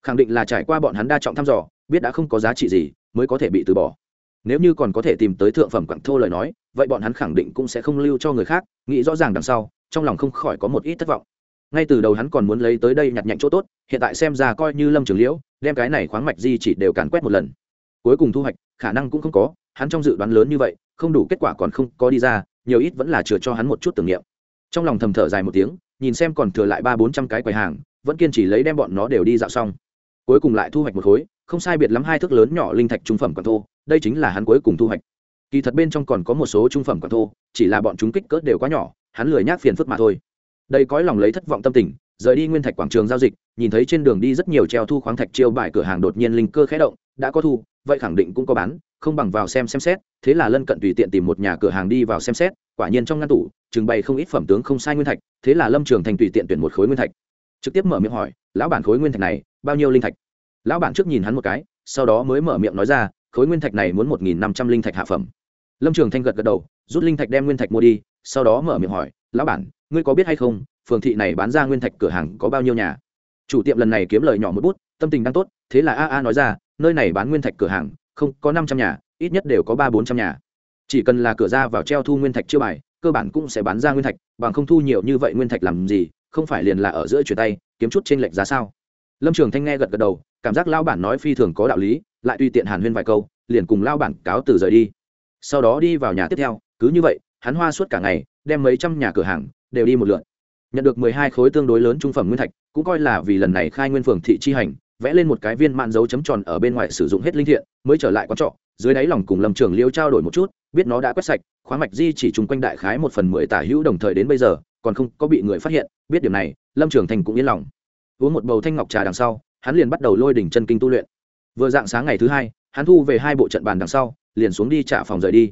S1: Khẳng định là trải qua bọn hắn đa trọng thăm dò, biết đã không có giá trị gì, mới có thể bị từ bỏ. Nếu như còn có thể tìm tới thượng phẩm quặng thô lời nói, vậy bọn hắn khẳng định cũng sẽ không lưu cho người khác, nghĩ rõ ràng đằng sau, trong lòng không khỏi có một ít thất vọng. Ngay từ đầu hắn còn muốn lấy tới đây nhặt nhạnh chỗ tốt, hiện tại xem ra coi như lâm trường liễu, đem cái này khoáng mạch di chỉ đều càn quét một lần. Cuối cùng thu hoạch, khả năng cũng không có, hắn trong dự đoán lớn như vậy, không đủ kết quả còn không có đi ra, nhiều ít vẫn là chừa cho hắn một chút tưởng niệm. Trong lòng thầm thở dài một tiếng nhìn xem còn thừa lại ba bốn trăm cái quầy hàng, vẫn kiên trì lấy đem bọn nó đều đi dạo xong. Cuối cùng lại thu hoạch một khối, không sai biệt lắm hai thước lớn nhỏ linh thạch trung phẩm còn thô, đây chính là hắn cuối cùng thu hoạch. Kỳ thật bên trong còn có một số trung phẩm còn thô, chỉ là bọn chúng kích cỡ đều quá nhỏ, hắn lười nhác phiền phức mà thôi. Đây cõi lòng lấy thất vọng tâm tình, rời đi nguyên thạch quảng trường giao dịch, nhìn thấy trên đường đi rất nhiều treo thu khoáng thạch chiêu bài cửa hàng đột nhiên linh cơ khé động, đã có thu, vậy khẳng định cũng có bán không bằng vào xem xem xét, thế là lân cận tùy tiện tìm một nhà cửa hàng đi vào xem xét, quả nhiên trong ngăn tủ, trưng bày không ít phẩm tướng không sai nguyên thạch, thế là lâm trường thành tùy tiện tuyển một khối nguyên thạch. Trực tiếp mở miệng hỏi, lão bản khối nguyên thạch này, bao nhiêu linh thạch? Lão bản trước nhìn hắn một cái, sau đó mới mở miệng nói ra, khối nguyên thạch này muốn một nghìn năm trăm linh thạch hạ phẩm. Lâm trường thanh gật gật đầu, rút linh thạch đem nguyên thạch mua đi. Sau đó mở miệng hỏi, lão bản, ngươi có biết hay không, phường thị này bán ra nguyên thạch cửa hàng có bao nhiêu nhà? Chủ tiệm lần này kiếm lời nhỏ một bút, tâm tình đang tốt, thế là a a nói ra, nơi này bán nguyên thạch cửa hàng không có năm trăm nhà, ít nhất đều có ba bốn trăm nhà. Chỉ cần là cửa ra vào treo thu nguyên thạch chưa bài, cơ bản cũng sẽ bán ra nguyên thạch, bằng không thu nhiều như vậy nguyên thạch làm gì, không phải liền là ở giữa chuyển tay, kiếm chút trên lệch giá sao? Lâm trường thanh nghe gật gật đầu, cảm giác lao bản nói phi thường có đạo lý, lại tùy tiện hàn huyên vài câu, liền cùng lao bản cáo từ rời đi. Sau đó đi vào nhà tiếp theo, cứ như vậy, hắn hoa suốt cả ngày, đem mấy trăm nhà cửa hàng, đều đi một lượt nhận được mười hai khối tương đối lớn trung phẩm nguyên thạch, cũng coi là vì lần này khai nguyên phường thị chi hành vẽ lên một cái viên mạn dấu chấm tròn ở bên ngoài sử dụng hết linh thiện, mới trở lại quán trọ. Dưới đáy lòng cùng lâm trường liêu trao đổi một chút, biết nó đã quét sạch, khoáng mạch di chỉ chung quanh đại khái một phần mười tả hữu đồng thời đến bây giờ, còn không có bị người phát hiện, biết điểm này, lâm trường thành cũng yên lòng. Uống một bầu thanh ngọc trà đằng sau, hắn liền bắt đầu lôi đỉnh chân kinh tu luyện. Vừa dạng sáng ngày thứ hai, hắn thu về hai bộ trận bàn đằng sau, liền xuống đi trả phòng rời đi.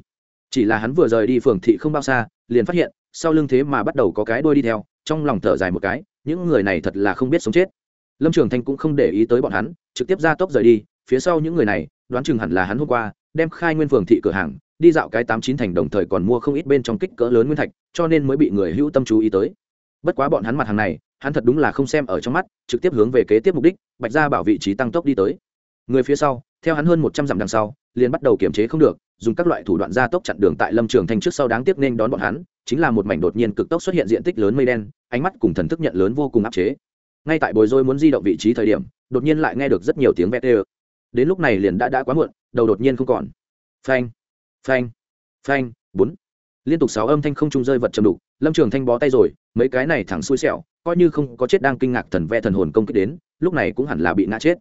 S1: Chỉ là hắn vừa rời đi phường thị không bao xa, liền phát hiện, sau lưng thế mà bắt đầu có cái đuôi đi theo, trong lòng thở dài một cái, những người này thật là không biết sống chết lâm trường thanh cũng không để ý tới bọn hắn, trực tiếp ra tốc rời đi, phía sau những người này, đoán chừng hẳn là hắn hôm qua, đem khai nguyên phường thị cửa hàng, đi dạo cái tám chín thành đồng thời còn mua không ít bên trong kích cỡ lớn nguyên thạch, cho nên mới bị người hữu tâm chú ý tới. Bất quá bọn hắn mặt hàng này, hắn thật đúng là không xem ở trong mắt, trực tiếp hướng về kế tiếp mục đích, bạch ra bảo vị trí tăng tốc đi tới. Người phía sau, theo hắn hơn một trăm dặm đằng sau, liền bắt đầu kiểm chế không được, dùng các loại thủ đoạn gia tốc chặn đường tại lâm trường thanh trước sau đáng tiếc nên đón bọn hắn, chính là một mảnh đột nhiên cực tốc xuất hiện diện tích lớn mây đen, ánh mắt cùng thần thức nhận lớn vô cùng áp chế ngay tại bồi dôi muốn di động vị trí thời điểm, đột nhiên lại nghe được rất nhiều tiếng vét ê đến lúc này liền đã đã quá muộn, đầu đột nhiên không còn. Phanh phanh phanh, bốn. Liên tục sáu âm thanh không trung rơi vật chầm đục, lâm trường thanh bó tay rồi, mấy cái này thẳng xui xẻo, coi như không có chết đang kinh ngạc thần ve thần hồn công kích đến, lúc này cũng hẳn là bị ngã chết.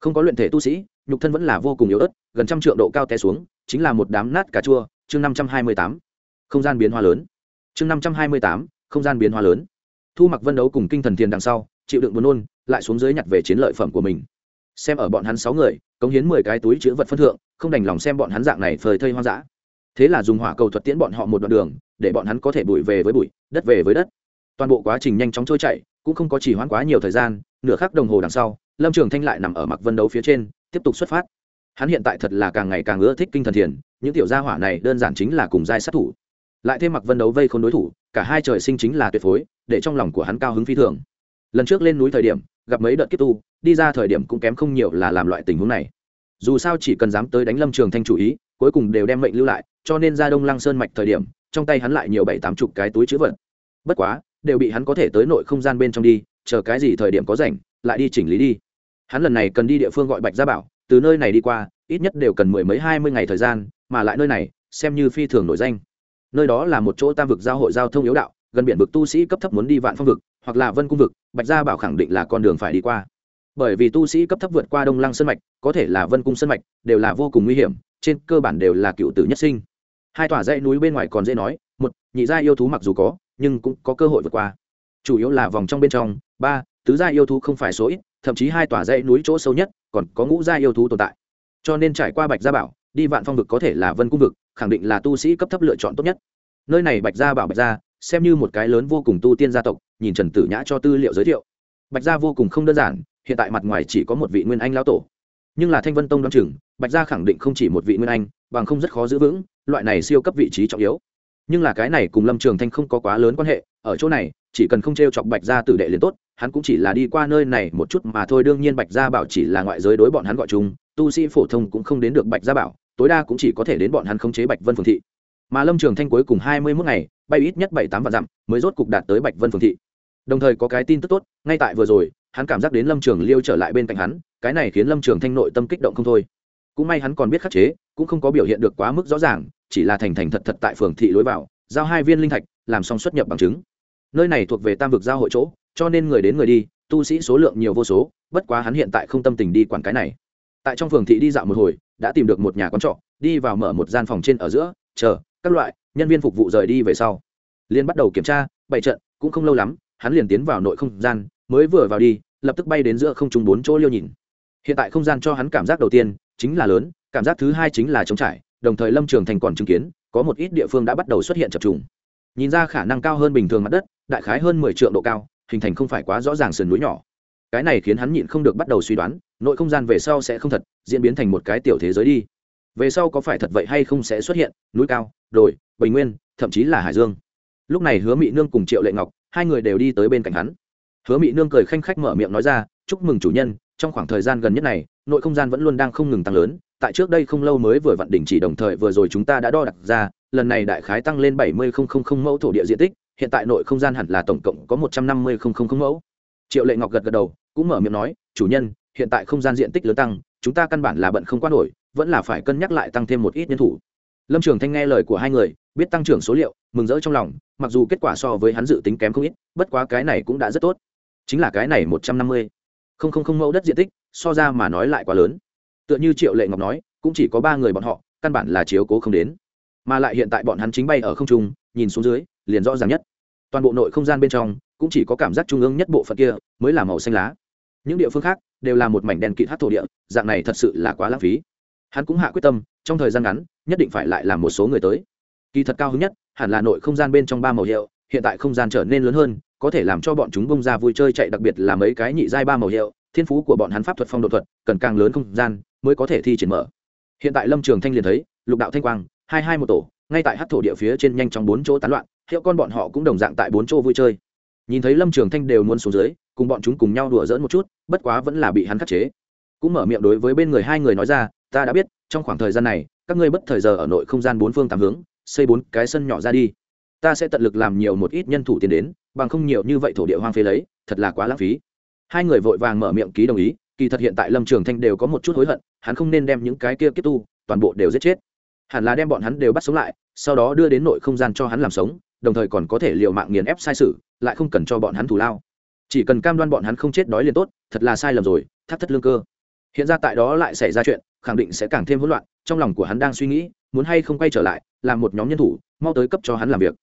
S1: Không có luyện thể tu sĩ, nhục thân vẫn là vô cùng yếu ớt, gần trăm triệu độ cao té xuống, chính là một đám nát cà chua, chương năm trăm hai mươi tám. Không gian biến hóa lớn. Chương năm trăm hai mươi tám, không gian biến hóa lớn. Thu mặc vân đấu cùng kinh thần thiền đằng sau chịu đựng buồn nôn, lại xuống dưới nhặt về chiến lợi phẩm của mình. Xem ở bọn hắn sáu người, cống hiến mười cái túi chữ vật phân thượng, không đành lòng xem bọn hắn dạng này phơi thây hoang dã. Thế là dùng hỏa cầu thuật tiễn bọn họ một đoạn đường, để bọn hắn có thể bụi về với bụi, đất về với đất. Toàn bộ quá trình nhanh chóng trôi chạy cũng không có chỉ hoãn quá nhiều thời gian, nửa khắc đồng hồ đằng sau, lâm trường thanh lại nằm ở mặc vân đấu phía trên, tiếp tục xuất phát. Hắn hiện tại thật là càng ngày càng ưa thích kinh thần thiền, những tiểu gia hỏa này đơn giản chính là cùng giai sát thủ. Lại thêm mặc vân đấu vây khốn đối thủ, cả hai trời sinh chính là tuyệt phối, để trong lòng của hắn cao hứng phi thường lần trước lên núi thời điểm, gặp mấy đợt kiếp tu, đi ra thời điểm cũng kém không nhiều là làm loại tình huống này. Dù sao chỉ cần dám tới đánh lâm trường thanh chủ ý, cuối cùng đều đem mệnh lưu lại, cho nên ra đông lăng sơn mạch thời điểm, trong tay hắn lại nhiều bảy tám chục cái túi chữ vật. Bất quá, đều bị hắn có thể tới nội không gian bên trong đi, chờ cái gì thời điểm có rảnh, lại đi chỉnh lý đi. Hắn lần này cần đi địa phương gọi bạch gia bảo, từ nơi này đi qua, ít nhất đều cần mười mấy hai mươi ngày thời gian, mà lại nơi này, xem như phi thường nổi danh. Nơi đó là một chỗ tam vực giao hội giao thông yếu đạo, gần biển vực tu sĩ cấp thấp muốn đi vạn phong vực hoặc là vân cung vực, bạch gia bảo khẳng định là con đường phải đi qua. Bởi vì tu sĩ cấp thấp vượt qua đông lăng sân mạch, có thể là vân cung sân mạch, đều là vô cùng nguy hiểm, trên cơ bản đều là cựu tử nhất sinh. Hai tòa dãy núi bên ngoài còn dễ nói, một, nhị gia yêu thú mặc dù có, nhưng cũng có cơ hội vượt qua. Chủ yếu là vòng trong bên trong, ba, tứ gia yêu thú không phải số ít, thậm chí hai tòa dãy núi chỗ sâu nhất, còn có ngũ gia yêu thú tồn tại. Cho nên trải qua bạch gia bảo, đi vạn phong vực có thể là vân cung vực, khẳng định là tu sĩ cấp thấp lựa chọn tốt nhất. Nơi này bạch gia bảo bạch gia, xem như một cái lớn vô cùng tu tiên gia tộc nhìn trần tử nhã cho tư liệu giới thiệu. Bạch gia vô cùng không đơn giản, hiện tại mặt ngoài chỉ có một vị nguyên anh lão tổ. Nhưng là thanh vân tông đ o á n chừng, bạch gia khẳng định không chỉ một vị nguyên anh, bằng không rất khó giữ vững, loại này siêu cấp vị trí trọng yếu. Nhưng là cái này cùng lâm trường thanh không có quá lớn quan hệ, ở chỗ này, chỉ cần không t r e o chọc bạch gia tử đệ liền tốt, hắn cũng chỉ là đi qua nơi này một chút mà thôi, đương nhiên bạch gia bảo chỉ là ngoại giới đối bọn hắn gọi chung, tu sĩ phổ thông cũng không đến được bạch gia bảo, tối đa cũng chỉ có thể đến bọn hắn khống chế bạch vân phường thị. Mà lâm trường thanh cuối cùng hai mươi mốt ngày, bay ít nhất bảy tám vạn dặm, mới rốt cục đạt tới bạch vân phường thị đồng thời có cái tin tức tốt, ngay tại vừa rồi, hắn cảm giác đến lâm trường liêu trở lại bên cạnh hắn, cái này khiến lâm trường thanh nội tâm kích động không thôi. Cũng may hắn còn biết khắc chế, cũng không có biểu hiện được quá mức rõ ràng, chỉ là thành thành thật thật tại phường thị lối vào, giao hai viên linh thạch, làm xong xuất nhập bằng chứng. Nơi này thuộc về tam vực giao hội chỗ, cho nên người đến người đi, tu sĩ số lượng nhiều vô số, bất quá hắn hiện tại không tâm tình đi quản cái này. Tại trong phường thị đi dạo một hồi, đã tìm được một nhà quán trọ, đi vào mở một gian phòng trên ở giữa, chờ, các loại, nhân viên phục vụ rời đi về sau. Liên bắt đầu kiểm tra bảy trận, cũng không lâu lắm hắn liền tiến vào nội không gian, mới vừa vào đi, lập tức bay đến giữa không trung bốn chỗ liêu nhìn. Hiện tại không gian cho hắn cảm giác đầu tiên chính là lớn, cảm giác thứ hai chính là trống trải, đồng thời lâm trường thành còn chứng kiến, có một ít địa phương đã bắt đầu xuất hiện chập trùng. Nhìn ra khả năng cao hơn bình thường mặt đất, đại khái hơn mười triệu độ cao, hình thành không phải quá rõ ràng sườn núi nhỏ. Cái này khiến hắn nhịn không được bắt đầu suy đoán, nội không gian về sau sẽ không thật, diễn biến thành một cái tiểu thế giới đi. Về sau có phải thật vậy hay không sẽ xuất hiện, núi cao, đồi, bình nguyên, thậm chí là hải dương. Lúc này hứa mỹ nương cùng triệu lệ ngọc hai người đều đi tới bên cạnh hắn. Hứa mỹ nương cười khanh khách mở miệng nói ra, chúc mừng chủ nhân, trong khoảng thời gian gần nhất này, nội không gian vẫn luôn đang không ngừng tăng lớn, tại trước đây không lâu mới vừa vặn đỉnh chỉ đồng thời vừa rồi chúng ta đã đo đạc ra, lần này đại khái tăng lên bảy mươi mẫu thổ địa diện tích, hiện tại nội không gian hẳn là tổng cộng có một trăm năm mươi mẫu. Triệu lệ ngọc gật gật đầu, cũng mở miệng nói, chủ nhân, hiện tại không gian diện tích lớn tăng, chúng ta căn bản là bận không qua nổi, vẫn là phải cân nhắc lại tăng thêm một ít nhân thủ. Lâm trường thanh nghe lời của hai người, biết tăng trưởng số liệu, mừng rỡ trong lòng mặc dù kết quả so với hắn dự tính kém không ít, bất quá cái này cũng đã rất tốt. Chính là cái này một trăm năm mươi. Không không không mẫu đất diện tích, so ra mà nói lại quá lớn. Tựa như triệu lệ ngọc nói, cũng chỉ có ba người bọn họ, căn bản là chiếu cố không đến. Mà lại hiện tại bọn hắn chính bay ở không trung, nhìn xuống dưới, liền rõ ràng nhất. Toàn bộ nội không gian bên trong, cũng chỉ có cảm giác trung ương nhất bộ phận kia mới là màu xanh lá. Những địa phương khác đều là một mảnh đèn kịt hát thổ địa, dạng này thật sự là quá lãng phí. Hắn cũng hạ quyết tâm, trong thời gian ngắn, nhất định phải lại làm một số người tới. Kỳ thật cao hứng nhất hẳn là nội không gian bên trong ba màu hiệu, hiện tại không gian trở nên lớn hơn, có thể làm cho bọn chúng bông ra vui chơi chạy, đặc biệt là mấy cái nhị giai ba màu hiệu, thiên phú của bọn hắn pháp thuật phong độ thuật, cần càng lớn không gian mới có thể thi triển mở. Hiện tại lâm trường thanh liền thấy, lục đạo thanh quang, hai hai một tổ, ngay tại hát thổ địa phía trên nhanh trong bốn chỗ tán loạn, hiệu con bọn họ cũng đồng dạng tại bốn chỗ vui chơi. Nhìn thấy lâm trường thanh đều muốn xuống dưới, cùng bọn chúng cùng nhau đùa dỡn một chút, bất quá vẫn là bị hắn khắc chế. Cũng mở miệng đối với bên người hai người nói ra, ta đã biết, trong khoảng thời gian này, các ngươi bất thời giờ ở nội không gian bốn phương tám hướng xây bốn cái sân nhỏ ra đi. Ta sẽ tận lực làm nhiều một ít nhân thủ tiền đến, bằng không nhiều như vậy thổ địa hoang phế lấy, thật là quá lãng phí. Hai người vội vàng mở miệng ký đồng ý, kỳ thật hiện tại lâm trường thanh đều có một chút hối hận, hắn không nên đem những cái kia kiếp tu, toàn bộ đều giết chết. Hẳn là đem bọn hắn đều bắt sống lại, sau đó đưa đến nội không gian cho hắn làm sống, đồng thời còn có thể l i ề u mạng nghiền ép sai sự, lại không cần cho bọn hắn thù lao. Chỉ cần cam đoan bọn hắn không chết đói liền tốt, thật là sai lầm rồi, thắt thất lương cơ. Hiện ra tại đó lại xảy ra chuyện, khẳng định sẽ càng thêm hỗn loạn, trong lòng của hắn đang suy nghĩ, muốn hay không quay trở lại làm một nhóm nhân thủ, mau tới cấp cho hắn làm việc.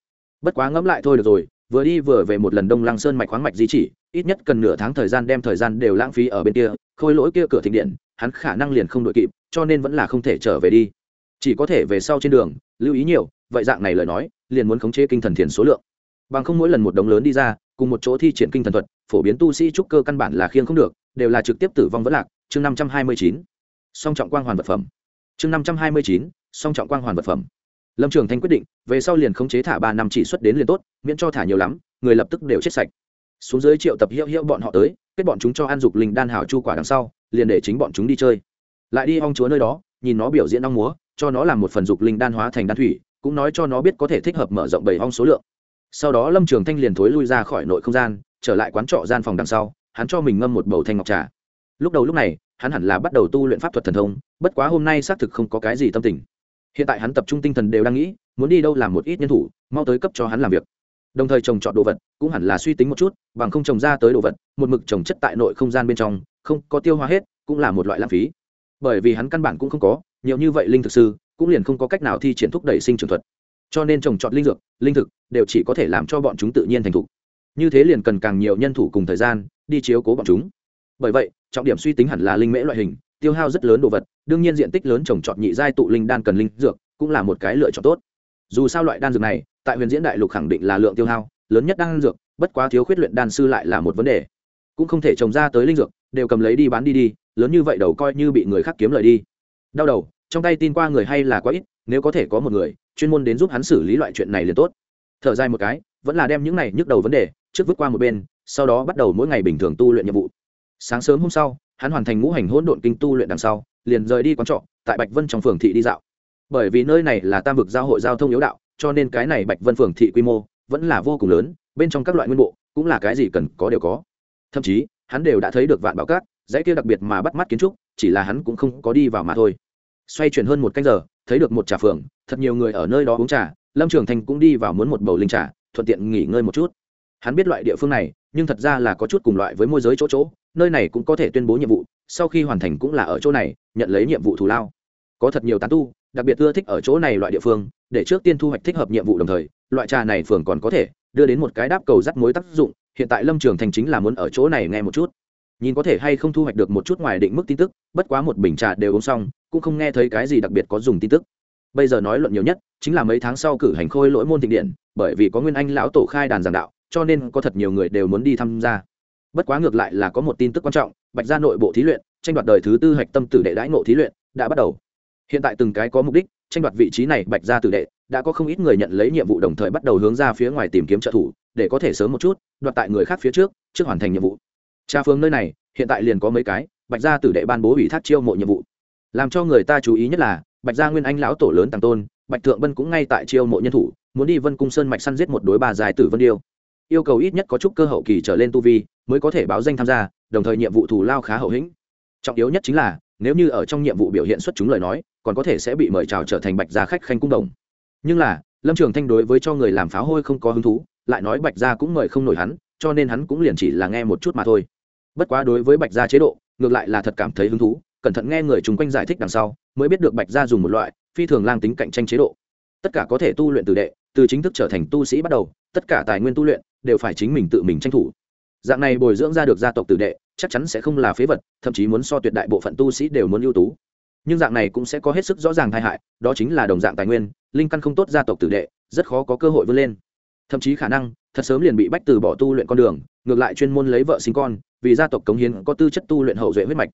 S1: Bất quá ngẫm lại thôi được rồi, vừa đi vừa về một lần đông lăng sơn mạch khoáng mạch di chỉ, ít nhất cần nửa tháng thời gian đem thời gian đều lãng phí ở bên kia, khôi lỗi kia cửa thịnh điện, hắn khả năng liền không đội kịp, cho nên vẫn là không thể trở về đi. Chỉ có thể về sau trên đường, lưu ý nhiều, vậy dạng này lời nói, liền muốn khống chế kinh thần thiền số lượng. Bằng không mỗi lần một đống lớn đi ra, cùng một chỗ thi triển kinh thần thuật, phổ biến tu sĩ trúc cơ căn bản là khiêng không được, đều là trực tiếp tử vong vẫn lạc. Chương năm trăm hai mươi chín. Song trọng quang hoàn vật phẩm. Chương năm trăm hai mươi chín. Song trọng quang hoàn vật phẩm lâm trường thanh quyết định, về sau liền khống chế thả ba năm chỉ xuất đến liền tốt, miễn cho thả nhiều lắm, người lập tức đều chết sạch. Xuống dưới triệu tập hiệu hiệu bọn họ tới, kết bọn chúng cho ăn dục linh đan hảo chu quả đằng sau, liền để chính bọn chúng đi chơi. Lại đi ong chúa nơi đó, nhìn nó biểu diễn ong múa, cho nó làm một phần dục linh đan hóa thành đan thủy, cũng nói cho nó biết có thể thích hợp mở rộng bảy ong số lượng. Sau đó lâm trường thanh liền thối lui ra khỏi nội không gian, trở lại quán trọ gian phòng đằng sau, hắn cho mình ngâm một bầu thanh ngọc trà. Lúc đầu lúc này, hắn hẳn là bắt đầu tu luyện pháp thuật thần thông, bất quá hôm nay xác thực không có cái gì tâm tình hiện tại hắn tập trung tinh thần đều đang nghĩ, muốn đi đâu làm một ít nhân thủ, mau tới cấp cho hắn làm việc. Đồng thời trồng trọt đồ vật, cũng hẳn là suy tính một chút, bằng không trồng ra tới đồ vật, một mực trồng chất tại nội không gian bên trong, không có tiêu hóa hết, cũng là một loại lãng phí. Bởi vì hắn căn bản cũng không có, nhiều như vậy linh thực sư, cũng liền không có cách nào thi triển thúc đẩy sinh trưởng thuật. Cho nên trồng trọt linh dược, linh thực, đều chỉ có thể làm cho bọn chúng tự nhiên thành thục. Như thế liền cần càng nhiều nhân thủ cùng thời gian, đi chiếu cố bọn chúng. Bởi vậy, trọng điểm suy tính hẳn là linh mễ loại hình tiêu hao rất lớn đồ vật, đương nhiên diện tích lớn trồng trọt nhị giai tụ linh đan cần linh dược cũng là một cái lựa chọn tốt. Dù sao loại đan dược này, tại huyền diễn đại lục khẳng định là lượng tiêu hao, lớn nhất đan dược, bất quá thiếu khuyết luyện đan sư lại là một vấn đề. Cũng không thể trồng ra tới linh dược, đều cầm lấy đi bán đi đi, lớn như vậy đầu coi như bị người khác kiếm lời đi. Đau đầu, trong tay tin qua người hay là quá ít, nếu có thể có một người, chuyên môn đến giúp hắn xử lý loại chuyện này liền tốt. Thở dài một cái, vẫn là đem những này nhức đầu vấn đề, trước vứt qua một bên, sau đó bắt đầu mỗi ngày bình thường tu luyện nhiệm vụ. Sáng sớm hôm sau hắn hoàn thành ngũ hành hỗn độn kinh tu luyện đằng sau, liền rời đi quán trọ, tại bạch vân trong phường thị đi dạo. Bởi vì nơi này là tam vực giao hội giao thông yếu đạo, cho nên cái này bạch vân phường thị quy mô vẫn là vô cùng lớn, bên trong các loại nguyên bộ cũng là cái gì cần có đều có. Thậm chí, hắn đều đã thấy được vạn bảo cát, dãy kia đặc biệt mà bắt mắt kiến trúc, chỉ là hắn cũng không có đi vào mà thôi. Xoay chuyển hơn một canh giờ, thấy được một trà phường thật nhiều người ở nơi đó uống trà, lâm trường thành cũng đi vào muốn một bầu linh trà, thuận tiện nghỉ ngơi một chút. Hắn biết loại địa phương này nhưng thật ra là có chút cùng loại với môi giới chỗ chỗ, nơi này cũng có thể tuyên bố nhiệm vụ, sau khi hoàn thành cũng là ở chỗ này, nhận lấy nhiệm vụ thù lao. Có thật nhiều tán tu, đặc biệt ưa thích ở chỗ này loại địa phương, để trước tiên thu hoạch thích hợp nhiệm vụ đồng thời, loại trà này phường còn có thể đưa đến một cái đáp cầu rắc mối tác dụng, hiện tại lâm trường thành chính là muốn ở chỗ này nghe một chút. Nhìn có thể hay không thu hoạch được một chút ngoài định mức tin tức, bất quá một bình trà đều uống xong, cũng không nghe thấy cái gì đặc biệt có dùng tin tức. Bây giờ nói luận nhiều nhất, chính là mấy tháng sau cử hành khôi lỗi môn thịnh điện, bởi vì có nguyên anh lão tổ khai đàn giảng đạo cho nên có thật nhiều người đều muốn đi tham gia. Bất quá ngược lại là có một tin tức quan trọng, bạch gia nội bộ thí luyện, tranh đoạt đời thứ tư hạch tâm tử đệ đãi ngộ thí luyện, đã bắt đầu. Hiện tại từng cái có mục đích, tranh đoạt vị trí này bạch gia tử đệ, đã có không ít người nhận lấy nhiệm vụ đồng thời bắt đầu hướng ra phía ngoài tìm kiếm trợ thủ, để có thể sớm một chút, đoạt tại người khác phía trước trước hoàn thành nhiệm vụ. Tra phương nơi này, hiện tại liền có mấy cái, bạch gia tử đệ ban bố ủy thác chiêu mộ nhiệm vụ. Làm cho người ta chú ý nhất là, bạch gia nguyên anh lão tổ lớn tàng tôn, bạch thượng bân cũng ngay tại chiêu mộ nhân thủ, muốn đi vân cung sơn mạch săn giết một đối bà dài tử vân điêu yêu cầu ít nhất có chút cơ hậu kỳ trở lên tu vi mới có thể báo danh tham gia, đồng thời nhiệm vụ thù lao khá hậu hĩnh. Trọng yếu nhất chính là, nếu như ở trong nhiệm vụ biểu hiện xuất chúng lời nói, còn có thể sẽ bị mời chào trở thành bạch gia khách khanh cung đồng. Nhưng là, lâm trường thanh đối với cho người làm pháo hôi không có hứng thú, lại nói bạch gia cũng mời không nổi hắn, cho nên hắn cũng liền chỉ là nghe một chút mà thôi. Bất quá đối với bạch gia chế độ, ngược lại là thật cảm thấy hứng thú, cẩn thận nghe người chung quanh giải thích đằng sau, mới biết được bạch gia dùng một loại, phi thường lang tính cạnh tranh chế độ. Tất cả có thể tu luyện từ đệ, từ chính thức trở thành tu sĩ bắt đầu, tất cả tài nguyên tu luyện đều phải chính mình tự mình tranh thủ. Dạng này bồi dưỡng ra được gia tộc tử đệ, chắc chắn sẽ không là phế vật, thậm chí muốn so tuyệt đại bộ phận tu sĩ đều muốn ưu tú. Nhưng dạng này cũng sẽ có hết sức rõ ràng tai hại, đó chính là đồng dạng tài nguyên, linh căn không tốt gia tộc tử đệ, rất khó có cơ hội vươn lên. Thậm chí khả năng, thật sớm liền bị bách từ bỏ tu luyện con đường, ngược lại chuyên môn lấy vợ sinh con, vì gia tộc cống hiến có tư chất tu luyện hậu duệ huyết mạch.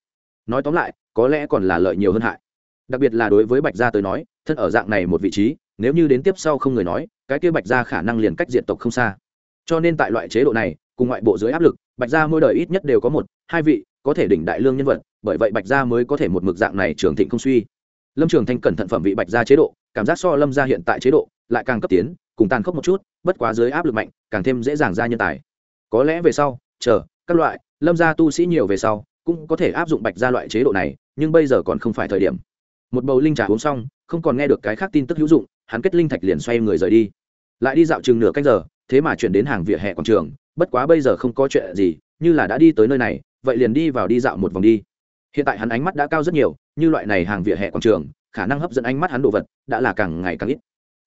S1: Nói tóm lại, có lẽ còn là lợi nhiều hơn hại. Đặc biệt là đối với bạch gia tới nói, thân ở dạng này một vị trí, nếu như đến tiếp sau không người nói, cái kia bạch gia khả năng liền cách diện tộc không xa cho nên tại loại chế độ này, cùng ngoại bộ dưới áp lực, bạch gia mỗi đời ít nhất đều có một, hai vị, có thể đỉnh đại lương nhân vật, bởi vậy bạch gia mới có thể một mực dạng này trường thịnh không suy. Lâm trường thanh cẩn thận phẩm vị bạch gia chế độ, cảm giác so lâm gia hiện tại chế độ lại càng cấp tiến, cùng tàn khốc một chút, bất quá dưới áp lực mạnh, càng thêm dễ dàng ra nhân tài. Có lẽ về sau, chờ, các loại, lâm gia tu sĩ nhiều về sau, cũng có thể áp dụng bạch gia loại chế độ này, nhưng bây giờ còn không phải thời điểm. Một bầu linh trà uống xong, không còn nghe được cái khác tin tức hữu dụng, hắn kết linh thạch liền xoay người rời đi. Lại đi dạo chừng nửa canh giờ thế mà chuyển đến hàng vỉa hè quảng trường, bất quá bây giờ không có chuyện gì, như là đã đi tới nơi này, vậy liền đi vào đi dạo một vòng đi. Hiện tại hắn ánh mắt đã cao rất nhiều, như loại này hàng vỉa hè quảng trường, khả năng hấp dẫn ánh mắt hắn đồ vật đã là càng ngày càng ít.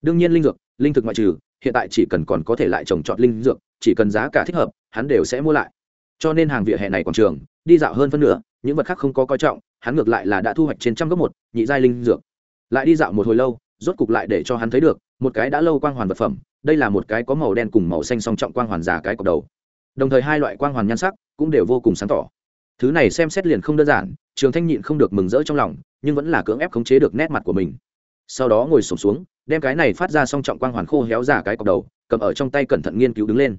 S1: Đương nhiên linh dược, linh thực ngoại trừ, hiện tại chỉ cần còn có thể lại trồng trọt linh dược, chỉ cần giá cả thích hợp, hắn đều sẽ mua lại. Cho nên hàng vỉa hè này quảng trường, đi dạo hơn phân nửa, những vật khác không có coi trọng, hắn ngược lại là đã thu hoạch trên trăm gốc một, nhị giai linh dược. Lại đi dạo một hồi lâu, rốt cục lại để cho hắn thấy được, một cái đã lâu quang hoàn vật phẩm đây là một cái có màu đen cùng màu xanh song trọng quang hoàn giả cái cọc đầu. Đồng thời hai loại quang hoàn nhan sắc cũng đều vô cùng sáng tỏ. Thứ này xem xét liền không đơn giản trường thanh nhịn không được mừng rỡ trong lòng nhưng vẫn là cưỡng ép khống chế được nét mặt của mình. Sau đó ngồi sụp xuống, xuống đem cái này phát ra song trọng quang hoàn khô héo giả cái cọc đầu cầm ở trong tay cẩn thận nghiên cứu đứng lên.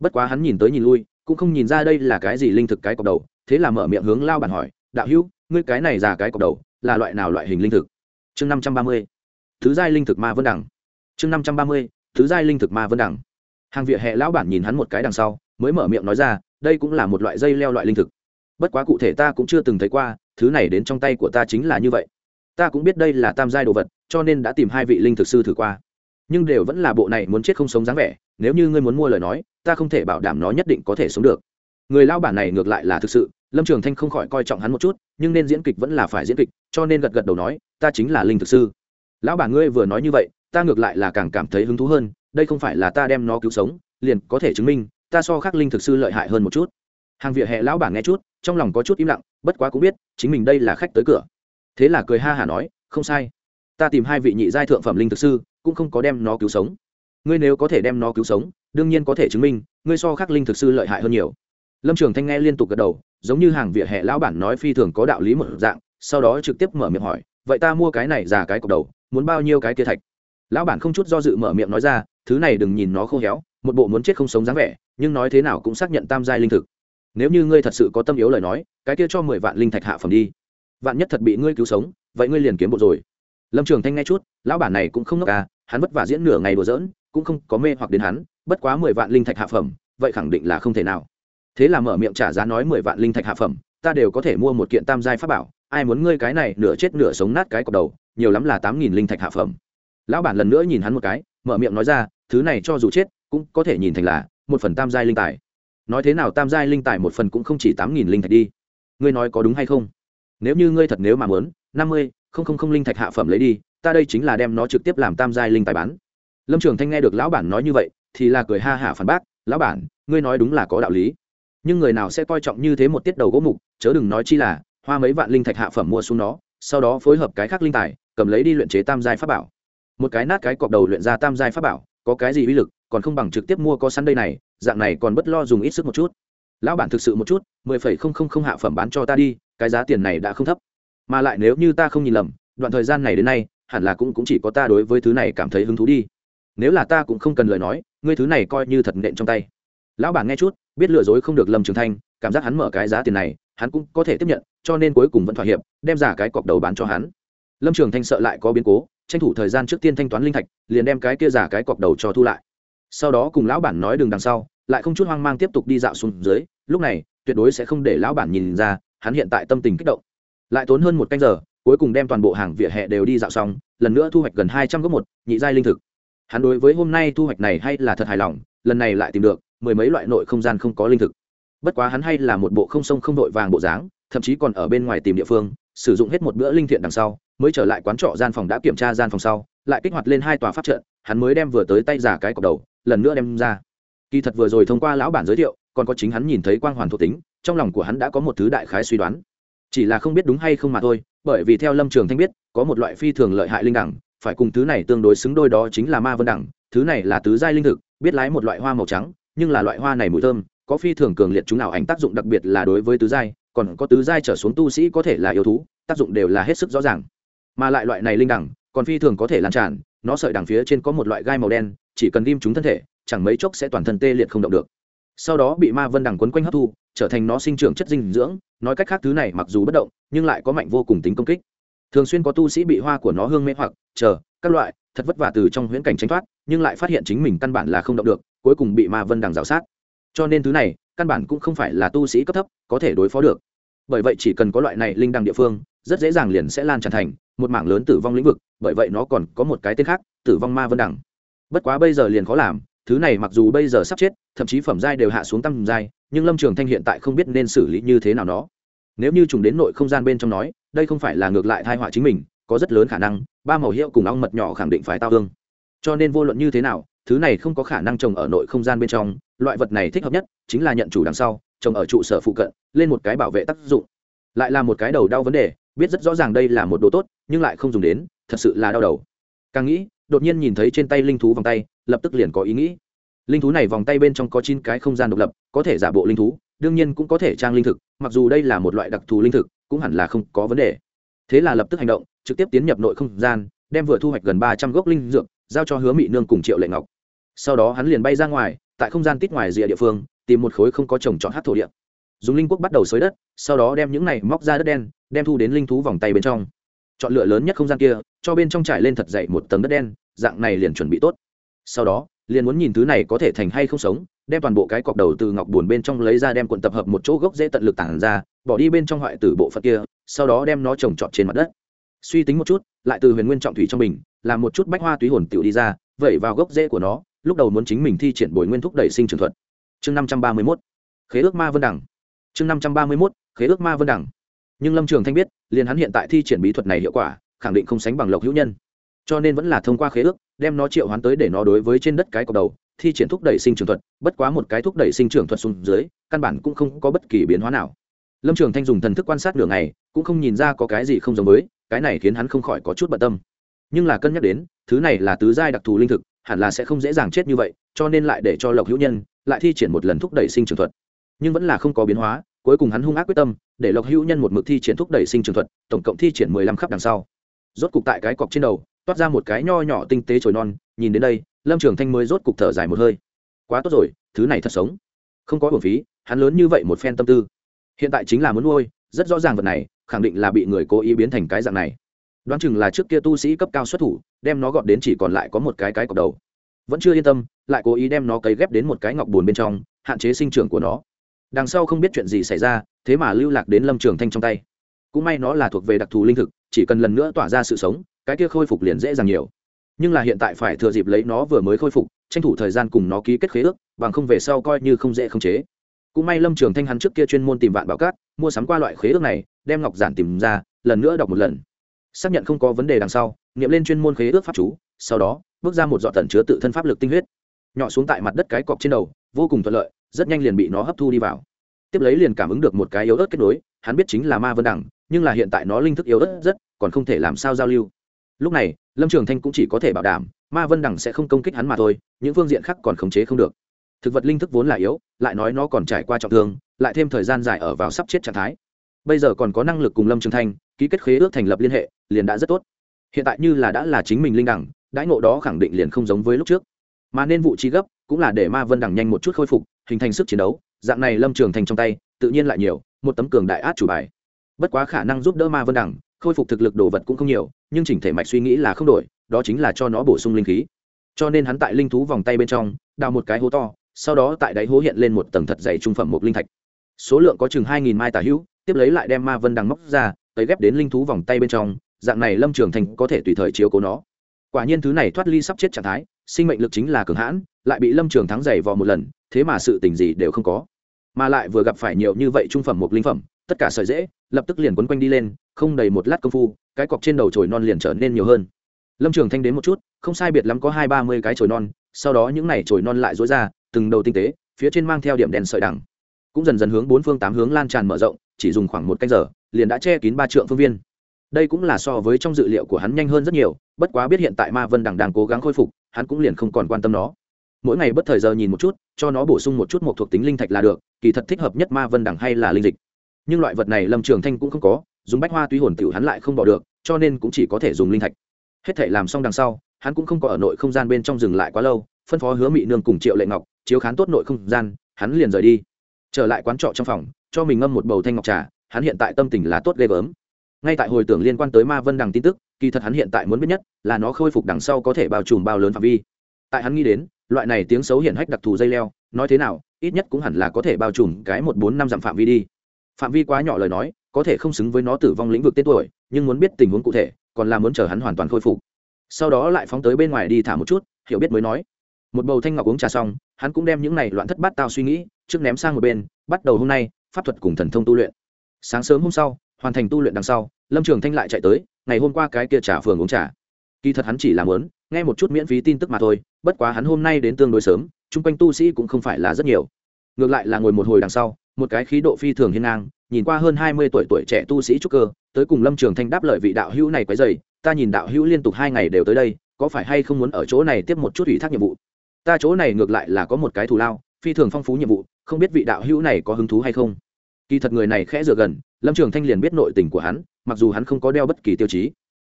S1: Bất quá hắn nhìn tới nhìn lui cũng không nhìn ra đây là cái gì linh thực cái cọc đầu thế là mở miệng hướng lao bản hỏi đạo hữu ngươi cái này giả cái cọc đầu là loại nào loại hình linh thực? Chương năm trăm ba mươi. Thứ giai linh thực ma vân đẳng chương năm trăm ba mươi thứ giai linh thực ma vân đẳng. Hàng vỉa hè lão bản nhìn hắn một cái đằng sau, mới mở miệng nói ra, đây cũng là một loại dây leo loại linh thực. Bất quá cụ thể ta cũng chưa từng thấy qua, thứ này đến trong tay của ta chính là như vậy. Ta cũng biết đây là tam giai đồ vật, cho nên đã tìm hai vị linh thực sư thử qua. Nhưng đều vẫn là bộ này muốn chết không sống dáng vẻ, nếu như ngươi muốn mua lời nói, ta không thể bảo đảm nó nhất định có thể sống được. Người lao bản này ngược lại là thực sự, lâm trường thanh không khỏi coi trọng hắn một chút, nhưng nên diễn kịch vẫn là phải diễn kịch, cho nên gật gật đầu nói, ta chính là linh thực sư. Lão bản ngươi vừa nói như vậy ta ngược lại là càng cảm thấy hứng thú hơn, đây không phải là ta đem nó cứu sống, liền có thể chứng minh, ta so khắc linh thực sư lợi hại hơn một chút. Hàng vỉa hè lão bảng nghe chút, trong lòng có chút im lặng, bất quá cũng biết, chính mình đây là khách tới cửa. Thế là cười ha hả nói, không sai. Ta tìm hai vị nhị giai thượng phẩm linh thực sư, cũng không có đem nó cứu sống. Ngươi nếu có thể đem nó cứu sống, đương nhiên có thể chứng minh, ngươi so khắc linh thực sư lợi hại hơn nhiều. Lâm trường thanh nghe liên tục gật đầu, giống như hàng vỉa hè lão bản nói phi thường có đạo lý một dạng, sau đó trực tiếp mở miệng hỏi, vậy ta mua cái này già cái cọc đầu, muốn bao nhiêu cái kia thạch? Lão bản không chút do dự mở miệng nói ra, thứ này đừng nhìn nó khô héo, một bộ muốn chết không sống dáng vẻ, nhưng nói thế nào cũng xác nhận tam giai linh thực. Nếu như ngươi thật sự có tâm yếu lời nói, cái kia cho mười vạn linh thạch hạ phẩm đi. Vạn nhất thật bị ngươi cứu sống, vậy ngươi liền kiếm bộ rồi. Lâm trường thanh nghe chút, lão bản này cũng không ngốc à hắn vất vả diễn nửa ngày đùa giỡn, cũng không có mê hoặc đến hắn, bất quá mười vạn linh thạch hạ phẩm, vậy khẳng định là không thể nào. Thế là mở miệng trả giá nói, mười vạn linh thạch hạ phẩm, ta đều có thể mua một kiện tam giai pháp bảo, ai muốn ngươi cái này nửa chết nửa sống nát cái cọc đầu, nhiều lắm là tám nghìn linh thạch hạ phẩm lão bản lần nữa nhìn hắn một cái, mở miệng nói ra, thứ này cho dù chết, cũng có thể nhìn thành là một phần tam giai linh tài. Nói thế nào tam giai linh tài một phần cũng không chỉ tám nghìn linh thạch đi. Ngươi nói có đúng hay không? Nếu như ngươi thật nếu mà muốn, năm mươi, không không không linh thạch hạ phẩm lấy đi, ta đây chính là đem nó trực tiếp làm tam giai linh tài bán. Lâm trường thanh nghe được lão bản nói như vậy, thì là cười ha hả phản bác, lão bản, ngươi nói đúng là có đạo lý. Nhưng người nào sẽ coi trọng như thế một tiết đầu gỗ mục, chớ đừng nói chi là hoa mấy vạn linh thạch hạ phẩm mua xuống nó, sau đó phối hợp cái khác linh tài, cầm lấy đi luyện chế tam giai pháp bảo một cái nát cái cọc đầu luyện ra tam giai pháp bảo có cái gì uy lực còn không bằng trực tiếp mua có sẵn đây này dạng này còn bất lo dùng ít sức một chút. Lão bản thực sự một chút mười phẩy không không không hạ phẩm bán cho ta đi cái giá tiền này đã không thấp. Mà lại nếu như ta không nhìn lầm đoạn thời gian này đến nay hẳn là cũng, cũng chỉ có ta đối với thứ này cảm thấy hứng thú đi. Nếu là ta cũng không cần lời nói ngươi thứ này coi như thật nện trong tay. Lão bản nghe chút biết lừa dối không được lâm trường thanh cảm giác hắn mở cái giá tiền này hắn cũng có thể tiếp nhận cho nên cuối cùng vẫn thỏa hiệp đem giả cái cọc đầu bán cho hắn. Lâm trường thanh sợ lại có biến cố tranh thủ thời gian trước tiên thanh toán linh thạch, liền đem cái kia giả cái cọc đầu cho thu lại. Sau đó cùng lão bản nói đường đằng sau, lại không chút hoang mang tiếp tục đi dạo xuống dưới, lúc này, tuyệt đối sẽ không để lão bản nhìn ra, hắn hiện tại tâm tình kích động. Lại tốn hơn một canh giờ, cuối cùng đem toàn bộ hàng vỉa hè đều đi dạo xong, lần nữa thu hoạch gần hai trăm gốc một, nhị giai linh thực. Hắn đối với hôm nay thu hoạch này hay là thật hài lòng, lần này lại tìm được, mười mấy loại nội không gian không có linh thực. Bất quá hắn hay là một bộ không sông không đội vàng bộ dáng, thậm chí còn ở bên ngoài tìm địa phương, sử dụng hết một bữa linh thiện đằng sau mới trở lại quán trọ gian phòng đã kiểm tra gian phòng sau, lại kích hoạt lên hai tòa pháp trận, hắn mới đem vừa tới tay giả cái cọc đầu, lần nữa đem ra. Kỳ thật vừa rồi thông qua lão bản giới thiệu, còn có chính hắn nhìn thấy quang hoàn thuộc tính, trong lòng của hắn đã có một thứ đại khái suy đoán. Chỉ là không biết đúng hay không mà thôi, bởi vì theo lâm trường thanh biết, có một loại phi thường lợi hại linh đẳng, phải cùng thứ này tương đối xứng đôi đó chính là ma vân đẳng, thứ này là tứ giai linh thực, biết lái một loại hoa màu trắng, nhưng là loại hoa này mùi thơm, có phi thường cường liệt chúng nào ảnh tác dụng đặc biệt là đối với tứ giai, còn có tứ giai trở xuống tu sĩ có thể là yêu thú, tác dụng đều là hết sức rõ ràng mà lại loại này linh đẳng, còn phi thường có thể lan tràn, nó sợi đằng phía trên có một loại gai màu đen, chỉ cần ghim chúng thân thể, chẳng mấy chốc sẽ toàn thân tê liệt không động được. Sau đó bị ma vân đằng quấn quanh hấp thu, trở thành nó sinh trưởng chất dinh dưỡng, nói cách khác thứ này mặc dù bất động, nhưng lại có mạnh vô cùng tính công kích. Thường xuyên có tu sĩ bị hoa của nó hương mê hoặc, chờ, các loại, thật vất vả từ trong huyễn cảnh tránh thoát, nhưng lại phát hiện chính mình căn bản là không động được, cuối cùng bị ma vân đằng rào sát. Cho nên thứ này, căn bản cũng không phải là tu sĩ cấp thấp có thể đối phó được. Bởi vậy chỉ cần có loại này linh đằng địa phương, rất dễ dàng liền sẽ lan tràn thành một mảng lớn tử vong lĩnh vực, bởi vậy nó còn có một cái tên khác, tử vong ma vân đẳng. Bất quá bây giờ liền khó làm, thứ này mặc dù bây giờ sắp chết, thậm chí phẩm giai đều hạ xuống tăng giai, nhưng lâm trường thanh hiện tại không biết nên xử lý như thế nào nó. Nếu như trùng đến nội không gian bên trong nói, đây không phải là ngược lại thai họa chính mình, có rất lớn khả năng, ba màu hiệu cùng ong mật nhỏ khẳng định phải tao thương. Cho nên vô luận như thế nào, thứ này không có khả năng trồng ở nội không gian bên trong, loại vật này thích hợp nhất chính là nhận chủ đằng sau, trồng ở trụ sở phụ cận, lên một cái bảo vệ tác dụng. Lại là một cái đầu đau vấn đề biết rất rõ ràng đây là một đồ tốt, nhưng lại không dùng đến, thật sự là đau đầu. Càng nghĩ, đột nhiên nhìn thấy trên tay linh thú vòng tay, lập tức liền có ý nghĩ. Linh thú này vòng tay bên trong có chín cái không gian độc lập, có thể giả bộ linh thú, đương nhiên cũng có thể trang linh thực, mặc dù đây là một loại đặc thù linh thực, cũng hẳn là không có vấn đề. Thế là lập tức hành động, trực tiếp tiến nhập nội không gian, đem vừa thu hoạch gần ba trăm gốc linh dược, giao cho hứa mị nương cùng triệu lệ ngọc. Sau đó hắn liền bay ra ngoài, tại không gian tít ngoài rìa địa phương, tìm một khối không có trồng trọt hát thổ địa. Dùng linh quốc bắt đầu xới đất, sau đó đem những này móc ra đất đen đem thu đến linh thú vòng tay bên trong. Chọn lựa lớn nhất không gian kia, cho bên trong trải lên thật dậy một tầng đất đen, dạng này liền chuẩn bị tốt. Sau đó, liền muốn nhìn thứ này có thể thành hay không sống, đem toàn bộ cái cọc đầu từ ngọc buồn bên trong lấy ra đem cuộn tập hợp một chỗ gốc dễ tận lực tản ra, bỏ đi bên trong hoại tử bộ phận kia, sau đó đem nó trồng trọt trên mặt đất. Suy tính một chút, lại từ huyền nguyên trọng thủy trong mình làm một chút bách hoa túy hồn tiểu đi ra, vẩy vào gốc rễ của nó, lúc đầu muốn chính mình thi triển bồi nguyên thúc đẩy sinh trường thuật. Chương năm trăm ba mươi mốt, khế ước ma vân đẳng. Chương năm trăm ba mươi mốt, khế ước ma vân đẳng nhưng lâm trường thanh biết, liền hắn hiện tại thi triển bí thuật này hiệu quả, khẳng định không sánh bằng lộc hữu nhân. Cho nên vẫn là thông qua khế ước, đem nó triệu hoán tới để nó đối với trên đất cái cọc đầu, thi triển thúc đẩy sinh trưởng thuật, bất quá một cái thúc đẩy sinh trưởng thuật xuống dưới, căn bản cũng không có bất kỳ biến hóa nào. Lâm trường thanh dùng thần thức quan sát nửa ngày, cũng không nhìn ra có cái gì không giống với, cái này khiến hắn không khỏi có chút bận tâm. Nhưng là cân nhắc đến, thứ này là tứ giai đặc thù linh thực, hẳn là sẽ không dễ dàng chết như vậy, cho nên lại để cho lộc hữu nhân lại thi triển một lần thúc đẩy sinh trưởng thuật. Nhưng vẫn là không có biến hóa cuối cùng hắn hung ác quyết tâm, để lộc hữu nhân một mực thi triển thúc đẩy sinh trưởng thuật, tổng cộng thi triển mười lăm khắp đằng sau. Rốt cục tại cái cọc trên đầu, toát ra một cái nho nhỏ tinh tế trồi non, nhìn đến đây, lâm trường thanh mới rốt cục thở dài một hơi. Quá tốt rồi, thứ này thật sống. Không có bổn phí, hắn lớn như vậy một phen tâm tư. Hiện tại chính là muốn nuôi, rất rõ ràng vật này, khẳng định là bị người cố ý biến thành cái dạng này. Đoán chừng là trước kia tu sĩ cấp cao xuất thủ, đem nó gọt đến chỉ còn lại có một cái cái cọc đầu. Vẫn chưa yên tâm, lại cố ý đem nó cấy ghép đến một cái ngọc bồn bên trong, hạn chế sinh trưởng của nó đằng sau không biết chuyện gì xảy ra, thế mà lưu lạc đến lâm trường thanh trong tay. Cũng may nó là thuộc về đặc thù linh thực, chỉ cần lần nữa tỏa ra sự sống, cái kia khôi phục liền dễ dàng nhiều. Nhưng là hiện tại phải thừa dịp lấy nó vừa mới khôi phục, tranh thủ thời gian cùng nó ký kết khế ước, bằng không về sau coi như không dễ không chế. Cũng may lâm trường thanh hắn trước kia chuyên môn tìm vạn bảo cát, mua sắm qua loại khế ước này, đem ngọc giản tìm ra, lần nữa đọc một lần. Xác nhận không có vấn đề đằng sau nghiệm lên chuyên môn khế ước pháp chú, sau đó, bước ra một dọn tần chứa tự thân pháp lực tinh huyết. Nhỏ xuống tại mặt đất cái cọc trên đầu, vô cùng thuận lợi rất nhanh liền bị nó hấp thu đi vào. Tiếp lấy liền cảm ứng được một cái yếu ớt kết nối, hắn biết chính là ma vân đẳng, nhưng là hiện tại nó linh thức yếu ớt rất, còn không thể làm sao giao lưu. Lúc này, lâm trường thanh cũng chỉ có thể bảo đảm, ma vân đẳng sẽ không công kích hắn mà thôi, những phương diện khác còn khống chế không được. Thực vật linh thức vốn là yếu, lại nói nó còn trải qua trọng thương, lại thêm thời gian dài ở vào sắp chết trạng thái. Bây giờ còn có năng lực cùng lâm trường thanh, ký kết khế ước thành lập liên hệ, liền đã rất tốt. Hiện tại như là đã là chính mình linh đẳng, đãi ngộ đó khẳng định liền không giống với lúc trước. Mà nên vụ trí gấp, cũng là để ma vân đẳng nhanh một chút khôi phục hình thành sức chiến đấu, dạng này lâm trường thành trong tay, tự nhiên lại nhiều, một tấm cường đại át chủ bài. Bất quá khả năng giúp đỡ ma vân đẳng khôi phục thực lực đồ vật cũng không nhiều, nhưng chỉnh thể mạch suy nghĩ là không đổi, đó chính là cho nó bổ sung linh khí. Cho nên hắn tại linh thú vòng tay bên trong, đào một cái hố to, sau đó tại đáy hố hiện lên một tầng thật dày trung phẩm một linh thạch. Số lượng có chừng hai nghìn mai tả hữu, tiếp lấy lại đem ma vân đằng móc ra tới ghép đến linh thú vòng tay bên trong, dạng này lâm trường thành có thể tùy thời chiếu cố nó quả nhiên thứ này thoát ly sắp chết trạng thái, sinh mệnh lực chính là cường hãn, lại bị lâm trường thắng giày vò một lần, thế mà sự tình gì đều không có. Mà lại vừa gặp phải nhiều như vậy trung phẩm một linh phẩm, tất cả sợi dễ, lập tức liền quấn quanh đi lên, không đầy một lát công phu, cái cọc trên đầu chồi non liền trở nên nhiều hơn. Lâm trường thanh đến một chút, không sai biệt lắm có hai ba mươi cái chồi non, sau đó những này chồi non lại dối ra, từng đầu tinh tế, phía trên mang theo điểm đèn sợi đằng. Cũng dần dần hướng bốn phương tám hướng lan tràn mở rộng, chỉ dùng khoảng một canh giờ, liền đã che kín ba trượng phương viên. Đây cũng là so với trong dự liệu của hắn nhanh hơn rất nhiều bất quá biết hiện tại ma vân đằng đang cố gắng khôi phục, hắn cũng liền không còn quan tâm nó. Mỗi ngày bất thời giờ nhìn một chút, cho nó bổ sung một chút một thuộc tính linh thạch là được, kỳ thật thích hợp nhất ma vân đằng hay là linh dịch. Nhưng loại vật này lâm trường thanh cũng không có, dùng bách hoa túy hồn tiểu hắn lại không bỏ được, cho nên cũng chỉ có thể dùng linh thạch. Hết thể làm xong đằng sau, hắn cũng không có ở nội không gian bên trong dừng lại quá lâu, phân phó hứa mị nương cùng triệu lệ ngọc, chiếu khán tốt nội không gian, hắn liền rời đi. Trở lại quán trọ trong phòng, cho mình ngâm một bầu thanh ngọc trà, hắn hiện tại tâm tình là tốt ghê gớm. Ngay tại hồi tưởng liên quan tới ma vân đằng tin tức kỳ thật hắn hiện tại muốn biết nhất là nó khôi phục đằng sau có thể bao trùm bao lớn phạm vi. Tại hắn nghĩ đến, loại này tiếng xấu hiện hách đặc thù dây leo, nói thế nào, ít nhất cũng hẳn là có thể bao trùm cái một bốn năm dặm phạm vi đi. Phạm vi quá nhỏ lời nói, có thể không xứng với nó tử vong lĩnh vực tên tuổi, nhưng muốn biết tình huống cụ thể, còn là muốn chờ hắn hoàn toàn khôi phục. Sau đó lại phóng tới bên ngoài đi thả một chút, hiểu biết mới nói. Một bầu thanh ngọc uống trà xong, hắn cũng đem những này loạn thất bát tao suy nghĩ, trước ném sang một bên, bắt đầu hôm nay, pháp thuật cùng thần thông tu luyện. Sáng sớm hôm sau, hoàn thành tu luyện đằng sau, lâm trường thanh lại chạy tới ngày hôm qua cái kia trà phường uống trà. Kỳ thật hắn chỉ làm lớn nghe một chút miễn phí tin tức mà thôi, bất quá hắn hôm nay đến tương đối sớm, chung quanh tu sĩ cũng không phải là rất nhiều. Ngược lại là ngồi một hồi đằng sau, một cái khí độ phi thường hiên ngang, nhìn qua hơn hai mươi tuổi tuổi trẻ tu sĩ trúc cơ, tới cùng lâm trường thanh đáp lời vị đạo hữu này quấy dày ta nhìn đạo hữu liên tục hai ngày đều tới đây, có phải hay không muốn ở chỗ này tiếp một chút ủy thác nhiệm vụ? Ta chỗ này ngược lại là có một cái thù lao, phi thường phong phú nhiệm vụ, không biết vị đạo hữu này có hứng thú hay không? Kỳ thật người này khẽ dựa gần, lâm trường thanh liền biết nội tình của hắn mặc dù hắn không có đeo bất kỳ tiêu chí.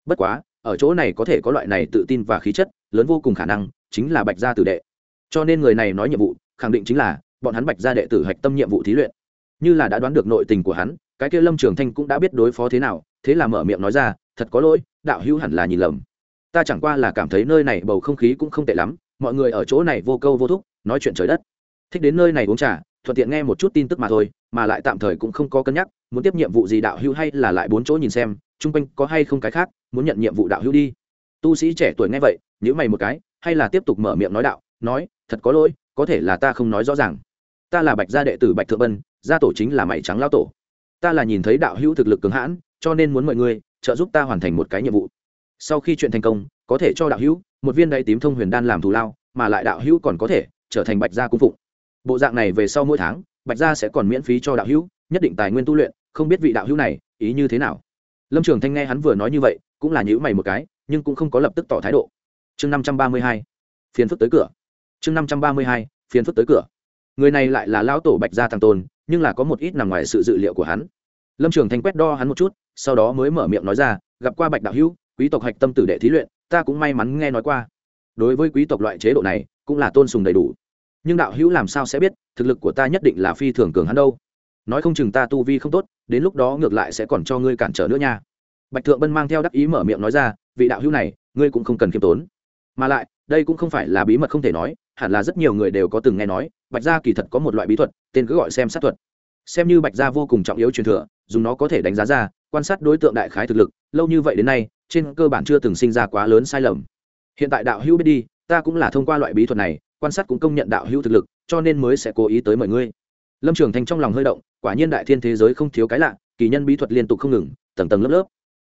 S1: Bất quá, ở chỗ này có thể có loại này tự tin và khí chất, lớn vô cùng khả năng chính là bạch gia tử đệ. Cho nên người này nói nhiệm vụ, khẳng định chính là bọn hắn bạch gia đệ tử hạch tâm nhiệm vụ thí luyện. Như là đã đoán được nội tình của hắn, cái kia lâm trường thanh cũng đã biết đối phó thế nào, thế là mở miệng nói ra, thật có lỗi, đạo hữu hẳn là nhìn lầm. Ta chẳng qua là cảm thấy nơi này bầu không khí cũng không tệ lắm, mọi người ở chỗ này vô câu vô thúc, nói chuyện trời đất. Thích đến nơi này uống trà thuận tiện nghe một chút tin tức mà thôi, mà lại tạm thời cũng không có cân nhắc, muốn tiếp nhiệm vụ gì đạo hữu hay là lại bốn chỗ nhìn xem, chung quanh có hay không cái khác, muốn nhận nhiệm vụ đạo hữu đi. Tu sĩ trẻ tuổi nghe vậy nhữ mày một cái, hay là tiếp tục mở miệng nói đạo, nói, thật có lỗi, có thể là ta không nói rõ ràng. Ta là bạch gia đệ tử bạch thượng bân, gia tổ chính là mày trắng lao tổ. Ta là nhìn thấy đạo hữu thực lực cứng hãn, cho nên muốn mọi người trợ giúp ta hoàn thành một cái nhiệm vụ. Sau khi chuyện thành công, có thể cho đạo hữu một viên đáy tím thông huyền đan làm thù lao, mà lại đạo hữu còn có thể trở thành bạch gia cung phụng bộ dạng này về sau mỗi tháng, bạch gia sẽ còn miễn phí cho đạo hữu, nhất định tài nguyên tu luyện, không biết vị đạo hữu này, ý như thế nào. Lâm trường thanh nghe hắn vừa nói như vậy, cũng là nhữ mày một cái, nhưng cũng không có lập tức tỏ thái độ. Chương năm trăm ba mươi hai, phiền phức tới cửa. Chương năm trăm ba mươi hai, phiền phức tới cửa. Người này lại là lão tổ bạch gia thằng tôn, nhưng là có một ít nằm ngoài sự dự liệu của hắn. Lâm trường thanh quét đo hắn một chút, sau đó mới mở miệng nói ra, gặp qua bạch đạo hữu, quý tộc hạch tâm tử đệ thí luyện, ta cũng may mắn nghe nói qua. Đối với quý tộc loại chế độ này, cũng là tôn sùng đầy đủ nhưng đạo hữu làm sao sẽ biết, thực lực của ta nhất định là phi thường cường hắn đâu. Nói không chừng ta tu vi không tốt, đến lúc đó ngược lại sẽ còn cho ngươi cản trở nữa nha. Bạch thượng bân mang theo đắc ý mở miệng nói ra, vị đạo hữu này, ngươi cũng không cần khiêm tốn. Mà lại, đây cũng không phải là bí mật không thể nói, hẳn là rất nhiều người đều có từng nghe nói, bạch gia kỳ thật có một loại bí thuật, tên cứ gọi xem sát thuật. Xem như bạch gia vô cùng trọng yếu truyền thừa, dùng nó có thể đánh giá ra, quan sát đối tượng đại khái thực lực, lâu như vậy đến nay, trên cơ bản chưa từng sinh ra quá lớn sai lầm. Hiện tại đạo hữu biết đi, ta cũng là thông qua loại bí thuật này quan sát cũng công nhận đạo hữu thực lực, cho nên mới sẽ cố ý tới mời ngươi. Lâm trường thành trong lòng hơi động, quả nhiên đại thiên thế giới không thiếu cái lạ, kỳ nhân bí thuật liên tục không ngừng, tầng tầng lớp lớp.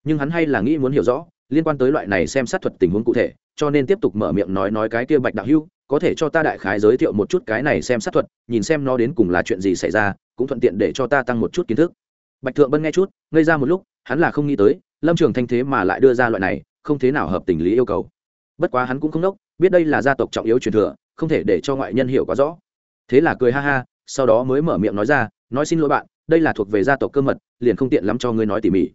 S1: Nhưng hắn hay là nghĩ muốn hiểu rõ, liên quan tới loại này xem sát thuật tình huống cụ thể, cho nên tiếp tục mở miệng nói nói cái kia bạch đạo hữu, có thể cho ta đại khái giới thiệu một chút cái này xem sát thuật, nhìn xem nó đến cùng là chuyện gì xảy ra, cũng thuận tiện để cho ta tăng một chút kiến thức. Bạch thượng bân nghe chút, ngây ra một lúc, hắn là không nghĩ tới, lâm trường thanh thế mà lại đưa ra loại này, không thế nào hợp tình lý yêu cầu. Bất quá hắn cũng không đốc, biết đây là gia tộc trọng yếu truyền thừa không thể để cho ngoại nhân hiểu quá rõ. Thế là cười ha ha, sau đó mới mở miệng nói ra, nói xin lỗi bạn, đây là thuộc về gia tộc cơ mật, liền không tiện lắm cho ngươi nói tỉ mỉ.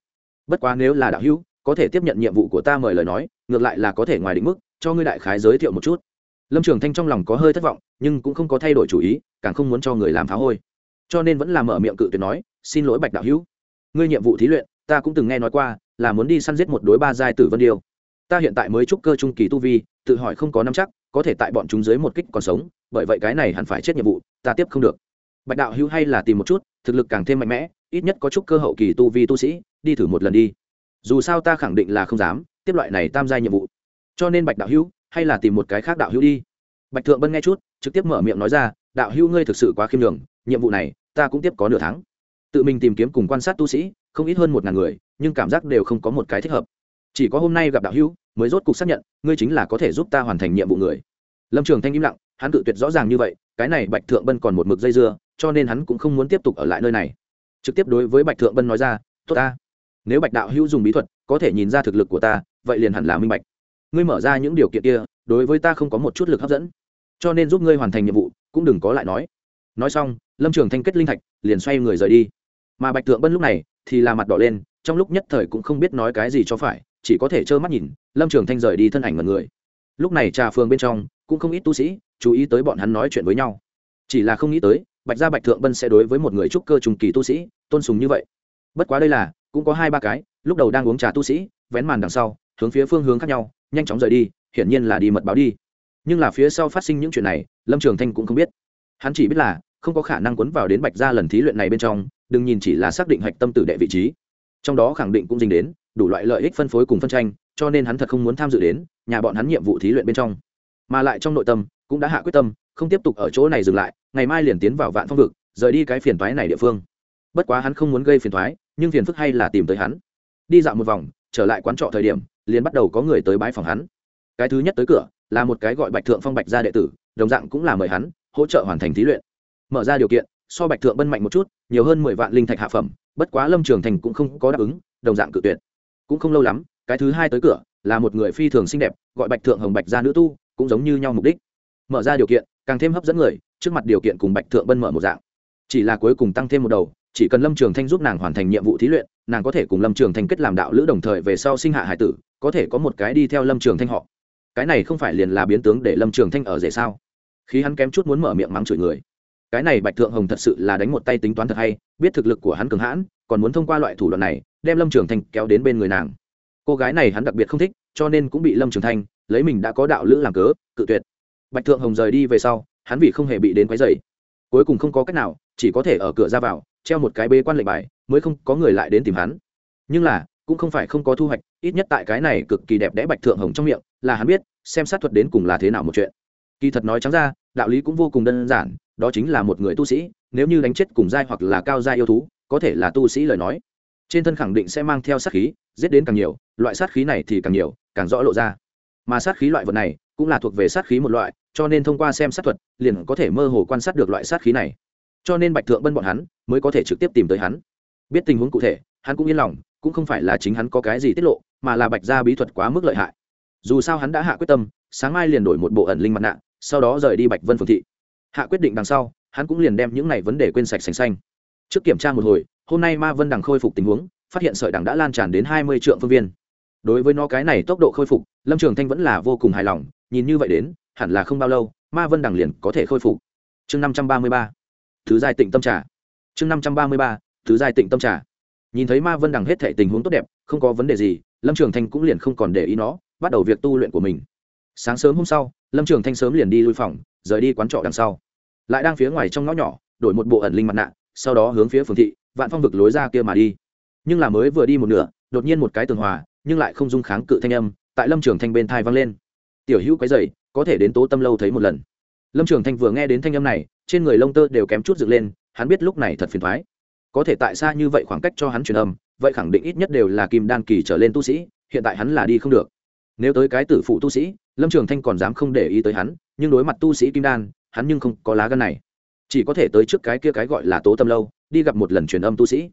S1: Bất quá nếu là đạo hữu, có thể tiếp nhận nhiệm vụ của ta mời lời nói, ngược lại là có thể ngoài định mức, cho ngươi đại khái giới thiệu một chút. Lâm trường thanh trong lòng có hơi thất vọng, nhưng cũng không có thay đổi chủ ý, càng không muốn cho người làm phá hôi. Cho nên vẫn là mở miệng cự tuyệt nói, xin lỗi bạch đạo hữu. Ngươi nhiệm vụ thí luyện, ta cũng từng nghe nói qua, là muốn đi săn giết một đối ba giai tử vân điêu ta hiện tại mới trúc cơ trung kỳ tu vi, tự hỏi không có nắm chắc, có thể tại bọn chúng dưới một kích còn sống, bởi vậy cái này hẳn phải chết nhiệm vụ, ta tiếp không được. Bạch đạo hữu hay là tìm một chút, thực lực càng thêm mạnh mẽ, ít nhất có chút cơ hậu kỳ tu vi tu sĩ, đi thử một lần đi. Dù sao ta khẳng định là không dám, tiếp loại này tam giai nhiệm vụ. Cho nên bạch đạo hữu, hay là tìm một cái khác đạo hữu đi. Bạch thượng bân nghe chút, trực tiếp mở miệng nói ra, đạo hữu ngươi thực sự quá khiêm đường nhiệm vụ này, ta cũng tiếp có nửa tháng. Tự mình tìm kiếm cùng quan sát tu sĩ, không ít hơn một ngàn người, nhưng cảm giác đều không có một cái thích hợp. Chỉ có hôm nay gặp đạo hữu mới rốt cục xác nhận, ngươi chính là có thể giúp ta hoàn thành nhiệm vụ người. Lâm trường thanh im lặng, hắn tự tuyệt rõ ràng như vậy, cái này bạch thượng bân còn một mực dây dưa, cho nên hắn cũng không muốn tiếp tục ở lại nơi này. Trực tiếp đối với bạch thượng bân nói ra, tốt ta, nếu bạch đạo hữu dùng bí thuật, có thể nhìn ra thực lực của ta, vậy liền hẳn là minh bạch. Ngươi mở ra những điều kiện kia, đối với ta không có một chút lực hấp dẫn. Cho nên giúp ngươi hoàn thành nhiệm vụ, cũng đừng có lại nói. Nói xong, lâm trường thanh kết linh thạch, liền xoay người rời đi. Mà bạch thượng bân lúc này thì là mặt đỏ lên, trong lúc nhất thời cũng không biết nói cái gì cho phải chỉ có thể trơ mắt nhìn, lâm trường thanh rời đi thân ảnh mật người. Lúc này trà phường bên trong, cũng không ít tu sĩ, chú ý tới bọn hắn nói chuyện với nhau. Chỉ là không nghĩ tới, bạch gia bạch thượng bân sẽ đối với một người trúc cơ trùng kỳ tu sĩ, tôn sùng như vậy. Bất quá đây là, cũng có hai ba cái, lúc đầu đang uống trà tu sĩ, vén màn đằng sau, hướng phía phương hướng khác nhau, nhanh chóng rời đi, hiển nhiên là đi mật báo đi. Nhưng là phía sau phát sinh những chuyện này, lâm trường thanh cũng không biết. Hắn chỉ biết là, không có khả năng quấn vào đến bạch gia lần thí luyện này bên trong, đừng nhìn chỉ là xác định hạch tâm tử đệ vị trí. Trong đó khẳng định cũng dính đến đủ loại lợi ích phân phối cùng phân tranh, cho nên hắn thật không muốn tham dự đến nhà bọn hắn nhiệm vụ thí luyện bên trong. Mà lại trong nội tâm, cũng đã hạ quyết tâm, không tiếp tục ở chỗ này dừng lại, ngày mai liền tiến vào vạn phong vực, rời đi cái phiền toái này địa phương. Bất quá hắn không muốn gây phiền toái, nhưng phiền phức hay là tìm tới hắn. Đi dạo một vòng, trở lại quán trọ thời điểm, liền bắt đầu có người tới bái phòng hắn. Cái thứ nhất tới cửa, là một cái gọi bạch thượng phong bạch gia đệ tử, đồng dạng cũng là mời hắn, hỗ trợ hoàn thành thí luyện. Mở ra điều kiện, so bạch thượng bân mạnh một chút, nhiều hơn mười vạn linh thạch hạ phẩm, bất quá lâm trường thành cũng không có đáp ứng, đồng dạng cự tuyệt cũng không lâu lắm, cái thứ hai tới cửa, là một người phi thường xinh đẹp, gọi bạch thượng hồng bạch gia nữ tu, cũng giống như nhau mục đích. Mở ra điều kiện, càng thêm hấp dẫn người, trước mặt điều kiện cùng bạch thượng bân mở một dạng. Chỉ là cuối cùng tăng thêm một đầu, chỉ cần lâm trường thanh giúp nàng hoàn thành nhiệm vụ thí luyện, nàng có thể cùng lâm trường thanh kết làm đạo lữ đồng thời về sau sinh hạ hải tử, có thể có một cái đi theo lâm trường thanh họ. Cái này không phải liền là biến tướng để lâm trường thanh ở rể sao? Khi hắn kém chút muốn mở miệng mắng chửi người. Cái này bạch thượng hồng thật sự là đánh một tay tính toán thật hay, biết thực lực của hắn cường hãn, còn muốn thông qua loại thủ đoạn này đem lâm trường thanh kéo đến bên người nàng cô gái này hắn đặc biệt không thích cho nên cũng bị lâm trường thanh lấy mình đã có đạo lữ làm cớ cự tuyệt bạch thượng hồng rời đi về sau hắn vì không hề bị đến quấy dày cuối cùng không có cách nào chỉ có thể ở cửa ra vào treo một cái bê quan lệnh bài mới không có người lại đến tìm hắn nhưng là cũng không phải không có thu hoạch ít nhất tại cái này cực kỳ đẹp đẽ bạch thượng hồng trong miệng là hắn biết xem sát thuật đến cùng là thế nào một chuyện kỳ thật nói trắng ra đạo lý cũng vô cùng đơn giản đó chính là một người tu sĩ nếu như đánh chết cùng giai hoặc là cao giai yêu thú có thể là tu sĩ lời nói trên thân khẳng định sẽ mang theo sát khí, giết đến càng nhiều, loại sát khí này thì càng nhiều, càng rõ lộ ra. Mà sát khí loại vật này cũng là thuộc về sát khí một loại, cho nên thông qua xem sát thuật, liền có thể mơ hồ quan sát được loại sát khí này. Cho nên bạch thượng bân bọn hắn mới có thể trực tiếp tìm tới hắn. Biết tình huống cụ thể, hắn cũng yên lòng, cũng không phải là chính hắn có cái gì tiết lộ, mà là bạch gia bí thuật quá mức lợi hại. Dù sao hắn đã hạ quyết tâm, sáng mai liền đổi một bộ ẩn linh mặt nạ, sau đó rời đi bạch vân phường thị. Hạ quyết định đằng sau, hắn cũng liền đem những này vấn đề quên sạch sành xanh trước kiểm tra một hồi, hôm nay ma vân đằng khôi phục tình huống, phát hiện sợi đằng đã lan tràn đến hai mươi triệu phương viên. Đối với nó cái này tốc độ khôi phục, lâm trường thanh vẫn là vô cùng hài lòng, nhìn như vậy đến, hẳn là không bao lâu, ma vân đằng liền có thể khôi phục. Chương năm trăm ba mươi ba. Thứ giai tịnh tâm trà. Chương năm trăm ba mươi ba, thứ giai tịnh tâm trà. Nhìn thấy ma vân đằng hết thể tình huống tốt đẹp, không có vấn đề gì, lâm trường thanh cũng liền không còn để ý nó, bắt đầu việc tu luyện của mình. Sáng sớm hôm sau, lâm trường thanh sớm liền đi lui phòng, rời đi quán trọ đằng sau. Lại đang phía ngoài trong ngõ nhỏ, đổi một bộ ẩn linh mặt nạ sau đó hướng phía phường thị, vạn phong vực lối ra kia mà đi. Nhưng là mới vừa đi một nửa, đột nhiên một cái tường hòa, nhưng lại không dung kháng cự thanh âm, tại lâm trường thanh bên thai vang lên. Tiểu hữu quái dày có thể đến tố tâm lâu thấy một lần. Lâm trường thanh vừa nghe đến thanh âm này, trên người lông tơ đều kém chút dựng lên, hắn biết lúc này thật phiền thoái có thể tại xa như vậy khoảng cách cho hắn truyền âm, vậy khẳng định ít nhất đều là kim đan kỳ trở lên tu sĩ, hiện tại hắn là đi không được. Nếu tới cái tử phụ tu sĩ, lâm trường thanh còn dám không để ý tới hắn, nhưng đối mặt tu sĩ kim đan, hắn nhưng không có lá gân này chỉ có thể tới trước cái kia cái gọi là tố tâm lâu, đi gặp một lần truyền âm tu sĩ.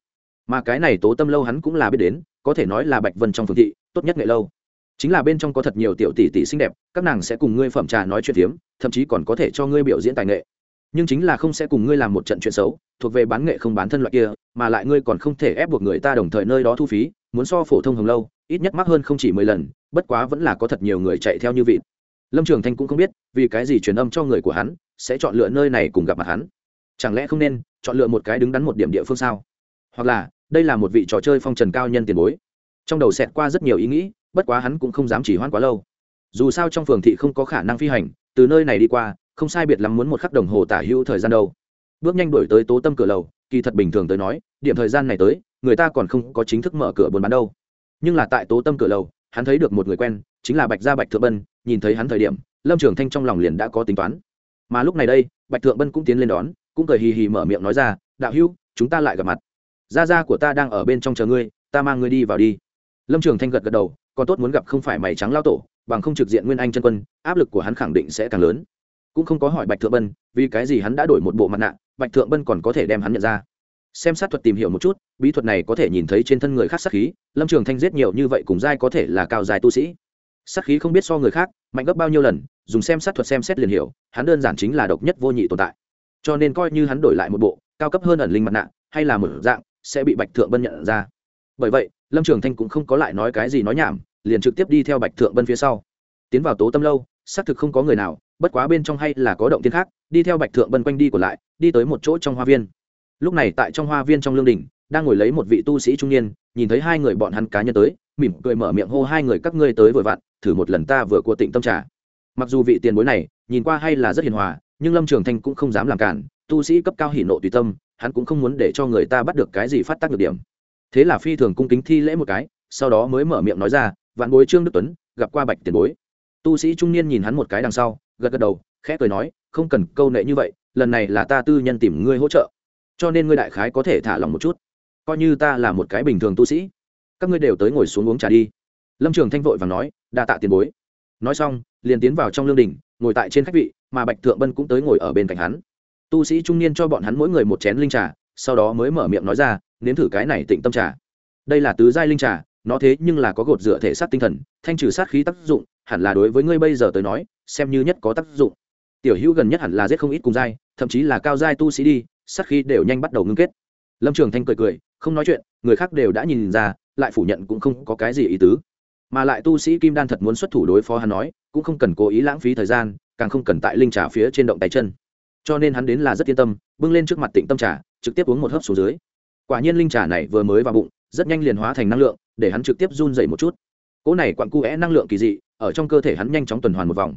S1: Mà cái này tố tâm lâu hắn cũng là biết đến, có thể nói là bạch vân trong phương thị, tốt nhất nghệ lâu. Chính là bên trong có thật nhiều tiểu tỷ tỷ xinh đẹp, các nàng sẽ cùng ngươi phẩm trà nói chuyện phiếm, thậm chí còn có thể cho ngươi biểu diễn tài nghệ. Nhưng chính là không sẽ cùng ngươi làm một trận chuyện xấu, thuộc về bán nghệ không bán thân loại kia, mà lại ngươi còn không thể ép buộc người ta đồng thời nơi đó thu phí, muốn so phổ thông hồng lâu, ít nhất mắc hơn không chỉ mười lần, bất quá vẫn là có thật nhiều người chạy theo như vịt lâm trường thanh cũng không biết, vì cái gì truyền âm cho người của hắn sẽ chọn lựa nơi này cùng gặp mặt hắn. Chẳng lẽ không nên chọn lựa một cái đứng đắn một điểm địa phương sao? Hoặc là, đây là một vị trò chơi phong trần cao nhân tiền bối. Trong đầu xẹt qua rất nhiều ý nghĩ, bất quá hắn cũng không dám chỉ hoãn quá lâu. Dù sao trong phường thị không có khả năng phi hành, từ nơi này đi qua, không sai biệt lắm muốn một khắc đồng hồ tả hữu thời gian đâu. Bước nhanh đổi tới tố tâm cửa lầu, kỳ thật bình thường tới nói, điểm thời gian này tới, người ta còn không có chính thức mở cửa buôn bán đâu. Nhưng là tại tố tâm cửa lầu, hắn thấy được một người quen, chính là bạch gia bạch thượng bân nhìn thấy hắn thời điểm, lâm trường thanh trong lòng liền đã có tính toán. Mà lúc này đây, bạch thượng bân cũng tiến lên đón, cũng cười hì hì mở miệng nói ra, đạo hữu, chúng ta lại gặp mặt. Gia gia của ta đang ở bên trong chờ ngươi, ta mang ngươi đi vào đi. Lâm trường thanh gật gật đầu, còn tốt muốn gặp không phải mày trắng lao tổ, bằng không trực diện nguyên anh chân quân, áp lực của hắn khẳng định sẽ càng lớn. Cũng không có hỏi bạch thượng bân, vì cái gì hắn đã đổi một bộ mặt nạ, bạch thượng bân còn có thể đem hắn nhận ra. Xem sát thuật tìm hiểu một chút, bí thuật này có thể nhìn thấy trên thân người khác sát khí, lâm trường thanh giết nhiều như vậy cùng giai có thể là cao dài tu sĩ sát khí không biết so người khác, mạnh gấp bao nhiêu lần, dùng xem sát thuật xem xét liền hiểu, hắn đơn giản chính là độc nhất vô nhị tồn tại. Cho nên coi như hắn đổi lại một bộ, cao cấp hơn ẩn linh mặt nạ, hay là một dạng, sẽ bị bạch thượng bân nhận ra. Bởi vậy, lâm trường thanh cũng không có lại nói cái gì nói nhảm, liền trực tiếp đi theo bạch thượng bân phía sau. Tiến vào tố tâm lâu, xác thực không có người nào, bất quá bên trong hay là có động tiên khác, đi theo bạch thượng bân quanh đi của lại, đi tới một chỗ trong hoa viên. Lúc này tại trong hoa viên trong lương đình đang ngồi lấy một vị tu sĩ trung niên, nhìn thấy hai người bọn hắn cá nhân tới, mỉm cười mở miệng hô hai người các ngươi tới vội vặn thử một lần ta vừa của tịnh tâm trà. Mặc dù vị tiền bối này nhìn qua hay là rất hiền hòa, nhưng lâm trường thanh cũng không dám làm cản, tu sĩ cấp cao hỉ nộ tùy tâm, hắn cũng không muốn để cho người ta bắt được cái gì phát tác được điểm. Thế là phi thường cung kính thi lễ một cái, sau đó mới mở miệng nói ra, vạn bối trương đức tuấn, gặp qua bạch tiền bối. Tu sĩ trung niên nhìn hắn một cái đằng sau, gật gật đầu, khẽ cười nói, không cần câu nệ như vậy, lần này là ta tư nhân tìm ngươi hỗ trợ, cho nên ngươi đại khái có thể thả lòng một chút. Coi như ta là một cái bình thường tu sĩ, các ngươi đều tới ngồi xuống uống trà đi lâm trường thanh vội và nói, đa tạ tiền bối. Nói xong, liền tiến vào trong lương đình, ngồi tại trên khách vị, mà bạch thượng bân cũng tới ngồi ở bên cạnh hắn. Tu sĩ trung niên cho bọn hắn mỗi người một chén linh trà, sau đó mới mở miệng nói ra, nếm thử cái này tịnh tâm trà. Đây là tứ giai linh trà, nó thế nhưng là có gột dựa thể sát tinh thần, thanh trừ sát khí tác dụng, hẳn là đối với ngươi bây giờ tới nói, xem như nhất có tác dụng. Tiểu hữu gần nhất hẳn là giết không ít cùng giai, thậm chí là cao giai tu sĩ đi, sát khí đều nhanh bắt đầu ngưng kết. Lâm trường thanh cười cười, không nói chuyện, người khác đều đã nhìn ra, lại phủ nhận cũng không có cái gì ý tứ mà lại tu sĩ kim đan thật muốn xuất thủ đối phó hắn nói, cũng không cần cố ý lãng phí thời gian, càng không cần tại linh trà phía trên động tay chân. Cho nên hắn đến là rất yên tâm, bưng lên trước mặt tịnh tâm trà, trực tiếp uống một hớp xuống dưới. Quả nhiên linh trà này vừa mới vào bụng, rất nhanh liền hóa thành năng lượng, để hắn trực tiếp run dậy một chút. Cỗ này quặn cu é năng lượng kỳ dị, ở trong cơ thể hắn nhanh chóng tuần hoàn một vòng.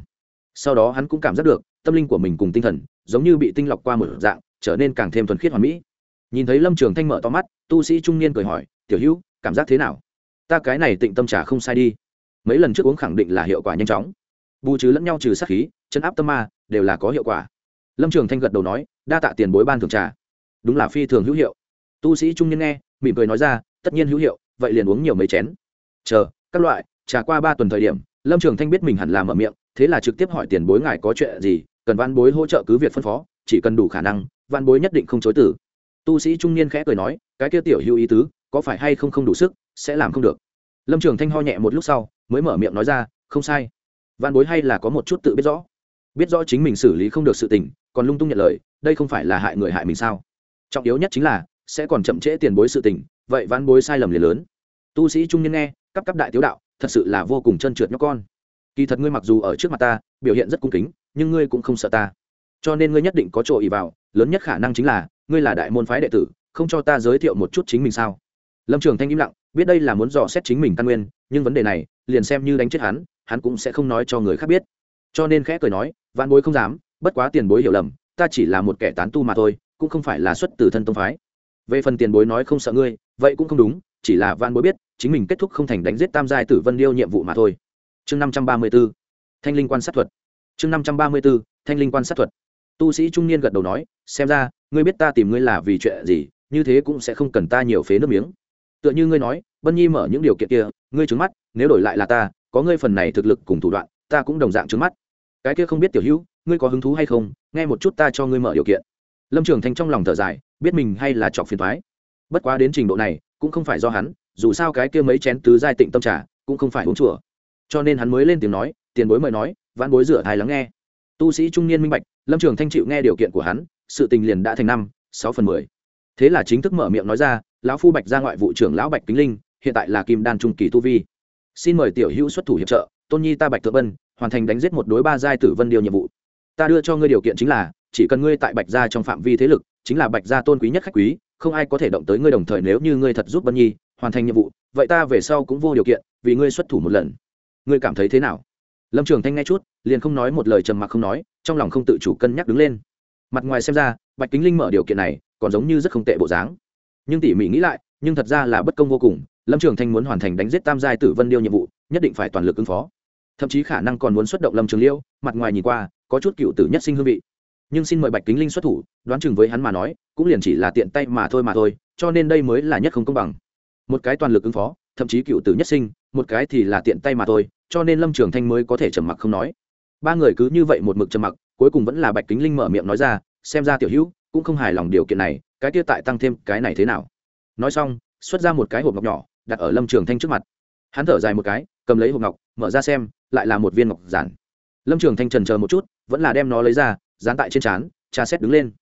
S1: Sau đó hắn cũng cảm giác được, tâm linh của mình cùng tinh thần, giống như bị tinh lọc qua một dạng, trở nên càng thêm thuần khiết hoàn mỹ. Nhìn thấy lâm trường thanh mở to mắt, tu sĩ trung niên cười hỏi, tiểu hữu, cảm giác thế nào? Ta cái này tịnh tâm trà không sai đi. Mấy lần trước uống khẳng định là hiệu quả nhanh chóng. Bù trừ lẫn nhau trừ sát khí chấn áp tâm ma, đều là có hiệu quả. Lâm trường thanh gật đầu nói, đa tạ tiền bối ban thường trà. Đúng là phi thường hữu hiệu. Tu sĩ trung niên nghe, mỉm cười nói ra, tất nhiên hữu hiệu, vậy liền uống nhiều mấy chén. Chờ, các loại, trà qua ba tuần thời điểm, lâm trường thanh biết mình hẳn làm ở miệng, thế là trực tiếp hỏi tiền bối ngài có chuyện gì, cần văn bối hỗ trợ cứ việc phân phó, chỉ cần đủ khả năng, văn bối nhất định không chối tử tu sĩ trung niên khẽ cười nói, cái kia tiểu hữu ý tứ, có phải hay không không đủ sức sẽ làm không được. Lâm trường thanh ho nhẹ một lúc sau, mới mở miệng nói ra, không sai. Văn bối hay là có một chút tự biết rõ. Biết rõ chính mình xử lý không được sự tình, còn lung tung nhận lời, đây không phải là hại người hại mình sao? Trọng yếu nhất chính là, sẽ còn chậm trễ tiền bối sự tình, vậy văn bối sai lầm liền lớn. Tu sĩ trung nhân nghe, cấp cấp đại tiếu đạo, thật sự là vô cùng chân trượt nhóc con. Kỳ thật ngươi mặc dù ở trước mặt ta, biểu hiện rất cung kính, nhưng ngươi cũng không sợ ta. Cho nên ngươi nhất định có chỗ ý vào, lớn nhất khả năng chính là, ngươi là đại môn phái đệ tử, không cho ta giới thiệu một chút chính mình sao? Lâm trường thanh im lặng biết đây là muốn dò xét chính mình căn nguyên, nhưng vấn đề này, liền xem như đánh chết hắn hắn cũng sẽ không nói cho người khác biết. Cho nên khẽ cười nói, vạn bối không dám, bất quá tiền bối hiểu lầm, ta chỉ là một kẻ tán tu mà thôi, cũng không phải là xuất từ thân tông phái. Về phần tiền bối nói không sợ ngươi, vậy cũng không đúng, chỉ là vạn bối biết, chính mình kết thúc không thành đánh giết tam giai tử vân điêu nhiệm vụ mà thôi. Chương năm trăm ba mươi b ố thanh linh quan sát thuật. Chương năm trăm ba mươi b ố thanh linh quan sát thuật. Tu sĩ trung niên gật đầu nói, xem ra, ngươi biết ta tìm ngươi là vì chuyện gì, như thế cũng sẽ không cần ta nhiều phế nước miếng tựa như ngươi nói, vân nhi mở những điều kiện kia, ngươi trứng mắt, nếu đổi lại là ta, có ngươi phần này thực lực cùng thủ đoạn, ta cũng đồng dạng trứng mắt. Cái kia không biết tiểu hữu, ngươi có hứng thú hay không, nghe một chút ta cho ngươi mở điều kiện. Lâm trường thanh trong lòng thở dài, biết mình hay là chọc phiền thoái bất quá đến trình độ này, cũng không phải do hắn, dù sao cái kia mấy chén tứ giai tịnh tâm trà, cũng không phải uống chùa. Cho nên hắn mới lên tiếng nói, tiền bối mời nói, vãn bối rửa thai lắng nghe. Tu sĩ trung niên minh bạch, lâm trường thanh chịu nghe điều kiện của hắn, sự tình liền đã thành năm, sáu phần mười thế là chính thức mở miệng nói ra, lão phu bạch ra ngoại vụ trưởng lão bạch kính linh, hiện tại là kim đan trung kỳ tu vi. Xin mời tiểu hữu xuất thủ hiệp trợ, tôn nhi ta bạch thượng vân, hoàn thành đánh giết một đối ba giai tử vân điều nhiệm vụ. Ta đưa cho ngươi điều kiện chính là, chỉ cần ngươi tại bạch gia trong phạm vi thế lực, chính là bạch gia tôn quý nhất khách quý, không ai có thể động tới ngươi đồng thời nếu như ngươi thật giúp vân nhi hoàn thành nhiệm vụ, vậy ta về sau cũng vô điều kiện, vì ngươi xuất thủ một lần. Ngươi cảm thấy thế nào? Lâm trường thanh nghe chút, liền không nói một lời trầm mặc không nói, trong lòng không tự chủ cân nhắc đứng lên. Mặt ngoài xem ra, bạch kính linh mở điều kiện này còn giống như rất không tệ bộ dáng. Nhưng tỉ mỉ nghĩ lại, nhưng thật ra là bất công vô cùng, lâm trường thanh muốn hoàn thành đánh giết tam giai tử vân điêu nhiệm vụ, nhất định phải toàn lực ứng phó. Thậm chí khả năng còn muốn xuất động lâm trường liêu, mặt ngoài nhìn qua, có chút cựu tử nhất sinh hương vị. Nhưng xin mời bạch kính linh xuất thủ, đoán chừng với hắn mà nói, cũng liền chỉ là tiện tay mà thôi mà thôi, cho nên đây mới là nhất không công bằng. Một cái toàn lực ứng phó, thậm chí cựu tử nhất sinh, một cái thì là tiện tay mà thôi, cho nên lâm trường thanh mới có thể trầm mặc không nói. Ba người cứ như vậy một mực trầm mặc, cuối cùng vẫn là bạch kính linh mở miệng nói ra, xem ra tiểu hữu cũng không hài lòng điều kiện này, cái kia tại tăng thêm cái này thế nào? Nói xong, xuất ra một cái hộp ngọc nhỏ, đặt ở lâm trường thanh trước mặt. Hắn thở dài một cái, cầm lấy hộp ngọc, mở ra xem, lại là một viên ngọc giản. Lâm trường thanh trần chờ một chút, vẫn là đem nó lấy ra, dán tại trên trán, tra xét đứng lên.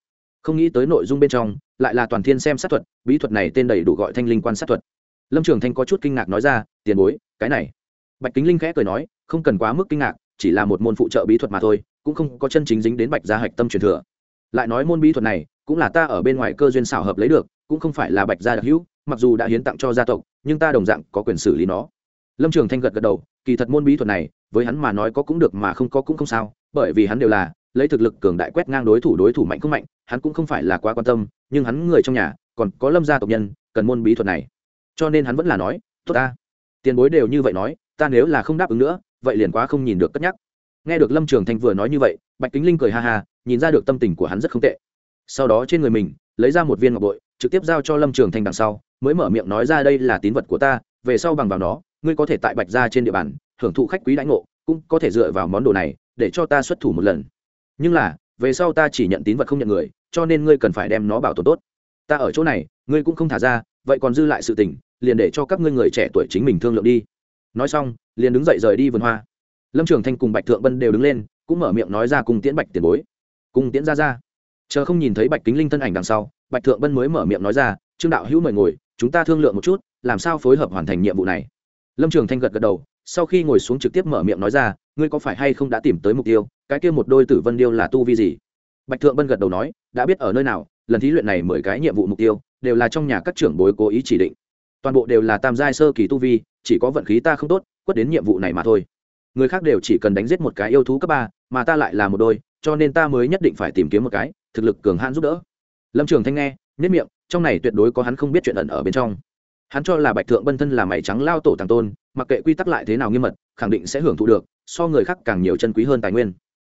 S1: Không nghĩ tới nội dung bên trong, lại là toàn thiên xem sát thuật, bí thuật này tên đầy đủ gọi thanh linh quan sát thuật. Lâm trường thanh có chút kinh ngạc nói ra, tiền bối, cái này. Bạch kính linh khẽ cười nói, không cần quá mức kinh ngạc, chỉ là một môn phụ trợ bí thuật mà thôi, cũng không có chân chính dính đến bạch gia hạch tâm truyền thừa lại nói môn bí thuật này, cũng là ta ở bên ngoài cơ duyên xảo hợp lấy được, cũng không phải là bạch gia đặc hữu, mặc dù đã hiến tặng cho gia tộc, nhưng ta đồng dạng có quyền xử lý nó. Lâm trường thanh gật gật đầu, kỳ thật môn bí thuật này, với hắn mà nói có cũng được mà không có cũng không sao, bởi vì hắn đều là, lấy thực lực cường đại quét ngang đối thủ đối thủ mạnh không mạnh, hắn cũng không phải là quá quan tâm, nhưng hắn người trong nhà, còn có lâm gia tộc nhân, cần môn bí thuật này. Cho nên hắn vẫn là nói, tốt ta, tiền bối đều như vậy nói, ta nếu là không đáp ứng nữa, vậy liền quá không nhìn được cất nhắc. Nghe được lâm trường thanh vừa nói như vậy, bạch kính linh cười ha ha nhìn ra được tâm tình của hắn rất không tệ. Sau đó trên người mình, lấy ra một viên ngọc bội, trực tiếp giao cho lâm trường thanh đằng sau, mới mở miệng nói ra đây là tín vật của ta, về sau bằng vào nó, ngươi có thể tại bạch ra trên địa bàn, hưởng thụ khách quý đãi ngộ, cũng có thể dựa vào món đồ này, để cho ta xuất thủ một lần. Nhưng là, về sau ta chỉ nhận tín vật không nhận người, cho nên ngươi cần phải đem nó bảo tồn tốt. Ta ở chỗ này, ngươi cũng không thả ra, vậy còn dư lại sự tình, liền để cho các ngươi người trẻ tuổi chính mình thương lượng đi. Nói xong, liền đứng dậy rời đi vườn hoa. Lâm trường thanh cùng bạch thượng bân đều đứng lên, cũng mở miệng nói ra cùng tiễn bạch tiền bối cùng tiễn ra ra. Chờ không nhìn thấy bạch kính linh thân ảnh đằng sau, bạch thượng bân mới mở miệng nói ra, trương đạo hữu mời ngồi, chúng ta thương lượng một chút, làm sao phối hợp hoàn thành nhiệm vụ này? Lâm trường thanh gật gật đầu, sau khi ngồi xuống trực tiếp mở miệng nói ra, ngươi có phải hay không đã tìm tới mục tiêu? Cái kia một đôi tử vân điêu là tu vi gì? Bạch thượng bân gật đầu nói, đã biết ở nơi nào, lần thí luyện này mười cái nhiệm vụ mục tiêu, đều là trong nhà các trưởng bối cố ý chỉ định. Toàn bộ đều là tam giai sơ kỳ tu vi, chỉ có vận khí ta không tốt, quất đến nhiệm vụ này mà thôi. Người khác đều chỉ cần đánh giết một cái yêu thú cấp ba, mà ta lại là một đôi cho nên ta mới nhất định phải tìm kiếm một cái thực lực cường hãn giúp đỡ. Lâm trường thanh nghe nhất miệng, trong này tuyệt đối có hắn không biết chuyện ẩn ở bên trong. Hắn cho là bạch thượng bân thân là mày trắng lao tổ tàng tôn, mặc kệ quy tắc lại thế nào nghiêm mật, khẳng định sẽ hưởng thụ được, so người khác càng nhiều chân quý hơn tài nguyên.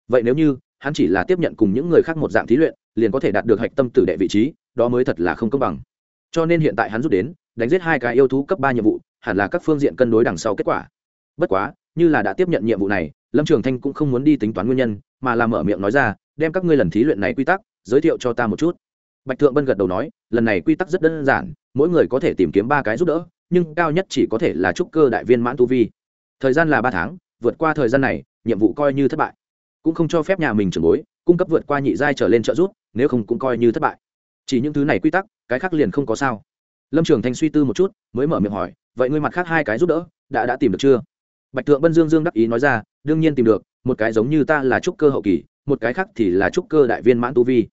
S1: Vậy nếu như, hắn chỉ là tiếp nhận cùng những người khác một dạng thí luyện, liền có thể đạt được hạch tâm tử đệ vị trí, đó mới thật là không công bằng. Cho nên hiện tại hắn rút đến, đánh giết hai cái yêu thú cấp ba nhiệm vụ, hẳn là các phương diện cân đối đằng sau kết quả. Bất quá, như là đã tiếp nhận nhiệm vụ này, lâm trường thanh cũng không muốn đi tính toán nguyên nhân mà là mở miệng nói ra, đem các ngươi lần thí luyện này quy tắc giới thiệu cho ta một chút. Bạch thượng bân gật đầu nói, lần này quy tắc rất đơn giản, mỗi người có thể tìm kiếm ba cái giúp đỡ, nhưng cao nhất chỉ có thể là trúc cơ đại viên mãn tu vi. Thời gian là ba tháng, vượt qua thời gian này, nhiệm vụ coi như thất bại. Cũng không cho phép nhà mình trưởng bối cung cấp vượt qua nhị giai trở lên trợ giúp, nếu không cũng coi như thất bại. Chỉ những thứ này quy tắc, cái khác liền không có sao. Lâm trường thanh suy tư một chút, mới mở miệng hỏi, vậy ngươi mặt khác hai cái giúp đỡ, đã đã tìm được chưa? Bạch thượng bân dương dương đắc ý nói ra, đương nhiên tìm được một cái giống như ta là trúc cơ hậu kỳ, một cái khác thì là trúc cơ đại viên mãn tu vi.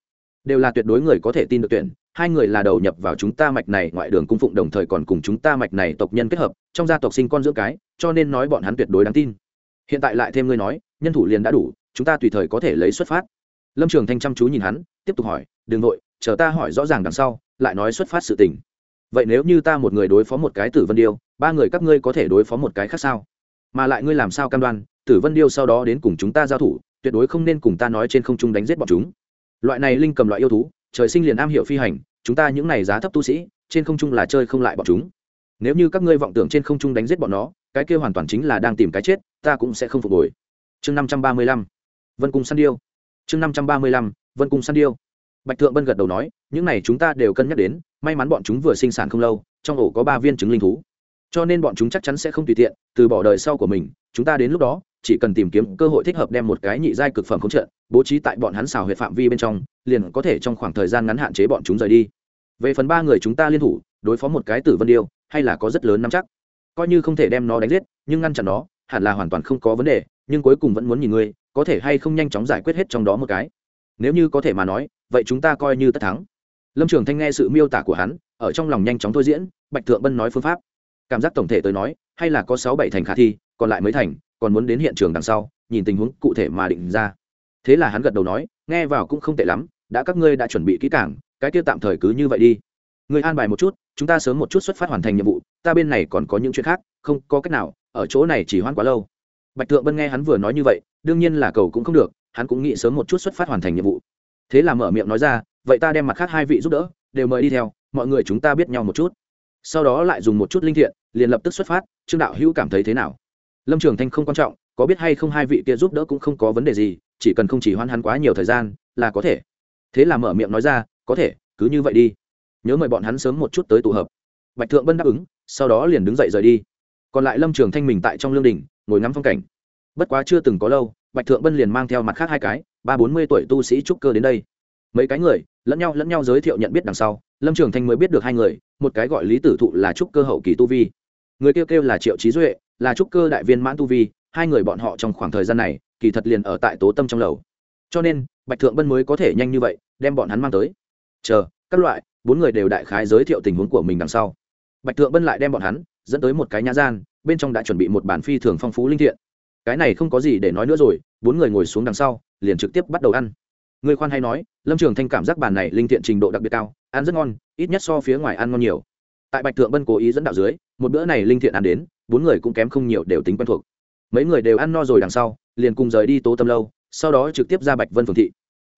S1: Đều là tuyệt đối người có thể tin được tuyển, hai người là đầu nhập vào chúng ta mạch này ngoại đường cung phụng đồng thời còn cùng chúng ta mạch này tộc nhân kết hợp, trong gia tộc sinh con dưỡng cái, cho nên nói bọn hắn tuyệt đối đáng tin. Hiện tại lại thêm ngươi nói, nhân thủ liền đã đủ, chúng ta tùy thời có thể lấy xuất phát. Lâm trường thanh chăm chú nhìn hắn, tiếp tục hỏi, đừng nội chờ ta hỏi rõ ràng đằng sau, lại nói xuất phát sự tình. Vậy nếu như ta một người đối phó một cái tử vân điêu, ba người các ngươi có thể đối phó một cái khác sao? Mà lại ngươi làm sao cam đoan, tử vân điêu sau đó đến cùng chúng ta giao thủ, tuyệt đối không nên cùng ta nói trên không trung đánh giết bọn chúng. Loại này linh cầm loại yêu thú, trời sinh liền am hiểu phi hành, chúng ta những này giá thấp tu sĩ, trên không trung là chơi không lại bọn chúng. Nếu như các ngươi vọng tưởng trên không trung đánh giết bọn nó, cái kia hoàn toàn chính là đang tìm cái chết, ta cũng sẽ không phục hồi. Chương năm trăm ba mươi lăm, vân cung săn điêu. Chương năm trăm ba mươi lăm, vân cung săn điêu. Bạch thượng bân gật đầu nói, những này chúng ta đều cân nhắc đến, may mắn bọn chúng vừa sinh sản không lâu, trong ổ có ba viên trứng linh thú cho nên bọn chúng chắc chắn sẽ không tùy tiện, từ bỏ đời sau của mình, chúng ta đến lúc đó, chỉ cần tìm kiếm cơ hội thích hợp đem một cái nhị giai cực phẩm không trợ bố trí tại bọn hắn xào huyệt phạm vi bên trong, liền có thể trong khoảng thời gian ngắn hạn chế bọn chúng rời đi. Về phần ba người chúng ta liên thủ, đối phó một cái tử vân điêu, hay là có rất lớn nắm chắc. Coi như không thể đem nó đánh giết, nhưng ngăn chặn nó, hẳn là hoàn toàn không có vấn đề, nhưng cuối cùng vẫn muốn nhìn ngươi, có thể hay không nhanh chóng giải quyết hết trong đó một cái. Nếu như có thể mà nói, vậy chúng ta coi như tất thắng. Lâm trường thanh nghe sự miêu tả của hắn, ở trong lòng nhanh chóng thôi diễn, bạch thượng bân nói phương pháp cảm giác tổng thể tới nói, hay là có sáu bảy thành khả thi, còn lại mấy thành, còn muốn đến hiện trường đằng sau, nhìn tình huống cụ thể mà định ra. Thế là hắn gật đầu nói, nghe vào cũng không tệ lắm, đã các ngươi đã chuẩn bị kỹ cảng cái kia tạm thời cứ như vậy đi. Ngươi an bài một chút, chúng ta sớm một chút xuất phát hoàn thành nhiệm vụ, ta bên này còn có những chuyện khác, không có cách nào, ở chỗ này chỉ hoãn quá lâu. Bạch thượng bân nghe hắn vừa nói như vậy, đương nhiên là cầu cũng không được, hắn cũng nghĩ sớm một chút xuất phát hoàn thành nhiệm vụ. Thế là mở miệng nói ra, vậy ta đem mặt khác hai vị giúp đỡ, đều mời đi theo, mọi người chúng ta biết nhau một chút sau đó lại dùng một chút linh thiện, liền lập tức xuất phát, trương đạo hữu cảm thấy thế nào? Lâm trường thanh không quan trọng, có biết hay không hai vị kia giúp đỡ cũng không có vấn đề gì, chỉ cần không chỉ hoan hắn quá nhiều thời gian, là có thể. Thế là mở miệng nói ra, có thể, cứ như vậy đi. Nhớ mời bọn hắn sớm một chút tới tụ hợp. Bạch thượng bân đáp ứng, sau đó liền đứng dậy rời đi. Còn lại lâm trường thanh mình tại trong lương đình ngồi ngắm phong cảnh. Bất quá chưa từng có lâu, bạch thượng bân liền mang theo mặt khác hai cái, ba bốn mươi tuổi tu sĩ trúc cơ đến đây mấy cái người, lẫn nhau lẫn nhau giới thiệu nhận biết đằng sau, lâm trường thanh mới biết được hai người, một cái gọi lý tử thụ là trúc cơ hậu kỳ tu vi. Người kêu kêu là triệu trí duệ, là trúc cơ đại viên mãn tu vi, hai người bọn họ trong khoảng thời gian này, kỳ thật liền ở tại tố tâm trong lầu. Cho nên, bạch thượng bân mới có thể nhanh như vậy, đem bọn hắn mang tới. Chờ, các loại, bốn người đều đại khái giới thiệu tình huống của mình đằng sau. Bạch thượng bân lại đem bọn hắn, dẫn tới một cái nhã gian, bên trong đã chuẩn bị một bản phi thường phong phú linh thiện. Cái này không có gì để nói nữa rồi, bốn người ngồi xuống đằng sau, liền trực tiếp bắt đầu ăn người khoan hay nói, lâm trường thanh cảm giác bàn này linh thiện trình độ đặc biệt cao, ăn rất ngon, ít nhất so phía ngoài ăn ngon nhiều. Tại bạch thượng bân cố ý dẫn đạo dưới, một bữa này linh thiện ăn đến, bốn người cũng kém không nhiều đều tính quen thuộc. Mấy người đều ăn no rồi đằng sau, liền cùng rời đi tố tâm lâu, sau đó trực tiếp ra bạch vân phường thị.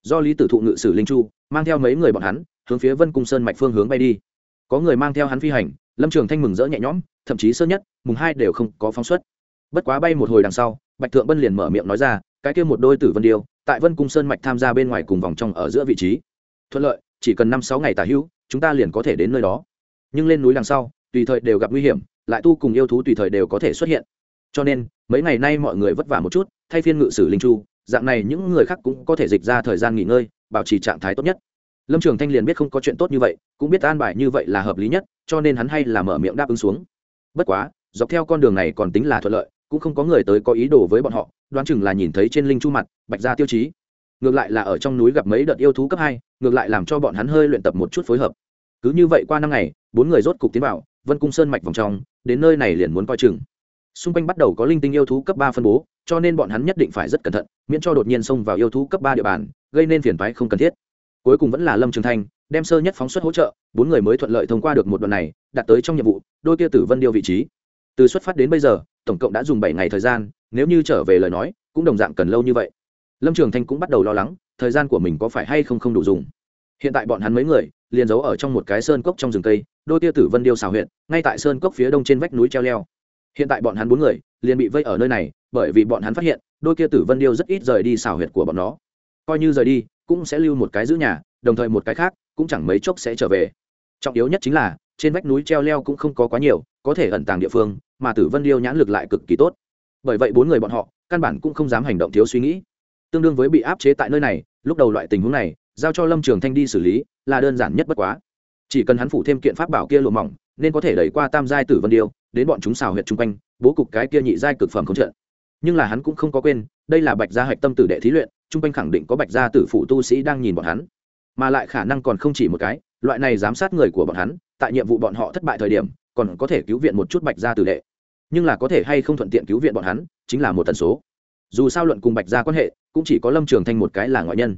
S1: Do lý tử thụ ngự sử linh chu, mang theo mấy người bọn hắn, hướng phía vân cung sơn mạch phương hướng bay đi. Có người mang theo hắn phi hành, lâm trường thanh mừng rỡ nhẹ nhõm, thậm chí sớm nhất, mùng hai đều không có phóng xuất. Bất quá bay một hồi đằng sau, bạch thượng bân liền mở miệng nói ra cái kia một đôi tử vân điêu, tại vân cung sơn mạch tham gia bên ngoài cùng vòng trong ở giữa vị trí. Thuận lợi, chỉ cần năm sáu ngày tả hữu, chúng ta liền có thể đến nơi đó. Nhưng lên núi đằng sau, tùy thời đều gặp nguy hiểm, lại tu cùng yêu thú tùy thời đều có thể xuất hiện. Cho nên, mấy ngày nay mọi người vất vả một chút, thay phiên ngự sử linh chu, dạng này những người khác cũng có thể dịch ra thời gian nghỉ ngơi, bảo trì trạng thái tốt nhất. Lâm trường thanh liền biết không có chuyện tốt như vậy, cũng biết an bài như vậy là hợp lý nhất, cho nên hắn hay là mở miệng đáp ứng xuống. Bất quá, dọc theo con đường này còn tính là thuận lợi cũng không có người tới có ý đồ với bọn họ, đoán chừng là nhìn thấy trên linh chu mặt, bạch ra tiêu chí. Ngược lại là ở trong núi gặp mấy đợt yêu thú cấp hai, ngược lại làm cho bọn hắn hơi luyện tập một chút phối hợp. Cứ như vậy qua năm ngày, bốn người rốt cục tiến vào, vân cung sơn mạch vòng trong, đến nơi này liền muốn coi chừng. Xung quanh bắt đầu có linh tinh yêu thú cấp ba phân bố, cho nên bọn hắn nhất định phải rất cẩn thận, miễn cho đột nhiên xông vào yêu thú cấp ba địa bàn, gây nên phiền phái không cần thiết. Cuối cùng vẫn là lâm trường thanh, đem sơ nhất phóng xuất hỗ trợ, bốn người mới thuận lợi thông qua được một đoạn này, đạt tới trong nhiệm vụ, đôi kia tử vân điêu vị trí từ xuất phát đến bây giờ, tổng cộng đã dùng bảy ngày thời gian, nếu như trở về lời nói, cũng đồng dạng cần lâu như vậy. Lâm trường thanh cũng bắt đầu lo lắng, thời gian của mình có phải hay không không đủ dùng. Hiện tại bọn hắn mấy người, liền giấu ở trong một cái sơn cốc trong rừng cây, đôi tia tử vân điêu xào huyện ngay tại sơn cốc phía đông trên vách núi treo leo. Hiện tại bọn hắn bốn người, liền bị vây ở nơi này, bởi vì bọn hắn phát hiện, đôi kia tử vân điêu rất ít rời đi xào huyệt của bọn nó. Coi như rời đi, cũng sẽ lưu một cái giữ nhà, đồng thời một cái khác, cũng chẳng mấy chốc sẽ trở về trọng yếu nhất chính là, trên vách núi treo leo cũng không có quá nhiều, có thể ẩn tàng địa phương, mà tử vân điêu nhãn lực lại cực kỳ tốt. Bởi vậy bốn người bọn họ, căn bản cũng không dám hành động thiếu suy nghĩ. Tương đương với bị áp chế tại nơi này, lúc đầu loại tình huống này, giao cho lâm trường thanh đi xử lý, là đơn giản nhất bất quá. Chỉ cần hắn phủ thêm kiện pháp bảo kia lụa mỏng, nên có thể đẩy qua tam giai tử vân điêu đến bọn chúng xào huyệt chung quanh, bố cục cái kia nhị giai cực phẩm không trận. Nhưng là hắn cũng không có quên, đây là bạch gia hạch tâm tử đệ thí luyện, chung quanh khẳng định có bạch gia tử phụ tu sĩ đang nhìn bọn hắn mà lại khả năng còn không chỉ một cái, loại này giám sát người của bọn hắn, tại nhiệm vụ bọn họ thất bại thời điểm, còn có thể cứu viện một chút bạch gia tử đệ. Nhưng là có thể hay không thuận tiện cứu viện bọn hắn, chính là một tần số. Dù sao luận cùng bạch gia quan hệ, cũng chỉ có lâm trường thanh một cái là ngoại nhân.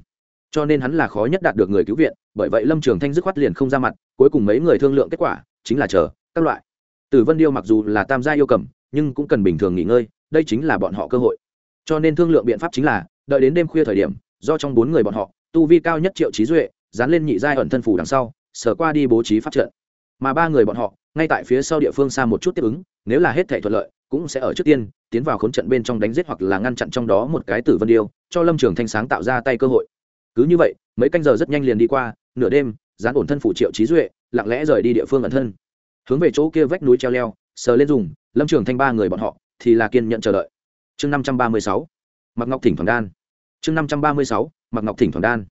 S1: Cho nên hắn là khó nhất đạt được người cứu viện, bởi vậy lâm trường thanh dứt khoát liền không ra mặt, cuối cùng mấy người thương lượng kết quả, chính là chờ, các loại. Tử vân điêu mặc dù là tam gia yêu cầm, nhưng cũng cần bình thường nghỉ ngơi, đây chính là bọn họ cơ hội. Cho nên thương lượng biện pháp chính là, đợi đến đêm khuya thời điểm, do trong bốn người bọn họ tu vi cao nhất triệu trí duệ, dán lên nhị giai ẩn thân phủ đằng sau sở qua đi bố trí phát trận. Mà ba người bọn họ, ngay tại phía sau địa phương xa một chút tiếp ứng, nếu là hết thể thuận lợi, cũng sẽ ở trước tiên, tiến vào khốn trận bên trong đánh giết hoặc là ngăn chặn trong đó một cái tử vân điêu, cho lâm trường thanh sáng tạo ra tay cơ hội. Cứ như vậy, mấy canh giờ rất nhanh liền đi qua, nửa đêm, dán ổn thân phủ triệu trí duệ, lặng lẽ rời đi địa phương ẩn thân. Hướng về chỗ kia vách núi treo leo, sờ lên dùng, lâm trường thanh ba người bọn họ, thì là kiên nhận chờ đợi. Chương năm trăm ba mươi sáu mặc ngọc thỉnh thoảng đan. Chương năm trăm ba mươi sáu mặc ngọc thỉnh thoảng đan.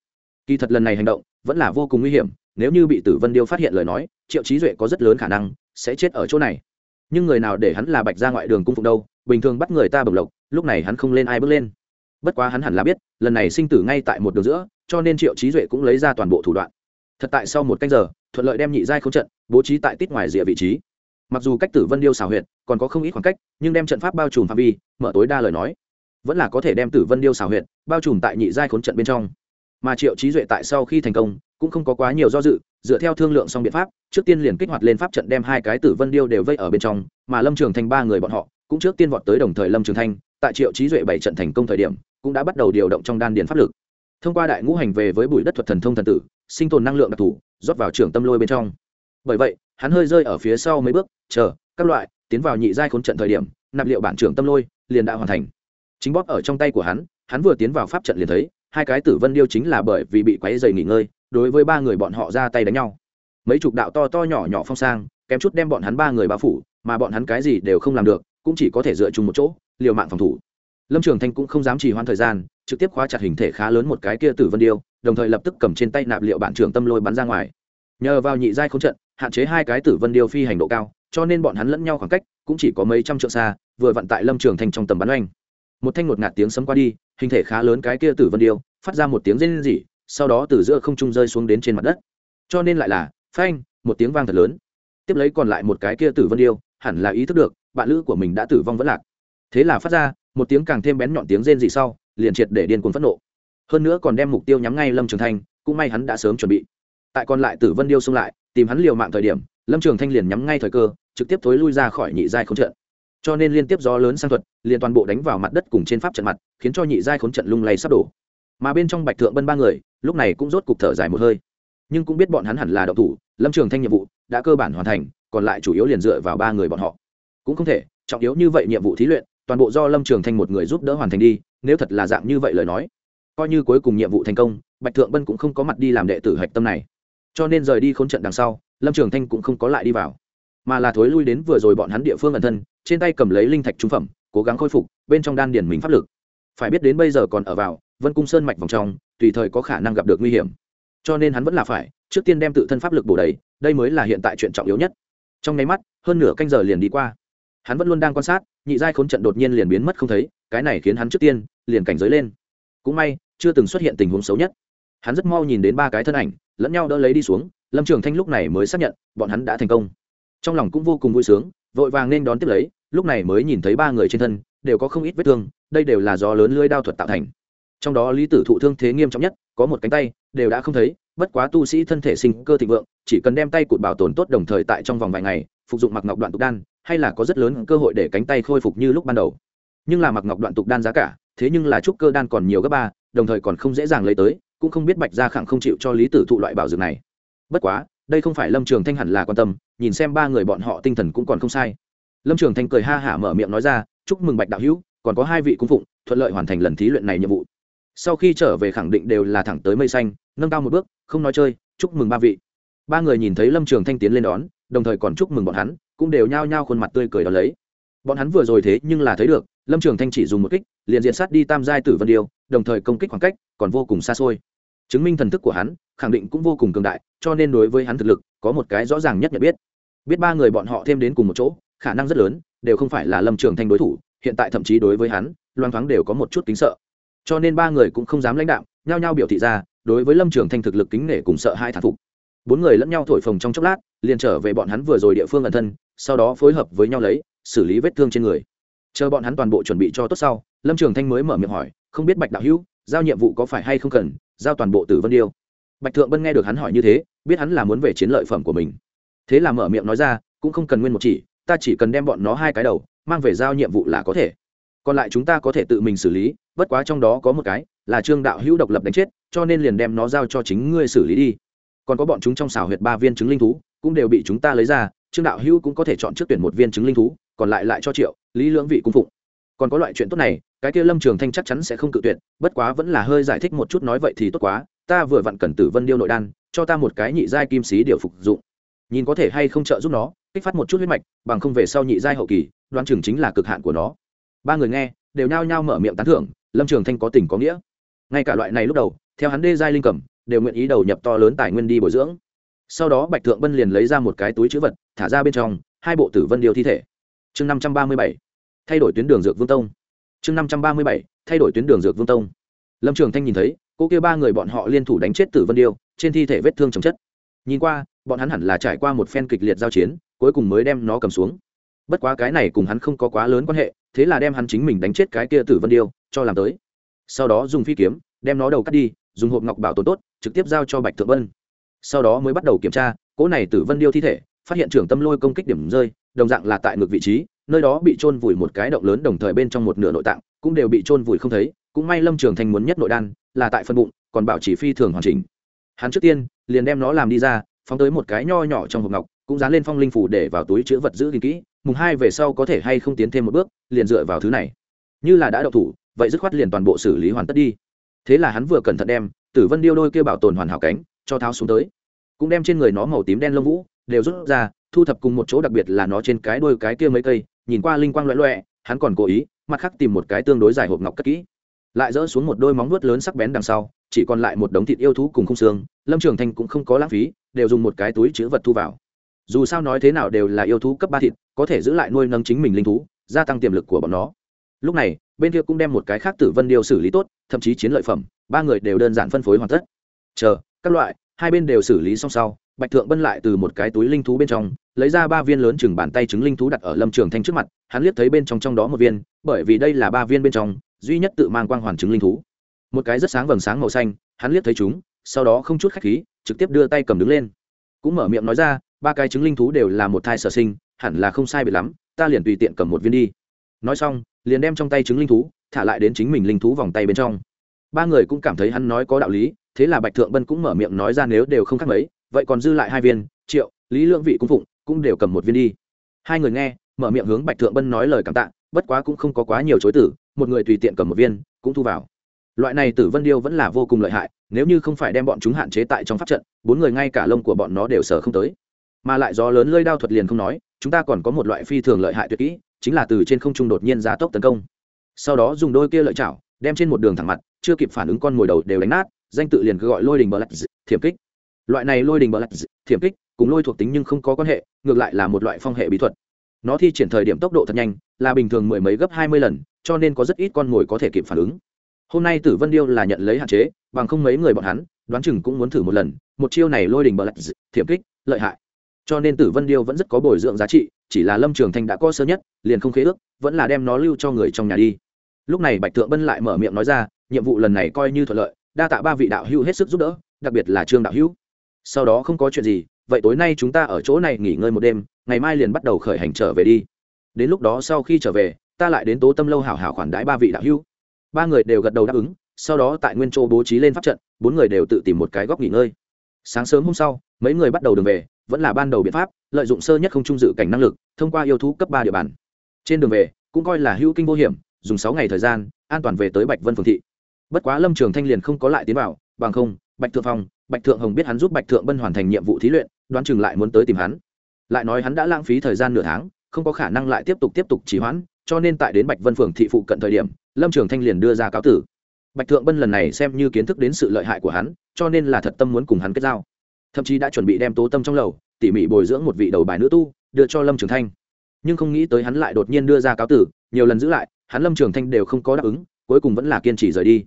S1: Kỳ thật lần này hành động vẫn là vô cùng nguy hiểm, nếu như bị tử vân điêu phát hiện lời nói, triệu trí duệ có rất lớn khả năng sẽ chết ở chỗ này. Nhưng người nào để hắn là bạch ra ngoại đường cung phục đâu, bình thường bắt người ta bồng lộc, lúc này hắn không lên ai bước lên. Bất quá hắn hẳn là biết, lần này sinh tử ngay tại một đường giữa, cho nên triệu trí duệ cũng lấy ra toàn bộ thủ đoạn. Thật tại sau một canh giờ, thuận lợi đem nhị giai không trận bố trí tại tít ngoài rìa vị trí. Mặc dù cách tử vân điêu xào huyệt còn có không ít khoảng cách, nhưng đem trận pháp bao trùm phạm vi, mở tối đa lời nói, vẫn là có thể đem tử vân điêu xào huyệt bao trùm tại nhị giai khốn trận bên trong. Mà triệu trí duệ tại sau khi thành công, cũng không có quá nhiều do dự, dựa theo thương lượng xong biện pháp, trước tiên liền kích hoạt lên pháp trận đem hai cái tử vân điêu đều vây ở bên trong, mà lâm trường thành ba người bọn họ, cũng trước tiên vọt tới đồng thời lâm trường thanh, tại triệu trí duệ bảy trận thành công thời điểm, cũng đã bắt đầu điều động trong đan điền pháp lực. Thông qua đại ngũ hành về với bụi đất thuật thần thông thần tử, sinh tồn năng lượng đặc thù, rót vào trường tâm lôi bên trong. Bởi vậy, hắn hơi rơi ở phía sau mấy bước, chờ, các loại, tiến vào nhị giai khốn trận thời điểm, nạp liệu bản trưởng tâm lôi, liền đã hoàn thành. Chính bóp ở trong tay của hắn hắn vừa tiến vào pháp trận liền thấy, hai cái tử vân điêu chính là bởi vì bị quáy dày nghỉ ngơi, đối với ba người bọn họ ra tay đánh nhau. Mấy chục đạo to to nhỏ nhỏ phong sang, kém chút đem bọn hắn ba người bao phủ, mà bọn hắn cái gì đều không làm được, cũng chỉ có thể dựa chung một chỗ, liều mạng phòng thủ. Lâm trường thanh cũng không dám trì hoãn thời gian, trực tiếp khóa chặt hình thể khá lớn một cái kia tử vân điêu, đồng thời lập tức cầm trên tay nạp liệu bản trường tâm lôi bắn ra ngoài. Nhờ vào nhị giai không trận, hạn chế hai cái tử vân điêu phi hành độ cao, cho nên bọn hắn lẫn nhau khoảng cách cũng chỉ có mấy trăm trượng xa, vừa vặn tại lâm trường thanh trong tầm bắn oanh một thanh ngột ngạt tiếng sấm qua đi, hình thể khá lớn cái kia tử vân điêu, phát ra một tiếng rên rỉ, sau đó từ giữa không trung rơi xuống đến trên mặt đất. Cho nên lại là, phanh, một tiếng vang thật lớn. Tiếp lấy còn lại một cái kia tử vân điêu, hẳn là ý thức được, bạn lữ của mình đã tử vong vẫn lạc. Thế là phát ra, một tiếng càng thêm bén nhọn tiếng rên rỉ sau, liền triệt để điên cuồng phẫn nộ. Hơn nữa còn đem mục tiêu nhắm ngay lâm trường thanh, cũng may hắn đã sớm chuẩn bị. Tại còn lại tử vân điêu xung lại, tìm hắn liều mạng thời điểm, lâm trường thanh liền nhắm ngay thời cơ, trực tiếp thối lui ra khỏi nhị giai không trận cho nên liên tiếp gió lớn sang thuật, liền toàn bộ đánh vào mặt đất cùng trên pháp trận mặt, khiến cho nhị giai khốn trận lung lay sắp đổ. Mà bên trong bạch thượng bân ba người, lúc này cũng rốt cục thở dài một hơi. Nhưng cũng biết bọn hắn hẳn là đậu thủ, lâm trường thanh nhiệm vụ đã cơ bản hoàn thành, còn lại chủ yếu liền dựa vào ba người bọn họ. Cũng không thể, trọng yếu như vậy nhiệm vụ thí luyện, toàn bộ do lâm trường thanh một người giúp đỡ hoàn thành đi, nếu thật là dạng như vậy lời nói, coi như cuối cùng nhiệm vụ thành công, bạch thượng bân cũng không có mặt đi làm đệ tử hạch tâm này. Cho nên rời đi k h ố n trận đằng sau, lâm trường thanh cũng không có lại đi vào, mà là thối lui đến vừa rồi bọn hắn địa phương ẩn thân trên tay cầm lấy linh thạch trung phẩm, cố gắng khôi phục, bên trong đan điền mình pháp lực. Phải biết đến bây giờ còn ở vào, vân cung sơn mạch vòng trong, tùy thời có khả năng gặp được nguy hiểm. Cho nên hắn vẫn là phải, trước tiên đem tự thân pháp lực bổ đầy, đây mới là hiện tại chuyện trọng yếu nhất. Trong nháy mắt, hơn nửa canh giờ liền đi qua. Hắn vẫn luôn đang quan sát, nhị giai khốn trận đột nhiên liền biến mất không thấy, cái này khiến hắn trước tiên, liền cảnh giới lên. Cũng may, chưa từng xuất hiện tình huống xấu nhất. Hắn rất mau nhìn đến ba cái thân ảnh, lẫn nhau đỡ lấy đi xuống, lâm trường thanh lúc này mới xác nhận, bọn hắn đã thành công. Trong lòng cũng vô cùng vui sướng vội vàng nên đón tiếp lấy, lúc này mới nhìn thấy ba người trên thân, đều có không ít vết thương, đây đều là do lớn lưới đao thuật tạo thành. Trong đó lý tử thụ thương thế nghiêm trọng nhất, có một cánh tay, đều đã không thấy, bất quá tu sĩ thân thể sinh cơ thịnh vượng, chỉ cần đem tay cụt bảo tồn tốt đồng thời tại trong vòng vài ngày, phục dụng mặc ngọc đoạn tục đan, hay là có rất lớn cơ hội để cánh tay khôi phục như lúc ban đầu. Nhưng là mặc ngọc đoạn tục đan giá cả, thế nhưng là trúc cơ đan còn nhiều gấp ba, đồng thời còn không dễ dàng lấy tới, cũng không biết bạch gia khẳng không chịu cho lý tử thụ loại bảo dược này. Bất quá đây không phải lâm trường thanh hẳn là quan tâm, nhìn xem ba người bọn họ tinh thần cũng còn không sai. Lâm trường thanh cười ha hả mở miệng nói ra, chúc mừng bạch đạo hữu, còn có hai vị cung phụng, thuận lợi hoàn thành lần thí luyện này nhiệm vụ. Sau khi trở về khẳng định đều là thẳng tới mây xanh, nâng cao một bước, không nói chơi, chúc mừng ba vị. Ba người nhìn thấy lâm trường thanh tiến lên đón, đồng thời còn chúc mừng bọn hắn, cũng đều nhao nhao khuôn mặt tươi cười đón lấy. Bọn hắn vừa rồi thế nhưng là thấy được, lâm trường thanh chỉ dùng một kích, liền diện sát đi tam giai tử vân điêu, đồng thời công kích khoảng cách còn vô cùng xa xôi. Chứng minh thần thức của hắn khẳng định cũng vô cùng cường đại, cho nên đối với hắn thực lực, có một cái rõ ràng nhất nhận biết. Biết ba người bọn họ thêm đến cùng một chỗ, khả năng rất lớn, đều không phải là lâm trường thanh đối thủ, hiện tại thậm chí đối với hắn, Loan thoáng đều có một chút kính sợ. Cho nên ba người cũng không dám lãnh đạo nhao nhao biểu thị ra, đối với lâm trường thanh thực lực kính nể cùng sợ hai thản phục. Bốn người lẫn nhau thổi phồng trong chốc lát, liền trở về bọn hắn vừa rồi địa phương ẩn thân, sau đó phối hợp với nhau lấy, xử lý vết thương trên người. Chờ bọn hắn toàn bộ chuẩn bị cho tốt sau, lâm trường thanh mới mở miệng hỏi, không biết bạch đạo hữu, giao nhiệm vụ có phải hay không cần giao toàn bộ tử vân điêu? Bạch thượng bân nghe được hắn hỏi như thế, biết hắn là muốn về chiến lợi phẩm của mình. Thế là mở miệng nói ra, cũng không cần nguyên một chỉ, ta chỉ cần đem bọn nó hai cái đầu, mang về giao nhiệm vụ là có thể. Còn lại chúng ta có thể tự mình xử lý, bất quá trong đó có một cái là trương đạo hữu độc lập đánh chết, cho nên liền đem nó giao cho chính ngươi xử lý đi. Còn có bọn chúng trong xào huyệt ba viên chứng linh thú, cũng đều bị chúng ta lấy ra, trương đạo hữu cũng có thể chọn trước tuyển một viên chứng linh thú, còn lại lại cho triệu, lý lưỡng vị cung phụng. Còn có loại chuyện tốt này, cái kia lâm trường thanh chắc chắn sẽ không cự tuyệt, bất quá vẫn là hơi giải thích một chút nói vậy thì tốt quá ta vừa vặn cần tử vân điêu nội đan, cho ta một cái nhị giai kim sĩ điều phục dụng. Nhìn có thể hay không trợ giúp nó, kích phát một chút huyết mạch, bằng không về sau nhị giai hậu kỳ đoan chừng chính là cực hạn của nó. Ba người nghe, đều nhao nhao mở miệng tán thưởng, lâm trường thanh có tình có nghĩa. Ngay cả loại này lúc đầu, theo hắn đê giai linh cẩm đều nguyện ý đầu nhập to lớn tài nguyên đi bồi dưỡng. Sau đó bạch thượng bân liền lấy ra một cái túi chữ vật, thả ra bên trong, hai bộ tử vân điêu thi thể. Chương năm trăm ba mươi bảy, thay đổi tuyến đường dược vương tông. Chương năm trăm ba mươi bảy, thay đổi tuyến đường dược vương tông. Lâm trường thanh nhìn thấy cô kia ba người bọn họ liên thủ đánh chết tử vân điêu, trên thi thể vết thương chồng chất. Nhìn qua, bọn hắn hẳn là trải qua một phen kịch liệt giao chiến, cuối cùng mới đem nó cầm xuống. Bất quá cái này cùng hắn không có quá lớn quan hệ, thế là đem hắn chính mình đánh chết cái kia tử vân điêu, cho làm tới. Sau đó dùng phi kiếm, đem nó đầu cắt đi, dùng hộp ngọc bảo tồn tốt, trực tiếp giao cho bạch thượng vân. Sau đó mới bắt đầu kiểm tra, cỗ này tử vân điêu thi thể, phát hiện trưởng tâm lôi công kích điểm rơi, đồng dạng là tại ngược vị trí, nơi đó bị trôn vùi một cái động lớn đồng thời bên trong một nửa nội tạng, cũng đều bị trôn vùi không thấy cũng may lâm trường thành muốn nhất nội đan, là tại phân bụng, còn bảo chỉ phi thường hoàn chỉnh. Hắn trước tiên, liền đem nó làm đi ra, phóng tới một cái nho nhỏ trong hộp ngọc, cũng dán lên phong linh phủ để vào túi chữ vật giữ gìn kỹ, mùng hai về sau có thể hay không tiến thêm một bước, liền dựa vào thứ này. Như là đã đậu thủ, vậy dứt khoát liền toàn bộ xử lý hoàn tất đi. Thế là hắn vừa cẩn thận đem, tử vân điêu đôi kia bảo tồn hoàn hảo cánh, cho tháo xuống tới. Cũng đem trên người nó màu tím đen lông vũ, đều rút ra, thu thập cùng một chỗ đặc biệt là nó trên cái đôi cái kia mấy cây, nhìn qua linh quang loẹ loẹ, hắn còn cố ý, mặt khác tìm một cái tương đối dài hộp ngọc cất kỹ lại dỡ xuống một đôi móng vuốt lớn sắc bén đằng sau, chỉ còn lại một đống thịt yêu thú cùng không xương, lâm trường thanh cũng không có lãng phí, đều dùng một cái túi chữ vật thu vào. Dù sao nói thế nào đều là yêu thú cấp ba thịt, có thể giữ lại nuôi nâng chính mình linh thú, gia tăng tiềm lực của bọn nó. Lúc này, bên kia cũng đem một cái khác tử vân điều xử lý tốt, thậm chí chiến lợi phẩm, ba người đều đơn giản phân phối hoàn tất. Chờ, các loại, hai bên đều xử lý xong sau, bạch thượng bân lại từ một cái túi linh thú bên trong, lấy ra ba viên lớn chừng bàn tay trứng linh thú đặt ở lâm trường thanh trước mặt, hắn liếc thấy bên trong trong đó một viên, bởi vì đây là ba viên bên trong duy nhất tự mang quang hoàn chứng linh thú. Một cái rất sáng vầng sáng màu xanh, hắn liếc thấy chúng, sau đó không chút khách khí, trực tiếp đưa tay cầm đứng lên. Cũng mở miệng nói ra, ba cái trứng linh thú đều là một thai sở sinh, hẳn là không sai biệt lắm, ta liền tùy tiện cầm một viên đi. Nói xong, liền đem trong tay trứng linh thú, thả lại đến chính mình linh thú vòng tay bên trong. Ba người cũng cảm thấy hắn nói có đạo lý, thế là bạch thượng bân cũng mở miệng nói ra nếu đều không khác mấy, vậy còn dư lại hai viên, triệu, lý lượng vị cung phụng cũng đều cầm một viên đi. Hai người nghe, mở miệng hướng bạch thượng bân nói lời cảm tạ bất quá cũng không có quá nhiều chối tử, một người tùy tiện cầm một viên, cũng thu vào. Loại này tử vân điêu vẫn là vô cùng lợi hại, nếu như không phải đem bọn chúng hạn chế tại trong pháp trận, bốn người ngay cả lông của bọn nó đều sờ không tới. Mà lại gió lớn lơi đao thuật liền không nói, chúng ta còn có một loại phi thường lợi hại tuyệt kỹ, chính là từ trên không trung đột nhiên giá tốc tấn công. Sau đó dùng đôi kia lợi chảo, đem trên một đường thẳng mặt, chưa kịp phản ứng con mồi đầu đều đánh nát, danh tự liền cứ gọi lôi đình bờ lạch thiểm kích. Loại này lôi đình bờ lạch thiểm kích, cùng lôi thuộc tính nhưng không có quan hệ, ngược lại là một loại phong hệ bí thuật nó thi triển thời điểm tốc độ thật nhanh, là bình thường mười mấy gấp hai mươi lần, cho nên có rất ít con mồi có thể kịp phản ứng. Hôm nay tử vân điêu là nhận lấy hạn chế, bằng không mấy người bọn hắn, đoán chừng cũng muốn thử một lần, một chiêu này lôi đình bờ lạch thiểm kích, lợi hại. Cho nên tử vân điêu vẫn rất có bồi dưỡng giá trị, chỉ là lâm trường thanh đã có sơ nhất, liền không khế ước, vẫn là đem nó lưu cho người trong nhà đi. Lúc này bạch thượng bân lại mở miệng nói ra, nhiệm vụ lần này coi như thuận lợi, đa tạ ba vị đạo hữu hết sức giúp đỡ, đặc biệt là trương đạo hữu. Sau đó không có chuyện gì vậy tối nay chúng ta ở chỗ này nghỉ ngơi một đêm, ngày mai liền bắt đầu khởi hành trở về đi. Đến lúc đó sau khi trở về, ta lại đến tố tâm lâu hảo hảo khoản đãi ba vị đạo hữu. Ba người đều gật đầu đáp ứng, sau đó tại nguyên châu bố trí lên pháp trận, bốn người đều tự tìm một cái góc nghỉ ngơi. Sáng sớm hôm sau, mấy người bắt đầu đường về, vẫn là ban đầu biện pháp, lợi dụng sơ nhất không trung dự cảnh năng lực, thông qua yêu thú cấp ba địa bàn. Trên đường về, cũng coi là hữu kinh vô hiểm, dùng sáu ngày thời gian, an toàn về tới bạch vân phường thị. Bất quá lâm trường thanh liền không có lại tiến vào, bằng không, bạch thượng phong bạch thượng hồng biết hắn giúp bạch thượng bân hoàn thành nhiệm vụ thí luyện, đoán chừng lại muốn tới tìm hắn. Lại nói hắn đã lãng phí thời gian nửa tháng, không có khả năng lại tiếp tục tiếp tục trì hoãn, cho nên tại đến bạch vân phường thị phụ cận thời điểm, lâm trường thanh liền đưa ra cáo tử. Bạch thượng bân lần này xem như kiến thức đến sự lợi hại của hắn, cho nên là thật tâm muốn cùng hắn kết giao. Thậm chí đã chuẩn bị đem tố tâm trong lầu, tỉ mỉ bồi dưỡng một vị đầu bài nữ tu, đưa cho lâm trường thanh. Nhưng không nghĩ tới hắn lại đột nhiên đưa ra cáo tử, nhiều lần giữ lại, hắn lâm trường thanh đều không có đáp ứng, cuối cùng vẫn là kiên trì rời đi.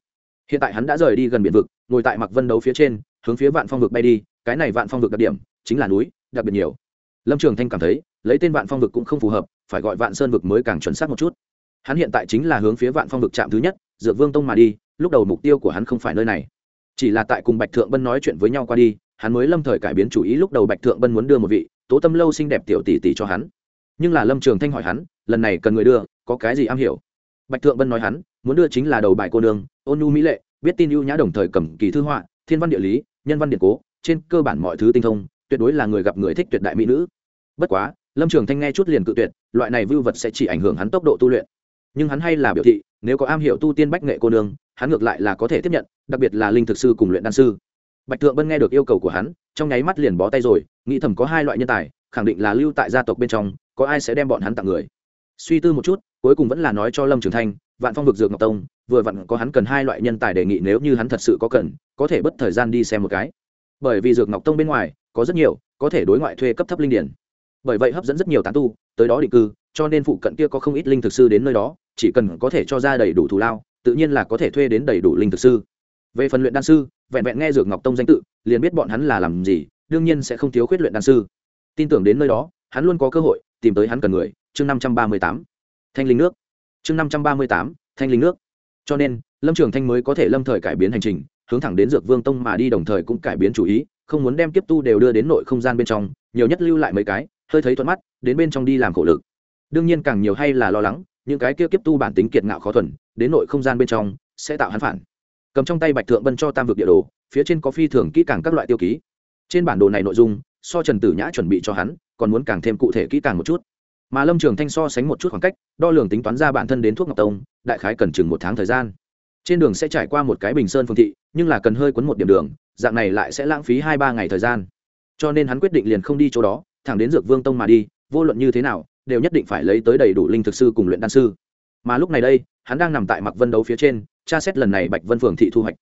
S1: Hiện tại hắn đã rời đi gần biển vực, ngồi tại mặc vân đấu phía trên hướng phía vạn phong vực bay đi cái này vạn phong vực đặc điểm chính là núi đặc biệt nhiều. Lâm trường thanh cảm thấy lấy tên vạn phong vực cũng không phù hợp phải gọi vạn sơn vực mới càng chuẩn xác một chút. Hắn hiện tại chính là hướng phía vạn phong vực trạm thứ nhất dược vương tông mà đi lúc đầu mục tiêu của hắn không phải nơi này. Chỉ là tại cùng bạch thượng bân nói chuyện với nhau qua đi hắn mới lâm thời cải biến chủ ý lúc đầu bạch thượng bân muốn đưa một vị tố tâm lâu xinh đẹp tiểu tỷ tỷ cho hắn. Nhưng là lâm trường thanh hỏi hắn lần này cần người đưa có cái gì am hiểu? Bạch thượng bân nói hắn muốn đưa chính là đầu bài cô đường, ôn nhu mỹ lệ biết tin ưu nhã đồng thời cầm kỳ thư họa thiên văn địa lý nhân văn điện cố, trên cơ bản mọi thứ tinh thông, tuyệt đối là người gặp người thích tuyệt đại mỹ nữ. Bất quá, lâm trường thanh nghe chút liền cự tuyệt, loại này vưu vật sẽ chỉ ảnh hưởng hắn tốc độ tu luyện. Nhưng hắn hay là biểu thị, nếu có am hiểu tu tiên bách nghệ cô nương, hắn ngược lại là có thể tiếp nhận, đặc biệt là linh thực sư cùng luyện đan sư. Bạch thượng bân nghe được yêu cầu của hắn, trong nháy mắt liền bó tay rồi, nghĩ thầm có hai loại nhân tài, khẳng định là lưu tại gia tộc bên trong, có ai sẽ đem bọn hắn tặng người suy tư một chút, cuối cùng vẫn là nói cho lâm trường thanh, vạn phong vực dược ngọc tông, vừa vặn có hắn cần hai loại nhân tài đề nghị nếu như hắn thật sự có cần, có thể bất thời gian đi xem một cái. Bởi vì dược ngọc tông bên ngoài, có rất nhiều, có thể đối ngoại thuê cấp thấp linh điển. Bởi vậy hấp dẫn rất nhiều tán tu, tới đó định cư, cho nên phụ cận kia có không ít linh thực sư đến nơi đó, chỉ cần có thể cho ra đầy đủ thù lao, tự nhiên là có thể thuê đến đầy đủ linh thực sư. Về phần luyện đan sư, vẹn vẹn nghe dược ngọc tông danh tự, liền biết bọn hắn là làm gì, đương nhiên sẽ không thiếu khuyết luyện đan sư. Tin tưởng đến nơi đó hắn luôn có cơ hội tìm tới hắn cần người, chương năm trăm ba mươi tám, thanh linh nước. Chương năm trăm ba mươi tám, thanh linh nước. Cho nên, lâm trường thanh mới có thể lâm thời cải biến hành trình, hướng thẳng đến dược vương tông mà đi đồng thời cũng cải biến chủ ý, không muốn đem kiếp tu đều đưa đến nội không gian bên trong, nhiều nhất lưu lại mấy cái, hơi thấy thuận mắt, đến bên trong đi làm khổ lực. Đương nhiên càng nhiều hay là lo lắng, những cái kia kiếp tu bản tính kiệt ngạo khó thuần, đến nội không gian bên trong, sẽ tạo hắn phản. Cầm trong tay bạch thượng bân cho tam vực địa đồ, phía trên có phi thường kỹ càng các loại tiêu ký. Trên bản đồ này nội dung so trần tử nhã chuẩn bị cho hắn, còn muốn càng thêm cụ thể kỹ càng một chút. Mà lâm trường thanh so sánh một chút khoảng cách, đo lường tính toán ra bản thân đến thuốc ngọc tông, đại khái cần chừng một tháng thời gian. Trên đường sẽ trải qua một cái bình sơn phương thị, nhưng là cần hơi quấn một điểm đường, dạng này lại sẽ lãng phí hai ba ngày thời gian. Cho nên hắn quyết định liền không đi chỗ đó, thẳng đến dược vương tông mà đi, vô luận như thế nào, đều nhất định phải lấy tới đầy đủ linh thực sư cùng luyện đan sư. Mà lúc này đây, hắn đang nằm tại mặc vân đấu phía trên, tra xét lần này bạch vân phường thị thu hoạch.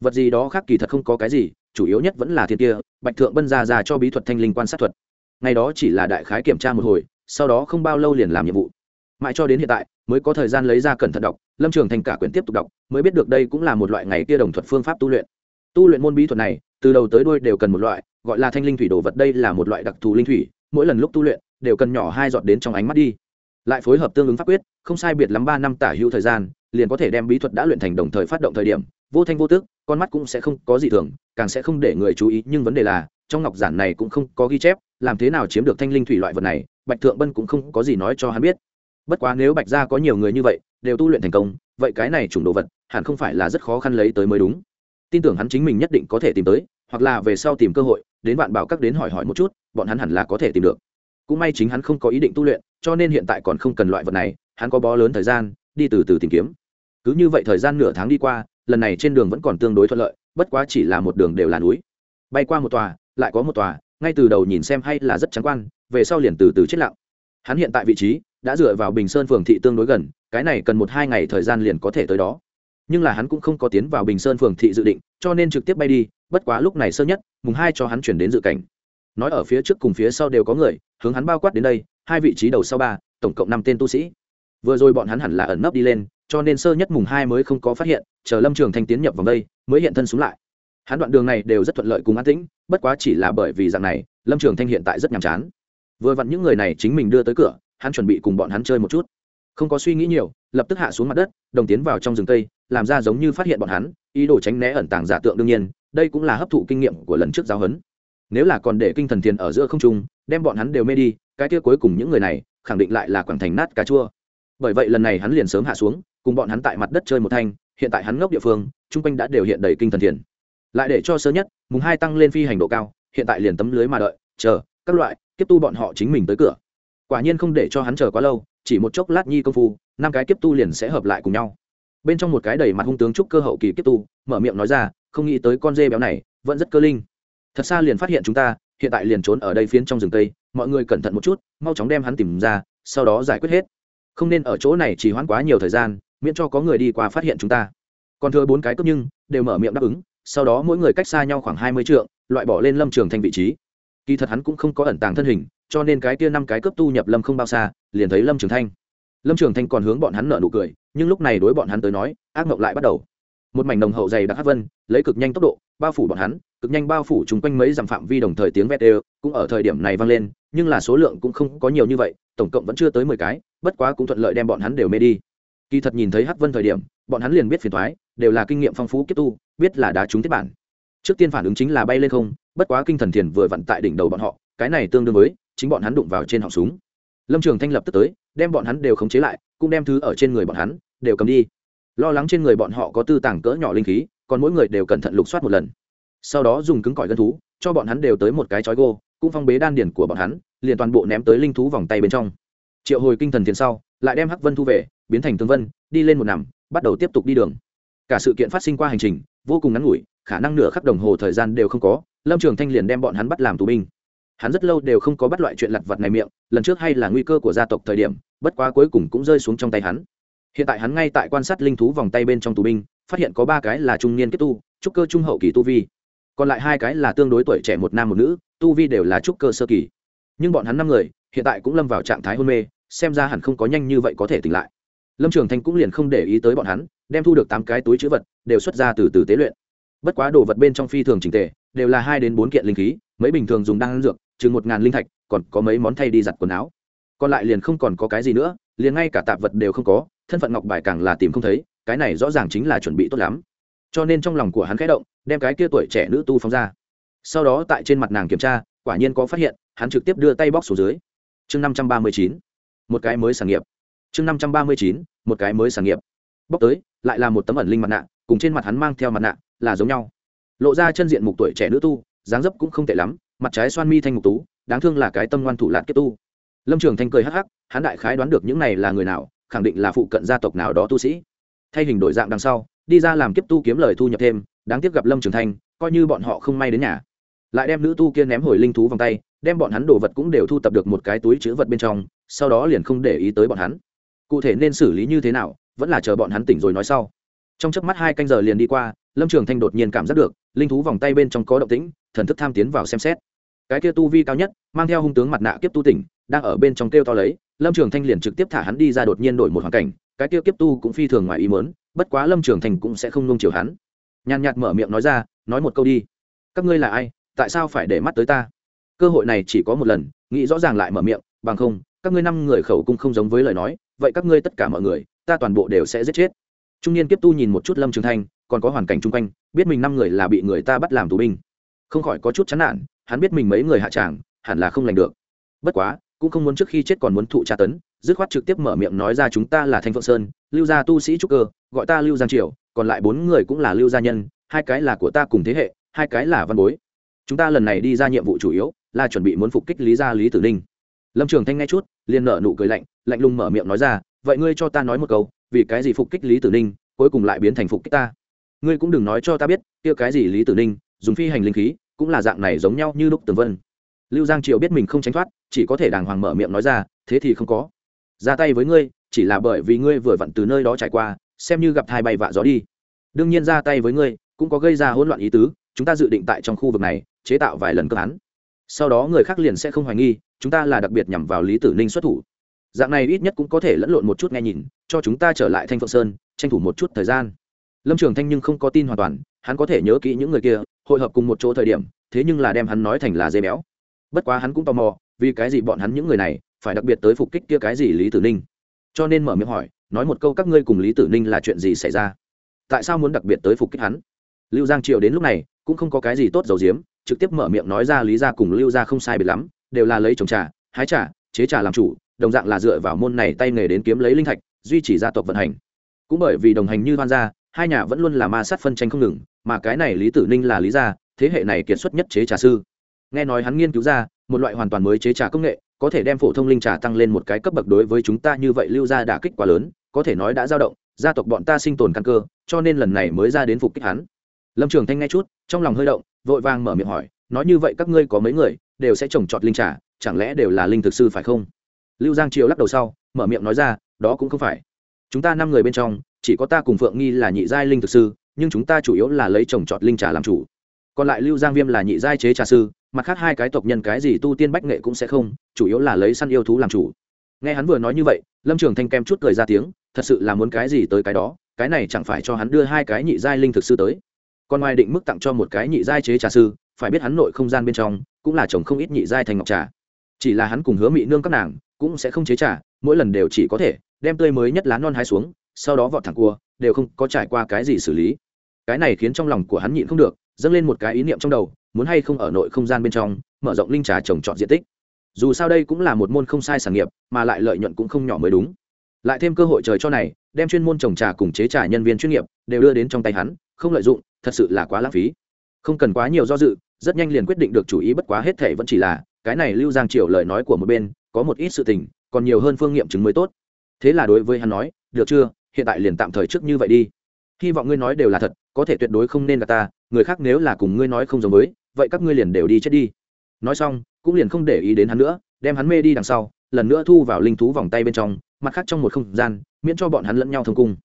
S1: Vật gì đó khác kỳ thật không có cái gì chủ yếu nhất vẫn là thiên kia, bạch thượng bân ra ra cho bí thuật thanh linh quan sát thuật. Ngày đó chỉ là đại khái kiểm tra một hồi, sau đó không bao lâu liền làm nhiệm vụ. Mãi cho đến hiện tại, mới có thời gian lấy ra cẩn thận đọc, lâm trường thành cả quyển tiếp tục đọc, mới biết được đây cũng là một loại ngày kia đồng thuật phương pháp tu luyện. Tu luyện môn bí thuật này, từ đầu tới đuôi đều cần một loại, gọi là thanh linh thủy đồ vật đây là một loại đặc thù linh thủy, mỗi lần lúc tu luyện, đều cần nhỏ hai giọt đến trong ánh mắt đi. Lại phối hợp tương ứng pháp quyết, không sai biệt lắm ba năm tả hữu thời gian, liền có thể đem bí thuật đã luyện thành đồng thời phát động thời điểm, vô thanh vô tức, con mắt cũng sẽ không có gì thường càng sẽ không để người chú ý, nhưng vấn đề là, trong ngọc giản này cũng không có ghi chép, làm thế nào chiếm được thanh linh thủy loại vật này, bạch thượng bân cũng không có gì nói cho hắn biết. Bất quá nếu bạch gia có nhiều người như vậy, đều tu luyện thành công, vậy cái này chủng đồ vật, hẳn không phải là rất khó khăn lấy tới mới đúng. Tin tưởng hắn chính mình nhất định có thể tìm tới, hoặc là về sau tìm cơ hội, đến bạn bảo các đến hỏi hỏi một chút, bọn hắn hẳn là có thể tìm được. Cũng may chính hắn không có ý định tu luyện, cho nên hiện tại còn không cần loại vật này, hắn có bó lớn thời gian, đi từ từ tìm kiếm. Cứ như vậy thời gian nửa tháng đi qua, lần này trên đường vẫn còn tương đối thuận lợi bất quá chỉ là một đường đều là núi. Bay qua một tòa, lại có một tòa, ngay từ đầu nhìn xem hay là rất trắng quan, về sau liền từ từ chết lặng. Hắn hiện tại vị trí đã dựa vào bình sơn phường thị tương đối gần, cái này cần một hai ngày thời gian liền có thể tới đó. Nhưng là hắn cũng không có tiến vào bình sơn phường thị dự định, cho nên trực tiếp bay đi, bất quá lúc này sơ nhất, mùng hai cho hắn chuyển đến dự cảnh. Nói ở phía trước cùng phía sau đều có người, hướng hắn bao quát đến đây, hai vị trí đầu sau ba, tổng cộng năm tên tu sĩ. Vừa rồi bọn hắn hẳn là ẩn nấp đi lên, cho nên sơ nhất mùng hai mới không có phát hiện, chờ lâm trường thanh tiến nhập vòng đây mới hiện thân xuống lại. Hắn đoạn đường này đều rất thuận lợi cùng an tĩnh bất quá chỉ là bởi vì dạng này lâm trường thanh hiện tại rất nhàm chán. Vừa vặn những người này chính mình đưa tới cửa hắn chuẩn bị cùng bọn hắn chơi một chút. Không có suy nghĩ nhiều lập tức hạ xuống mặt đất đồng tiến vào trong rừng tây, làm ra giống như phát hiện bọn hắn ý đồ tránh né ẩn tàng giả tượng đương nhiên đây cũng là hấp thụ kinh nghiệm của lần trước giáo huấn. Nếu là còn để kinh thần thiền ở giữa không trung đem bọn hắn đều mê đi cái kia cuối cùng những người này khẳng định lại là quảng thành nát cà chua. Bởi vậy lần này hắn liền sớm hạ xuống cùng bọn hắn tại mặt đất chơi một thanh hiện tại hắn ngốc địa phương, chung quanh đã đều hiện đầy kinh thần thiền. Lại để cho sớm nhất, mùng hai tăng lên phi hành độ cao, hiện tại liền tấm lưới mà đợi, chờ, các loại, kiếp tu bọn họ chính mình tới cửa. Quả nhiên không để cho hắn chờ quá lâu, chỉ một chốc lát nhi công phu, năm cái kiếp tu liền sẽ hợp lại cùng nhau. Bên trong một cái đầy mặt hung tướng trúc cơ hậu kỳ kiếp tu, mở miệng nói ra, không nghĩ tới con dê béo này, vẫn rất cơ linh. Thật xa liền phát hiện chúng ta, hiện tại liền trốn ở đây phiến trong rừng tây mọi người cẩn thận một chút, mau chóng đem hắn tìm ra, sau đó giải quyết hết. Không nên ở chỗ này chỉ hoãn quá nhiều thời gian miễn cho có người đi qua phát hiện chúng ta. Còn thừa bốn cái cướp nhưng, đều mở miệng đáp ứng, sau đó mỗi người cách xa nhau khoảng hai mươi trượng, loại bỏ lên lâm trường thành vị trí. Kỳ thật hắn cũng không có ẩn tàng thân hình, cho nên cái kia năm cái cấp tu nhập lâm không bao xa, liền thấy lâm trường thanh lâm trường thanh còn hướng bọn hắn nợ nụ cười, nhưng lúc này đối bọn hắn tới nói, ác mộng lại bắt đầu. Một mảnh nồng hậu dày đặc hát vân, lấy cực nhanh tốc độ, bao phủ bọn hắn, cực nhanh bao phủ chung quanh mấy dặm phạm vi đồng thời tiếng vét đều cũng ở thời điểm này vang lên, nhưng là số lượng cũng không có nhiều như vậy, tổng cộng vẫn chưa tới mười cái, bất quá cũng thuận lợi đem bọn hắn đều mê đi kỳ thật nhìn thấy Hắc vân thời điểm, bọn hắn liền biết phiền thoái đều là kinh nghiệm phong phú kiếp tu, biết là đá trúng tiếp bản. Trước tiên phản ứng chính là bay lên không, bất quá kinh thần thiền vừa vặn tại đỉnh đầu bọn họ, cái này tương đương với, chính bọn hắn đụng vào trên họng súng. Lâm trường thanh lập tức tới, đem bọn hắn đều khống chế lại, cũng đem thứ ở trên người bọn hắn, đều cầm đi. Lo lắng trên người bọn họ có tư tàng cỡ nhỏ linh khí, còn mỗi người đều cẩn thận lục soát một lần. Sau đó dùng cứng cỏi gân thú, cho bọn hắn đều tới một cái chói gô, cũng phong bế đan điển của bọn hắn, liền toàn bộ ném tới linh thú vòng tay bên trong. Triệu hồi kinh thần thiền sau lại đem hắc vân thu về, biến thành tương vân, đi lên một nằm, bắt đầu tiếp tục đi đường. Cả sự kiện phát sinh qua hành trình, vô cùng ngắn ngủi, khả năng nửa khắc đồng hồ thời gian đều không có, lâm trường thanh liền đem bọn hắn bắt làm tù binh. Hắn rất lâu đều không có bắt loại chuyện lặt vặt này miệng, lần trước hay là nguy cơ của gia tộc thời điểm, bất quá cuối cùng cũng rơi xuống trong tay hắn. Hiện tại hắn ngay tại quan sát linh thú vòng tay bên trong tù binh, phát hiện có ba cái là trung niên kết tu, trúc cơ trung hậu kỳ tu vi. Còn lại hai cái là tương đối tuổi trẻ một nam một nữ, tu vi đều là trúc cơ sơ kỳ. Nhưng bọn hắn năm người, hiện tại cũng lâm vào trạng thái hôn mê xem ra hẳn không có nhanh như vậy có thể tỉnh lại. Lâm trường thanh cũng liền không để ý tới bọn hắn, đem thu được tám cái túi chữ vật đều xuất ra từ từ tế luyện. Bất quá đồ vật bên trong phi thường trình tề, đều là hai đến bốn kiện linh khí, mấy bình thường dùng đan dược, chừng một ngàn linh thạch, còn có mấy món thay đi giặt quần áo. Còn lại liền không còn có cái gì nữa, liền ngay cả tạp vật đều không có, thân phận ngọc bài càng là tìm không thấy, cái này rõ ràng chính là chuẩn bị tốt lắm. Cho nên trong lòng của hắn khẽ động, đem cái kia tuổi trẻ nữ tu phóng ra. Sau đó tại trên mặt nàng kiểm tra, quả nhiên có phát hiện, hắn trực tiếp đưa tay bóc xuống dưới. Chương năm trăm ba mươi chín một cái mới sản nghiệp. Chương năm trăm ba mươi chín, một cái mới sản nghiệp. Bóc tới, lại là một tấm ẩn linh mặt nạ, cùng trên mặt hắn mang theo mặt nạ, là giống nhau. Lộ ra chân diện mục tuổi trẻ nữ tu, dáng dấp cũng không tệ lắm, mặt trái xoan mi thanh mục tú, đáng thương là cái tâm ngoan thủ lạc kết tu. Lâm trường thanh cười hắc hắc, hắn đại khái đoán được những này là người nào, khẳng định là phụ cận gia tộc nào đó tu sĩ. Thay hình đổi dạng đằng sau, đi ra làm kiếp tu kiếm lời thu nhập thêm, đáng tiếc gặp lâm trường thanh, coi như bọn họ không may đến nhà. Lại đem nữ tu kia ném hồi linh thú vòng tay, đem bọn hắn đồ vật cũng đều thu tập được một cái túi chữ vật bên trong sau đó liền không để ý tới bọn hắn. Cụ thể nên xử lý như thế nào, vẫn là chờ bọn hắn tỉnh rồi nói sau. Trong chớp mắt hai canh giờ liền đi qua, lâm trường thanh đột nhiên cảm giác được, linh thú vòng tay bên trong có động tĩnh, thần thức tham tiến vào xem xét. Cái kia tu vi cao nhất, mang theo hung tướng mặt nạ kiếp tu tỉnh, đang ở bên trong kêu to lấy, lâm trường thanh liền trực tiếp thả hắn đi ra đột nhiên đổi một hoàn cảnh, cái kia kiếp tu cũng phi thường ngoài ý mớn bất quá lâm trường thanh cũng sẽ không nung chiều hắn. Nhàn nhạt mở miệng nói ra, nói một câu đi. Các ngươi là ai? Tại sao phải để mắt tới ta? Cơ hội này chỉ có một lần, nghĩ rõ ràng lại mở miệng, bằng không các ngươi năm người khẩu cung không giống với lời nói, vậy các ngươi tất cả mọi người, ta toàn bộ đều sẽ giết chết. Trung niên kiếp tu nhìn một chút lâm trường thanh, còn có hoàn cảnh chung quanh, biết mình năm người là bị người ta bắt làm tù binh. Không khỏi có chút chán nản, hắn biết mình mấy người hạ tràng, hẳn là không lành được. Bất quá, cũng không muốn trước khi chết còn muốn thụ tra tấn, dứt khoát trực tiếp mở miệng nói ra chúng ta là thanh phượng sơn, lưu gia tu sĩ trúc cơ, gọi ta lưu giang triều, còn lại bốn người cũng là lưu gia nhân, hai cái là của ta cùng thế hệ, hai cái là văn bối. Chúng ta lần này đi ra nhiệm vụ chủ yếu là chuẩn bị muốn phục kích lý gia lý tử ninh lâm trường thanh nghe chút, liền nở nụ cười lạnh lạnh lùng mở miệng nói ra, vậy ngươi cho ta nói một câu, vì cái gì phục kích lý tử ninh, cuối cùng lại biến thành phục kích ta? Ngươi cũng đừng nói cho ta biết, kia cái gì lý tử ninh, dùng phi hành linh khí, cũng là dạng này giống nhau như lúc tường vân. Lưu giang triều biết mình không tránh thoát, chỉ có thể đàng hoàng mở miệng nói ra, thế thì không có. Ra tay với ngươi, chỉ là bởi vì ngươi vừa vặn từ nơi đó trải qua, xem như gặp thai bay vạ gió đi. Đương nhiên ra tay với ngươi, cũng có gây ra hỗn loạn ý tứ, chúng ta dự định tại trong khu vực này, chế tạo vài lần cơ án. Sau đó người khác liền sẽ không hoài nghi chúng ta là đặc biệt nhằm vào lý tử ninh xuất thủ. Dạng này ít nhất cũng có thể lẫn lộn một chút nghe nhìn, cho chúng ta trở lại thanh phượng sơn, tranh thủ một chút thời gian. Lâm trường thanh nhưng không có tin hoàn toàn, hắn có thể nhớ kỹ những người kia, hội hợp cùng một chỗ thời điểm, thế nhưng là đem hắn nói thành là dê béo. Bất quá hắn cũng tò mò, vì cái gì bọn hắn những người này phải đặc biệt tới phục kích kia cái gì lý tử ninh? Cho nên mở miệng hỏi, nói một câu các ngươi cùng lý tử ninh là chuyện gì xảy ra? Tại sao muốn đặc biệt tới phục kích hắn? Lưu giang triều đến lúc này cũng không có cái gì tốt dầu diếm, trực tiếp mở miệng nói ra lý ra cùng lưu ra không sai biệt lắm đều là lấy trồng trà, hái trà, chế trà làm chủ, đồng dạng là dựa vào môn này tay nghề đến kiếm lấy linh thạch, duy trì gia tộc vận hành. Cũng bởi vì đồng hành như hoan gia, hai nhà vẫn luôn là ma sát phân tranh không ngừng, mà cái này lý tử ninh là lý gia, thế hệ này kiệt xuất nhất chế trà sư. Nghe nói hắn nghiên cứu ra, một loại hoàn toàn mới chế trà công nghệ, có thể đem phổ thông linh trà tăng lên một cái cấp bậc đối với chúng ta như vậy lưu ra đả kích quá lớn, có thể nói đã dao động, gia tộc bọn ta sinh tồn căn cơ, cho nên lần này mới ra đến phục kích hắn. Lâm trường thanh nghe chút, trong lòng hơi động, vội vàng mở miệng hỏi, nói như vậy các ngươi có mấy người? Đều sẽ trồng trọt linh trà, chẳng lẽ đều là linh thực sư phải không? Lưu giang triều lắc đầu sau, mở miệng nói ra, đó cũng không phải. Chúng ta năm người bên trong, chỉ có ta cùng phượng nghi là nhị giai linh thực sư, nhưng chúng ta chủ yếu là lấy trồng trọt linh trà làm chủ. Còn lại lưu giang viêm là nhị giai chế trà sư, mặt khác hai cái tộc nhân cái gì tu tiên bách nghệ cũng sẽ không, chủ yếu là lấy săn yêu thú làm chủ. Nghe hắn vừa nói như vậy, lâm trường thanh kem chút cười ra tiếng, thật sự là muốn cái gì tới cái đó, cái này chẳng phải cho hắn đưa hai cái nhị giai linh thực sư tới. Còn ngoài định mức tặng cho một cái nhị giai chế trà sư phải biết hắn nội không gian bên trong cũng là chồng không ít nhị giai thành ngọc trà. Chỉ là hắn cùng hứa mị nương các nàng cũng sẽ không chế trà, mỗi lần đều chỉ có thể đem tươi mới nhất lá non hái xuống, sau đó vọt thẳng cua, đều không có trải qua cái gì xử lý. Cái này khiến trong lòng của hắn nhịn không được, dâng lên một cái ý niệm trong đầu, muốn hay không ở nội không gian bên trong mở rộng linh trà trồng trọt diện tích. Dù sao đây cũng là một môn không sai sản nghiệp, mà lại lợi nhuận cũng không nhỏ mới đúng. Lại thêm cơ hội trời cho này, đem chuyên môn trồng trà cùng chế trà nhân viên chuyên nghiệp đều đưa đến trong tay hắn, không lợi dụng, thật sự là quá lãng phí. Không cần quá nhiều do dự rất nhanh liền quyết định được chủ ý, bất quá hết thể vẫn chỉ là, cái này lưu giang triều lời nói của một bên, có một ít sự tình, còn nhiều hơn phương nghiệm chứng mới tốt. Thế là đối với hắn nói, được chưa? Hiện tại liền tạm thời trước như vậy đi. Hy vọng ngươi nói đều là thật, có thể tuyệt đối không nên gặp ta, người khác nếu là cùng ngươi nói không giống với, vậy các ngươi liền đều đi chết đi. Nói xong, cũng liền không để ý đến hắn nữa, đem hắn mê đi đằng sau, lần nữa thu vào linh thú vòng tay bên trong, mặt khác trong một không gian, miễn cho bọn hắn lẫn nhau thông cung.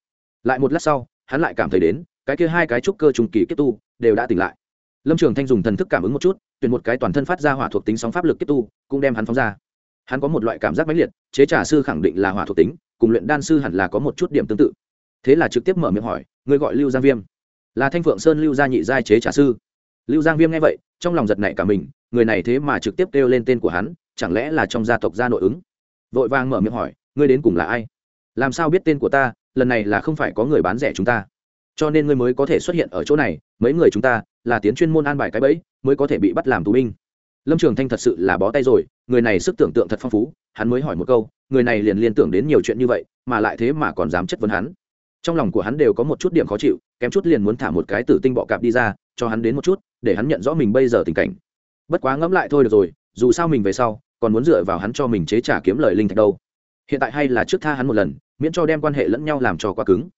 S1: Lại một lát sau, hắn lại cảm thấy đến, cái kia hai cái trúc cơ trùng kỳ kết tu, đều đã tỉnh lại lâm trường thanh dùng thần thức cảm ứng một chút, tuyển một cái toàn thân phát ra hỏa thuộc tính sóng pháp lực kết tu, cũng đem hắn phóng ra. Hắn có một loại cảm giác mãnh liệt, chế trà sư khẳng định là hỏa thuộc tính, cùng luyện đan sư hẳn là có một chút điểm tương tự. Thế là trực tiếp mở miệng hỏi người gọi lưu giang viêm? Là thanh phượng sơn lưu gia nhị giai chế trà sư. Lưu giang viêm nghe vậy, trong lòng giật nảy cả mình, người này thế mà trực tiếp kêu lên tên của hắn, chẳng lẽ là trong gia tộc gia nội ứng? Vội vàng mở miệng hỏi, ngươi đến cùng là ai? Làm sao biết tên của ta, lần này là không phải có người bán rẻ chúng ta? Cho nên ngươi mới có thể xuất hiện ở chỗ này mấy người chúng ta là tiến chuyên môn an bài cái bẫy, mới có thể bị bắt làm tù binh. Lâm trường thanh thật sự là bó tay rồi, người này sức tưởng tượng thật phong phú, hắn mới hỏi một câu, người này liền liên tưởng đến nhiều chuyện như vậy, mà lại thế mà còn dám chất vấn hắn. Trong lòng của hắn đều có một chút điểm khó chịu, kém chút liền muốn thả một cái tử tinh bọ cạp đi ra, cho hắn đến một chút, để hắn nhận rõ mình bây giờ tình cảnh. Bất quá ngẫm lại thôi được rồi, dù sao mình về sau, còn muốn dựa vào hắn cho mình chế trả kiếm lời linh thạch đâu. Hiện tại hay là trước tha hắn một lần, miễn cho đem quan hệ lẫn nhau làm cho quá cứng.